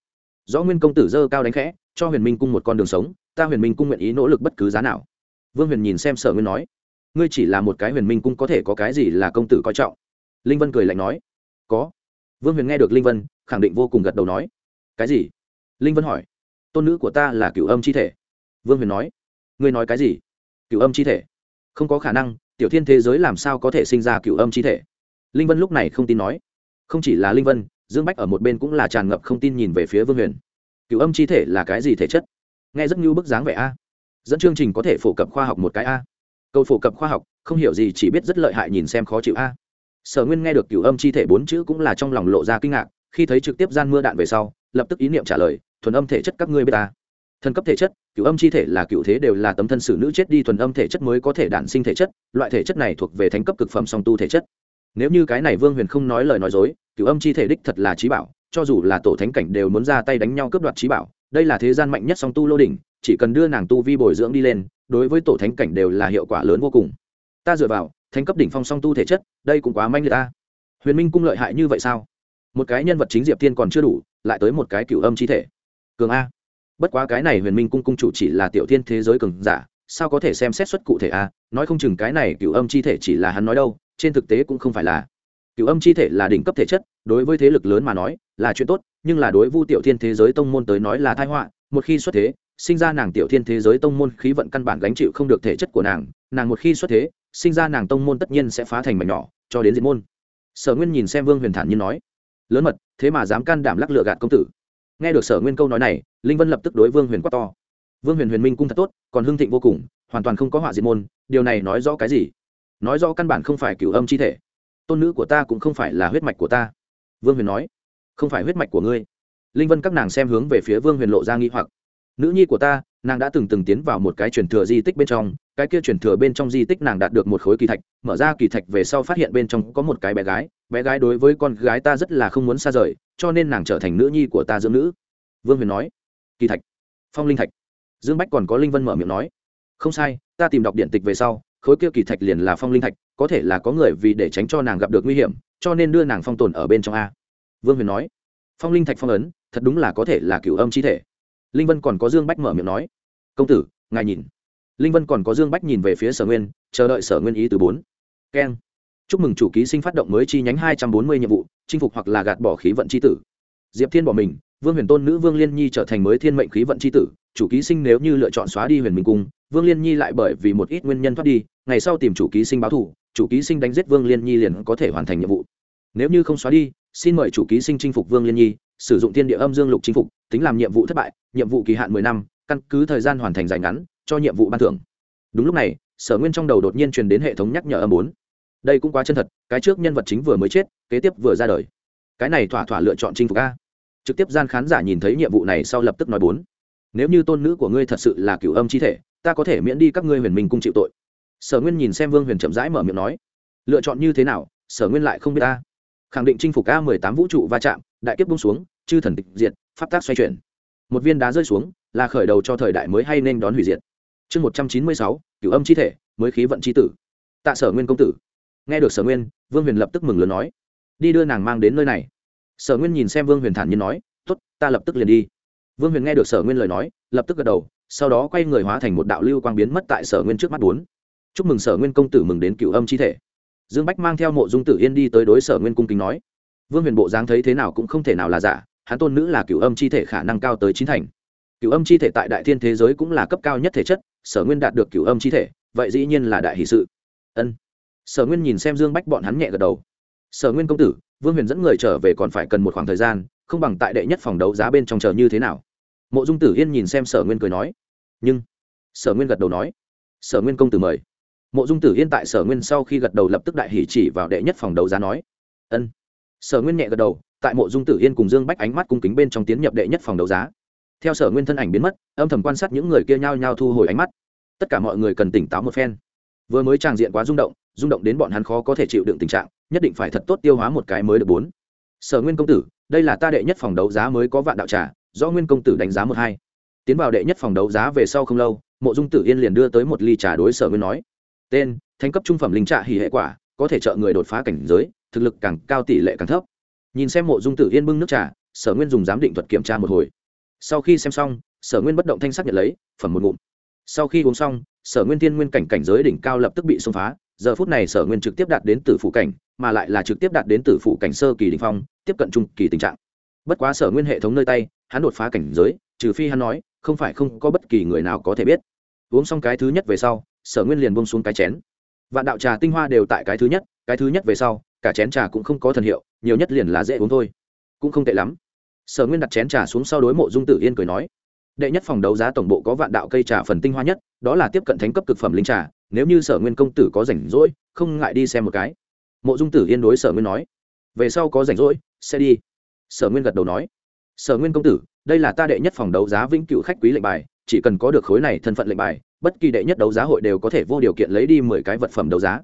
do nguyên công tử dơ cao đánh khẽ, cho huyền minh cung một con đường sống, ta huyền minh cung nguyện ý nỗ lực bất cứ giá nào. Vương huyền nhìn xem sở nguyên nói, ngươi chỉ là một cái huyền minh cung có thể có cái gì là công tử coi trọng? Linh vân cười lạnh nói, có. Vương huyền nghe được linh vân, khẳng định vô cùng gật đầu nói, cái gì? Linh vân hỏi, tôn nữ của ta là cựu âm chi thể. Vương huyền nói, ngươi nói cái gì? Cựu âm chi thể? Không có khả năng, tiểu thiên thế giới làm sao có thể sinh ra cựu âm chi thể? Linh vân lúc này không tin nói, không chỉ là linh vân dương bách ở một bên cũng là tràn ngập không tin nhìn về phía vương huyền. Cựu âm chi thể là cái gì thể chất? Nghe rất như bức dáng vẻ a. Dẫn chương trình có thể phổ cập khoa học một cái a. Câu phổ cập khoa học, không hiểu gì, chỉ biết rất lợi hại nhìn xem khó chịu a. Sở nguyên nghe được cựu âm chi thể bốn chữ cũng là trong lòng lộ ra kinh ngạc, khi thấy trực tiếp gian mưa đạn về sau, lập tức ý niệm trả lời, thuần âm thể chất các ngươi b ta? Thần cấp thể chất cựu âm chi thể là cựu thế đều là tấm thân sử nữ chết đi, thuần âm thể chất mới có thể đản sinh thể chất, loại thể chất này thuộc về thánh cấp cực phẩm song tu thể chất nếu như cái này vương huyền không nói lời nói dối, cửu âm chi thể đích thật là trí bảo, cho dù là tổ thánh cảnh đều muốn ra tay đánh nhau cướp đoạt trí bảo, đây là thế gian mạnh nhất song tu lô đỉnh, chỉ cần đưa nàng tu vi bồi dưỡng đi lên, đối với tổ thánh cảnh đều là hiệu quả lớn vô cùng. Ta dựa vào, thánh cấp đỉnh phong song tu thể chất, đây cũng quá manh người ta. Huyền minh cung lợi hại như vậy sao? Một cái nhân vật chính diệp Thiên còn chưa đủ, lại tới một cái cựu âm chi thể. Cường a. Bất quá cái này huyền minh cung cung chủ chỉ là tiểu thiên thế giới cường giả, sao có thể xem xét xuất cụ thể a? Nói không chừng cái này cựu âm chi thể chỉ là hắn nói đâu trên thực tế cũng không phải là. Cựu âm chi thể là đỉnh cấp thể chất, đối với thế lực lớn mà nói, là chuyện tốt, nhưng là đối vu tiểu thiên thế giới tông môn tới nói là thái họa. Một khi xuất thế, sinh ra nàng tiểu thiên thế giới tông môn khí vận căn bản gánh chịu không được thể chất của nàng. Nàng một khi xuất thế, sinh ra nàng tông môn tất nhiên sẽ phá thành mảnh nhỏ, cho đến diệt môn. Sở nguyên nhìn xem vương huyền thản nhiên nói, lớn mật, thế mà dám can đảm lắc lựa gạt công tử. Nghe được sở nguyên câu nói này, linh vân lập tức đối vương huyền quát to. Vương huyền huyền minh cung thật tốt, còn hưng thịnh vô cùng, hoàn toàn không có họa diệt môn, điều này nói rõ cái gì? Nói rõ căn bản không phải cửu âm chi thể. Tôn nữ của ta cũng không phải là huyết mạch của ta. Vương huyền nói. Không phải huyết mạch của ngươi. Linh vân các nàng xem hướng về phía vương huyền lộ ra nghi hoặc. Nữ nhi của ta, nàng đã từng từng tiến vào một cái truyền thừa di tích bên trong, cái kia truyền thừa bên trong di tích nàng đạt được một khối kỳ thạch, mở ra kỳ thạch về sau phát hiện bên trong có một cái bé gái bé gái đối với con gái ta rất là không muốn xa rời, cho nên nàng trở thành nữ nhi của ta dưỡng nữ. Vương huyền nói. Kỳ thạch. Phong linh thạch. Dương bách còn có linh vân mở miệng nói. Không sai, ta tìm đọc điện tịch về sau khối kia kỳ thạch liền là phong linh thạch, có thể là có người vì để tránh cho nàng gặp được nguy hiểm, cho nên đưa nàng phong tồn ở bên trong a. Vương huyền nói. Phong linh thạch phong ấn, thật đúng là có thể là cửu âm chi thể. Linh vân còn có dương bách mở miệng nói. Công tử, ngài nhìn. Linh vân còn có dương bách nhìn về phía sở nguyên, chờ đợi sở nguyên ý từ bốn. Keng. Chúc mừng chủ ký sinh phát động mới chi nhánh hai trăm bốn mươi nhiệm vụ, chinh phục hoặc là gạt bỏ khí vận c h i tử. Diệp thiên bỏ mình, vương huyền tôn nữ vương liên nhi trở thành mới thiên mệnh khí vận c h i tử chủ ký sinh nếu như lựa chọn xóa đi huyền minh cung, vương liên nhi lại bởi vì một ít nguyên nhân thoát đi, ngày sau tìm chủ ký sinh báo thủ, chủ ký sinh đánh giết vương liên nhi liền có thể hoàn thành nhiệm vụ. Nếu như không xóa đi, xin mời chủ ký sinh chinh phục vương liên nhi, sử dụng thiên địa âm dương lục chinh phục, tính làm nhiệm vụ thất bại, nhiệm vụ kỳ hạn mười năm, căn cứ thời gian hoàn thành dài ngắn, cho nhiệm vụ ban thưởng. Đúng lúc này, sở nguyên trong đầu đột nhiên truyền đến hệ thống nhắc nhở âm bốn. Đây cũng quá chân thật, cái trước nhân vật chính vừa mới chết, kế tiếp vừa ra đời. Cái này thỏa thỏa lựa chọn chinh phục a. Trực tiếp gian khán giả nhìn thấy nhiệm vụ này sau lập tức nói bốn nếu như tôn nữ của ngươi thật sự là cựu âm chi thể, ta có thể miễn đi các ngươi huyền minh cung chịu tội. Sở nguyên nhìn xem vương huyền chậm rãi mở miệng nói, lựa chọn như thế nào, sở nguyên lại không biết ta. Khẳng định chinh phục a mười tám vũ trụ va chạm, đại kiếp bung xuống, chư thần tịch diệt, pháp tác xoay chuyển. Một viên đá rơi xuống, là khởi đầu cho thời đại mới hay nên đón hủy diệt. Chương một trăm chín mươi sáu, cửu âm chi thể, mới khí vận chi tử. Tạ sở nguyên công tử. Nghe được sở nguyên, vương huyền lập tức mừng lớn nói, đi đưa nàng mang đến nơi này. Sở nguyên nhìn xem vương huyền thản nhiên nói t ố t ta lập tức liền đi vương huyền nghe được sở nguyên lời nói, lập tức gật đầu, sau đó quay người hóa thành một đạo lưu quang biến mất tại sở nguyên trước mắt bốn. Chúc mừng sở nguyên công tử mừng đến cửu âm chi thể. Dương bách mang theo mộ dung tử yên đi tới đối sở nguyên cung kính nói. Vương huyền bộ dáng thấy thế nào cũng không thể nào là giả, hắn tôn nữ là cửu âm chi thể khả năng cao tới chín thành. Cửu âm chi thể tại đại thiên thế giới cũng là cấp cao nhất thể chất, sở nguyên đạt được cửu âm chi thể, vậy dĩ nhiên là đại hỷ sự. Ân. Sở nguyên nhìn xem dương bách bọn hắn nhẹ gật đầu. Sở nguyên công tử, vương huyền dẫn người trở về còn phải cần một khoảng thời gian, không bằng tại đệ nhất phòng đấu giá bên trong chờ như thế nào? Mộ dung tử yên nhìn xem sở nguyên cười nói, nhưng, sở nguyên gật đầu nói, sở nguyên công tử mời. Mộ dung tử yên tại sở nguyên sau khi gật đầu lập tức đại hỷ chỉ vào đệ nhất phòng đấu giá nói, ân. Sở nguyên nhẹ gật đầu, tại mộ dung tử yên cùng dương bách ánh mắt cung kính bên trong tiến nhập đệ nhất phòng đấu giá. Theo sở nguyên thân ảnh biến mất, âm thầm quan sát những người kia nhao nhao thu hồi ánh mắt. Tất cả mọi người cần tỉnh táo một phen. Vừa mới tràng diện quá rung động rung động đến bọn hắn khó có thể chịu đựng tình trạng, nhất định phải thật tốt tiêu hóa một cái mới được bốn. Sở nguyên công tử, đây là ta đệ nhất phòng đấu giá mới có vạn đạo trà do nguyên công tử đánh giá một hai. Tiến vào đệ nhất phòng đấu giá về sau không lâu, mộ dung tử yên liền đưa tới một ly trà đối sở nguyên nói, tên, thánh cấp trung phẩm linh trạ hỉ hệ quả, có thể trợ người đột phá cảnh giới, thực lực càng cao tỷ lệ càng thấp. Nhìn xem mộ dung tử yên bưng nước trà, sở nguyên dùng giám định thuật kiểm tra một hồi. Sau khi xem xong, sở nguyên bất động thanh sắc nhận lấy, phẩm một ngụm. Sau khi uống xong, sở nguyên tiên nguyên cảnh cảnh giới đỉnh cao lập tức bị xông phá, giờ phút này sở nguyên trực tiếp đạt đến tử phủ cảnh, mà lại là trực tiếp đạt đến tử phủ cảnh sơ kỳ đình phong, tiếp cận trung kỳ tình trạng. Bất quá sở nguyên hệ thống nơi tay hắn đột phá cảnh giới, trừ phi hắn nói, không phải không có bất kỳ người nào có thể biết. Uống xong cái thứ nhất về sau, sở nguyên liền bông xuống cái chén. Vạn đạo trà tinh hoa đều tại cái thứ nhất, cái thứ nhất về sau, cả chén trà cũng không có thần hiệu, nhiều nhất liền là dễ uống thôi. Cũng không tệ lắm. Sở nguyên đặt chén trà xuống sau đối mộ dung tử yên cười nói, đệ nhất phòng đấu giá tổng bộ có vạn đạo cây trà phần tinh hoa nhất, đó là tiếp cận thánh cấp cực phẩm linh trà, nếu như sở nguyên công tử có rảnh rỗi, không ngại đi xem một cái. Mộ dung tử yên đối sở nguyên nói, về sau có rảnh rỗi, sẽ đi. Sở nguyên gật đầu nói sở nguyên công tử, đây là ta đệ nhất phòng đấu giá vĩnh cựu khách quý lệnh bài, chỉ cần có được khối này thân phận lệnh bài, bất kỳ đệ nhất đấu giá hội đều có thể vô điều kiện lấy đi mười cái vật phẩm đấu giá.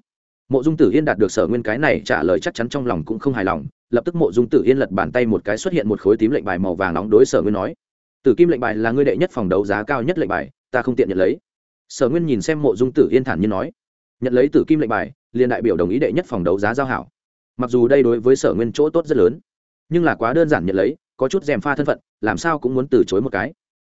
Mộ dung tử yên đạt được sở nguyên cái này trả lời chắc chắn trong lòng cũng không hài lòng, lập tức mộ dung tử yên lật bàn tay một cái xuất hiện một khối tím lệnh bài màu vàng nóng đối sở nguyên nói, tử kim lệnh bài là ngươi đệ nhất phòng đấu giá cao nhất lệnh bài, ta không tiện nhận lấy. Sở nguyên nhìn xem mộ dung tử yên thản nhiên nói, nhận lấy tử kim lệnh bài, liền đại biểu đồng ý đệ nhất phòng đấu giá giao hảo. Mặc dù đây đối với sở nguyên chỗ tốt rất lớn, nhưng là quá đơn giản nhận lấy có chút dèm pha thân phận, làm sao cũng muốn từ chối một cái.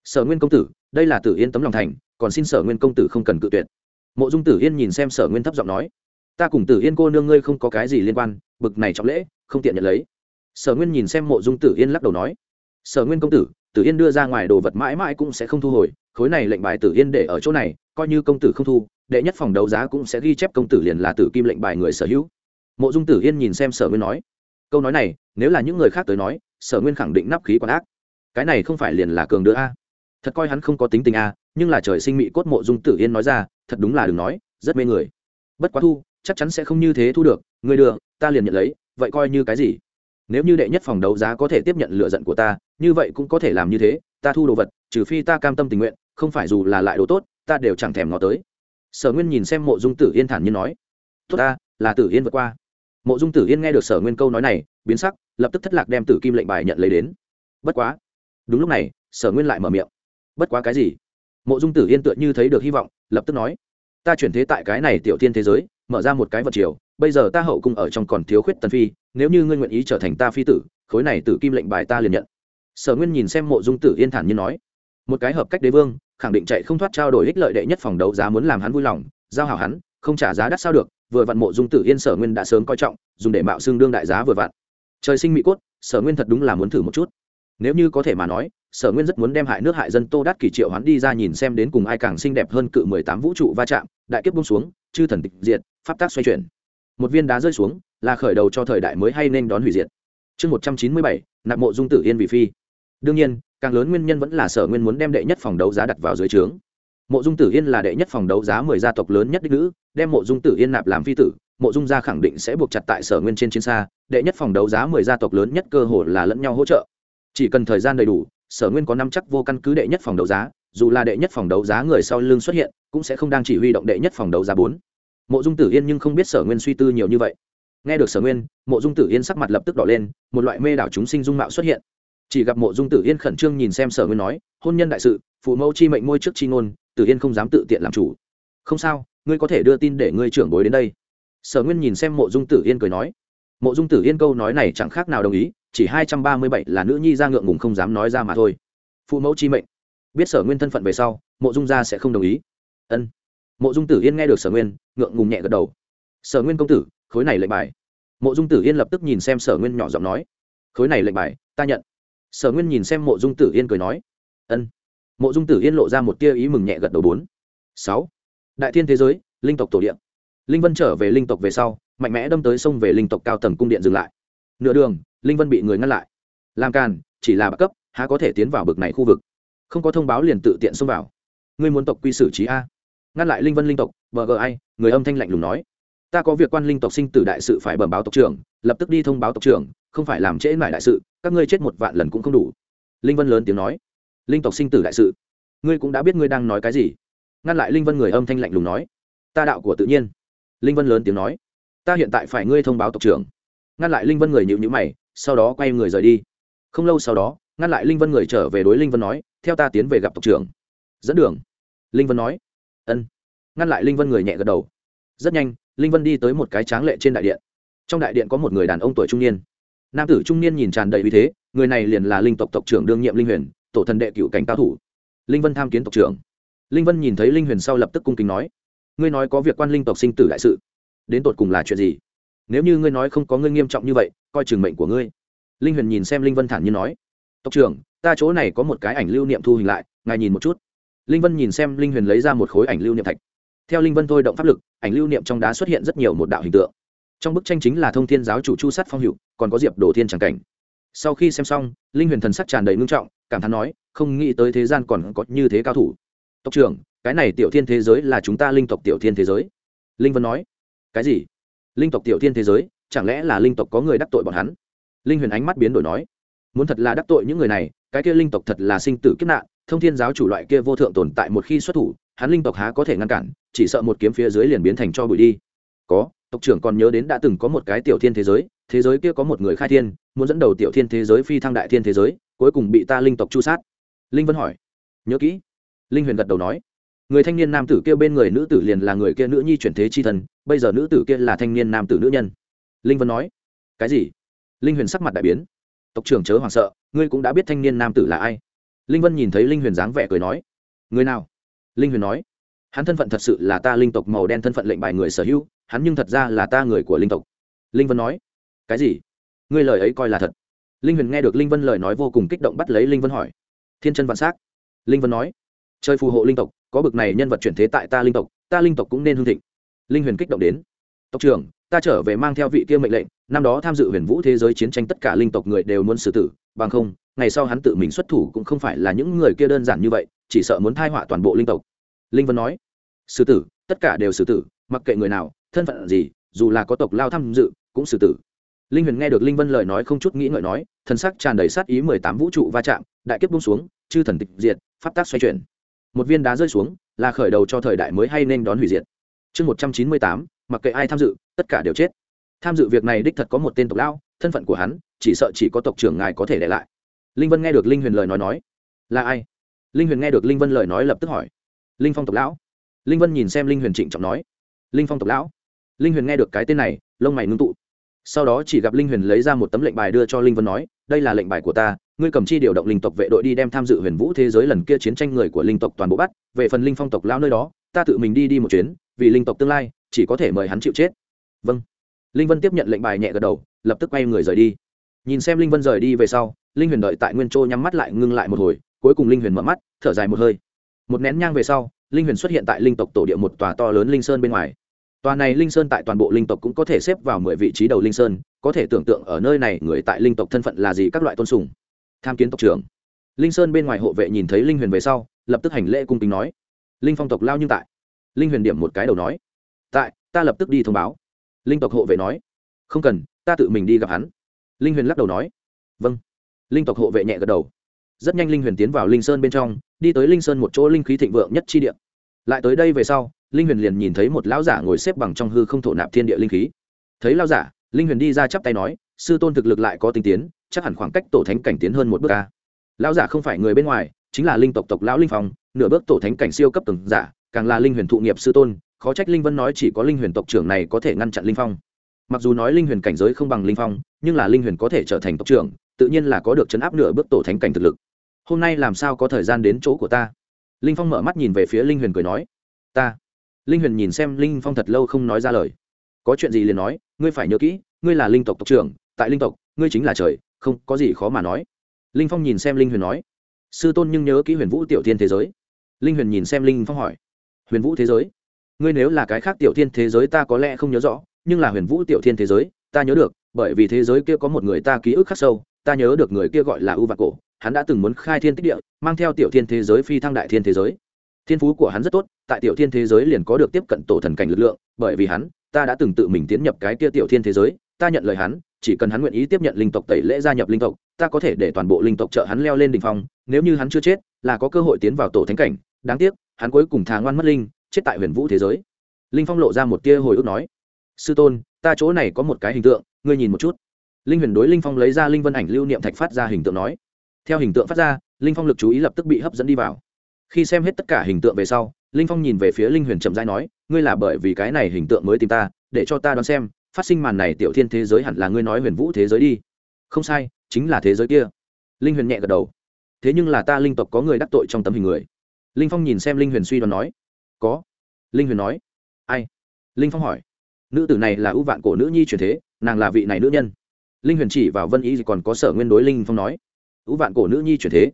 Sở nguyên công tử, đây là tử yên tấm lòng thành, còn xin sở nguyên công tử không cần cự tuyệt. Mộ dung tử yên nhìn xem sở nguyên thấp giọng nói, ta cùng tử yên cô nương ngươi không có cái gì liên quan, bực này trọng lễ, không tiện nhận lấy. Sở nguyên nhìn xem mộ dung tử yên lắc đầu nói, sở nguyên công tử tử yên đưa ra ngoài đồ vật mãi mãi cũng sẽ không thu hồi, khối này lệnh bài tử yên để ở chỗ này, coi như công tử không thu, đệ nhất phòng đấu giá cũng sẽ ghi chép công tử liền là tử kim lệnh bài người sở hữu. Mộ dung tử yên nhìn xem sở nguyên nói, câu nói này, nếu là những người khác tới nói sở nguyên khẳng định nắp khí còn ác. Cái này không phải liền là cường đưa a. Thật coi hắn không có tính tình a, nhưng là trời sinh mị cốt mộ dung tử yên nói ra, thật đúng là đừng nói, rất mê người. Bất quá thu, chắc chắn sẽ không như thế thu được, người đưa, ta liền nhận lấy, vậy coi như cái gì? Nếu như đệ nhất phòng đấu giá có thể tiếp nhận lựa giận của ta, như vậy cũng có thể làm như thế, ta thu đồ vật, trừ phi ta cam tâm tình nguyện, không phải dù là lại đồ tốt, ta đều chẳng thèm ngó tới. Sở nguyên nhìn xem mộ dung tử yên thản nhiên nói, tốt ta, là tử yên vượt qua. Mộ dung tử yên nghe được sở nguyên câu nói này, biến sắc lập tức thất lạc đem tử kim lệnh bài nhận lấy đến. Bất quá, đúng lúc này, sở nguyên lại mở miệng. Bất quá cái gì? Mộ dung tử yên tựa như thấy được hy vọng, lập tức nói, ta chuyển thế tại cái này tiểu thiên thế giới, mở ra một cái vật chiều bây giờ ta hậu cung ở trong còn thiếu khuyết tần phi, nếu như ngươi nguyện ý trở thành ta phi tử, khối này tử kim lệnh bài ta liền nhận. Sở nguyên nhìn xem mộ dung tử yên thản như nói, một cái hợp cách đế vương, khẳng định chạy không thoát trao đổi ích lợi đệ nhất phòng đấu giá muốn làm hắn vui lòng, giao hảo hắn, không trả giá đắt sao được, vừa vặn mộ dung tử yên sở nguyên đã sớm coi trọng, dùng để mạo xương đương đại giá vừa vặn trời sinh mỹ cốt, sở nguyên thật đúng là muốn thử một chút. Nếu như có thể mà nói, sở nguyên rất muốn đem hại nước hại dân tô đát kỳ triệu hắn đi ra nhìn xem đến cùng ai càng xinh đẹp hơn cự mười tám vũ trụ va chạm, đại kiếp bung xuống, chư thần tịch diệt, pháp tác xoay chuyển. Một viên đá rơi xuống, là khởi đầu cho thời đại mới hay nên đón hủy diệt. Chương một trăm chín mươi bảy, nạp mộ dung tử yên vì phi. Đương nhiên, càng lớn nguyên nhân vẫn là sở nguyên muốn đem đệ nhất phòng đấu giá đặt vào dưới trướng. Mộ dung tử yên là đệ nhất phòng đấu giá mười gia tộc lớn nhất đích nữ, đem mộ dung tử yên nạp làm phi tử mộ dung gia khẳng định sẽ buộc chặt tại sở nguyên trên chiến xa, đệ nhất phòng đấu giá mười gia tộc lớn nhất cơ hồ là lẫn nhau hỗ trợ. Chỉ cần thời gian đầy đủ, sở nguyên có năm chắc vô căn cứ đệ nhất phòng đấu giá, dù là đệ nhất phòng đấu giá người sau lưng xuất hiện, cũng sẽ không đang chỉ huy động đệ nhất phòng đấu giá bốn. Mộ dung tử yên nhưng không biết sở nguyên suy tư nhiều như vậy. Nghe được sở nguyên, mộ dung tử yên sắc mặt lập tức đỏ lên, một loại mê đảo chúng sinh dung mạo xuất hiện. Chỉ gặp mộ dung tử yên khẩn trương nhìn xem sở nguyên nói, hôn nhân đại sự, phụ mẫu chi mệnh môi trước chi ngôn, tử yên không dám tự tiện làm chủ. Không sao, ngươi có thể đưa tin để ngươi trưởng bối đến đây sở nguyên nhìn xem mộ dung tử yên cười nói, mộ dung tử yên câu nói này chẳng khác nào đồng ý, chỉ hai trăm ba mươi bảy là nữ nhi ra ngượng ngùng không dám nói ra mà thôi. Phụ mẫu chi mệnh. Biết sở nguyên thân phận về sau, mộ dung gia sẽ không đồng ý. Ân. Mộ dung tử yên nghe được sở nguyên, ngượng ngùng nhẹ gật đầu. Sở nguyên công tử, khối này lệnh bài. Mộ dung tử yên lập tức nhìn xem sở nguyên nhỏ giọng nói, khối này lệnh bài, ta nhận. Sở nguyên nhìn xem mộ dung tử yên cười nói, ân. Mộ dung tử yên lộ ra một tia ý mừng nhẹ gật đầu bốn. Sáu. Đại thiên thế giới, linh tộc tổ điện linh vân trở về linh tộc về sau, mạnh mẽ đâm tới sông về linh tộc cao tầng cung điện dừng lại. Nửa đường, linh vân bị người ngăn lại. Làm càn, chỉ là bậc cấp, há có thể tiến vào bực này khu vực. Không có thông báo liền tự tiện xông vào. Ngươi muốn tộc quy xử trí a. Ngăn lại linh vân linh tộc, bờ gờ ai, người âm thanh lạnh lùng nói. Ta có việc quan linh tộc sinh tử đại sự phải bẩm báo tộc trưởng, lập tức đi thông báo tộc trưởng, không phải làm trễ mải đại sự, các ngươi chết một vạn lần cũng không đủ. Linh vân lớn tiếng nói. Linh tộc sinh tử đại sự. Ngươi cũng đã biết ngươi đang nói cái gì. Ngăn lại linh vân người âm thanh lạnh lùng nói. Ta đạo của tự nhiên linh vân lớn tiếng nói, ta hiện tại phải ngươi thông báo tộc trưởng. Ngăn lại linh vân người nhịu nhữ mày, sau đó quay người rời đi. Không lâu sau đó, ngăn lại linh vân người trở về đối linh vân nói, theo ta tiến về gặp tộc trưởng. Dẫn đường? Linh vân nói. Ân. Ngăn lại linh vân người nhẹ gật đầu. Rất nhanh, linh vân đi tới một cái tráng lệ trên đại điện. Trong đại điện có một người đàn ông tuổi trung niên. Nam tử trung niên nhìn tràn đầy uy thế, người này liền là linh tộc tộc trưởng đương nhiệm linh huyền, tổ thần đệ cựu cảnh cao thủ. Linh vân tham kiến tộc trưởng. Linh vân nhìn thấy linh huyền sau lập tức cung kính nói ngươi nói có việc quan linh tộc sinh tử đại sự, đến tột cùng là chuyện gì? Nếu như ngươi nói không có ngươi nghiêm trọng như vậy, coi chừng mệnh của ngươi. Linh huyền nhìn xem linh vân thản như nói, tộc trưởng, ta chỗ này có một cái ảnh lưu niệm thu hình lại, ngài nhìn một chút. Linh vân nhìn xem linh huyền lấy ra một khối ảnh lưu niệm thạch. Theo linh vân thôi động pháp lực, ảnh lưu niệm trong đá xuất hiện rất nhiều một đạo hình tượng. Trong bức tranh chính là thông thiên giáo chủ chu sát phong hiệu còn có diệp đồ thiên tràng cảnh. Sau khi xem xong, linh huyền thần sắc tràn đầy ngưng trọng, cảm thán nói, không nghĩ tới thế gian còn có như thế cao thủ. Tộc trưởng cái này tiểu thiên thế giới là chúng ta linh tộc tiểu thiên thế giới. Linh vân nói, cái gì? Linh tộc tiểu thiên thế giới, chẳng lẽ là linh tộc có người đắc tội bọn hắn? Linh huyền ánh mắt biến đổi nói, muốn thật là đắc tội những người này, cái kia linh tộc thật là sinh tử kiếp nạn, thông thiên giáo chủ loại kia vô thượng tồn tại một khi xuất thủ, hắn linh tộc há có thể ngăn cản, chỉ sợ một kiếm phía dưới liền biến thành cho bụi đi. Có, tộc trưởng còn nhớ đến đã từng có một cái tiểu thiên thế giới thế giới kia có một người khai thiên, muốn dẫn đầu tiểu thiên thế giới phi thăng đại thiên thế giới, cuối cùng bị ta linh tộc chu sát. Linh vân hỏi, nhớ kỹ. Linh huyền gật đầu nói người thanh niên nam tử kia bên người nữ tử liền là người kia nữ nhi chuyển thế chi thần bây giờ nữ tử kia là thanh niên nam tử nữ nhân. Linh vân nói, cái gì? Linh huyền sắc mặt đại biến. Tộc trưởng chớ hoảng sợ, ngươi cũng đã biết thanh niên nam tử là ai. Linh vân nhìn thấy linh huyền dáng vẻ cười nói, người nào? Linh huyền nói, hắn thân phận thật sự là ta linh tộc màu đen thân phận lệnh bài người sở hữu, hắn nhưng thật ra là ta người của linh tộc. Linh vân nói, cái gì? Ngươi lời ấy coi là thật. Linh huyền nghe được linh vân lời nói vô cùng kích động bắt lấy linh vân hỏi, thiên chân vạn s á c linh vân nói, chơi phù hộ linh tộc có bực này nhân vật chuyển thế tại ta linh tộc, ta linh tộc cũng nên hương thịnh. Linh huyền kích động đến. Tộc trưởng, ta trở về mang theo vị kia mệnh lệnh, năm đó tham dự huyền vũ thế giới chiến tranh tất cả linh tộc người đều muốn xử tử, bằng không, ngày sau hắn tự mình xuất thủ cũng không phải là những người kia đơn giản như vậy, chỉ sợ muốn thai họa toàn bộ linh tộc. Linh vân nói, xử tử, tất cả đều xử tử, mặc kệ người nào, thân phận gì, dù là có tộc lao tham dự, cũng xử tử. Linh huyền nghe được linh vân lời nói không chút nghĩ ngợi nói, thần sắc tràn đầy sát ý mười tám vũ trụ va chạm, đại kiếp bung xuống, chư thần tịch diệt, pháp tác xoay chuyển một viên đá rơi xuống, là khởi đầu cho thời đại mới hay nên đón hủy diệt. Chương một trăm chín mươi tám, mặc kệ ai tham dự, tất cả đều chết. Tham dự việc này đích thật có một tên tộc lao thân phận của hắn, chỉ sợ chỉ có tộc trưởng ngài có thể để lại. Linh vân nghe được linh huyền lời nói nói, là ai? Linh huyền nghe được linh vân lời nói lập tức hỏi, linh phong tộc lão? Linh vân nhìn xem linh huyền trịnh trọng nói, linh phong tộc lão? Linh huyền nghe được cái tên này, lông mày ngưng tụ. Sau đó chỉ gặp linh huyền lấy ra một tấm lệnh bài đưa cho linh vân nói, đây là lệnh bài của ta ngươi cầm chi điều động linh tộc vệ đội đi đem tham dự huyền vũ thế giới lần kia chiến tranh người của linh tộc toàn bộ bắt, về phần linh phong tộc lao nơi đó, ta tự mình đi đi một chuyến, vì linh tộc tương lai, chỉ có thể mời hắn chịu chết. Vâng. Linh vân tiếp nhận lệnh bài nhẹ gật đầu, lập tức quay người rời đi. Nhìn xem linh vân rời đi về sau, linh huyền đợi tại nguyên châu nhắm mắt lại ngưng lại một hồi, cuối cùng linh huyền mở mắt, thở dài một hơi. Một nén nhang về sau, linh huyền xuất hiện tại linh tộc tổ địa một tòa to lớn linh sơn bên ngoài. Tòa này linh sơn tại toàn bộ linh tộc cũng có thể xếp vào mười vị trí đầu linh sơn, có thể tưởng tượng ở nơi này người tại linh tộc thân phận là gì các loại tôn sùng tham kiến tộc trưởng. Linh sơn bên ngoài hộ vệ nhìn thấy linh huyền về sau, lập tức hành lễ cung kính nói. Linh phong tộc lao nhưng tại. Linh huyền điểm một cái đầu nói. Tại, ta lập tức đi thông báo. Linh tộc hộ vệ nói. Không cần, ta tự mình đi gặp hắn. Linh huyền lắc đầu nói. Vâng. Linh tộc hộ vệ nhẹ gật đầu. Rất nhanh linh huyền tiến vào linh sơn bên trong, đi tới linh sơn một chỗ linh khí thịnh vượng nhất chi địa. Lại tới đây về sau, linh huyền liền nhìn thấy một lão giả ngồi xếp bằng trong hư không thổ nạp thiên địa linh khí. Thấy lão giả, linh huyền đi ra chắp tay nói, sư tôn thực lực lại có tinh tiến chắc hẳn khoảng cách tổ thánh cảnh tiến hơn một bước ca. Lão giả không phải người bên ngoài, chính là linh tộc tộc lão linh phong, nửa bước tổ thánh cảnh siêu cấp từng giả, càng là linh huyền thụ nghiệp sư tôn, khó trách linh vân nói chỉ có linh huyền tộc trưởng này có thể ngăn chặn linh phong. Mặc dù nói linh huyền cảnh giới không bằng linh phong, nhưng là linh huyền có thể trở thành tộc trưởng, tự nhiên là có được chấn áp nửa bước tổ thánh cảnh thực lực. Hôm nay làm sao có thời gian đến chỗ của ta? Linh phong mở mắt nhìn về phía linh huyền cười nói, ta. Linh huyền nhìn xem linh phong thật lâu không nói ra lời. Có chuyện gì liền nói, ngươi phải nhớ kỹ, ngươi là linh tộc tộc trưởng, tại linh tộc, ngươi chính là trời không có gì khó mà nói. Linh phong nhìn xem linh huyền nói, sư tôn nhưng nhớ kỹ huyền vũ tiểu thiên thế giới. Linh huyền nhìn xem linh phong hỏi, huyền vũ thế giới? Ngươi nếu là cái khác tiểu thiên thế giới ta có lẽ không nhớ rõ, nhưng là huyền vũ tiểu thiên thế giới, ta nhớ được, bởi vì thế giới kia có một người ta ký ức khắc sâu, ta nhớ được người kia gọi là u vạc cổ, hắn đã từng muốn khai thiên tích địa, mang theo tiểu thiên thế giới phi thăng đại thiên thế giới. Thiên phú của hắn rất tốt, tại tiểu thiên thế giới liền có được tiếp cận tổ thần cảnh lực lượng, bởi vì hắn, ta đã từng tự mình tiến nhập cái kia tiểu thiên thế giới, ta nhận lời hắn chỉ cần hắn nguyện ý tiếp nhận linh tộc tẩy lễ gia nhập linh tộc, ta có thể để toàn bộ linh tộc trợ hắn leo lên đ ỉ n h phong, nếu như hắn chưa chết, là có cơ hội tiến vào tổ thánh cảnh. Đáng tiếc, hắn cuối cùng thà ngoan mất linh, chết tại huyền vũ thế giới. Linh phong lộ ra một tia hồi ức nói, sư tôn, ta chỗ này có một cái hình tượng, ngươi nhìn một chút. Linh huyền đối linh phong lấy ra linh vân ảnh lưu niệm thạch phát ra hình tượng nói. Theo hình tượng phát ra, linh phong lực chú ý lập tức bị hấp dẫn đi vào. Khi xem hết tất cả hình tượng về sau, linh phong nhìn về phía linh huyền chậm rãi nói, ngươi là bởi vì cái này hình tượng mới tìm ta, để cho ta đoán xem phát sinh màn này tiểu thiên thế giới hẳn là ngươi nói huyền vũ thế giới đi. Không sai, chính là thế giới kia. Linh huyền nhẹ gật đầu. Thế nhưng là ta linh tộc có người đắc tội trong tấm hình người. Linh phong nhìn xem linh huyền suy đoán nói. Có. Linh huyền nói. Ai? Linh phong hỏi. Nữ tử này là ưu vạn cổ nữ nhi truyền thế, nàng là vị này nữ nhân. Linh huyền chỉ vào vân ý còn có sở nguyên đối linh phong nói. Ưu vạn cổ nữ nhi truyền thế.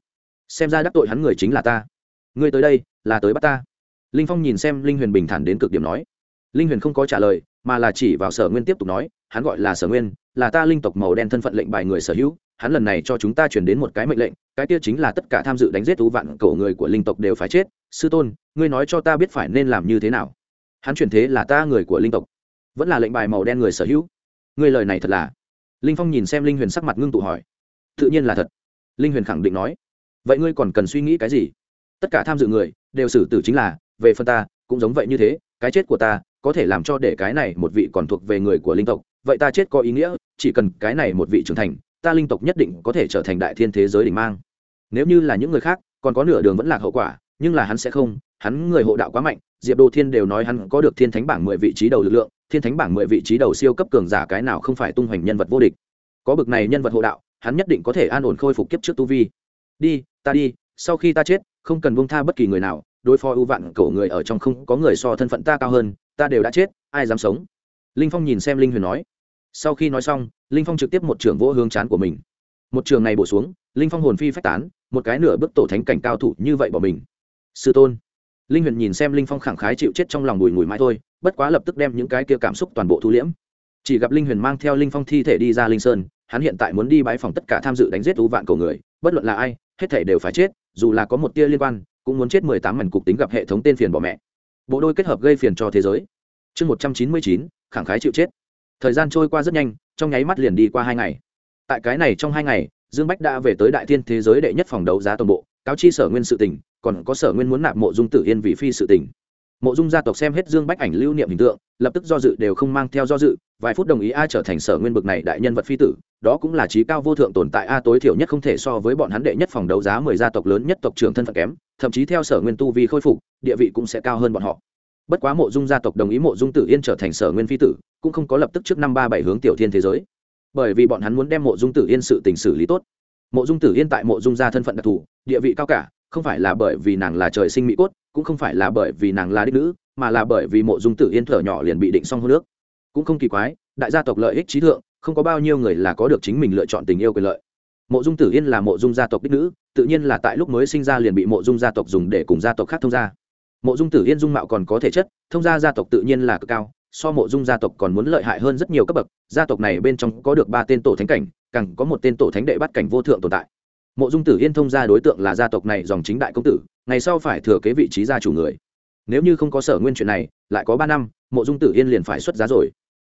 Xem ra đắc tội hắn người chính là ta. Ngươi tới đây, là tới bắt ta. Linh phong nhìn xem linh huyền bình thản đến cực điểm nói. Linh huyền không có trả lời mà là chỉ vào sở nguyên tiếp tục nói, hắn gọi là sở nguyên, là ta linh tộc màu đen thân phận lệnh bài người sở hữu, hắn lần này cho chúng ta chuyển đến một cái mệnh lệnh, cái kia chính là tất cả tham dự đánh giết thú vạn cổ người của linh tộc đều phải chết. Sư tôn, ngươi nói cho ta biết phải nên làm như thế nào? Hắn chuyển thế là ta người của linh tộc, vẫn là lệnh bài màu đen người sở hữu. Ngươi lời này thật là? Linh phong nhìn xem linh huyền sắc mặt ngưng tụ hỏi. Tự nhiên là thật. Linh huyền khẳng định nói. Vậy ngươi còn cần suy nghĩ cái gì? Tất cả tham dự người đều xử tử chính là, về phần ta, cũng giống vậy như thế, cái chết của ta có thể làm cho để cái này một vị còn thuộc về người của linh tộc, vậy ta chết có ý nghĩa, chỉ cần cái này một vị trưởng thành, ta linh tộc nhất định có thể trở thành đại thiên thế giới đỉnh mang. Nếu như là những người khác, còn có nửa đường vẫn lạc hậu quả, nhưng là hắn sẽ không, hắn người hộ đạo quá mạnh, diệp đô thiên đều nói hắn có được thiên thánh bảng mười vị trí đầu lực lượng, thiên thánh bảng mười vị trí đầu siêu cấp cường giả cái nào không phải tung hoành nhân vật vô địch. Có bực này nhân vật hộ đạo, hắn nhất định có thể an ổn khôi phục kiếp trước tu vi. Đi, ta đi, sau khi ta chết, không cần buông tha bất kỳ người nào, đối phó ưu vạn cổ người ở trong không có người so thân phận ta cao hơn ta đều đã chết, ai dám sống? Linh phong nhìn xem linh huyền nói. Sau khi nói xong, linh phong trực tiếp một trường vỗ hướng chán của mình. Một trường này bổ xuống, linh phong hồn phi phách tán, một cái nửa bước tổ thánh cảnh cao thủ như vậy bỏ mình. Sư tôn. Linh huyền nhìn xem linh phong khẳng khái chịu chết trong lòng bùi ngùi mãi thôi, bất quá lập tức đem những cái kia cảm xúc toàn bộ thu liễm. Chỉ gặp linh huyền mang theo linh phong thi thể đi ra linh sơn, hắn hiện tại muốn đi bãi phòng tất cả tham dự đánh giết thú vạn cầu người, bất luận là ai, hết thể đều phải chết, dù là có một tia liên quan, cũng muốn chết mười tám mảnh cục tính gặp hệ thống tên phiền bỏ mẹ bộ đôi kết hợp gây phiền cho thế giới. Chương một trăm chín mươi chín, khẳng khái chịu chết. Thời gian trôi qua rất nhanh, trong nháy mắt liền đi qua hai ngày. Tại cái này trong hai ngày, dương bách đã về tới đại thiên thế giới đệ nhất phòng đấu giá toàn bộ, cáo chi sở nguyên sự tỉnh còn có sở nguyên muốn nạp mộ dung tử yên vì phi sự tỉnh mộ dung gia tộc xem hết dương bách ảnh lưu niệm hình tượng, lập tức do dự đều không mang theo do dự, vài phút đồng ý a trở thành sở nguyên bực này đại nhân vật phi tử, đó cũng là trí cao vô thượng tồn tại a tối thiểu nhất không thể so với bọn hắn đệ nhất phòng đấu giá mười gia tộc lớn nhất tộc trưởng thân phận kém, thậm chí theo sở nguyên tu vi khôi phục, địa vị cũng sẽ cao hơn bọn họ. Bất quá mộ dung gia tộc đồng ý mộ dung tử yên trở thành sở nguyên phi tử, cũng không có lập tức trước năm ba bảy hướng tiểu thiên thế giới. Bởi vì bọn hắn muốn đem mộ dung tử yên sự tình xử lý tốt. Mộ dung tử yên tại mộ dung gia thân phận đặc thù, địa vị cao cả không phải là bởi vì nàng là trời sinh mỹ cốt, cũng không phải là bởi vì nàng là đích nữ, mà là bởi vì mộ dung tử yên thở nhỏ liền bị định xong hô nước cũng không kỳ quái, đại gia tộc lợi ích trí thượng, không có bao nhiêu người là có được chính mình lựa chọn tình yêu quyền lợi. Mộ dung tử yên là mộ dung gia tộc đích nữ, tự nhiên là tại lúc mới sinh ra liền bị mộ dung gia tộc dùng để cùng gia tộc khác thông gia. Mộ dung tử yên dung mạo còn có thể chất, thông gia gia tộc tự nhiên là cực cao, so mộ dung gia tộc còn muốn lợi hại hơn rất nhiều cấp bậc, gia tộc này bên trong có được ba tên tổ thánh cảnh, càng có một tên tổ thánh đệ bắt cảnh vô thượng tồn tại mộ dung tử yên thông gia đối tượng là gia tộc này dòng chính đại công tử, ngày sau phải thừa kế vị trí gia chủ người. Nếu như không có sở nguyên chuyện này, lại có ba năm, mộ dung tử yên liền phải xuất giá rồi.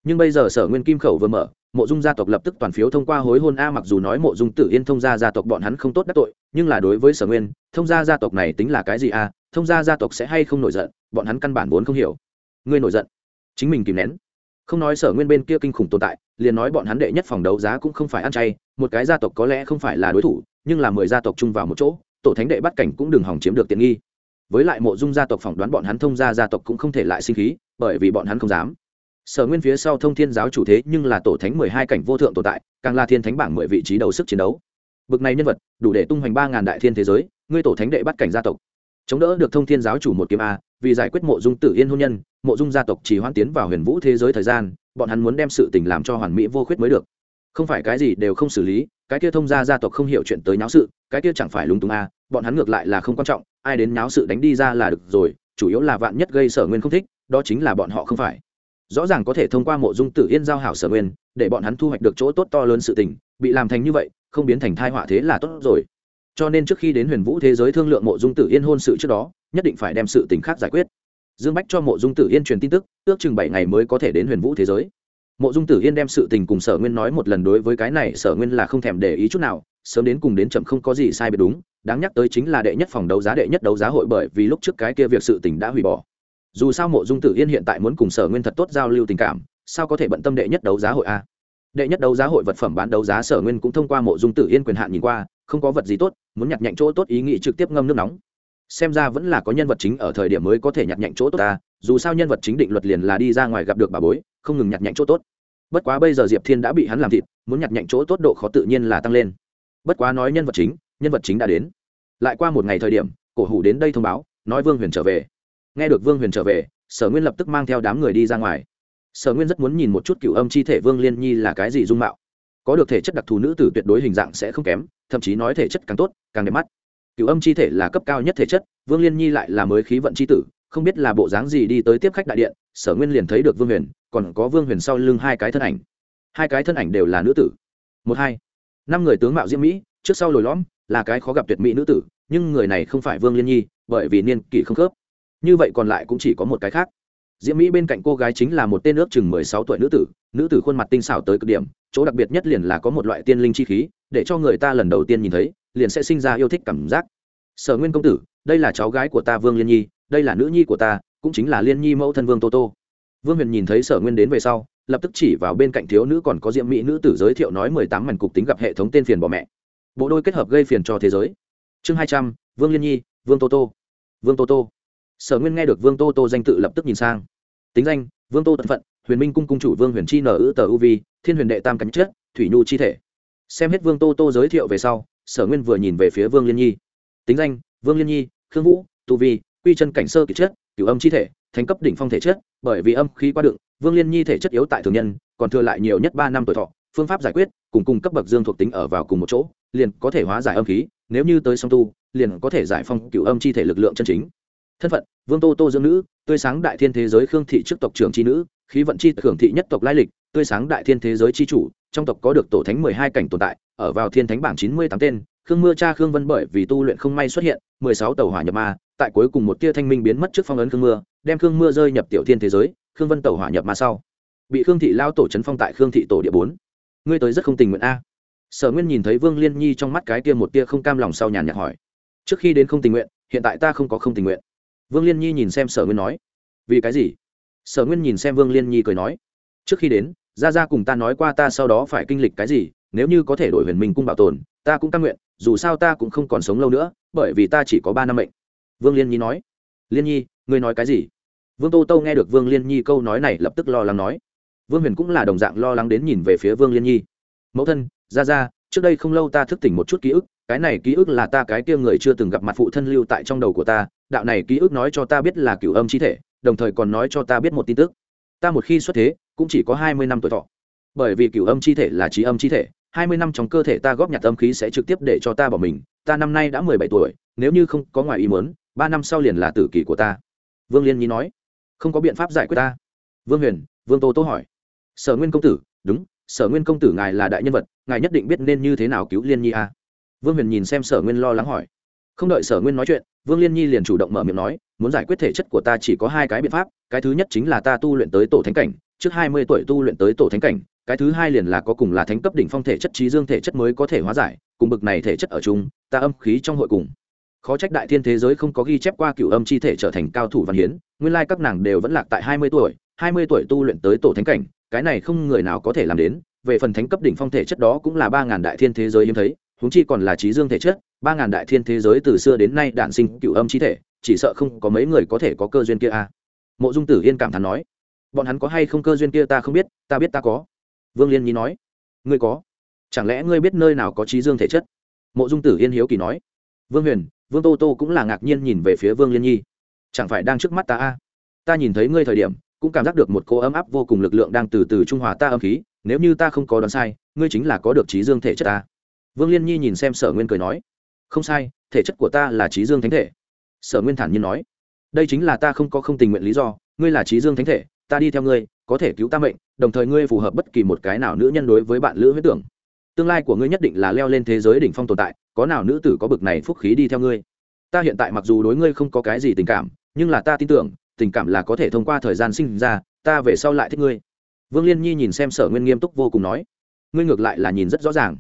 Nhưng bây giờ sở nguyên kim khẩu vừa mở, mộ dung gia tộc lập tức toàn phiếu thông qua hối hôn a, mặc dù nói mộ dung tử yên thông gia gia tộc bọn hắn không tốt đắc tội, nhưng là đối với sở nguyên, thông gia gia tộc này tính là cái gì a, thông gia gia tộc sẽ hay không nổi giận, bọn hắn căn bản vốn không hiểu. Ngươi nổi giận? Chính mình kìm nén. Không nói sở nguyên bên kia kinh khủng tồn tại, liền nói bọn hắn đệ nhất phòng đấu giá cũng không phải ăn chay, một cái gia tộc có lẽ không phải là đối thủ nhưng là mười gia tộc chung vào một chỗ, tổ thánh đệ bắt cảnh cũng đừng hỏng chiếm được tiện nghi. Với lại mộ dung gia tộc phỏng đoán bọn hắn thông gia gia tộc cũng không thể lại sinh khí, bởi vì bọn hắn không dám. Sở nguyên phía sau thông thiên giáo chủ thế nhưng là tổ thánh mười hai cảnh vô thượng tồn tại, càng là thiên thánh bảng mười vị trí đầu sức chiến đấu. Bực này nhân vật, đủ để tung hoành ba ngàn đại thiên thế giới, ngươi tổ thánh đệ bắt cảnh gia tộc. Chống đỡ được thông thiên giáo chủ một kiếm a, vì giải quyết mộ dung tử yên hôn nhân, mộ dung gia tộc chỉ hoan tiến vào huyền vũ thế giới thời gian, bọn hắn muốn đem sự tình làm cho hoàn mỹ vô khuyết mới được. Không phải cái gì đều không xử lý cái kia thông gia gia tộc không hiểu chuyện tới nháo sự, cái kia chẳng phải lúng túng a bọn hắn ngược lại là không quan trọng, ai đến nháo sự đánh đi ra là được rồi, chủ yếu là vạn nhất gây sở nguyên không thích, đó chính là bọn họ không phải. Rõ ràng có thể thông qua mộ dung tử yên giao hảo sở nguyên, để bọn hắn thu hoạch được chỗ tốt to lớn sự tình, bị làm thành như vậy, không biến thành thai họa thế là tốt rồi. Cho nên trước khi đến huyền vũ thế giới thương lượng mộ dung tử yên hôn sự trước đó, nhất định phải đem sự tình khác giải quyết. Dương bách cho mộ dung tử yên truyền tin tức, ước chừng bảy ngày mới có thể đến huyền vũ thế giới mộ dung tử yên đem sự tình cùng sở nguyên nói một lần đối với cái này, sở nguyên là không thèm để ý chút nào, sớm đến cùng đến chậm không có gì sai biệt đúng, đáng nhắc tới chính là đệ nhất phòng đấu giá, đệ nhất đấu giá hội bởi vì lúc trước cái kia việc sự tình đã hủy bỏ. Dù sao mộ dung tử yên hiện tại muốn cùng sở nguyên thật tốt giao lưu tình cảm, sao có thể bận tâm đệ nhất đấu giá hội a đệ nhất đấu giá hội vật phẩm bán đấu giá, sở nguyên cũng thông qua mộ dung tử yên quyền hạn nhìn qua, không có vật gì tốt, muốn nhặt nhạnh chỗ tốt ý nghĩ trực tiếp ngâm nước nóng. Xem ra vẫn là có nhân vật chính ở thời điểm mới có thể nhặt nhạnh chỗ tốt ta, dù sao nhân vật chính định luật liền là đi ra ngoài gặp được bà bối, không ngừng nhặt nhạnh chỗ tốt bất quá bây giờ diệp thiên đã bị hắn làm thịt, muốn nhặt nhạnh chỗ tốt độ khó tự nhiên là tăng lên. Bất quá nói nhân vật chính, nhân vật chính đã đến. Lại qua một ngày thời điểm, cổ hủ đến đây thông báo, nói vương huyền trở về. Nghe được vương huyền trở về, sở nguyên lập tức mang theo đám người đi ra ngoài. Sở nguyên rất muốn nhìn một chút cựu âm chi thể vương liên nhi là cái gì dung mạo. Có được thể chất đặc thù nữ tử tuyệt đối hình dạng sẽ không kém, thậm chí nói thể chất càng tốt, càng đẹp mắt. Cựu âm chi thể là cấp cao nhất thể chất, vương liên nhi lại là mới khí vận chi tử không biết là bộ dáng gì đi tới tiếp khách đại điện, sở nguyên liền thấy được vương huyền, còn có vương huyền sau lưng hai cái thân ảnh. Hai cái thân ảnh đều là nữ tử. Một, hai. Năm người tướng mạo diễm mỹ, trước sau lồi lõm, là cái khó gặp tuyệt mỹ nữ tử, nhưng người này không phải vương liên nhi, bởi vì niên kỷ không khớp. Như vậy còn lại cũng chỉ có một cái khác. Diễm mỹ bên cạnh cô gái chính là một tên ước chừng mười sáu tuổi nữ tử nữ tử khuôn mặt tinh xảo tới cực điểm, chỗ đặc biệt nhất liền là có một loại tiên linh chi khí, để cho người ta lần đầu tiên nhìn thấy, liền sẽ sinh ra yêu thích cảm giác. Sở nguyên công tử, đây là cháu gái của ta vương liên nhi đây là nữ nhi của ta, cũng chính là liên nhi mẫu thân vương tô tô. Vương huyền nhìn thấy sở nguyên đến về sau, lập tức chỉ vào bên cạnh thiếu nữ còn có diệm mỹ nữ tử giới thiệu nói mười tám mảnh cục tính gặp hệ thống tên phiền bỏ mẹ. Bộ đôi kết hợp gây phiền cho thế giới. Chương hai trăm, vương liên nhi, vương tô tô. Vương tô tô. Sở nguyên nghe được vương tô tô danh tự lập tức nhìn sang. Tính danh, vương tô tận phận, huyền minh cung cung chủ vương huyền chi nở ư tờ u vi, thiên huyền đệ tam cánh chết thủy nhu chi thể. Xem hết vương tô tô giới thiệu về sau, sở nguyên vừa nhìn về phía vương liên nhi. Tính danh, vương liên nhi, khương vũ, tu vi quy chân cảnh sơ kỳ chất, cửu âm chi thể, thánh cấp đỉnh phong thể chất, bởi vì âm khí qua đựng, vương liên nhi thể chất yếu tại thường nhân, còn thừa lại nhiều nhất ba năm tuổi thọ, phương pháp giải quyết, cùng cùng cấp bậc dương thuộc tính ở vào cùng một chỗ, liền có thể hóa giải âm khí, nếu như tới song tu, liền có thể giải phong cửu âm chi thể lực lượng chân chính. Thân phận, vương tô tô dương nữ, tươi sáng đại thiên thế giới khương thị trước tộc trưởng chi nữ, khí vận chi khưởng thị nhất tộc lai lịch, tươi sáng đại thiên thế giới chi chủ, trong tộc có được tổ thánh mười hai cảnh tồn tại, ở vào thiên thánh bảng chín mươi tám tên, khương mưa cha khương vân bởi vì tu luyện không may xuất hiện, mười sáu tàu hỏa nhập ma tại cuối cùng một tia thanh minh biến mất trước phong ấn khương mưa, đem khương mưa rơi nhập tiểu thiên thế giới, khương vân tẩu hỏa nhập ma sau. Bị khương thị lao tổ trấn phong tại khương thị tổ địa bốn. Ngươi tới rất không tình nguyện a. Sở nguyên nhìn thấy vương liên nhi trong mắt cái tia một tia không cam lòng sau nhàn nhạt hỏi. Trước khi đến không tình nguyện, hiện tại ta không có không tình nguyện. Vương liên nhi nhìn xem sở nguyên nói. Vì cái gì? Sở nguyên nhìn xem vương liên nhi cười nói. Trước khi đến ra ra cùng ta nói qua ta sau đó phải kinh lịch cái gì, nếu như có thể đổi huyền minh cung bảo tồn, ta cũng c nguyện, dù sao ta cũng không còn sống lâu nữa, bởi vì ta chỉ có ba năm mệnh vương liên nhi nói. Liên nhi, ngươi nói cái gì? Vương tô tô nghe được vương liên nhi câu nói này lập tức lo lắng nói. Vương huyền cũng là đồng dạng lo lắng đến nhìn về phía vương liên nhi. Mẫu thân, ra ra, trước đây không lâu ta thức tỉnh một chút ký ức, cái này ký ức là ta cái kia người chưa từng gặp mặt phụ thân lưu tại trong đầu của ta, đạo này ký ức nói cho ta biết là cửu âm chi thể, đồng thời còn nói cho ta biết một tin tức. Ta một khi xuất thế, cũng chỉ có hai mươi năm tuổi thọ. Bởi vì cửu âm chi thể là trí âm chi thể, hai mươi năm trong cơ thể ta góp nhặt âm khí sẽ trực tiếp để cho ta bỏ mình, ta năm nay đã mười bảy tuổi, nếu như không có ngoài ý muốn ba năm sau liền là tử kỳ của ta. Vương liên nhi nói. Không có biện pháp giải quyết ta. Vương huyền, vương tô tô hỏi. Sở nguyên công tử, đúng, sở nguyên công tử ngài là đại nhân vật, ngài nhất định biết nên như thế nào cứu liên nhi à? vương huyền nhìn xem sở nguyên lo lắng hỏi. Không đợi sở nguyên nói chuyện, vương liên nhi liền chủ động mở miệng nói, muốn giải quyết thể chất của ta chỉ có hai cái biện pháp, cái thứ nhất chính là ta tu luyện tới tổ thánh cảnh, trước hai mươi tuổi tu luyện tới tổ thánh cảnh, cái thứ hai liền là có cùng là thánh cấp đỉnh phong thể chất trí dương thể chất mới có thể hóa giải, cùng bực này thể chất ở chung, ta âm khí trong hội cùng khó trách đại thiên thế giới không có ghi chép qua cựu âm chi thể trở thành cao thủ văn hiến, nguyên lai các nàng đều vẫn lạc tại hai mươi tuổi, hai mươi tuổi tu luyện tới tổ thánh cảnh, cái này không người nào có thể làm đến, về phần thánh cấp đỉnh phong thể chất đó cũng là ba ngàn đại thiên thế giới hiếm thấy, huống chi còn là trí dương thể chất, ba ngàn đại thiên thế giới từ xưa đến nay đản sinh cựu âm chi thể, chỉ sợ không có mấy người có thể có cơ duyên kia a. À. mộ dung tử yên cảm thán nói, bọn hắn có hay không cơ duyên kia ta không biết, ta biết ta có. Vương liên nhi nói, ngươi có. Chẳng lẽ ngươi biết nơi nào có trí dương thể chất? Mộ dung tử yên hiếu kỳ nói, vương huyền vương tô tô cũng là ngạc nhiên nhìn về phía vương liên nhi. Chẳng phải đang trước mắt ta a? À? ta nhìn thấy ngươi thời điểm, cũng cảm giác được một cô ấm áp vô cùng lực lượng đang từ từ trung hòa ta âm khí, nếu như ta không có đoán sai, ngươi chính là có được trí dương thể chất ta. Vương liên nhi nhìn xem sở nguyên cười nói, không sai, thể chất của ta là trí dương thánh thể. Sở nguyên thản nhiên nói, đây chính là ta không có không tình nguyện lý do, ngươi là trí dương thánh thể, ta đi theo ngươi, có thể cứu ta mệnh, đồng thời ngươi phù hợp bất kỳ một cái nào nữ nhân đối với bạn lữ huyết tưởng. Tương lai của ngươi nhất định là leo lên thế giới đỉnh phong tồn tại có nào nữ tử có bực này phúc khí đi theo ngươi? Ta hiện tại mặc dù đối ngươi không có cái gì tình cảm, nhưng là ta tin tưởng, tình cảm là có thể thông qua thời gian sinh ra, ta về sau lại thích ngươi. Vương liên nhi nhìn xem sở nguyên nghiêm túc vô cùng nói, ngươi ngược lại là nhìn rất rõ ràng.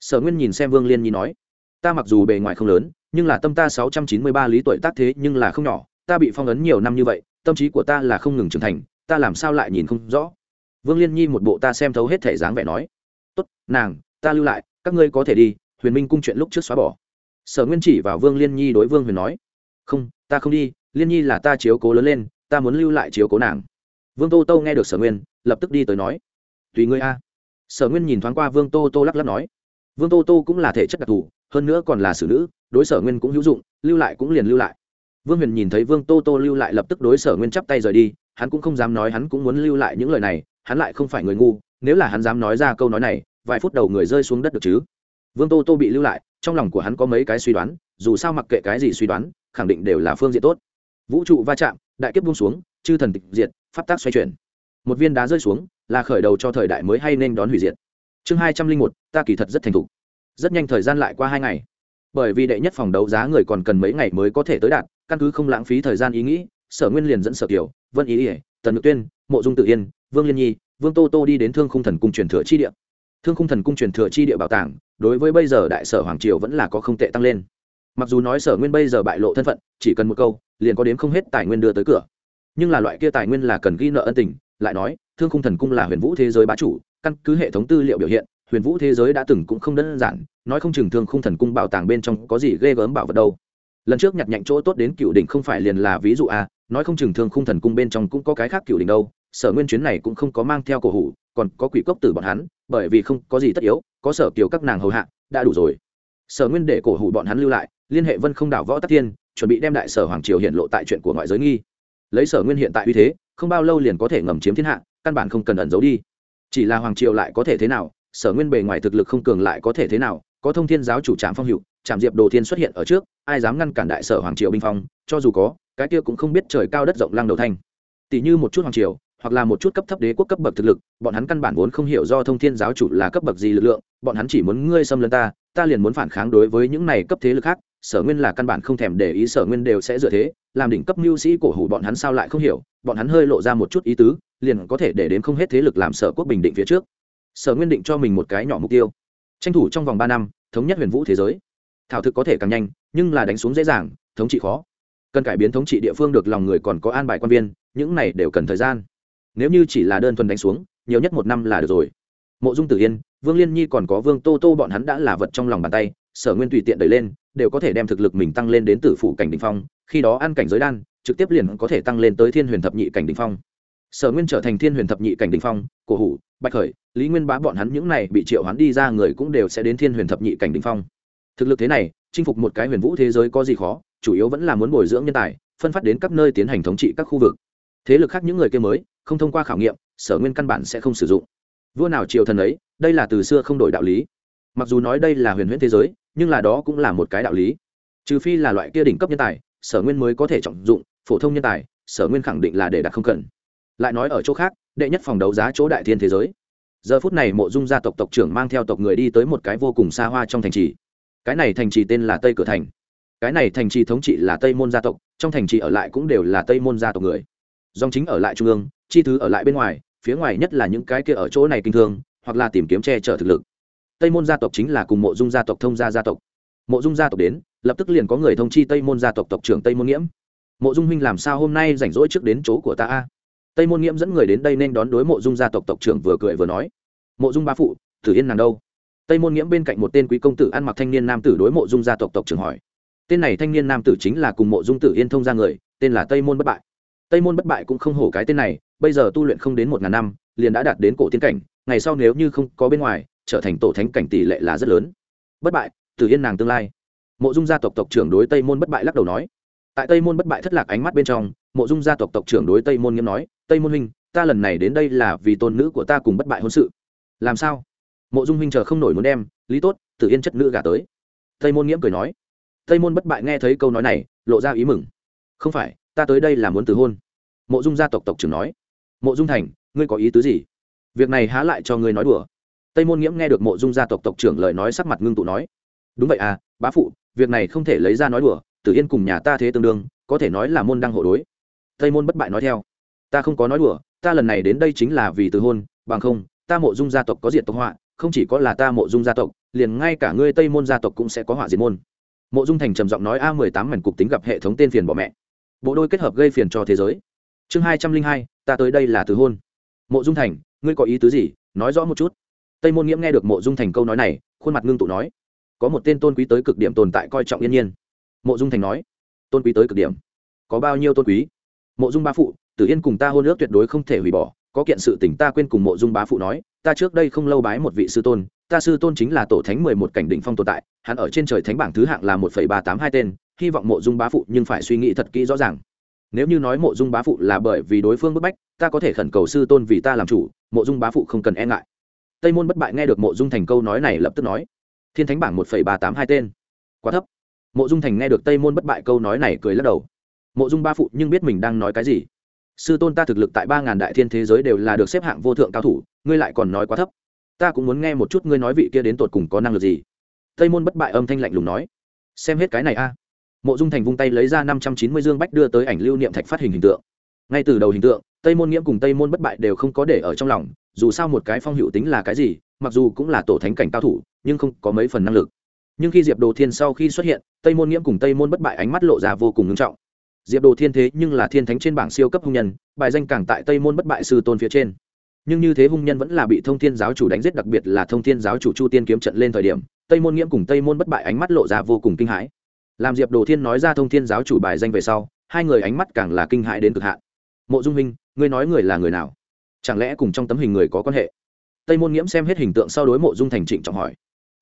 Sở nguyên nhìn xem vương liên nhi nói, ta mặc dù bề ngoài không lớn, nhưng là tâm ta sáu trăm chín mươi ba lý tuổi tác thế nhưng là không nhỏ, ta bị phong ấn nhiều năm như vậy, tâm trí của ta là không ngừng trưởng thành, ta làm sao lại nhìn không rõ? Vương liên nhi một bộ ta xem thấu hết thể dáng vẻ nói, tốt, nàng, ta lưu lại, các ngươi có thể đi huyền minh cung chuyện lúc trước xóa bỏ. Sở nguyên chỉ vào vương liên nhi đối vương huyền nói, không, ta không đi, liên nhi là ta chiếu cố lớn lên, ta muốn lưu lại chiếu cố nàng. Vương tô tô nghe được sở nguyên, lập tức đi tới nói, tùy ngươi a. Sở nguyên nhìn thoáng qua vương tô tô lắc lắc nói, vương tô tô cũng là thể chất đặc thù, hơn nữa còn là xử nữ, đối sở nguyên cũng hữu dụng, lưu lại cũng liền lưu lại. Vương huyền nhìn thấy vương tô tô lưu lại lập tức đối sở nguyên chắp tay rời đi, hắn cũng không dám nói hắn cũng muốn lưu lại những lời này, hắn lại không phải người ngu, nếu là hắn dám nói ra câu nói này, vài phút đầu người rơi xuống đất được chứ? Vương tô tô bị lưu lại, trong lòng của hắn có mấy cái suy đoán, dù sao mặc kệ cái gì suy đoán, khẳng định đều là phương diện tốt. Vũ trụ va chạm, đại kiếp buông xuống, chư thần tịch diệt, pháp tác xoay chuyển. Một viên đá rơi xuống, là khởi đầu cho thời đại mới hay nên đón hủy diệt. Chương hai trăm linh một, ta kỳ thật rất thành thục. Rất nhanh thời gian lại qua hai ngày. Bởi vì đệ nhất phòng đấu giá người còn cần mấy ngày mới có thể tới đạt, căn cứ không lãng phí thời gian ý nghĩ, sở nguyên liền dẫn sở kiều, vân ý ỉa tần ngự tuyên, mộ dung tự yên, vương liên nhi, vương tô tô đi đến thương khung thần cung truyền thừa chi địa thương khung thần cung truyền thừa chi địa bảo tàng, đối với bây giờ đại sở hoàng triều vẫn là có không tệ tăng lên. Mặc dù nói sở nguyên bây giờ bại lộ thân phận, chỉ cần một câu, liền có đến không hết tài nguyên đưa tới cửa. Nhưng là loại kia tài nguyên là cần ghi nợ ân tình, lại nói, thương khung thần cung là huyền vũ thế giới bá chủ, căn cứ hệ thống tư liệu biểu hiện, huyền vũ thế giới đã từng cũng không đơn giản, nói không chừng thương khung thần cung bảo tàng bên trong có gì ghê gớm bảo vật đâu. Lần trước nhặt nhạnh chỗ tốt đến cựu đỉnh không phải liền là ví dụ à nói không chừng thương khung thần cung bên trong cũng có cái khác cựu đỉnh đâu, sở nguyên chuyến này cũng không có mang theo cổ hủ còn có quỷ cốc tử bọn hắn, bởi vì không có gì tất yếu, có sở kiều các nàng hầu hạ, đã đủ rồi. Sở nguyên để cổ hủ bọn hắn lưu lại, liên hệ vân không đảo võ tắc thiên, chuẩn bị đem đại sở hoàng triều hiện lộ tại chuyện của ngoại giới nghi. Lấy sở nguyên hiện tại uy thế, không bao lâu liền có thể ngầm chiếm thiên hạ, căn bản không cần ẩn giấu đi. Chỉ là hoàng triều lại có thể thế nào, sở nguyên bề ngoài thực lực không cường lại có thể thế nào, có thông thiên giáo chủ trạm phong hiệu trạm diệp đồ thiên xuất hiện ở trước, ai dám ngăn cản đại sở hoàng triều binh phong, cho dù có, cái kia cũng không biết trời cao đất rộng lăng đầu thanh. Tỷ như một chút hoàng triều hoặc là một chút cấp thấp đế quốc cấp bậc thực lực, bọn hắn căn bản vốn không hiểu do thông thiên giáo chủ là cấp bậc gì lực lượng, bọn hắn chỉ muốn ngươi xâm lấn ta ta liền muốn phản kháng đối với những này cấp thế lực khác, sở nguyên là căn bản không thèm để ý, sở nguyên đều sẽ dựa thế, làm đỉnh cấp mưu sĩ cổ hủ bọn hắn sao lại không hiểu, bọn hắn hơi lộ ra một chút ý tứ, liền có thể để đến không hết thế lực làm sở quốc bình định phía trước. Sở nguyên định cho mình một cái nhỏ mục tiêu. Tranh thủ trong vòng ba năm, thống nhất huyền vũ thế giới. Thảo thực có thể càng nhanh, nhưng là đánh xuống dễ dàng, thống trị khó. Cần cải biến thống trị địa phương được lòng người còn có an bài quan viên, những này đều cần thời gian nếu như chỉ là đơn thuần đánh xuống, nhiều nhất một năm là được rồi. Mộ dung tử yên, vương liên nhi còn có vương tô tô bọn hắn đã là vật trong lòng bàn tay, sở nguyên tùy tiện đẩy lên, đều có thể đem thực lực mình tăng lên đến tử phủ cảnh đình phong, khi đó ăn cảnh giới đan, trực tiếp liền có thể tăng lên tới thiên huyền thập nhị cảnh đình phong. Sở nguyên trở thành thiên huyền thập nhị cảnh đình phong, cổ hủ, bạch khởi, lý nguyên bá bọn hắn những này bị triệu hắn đi ra người cũng đều sẽ đến thiên huyền thập nhị cảnh đình phong. Thực lực thế này, chinh phục một cái huyền vũ thế giới có gì khó, chủ yếu vẫn là muốn bồi dưỡng nhân tài, phân phát đến các nơi tiến hành thống trị các khu vực thế lực khác những người kia mới, không thông qua khảo nghiệm, sở nguyên căn bản sẽ không sử dụng. Vua nào triều thần ấy, đây là từ xưa không đổi đạo lý. Mặc dù nói đây là huyền huyễn thế giới, nhưng là đó cũng là một cái đạo lý. Trừ phi là loại kia đỉnh cấp nhân tài, sở nguyên mới có thể trọng dụng, phổ thông nhân tài, sở nguyên khẳng định là để đặt không cần. Lại nói ở chỗ khác, đệ nhất phòng đấu giá chỗ đại thiên thế giới. Giờ phút này mộ dung gia tộc tộc trưởng mang theo tộc người đi tới một cái vô cùng xa hoa trong thành trì. Cái này thành trì tên là tây cửa thành. Cái này thành trì thống trị là tây môn gia tộc, trong thành trì ở lại cũng đều là tây môn gia tộc người dòng chính ở lại trung ương, chi thứ ở lại bên ngoài, phía ngoài nhất là những cái kia ở chỗ này kinh thương, hoặc là tìm kiếm che chở thực lực. Tây môn gia tộc chính là cùng mộ dung gia tộc thông gia gia tộc. Mộ dung gia tộc đến, lập tức liền có người thông chi tây môn gia tộc tộc trưởng tây môn nghiễm. Mộ dung huynh làm sao hôm nay rảnh rỗi trước đến chỗ của ta a? Tây môn nghiễm dẫn người đến đây nên đón đối mộ dung gia tộc tộc trưởng vừa cười vừa nói. Mộ dung ba phụ, tử yên nàng đâu? Tây môn nghiễm bên cạnh một tên quý công tử ăn mặc thanh niên nam tử đối mộ dung gia tộc tộc trưởng hỏi. Tên này thanh niên nam tử chính là cùng mộ dung tử yên thông ra người, tên là tây môn bất bại tây môn bất bại cũng không hổ cái tên này, bây giờ tu luyện không đến một ngàn năm, liền đã đạt đến cổ tiên cảnh, ngày sau nếu như không có bên ngoài, trở thành tổ thánh cảnh tỷ lệ là rất lớn. Bất bại từ yên nàng tương lai. Mộ dung gia tộc tộc trưởng đối tây môn bất bại lắc đầu nói. Tại tây môn bất bại thất lạc ánh mắt bên trong, mộ dung gia tộc tộc trưởng đối tây môn nghiêm nói, tây môn huynh, ta lần này đến đây là vì tôn nữ của ta cùng bất bại hôn sự. Làm sao? Mộ dung huynh chờ không nổi muốn đem, lý tốt tự yên chất nữ gả tới. Tây môn nghiễm cười nói. Tây môn bất bại nghe thấy câu nói này, lộ ra ý mừng. Không phải ta tới đây là muốn từ hôn. Mộ dung gia tộc tộc trưởng nói. Mộ dung thành, ngươi có ý tứ gì? Việc này há lại cho ngươi nói đùa. Tây môn nghiễm nghe được mộ dung gia tộc tộc trưởng lời nói sắc mặt ngưng tụ nói. Đúng vậy à bá phụ, việc này không thể lấy ra nói đùa, tử yên cùng nhà ta thế tương đương, có thể nói là môn đăng hộ đối. Tây môn bất bại nói theo. Ta không có nói đùa, ta lần này đến đây chính là vì từ hôn, bằng không, ta mộ dung gia tộc có diện tộc họa, không chỉ có là ta mộ dung gia tộc, liền ngay cả ngươi tây môn gia tộc cũng sẽ có họa diệt môn. Mộ dung thành trầm giọng nói a mười tám mảnh cục tính gặp hệ thống tên phiền bỏ mẹ bộ đôi kết hợp gây phiền cho thế giới. Chương hai trăm linh hai, ta tới đây là từ hôn. Mộ dung thành, ngươi có ý tứ gì? Nói rõ một chút. Tây môn nghiễm nghe được mộ dung thành câu nói này, khuôn mặt ngưng tụ nói. Có một tên tôn quý tới cực điểm tồn tại coi trọng yên nhiên. Mộ dung thành nói. Tôn quý tới cực điểm. Có bao nhiêu tôn quý? Mộ dung ba phụ, tử yên cùng ta hôn ước tuyệt đối không thể hủy bỏ. Có kiện sự tỉnh ta quên cùng mộ dung bá phụ nói, ta trước đây không lâu bái một vị sư tôn, ta sư tôn chính là tổ thánh mười một cảnh đỉnh phong tồn tại, hắn ở trên trời thánh bảng thứ hạng là một phẩy ba tám hai tên hy vọng mộ dung bá phụ nhưng phải suy nghĩ thật kỹ rõ ràng. Nếu như nói mộ dung bá phụ là bởi vì đối phương bức bách, ta có thể khẩn cầu sư tôn vì ta làm chủ, mộ dung bá phụ không cần e ngại. Tây môn bất bại nghe được mộ dung thành câu nói này lập tức nói, thiên thánh bảng một phẩy ba tám hai tên. Quá thấp. Mộ dung thành nghe được tây môn bất bại câu nói này cười lắc đầu. Mộ dung ba phụ nhưng biết mình đang nói cái gì. Sư tôn ta thực lực tại ba ngàn đại thiên thế giới đều là được xếp hạng vô thượng cao thủ, ngươi lại còn nói quá thấp. Ta cũng muốn nghe một chút ngươi nói vị kia đến tột cùng có năng lực gì. Tây môn bất bại âm thanh lạnh lùng nói, xem hết cái này a mộ dung thành vung tay lấy ra năm trăm chín mươi dương bách đưa tới ảnh lưu niệm thạch phát hình hình tượng. Ngay từ đầu hình tượng, tây môn nghiễm cùng tây môn bất bại đều không có để ở trong lòng, dù sao một cái phong hữu tính là cái gì, mặc dù cũng là tổ thánh cảnh cao thủ, nhưng không có mấy phần năng lực. Nhưng khi diệp đồ thiên sau khi xuất hiện, tây môn nghiễm cùng tây môn bất bại ánh mắt lộ ra vô cùng ngưng trọng. Diệp đồ thiên thế nhưng là thiên thánh trên bảng siêu cấp hung nhân, bài danh càng tại tây môn bất bại sư tôn phía trên. Nhưng như thế hung nhân vẫn là bị thông thiên giáo chủ đánh giết, đặc biệt là thông thiên giáo chủ chu tiên kiếm trận lên thời điểm, tây môn nghiễm cùng tây môn bất bại ánh mắt lộ ra vô cùng kinh hãi làm diệp đồ thiên nói ra thông thiên giáo chủ bài danh về sau, hai người ánh mắt càng là kinh hãi đến cực hạn. Mộ dung minh, ngươi nói người là người nào? Chẳng lẽ cùng trong tấm hình người có quan hệ? Tây môn nghiễm xem hết hình tượng sau đối mộ dung thành trịnh trọng hỏi.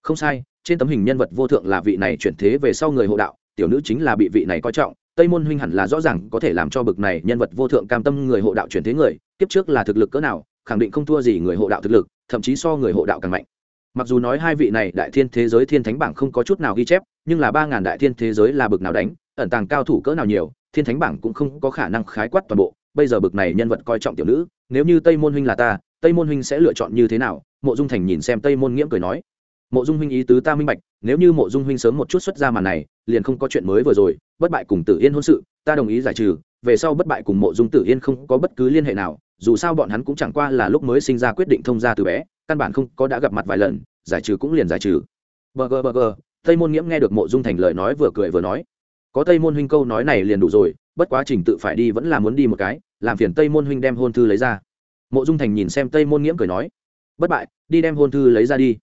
Không sai, trên tấm hình nhân vật vô thượng là vị này chuyển thế về sau người hộ đạo, tiểu nữ chính là bị vị này coi trọng, tây môn huynh hẳn là rõ ràng có thể làm cho bực này nhân vật vô thượng cam tâm người hộ đạo chuyển thế người tiếp trước là thực lực cỡ nào, khẳng định không thua gì người hộ đạo thực lực, thậm chí so người hộ đạo càng mạnh mặc dù nói hai vị này đại thiên thế giới thiên thánh bảng không có chút nào ghi chép, nhưng là ba ngàn đại thiên thế giới là bực nào đánh, ẩn tàng cao thủ cỡ nào nhiều, thiên thánh bảng cũng không có khả năng khái quát toàn bộ. Bây giờ bực này nhân vật coi trọng tiểu nữ, nếu như tây môn huynh là ta, tây môn huynh sẽ lựa chọn như thế nào? Mộ dung thành nhìn xem tây môn nghiễm cười nói. Mộ dung huynh ý tứ ta minh bạch, nếu như mộ dung huynh sớm một chút xuất ra màn này, liền không có chuyện mới vừa rồi, bất bại cùng tử yên hôn sự, ta đồng ý giải trừ, về sau bất bại cùng mộ dung tử yên không có bất cứ liên hệ nào, dù sao bọn hắn cũng chẳng qua là lúc mới sinh ra quyết định thông gia từ bé căn bản không có đã gặp mặt vài lần, giải trừ cũng liền giải trừ. Bờ gờ bờ gờ, tây môn nghiễm nghe được mộ dung thành lời nói vừa cười vừa nói. Có tây môn huynh câu nói này liền đủ rồi, bất quá trình tự phải đi vẫn là muốn đi một cái, làm phiền tây môn huynh đem hôn thư lấy ra. Mộ dung thành nhìn xem tây môn nghiễm cười nói, bất bại, đi đem hôn thư lấy ra đi.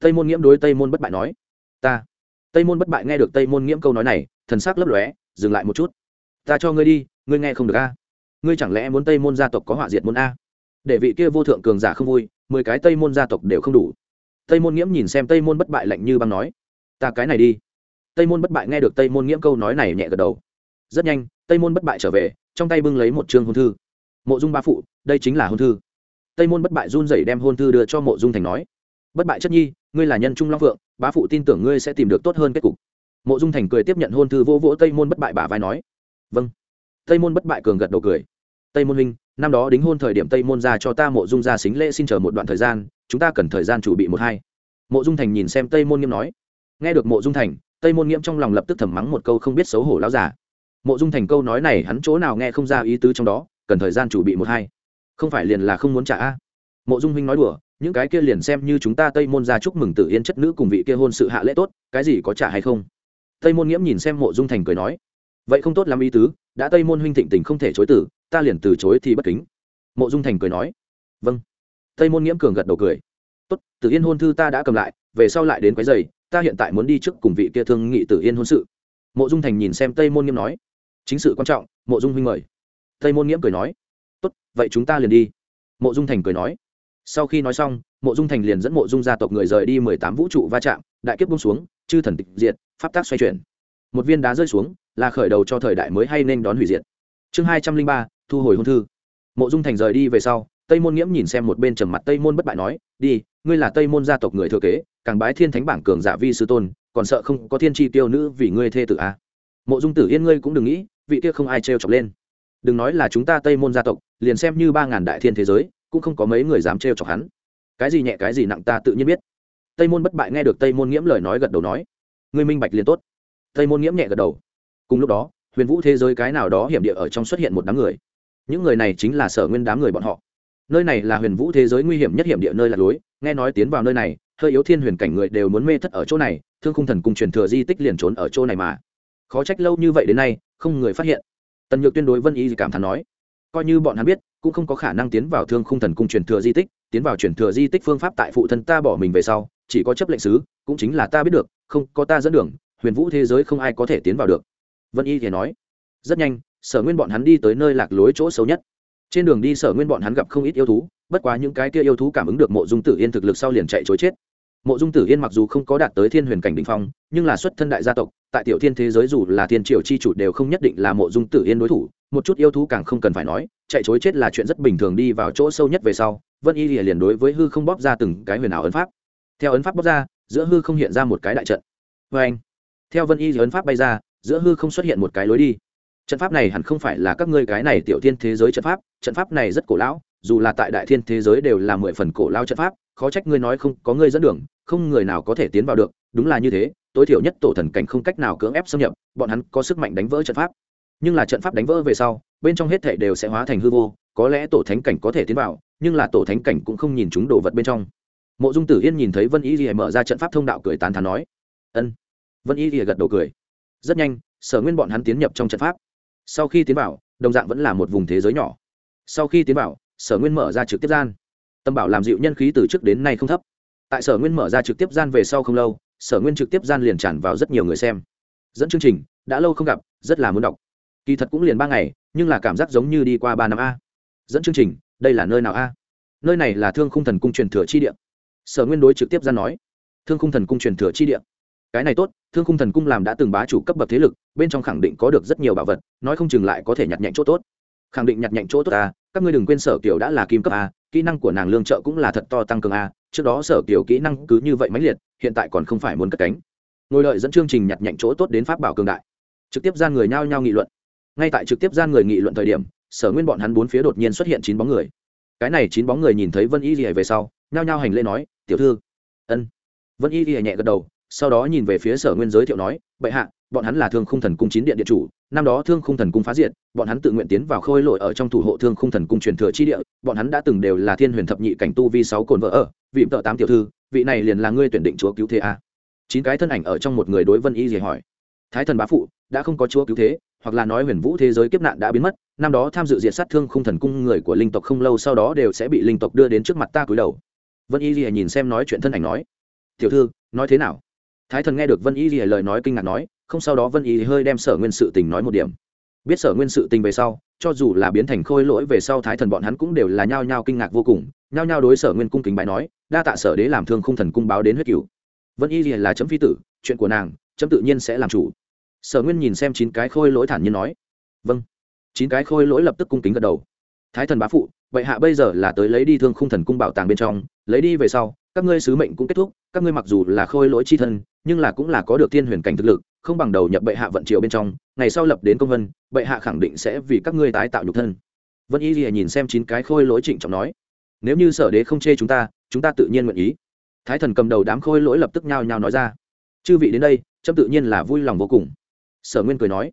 Tây môn nghiễm đối tây môn bất bại nói, ta. Tây môn bất bại nghe được tây môn nghiễm câu nói này, thần sắc lấp lóe, dừng lại một chút. Ta cho ngươi đi, ngươi nghe không được a. Ngươi chẳng lẽ muốn tây môn gia tộc có họa diệt môn a? Để vị kia vô thượng cường giả không vui mười cái tây môn gia tộc đều không đủ. Tây môn nghiễm nhìn xem tây môn bất bại lạnh như băng nói, ta cái này đi. Tây môn bất bại nghe được tây môn nghiễm câu nói này nhẹ gật đầu. Rất nhanh, tây môn bất bại trở về, trong tay bưng lấy một chương hôn thư. Mộ dung ba phụ, đây chính là hôn thư. Tây môn bất bại run rẩy đem hôn thư đưa cho mộ dung thành nói, bất bại chất nhi, ngươi là nhân trung long phượng, bá phụ tin tưởng ngươi sẽ tìm được tốt hơn kết cục. Mộ dung thành cười tiếp nhận hôn thư vô vỗ tây môn bất bại bả vai nói vâng. Tây môn bất bại cường gật đầu cười, tây môn huynh năm đó đính hôn thời điểm tây môn ra cho ta mộ dung ra xính lễ xin chờ một đoạn thời gian, chúng ta cần thời gian chuẩn bị một hai. Mộ dung thành nhìn xem tây môn nghiêm nói. Nghe được mộ dung thành, tây môn nghiêm trong lòng lập tức thầm mắng một câu không biết xấu hổ láo giả mộ dung thành câu nói này hắn chỗ nào nghe không ra ý tứ trong đó, cần thời gian chuẩn bị một hai. Không phải liền là không muốn trả a? Mộ dung huynh nói đùa, những cái kia liền xem như chúng ta tây môn ra chúc mừng tử yên chất nữ cùng vị kia hôn sự hạ lễ tốt, cái gì có trả hay không? Tây môn nghiễm nhìn xem mộ dung thành cười nói. Vậy không tốt lắm ý tứ, đã tây môn huynh thịnh tình không thể chối tử ta liền từ chối thì bất kính. Mộ dung thành cười nói vâng. Tây môn nghiễm cường gật đầu cười, tốt, tử yên hôn thư ta đã cầm lại, về sau lại đến quái giày ta hiện tại muốn đi trước cùng vị kia thương nghị tử yên hôn sự. Mộ dung thành nhìn xem tây môn nghiễm nói, chính sự quan trọng, mộ dung huynh mời. Tây môn nghiễm cười nói, tốt, vậy chúng ta liền đi. Mộ dung thành cười nói, sau khi nói xong, mộ dung thành liền dẫn mộ dung gia tộc người rời đi mười tám vũ trụ va chạm, đại kiếp bung xuống, chư thần tịch diệt, pháp tác xoay chuyển. Một viên đá rơi xuống, là khởi đầu cho thời đại mới hay nên đón hủy diệt. Chương hai trăm linh ba thu hồi hôn thư. Mộ dung thành rời đi về sau, tây môn nghiễm nhìn xem một bên trầm mặt tây môn bất bại nói, đi, ngươi là tây môn gia tộc người thừa kế, càng bái thiên thánh bảng cường giả vi sư tôn, còn sợ không có thiên tri tiêu nữ vì ngươi thê tử a à. mộ dung tử yên ngươi cũng đừng nghĩ, vị kia không ai trêu chọc lên. Đừng nói là chúng ta tây môn gia tộc, liền xem như ba ngàn đại thiên thế giới, cũng không có mấy người dám trêu chọc hắn. Cái gì nhẹ, cái gì nặng ta tự nhiên biết. Tây môn bất bại nghe được tây môn nghiễm lời nói gật đầu nói, ngươi minh bạch liền tốt. Tây môn nghiễm nhẹ gật đầu. Cùng lúc đó, huyền vũ thế giới cái nào đó hiểm địa ở trong xuất hiện một đám người những người này chính là sở nguyên đám người bọn họ. Nơi này là huyền vũ thế giới nguy hiểm nhất hiểm địa nơi lạc lối. Nghe nói tiến vào nơi này, hơi yếu thiên huyền cảnh người đều muốn mê thất ở chỗ này, thương khung thần cùng truyền thừa di tích liền trốn ở chỗ này mà. Khó trách lâu như vậy đến nay, không người phát hiện. Tần nhược tuyên đối vân y cảm thán nói, coi như bọn hắn biết, cũng không có khả năng tiến vào thương khung thần cung truyền thừa di tích, tiến vào truyền thừa di tích phương pháp tại phụ thân ta bỏ mình về sau, chỉ có chấp lệnh sứ, cũng chính là ta biết được, không có ta dẫn đường, huyền vũ thế giới không ai có thể tiến vào được. Vân y thì nói, rất nhanh sở nguyên bọn hắn đi tới nơi lạc lối chỗ xấu nhất. Trên đường đi sở nguyên bọn hắn gặp không ít yêu thú, bất quá những cái kia yêu thú cảm ứng được mộ dung tử yên thực lực sau liền chạy chối chết. Mộ dung tử yên mặc dù không có đạt tới thiên huyền cảnh đ ỉ n h phong, nhưng là xuất thân đại gia tộc, tại tiểu thiên thế giới dù là thiên triều chi chủ đều không nhất định là mộ dung tử yên đối thủ, một chút yêu thú càng không cần phải nói, chạy chối chết là chuyện rất bình thường đi vào chỗ sâu nhất về sau, vân y lìa liền đối với hư không bóp ra từng cái huyền ảo ấn pháp. Theo ấn pháp bóp ra, giữa hư không hiện ra một cái đại trận. Vê anh theo vân y ấn pháp bay ra, giữa hư không xuất hiện một cái lối đi trận pháp này hẳn không phải là các ngươi cái này tiểu thiên thế giới trận pháp trận pháp này rất cổ lão, dù là tại đại thiên thế giới đều là mười phần cổ lao trận pháp, khó trách ngươi nói không có ngươi dẫn đường, không người nào có thể tiến vào được, đúng là như thế, tối thiểu nhất tổ thần cảnh không cách nào cưỡng ép xâm nhập, bọn hắn có sức mạnh đánh vỡ trận pháp. Nhưng là trận pháp đánh vỡ về sau, bên trong hết thảy đều sẽ hóa thành hư vô, có lẽ tổ thánh cảnh có thể tiến vào, nhưng là tổ thánh cảnh cũng không nhìn chúng đồ vật bên trong. Mộ dung tử yên nhìn thấy vân y rìa mở ra trận pháp thông đạo cười tán thán nói, ân. Vân y rìa gật đầu cười. Rất nhanh, sở nguyên bọn hắn tiến nhập trong trận pháp sau khi tiến vào, đồng dạng vẫn là một vùng thế giới nhỏ. Sau khi tiến vào, sở nguyên mở ra trực tiếp gian. Tâm bảo làm dịu nhân khí từ trước đến nay không thấp. Tại sở nguyên mở ra trực tiếp gian về sau không lâu, sở nguyên trực tiếp gian liền tràn vào rất nhiều người xem. Dẫn chương trình, đã lâu không gặp, rất là muốn đọc. Kỳ thật cũng liền ba ngày, nhưng là cảm giác giống như đi qua ba năm a. Dẫn chương trình, đây là nơi nào a? Nơi này là thương khung thần cung truyền thừa chi địa. Sở nguyên đối trực tiếp gian nói. Thương khung thần cung truyền thừa chi địa. Cái này tốt thương khung thần cung làm đã từng bá chủ cấp bậc thế lực, bên trong khẳng định có được rất nhiều bảo vật, nói không chừng lại có thể nhặt nhạnh chỗ tốt. Khẳng định nhặt nhạnh chỗ tốt a các ngươi đừng quên sở kiều đã là kim cấp a kỹ năng của nàng lương trợ cũng là thật to tăng cường a trước đó sở kiều kỹ năng cứ như vậy mãnh liệt, hiện tại còn không phải muốn cất cánh. Ngồi lợi dẫn chương trình nhặt nhạnh chỗ tốt đến pháp bảo cường đại. Trực tiếp gian người nhao nhao nghị luận. Ngay tại trực tiếp gian người nghị luận thời điểm, sở nguyên bọn hắn bốn phía đột nhiên xuất hiện chín bóng người. Cái này chín bóng người nhìn thấy vân y lìa về sau, nhao nhao hành lễ nói, tiểu thư. Ân. Vân y lìa nhẹ gật đầu sau đó nhìn về phía sở nguyên giới thiệu nói, bệ hạ, bọn hắn là thương khung thần cung chín điện điện chủ, năm đó thương khung thần cung phá diệt, bọn hắn tự nguyện tiến vào khôi lội ở trong thủ hộ thương khung thần cung truyền thừa chi địa, bọn hắn đã từng đều là thiên huyền thập nhị cảnh tu vi sáu cồn vợ ở, vị tợ tám tiểu thư, vị này liền là ngươi tuyển định chúa cứu thế a. Chín cái thân ảnh ở trong một người đối vân y gì hỏi, thái thần bá phụ, đã không có chúa cứu thế, hoặc là nói huyền vũ thế giới kiếp nạn đã biến mất, năm đó tham dự diệt sát thương khung thần cung người của linh tộc không lâu sau đó đều sẽ bị linh tộc đưa đến trước mặt ta cúi đầu. Vân y gì nhìn xem nói chuyện thân ảnh nói, tiểu thư, nói thế nào? Thái thần nghe được vân y gì lời nói kinh ngạc nói, không sau đó vân y hơi đem sở nguyên sự tình nói một điểm. Biết sở nguyên sự tình về sau, cho dù là biến thành khôi lỗi về sau thái thần bọn hắn cũng đều là nhao nhao kinh ngạc vô cùng, nhao nhao đối sở nguyên cung kính bài nói, đa tạ sở đế làm thương khung thần cung báo đến huyết cửu. Vân y là chấm phi tử, chuyện của nàng, chấm tự nhiên sẽ làm chủ. Sở nguyên nhìn xem chín cái khôi lỗi thản nhiên nói. Vâng. Chín cái khôi lỗi lập tức cung kính gật đầu. Thái thần bá phụ, vậy hạ bây giờ là tới lấy đi thương khung thần cung bảo tàng bên trong, lấy đi về sau, các ngươi sứ mệnh cũng kết thúc, các ngươi mặc dù là khôi lỗi c h i thân nhưng là cũng là có được tiên huyền cảnh thực lực, không bằng đầu nhập bệ hạ vận triều bên trong, ngày sau lập đến công vân, bệ hạ khẳng định sẽ vì các ngươi tái tạo nhục thân. Vân y lìa nhìn xem chín cái khôi lỗi trịnh trọng nói, nếu như sở đế không chê chúng ta chúng ta tự nhiên nguyện ý. Thái thần cầm đầu đám khôi lỗi lập tức nhao nhao nói ra, chư vị đến đây trâm tự nhiên là vui lòng vô cùng. Sở nguyên cười nói,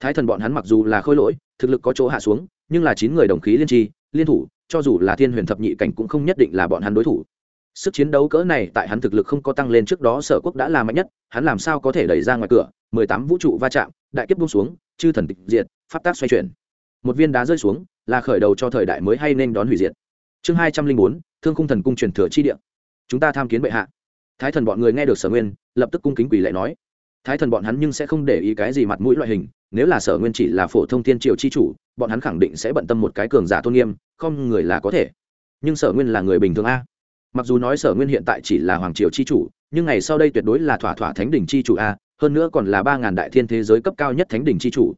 thái thần bọn hắn mặc dù là khôi lỗi, thực lực có chỗ hạ xuống, nhưng là chín người đồng khí liên tri, liên thủ, cho dù là thiên huyền thập nhị cảnh cũng không nhất định là bọn hắn đối thủ sức chiến đấu cỡ này tại hắn thực lực không có tăng lên trước đó sở quốc đã là mạnh nhất, hắn làm sao có thể đẩy ra ngoài cửa? Mười tám vũ trụ va chạm, đại kiếp buông xuống, chư thần tịch diệt, pháp tác xoay chuyển. Một viên đá rơi xuống, là khởi đầu cho thời đại mới hay nên đón hủy diệt. Chương hai trăm linh bốn, thương khung thần cung truyền thừa chi địa. Chúng ta tham kiến bệ hạ. Thái thần bọn người nghe được sở nguyên, lập tức cung kính quỳ lại nói. Thái thần bọn hắn nhưng sẽ không để ý cái gì mặt mũi loại hình, nếu là sở nguyên chỉ là phổ thông thiên triều chi chủ, bọn hắn khẳng định sẽ bận tâm một cái cường giả tôn nghiêm, không người là có thể. Nhưng sở nguyên là người bình thường a mặc dù nói sở nguyên hiện tại chỉ là hoàng triều chi chủ, nhưng ngày sau đây tuyệt đối là thỏa thỏa thánh đỉnh chi chủ a, hơn nữa còn là ba ngàn đại thiên thế giới cấp cao nhất thánh đỉnh chi chủ.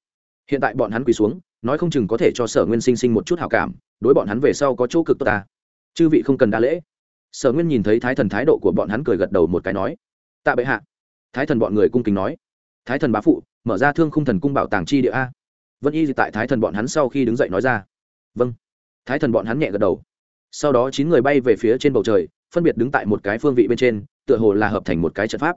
Hiện tại bọn hắn quỳ xuống, nói không chừng có thể cho sở nguyên sinh sinh một chút hảo cảm, đối bọn hắn về sau có chỗ cực tốt ta. Chư vị không cần đa lễ. Sở nguyên nhìn thấy thái thần thái độ của bọn hắn cười gật đầu một cái nói, tạ bệ hạ. Thái thần bọn người cung kính nói, thái thần bá phụ, mở ra thương khung thần cung bảo tàng chi địa a. Vân y tại thái thần bọn hắn sau khi đứng dậy nói ra vâng. Thái thần bọn hắn nhẹ gật đầu sau đó chín người bay về phía trên bầu trời, phân biệt đứng tại một cái phương vị bên trên, tựa hồ là hợp thành một cái trận pháp.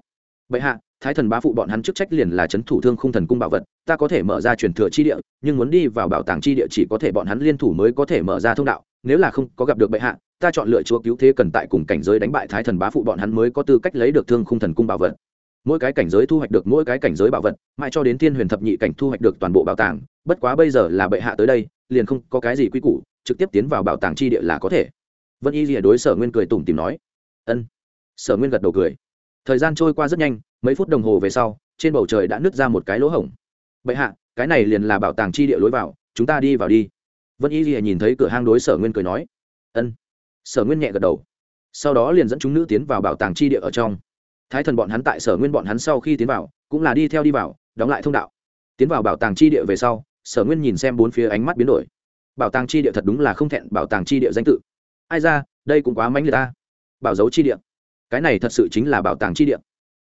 Bệ hạ, thái thần bá phụ bọn hắn chức trách liền là c h ấ n thủ thương khung thần cung bảo vật, ta có thể mở ra truyền thừa chi địa, nhưng muốn đi vào bảo tàng chi địa chỉ có thể bọn hắn liên thủ mới có thể mở ra thông đạo, nếu là không có gặp được bệ hạ, ta chọn lựa chúa cứu thế cần tại cùng cảnh giới đánh bại thái thần bá phụ bọn hắn mới có tư cách lấy được thương khung thần cung bảo vật. Mỗi cái cảnh giới thu hoạch được mỗi cái cảnh giới bảo vật, mãi cho đến thiên huyền thập nhị cảnh thu hoạch được toàn bộ bảo tàng, bất quá bây giờ là bệ hạ tới đây liền không có cái gì quy củ, trực tiếp tiến vào bảo tàng tri địa là có thể. Vân y rìa đối sở nguyên cười tủm tìm nói. Ân. Sở nguyên gật đầu cười. Thời gian trôi qua rất nhanh, mấy phút đồng hồ về sau, trên bầu trời đã nứt ra một cái lỗ hổng. Bệ hạ, cái này liền là bảo tàng chi địa lối vào, chúng ta đi vào đi. Vân y rìa nhìn thấy cửa hang đối sở nguyên cười nói. Ân. Sở nguyên nhẹ gật đầu. Sau đó liền dẫn chúng nữ tiến vào bảo tàng chi địa ở trong. Thái thần bọn hắn tại sở nguyên bọn hắn sau khi tiến vào, cũng là đi theo đi vào, đóng lại thông đạo. Tiến vào bảo tàng chi địa về sau sở nguyên nhìn xem bốn phía ánh mắt biến đổi. Bảo tàng chi địa thật đúng là không thẹn, bảo tàng chi địa danh tự. Ai ra, đây cũng quá mãnh liệt ta. Bảo dấu chi địa. Cái này thật sự chính là bảo tàng chi địa.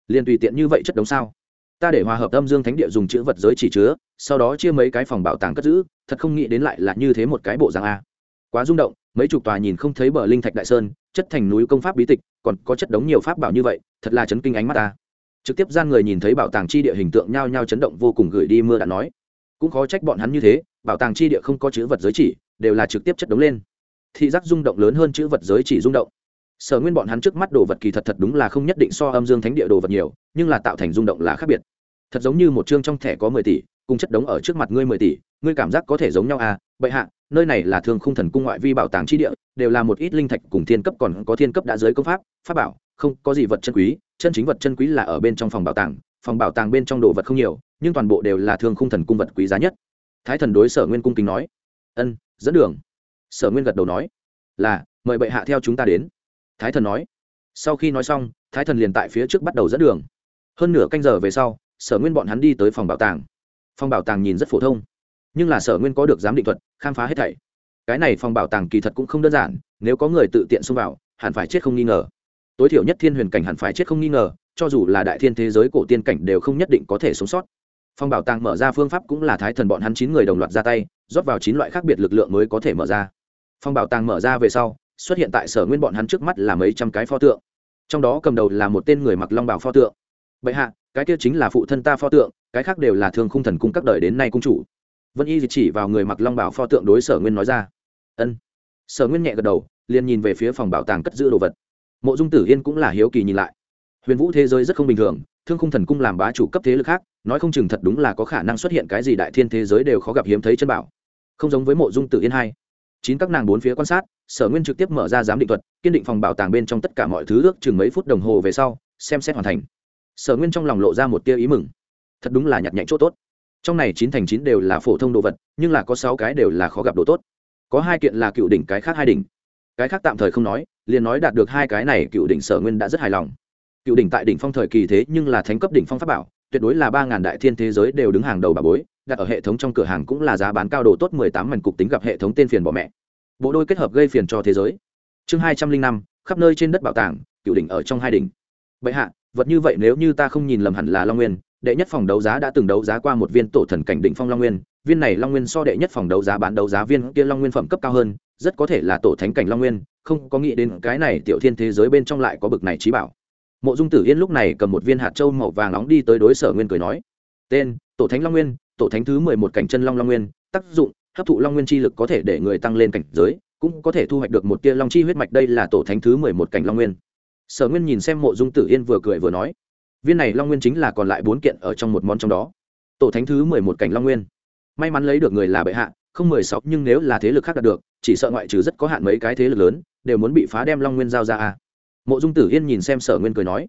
Liền tùy tiện như vậy chất đống sao? Ta để hòa hợp âm dương thánh địa dùng chữ vật giới chỉ chứa, sau đó chia mấy cái phòng bảo tàng cất giữ, thật không nghĩ đến lại là như thế một cái bộ dạng a. Quá rung động, mấy chục tòa nhìn không thấy bờ linh thạch đại sơn, chất thành núi công pháp bí tịch, còn có chất đống nhiều pháp bảo như vậy, thật là chấn kinh ánh mắt ta. Trực tiếp gian người nhìn thấy bảo tàng chi địa hình tượng nhao nhao chấn động vô cùng gửi đi mưa đã nói cũng khó trách bọn hắn như thế, bảo tàng chi địa không có chữ vật giới chỉ, đều là trực tiếp chất đống lên. Thị giác rung động lớn hơn chữ vật giới chỉ rung động. Sở nguyên bọn hắn trước mắt đồ vật kỳ thật thật đúng là không nhất định so âm dương thánh địa đồ vật nhiều, nhưng là tạo thành rung động là khác biệt. Thật giống như một chương trong thẻ có mười tỷ, cùng chất đống ở trước mặt ngươi mười tỷ, ngươi cảm giác có thể giống nhau à? Bệ hạ, nơi này là thường khung thần cung ngoại vi bảo tàng chi địa, đều là một ít linh thạch cùng thiên cấp còn có thiên cấp đã giới công pháp pháp bảo, không có gì vật chân quý, chân chính vật chân quý là ở bên trong phòng bảo tàng, phòng bảo tàng bên trong đồ vật không nhiều nhưng toàn bộ đều là thương khung thần cung vật quý giá nhất. Thái thần đối sở nguyên cung kính nói, ân, dẫn đường. Sở nguyên gật đầu nói, là, mời bệ hạ theo chúng ta đến. Thái thần nói. Sau khi nói xong, thái thần liền tại phía trước bắt đầu dẫn đường. Hơn nửa canh giờ về sau, sở nguyên bọn hắn đi tới phòng bảo tàng. Phòng bảo tàng nhìn rất phổ thông, nhưng là sở nguyên có được giám định thuật, khám phá hết thảy. Cái này phòng bảo tàng kỳ thật cũng không đơn giản, nếu có người tự tiện xông vào, hẳn phải chết không nghi ngờ. Tối thiểu nhất thiên huyền cảnh hẳn phải chết không nghi ngờ, cho dù là đại thiên thế giới cổ tiên cảnh đều không nhất định có thể sống sót phòng bảo tàng mở ra phương pháp cũng là thái thần bọn hắn chín người đồng loạt ra tay, rót vào chín loại khác biệt lực lượng mới có thể mở ra. Phòng bảo tàng mở ra về sau, xuất hiện tại sở nguyên bọn hắn trước mắt là mấy trăm cái pho tượng. Trong đó cầm đầu là một tên người mặc long bảo pho tượng. Bệ hạ, cái kia chính là phụ thân ta pho tượng, cái khác đều là thương khung thần cung các đời đến nay cung chủ. Vân y chỉ vào người mặc long bảo pho tượng đối sở nguyên nói ra. Ân. Sở nguyên nhẹ gật đầu, liền nhìn về phía phòng bảo tàng cất giữ đồ vật. Mộ dung tử yên cũng là hiếu kỳ nhìn lại. Huyền vũ thế giới rất không bình thường, thương khung thần cung làm bá chủ cấp thế lực khác nói không chừng thật đúng là có khả năng xuất hiện cái gì đại thiên thế giới đều khó gặp hiếm thấy chân bảo. Không giống với mộ dung tử yên hai. Chín các nàng bốn phía quan sát, sở nguyên trực tiếp mở ra giám định thuật, kiên định phòng bảo tàng bên trong tất cả mọi thứ ước chừng mấy phút đồng hồ về sau, xem xét hoàn thành. Sở nguyên trong lòng lộ ra một tia ý mừng. Thật đúng là nhặt nhạnh chỗ tốt. Trong này chín thành chín đều là phổ thông đồ vật, nhưng là có sáu cái đều là khó gặp đồ tốt. Có hai kiện là cựu đỉnh, cái khác hai đỉnh. Cái khác tạm thời không nói, liền nói đạt được hai cái này, cựu đỉnh sở nguyên đã rất hài lòng. Cựu đỉnh tại đỉnh phong thời kỳ thế nhưng là thánh cấp đỉnh phong pháp bảo tuyệt đối là ba ngàn đại thiên thế giới đều đứng hàng đầu bà bối, đặt ở hệ thống trong cửa hàng cũng là giá bán cao độ tốt mười tám mảnh cục tính gặp hệ thống tên phiền bỏ mẹ. Bộ đôi kết hợp gây phiền cho thế giới. Chương hai trăm linh năm, khắp nơi trên đất bảo tàng, cựu đỉnh ở trong hai đỉnh. Bệ hạ, vật như vậy nếu như ta không nhìn lầm hẳn là long nguyên, đệ nhất phòng đấu giá đã từng đấu giá qua một viên tổ thần cảnh đỉnh phong long nguyên, viên này long nguyên so đệ nhất phòng đấu giá bán đấu giá viên kia long nguyên phẩm cấp cao hơn, rất có thể là tổ thánh cảnh long nguyên, không có nghĩ đến cái này tiểu thiên thế giới bên trong lại có bực này trí bảo mộ dung tử yên lúc này cầm một viên hạt trâu màu vàng nóng đi tới đối sở nguyên cười nói, tên, tổ thánh long nguyên, tổ thánh thứ mười một cảnh chân long long nguyên, tác dụng, hấp thụ long nguyên chi lực có thể để người tăng lên cảnh giới, cũng có thể thu hoạch được một tia long chi huyết mạch, đây là tổ thánh thứ mười một cảnh long nguyên sở nguyên nhìn xem mộ dung tử yên vừa cười vừa nói, viên này long nguyên chính là còn lại bốn kiện ở trong một món trong đó tổ thánh thứ mười một cảnh long nguyên, may mắn lấy được người là bệ hạ, không mười sáu, nhưng nếu là thế lực khác đạt được, chỉ sợ ngoại trừ rất có hạn mấy cái thế lực lớn, đều muốn bị phá đem long nguyên giao ra à? Mộ dung tử yên nhìn xem sở nguyên cười nói,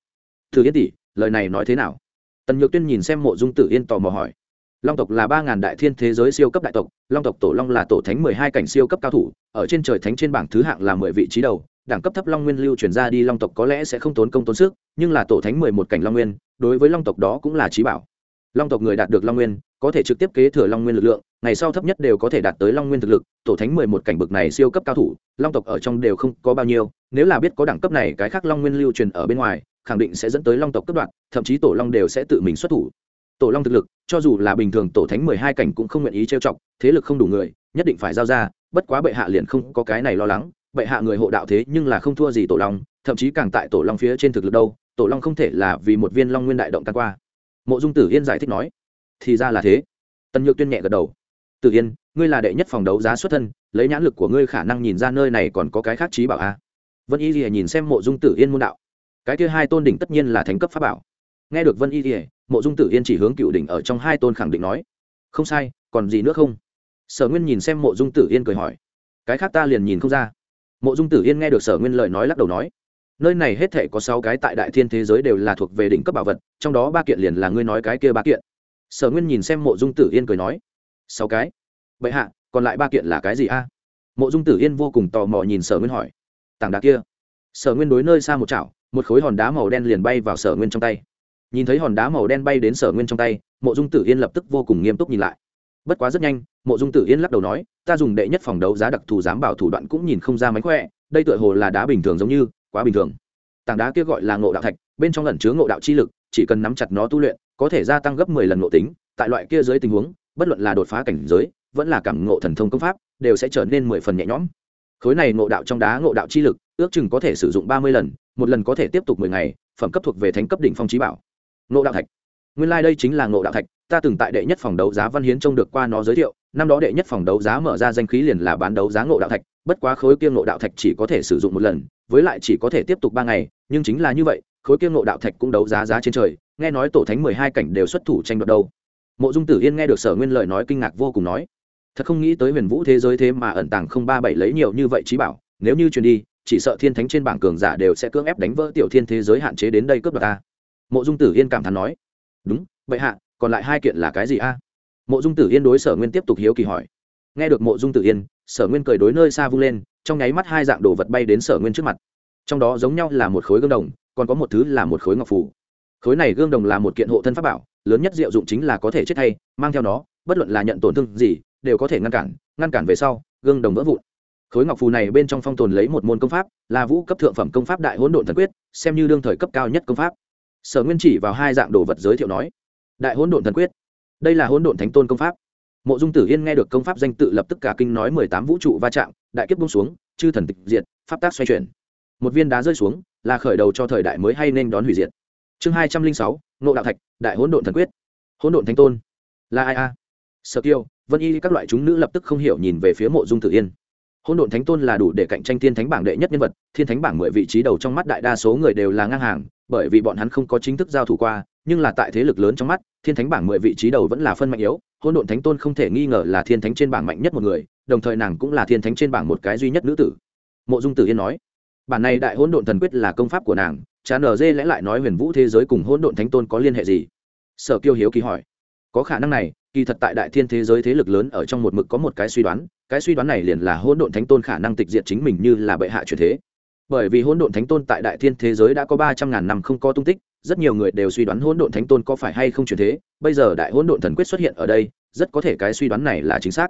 thử yên tỷ, lời này nói thế nào? Tần nhược tuyên nhìn xem mộ dung tử yên tò mò hỏi, long tộc là ba ngàn đại thiên thế giới siêu cấp đại tộc, long tộc tổ long là tổ thánh mười hai cảnh siêu cấp cao thủ, ở trên trời thánh trên bảng thứ hạng là mười vị trí đầu, đẳng cấp thấp long nguyên lưu chuyển ra đi, long tộc có lẽ sẽ không tốn công tốn sức, nhưng là tổ thánh mười một cảnh long nguyên, đối với long tộc đó cũng là trí bảo. Long tộc người đạt được long nguyên, có thể trực tiếp kế thừa long nguyên lực lượng ngày sau thấp nhất đều có thể đạt tới long nguyên thực lực, tổ thánh mười một cảnh bực này siêu cấp cao thủ, long tộc ở trong đều không có bao nhiêu, nếu là biết có đẳng cấp này, cái khác long nguyên lưu truyền ở bên ngoài, khẳng định sẽ dẫn tới long tộc cấp đoạn, thậm chí tổ long đều sẽ tự mình xuất thủ. Tổ long thực lực, cho dù là bình thường tổ thánh mười hai cảnh cũng không nguyện ý trêu chọc, thế lực không đủ người, nhất định phải giao ra, bất quá bệ hạ liền không có cái này lo lắng, bệ hạ người hộ đạo thế nhưng là không thua gì tổ long, thậm chí càng tại tổ long phía trên thực lực đâu, tổ long không thể là vì một viên long nguyên đại động tan qua. Mộ dung tử yên giải thích nói, thì ra là thế. Tần nhược tuyên nhẹ gật đầu. Tự yên, ngươi là đệ nhất phòng đấu giá xuất thân, lấy nhãn lực của ngươi khả năng nhìn ra nơi này còn có cái khác trí bảo a vân y rìa nhìn xem mộ dung tử yên môn đạo. Cái kia hai tôn đỉnh tất nhiên là thánh cấp pháp bảo. Nghe được vân y rìa mộ dung tử yên chỉ hướng cựu đỉnh ở trong hai tôn khẳng định nói, không sai, còn gì nữa không? Sở nguyên nhìn xem mộ dung tử yên cười hỏi, cái khác ta liền nhìn không ra. Mộ dung tử yên nghe được sở nguyên lời nói lắc đầu nói, nơi này hết thể có sáu cái tại đại thiên thế giới đều là thuộc về đỉnh cấp bảo vật, trong đó ba kiện liền là ngươi nói cái kia ba kiện. Sở nguyên nhìn xem mộ dung tử yên cười nói sáu cái. Bệ hạ, còn lại ba kiện là cái gì a? Mộ dung tử yên vô cùng tò mò nhìn sở nguyên hỏi. Tảng đá kia. Sở nguyên đối nơi xa một chảo, một khối hòn đá màu đen liền bay vào sở nguyên trong tay. Nhìn thấy hòn đá màu đen bay đến sở nguyên trong tay, mộ dung tử yên lập tức vô cùng nghiêm túc nhìn lại. Bất quá rất nhanh, mộ dung tử yên lắc đầu nói, ta dùng đệ nhất phòng đấu giá đặc thù giám bảo thủ đoạn cũng nhìn không ra mánh khỏe, đây tựa hồ là đá bình thường giống như, quá bình thường. Tảng đá kia gọi là ngộ đạo thạch, bên trong lẩn chứa ngộ đạo chi lực, chỉ cần nắm chặt nó tu luyện, có thể gia tăng gấp mười lần ngộ tính, tại loại kia dưới tình huống bất luận là đột phá cảnh giới, vẫn là cảm ngộ thần thông công pháp, đều sẽ trở nên mười phần nhẹ nhõm. Khối này ngộ đạo trong đá ngộ đạo chi lực, ước chừng có thể sử dụng ba mươi lần, một lần có thể tiếp tục mười ngày, phẩm cấp thuộc về thánh cấp đỉnh phong trí bảo. Ngộ đạo thạch. Nguyên lai、like、đây chính là ngộ đạo thạch, ta từng tại đệ nhất phòng đấu giá văn hiến trông được qua nó giới thiệu, năm đó đệ nhất phòng đấu giá mở ra danh khí liền là bán đấu giá ngộ đạo thạch, bất quá khối kia ngộ đạo thạch chỉ có thể sử dụng một lần, với lại chỉ có thể tiếp tục ba ngày, nhưng chính là như vậy, khối kia ngộ đạo thạch cũng đấu giá giá trên trời, nghe nói tổ thánh mười hai cảnh đều xuất thủ tranh đoạt đâu mộ dung tử yên nghe được sở nguyên lời nói kinh ngạc vô cùng nói, thật không nghĩ tới huyền vũ thế giới thế mà ẩn tàng không ba bảy lấy nhiều như vậy trí bảo, nếu như truyền đi, chỉ sợ thiên thánh trên bảng cường giả đều sẽ cưỡng ép đánh vỡ tiểu thiên thế giới hạn chế đến đây cướp đoạt ta. Mộ dung tử yên cảm thán nói, đúng, vậy hạ, còn lại hai kiện là cái gì a? Mộ dung tử yên đối sở nguyên tiếp tục hiếu kỳ hỏi. Nghe được mộ dung tử yên, sở nguyên cười đối nơi xa vung lên, trong nháy mắt hai dạng đồ vật bay đến sở nguyên trước mặt. Trong đó giống nhau là một khối gương đồng, còn có một thứ là một khối ngọc phủ khối này gương đồng là một kiện hộ thân pháp bảo lớn nhất diệu dụng chính là có thể chết thay, mang theo nó, bất luận là nhận tổn thương gì, đều có thể ngăn cản ngăn cản về sau, gương đồng vỡ vụn. Khối ngọc phù này bên trong phong tồn lấy một môn công pháp, là vũ cấp thượng phẩm công pháp đại hỗn độn thần quyết, xem như đương thời cấp cao nhất công pháp. Sở nguyên chỉ vào hai dạng đồ vật giới thiệu nói, đại hỗn độn thần quyết. Đây là hỗn độn thánh tôn công pháp. Mộ dung tử yên nghe được công pháp danh tự lập tức cả kinh nói mười tám vũ trụ va chạm, đại kiếp bung xuống, chư thần tịch diệt, pháp tác xoay chuyển. Một viên đá rơi xuống, là khởi đầu cho thời đại mới hay nên đón hủy diệt chương hai trăm linh sáu nộ đạo thạch, đại hỗn độn thần quyết. Hỗn độn thánh tôn. Là ai a? Sở kiêu, vân y, các loại chúng nữ lập tức không hiểu nhìn về phía mộ dung tử yên. Hỗn độn thánh tôn là đủ để cạnh tranh thiên thánh bảng đệ nhất nhân vật, thiên thánh bảng mười vị trí đầu trong mắt đại đa số người đều là ngang hàng, bởi vì bọn hắn không có chính thức giao thủ qua, nhưng là tại thế lực lớn trong mắt, thiên thánh bảng mười vị trí đầu vẫn là phân mạnh yếu, hỗn độn thánh tôn không thể nghi ngờ là thiên thánh trên bảng mạnh nhất một người, đồng thời nàng cũng là thiên thánh trên bảng một cái duy nhất nữ tử. Mộ dung tử yên nói, bản này đại hỗn độn thần quyết là công pháp của nàng chán ở dê lẽ lại nói huyền vũ thế giới cùng hỗn độn thánh tôn có liên hệ gì? Sở kiêu hiếu kỳ hỏi. Có khả năng này, kỳ thật tại đại thiên thế giới thế lực lớn ở trong một mực có một cái suy đoán, cái suy đoán này liền là hỗn độn thánh tôn khả năng tịch diệt chính mình như là bệ hạ truyền thế. Bởi vì hỗn độn thánh tôn tại đại thiên thế giới đã có ba trăm ngàn năm không có tung tích, rất nhiều người đều suy đoán hỗn độn thánh tôn có phải hay không truyền thế, bây giờ đại hỗn độn thần quyết xuất hiện ở đây, rất có thể cái suy đoán này là chính xác.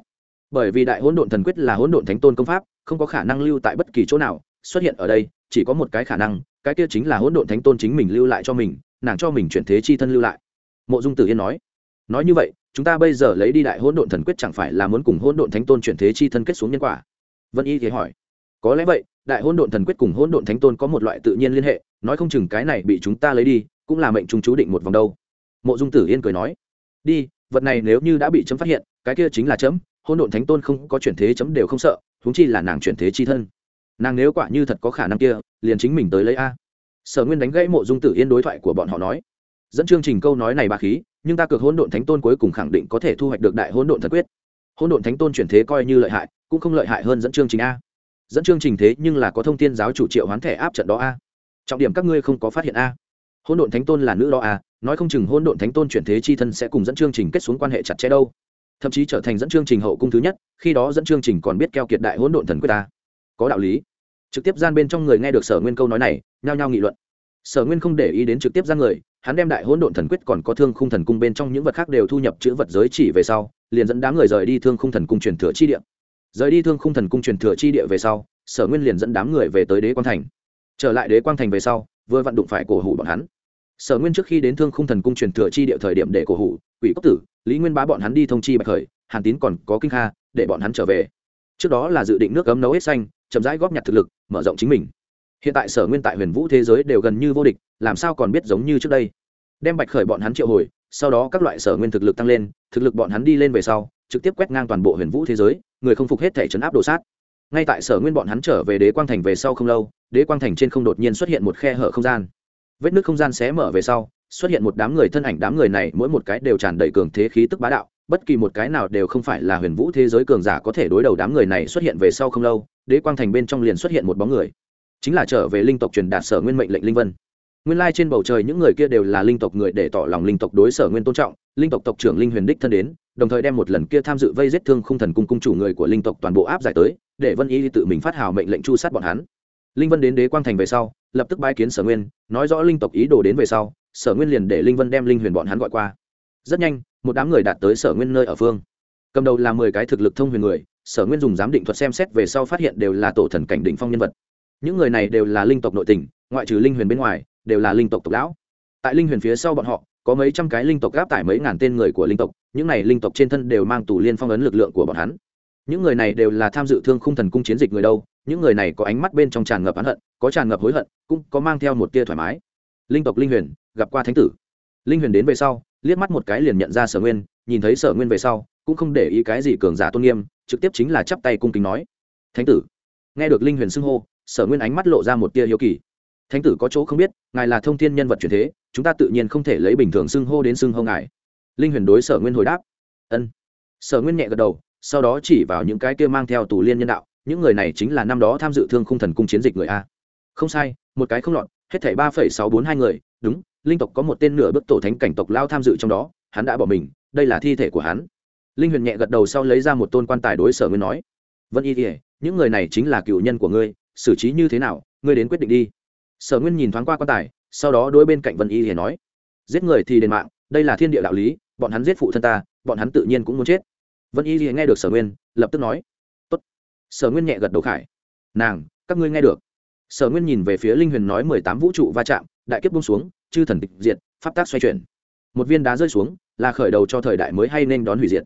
Bởi vì đại hỗn độn thần quyết là hỗn độn thánh tôn công pháp, không có khả năng lưu tại bất kỳ chỗ nào, xuất hiện ở đây chỉ có một cái khả năng, cái kia chính là hỗn độn thánh tôn chính mình lưu lại cho mình, nàng cho mình chuyển thế chi thân lưu lại. Mộ dung tử yên nói. Nói như vậy, chúng ta bây giờ lấy đi đại hỗn độn thần quyết chẳng phải là muốn cùng hỗn độn thánh tôn chuyển thế chi thân kết xuống nhân quả? Vân y thế hỏi. Có lẽ vậy, đại hỗn độn thần quyết cùng hỗn độn thánh tôn có một loại tự nhiên liên hệ, nói không chừng cái này bị chúng ta lấy đi, cũng là mệnh chúng chú định một vòng đâu. Mộ dung tử yên cười nói. Đi, vật này nếu như đã bị chấm phát hiện, cái kia chính là chấm, hỗn độn thánh tôn không có chuyển thế chấm đều không sợ húng chi là nàng chuyển thế chi thân nàng nếu quả như thật có khả năng kia, liền chính mình tới lấy a. Sở nguyên đánh gãy mộ dung tử yên đối thoại của bọn họ nói. Dẫn chương trình câu nói này bà khí, nhưng ta cược hỗn độn thánh tôn cuối cùng khẳng định có thể thu hoạch được đại hỗn độn thần quyết. Hỗn độn thánh tôn chuyển thế coi như lợi hại, cũng không lợi hại hơn dẫn chương trình a. Dẫn chương trình thế nhưng là có thông tin giáo chủ triệu hoán thẻ áp trận đó a. Trọng điểm các ngươi không có phát hiện a. Hỗn độn thánh tôn là nữ đó a, nói không chừng hỗn độn thánh tôn chuyển thế chi thân sẽ cùng dẫn chương trình kết xuống quan hệ chặt chẽ đâu. Thậm chí trở thành dẫn chương trình hậu cung thứ nhất, khi đó dẫn chương trình còn biết keo kiệt đại hỗn độn thần quyết ta có đạo lý trực tiếp gian bên trong người nghe được sở nguyên câu nói này, nhao nhao nghị luận. Sở nguyên không để ý đến trực tiếp gian người, hắn đem đại hỗn độn thần quyết còn có thương khung thần cung bên trong những vật khác đều thu nhập chữ vật giới chỉ về sau, liền dẫn đám người rời đi thương khung thần cung truyền thừa chi địa. Rời đi thương khung thần cung truyền thừa chi địa về sau, sở nguyên liền dẫn đám người về tới đế quang thành. Trở lại đế quang thành về sau, vừa vặn đụng phải cổ hủ bọn hắn. Sở nguyên trước khi đến thương khung thần cung truyền thừa chi địa thời điểm để cổ hủ, quỷ cốc tử, lý nguyên bá bọn hắn đi thông chi bạch khởi, hàn tín còn có kinh kha, để bọn hắn trở về. Trước đó là dự định nước cấm nấu hết xanh chậm rãi góp nhặt thực lực, mở rộng chính mình. Hiện tại sở nguyên tại huyền vũ thế giới đều gần như vô địch, làm sao còn biết giống như trước đây? Đem bạch khởi bọn hắn triệu hồi, sau đó các loại sở nguyên thực lực tăng lên, thực lực bọn hắn đi lên về sau, trực tiếp quét ngang toàn bộ huyền vũ thế giới, người không phục hết thể chấn áp đồ sát. Ngay tại sở nguyên bọn hắn trở về đế quang thành về sau không lâu, đế quang thành trên không đột nhiên xuất hiện một khe hở không gian. Vết nước không gian xé mở về sau, xuất hiện một đám người thân ảnh, đám người này mỗi một cái đều tràn đầy cường thế khí tức bá đạo bất kỳ một cái nào đều không phải là huyền vũ thế giới cường giả có thể đối đầu đám người này xuất hiện về sau không lâu, đế quang thành bên trong liền xuất hiện một bóng người. Chính là trở về linh tộc truyền đạt sở nguyên mệnh lệnh linh vân. Nguyên lai trên bầu trời những người kia đều là linh tộc người để tỏ lòng linh tộc đối sở nguyên tôn trọng, linh tộc tộc trưởng linh huyền đích thân đến, đồng thời đem một lần kia tham dự vây giết thương khung thần cung cung chủ người của linh tộc toàn bộ áp giải tới, để vân y tự mình phát hào mệnh lệnh chu sát bọn hắn. Linh vân đến đế quang thành về sau, lập tức bái kiến sở nguyên, nói rõ linh tộc ý đồ đến về sau, sở nguyên liền để linh vân đem linh huyền bọn hắn gọi qua. Rất nhanh một đám người đạt tới sở nguyên nơi ở phương. Cầm đầu là mười cái thực lực thông huyền người, sở nguyên dùng giám định thuật xem xét về sau phát hiện đều là tổ thần cảnh đỉnh phong nhân vật. Những người này đều là linh tộc nội tỉnh ngoại trừ linh huyền bên ngoài, đều là linh tộc tộc lão. Tại linh huyền phía sau bọn họ, có mấy trăm cái linh tộc gáp tải mấy ngàn tên người của linh tộc, những này linh tộc trên thân đều mang tù liên phong ấn lực lượng của bọn hắn. Những người này đều là tham dự thương khung thần cung chiến dịch người đâu, những người này có ánh mắt bên trong tràn ngập oán hận, có tràn ngập hối hận, cũng có mang theo một tia thoải mái. Linh tộc linh huyền, gặp qua thánh tử linh huyền đến về sau, liếc mắt một cái liền nhận ra sở nguyên, nhìn thấy sở nguyên về sau, cũng không để ý cái gì cường giả tôn nghiêm, trực tiếp chính là chắp tay cung kính nói. Thánh tử. Nghe được linh huyền xưng hô, sở nguyên ánh mắt lộ ra một tia hiếu kỳ. Thánh tử có chỗ không biết, ngài là thông thiên nhân vật truyền thế, chúng ta tự nhiên không thể lấy bình thường xưng hô đến xưng hô ngài. Linh huyền đối sở nguyên hồi đáp. Ân. Sở nguyên nhẹ gật đầu, sau đó chỉ vào những cái kia mang theo tù liên nhân đạo, những người này chính là năm đó tham dự thương khung thần cung chiến dịch người a. Không sai, một cái không lọt, hết thảy ba phẩy sáu bốn hai người, đúng linh tộc có một tên nửa bước tổ thánh cảnh tộc lao tham dự trong đó, hắn đã bỏ mình, đây là thi thể của hắn. Linh huyền nhẹ gật đầu sau lấy ra một tôn quan tài đối sở nguyên nói, vân y kỉa những người này chính là cựu nhân của ngươi, xử trí như thế nào, ngươi đến quyết định đi. Sở nguyên nhìn thoáng qua quan tài, sau đó đối bên cạnh vân y kỉa nói, giết người thì đền mạng, đây là thiên địa đạo lý, bọn hắn giết phụ thân ta, bọn hắn tự nhiên cũng muốn chết. Vân y kỉa nghe được sở nguyên, lập tức nói, Tốt. sở nguyên nhẹ gật đầu khải, nàng, các ngươi nghe được. Sở nguyên nhìn về phía linh huyền nói mười tám vũ trụ va chạm, đại kiếp bung xuống chư thần tịch diệt, pháp tác xoay chuyển. Một viên đá rơi xuống, là khởi đầu cho thời đại mới hay nên đón hủy diệt.